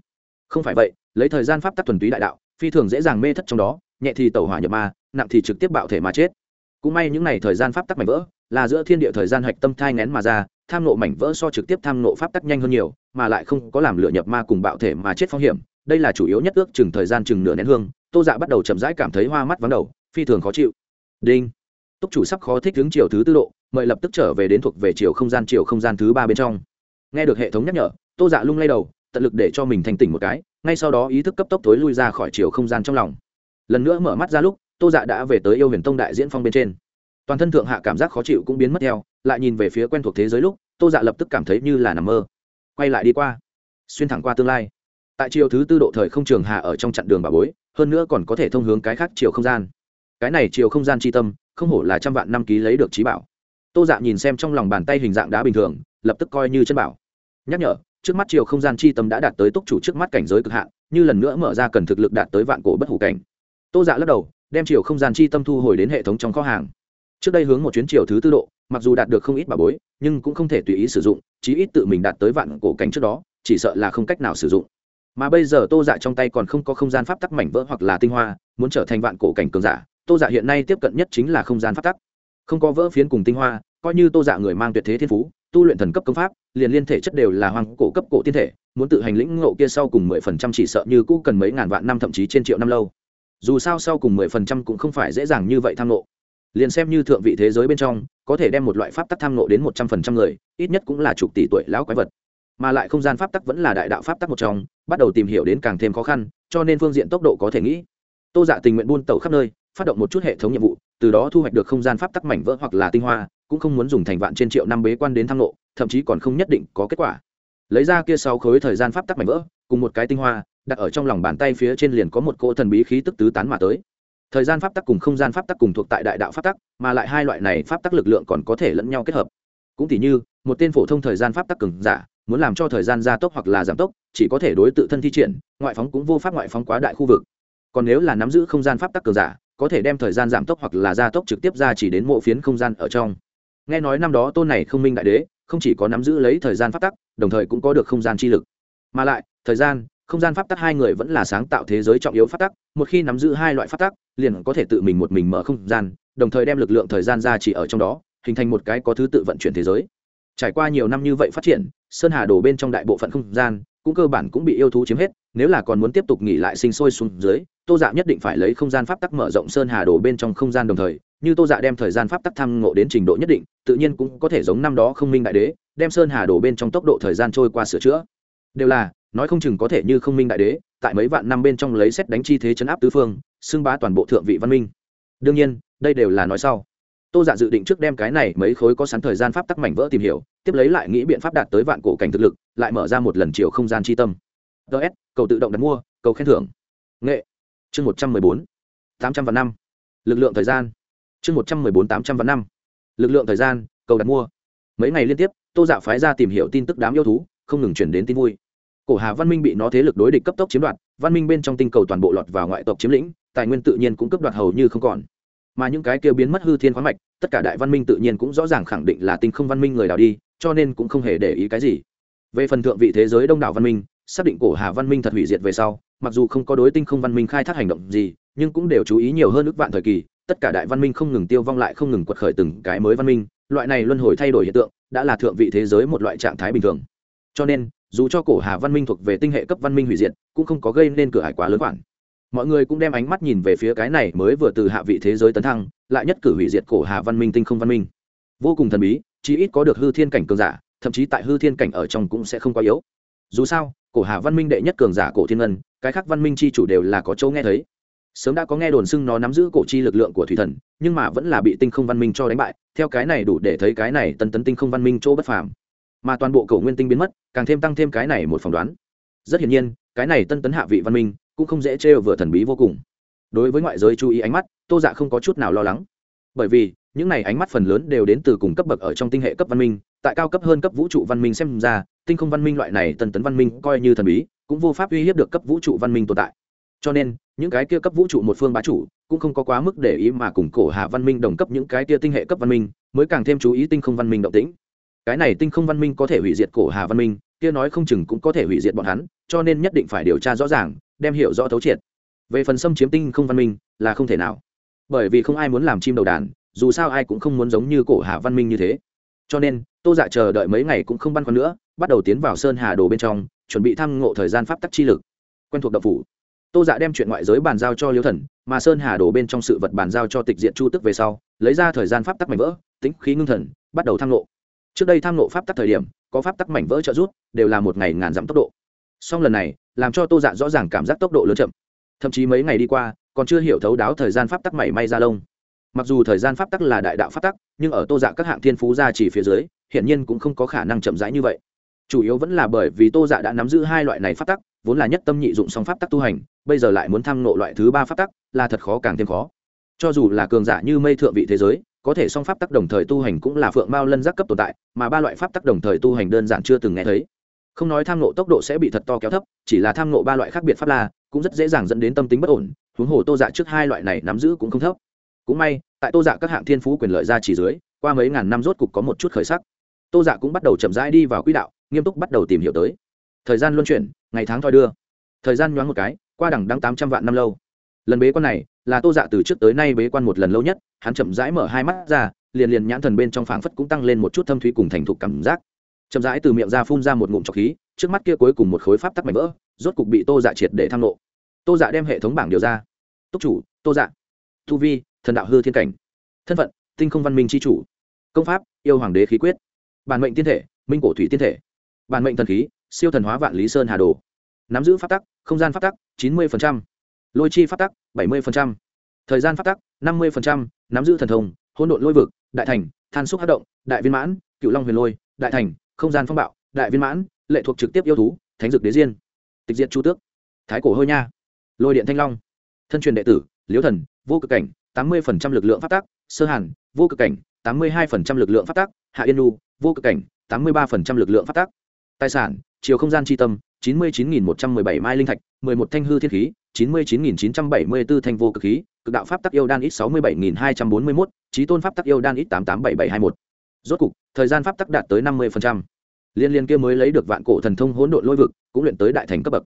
Không phải vậy, lấy thời gian pháp tắc thuần túy đại đạo, phi thường dễ dàng mê thất trong đó, nhẹ thì tẩu hỏa nhập ma, nặng thì trực tiếp bạo thể mà chết. Cũng may những n à y thời gian pháp tắc mảnh vỡ, là giữa thiên địa thời gian hạch tâm thai ngén mà ra tham nộ mảnh vỡ so trực tiếp tham nộ pháp tắc nhanh hơn nhiều, mà lại không có làm lửa nhập ma cùng bạo thể mà chết phong hiểm. Đây là chủ yếu nhất ước chừng thời gian chừng nửa nén hương, tô dạ bắt đầu chậm rãi cảm thấy hoa mắt vắng đầu, phi thường khó chịu. Đinh. Túc chủ sắp khó thích hướng chiều thứ tư độ, mời lập tức trở về đến thuộc về chiều không gian chiều không gian thứ ba bên trong. Nghe được hệ thống nhắc nhở, tô dạ lung lay đầu, tận lực để cho mình thành tỉnh một cái, ngay sau đó ý thức cấp tốc tối lui ra khỏi chiều không gian trong lòng. Lần nữa mở mắt ra lúc, tô dạ đã về tới yêu huyền tông đại diễn phong bên trên toàn thân thượng hạ cảm giác khó chịu cũng biến mất theo, lại nhìn về phía quen thuộc thế giới lúc, tô dạ lập tức cảm thấy như là nằm mơ. Quay lại đi qua, xuyên thẳng qua tương lai. Tại chiều thứ tư độ thời không trường hạ ở trong chặn đường bà bối, hơn nữa còn có thể thông hướng cái khác chiều không gian. Cái này chiều không gian tri tâm, không hổ là trăm vạn năm ký lấy được trí bảo. Tô dạ nhìn xem trong lòng bàn tay hình dạng đá bình thường, lập tức coi như chân bảo. Nhắc nhở, trước mắt chiều không gian chi tâm đã đạt tới túc chủ trước mắt cảnh giới cực hạn, như lần nữa mở ra cần thực lực đạt tới vạn cổ bất hủ cảnh. Tô dạ lắc đầu, đem chiều không gian chi tâm thu hồi đến hệ thống trong kho hàng trước đây hướng một chuyến chiều thứ tư độ, mặc dù đạt được không ít bà bối, nhưng cũng không thể tùy ý sử dụng, chí ít tự mình đạt tới vạn cổ cảnh trước đó, chỉ sợ là không cách nào sử dụng. Mà bây giờ tô dạ trong tay còn không có không gian pháp tắc mảnh vỡ hoặc là tinh hoa, muốn trở thành vạn cổ cảnh cường giả, tô dạ hiện nay tiếp cận nhất chính là không gian pháp tắc. Không có vỡ phiến cùng tinh hoa, coi như tô dạ người mang tuyệt thế thiên phú, tu luyện thần cấp công pháp, liền liên thể chất đều là hoàng cổ cấp cổ tiên thể, muốn tự hành lĩnh ngộ kia sau cùng mười phần trăm chỉ sợ như cũ cần mấy ngàn vạn năm thậm chí trên triệu năm lâu. Dù sao sau cùng mười phần trăm cũng không phải dễ dàng như vậy tham ngộ liền xem như thượng vị thế giới bên trong, có thể đem một loại pháp tắc tham ngộ đến một trăm phần trăm người, ít nhất cũng là chục tỷ tuổi lão quái vật. Mà lại không gian pháp tắc vẫn là đại đạo pháp tắc một trong, bắt đầu tìm hiểu đến càng thêm khó khăn, cho nên phương diện tốc độ có thể nghĩ. Tô dạ tình nguyện buôn tàu khắp nơi, phát động một chút hệ thống nhiệm vụ, từ đó thu hoạch được không gian pháp tắc mảnh vỡ hoặc là tinh hoa, cũng không muốn dùng thành vạn trên triệu năm bế quan đến tham lộ thậm chí còn không nhất định có kết quả. Lấy ra kia sáu khối thời gian pháp tắc mảnh vỡ, cùng một cái tinh hoa, đặt ở trong lòng bàn tay phía trên liền có một cỗ thần bí khí tức tứ tán mà tới thời gian pháp tắc cùng không gian pháp tắc cùng thuộc tại đại đạo pháp tắc, mà lại hai loại này pháp tắc lực lượng còn có thể lẫn nhau kết hợp. Cũng tỉ như, một tên phổ thông thời gian pháp tắc cường giả, muốn làm cho thời gian gia tốc hoặc là giảm tốc, chỉ có thể đối tự thân thi triển, ngoại phóng cũng vô pháp ngoại phóng quá đại khu vực. Còn nếu là nắm giữ không gian pháp tắc cường giả, có thể đem thời gian giảm tốc hoặc là gia tốc trực tiếp ra chỉ đến mộ phiến không gian ở trong. Nghe nói năm đó tôn này không minh đại đế, không chỉ có nắm giữ lấy thời gian pháp tắc, đồng thời cũng có được không gian chi lực. Mà lại, thời gian không gian pháp tắc hai người vẫn là sáng tạo thế giới trọng yếu pháp tắc, một khi nắm giữ hai loại pháp tắc, liền có thể tự mình một mình mở không gian, đồng thời đem lực lượng thời gian ra chỉ ở trong đó, hình thành một cái có thứ tự vận chuyển thế giới. Trải qua nhiều năm như vậy phát triển, sơn hà đổ bên trong đại bộ phận không gian, cũng cơ bản cũng bị yêu thú chiếm hết, nếu là còn muốn tiếp tục nghỉ lại sinh sôi xuống dưới, tô dạ nhất định phải lấy không gian pháp tắc mở rộng sơn hà đổ bên trong không gian đồng thời, như tô dạ đem thời gian pháp tắc thăm ngộ đến trình độ nhất định, tự nhiên cũng có thể giống năm đó không minh đại đế, đem sơn hà đổ bên trong tốc độ thời gian trôi qua sửa chữa. Đều là nói không chừng có thể như không minh đại đế, tại mấy vạn năm bên trong lấy xét đánh chi thế chấn áp tứ phương, xưng bá toàn bộ thượng vị văn minh. Đương nhiên, đây đều là nói sau. Tô dạ dự định trước đem cái này mấy khối có sẵn thời gian pháp tắc mảnh vỡ tìm hiểu, tiếp lấy lại nghĩ biện pháp đạt tới vạn cổ cảnh thực lực, lại mở ra một lần chiều không gian chi tâm. Ts cầu tự động đặt mua, cầu khen thưởng. Nghệ. Chương một trăm mười bốn. tám trăm vạn năm. Lực lượng thời gian. Chương một trăm mười bốn, tám trăm vạn năm. Lực lượng thời gian, cầu đặt mua. Mấy ngày liên tiếp, tô dạ phái ra tìm hiểu tin tức đám yêu thú, không ngừng chuyển đến tin vui cổ hà văn minh bị nó thế lực đối địch cấp tốc chiếm đoạt, văn minh bên trong tinh cầu toàn bộ lọt vào ngoại tộc chiếm lĩnh, tài nguyên tự nhiên cũng cấp đoạt hầu như không còn. Mà những cái kêu biến mất hư thiên khoáng mạch, tất cả đại văn minh tự nhiên cũng rõ ràng khẳng định là tinh không văn minh người đào đi, cho nên cũng không hề để ý cái gì. Về phần thượng vị thế giới đông đảo văn minh, xác định cổ hà văn minh thật hủy diệt về sau, mặc dù không có đối tinh không văn minh khai thác hành động gì, nhưng cũng đều chú ý nhiều hơn ước vạn thời kỳ, tất cả đại văn minh không ngừng tiêu vong lại không ngừng quật khởi từng cái mới văn minh, loại này luân hồi thay đổi hiện tượng, đã là thượng vị thế giới một loại trạng thái bình thường. Cho nên dù cho cổ hà văn minh thuộc về tinh hệ cấp văn minh hủy diệt, cũng không có gây nên cửa hải quá lớn khoản. Mọi người cũng đem ánh mắt nhìn về phía cái này mới vừa từ hạ vị thế giới tấn thăng, lại nhất cử hủy diệt cổ hà văn minh tinh không văn minh. Vô cùng thần bí, chí ít có được hư thiên cảnh cường giả, thậm chí tại hư thiên cảnh ở trong cũng sẽ không quá yếu. Dù sao, cổ hà văn minh đệ nhất cường giả cổ thiên ngân, cái khác văn minh chi chủ đều là có chỗ nghe thấy. Sớm đã có nghe đồn xưng nó nắm giữ cổ chi lực lượng của thủy thần, nhưng mà vẫn là bị tinh không văn minh cho đánh bại, theo cái này đủ để thấy cái này tân tấn tinh không văn minh chỗ bất phàm mà toàn bộ cổ nguyên tinh biến mất, càng thêm tăng thêm cái này một phỏng đoán. Rất hiển nhiên, cái này tân tấn hạ vị văn minh cũng không dễ trêu vừa thần bí vô cùng. Đối với ngoại giới chú ý ánh mắt, tô dạ không có chút nào lo lắng. Bởi vì, những này ánh mắt phần lớn đều đến từ cùng cấp bậc ở trong tinh hệ cấp văn minh, tại cao cấp hơn cấp vũ trụ văn minh xem ra, tinh không văn minh loại này tân tấn văn minh coi như thần bí, cũng vô pháp uy hiếp được cấp vũ trụ văn minh tồn tại. Cho nên, những cái kia cấp vũ trụ một phương bá chủ cũng không có quá mức để ý mà cùng cổ hạ văn minh đồng cấp những cái kia tinh hệ cấp văn minh, mới càng thêm chú ý tinh không văn minh động tĩnh cái này tinh không văn minh có thể hủy diệt cổ hà văn minh, kia nói không chừng cũng có thể hủy diệt bọn hắn, cho nên nhất định phải điều tra rõ ràng, đem hiểu rõ thấu triệt. Về phần xâm chiếm tinh không văn minh, là không thể nào. Bởi vì không ai muốn làm chim đầu đàn, dù sao ai cũng không muốn giống như cổ hà văn minh như thế. Cho nên, tô dạ chờ đợi mấy ngày cũng không băn khoăn nữa, bắt đầu tiến vào sơn hà đồ bên trong, chuẩn bị thăm ngộ thời gian pháp tắc chi lực. Quen thuộc đậu phủ. Tô dạ đem chuyện ngoại giới bàn giao cho liêu thần, mà sơn hà đồ bên trong sự vật bàn giao cho tịch diện chu tức về sau, lấy ra thời gian pháp tắc mảnh vỡ tính khí ngưng thần, bắt đầu thăm ngộ trước đây tham ngộ pháp tắc thời điểm, có pháp tắc mảnh vỡ trợ rút đều là một ngày ngàn dặm tốc độ. Song lần này, làm cho tô dạ rõ ràng cảm giác tốc độ lớn chậm. Thậm chí mấy ngày đi qua, còn chưa hiểu thấu đáo thời gian pháp tắc mảy may ra lông. Mặc dù thời gian pháp tắc là đại đạo pháp tắc, nhưng ở tô dạ các hạng thiên phú ra chỉ phía dưới hiện nhiên cũng không có khả năng chậm rãi như vậy. Chủ yếu vẫn là bởi vì tô dạ đã nắm giữ hai loại này pháp tắc, vốn là nhất tâm nhị dụng song pháp tắc tu hành, bây giờ lại muốn tham nộ loại thứ ba pháp tắc, là thật khó càng thêm khó cho dù là cường giả như mây thượng vị thế giới, có thể song pháp tắc đồng thời tu hành cũng là phượng mao lân giác cấp tồn tại, mà ba loại pháp tắc đồng thời tu hành đơn giản chưa từng nghe thấy. Không nói tham nộ tốc độ sẽ bị thật to kéo thấp, chỉ là tham nộ ba loại khác biệt pháp la cũng rất dễ dàng dẫn đến tâm tính bất ổn, huống hồ tô dạ trước hai loại này nắm giữ cũng không thấp. Cũng may, tại tô dạ các hạng thiên phú quyền lợi ra chỉ dưới, qua mấy ngàn năm rốt cục có một chút khởi sắc. Tô dạ cũng bắt đầu chậm rãi đi vào quỹ đạo, nghiêm túc bắt đầu tìm hiểu tới. Thời gian luân chuyển, ngày tháng thoi đưa. Thời gian nhoáng một cái, qua đẳng đăng tám trăm vạn năm lâu lần bế quan này, là tô dạ từ trước tới nay bế quan một lần lâu nhất, hắn chậm rãi mở hai mắt ra, liền liền nhãn thần bên trong phảng phất cũng tăng lên một chút thâm thúy cùng thành thục cảm giác. Chậm rãi từ miệng ra phun ra một ngụm trọc khí, trước mắt kia cuối cùng một khối pháp tắc mảnh vỡ, rốt cục bị tô dạ triệt để tham lộ. Tô dạ đem hệ thống bảng điều ra. Túc chủ, tô dạ. Thu vi, thần đạo hư thiên cảnh. Thân phận, tinh không văn minh tri chủ. Công pháp, yêu hoàng đế khí quyết. Bản mệnh tiên thể, minh cổ thủy tiên thể. Bản mệnh thần khí, siêu thần hóa vạn lý sơn hà đồ. Nắm giữ pháp tắc, không gian pháp tắc, chín mươi lôi chi phát tắc, bảy mươi thời gian phát tắc, năm mươi nắm giữ thần thông, hỗn độn lôi vực, đại thành, than xúc hát động, đại viên mãn, cựu long huyền lôi, đại thành, không gian phong bạo, đại viên mãn, lệ thuộc trực tiếp yêu thú, thánh dực đế diên. Tịch diệt chu tước. Thái cổ hôi nha. Lôi điện thanh long. Thân truyền đệ tử, liễu thần, vô cực cảnh, tám mươi lực lượng phát tác sơ hàn, vô cực cảnh, tám mươi hai lực lượng phát tác hạ yên nu vô cực cảnh, tám mươi ba lực lượng phát tác tài sản, chiều không gian tri tâm chín mươi chín một trăm m ư ơ i bảy mai linh thạch m ư ơ i một thanh hư thiên khí, chín mươi chín chín trăm bảy mươi b ố thanh vô cực khí, cực đạo pháp tắc yêu đan ít sáu mươi bảy hai trăm bốn mươi mốt trí tôn pháp tắc yêu đan ít tám tám bảy bảy hai một. Rốt cục, thời gian pháp tắc đạt tới năm mươi liên liên kia mới lấy được vạn cổ thần thông hỗn độn lôi vực, cũng luyện tới đại thành cấp bậc.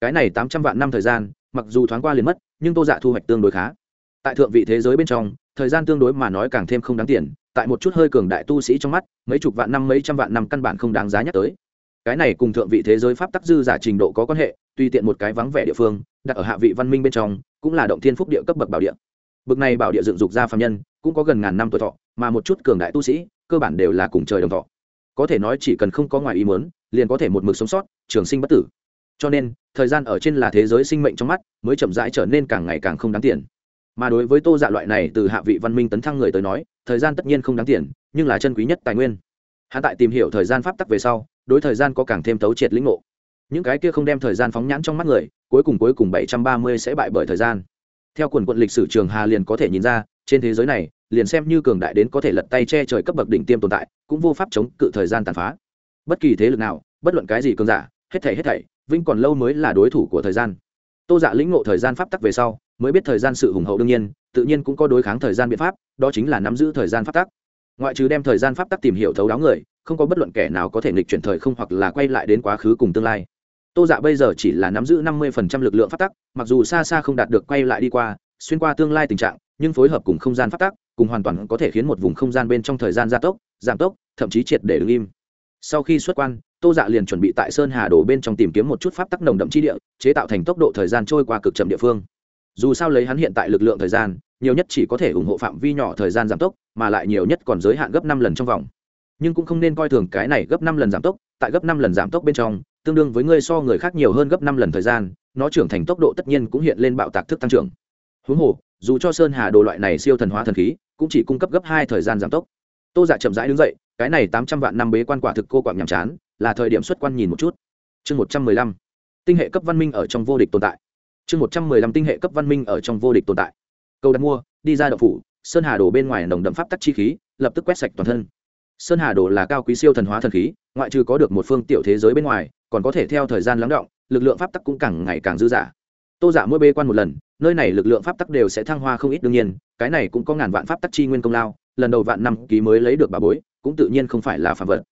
Cái này tám trăm vạn năm thời gian, mặc dù thoáng qua liền mất, nhưng tô dạ thu hoạch tương đối khá. Tại thượng vị thế giới bên trong, thời gian tương đối mà nói càng thêm không đáng tiền, tại một chút hơi cường đại tu sĩ trong mắt, mấy chục vạn năm, mấy trăm vạn năm căn bản không đáng giá nhắc tới cái này cùng thượng vị thế giới pháp tắc dư giả trình độ có quan hệ, tuy tiện một cái vắng vẻ địa phương, đặt ở hạ vị văn minh bên trong, cũng là động thiên phúc địa cấp bậc bảo địa. Bậc này bảo địa dựng dục ra phạm nhân, cũng có gần ngàn năm tuổi thọ, mà một chút cường đại tu sĩ, cơ bản đều là cùng trời đồng thọ. Có thể nói chỉ cần không có ngoài ý muốn, liền có thể một mực sống sót, trường sinh bất tử. Cho nên, thời gian ở trên là thế giới sinh mệnh trong mắt, mới chậm rãi trở nên càng ngày càng không đáng tiền. Mà đối với tô dạ loại này từ hạ vị văn minh tấn thăng người tới nói, thời gian tất nhiên không đáng tiền, nhưng là chân quý nhất tài nguyên hạ tại tìm hiểu thời gian pháp tắc về sau, đối thời gian có càng thêm tấu triệt lĩnh ngộ. Những cái kia không đem thời gian phóng nhãn trong mắt người, cuối cùng cuối cùng bảy trăm ba mươi sẽ bại bởi thời gian. Theo quần quận lịch sử trường hà liền có thể nhìn ra, trên thế giới này, liền xem như cường đại đến có thể lật tay che trời cấp bậc đỉnh tiêm tồn tại, cũng vô pháp chống cự thời gian tàn phá. Bất kỳ thế lực nào, bất luận cái gì cường giả, hết thảy hết thảy vinh còn lâu mới là đối thủ của thời gian. Tô dạ lĩnh ngộ thời gian pháp tắc về sau, mới biết thời gian sự hùng hậu đương nhiên, tự nhiên cũng có đối kháng thời gian biện pháp, đó chính là nắm giữ thời gian pháp tắc ngoại trừ đem thời gian pháp tắc tìm hiểu thấu đáo người, không có bất luận kẻ nào có thể nghịch chuyển thời không hoặc là quay lại đến quá khứ cùng tương lai. Tô dạ bây giờ chỉ là nắm giữ năm mươi lực lượng pháp tắc, mặc dù xa xa không đạt được quay lại đi qua, xuyên qua tương lai tình trạng, nhưng phối hợp cùng không gian pháp tắc, cùng hoàn toàn có thể khiến một vùng không gian bên trong thời gian gia tốc, giảm tốc, thậm chí triệt để đứng im. Sau khi xuất quan, tô dạ liền chuẩn bị tại sơn hà đổ bên trong tìm kiếm một chút pháp tắc nồng đậm chi địa, chế tạo thành tốc độ thời gian trôi qua cực chậm địa phương. Dù sao lấy hắn hiện tại lực lượng thời gian nhiều nhất chỉ có thể ủng hộ phạm vi nhỏ thời gian giảm tốc, mà lại nhiều nhất còn giới hạn gấp năm lần trong vòng. Nhưng cũng không nên coi thường cái này gấp năm lần giảm tốc, tại gấp năm lần giảm tốc bên trong, tương đương với ngươi so người khác nhiều hơn gấp năm lần thời gian, nó trưởng thành tốc độ tất nhiên cũng hiện lên bạo tạc thức tăng trưởng. Huống hồ, dù cho sơn hà đồ loại này siêu thần hóa thần khí, cũng chỉ cung cấp gấp hai thời gian giảm tốc. Tô giả dạ chậm rãi đứng dậy, cái này tám trăm vạn năm bế quan quả thực cô quạng nhàm chán, là thời điểm xuất quan nhìn một chút. Chương một trăm mười lăm. Tinh hệ cấp văn minh ở trong vô địch tồn tại. Chương một trăm mười lăm tinh hệ cấp văn minh ở trong vô địch tồn tại câu đặt mua, đi ra đậu phủ, sơn hà đồ bên ngoài nồng đậm pháp tắc chi khí, lập tức quét sạch toàn thân. Sơn hà đồ là cao quý siêu thần hóa thần khí, ngoại trừ có được một phương tiểu thế giới bên ngoài, còn có thể theo thời gian lắng động, lực lượng pháp tắc cũng càng ngày càng dư dả. Tô dạ giả mỗi bê quan một lần, nơi này lực lượng pháp tắc đều sẽ thăng hoa không ít đương nhiên, cái này cũng có ngàn vạn pháp tắc chi nguyên công lao, lần đầu vạn năm ký mới lấy được bà bối, cũng tự nhiên không phải là phạm vật.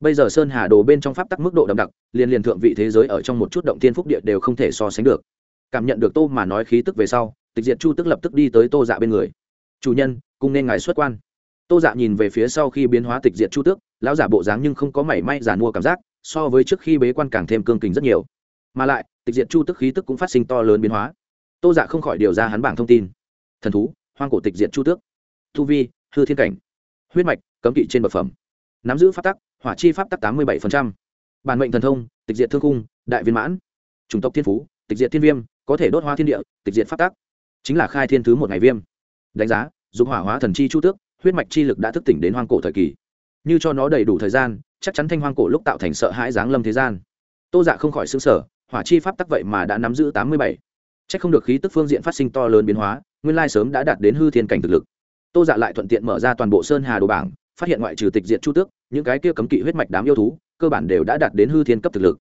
Bây giờ sơn hà đồ bên trong pháp tắc mức độ đậm đặc, liền liền thượng vị thế giới ở trong một chút động tiên phúc địa đều không thể so sánh được. Cảm nhận được tô mà nói khí tức về sau tịch diệt chu tức lập tức đi tới tô dạ bên người. Chủ nhân, cùng nên ngài xuất quan. Tô dạ nhìn về phía sau khi biến hóa tịch diệt chu tước lão giả bộ dáng nhưng không có mảy may giả mua cảm giác, so với trước khi bế quan càng thêm cương kình rất nhiều. Mà lại, tịch diệt chu tức khí tức cũng phát sinh to lớn biến hóa. Tô dạ không khỏi điều ra hắn bảng thông tin. Thần thú, hoang cổ tịch diệt chu tước thu vi, hư thiên cảnh. Huyết mạch, cấm kỵ trên vật phẩm. Nắm giữ pháp tắc, hỏa chi pháp tắc tám mươi bảy bản mệnh thần thông, tịch diệt thương cung đại viên mãn. Chủng tộc thiên phú, tịch diệt thiên viêm, có thể đốt hoa thiên địa, tịch diệt pháp tắc chính là khai thiên thứ một ngày viêm. Đánh giá dùng hỏa hóa thần chi chu tước, huyết mạch chi lực đã thức tỉnh đến hoang cổ thời kỳ. Như cho nó đầy đủ thời gian, chắc chắn thanh hoang cổ lúc tạo thành sợ hãi giáng lâm thế gian. Tô dạ không khỏi xứng sở hỏa chi pháp tắc vậy mà đã nắm giữ tám mươi bảy. C h ắ c không được khí tức phương diện phát sinh to lớn biến hóa, nguyên lai sớm đã đạt đến hư thiên cảnh thực lực. Tô dạ lại thuận tiện mở ra toàn bộ sơn hà đồ bảng, phát hiện ngoại trừ tịch diện chu tước, những cái kia cấm kỵ huyết mạch đám yêu thú, cơ bản đều đã đạt đến hư thiên cấp thực lực.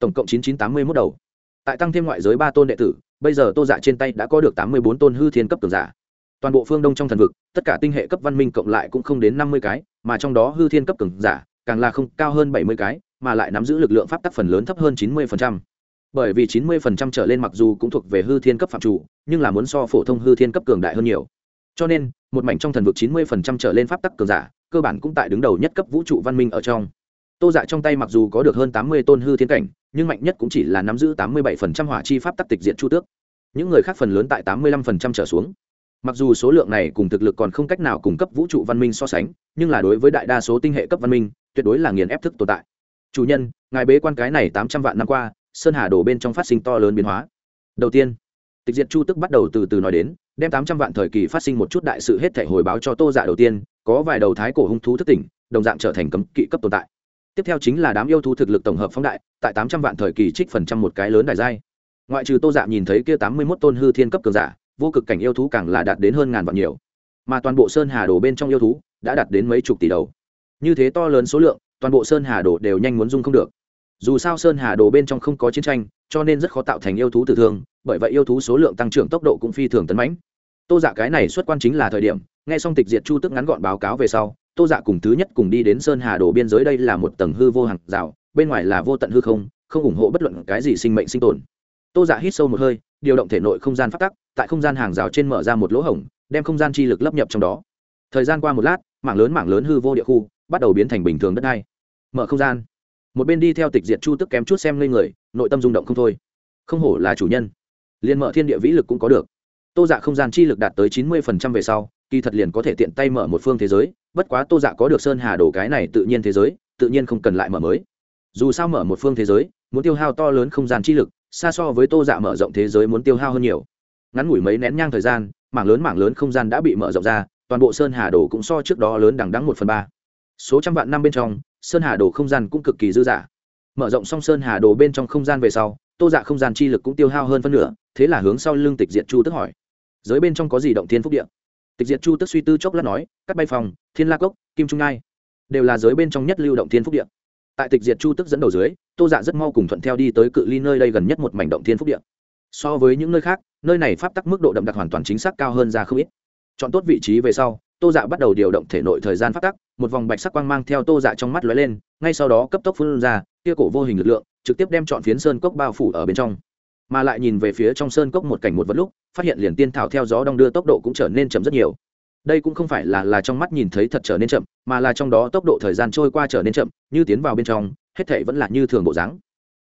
Tổng cộng chín chín tám mươi mốt đầu. Tại tăng thêm ngoại giới ba tôn đệ tử bây giờ tô dạ trên tay đã có được tám mươi bốn tôn hư thiên cấp cường giả. Toàn bộ phương đông trong thần vực, tất cả tinh hệ cấp văn minh cộng lại cũng không đến năm mươi cái, mà trong đó hư thiên cấp cường giả, càng là không cao hơn bảy mươi cái, mà lại nắm giữ lực lượng pháp tắc phần lớn thấp hơn chín mươi bởi vì chín mươi trở lên mặc dù cũng thuộc về hư thiên cấp phạm chủ, nhưng là muốn so phổ thông hư thiên cấp cường đại hơn nhiều. Cho nên, một mảnh trong thần vực chín mươi trở lên pháp tắc cường giả, cơ bản cũng tại đứng đầu nhất cấp vũ trụ văn minh ở trong tô dạ trong tay mặc dù có được hơn tám mươi tôn hư thiên cảnh, nhưng mạnh nhất cũng chỉ là nắm giữ tám mươi bảy hỏa chi pháp tắc tịch diện chu tước. Những người khác phần lớn tại tám mươi lăm trở xuống. Mặc dù số lượng này cùng thực lực còn không cách nào cung cấp vũ trụ văn minh so sánh, nhưng là đối với đại đa số tinh hệ cấp văn minh, tuyệt đối là nghiền ép thức tồn tại. Chủ nhân, ngài bế quan cái này tám trăm vạn năm qua, sơn hà đổ bên trong phát sinh to lớn biến hóa. Đầu tiên, tịch diệt chu tức bắt đầu từ từ nói đến, đem tám trăm vạn thời kỳ phát sinh một chút đại sự hết thể hồi báo cho tô dạ đầu tiên, có vài đầu thái cổ hung thú thức tỉnh, đồng dạng trở thành cấm kỵ cấp tồn tại tiếp theo chính là đám yêu thú thực lực tổng hợp phóng đại, tại tám trăm vạn thời kỳ trích phần trăm một cái lớn đại giai. Ngoại trừ tô dạ nhìn thấy kia tám mươi mốt tôn hư thiên cấp cường giả, vô cực cảnh yêu thú càng là đạt đến hơn ngàn vạn nhiều. Mà toàn bộ sơn hà đồ bên trong yêu thú đã đạt đến mấy chục tỷ đầu. Như thế to lớn số lượng, toàn bộ sơn hà đồ đều nhanh muốn dung không được. Dù sao sơn hà đồ bên trong không có chiến tranh, cho nên rất khó tạo thành yêu thú tử thương, bởi vậy yêu thú số lượng tăng trưởng tốc độ cũng phi thường tấn mãnh. Tô dạ cái này xuất quan chính là thời điểm nghe xong tịch diệt chu tức ngắn gọn báo cáo về sau, tô dạ cùng thứ nhất cùng đi đến sơn hà đồ biên giới đây là một tầng hư vô hàng rào, bên ngoài là vô tận hư không không ủng hộ bất luận cái gì sinh mệnh sinh tồn. Tô dạ hít sâu một hơi, điều động thể nội không gian phát tắc, tại không gian hàng rào trên mở ra một lỗ hổng, đem không gian chi lực lấp nhập trong đó. Thời gian qua một lát, mảng lớn mảng lớn hư vô địa khu bắt đầu biến thành bình thường đất đai. Mở không gian. Một bên đi theo tịch diệt chu tức kém chút xem lên người, nội tâm rung động không thôi. Không hổ là chủ nhân. Liền mở thiên địa vĩ lực cũng có được. Tô dạ không gian chi lực đạt tới chín mươi phần trăm về sau kỳ thật liền có thể tiện tay mở một phương thế giới, bất quá tô dạ có được sơn hà đồ cái này tự nhiên thế giới, tự nhiên không cần lại mở mới. Dù sao mở một phương thế giới, muốn tiêu hao to lớn không gian chi lực, xa so với tô dạ mở rộng thế giới muốn tiêu hao hơn nhiều. Ngắn ngủi mấy nén nhang thời gian, mảng lớn mảng lớn không gian đã bị mở rộng ra, toàn bộ sơn hà đồ cũng so trước đó lớn đằng đắng một phần ba. Số trăm vạn năm bên trong, sơn hà đồ không gian cũng cực kỳ dư dả. Mở rộng xong sơn hà đồ bên trong không gian về sau, tô dạ không gian chi lực cũng tiêu hao hơn phân nửa, thế là hướng sau lương tịch diệt chu tức hỏi. Giới bên trong có gì động thiên phúc điện tịch diệt chu tức suy tư chốc lát nói, cắt bay phòng, thiên la cốc, kim trung ngai, đều là giới bên trong nhất lưu động thiên phúc điện tại tịch diệt chu tức dẫn đầu dưới, tô dạ rất mau cùng thuận theo đi tới cự ly nơi đây gần nhất một mảnh động thiên phúc điện so với những nơi khác, nơi này pháp tắc mức độ đậm đặc hoàn toàn chính xác cao hơn ra không ít. Chọn tốt vị trí về sau, tô dạ bắt đầu điều động thể nội thời gian pháp tắc, một vòng bạch sắc quang mang theo tô dạ trong mắt lóe lên, ngay sau đó cấp tốc phun ra, kia cổ vô hình lực lượng, trực tiếp đem chọn phiến sơn cốc bao phủ ở bên trong mà lại nhìn về phía trong sơn cốc một cảnh một vật lúc, phát hiện liền tiên thảo theo gió đong đưa tốc độ cũng trở nên chậm rất nhiều. Đây cũng không phải là là trong mắt nhìn thấy thật trở nên chậm, mà là trong đó tốc độ thời gian trôi qua trở nên chậm, như tiến vào bên trong, hết thể vẫn là như thường bộ dáng.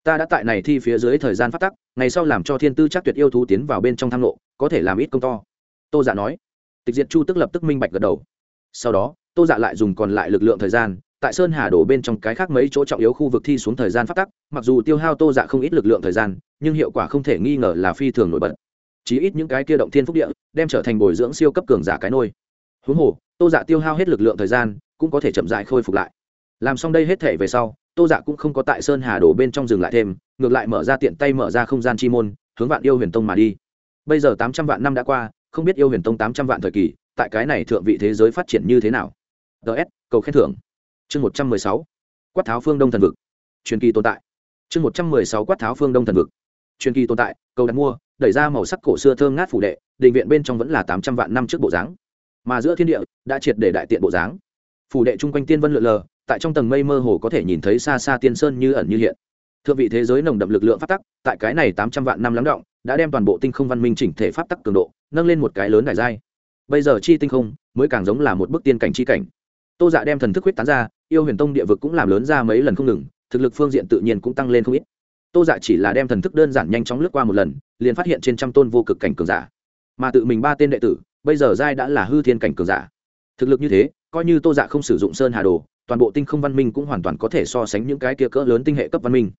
Ta đã tại này thi phía dưới thời gian phát tắc, ngày sau làm cho thiên tư chắc tuyệt yêu thú tiến vào bên trong tham lộ có thể làm ít công to. Tô dạ nói. Tịch diệt chu tức lập tức minh bạch gật đầu. Sau đó, tô dạ lại dùng còn lại lực lượng thời gian tại sơn hà đổ bên trong cái khác mấy chỗ trọng yếu khu vực thi xuống thời gian phát tắc, mặc dù tiêu hao tô dạ không ít lực lượng thời gian, nhưng hiệu quả không thể nghi ngờ là phi thường nổi bật. Chí ít những cái kia động thiên phúc địa, đem trở thành bồi dưỡng siêu cấp cường giả cái nôi. Huống hồ, tô dạ tiêu hao hết lực lượng thời gian, cũng có thể chậm dại khôi phục lại. Làm xong đây hết thể về sau, tô dạ cũng không có tại sơn hà đổ bên trong dừng lại thêm, ngược lại mở ra tiện tay mở ra không gian chi môn, hướng vạn yêu huyền tông mà đi. Bây giờ tám trăm vạn năm đã qua, không biết yêu huyền tông tám trăm vạn thời kỳ, tại cái này thượng vị thế giới phát triển như thế nào? Ts cầu khen thưởng chương một trăm mười sáu, quát tháo phương đông thần vực. Truyền kỳ tồn tại. Chương một trăm mười sáu, quát tháo phương đông thần vực. Truyền kỳ tồn tại, cầu đặt mua, đẩy ra màu sắc cổ xưa thơm ngát phủ đệ, định viện bên trong vẫn là tám trăm vạn năm trước bộ dáng. Mà giữa thiên địa, đã triệt để đại tiện bộ dáng. Phủ đệ chung quanh tiên vân lượn lờ, tại trong tầng mây mơ hồ có thể nhìn thấy xa xa tiên sơn như ẩn như hiện. Thượng vị thế giới nồng đậm lực lượng phát tắc, tại cái này tám trăm vạn năm lắng động, đã đem toàn bộ tinh không văn minh chỉnh thể pháp tắc cường độ, nâng lên một cái lớn đại giai. Bây giờ chi tinh không, mới càng giống là một bức tiên cảnh chi cảnh. Tô dạ đem thần thức huyết tán ra yêu huyền tông địa vực cũng làm lớn ra mấy lần không ngừng, thực lực phương diện tự nhiên cũng tăng lên không ít. Tô dạ chỉ là đem thần thức đơn giản nhanh chóng lướt qua một lần, liền phát hiện trên trăm tôn vô cực cảnh cường giả. Mà tự mình ba tên đệ tử, bây giờ giai đã là hư thiên cảnh cường giả. Thực lực như thế, coi như tô dạ không sử dụng sơn hà đồ, toàn bộ tinh không văn minh cũng hoàn toàn có thể so sánh những cái kia cỡ lớn tinh hệ cấp văn minh.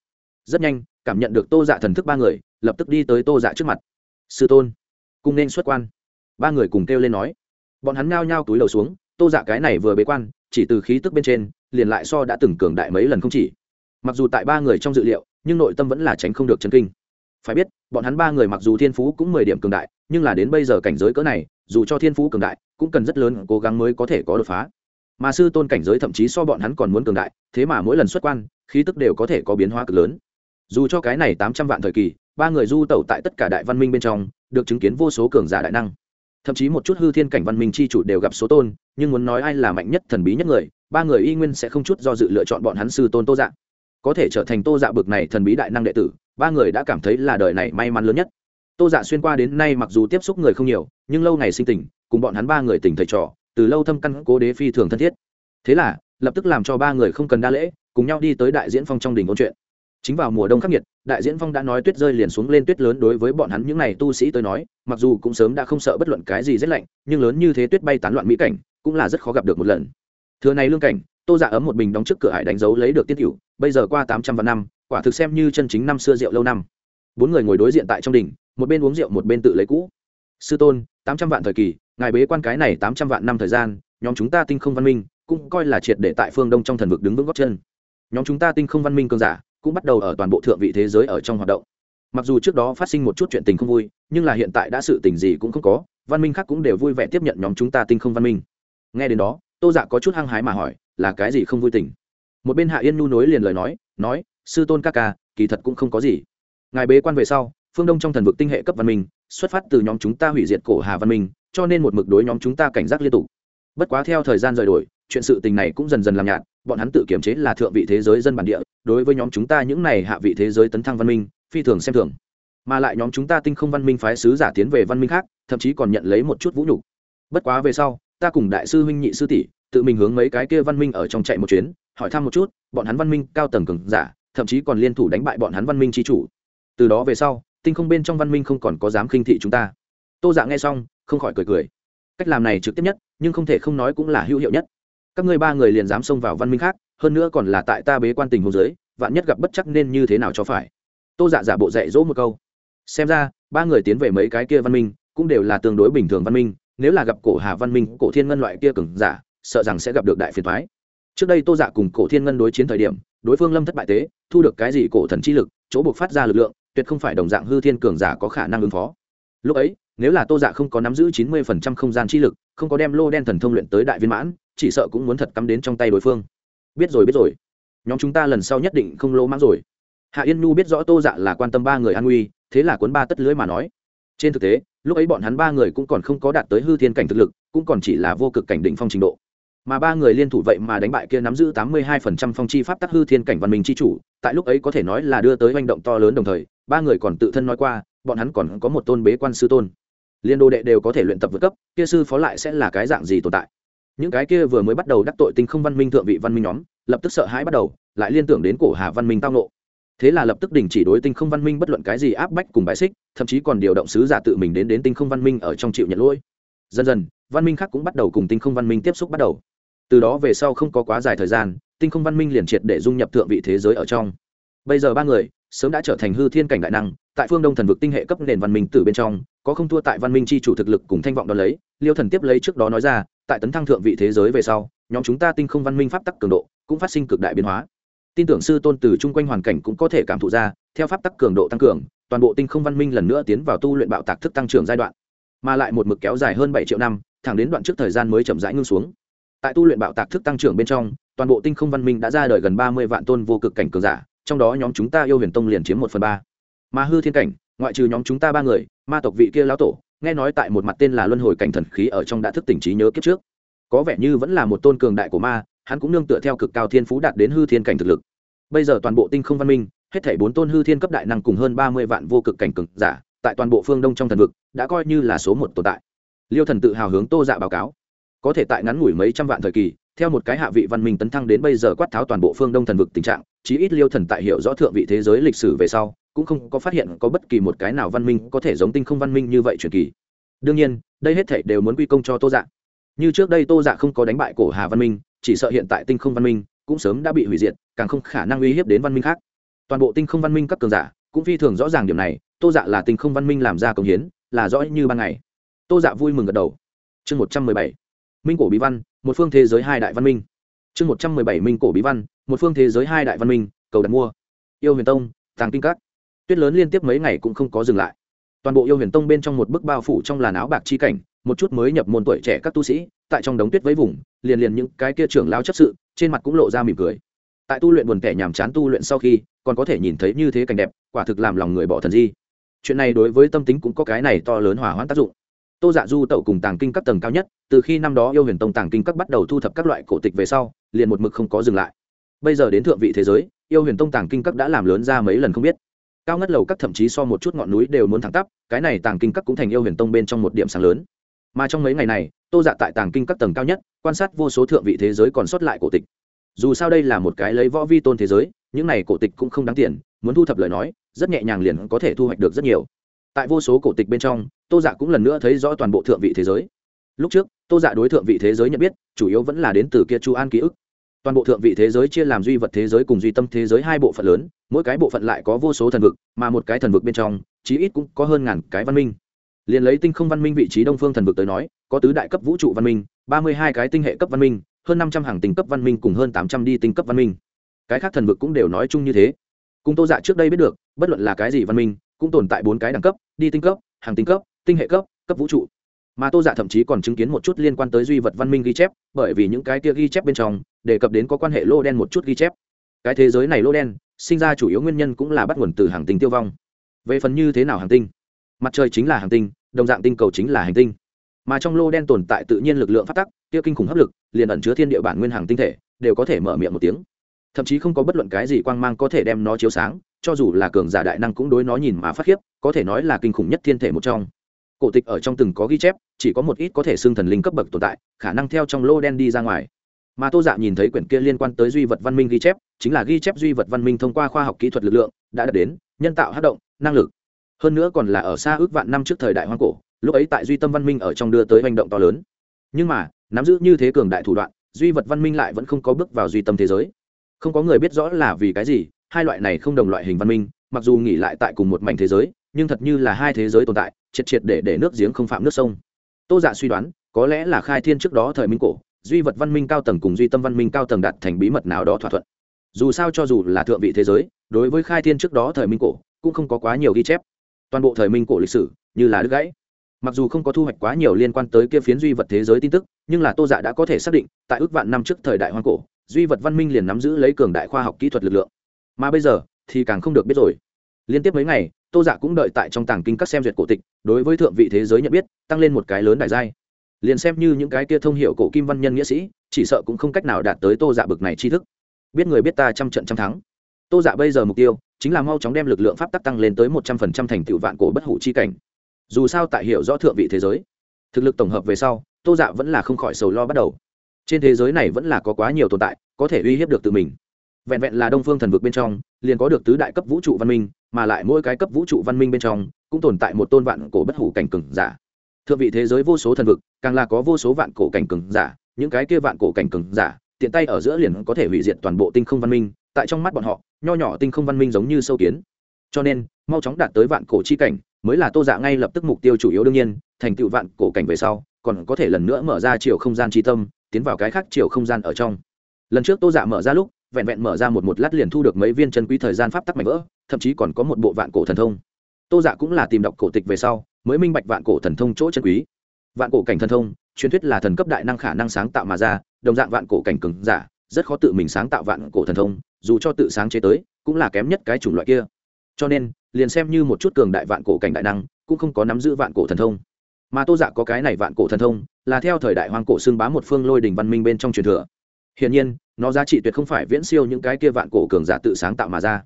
Rất nhanh, cảm nhận được tô dạ thần thức ba người, lập tức đi tới tô dạ trước mặt. Sư tôn, cùng nên xuất quan. Ba người cùng kêu lên nói. Bọn hắn ngao nhao túi đầu xuống, tô dạ cái này vừa bế quan chỉ từ khí tức bên trên, liền lại so đã từng cường đại mấy lần không chỉ. Mặc dù tại ba người trong dự liệu, nhưng nội tâm vẫn là tránh không được chân kinh. Phải biết, bọn hắn ba người mặc dù thiên phú cũng mười điểm cường đại, nhưng là đến bây giờ cảnh giới cỡ này, dù cho thiên phú cường đại, cũng cần rất lớn cố gắng mới có thể có đột phá. Mà sư tôn cảnh giới thậm chí so bọn hắn còn muốn cường đại, thế mà mỗi lần xuất quan, khí tức đều có thể có biến hóa cực lớn. Dù cho cái này tám trăm vạn thời kỳ, ba người du tẩu tại tất cả đại văn minh bên trong, được chứng kiến vô số cường giả đại năng thậm chí một chút hư thiên cảnh văn minh chi chủ đều gặp số tôn, nhưng muốn nói ai là mạnh nhất thần bí nhất người, ba người y nguyên sẽ không chút do dự lựa chọn bọn hắn sư tôn tô dạ. Có thể trở thành tô dạ bực này thần bí đại năng đệ tử, ba người đã cảm thấy là đời này may mắn lớn nhất. Tô dạ xuyên qua đến nay mặc dù tiếp xúc người không nhiều, nhưng lâu ngày sinh tình, cùng bọn hắn ba người tình thầy trò, từ lâu thâm căn cố đế phi thường thân thiết. Thế là, lập tức làm cho ba người không cần đa lễ, cùng nhau đi tới đại diễn phong trong đình ôn chuyện chính vào mùa đông khắc nghiệt, đại diễn phong đã nói tuyết rơi liền xuống lên tuyết lớn đối với bọn hắn những n à y tu sĩ tới nói, mặc dù cũng sớm đã không sợ bất luận cái gì rét lạnh, nhưng lớn như thế tuyết bay tán loạn mỹ cảnh, cũng là rất khó gặp được một lần. Thừa này lương cảnh, tô dạ ấm một bình đóng trước cửa hải đánh dấu lấy được tiết cựu bây giờ qua tám trăm vạn năm, quả thực xem như chân chính năm xưa rượu lâu năm. Bốn người ngồi đối diện tại trong đình một bên uống rượu một bên tự lấy cũ. Sư tôn, tám trăm vạn thời kỳ, ngài bế quan cái này tám trăm vạn năm thời gian, nhóm chúng ta tinh không văn minh, cũng coi là triệt để tại phương đông trong thần vực đứng vững góc chân. Nhóm chúng ta tinh không văn minh cường giả cũng bắt đầu ở toàn bộ thượng vị thế giới ở trong hoạt động. Mặc dù trước đó phát sinh một chút chuyện tình không vui, nhưng là hiện tại đã sự tình gì cũng không có, văn minh khác cũng đều vui vẻ tiếp nhận nhóm chúng ta tinh không văn minh. Nghe đến đó, tô dạ có chút hăng hái mà hỏi, là cái gì không vui tình? Một bên hạ yên nhu nối liền lời nói nói, sư tôn ca ca, kỳ thật cũng không có gì. Ngài bế quan về sau, phương đông trong thần vực tinh hệ cấp văn minh, xuất phát từ nhóm chúng ta hủy diệt cổ hà văn minh, cho nên một mực đối nhóm chúng ta cảnh giác liên tục. Bất quá theo thời gian rời đổi chuyện sự tình này cũng dần dần làm nhạt, bọn hắn tự kiểm chế là thượng vị thế giới dân bản địa, đối với nhóm chúng ta những này hạ vị thế giới tấn thăng văn minh, phi thường xem thường. Mà lại nhóm chúng ta tinh không văn minh phái sứ giả tiến về văn minh khác, thậm chí còn nhận lấy một chút vũ nhục. Bất quá về sau, ta cùng đại sư huynh nhị sư tỷ, tự mình hướng mấy cái kia văn minh ở trong chạy một chuyến, hỏi thăm một chút, bọn hắn văn minh cao tầng cường giả, thậm chí còn liên thủ đánh bại bọn hắn văn minh tri chủ. Từ đó về sau, tinh không bên trong văn minh không còn có dám khinh thị chúng ta. Tô dạ nghe xong, không khỏi cười cười. Cách làm này trực tiếp nhất, nhưng không thể không nói cũng là hữu hiệu nhất các ngươi ba người liền dám xông vào văn minh khác, hơn nữa còn là tại ta bế quan tình hồ dưới, vạn nhất gặp bất chắc nên như thế nào cho phải? Tô dạ giả bộ dạy dỗ một câu. Xem ra, ba người tiến về mấy cái kia văn minh, cũng đều là tương đối bình thường văn minh, nếu là gặp cổ hà văn minh, cổ thiên ngân loại kia cừng giả, sợ rằng sẽ gặp được đại phiền thoái trước đây tô dạ cùng cổ thiên ngân đối chiến thời điểm, đối phương lâm thất bại tế, thu được cái gì cổ thần chi lực, chỗ buộc phát ra lực lượng, tuyệt không phải đồng dạng hư thiên cường giả có khả năng ứng phó. Lúc ấy, nếu là tô dạ không có nắm giữ chín mươi phần trăm không gian chi lực, không có đem lô đen thần thông luyện tới đại viên mãn chỉ sợ cũng muốn thật cắm đến trong tay đối phương. Biết rồi biết rồi. Nhóm chúng ta lần sau nhất định không lỗ mãng rồi. Hạ yên nhu biết rõ tô dạ là quan tâm ba người an nguy, thế là cuốn ba tất lưới mà nói. Trên thực tế, lúc ấy bọn hắn ba người cũng còn không có đạt tới hư thiên cảnh thực lực, cũng còn chỉ là vô cực cảnh định phong trình độ. Mà ba người liên thủ vậy mà đánh bại kia nắm giữ tám mươi hai phần trăm phong chi pháp tắc hư thiên cảnh văn minh chi chủ, tại lúc ấy có thể nói là đưa tới manh động to lớn đồng thời, ba người còn tự thân nói qua, bọn hắn còn có một tôn bế quan sư tôn. Liên đô đệ đều có thể luyện tập vượt cấp, kia sư phó lại sẽ là cái dạng gì tồn tại? Những cái kia vừa mới bắt đầu đắc tội tinh không văn minh thượng vị văn minh nhóm lập tức sợ hãi bắt đầu lại liên tưởng đến cổ hà văn minh tao nộ thế là lập tức đình chỉ đối tinh không văn minh bất luận cái gì áp bách cùng bài xích thậm chí còn điều động sứ giả tự mình đến đến tinh không văn minh ở trong chịu nhận lỗi dần dần văn minh khác cũng bắt đầu cùng tinh không văn minh tiếp xúc bắt đầu từ đó về sau không có quá dài thời gian tinh không văn minh liền triệt để dung nhập thượng vị thế giới ở trong bây giờ ba người sớm đã trở thành hư thiên cảnh đại năng tại phương đông thần vực tinh hệ cấp nền văn minh từ bên trong có không thua tại văn minh c h i chủ thực lực cùng thanh vọng đ ó lấy liêu thần tiếp lấy trước đó nói ra tại tấn thăng thượng vị thế giới về sau, nhóm chúng ta tinh không văn minh pháp tắc cường độ cũng phát sinh cực đại biến hóa. Tin tưởng sư tôn từ chung quanh hoàn cảnh cũng có thể cảm thụ ra, theo pháp tắc cường độ tăng cường, toàn bộ tinh không văn minh lần nữa tiến vào tu luyện bạo tạc thức tăng trưởng giai đoạn. Mà lại một mực kéo dài hơn bảy triệu năm, thẳng đến đoạn trước thời gian mới chậm rãi ngưng xuống. Tại tu luyện bạo tạc thức tăng trưởng bên trong, toàn bộ tinh không văn minh đã ra đời gần ba mươi vạn tôn vô cực cảnh cường giả, trong đó nhóm chúng ta yêu huyền tông liền chiếm một phần ba. Mà hư thiên cảnh, ngoại trừ nhóm chúng ta ba người, ma tộc vị kia lão tổ nghe nói tại một mặt tên là luân hồi cảnh thần khí ở trong đã thức tỉnh trí nhớ kiếp trước. Có vẻ như vẫn là một tôn cường đại của ma, hắn cũng nương tựa theo cực cao thiên phú đạt đến hư thiên cảnh thực lực. Bây giờ toàn bộ tinh không văn minh, hết thảy bốn tôn hư thiên cấp đại năng cùng hơn ba mươi vạn vô cực cảnh cường giả, tại toàn bộ phương đông trong thần vực, đã coi như là số một tồn tại. Liêu thần tự hào hướng tô dạ báo cáo. Có thể tại ngắn ngủi mấy trăm vạn thời kỳ, theo một cái hạ vị văn minh tấn thăng đến bây giờ quát tháo toàn bộ phương đông thần vực tình trạng, chí ít liêu thần tại hiểu rõ thượng vị thế giới lịch sử về sau cũng không có phát hiện có bất kỳ một cái nào văn minh có thể giống tinh không văn minh như vậy truyền kỳ. Đương nhiên, đây hết thể đều muốn quy công cho tô dạ. Như trước đây tô dạ không có đánh bại cổ hà văn minh, chỉ sợ hiện tại tinh không văn minh cũng sớm đã bị hủy diệt, càng không khả năng uy hiếp đến văn minh khác. Toàn bộ tinh không văn minh các cường giả cũng phi thường rõ ràng điểm này, tô dạ là tinh không văn minh làm ra công hiến, là rõ như ban ngày. Tô dạ vui mừng gật đầu. Chương một trăm mười bảy. Minh cổ bí văn, một phương thế giới hai đại văn minh. Chương một trăm mười bảy minh cổ bí văn, một phương thế giới hai đại văn minh, cầu đặt mua. Yêu huyền tông, tàng kinh các tuyết lớn liên tiếp mấy ngày cũng không có dừng lại. Toàn bộ yêu huyền tông bên trong một bức bao phủ trong làn áo bạc chi cảnh, một chút mới nhập môn tuổi trẻ các tu sĩ, tại trong đống tuyết với vùng, liền liền những cái kia trưởng lao chấp sự, trên mặt cũng lộ ra mỉm cười. Tại tu luyện buồn kẻ nhàm chán tu luyện sau khi, còn có thể nhìn thấy như thế cảnh đẹp, quả thực làm lòng người bỏ thần di. Chuyện này đối với tâm tính cũng có cái này to lớn hỏa hoãn tác dụng. Tô dạ du tẩu cùng tàng kinh các tầng cao nhất, từ khi năm đó yêu huyền tông tàng kinh các bắt đầu thu thập các loại cổ tịch về sau, liền một mực không có dừng lại. Bây giờ đến thượng vị thế giới, yêu huyền tông tàng kinh các đã làm lớn ra mấy lần không biết cao ngất lầu các thậm chí so một chút ngọn núi đều muốn thẳng tắp, cái này tàng kinh các cũng thành yêu huyền tông bên trong một điểm sáng lớn. Mà trong mấy ngày này, tô dạ tại tàng kinh các tầng cao nhất, quan sát vô số thượng vị thế giới còn sót lại cổ tịch. Dù sao đây là một cái lấy võ vi tôn thế giới, những này cổ tịch cũng không đáng tiền, muốn thu thập lời nói, rất nhẹ nhàng liền có thể thu hoạch được rất nhiều. Tại vô số cổ tịch bên trong, tô dạ cũng lần nữa thấy rõ toàn bộ thượng vị thế giới. Lúc trước, tô dạ đối thượng vị thế giới nhận biết, chủ yếu vẫn là đến từ kia chu an ký ức toàn bộ thượng vị thế giới chia làm duy vật thế giới cùng duy tâm thế giới hai bộ phận lớn, mỗi cái bộ phận lại có vô số thần vực, mà một cái thần vực bên trong, chí ít cũng có hơn ngàn cái văn minh. Liền lấy tinh không văn minh vị trí đông phương thần vực tới nói, có tứ đại cấp vũ trụ văn minh, ba mươi hai cái tinh hệ cấp văn minh, hơn năm trăm hàng tinh cấp văn minh cùng hơn tám trăm đi tinh cấp văn minh. Cái khác thần vực cũng đều nói chung như thế. Cùng tô dạ trước đây biết được, bất luận là cái gì văn minh, cũng tồn tại bốn cái đẳng cấp, đi tinh cấp, hàng tinh cấp, tinh hệ cấp cấp vũ trụ mà tô giả thậm chí còn chứng kiến một chút liên quan tới duy vật văn minh ghi chép, bởi vì những cái kia ghi chép bên trong, đề cập đến có quan hệ lô đen một chút ghi chép. Cái thế giới này lô đen, sinh ra chủ yếu nguyên nhân cũng là bắt nguồn từ hàng tinh tiêu vong. Về phần như thế nào hàng tinh? Mặt trời chính là hàng tinh, đồng dạng tinh cầu chính là hành tinh. Mà trong lô đen tồn tại tự nhiên lực lượng phát tắc, kia kinh khủng hấp lực, liền ẩn chứa thiên địa bản nguyên hàng tinh thể, đều có thể mở miệng một tiếng. Thậm chí không có bất luận cái gì quang mang có thể đem nó chiếu sáng, cho dù là cường giả đại năng cũng đối nó nhìn mà phát khiếp, có thể nói là kinh khủng nhất thiên thể một trong cổ tịch ở trong từng có ghi chép, chỉ có một ít có thể xưng thần linh cấp bậc tồn tại, khả năng theo trong lô đen đi ra ngoài. Mà tô dạ nhìn thấy quyển kia liên quan tới duy vật văn minh ghi chép, chính là ghi chép duy vật văn minh thông qua khoa học kỹ thuật lực lượng, đã đạt đến nhân tạo hát động, năng lực. Hơn nữa còn là ở xa ước vạn năm trước thời đại hoang cổ, lúc ấy tại duy tâm văn minh ở trong đưa tới hành động to lớn. Nhưng mà, nắm giữ như thế cường đại thủ đoạn, duy vật văn minh lại vẫn không có bước vào duy tâm thế giới. Không có người biết rõ là vì cái gì, hai loại này không đồng loại hình văn minh, mặc dù nghỉ lại tại cùng một mảnh thế giới, nhưng thật như là hai thế giới tồn tại triệt triệt để để nước giếng không phạm nước sông. Tô dạ suy đoán, có lẽ là khai thiên trước đó thời minh cổ, duy vật văn minh cao tầng cùng duy tâm văn minh cao tầng đạt thành bí mật nào đó thỏa thuận. Dù sao cho dù là thượng vị thế giới, đối với khai thiên trước đó thời minh cổ, cũng không có quá nhiều ghi chép. Toàn bộ thời minh cổ lịch sử, như là đứt gãy. Mặc dù không có thu hoạch quá nhiều liên quan tới kia phiến duy vật thế giới tin tức, nhưng là tô dạ đã có thể xác định, tại ước vạn năm trước thời đại hoang cổ, duy vật văn minh liền nắm giữ lấy cường đại khoa học kỹ thuật lực lượng. Mà bây giờ, thì càng không được biết rồi. Liên tiếp mấy ngày tô dạ cũng đợi tại trong tàng kinh các xem duyệt cổ tịch, đối với thượng vị thế giới nhận biết, tăng lên một cái lớn đại giai. Liền xem như những cái kia thông hiệu cổ kim văn nhân nghĩa sĩ, chỉ sợ cũng không cách nào đạt tới tô dạ bực này tri thức. Biết người biết ta trăm trận trăm thắng. Tô dạ bây giờ mục tiêu, chính là mau chóng đem lực lượng pháp tắc tăng lên tới một trăm phần trăm thành tựu vạn cổ bất hủ chi cảnh. Dù sao tại hiểu rõ thượng vị thế giới, thực lực tổng hợp về sau, tô dạ vẫn là không khỏi sầu lo bắt đầu. Trên thế giới này vẫn là có quá nhiều tồn tại, có thể uy hiếp được tự mình vẹn vẹn là đông phương thần vực bên trong, liền có được tứ đại cấp vũ trụ văn minh, mà lại mỗi cái cấp vũ trụ văn minh bên trong, cũng tồn tại một tôn vạn cổ bất hủ cảnh cừng giả. Thượng vị thế giới vô số thần vực, càng là có vô số vạn cổ cảnh cừng giả, những cái kia vạn cổ cảnh cừng giả, tiện tay ở giữa liền có thể hủy diệt toàn bộ tinh không văn minh, tại trong mắt bọn họ, nho nhỏ tinh không văn minh giống như sâu kiến. Cho nên, mau chóng đạt tới vạn cổ chi cảnh, mới là tô dạ ngay lập tức mục tiêu chủ yếu đương nhiên, thành tựu vạn cổ cảnh về sau, còn có thể lần nữa mở ra chiều không gian tri tâm, tiến vào cái khác chiều không gian ở trong. Lần trước tô dạ mở ra lúc vẹn vẹn mở ra một một lát liền thu được mấy viên chân quý thời gian pháp tắc mạnh vỡ, thậm chí còn có một bộ vạn cổ thần thông. Tô dạ cũng là tìm đọc cổ tịch về sau, mới minh bạch vạn cổ thần thông chỗ chân quý. Vạn cổ cảnh thần thông, truyền thuyết là thần cấp đại năng khả năng sáng tạo mà ra, đồng dạng vạn cổ cảnh cứng giả, rất khó tự mình sáng tạo vạn cổ thần thông, dù cho tự sáng chế tới, cũng là kém nhất cái chủng loại kia. Cho nên, liền xem như một chút cường đại vạn cổ cảnh đại năng, cũng không có nắm giữ vạn cổ thần thông. Mà tô dạ có cái này vạn cổ thần thông, là theo thời đại hoang cổ xương bá một phương lôi đình văn minh bên trong truyền thừa. Hiển nhiên nó giá trị tuyệt không phải viễn siêu những cái kia vạn cổ cường giả tự sáng tạo mà ra.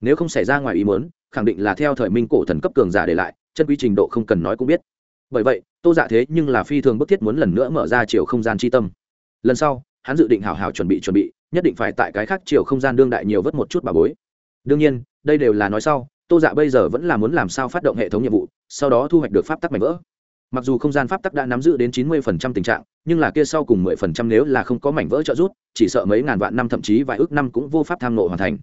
Nếu không xảy ra ngoài ý muốn, khẳng định là theo thời minh cổ thần cấp cường giả để lại, chân quy trình độ không cần nói cũng biết. Bởi vậy, tô dạ thế nhưng là phi thường bức thiết muốn lần nữa mở ra chiều không gian tri tâm. Lần sau, hắn dự định hảo hảo chuẩn bị chuẩn bị, nhất định phải tại cái khác chiều không gian đương đại nhiều vất một chút bà bối. Đương nhiên, đây đều là nói sau, tô dạ bây giờ vẫn là muốn làm sao phát động hệ thống nhiệm vụ, sau đó thu hoạch được pháp tắc mạnh vỡ mặc dù không gian pháp tắc đã nắm giữ đến chín mươi phần trăm tình trạng nhưng là kia sau cùng mười phần trăm nếu là không có mảnh vỡ trợ rút, chỉ sợ mấy ngàn vạn năm thậm chí vài ước năm cũng vô pháp tham nộ hoàn thành.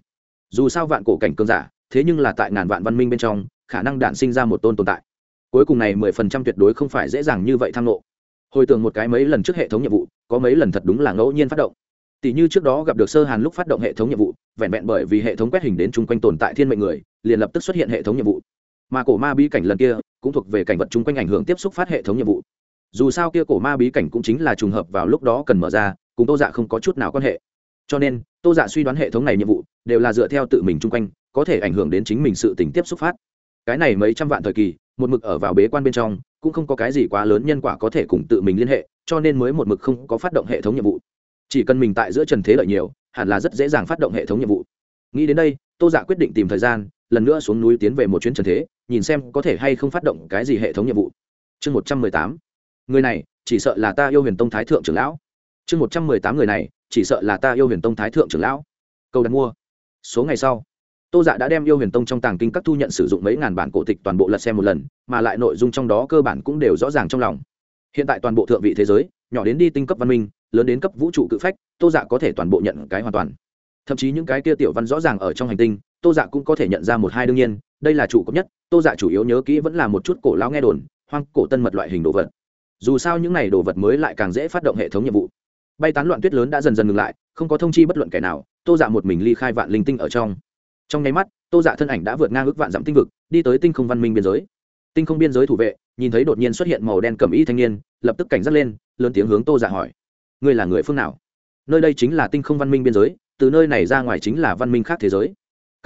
Dù sao vạn cổ cảnh cơn giả thế nhưng là tại ngàn vạn văn minh bên trong khả năng đạn sinh ra một tôn tồn tại. Cuối cùng này mười phần trăm tuyệt đối không phải dễ dàng như vậy tham nộ hồi tưởng một cái mấy lần trước hệ thống nhiệm vụ có mấy lần thật đúng là ngẫu nhiên phát động. Tỷ như trước đó gặp được sơ hàn lúc phát động hệ thống nhiệm vụ vẹn vẹn bởi vì hệ thống quét hình đến chung quanh tồn tại thiên mệnh người liền lập tức xuất hiện hệ thống nhiệm vụ mà cổ ma bí cảnh lần kia cũng thuộc về cảnh vật chung quanh ảnh hưởng tiếp xúc phát hệ thống nhiệm vụ. Dù sao kia cổ ma bí cảnh cũng chính là trùng hợp vào lúc đó cần mở ra, cùng tô dạ không có chút nào quan hệ. Cho nên, tô dạ suy đoán hệ thống này nhiệm vụ đều là dựa theo tự mình chung quanh, có thể ảnh hưởng đến chính mình sự tình tiếp xúc phát. Cái này mấy trăm vạn thời kỳ, một mực ở vào bế quan bên trong, cũng không có cái gì quá lớn nhân quả có thể cùng tự mình liên hệ, cho nên mới một mực không có phát động hệ thống nhiệm vụ. Chỉ cần mình tại giữa trần thế lợi nhiều, hẳn là rất dễ dàng phát động hệ thống nhiệm vụ. Nghĩ đến đây, tô dạ quyết định tìm thời gian, lần nữa xuống núi tiến về một chuyến trần thế nhìn xem có thể hay không phát động cái gì hệ thống nhiệm vụ. Chương một trăm mười tám. Người này, chỉ sợ là ta yêu huyền tông thái thượng trưởng lão. Chương một trăm mười tám người này, chỉ sợ là ta yêu huyền tông thái thượng trưởng lão. Câu đặt mua. Số ngày sau, tô dạ đã đem yêu huyền tông trong tàng kinh các thu nhận sử dụng mấy ngàn bản cổ tịch toàn bộ lật xem một lần, mà lại nội dung trong đó cơ bản cũng đều rõ ràng trong lòng. Hiện tại toàn bộ thượng vị thế giới, nhỏ đến đi tinh cấp văn minh, lớn đến cấp vũ trụ cự phách, tô dạ có thể toàn bộ nhận cái hoàn toàn. Thậm chí những cái kia tiểu văn rõ ràng ở trong hành tinh tô dạ cũng có thể nhận ra một hai đương nhiên, đây là chủ cấp nhất, tô dạ chủ yếu nhớ kỹ vẫn là một chút cổ lao nghe đồn, hoang, cổ tân mật loại hình đồ vật. Dù sao những n à y đồ vật mới lại càng dễ phát động hệ thống nhiệm vụ. Bay tán loạn tuyết lớn đã dần dần ngừng lại, không có thông chi bất luận kẻ nào, tô dạ một mình ly khai vạn linh tinh ở trong. Trong nháy mắt, tô dạ thân ảnh đã vượt ngang ước vạn dặm tinh vực, đi tới tinh không văn minh biên giới. Tinh không biên giới thủ vệ, nhìn thấy đột nhiên xuất hiện màu đen cầm y thanh niên, lập tức cảnh giác lên, lớn tiếng hướng tô dạ hỏi, ngươi là người phương nào? Nơi đây chính là tinh không văn minh biên giới, từ nơi này ra ngoài chính là văn minh khác thế giới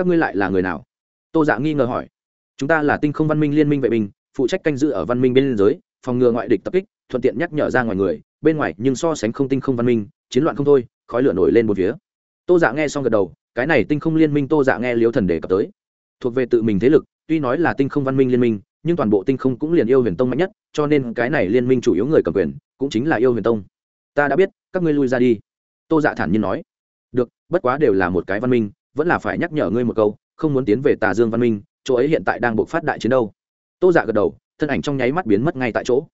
các ngươi lại là người nào? Tô dạ nghi ngờ hỏi. Chúng ta là tinh không văn minh liên minh vệ binh, phụ trách canh giữ ở văn minh bên giới, phòng ngừa ngoại địch tập kích, thuận tiện nhắc nhở ra ngoài người, bên ngoài nhưng so sánh không tinh không văn minh, chiến loạn không thôi, khói lửa nổi lên một phía. Tô dạ nghe xong gật đầu, cái này tinh không liên minh tô dạ nghe liếu thần đề cập tới. Thuộc về tự mình thế lực, tuy nói là tinh không văn minh liên minh, nhưng toàn bộ tinh không cũng liền yêu huyền tông mạnh nhất, cho nên cái này liên minh chủ yếu người cầm quyền, cũng chính là yêu huyền tông. Ta đã biết, các ngươi lui ra đi. Tô dạ thản nhiên nói. Được, bất quá đều là một cái văn minh vẫn là phải nhắc nhở ngươi một câu, không muốn tiến về tà dương văn minh, chỗ ấy hiện tại đang buộc phát đại chiến đâu. Tô dạ gật đầu, thân ảnh trong nháy mắt biến mất ngay tại chỗ.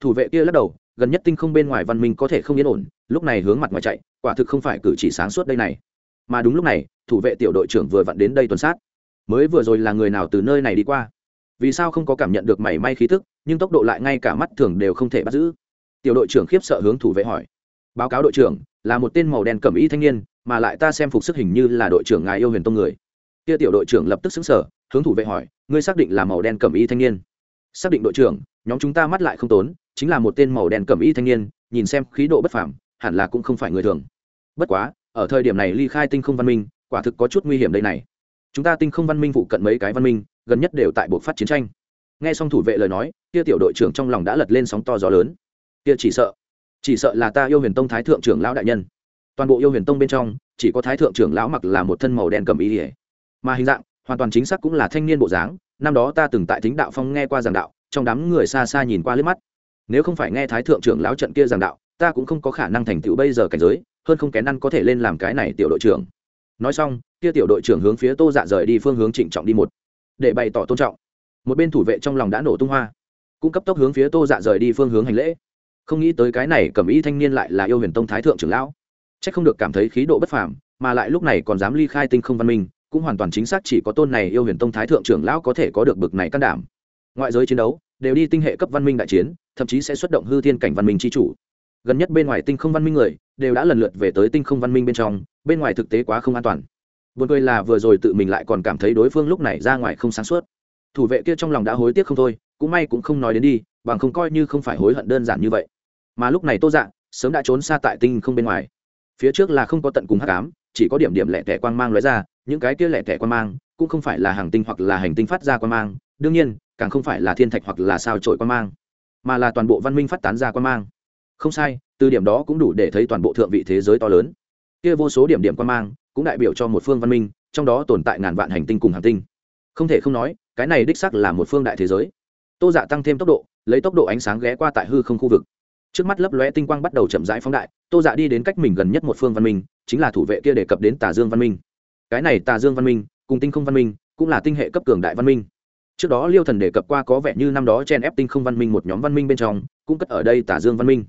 Thủ vệ kia lắc đầu, gần nhất tinh không bên ngoài văn minh có thể không yên ổn, lúc này hướng mặt ngoài chạy, quả thực không phải cử chỉ sáng suốt đây này. Mà đúng lúc này, thủ vệ tiểu đội trưởng vừa vặn đến đây tuần sát. Mới vừa rồi là người nào từ nơi này đi qua? Vì sao không có cảm nhận được mảy may khí thức nhưng tốc độ lại ngay cả mắt thường đều không thể bắt giữ? Tiểu đội trưởng khiếp sợ hướng thủ vệ hỏi. Báo cáo đội trưởng, là một tên màu đen cẩm y thanh niên mà lại ta xem phục sức hình như là đội trưởng ngài yêu huyền tông người. Kia tiểu đội trưởng lập tức xứng sở hướng thủ vệ hỏi, ngươi xác định là màu đen cẩm y thanh niên? Xác định đội trưởng, nhóm chúng ta mắt lại không tốn, chính là một tên màu đen cẩm y thanh niên, nhìn xem khí độ bất phàm, hẳn là cũng không phải người thường. Bất quá, ở thời điểm này ly khai tinh không văn minh, quả thực có chút nguy hiểm đây này. Chúng ta tinh không văn minh phụ cận mấy cái văn minh, gần nhất đều tại buộc phát chiến tranh. Nghe xong thủ vệ lời nói, kia tiểu đội trưởng trong lòng đã lật lên sóng to gió lớn. Kia chỉ sợ chỉ sợ là ta yêu huyền tông thái thượng trưởng lão đại nhân toàn bộ yêu huyền tông bên trong, chỉ có thái thượng trưởng lão mặc là một thân màu đen cầm ý ỉa mà hình dạng, hoàn toàn chính xác cũng là thanh niên bộ dáng, năm đó ta từng tại thính đạo phong nghe qua giảng đạo, trong đám người xa xa nhìn qua liếc mắt. Nếu không phải nghe thái thượng trưởng lão trận kia giảng đạo, ta cũng không có khả năng thành tựu bây giờ cảnh giới, hơn không kén ăn có thể lên làm cái này tiểu đội trưởng. Nói xong, kia tiểu đội trưởng hướng phía tô dạ rời đi phương hướng trịnh trọng đi một. Để bày tỏ tôn trọng. Một bên thủ vệ trong lòng đã nổ tung hoa, cũng cấp tốc hướng phía tô dạ rời đi phương hướng hành lễ. Không nghĩ tới cái này cầm ý thanh niên lại là yêu huyền tông thái thượng trưởng lão chắc không được cảm thấy khí độ bất phàm, mà lại lúc này còn dám ly khai tinh không văn minh, cũng hoàn toàn chính xác chỉ có tôn này yêu huyền tông thái thượng trưởng lão có thể có được bực này can đảm. Ngoại giới chiến đấu, đều đi tinh hệ cấp văn minh đại chiến, thậm chí sẽ xuất động hư thiên cảnh văn minh chi chủ. Gần nhất bên ngoài tinh không văn minh người, đều đã lần lượt về tới tinh không văn minh bên trong, bên ngoài thực tế quá không an toàn. Buồn cười là vừa rồi tự mình lại còn cảm thấy đối phương lúc này ra ngoài không sáng suốt. Thủ vệ kia trong lòng đã hối tiếc không thôi, cũng may cũng không nói đến đi, bằng không coi như không phải hối hận đơn giản như vậy. Mà lúc này tô dạ sớm đã trốn xa tại tinh không bên ngoài phía trước là không có tận cùng hắc ám, chỉ có điểm điểm lẻ tẻ quang mang lóe ra, những cái kia lẻ tẻ quang mang cũng không phải là hàng tinh hoặc là hành tinh phát ra quang mang, đương nhiên, càng không phải là thiên thạch hoặc là sao trổi quang mang, mà là toàn bộ văn minh phát tán ra quang mang. Không sai, từ điểm đó cũng đủ để thấy toàn bộ thượng vị thế giới to lớn. Kia vô số điểm điểm quang mang cũng đại biểu cho một phương văn minh, trong đó tồn tại ngàn vạn hành tinh cùng hàng tinh. Không thể không nói, cái này đích sắc là một phương đại thế giới. Tô dạ tăng thêm tốc độ, lấy tốc độ ánh sáng ghé qua tại hư không khu vực trước mắt lấp lóe tinh quang bắt đầu chậm rãi phóng đại, tô dạ đi đến cách mình gần nhất một phương văn minh, chính là thủ vệ kia đề cập đến tà dương văn minh. Cái này tà dương văn minh, cùng tinh không văn minh, cũng là tinh hệ cấp cường đại văn minh. Trước đó liêu thần đề cập qua có vẻ như năm đó chen ép tinh không văn minh một nhóm văn minh bên trong, cũng cất ở đây tà dương văn minh.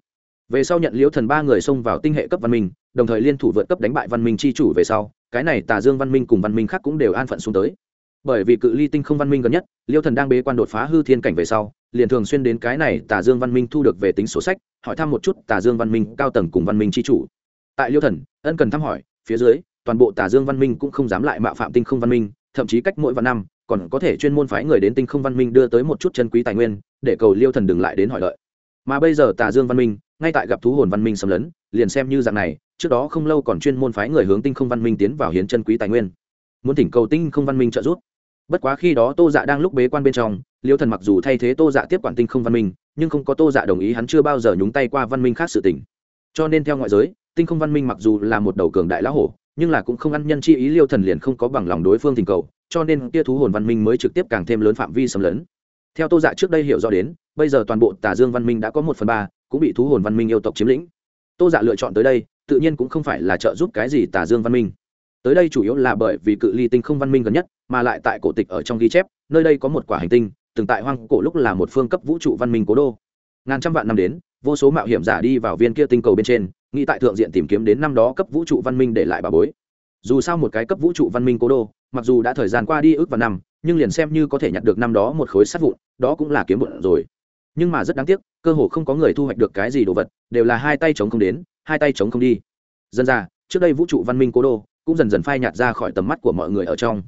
Về sau nhận liêu thần ba người xông vào tinh hệ cấp văn minh, đồng thời liên thủ vượt cấp đánh bại văn minh c h i chủ về sau, cái này tà dương văn minh cùng văn minh khác cũng đều an phận xuống tới. Bởi vì cự ly tinh không văn minh gần nhất, liêu thần đang bế quan đột phá hư thiên cảnh về sau liền thường xuyên đến cái này tà dương văn minh thu được về tính sổ sách, hỏi thăm một chút tà dương văn minh, cao tầng cùng văn minh c h i chủ. Tại liêu thần, ân cần thăm hỏi, phía dưới, toàn bộ tà dương văn minh cũng không dám lại mạo phạm tinh không văn minh, thậm chí cách mỗi vạn năm, còn có thể chuyên môn phái người đến tinh không văn minh đưa tới một chút chân quý tài nguyên, để cầu liêu thần đừng lại đến hỏi lợi. Mà bây giờ tà dương văn minh, ngay tại gặp thú hồn văn minh xâm lấn, liền xem như dạng này, trước đó không lâu còn chuyên môn phái người hướng tinh không văn minh tiến vào hiến chân quý tài nguyên. Muốn thỉnh cầu tinh không văn minh trợ giúp. Bất quá khi đó tô dạ đang lúc bế quan bên trong liêu thần mặc dù thay thế tô dạ tiếp quản tinh không văn minh, nhưng không có tô dạ đồng ý hắn chưa bao giờ nhúng tay qua văn minh khác sự tỉnh. cho nên theo ngoại giới, tinh không văn minh mặc dù là một đầu cường đại lão hổ, nhưng là cũng không ăn nhân chi ý liêu thần liền không có bằng lòng đối phương tình cầu, cho nên kia thú hồn văn minh mới trực tiếp càng thêm lớn phạm vi xâm lấn. Theo tô dạ trước đây hiểu rõ đến, bây giờ toàn bộ tà dương văn minh đã có một phần ba, cũng bị thú hồn văn minh yêu tộc chiếm lĩnh. Tô dạ lựa chọn tới đây, tự nhiên cũng không phải là trợ giúp cái gì tà dương văn minh. Tới đây chủ yếu là bởi vì cự ly tinh không văn minh gần nhất, mà lại tại cổ tịch ở trong ghi chép, nơi đây có một quả hành tinh từng tại hoang cổ lúc là một phương cấp vũ trụ văn minh cố đô. Ngàn trăm vạn năm đến, vô số mạo hiểm giả đi vào viên kia tinh cầu bên trên, nghĩ tại thượng diện tìm kiếm đến năm đó cấp vũ trụ văn minh để lại bà bối. Dù sao một cái cấp vũ trụ văn minh cố đô, mặc dù đã thời gian qua đi ước vào năm, nhưng liền xem như có thể nhặt được năm đó một khối sắt vụn, đó cũng là kiếm bụn rồi. Nhưng mà rất đáng tiếc, cơ hồ không có người thu hoạch được cái gì đồ vật, đều là hai tay chống không đến, hai tay chống không đi. Dân ra, trước đây vũ trụ văn minh cố đô cũng dần dần phai nhạt ra khỏi tầm mắt của mọi người ở trong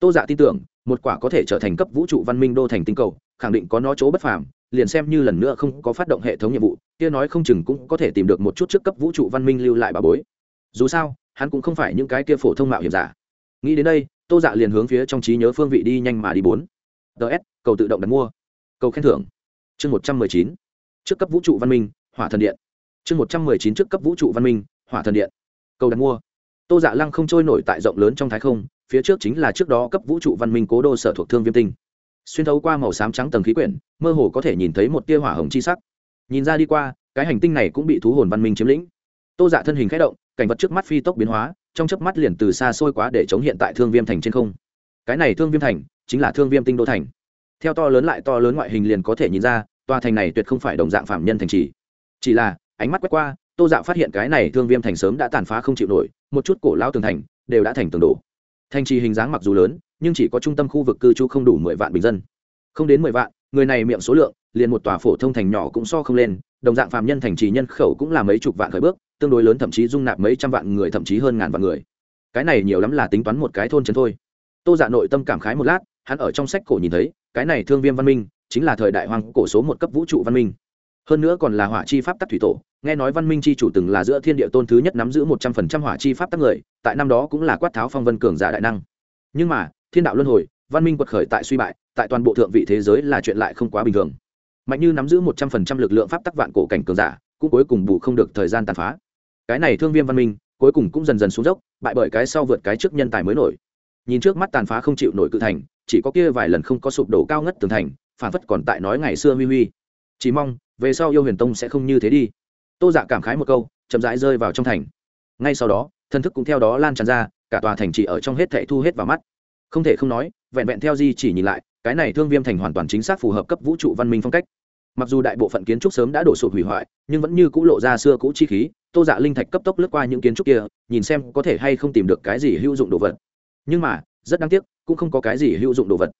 tô dạ tin tưởng, một quả có thể trở thành cấp vũ trụ văn minh đô thành tinh cầu, khẳng định có nó chỗ bất phàm, liền xem như lần nữa không có phát động hệ thống nhiệm vụ, kia nói không chừng cũng có thể tìm được một chút trước cấp vũ trụ văn minh lưu lại bà bối. Dù sao, hắn cũng không phải những cái kia phổ thông mạo hiểm giả. Nghĩ đến đây, tô dạ liền hướng phía trong trí nhớ phương vị đi nhanh mà đi bốn. Ts cầu tự động đặt mua. Cầu khen thưởng. Chương một trăm mười chín. Trước cấp vũ trụ văn minh, hỏa thần điện. Chương một trăm mười chín trước cấp vũ trụ văn minh, hỏa thần điện. Cầu đặt mua. Tô dạ lăng không trôi nổi tại rộng lớn trong thái không phía trước chính là trước đó cấp vũ trụ văn minh cố đô sở thuộc thương viêm tinh. Xuyên thấu qua màu xám trắng tầng khí quyển, mơ hồ có thể nhìn thấy một tia hỏa hồng chi sắc. Nhìn ra đi qua, cái hành tinh này cũng bị thú hồn văn minh chiếm lĩnh. Tô dạ thân hình k h ẽ động, cảnh vật trước mắt phi tốc biến hóa, trong chớp mắt liền từ xa xôi quá để chống hiện tại thương viêm thành trên không. Cái này thương viêm thành chính là thương viêm tinh đô thành. Theo to lớn lại to lớn ngoại hình liền có thể nhìn ra, tòa thành này tuyệt không phải đồng dạng phạm nhân thành trì. Chỉ là, ánh mắt quét qua, tô dạ phát hiện cái này thương viêm thành sớm đã tàn phá không chịu nổi, một chút cổ lao tường thành đều đã thành tường đổ thành trì hình dáng mặc dù lớn, nhưng chỉ có trung tâm khu vực cư trú không đủ mười vạn bình dân. Không đến mười vạn, người này miệng số lượng, liền một tòa phổ thông thành nhỏ cũng so không lên, đồng dạng phạm nhân thành trì nhân khẩu cũng là mấy chục vạn khởi bước, tương đối lớn thậm chí dung nạp mấy trăm vạn người thậm chí hơn ngàn vạn người. Cái này nhiều lắm là tính toán một cái thôn trấn thôi. Tô dạ nội tâm cảm khái một lát, hắn ở trong sách cổ nhìn thấy, cái này thương viêm văn minh, chính là thời đại hoàng cổ số một cấp vũ trụ văn minh. Hơn nữa còn là hỏa chi pháp tắc thủy tổ nghe nói văn minh chi chủ từng là giữa thiên địa tôn thứ nhất nắm giữ một trăm phần trăm hỏa chi pháp tắc người, tại năm đó cũng là quát tháo phong vân cường giả đại năng. Nhưng mà, thiên đạo luân hồi, văn minh quật khởi tại suy bại, tại toàn bộ thượng vị thế giới là chuyện lại không quá bình thường. Mạnh như nắm giữ một trăm phần trăm lực lượng pháp tắc vạn cổ cảnh cường giả, cũng cuối cùng bù không được thời gian tàn phá. Cái này thương viêm văn minh, cuối cùng cũng dần dần xuống dốc, bại bởi cái sau vượt cái trước nhân tài mới nổi. Nhìn trước mắt tàn phá không chịu nổi cự thành, chỉ có kia vài lần không có sụp đổ cao ngất tường thành, phản phất còn tại nói ngày xưa huy huy. Chỉ mong, về sau yêu huyền tông sẽ không như thế đi tô dạ cảm khái một câu, chậm rãi rơi vào trong thành. Ngay sau đó thân thức cũng theo đó lan tràn ra, cả tòa thành chỉ ở trong hết thệ thu hết vào mắt. Không thể không nói, vẹn vẹn theo di chỉ nhìn lại, cái này thương viêm thành hoàn toàn chính xác phù hợp cấp vũ trụ văn minh phong cách. Mặc dù đại bộ phận kiến trúc sớm đã đổ sụp hủy hoại, nhưng vẫn như cũ lộ ra xưa cũ chi khí, tô dạ linh thạch cấp tốc lướt qua những kiến trúc kia, nhìn xem có thể hay không tìm được cái gì hữu dụng đồ vật. Nhưng mà, rất đáng tiếc, cũng không có cái gì hữu dụng đồ vật.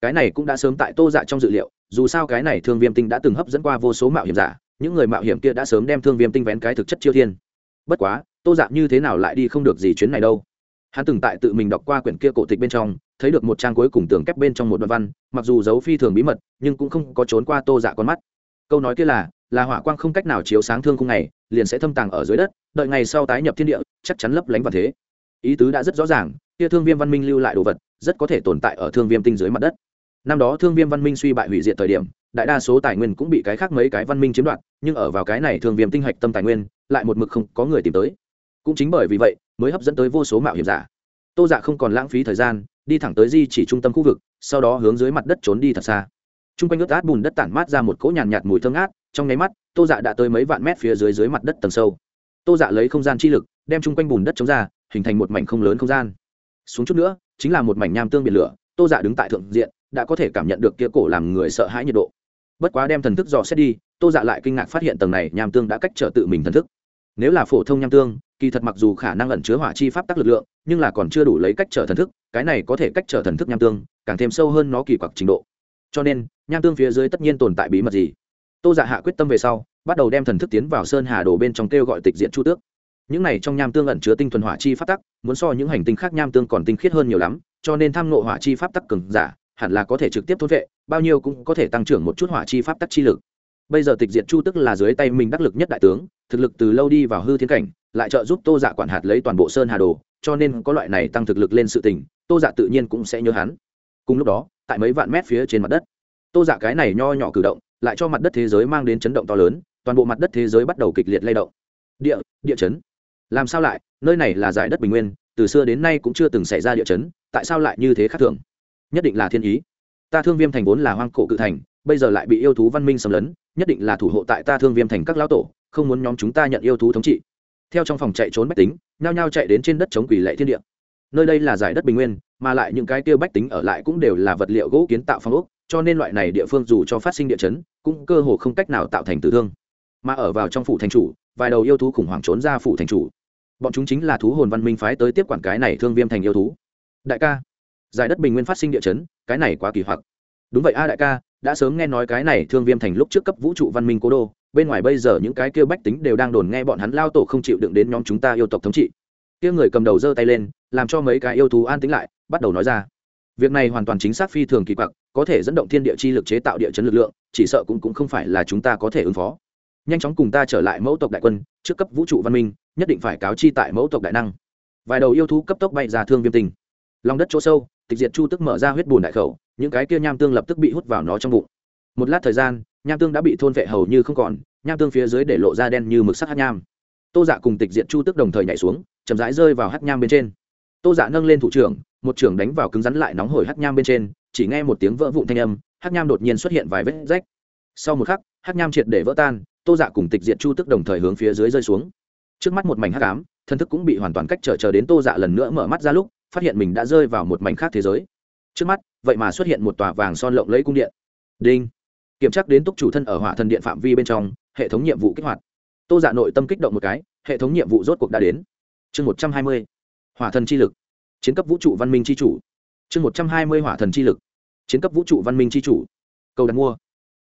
Cái này cũng đã sớm tại tô dạ trong dự liệu, dù sao cái này thương viêm tinh đã từng hấp dẫn qua vô số mạo hiểm giả những người mạo hiểm kia đã sớm đem thương viêm tinh vén cái thực chất chiêu thiên. Bất quá, tô dạ như thế nào lại đi không được gì chuyến này đâu. Hắn từng tại tự mình đọc qua quyển kia cổ tịch bên trong, thấy được một trang cuối cùng tường kép bên trong một đoạn văn, mặc dù dấu phi thường bí mật, nhưng cũng không có trốn qua tô dạ con mắt. Câu nói kia là là hỏa quang không cách nào chiếu sáng thương khung này, liền sẽ thâm tàng ở dưới đất, đợi ngày sau tái nhập thiên địa, chắc chắn lấp lánh vào thế. Ý tứ đã rất rõ ràng, kia thương viêm văn minh lưu lại đồ vật, rất có thể tồn tại ở thương viêm tinh dưới mặt đất. Năm đó thương viêm văn minh suy bại hủy diệt thời điểm đại đa số tài nguyên cũng bị cái khác mấy cái văn minh chiếm đoạt nhưng ở vào cái này thường viêm tinh hạch tâm tài nguyên lại một mực không có người tìm tới. Cũng chính bởi vì vậy mới hấp dẫn tới vô số mạo hiểm giả. Tô dạ không còn lãng phí thời gian đi thẳng tới di chỉ trung tâm khu vực sau đó hướng dưới mặt đất trốn đi thật xa. T r u n g quanh ướt át bùn đất tản mát ra một cỗ nhàn nhạt, nhạt mùi thơm ngát trong nháy mắt tô dạ đã tới mấy vạn mét phía dưới dưới mặt đất tầng sâu. Tô dạ lấy không gian chi lực đem chung quanh bùn đất chống ra hình thành một mảnh không lớn không gian. Xuống chút nữa chính là một mảnh nham tương biển lửa tô dạ đứng tại thượng diện đã có thể cảm nhận được kia cổ làm người sợ hãi nhiệt độ. Bất quá đem thần thức dò xét đi, tô dạ lại kinh ngạc phát hiện tầng này nham tương đã cách trở tự mình thần thức. Nếu là phổ thông nham tương, kỳ thật mặc dù khả năng ẩn chứa hỏa chi pháp tắc lực lượng, nhưng là còn chưa đủ lấy cách trở thần thức, cái này có thể cách trở thần thức nham tương, càng thêm sâu hơn nó kỳ quặc trình độ. Cho nên, nham tương phía dưới tất nhiên tồn tại bí mật gì? Tô dạ hạ quyết tâm về sau, bắt đầu đem thần thức tiến vào sơn hà đồ bên trong kêu gọi tịch diện chu tước. Những này trong nham tương ẩn chứa tinh thuần hỏa chi pháp tắc, muốn so những hành tinh khác nham tương còn tinh khiết hơn nhiều lắm, cho nên tham nộ hỏa chi pháp tắc cường giả hẳn là có thể trực tiếp thôn vệ, bao nhiêu cũng có thể tăng trưởng một chút hỏa chi pháp tắc chi lực. Bây giờ tịch diện chu tức là dưới tay mình đắc lực nhất đại tướng, thực lực từ lâu đi vào hư thiên cảnh, lại trợ giúp tô dạ quản hạt lấy toàn bộ sơn hà đồ, cho nên có loại này tăng thực lực lên sự tình, tô dạ tự nhiên cũng sẽ nhớ hắn. Cùng lúc đó, tại mấy vạn mét phía trên mặt đất, tô dạ cái này nho nhỏ cử động, lại cho mặt đất thế giới mang đến chấn động to lớn, toàn bộ mặt đất thế giới bắt đầu kịch liệt lay động. Địa địa chấn. Làm sao lại? Nơi này là giải đất bình nguyên, từ xưa đến nay cũng chưa từng xảy ra địa chấn, tại sao lại như thế khác thường? Nhất định là thiên ý. Ta thương viêm thành vốn là hoang cổ cự thành, bây giờ lại bị yêu thú văn minh xâm lấn, nhất định là thủ hộ tại ta thương viêm thành các lão tổ, không muốn nhóm chúng ta nhận yêu thú thống trị. Theo trong phòng chạy trốn bách tính, nhao nhao chạy đến trên đất chống quỷ lệ thiên địa. Nơi đây là giải đất bình nguyên, mà lại những cái tiêu bách tính ở lại cũng đều là vật liệu gỗ kiến tạo phong ốc, cho nên loại này địa phương dù cho phát sinh địa chấn, cũng cơ hồ không cách nào tạo thành tử thương. Mà ở vào trong phủ thành chủ, vài đầu yêu thú khủng hoảng trốn ra phủ thành chủ. Bọn chúng chính là thú hồn văn minh phái tới tiếp quản cái này thương viêm thành yêu thú. Đại ca giải đất bình nguyên phát sinh địa chấn cái này quá kỳ hoặc. Đúng vậy a đại ca đã sớm nghe nói cái này thương viêm thành lúc trước cấp vũ trụ văn minh cố đô bên ngoài bây giờ những cái kia bách tính đều đang đồn nghe bọn hắn lao tổ không chịu đựng đến nhóm chúng ta yêu tộc thống trị. Kia người cầm đầu giơ tay lên làm cho mấy cái yêu thú an tính lại bắt đầu nói ra. Việc này hoàn toàn chính xác phi thường kỳ quặc có thể dẫn động thiên địa chi lực chế tạo địa chấn lực lượng chỉ sợ cũng cũng không phải là chúng ta có thể ứng phó. Nhanh chóng cùng ta trở lại mẫu tộc đại quân trước cấp vũ trụ văn minh nhất định phải cáo chi tại mẫu tộc đại năng. Vài đầu yêu thú cấp tốc bay ra thương viêm tình, lòng đất chỗ sâu tịch diệt chu tức mở ra huyết bùn đại khẩu, những cái kia nham tương lập tức bị hút vào nó trong bụng. Một lát thời gian, nham tương đã bị thôn vệ hầu như không còn, nham tương phía dưới để lộ ra đen như mực sắc hát nham. Tô dạ cùng tịch diệt chu tức đồng thời nhảy xuống, chậm rãi rơi vào hát nham bên trên. Tô dạ nâng lên thủ trưởng, một trưởng đánh vào cứng rắn lại nóng hổi hát nham bên trên, chỉ nghe một tiếng vỡ vụn thanh âm hát nham đột nhiên xuất hiện vài vết rách. Sau một khắc hát nham triệt để vỡ tan, tô dạ cùng tịch diệt chu tức đồng thời hướng phía dưới rơi xuống. Trước mắt một mảnh hát cám thân thức cũng bị hoàn toàn cách trở chờ đến tô dạ lần nữa mở mắt ra lúc phát hiện mình đã rơi vào một mảnh khác thế giới. Trước mắt, vậy mà xuất hiện một tòa vàng son lộng lẫy cung điện. Đinh. Kiểm tra đến túc chủ thân ở hỏa thần điện phạm vi bên trong, hệ thống nhiệm vụ kích hoạt. Tô dạ nội tâm kích động một cái, hệ thống nhiệm vụ rốt cuộc đã đến. Chương một trăm hai mươi. Hỏa thần chi lực. Chiến cấp vũ trụ văn minh chi chủ. Chương một trăm hai mươi hỏa thần chi lực. Chiến cấp vũ trụ văn minh chi chủ. Cầu đặt mua.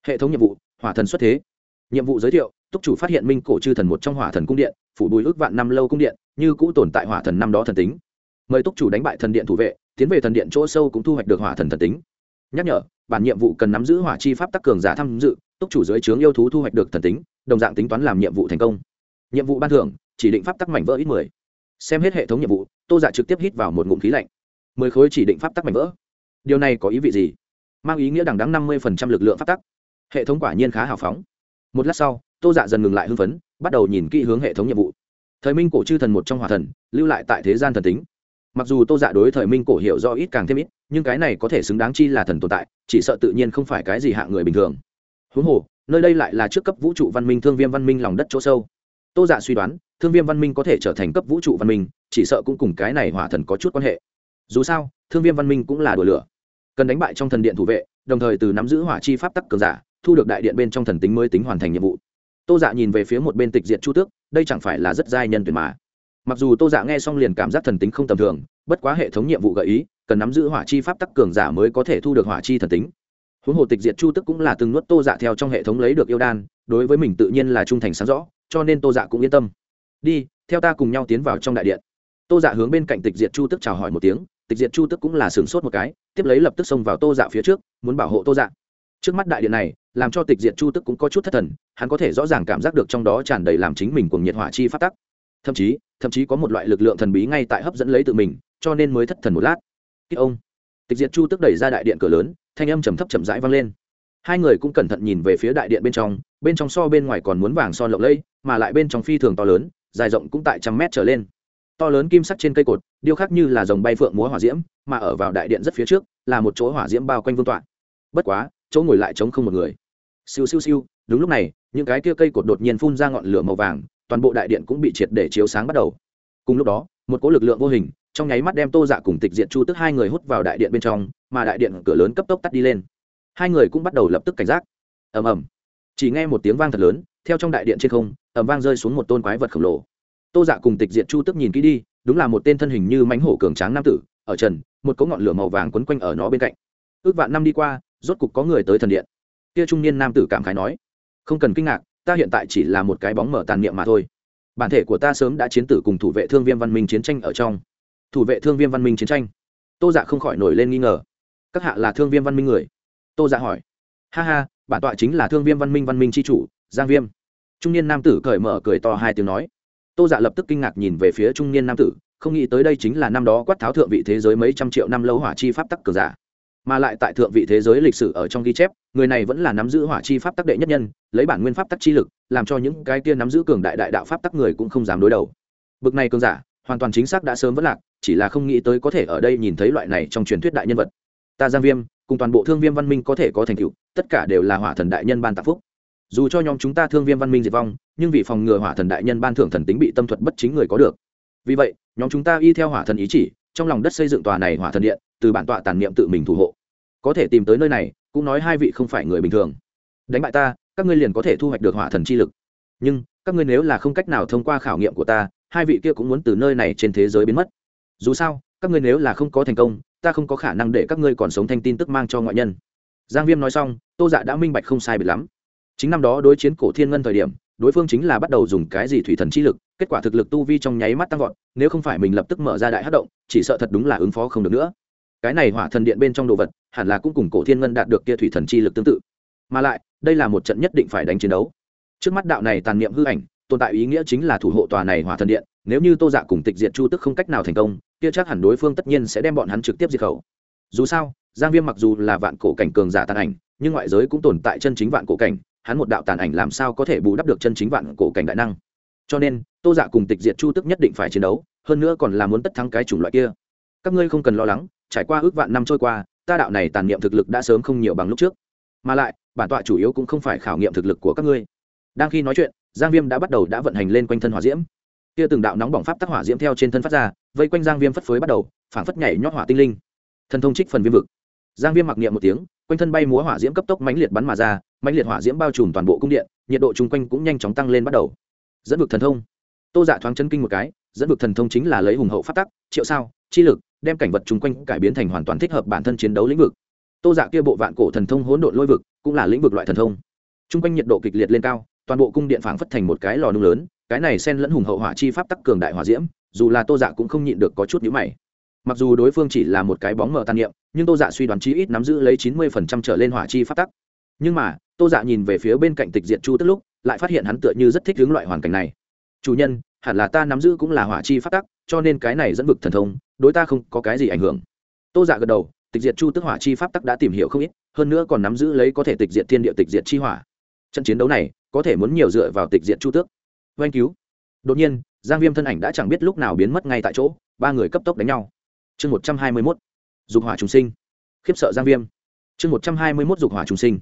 Hệ thống nhiệm vụ, hỏa thần xuất thế. Nhiệm vụ giới thiệu, túc chủ phát hiện minh cổ chư thần một trong hỏa thần cung điện, phủ bùi ước vạn năm lâu cung điện, như cũ tồn tại hỏa thần năm đó thần tính mời túc chủ đánh bại thần điện thủ vệ, tiến về thần điện chỗ sâu cũng thu hoạch được hỏa thần thần tính. Nhắc nhở, bản nhiệm vụ cần nắm giữ hỏa chi pháp tắc cường giả tham dự, túc chủ dưới trướng yêu thú thu hoạch được thần tính, đồng dạng tính toán làm nhiệm vụ thành công. Nhiệm vụ ban thưởng, chỉ định pháp tắc mảnh vỡ ít mười. Xem hết hệ thống nhiệm vụ, tô giả dạ trực tiếp hít vào một ngụm khí lạnh. Mười khối chỉ định pháp tắc mảnh vỡ. Điều này có ý vị gì? Mang ý nghĩa đằng đắng năm mươi lực lượng pháp tắc. Hệ thống quả nhiên khá hào phóng. Một lát sau, tô dạ dần ngừng lại hưng phấn, bắt đầu nhìn kỹ hướng hệ thống nhiệm vụ. Thời minh cổ chư thần một trong hòa thần, lưu lại tại thế gian thần tính mặc dù tô dạ đối thời minh cổ hiểu do ít càng thêm ít, nhưng cái này có thể xứng đáng chi là thần tồn tại, chỉ sợ tự nhiên không phải cái gì hạ người bình thường. Huống hồ, nơi đây lại là trước cấp vũ trụ văn minh thương viêm văn minh lòng đất chỗ sâu. Tô dạ suy đoán, thương viêm văn minh có thể trở thành cấp vũ trụ văn minh, chỉ sợ cũng cùng cái này hỏa thần có chút quan hệ. Dù sao, thương viêm văn minh cũng là đùa lửa. Cần đánh bại trong thần điện thủ vệ, đồng thời từ nắm giữ hỏa chi pháp tắc cường giả, thu được đại điện bên trong thần tính mới tính hoàn thành nhiệm vụ. Tô dạ nhìn về phía một bên tịch diệt chu tước, đây chẳng phải là rất giai nhân tuyển mà mặc dù tô dạ nghe xong liền cảm giác thần tính không tầm thường, bất quá hệ thống nhiệm vụ gợi ý, cần nắm giữ hỏa chi pháp tắc cường giả mới có thể thu được hỏa chi thần tính. Huống hồ tịch diệt chu tức cũng là từng nuốt tô dạ theo trong hệ thống lấy được yêu đan, đối với mình tự nhiên là trung thành sáng rõ, cho nên tô dạ cũng yên tâm. Đi, theo ta cùng nhau tiến vào trong đại điện. Tô dạ hướng bên cạnh tịch diệt chu tức chào hỏi một tiếng, tịch diệt chu tức cũng là sửng sốt một cái, tiếp lấy lập tức xông vào tô dạ phía trước, muốn bảo hộ tô dạ. Trước mắt đại điện này, làm cho tịch diệt chu tức cũng có chút thất thần, hắn có thể rõ ràng cảm giác được trong đó tràn đầy làm chính mình cùng nhiệt hỏa chi phát tắc thậm chí thậm chí có một loại lực lượng thần bí ngay tại hấp dẫn lấy tự mình, cho nên mới thất thần một lát. Kích ông. Tịch diệt chu tức đẩy ra đại điện cửa lớn, thanh âm trầm thấp chậm rãi vang lên. Hai người cũng cẩn thận nhìn về phía đại điện bên trong bên trong so bên ngoài còn muốn vàng son lộng lẫy, mà lại bên trong phi thường to lớn, dài rộng cũng tại trăm mét trở lên. To lớn kim sắc trên cây cột, điêu khắc như là dòng bay phượng múa hỏa diễm, mà ở vào đại điện rất phía trước, là một chỗ hỏa diễm bao quanh vương tọa. Bất quá, chỗ ngồi lại trống không một người. Siêu siêu siêu, đúng lúc này, những cái kia cây cột đột nhiên phun ra ngọn lửa màu vàng toàn bộ đại điện cũng bị triệt để chiếu sáng bắt đầu. Cùng lúc đó, một cỗ lực lượng vô hình, trong nháy mắt đem tô dạ cùng tịch diện chu tức hai người hút vào đại điện bên trong, mà đại điện cửa lớn cấp tốc tắt đi lên. Hai người cũng bắt đầu lập tức cảnh giác. Ầm ầm. Chỉ nghe một tiếng vang thật lớn, theo trong đại điện trên không, ầm vang rơi xuống một tôn quái vật khổng lồ. Tô dạ cùng tịch diện chu tức nhìn kỹ đi, đúng là một tên thân hình như mánh hổ cường tráng nam tử, ở trần, một cỗ ngọn lửa màu vàng quấn quanh ở nó bên cạnh. Ước vạn năm đi qua, rốt cục có người tới thần điện. Kia trung niên nam tử cảm khái nói, không cần kinh ngạc ta hiện tại chỉ là một cái bóng mở tàn niệm mà thôi. Bản thể của ta sớm đã chiến tử cùng thủ vệ thương viêm văn minh chiến tranh ở trong. Thủ vệ thương viêm văn minh chiến tranh. Tô dạ không khỏi nổi lên nghi ngờ. Các hạ là thương viêm văn minh người? Tô dạ hỏi. Ha ha, bản tọa chính là thương viêm văn minh văn minh c h i chủ, giang viêm. Trung niên nam tử cởi mở cười to hai tiếng nói. Tô dạ lập tức kinh ngạc nhìn về phía trung niên nam tử, không nghĩ tới đây chính là năm đó quát tháo thượng vị thế giới mấy trăm triệu năm lâu hỏa chi pháp tắc cờ giả mà lại tại thượng vị thế giới lịch sử ở trong ghi chép, người này vẫn là nắm giữ hỏa chi pháp tắc đệ nhất nhân, lấy bản nguyên pháp tắc chi lực, làm cho những cái kia nắm giữ cường đại đại đạo pháp tắc người cũng không dám đối đầu. Bực này cường giả, hoàn toàn chính xác đã sớm vẫn lạc, chỉ là không nghĩ tới có thể ở đây nhìn thấy loại này trong truyền thuyết đại nhân vật. Ta giang viêm, cùng toàn bộ thương viêm văn minh có thể có thành tựu, tất cả đều là hỏa thần đại nhân ban tạp phúc. Dù cho nhóm chúng ta thương viêm văn minh diệt vong, nhưng vì phòng ngừa hỏa thần đại nhân ban thưởng thần tính bị tâm thuật bất chính người có được. Vì vậy, nhóm chúng ta y theo hỏa thần ý chỉ trong lòng đất xây dựng tòa này hỏa thần điện, từ bản tọa tàn niệm tự mình thủ hộ. Có thể tìm tới nơi này, cũng nói hai vị không phải người bình thường. Đánh bại ta, các ngươi liền có thể thu hoạch được hỏa thần chi lực. Nhưng, các ngươi nếu là không cách nào thông qua khảo nghiệm của ta, hai vị kia cũng muốn từ nơi này trên thế giới biến mất. Dù sao, các ngươi nếu là không có thành công, ta không có khả năng để các ngươi còn sống thanh tin tức mang cho ngoại nhân. Giang viêm nói xong, tô dạ đã minh bạch không sai biệt lắm. Chính năm đó đối chiến cổ thiên ngân thời điểm đối phương chính là bắt đầu dùng cái gì thủy thần chi lực, kết quả thực lực tu vi trong nháy mắt tăng vọt, nếu không phải mình lập tức mở ra đại hát động, chỉ sợ thật đúng là ứng phó không được nữa. Cái này hỏa thần điện bên trong đồ vật, hẳn là cũng cùng cổ thiên ngân đạt được kia thủy thần chi lực tương tự. Mà lại, đây là một trận nhất định phải đánh chiến đấu. Trước mắt đạo này tàn niệm hư ảnh, tồn tại ý nghĩa chính là thủ hộ tòa này hỏa thần điện, nếu như tô dạ cùng tịch diệt chu tức không cách nào thành công, kia chắc hẳn đối phương tất nhiên sẽ đem bọn hắn trực tiếp diệt khẩu. Dù sao, giang viêm mặc dù là vạn cổ cảnh cường giả tàn ảnh, nhưng ngoại giới cũng tồn tại chân chính vạn cổ cảnh hắn một đạo tàn ảnh làm sao có thể bù đắp được chân chính vạn cổ cảnh đại năng. Cho nên, tô dạ cùng tịch diệt chu tức nhất định phải chiến đấu, hơn nữa còn là muốn tất thắng cái chủng loại kia. Các ngươi không cần lo lắng, trải qua ước vạn năm trôi qua, ta đạo này tàn niệm thực lực đã sớm không nhiều bằng lúc trước. Mà lại, bản tọa chủ yếu cũng không phải khảo nghiệm thực lực của các ngươi. Đang khi nói chuyện, giang viêm đã bắt đầu đã vận hành lên quanh thân hỏa diễm. Kia từng đạo nóng bỏng pháp tắc hỏa diễm theo trên thân phát ra, vây quanh giang viêm phất phới bắt đầu, phảng phất nhảy nhót hỏa tinh linh. Thần thông trích phần viêm vực. Giang viêm mặc niệm một tiếng, quanh thân bay múa hỏa diễm cấp tốc mãnh liệt bắn mà ra mãnh liệt hỏa diễm bao trùm toàn bộ cung điện, nhiệt độ chung quanh cũng nhanh chóng tăng lên bắt đầu. Dẫn vực thần thông. Tô dạ thoáng chân kinh một cái, dẫn vực thần thông chính là lấy hùng hậu phát tắc, triệu sao, chi lực, đem cảnh vật chung quanh cải biến thành hoàn toàn thích hợp bản thân chiến đấu lĩnh vực. Tô dạ kia bộ vạn cổ thần thông hỗn độn lôi vực cũng là lĩnh vực loại thần thông. Chung quanh nhiệt độ kịch liệt lên cao, toàn bộ cung điện phảng phất thành một cái lò nung lớn, cái này xen lẫn hùng hậu hỏa chi pháp tắc cường đại hỏa diễm, dù là tô dạ cũng không nhịn được có chút nhữ mày. Mặc dù đối phương chỉ là một cái bóng mờ tàn niệm, nhưng tô dạ suy đoán chí ít nắm giữ lấy chín mươi phần trăm trở lên hỏa chi pháp tắc nhưng mà, tô dạ nhìn về phía bên cạnh tịch diệt chu tức lúc, lại phát hiện hắn tựa như rất thích hướng loại hoàn cảnh này. Chủ nhân, hẳn là ta nắm giữ cũng là hỏa chi pháp tắc, cho nên cái này dẫn vực thần thông, đối ta không có cái gì ảnh hưởng. Tô dạ gật đầu, tịch diệt chu tức hỏa chi pháp tắc đã tìm hiểu không ít, hơn nữa còn nắm giữ lấy có thể tịch diệt thiên địa tịch diệt chi hỏa. Trận chiến đấu này, có thể muốn nhiều dựa vào tịch diệt chu tước. Oanh cứu. Đột nhiên, giang viêm thân ảnh đã chẳng biết lúc nào biến mất ngay tại chỗ, ba người cấp tốc đánh nhau. Chương một trăm hai mươi mốt, dục hỏa trùng sinh. Khiếp sợ giang viêm. Chương một trăm hai mươi mốt, dục hỏa trùng sinh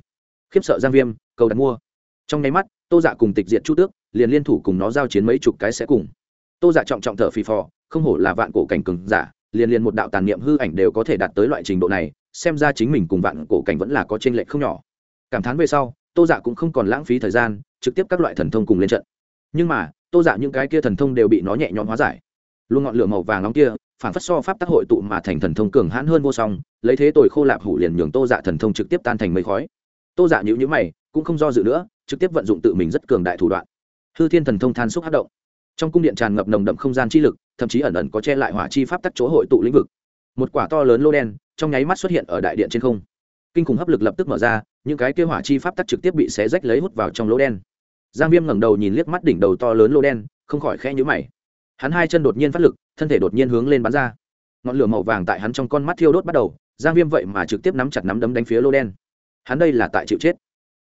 khiếp sợ giang viêm, cầu đặt mua. Trong nháy mắt, tô dạ cùng tịch diện chu tước liền liên thủ cùng nó giao chiến mấy chục cái sẽ cùng. Tô dạ trọng trọng thở phì phò, không hổ là vạn cổ cảnh cường giả, liền liền một đạo tàn niệm hư ảnh đều có thể đạt tới loại trình độ này, xem ra chính mình cùng vạn cổ cảnh vẫn là có tranh lệch không nhỏ. Cảm thán về sau, tô dạ cũng không còn lãng phí thời gian, trực tiếp các loại thần thông cùng lên trận. Nhưng mà, tô dạ những cái kia thần thông đều bị nó nhẹ nhõm hóa giải. Luôn ngọn lửa màu vàng nóng kia, phản phất so pháp tác hội tụ mà thành thần thông cường hãn hơn vô song, lấy thế tồi khô lạp hủ liền nhường tô dạ thần thông trực tiếp tan thành mây khói tô dạ giả nhữ nhữ mày, cũng không do dự nữa, trực tiếp vận dụng tự mình rất cường đại thủ đoạn. Hư thiên thần thông than xúc hát động. Trong cung điện tràn ngập nồng đậm không gian chi lực, thậm chí ẩn ẩn có che lại hỏa chi pháp tắc chỗ hội tụ lĩnh vực. Một quả to lớn lô đen, trong nháy mắt xuất hiện ở đại điện trên không. Kinh khủng hấp lực lập tức mở ra, những cái kêu hỏa chi pháp tắc trực tiếp bị xé rách lấy hút vào trong lỗ đen. Giang viêm ngẩng đầu nhìn liếc mắt đỉnh đầu to lớn lô đen, không khỏi khẽ nhữ mày. Hắn hai chân đột nhiên phát lực, thân thể đột nhiên hướng lên bắn ra. Ngọn lửa màu vàng tại hắn trong con mắt thiêu đốt bắt đầu, giang viêm vậy mà trực tiếp nắm chặt nắm đấm đánh phía lô đen hắn đây là tại chịu chết.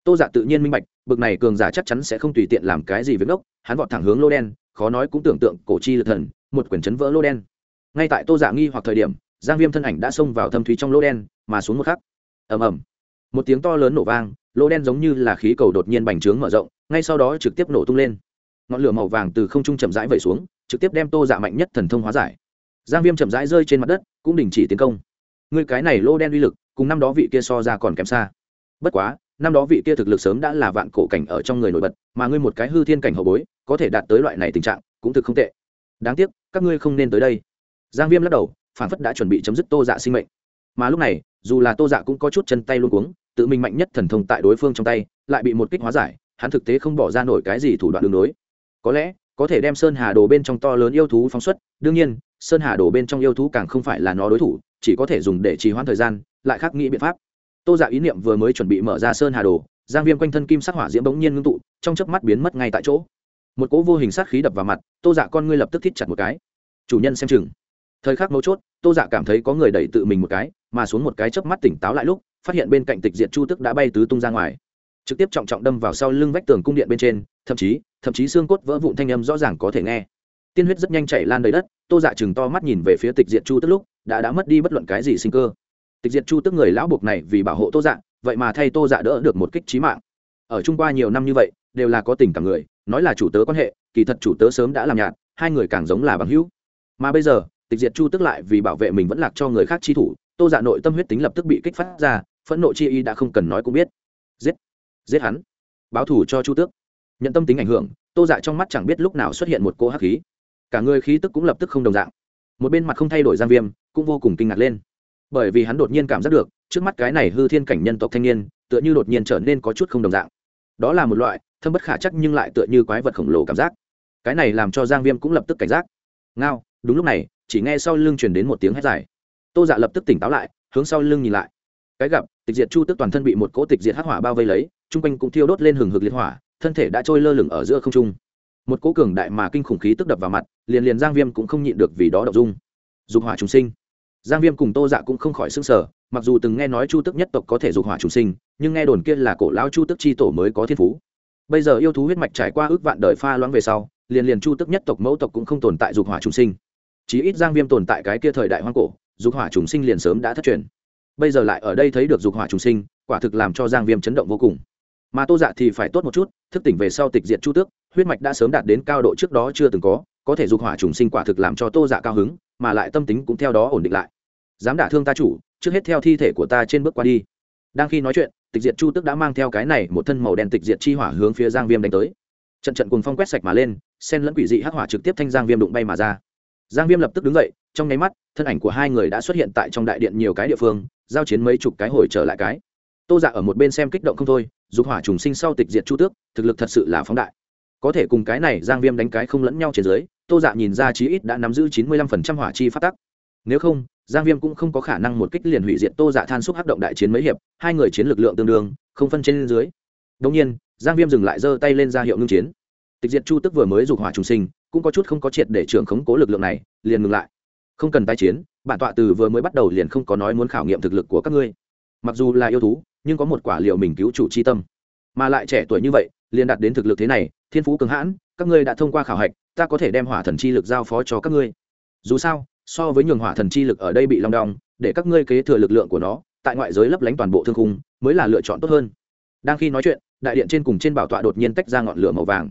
Tô dạ tự nhiên minh bạch, bực này cường giả chắc chắn sẽ không tùy tiện làm cái gì với ngốc, hắn vọt thẳng hướng lô đen, khó nói cũng tưởng tượng cổ chi lực thần, một quyển chấn vỡ lô đen. Ngay tại tô dạ nghi hoặc thời điểm, giang viêm thân ảnh đã xông vào thâm thúy trong lô đen, mà xuống một khắc. Ầm ầm. Một tiếng to lớn nổ vang, lô đen giống như là khí cầu đột nhiên bành trướng mở rộng, ngay sau đó trực tiếp nổ tung lên. Ngọn lửa màu vàng từ không trung chậm rãi vẩy xuống, trực tiếp đem tô dạ mạnh nhất thần thông hóa giải. Giang viêm chậm rãi rơi trên mặt đất, cũng đình chỉ tiến công. Người cái này lô đen uy lực, cùng năm đó vị kia so ra còn kém xa bất quá, năm đó vị kia thực lực sớm đã là vạn cổ cảnh ở trong người nổi bật, mà ngươi một cái hư thiên cảnh hậu bối, có thể đạt tới loại này tình trạng, cũng thực không tệ. Đáng tiếc, các ngươi không nên tới đây. Giang viêm lắc đầu, phản phất đã chuẩn bị chấm dứt tô dạ sinh mệnh. Mà lúc này, dù là tô dạ cũng có chút chân tay luôn cuống, tự mình mạnh nhất thần thông tại đối phương trong tay, lại bị một kích hóa giải, hắn thực tế không bỏ ra nổi cái gì thủ đoạn đường đối có lẽ, có thể đem sơn hà đồ bên trong to lớn yêu thú phóng xuất, đương nhiên, sơn hà đồ bên trong yêu thú càng không phải là nó đối thủ, chỉ có thể dùng để trì hoãn thời gian, lại khác nghĩ biện pháp tô dạ ý niệm vừa mới chuẩn bị mở ra sơn hà đồ, giang viêm quanh thân kim sắc hỏa diễm bỗng nhiên ngưng tụ, trong chớp mắt biến mất ngay tại chỗ. Một cỗ vô hình sát khí đập vào mặt, tô dạ con ngươi lập tức thít chặt một cái. Chủ nhân xem chừng. Thời khắc mấu chốt, tô dạ cảm thấy có người đẩy tự mình một cái, mà xuống một cái chớp mắt tỉnh táo lại lúc, phát hiện bên cạnh tịch diệt chu tức đã bay tứ tung ra ngoài. Trực tiếp trọng trọng đâm vào sau lưng vách tường cung điện bên trên, thậm chí thậm chí xương cốt vỡ vụn thanh âm rõ ràng có thể nghe. Tiên huyết rất nhanh chảy lan đầy đất, tô dạ chừng to mắt nhìn về phía tịch diệt chu tức lúc, đã đã mất đi bất luận cái gì sinh cơ tịch diệt chu tức người lão buộc này vì bảo hộ tô dạ vậy mà thay tô dạ đỡ được một kích trí mạng. Ở trung qua nhiều năm như vậy, đều là có tình cảm người, nói là chủ tớ quan hệ, kỳ thật chủ tớ sớm đã làm nhạt, hai người càng giống là bằng hữu. Mà bây giờ, tịch diệt chu tức lại vì bảo vệ mình vẫn lạc cho người khác chi thủ, tô dạ nội tâm huyết tính lập tức bị kích phát ra, phẫn nộ chi y đã không cần nói cũng biết. Giết giết hắn. Báo thù cho chu tước. Nhận tâm tính ảnh hưởng, tô dạ trong mắt chẳng biết lúc nào xuất hiện một cô hắc khí. Cả người khí tức cũng lập tức không đồng dạng. Một bên mặt không thay đổi giang viêm, cũng vô cùng kinh ngạc lên bởi vì hắn đột nhiên cảm giác được, trước mắt cái này hư thiên cảnh nhân tộc thanh niên, tựa như đột nhiên trở nên có chút không đồng dạng. Đó là một loại thâm bất khả chắc nhưng lại tựa như quái vật khổng lồ cảm giác. Cái này làm cho giang viêm cũng lập tức cảnh giác. Ngao, đúng lúc này, chỉ nghe sau lưng truyền đến một tiếng hét dài. Tô dạ lập tức tỉnh táo lại, hướng sau lưng nhìn lại. Cái gặp, tịch diệt chu tức toàn thân bị một cỗ tịch diệt hắc hỏa bao vây lấy, chung quanh cũng thiêu đốt lên hừng hực liệt hỏa, thân thể đã trôi lơ lửng ở giữa không trung. Một cỗ cường đại mà kinh khủng khí tức đập vào mặt, liền liền giang viêm cũng không nhịn được vì đó đậu dung. Dục hỏa trùng sinh giang viêm cùng tô dạ cũng không khỏi s ư n g sở mặc dù từng nghe nói chu tức nhất tộc có thể dục hỏa trùng sinh, nhưng nghe đồn kia là cổ lao chu tức c h i tổ mới có thiên phú. Bây giờ yêu thú huyết mạch trải qua ước vạn đời pha loãng về sau, liền liền chu tức nhất tộc mẫu tộc cũng không tồn tại dục hỏa trùng sinh. Chí ít giang viêm tồn tại cái kia thời đại hoang cổ, dục hỏa trùng sinh liền sớm đã thất truyền. Bây giờ lại ở đây thấy được dục hỏa trùng sinh, quả thực làm cho giang viêm chấn động vô cùng. Mà tô dạ thì phải tốt một chút, thức tỉnh về sau tịch diện chu tước huyết mạch đã sớm đạt đến cao độ trước đó chưa từng có có thể dục hỏa trùng sinh quả thực làm cho tô dạ cao hứng mà lại tâm tính cũng theo đó ổn định lại. Dám đả thương ta chủ, trước hết theo thi thể của ta trên bước qua đi. Đang khi nói chuyện, tịch diệt chu tức đã mang theo cái này một thân màu đen tịch diệt chi hỏa hướng phía giang viêm đánh tới. Trận trận cùng phong quét sạch mà lên sen lẫn quỷ dị hắc hỏa trực tiếp thanh giang viêm đụng bay mà ra. Giang viêm lập tức đứng dậy, trong nháy mắt, thân ảnh của hai người đã xuất hiện tại trong đại điện nhiều cái địa phương, giao chiến mấy chục cái hồi trở lại cái. Tô dạ ở một bên xem kích động không thôi, dục hỏa trùng sinh sau tịch diệt chu tước, thực lực thật sự là phóng đại. Có thể cùng cái này giang viêm đánh cái không lẫn nhau trên dưới tô dạ nhìn ra chí ít đã nắm giữ chín mươi lăm phần trăm hỏa chi phát tắc. Nếu không, giang viêm cũng không có khả năng một kích liền hủy diệt tô dạ than xúc hắc động đại chiến mấy hiệp, hai người chiến lực lượng tương đương, không phân trên dưới. Đông nhiên, giang viêm dừng lại giơ tay lên ra hiệu ngưng chiến. Tịch diệt chu tức vừa mới dục hỏa trùng sinh, cũng có chút không có triệt để trưởng khống cố lực lượng này, liền ngừng lại. Không cần tái chiến, bản tọa từ vừa mới bắt đầu liền không có nói muốn khảo nghiệm thực lực của các ngươi. Mặc dù là yêu thú, nhưng có một quả liệu mình cứu chủ c h i tâm. Mà lại trẻ tuổi như vậy, liền đạt đến thực lực thế này, thiên phú cường hãn, các ngươi đã thông qua khảo hạch ta có thể đem hỏa thần chi lực giao phó cho các ngươi. Dù sao, so với nhường hỏa thần chi lực ở đây bị long đong, để các ngươi kế thừa lực lượng của nó, tại ngoại giới lấp lánh toàn bộ thương khung, mới là lựa chọn tốt hơn. Đang khi nói chuyện, đại điện trên cùng trên bảo tọa đột nhiên tách ra ngọn lửa màu vàng.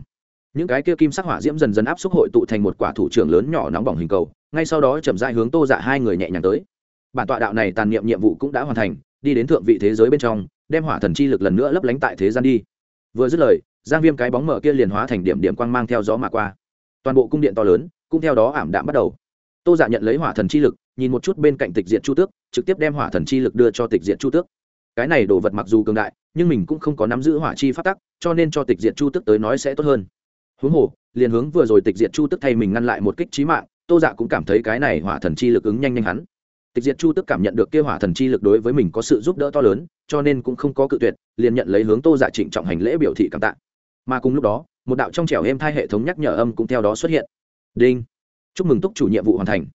Những cái kia kim sắc hỏa diễm dần dần áp xúc hội tụ thành một quả thủ trưởng lớn nhỏ nóng bỏng hình cầu, ngay sau đó chậm rãi hướng tô dạ hai người nhẹ nhàng tới. Bản tọa đạo này tàn niệm nhiệm vụ cũng đã hoàn thành, đi đến thượng vị thế giới bên trong, đem hỏa thần chi lực lần nữa lấp lánh tại thế gian đi. Vừa dứt lời, giang viêm cái bóng mở kia liền hóa thành điểm điểm quang mang theo gió mà qua toàn bộ cung điện to lớn cũng theo đó ảm đạm bắt đầu. Tô giả dạ nhận lấy hỏa thần chi lực, nhìn một chút bên cạnh tịch diện chu tước, trực tiếp đem hỏa thần chi lực đưa cho tịch diện chu tước. Cái này đồ vật mặc dù cường đại, nhưng mình cũng không có nắm giữ hỏa chi phát tắc, cho nên cho tịch diện chu tước tới nói sẽ tốt hơn. Huống hồ, liền hướng vừa rồi tịch diện chu tước thay mình ngăn lại một kích trí mạng, tô dạ cũng cảm thấy cái này hỏa thần chi lực ứng nhanh nhanh hắn. Tịch diện chu tước cảm nhận được kia hỏa thần chi lực đối với mình có sự giúp đỡ to lớn, cho nên cũng không có cự tuyệt, liền nhận lấy hướng tô dạ trịnh trọng hành lễ biểu thị cảm tạ. Mà cùng lúc đó một đạo trong trẻo êm thai hệ thống nhắc nhở âm cũng theo đó xuất hiện. Đinh. Chúc mừng túc chủ nhiệm vụ hoàn thành.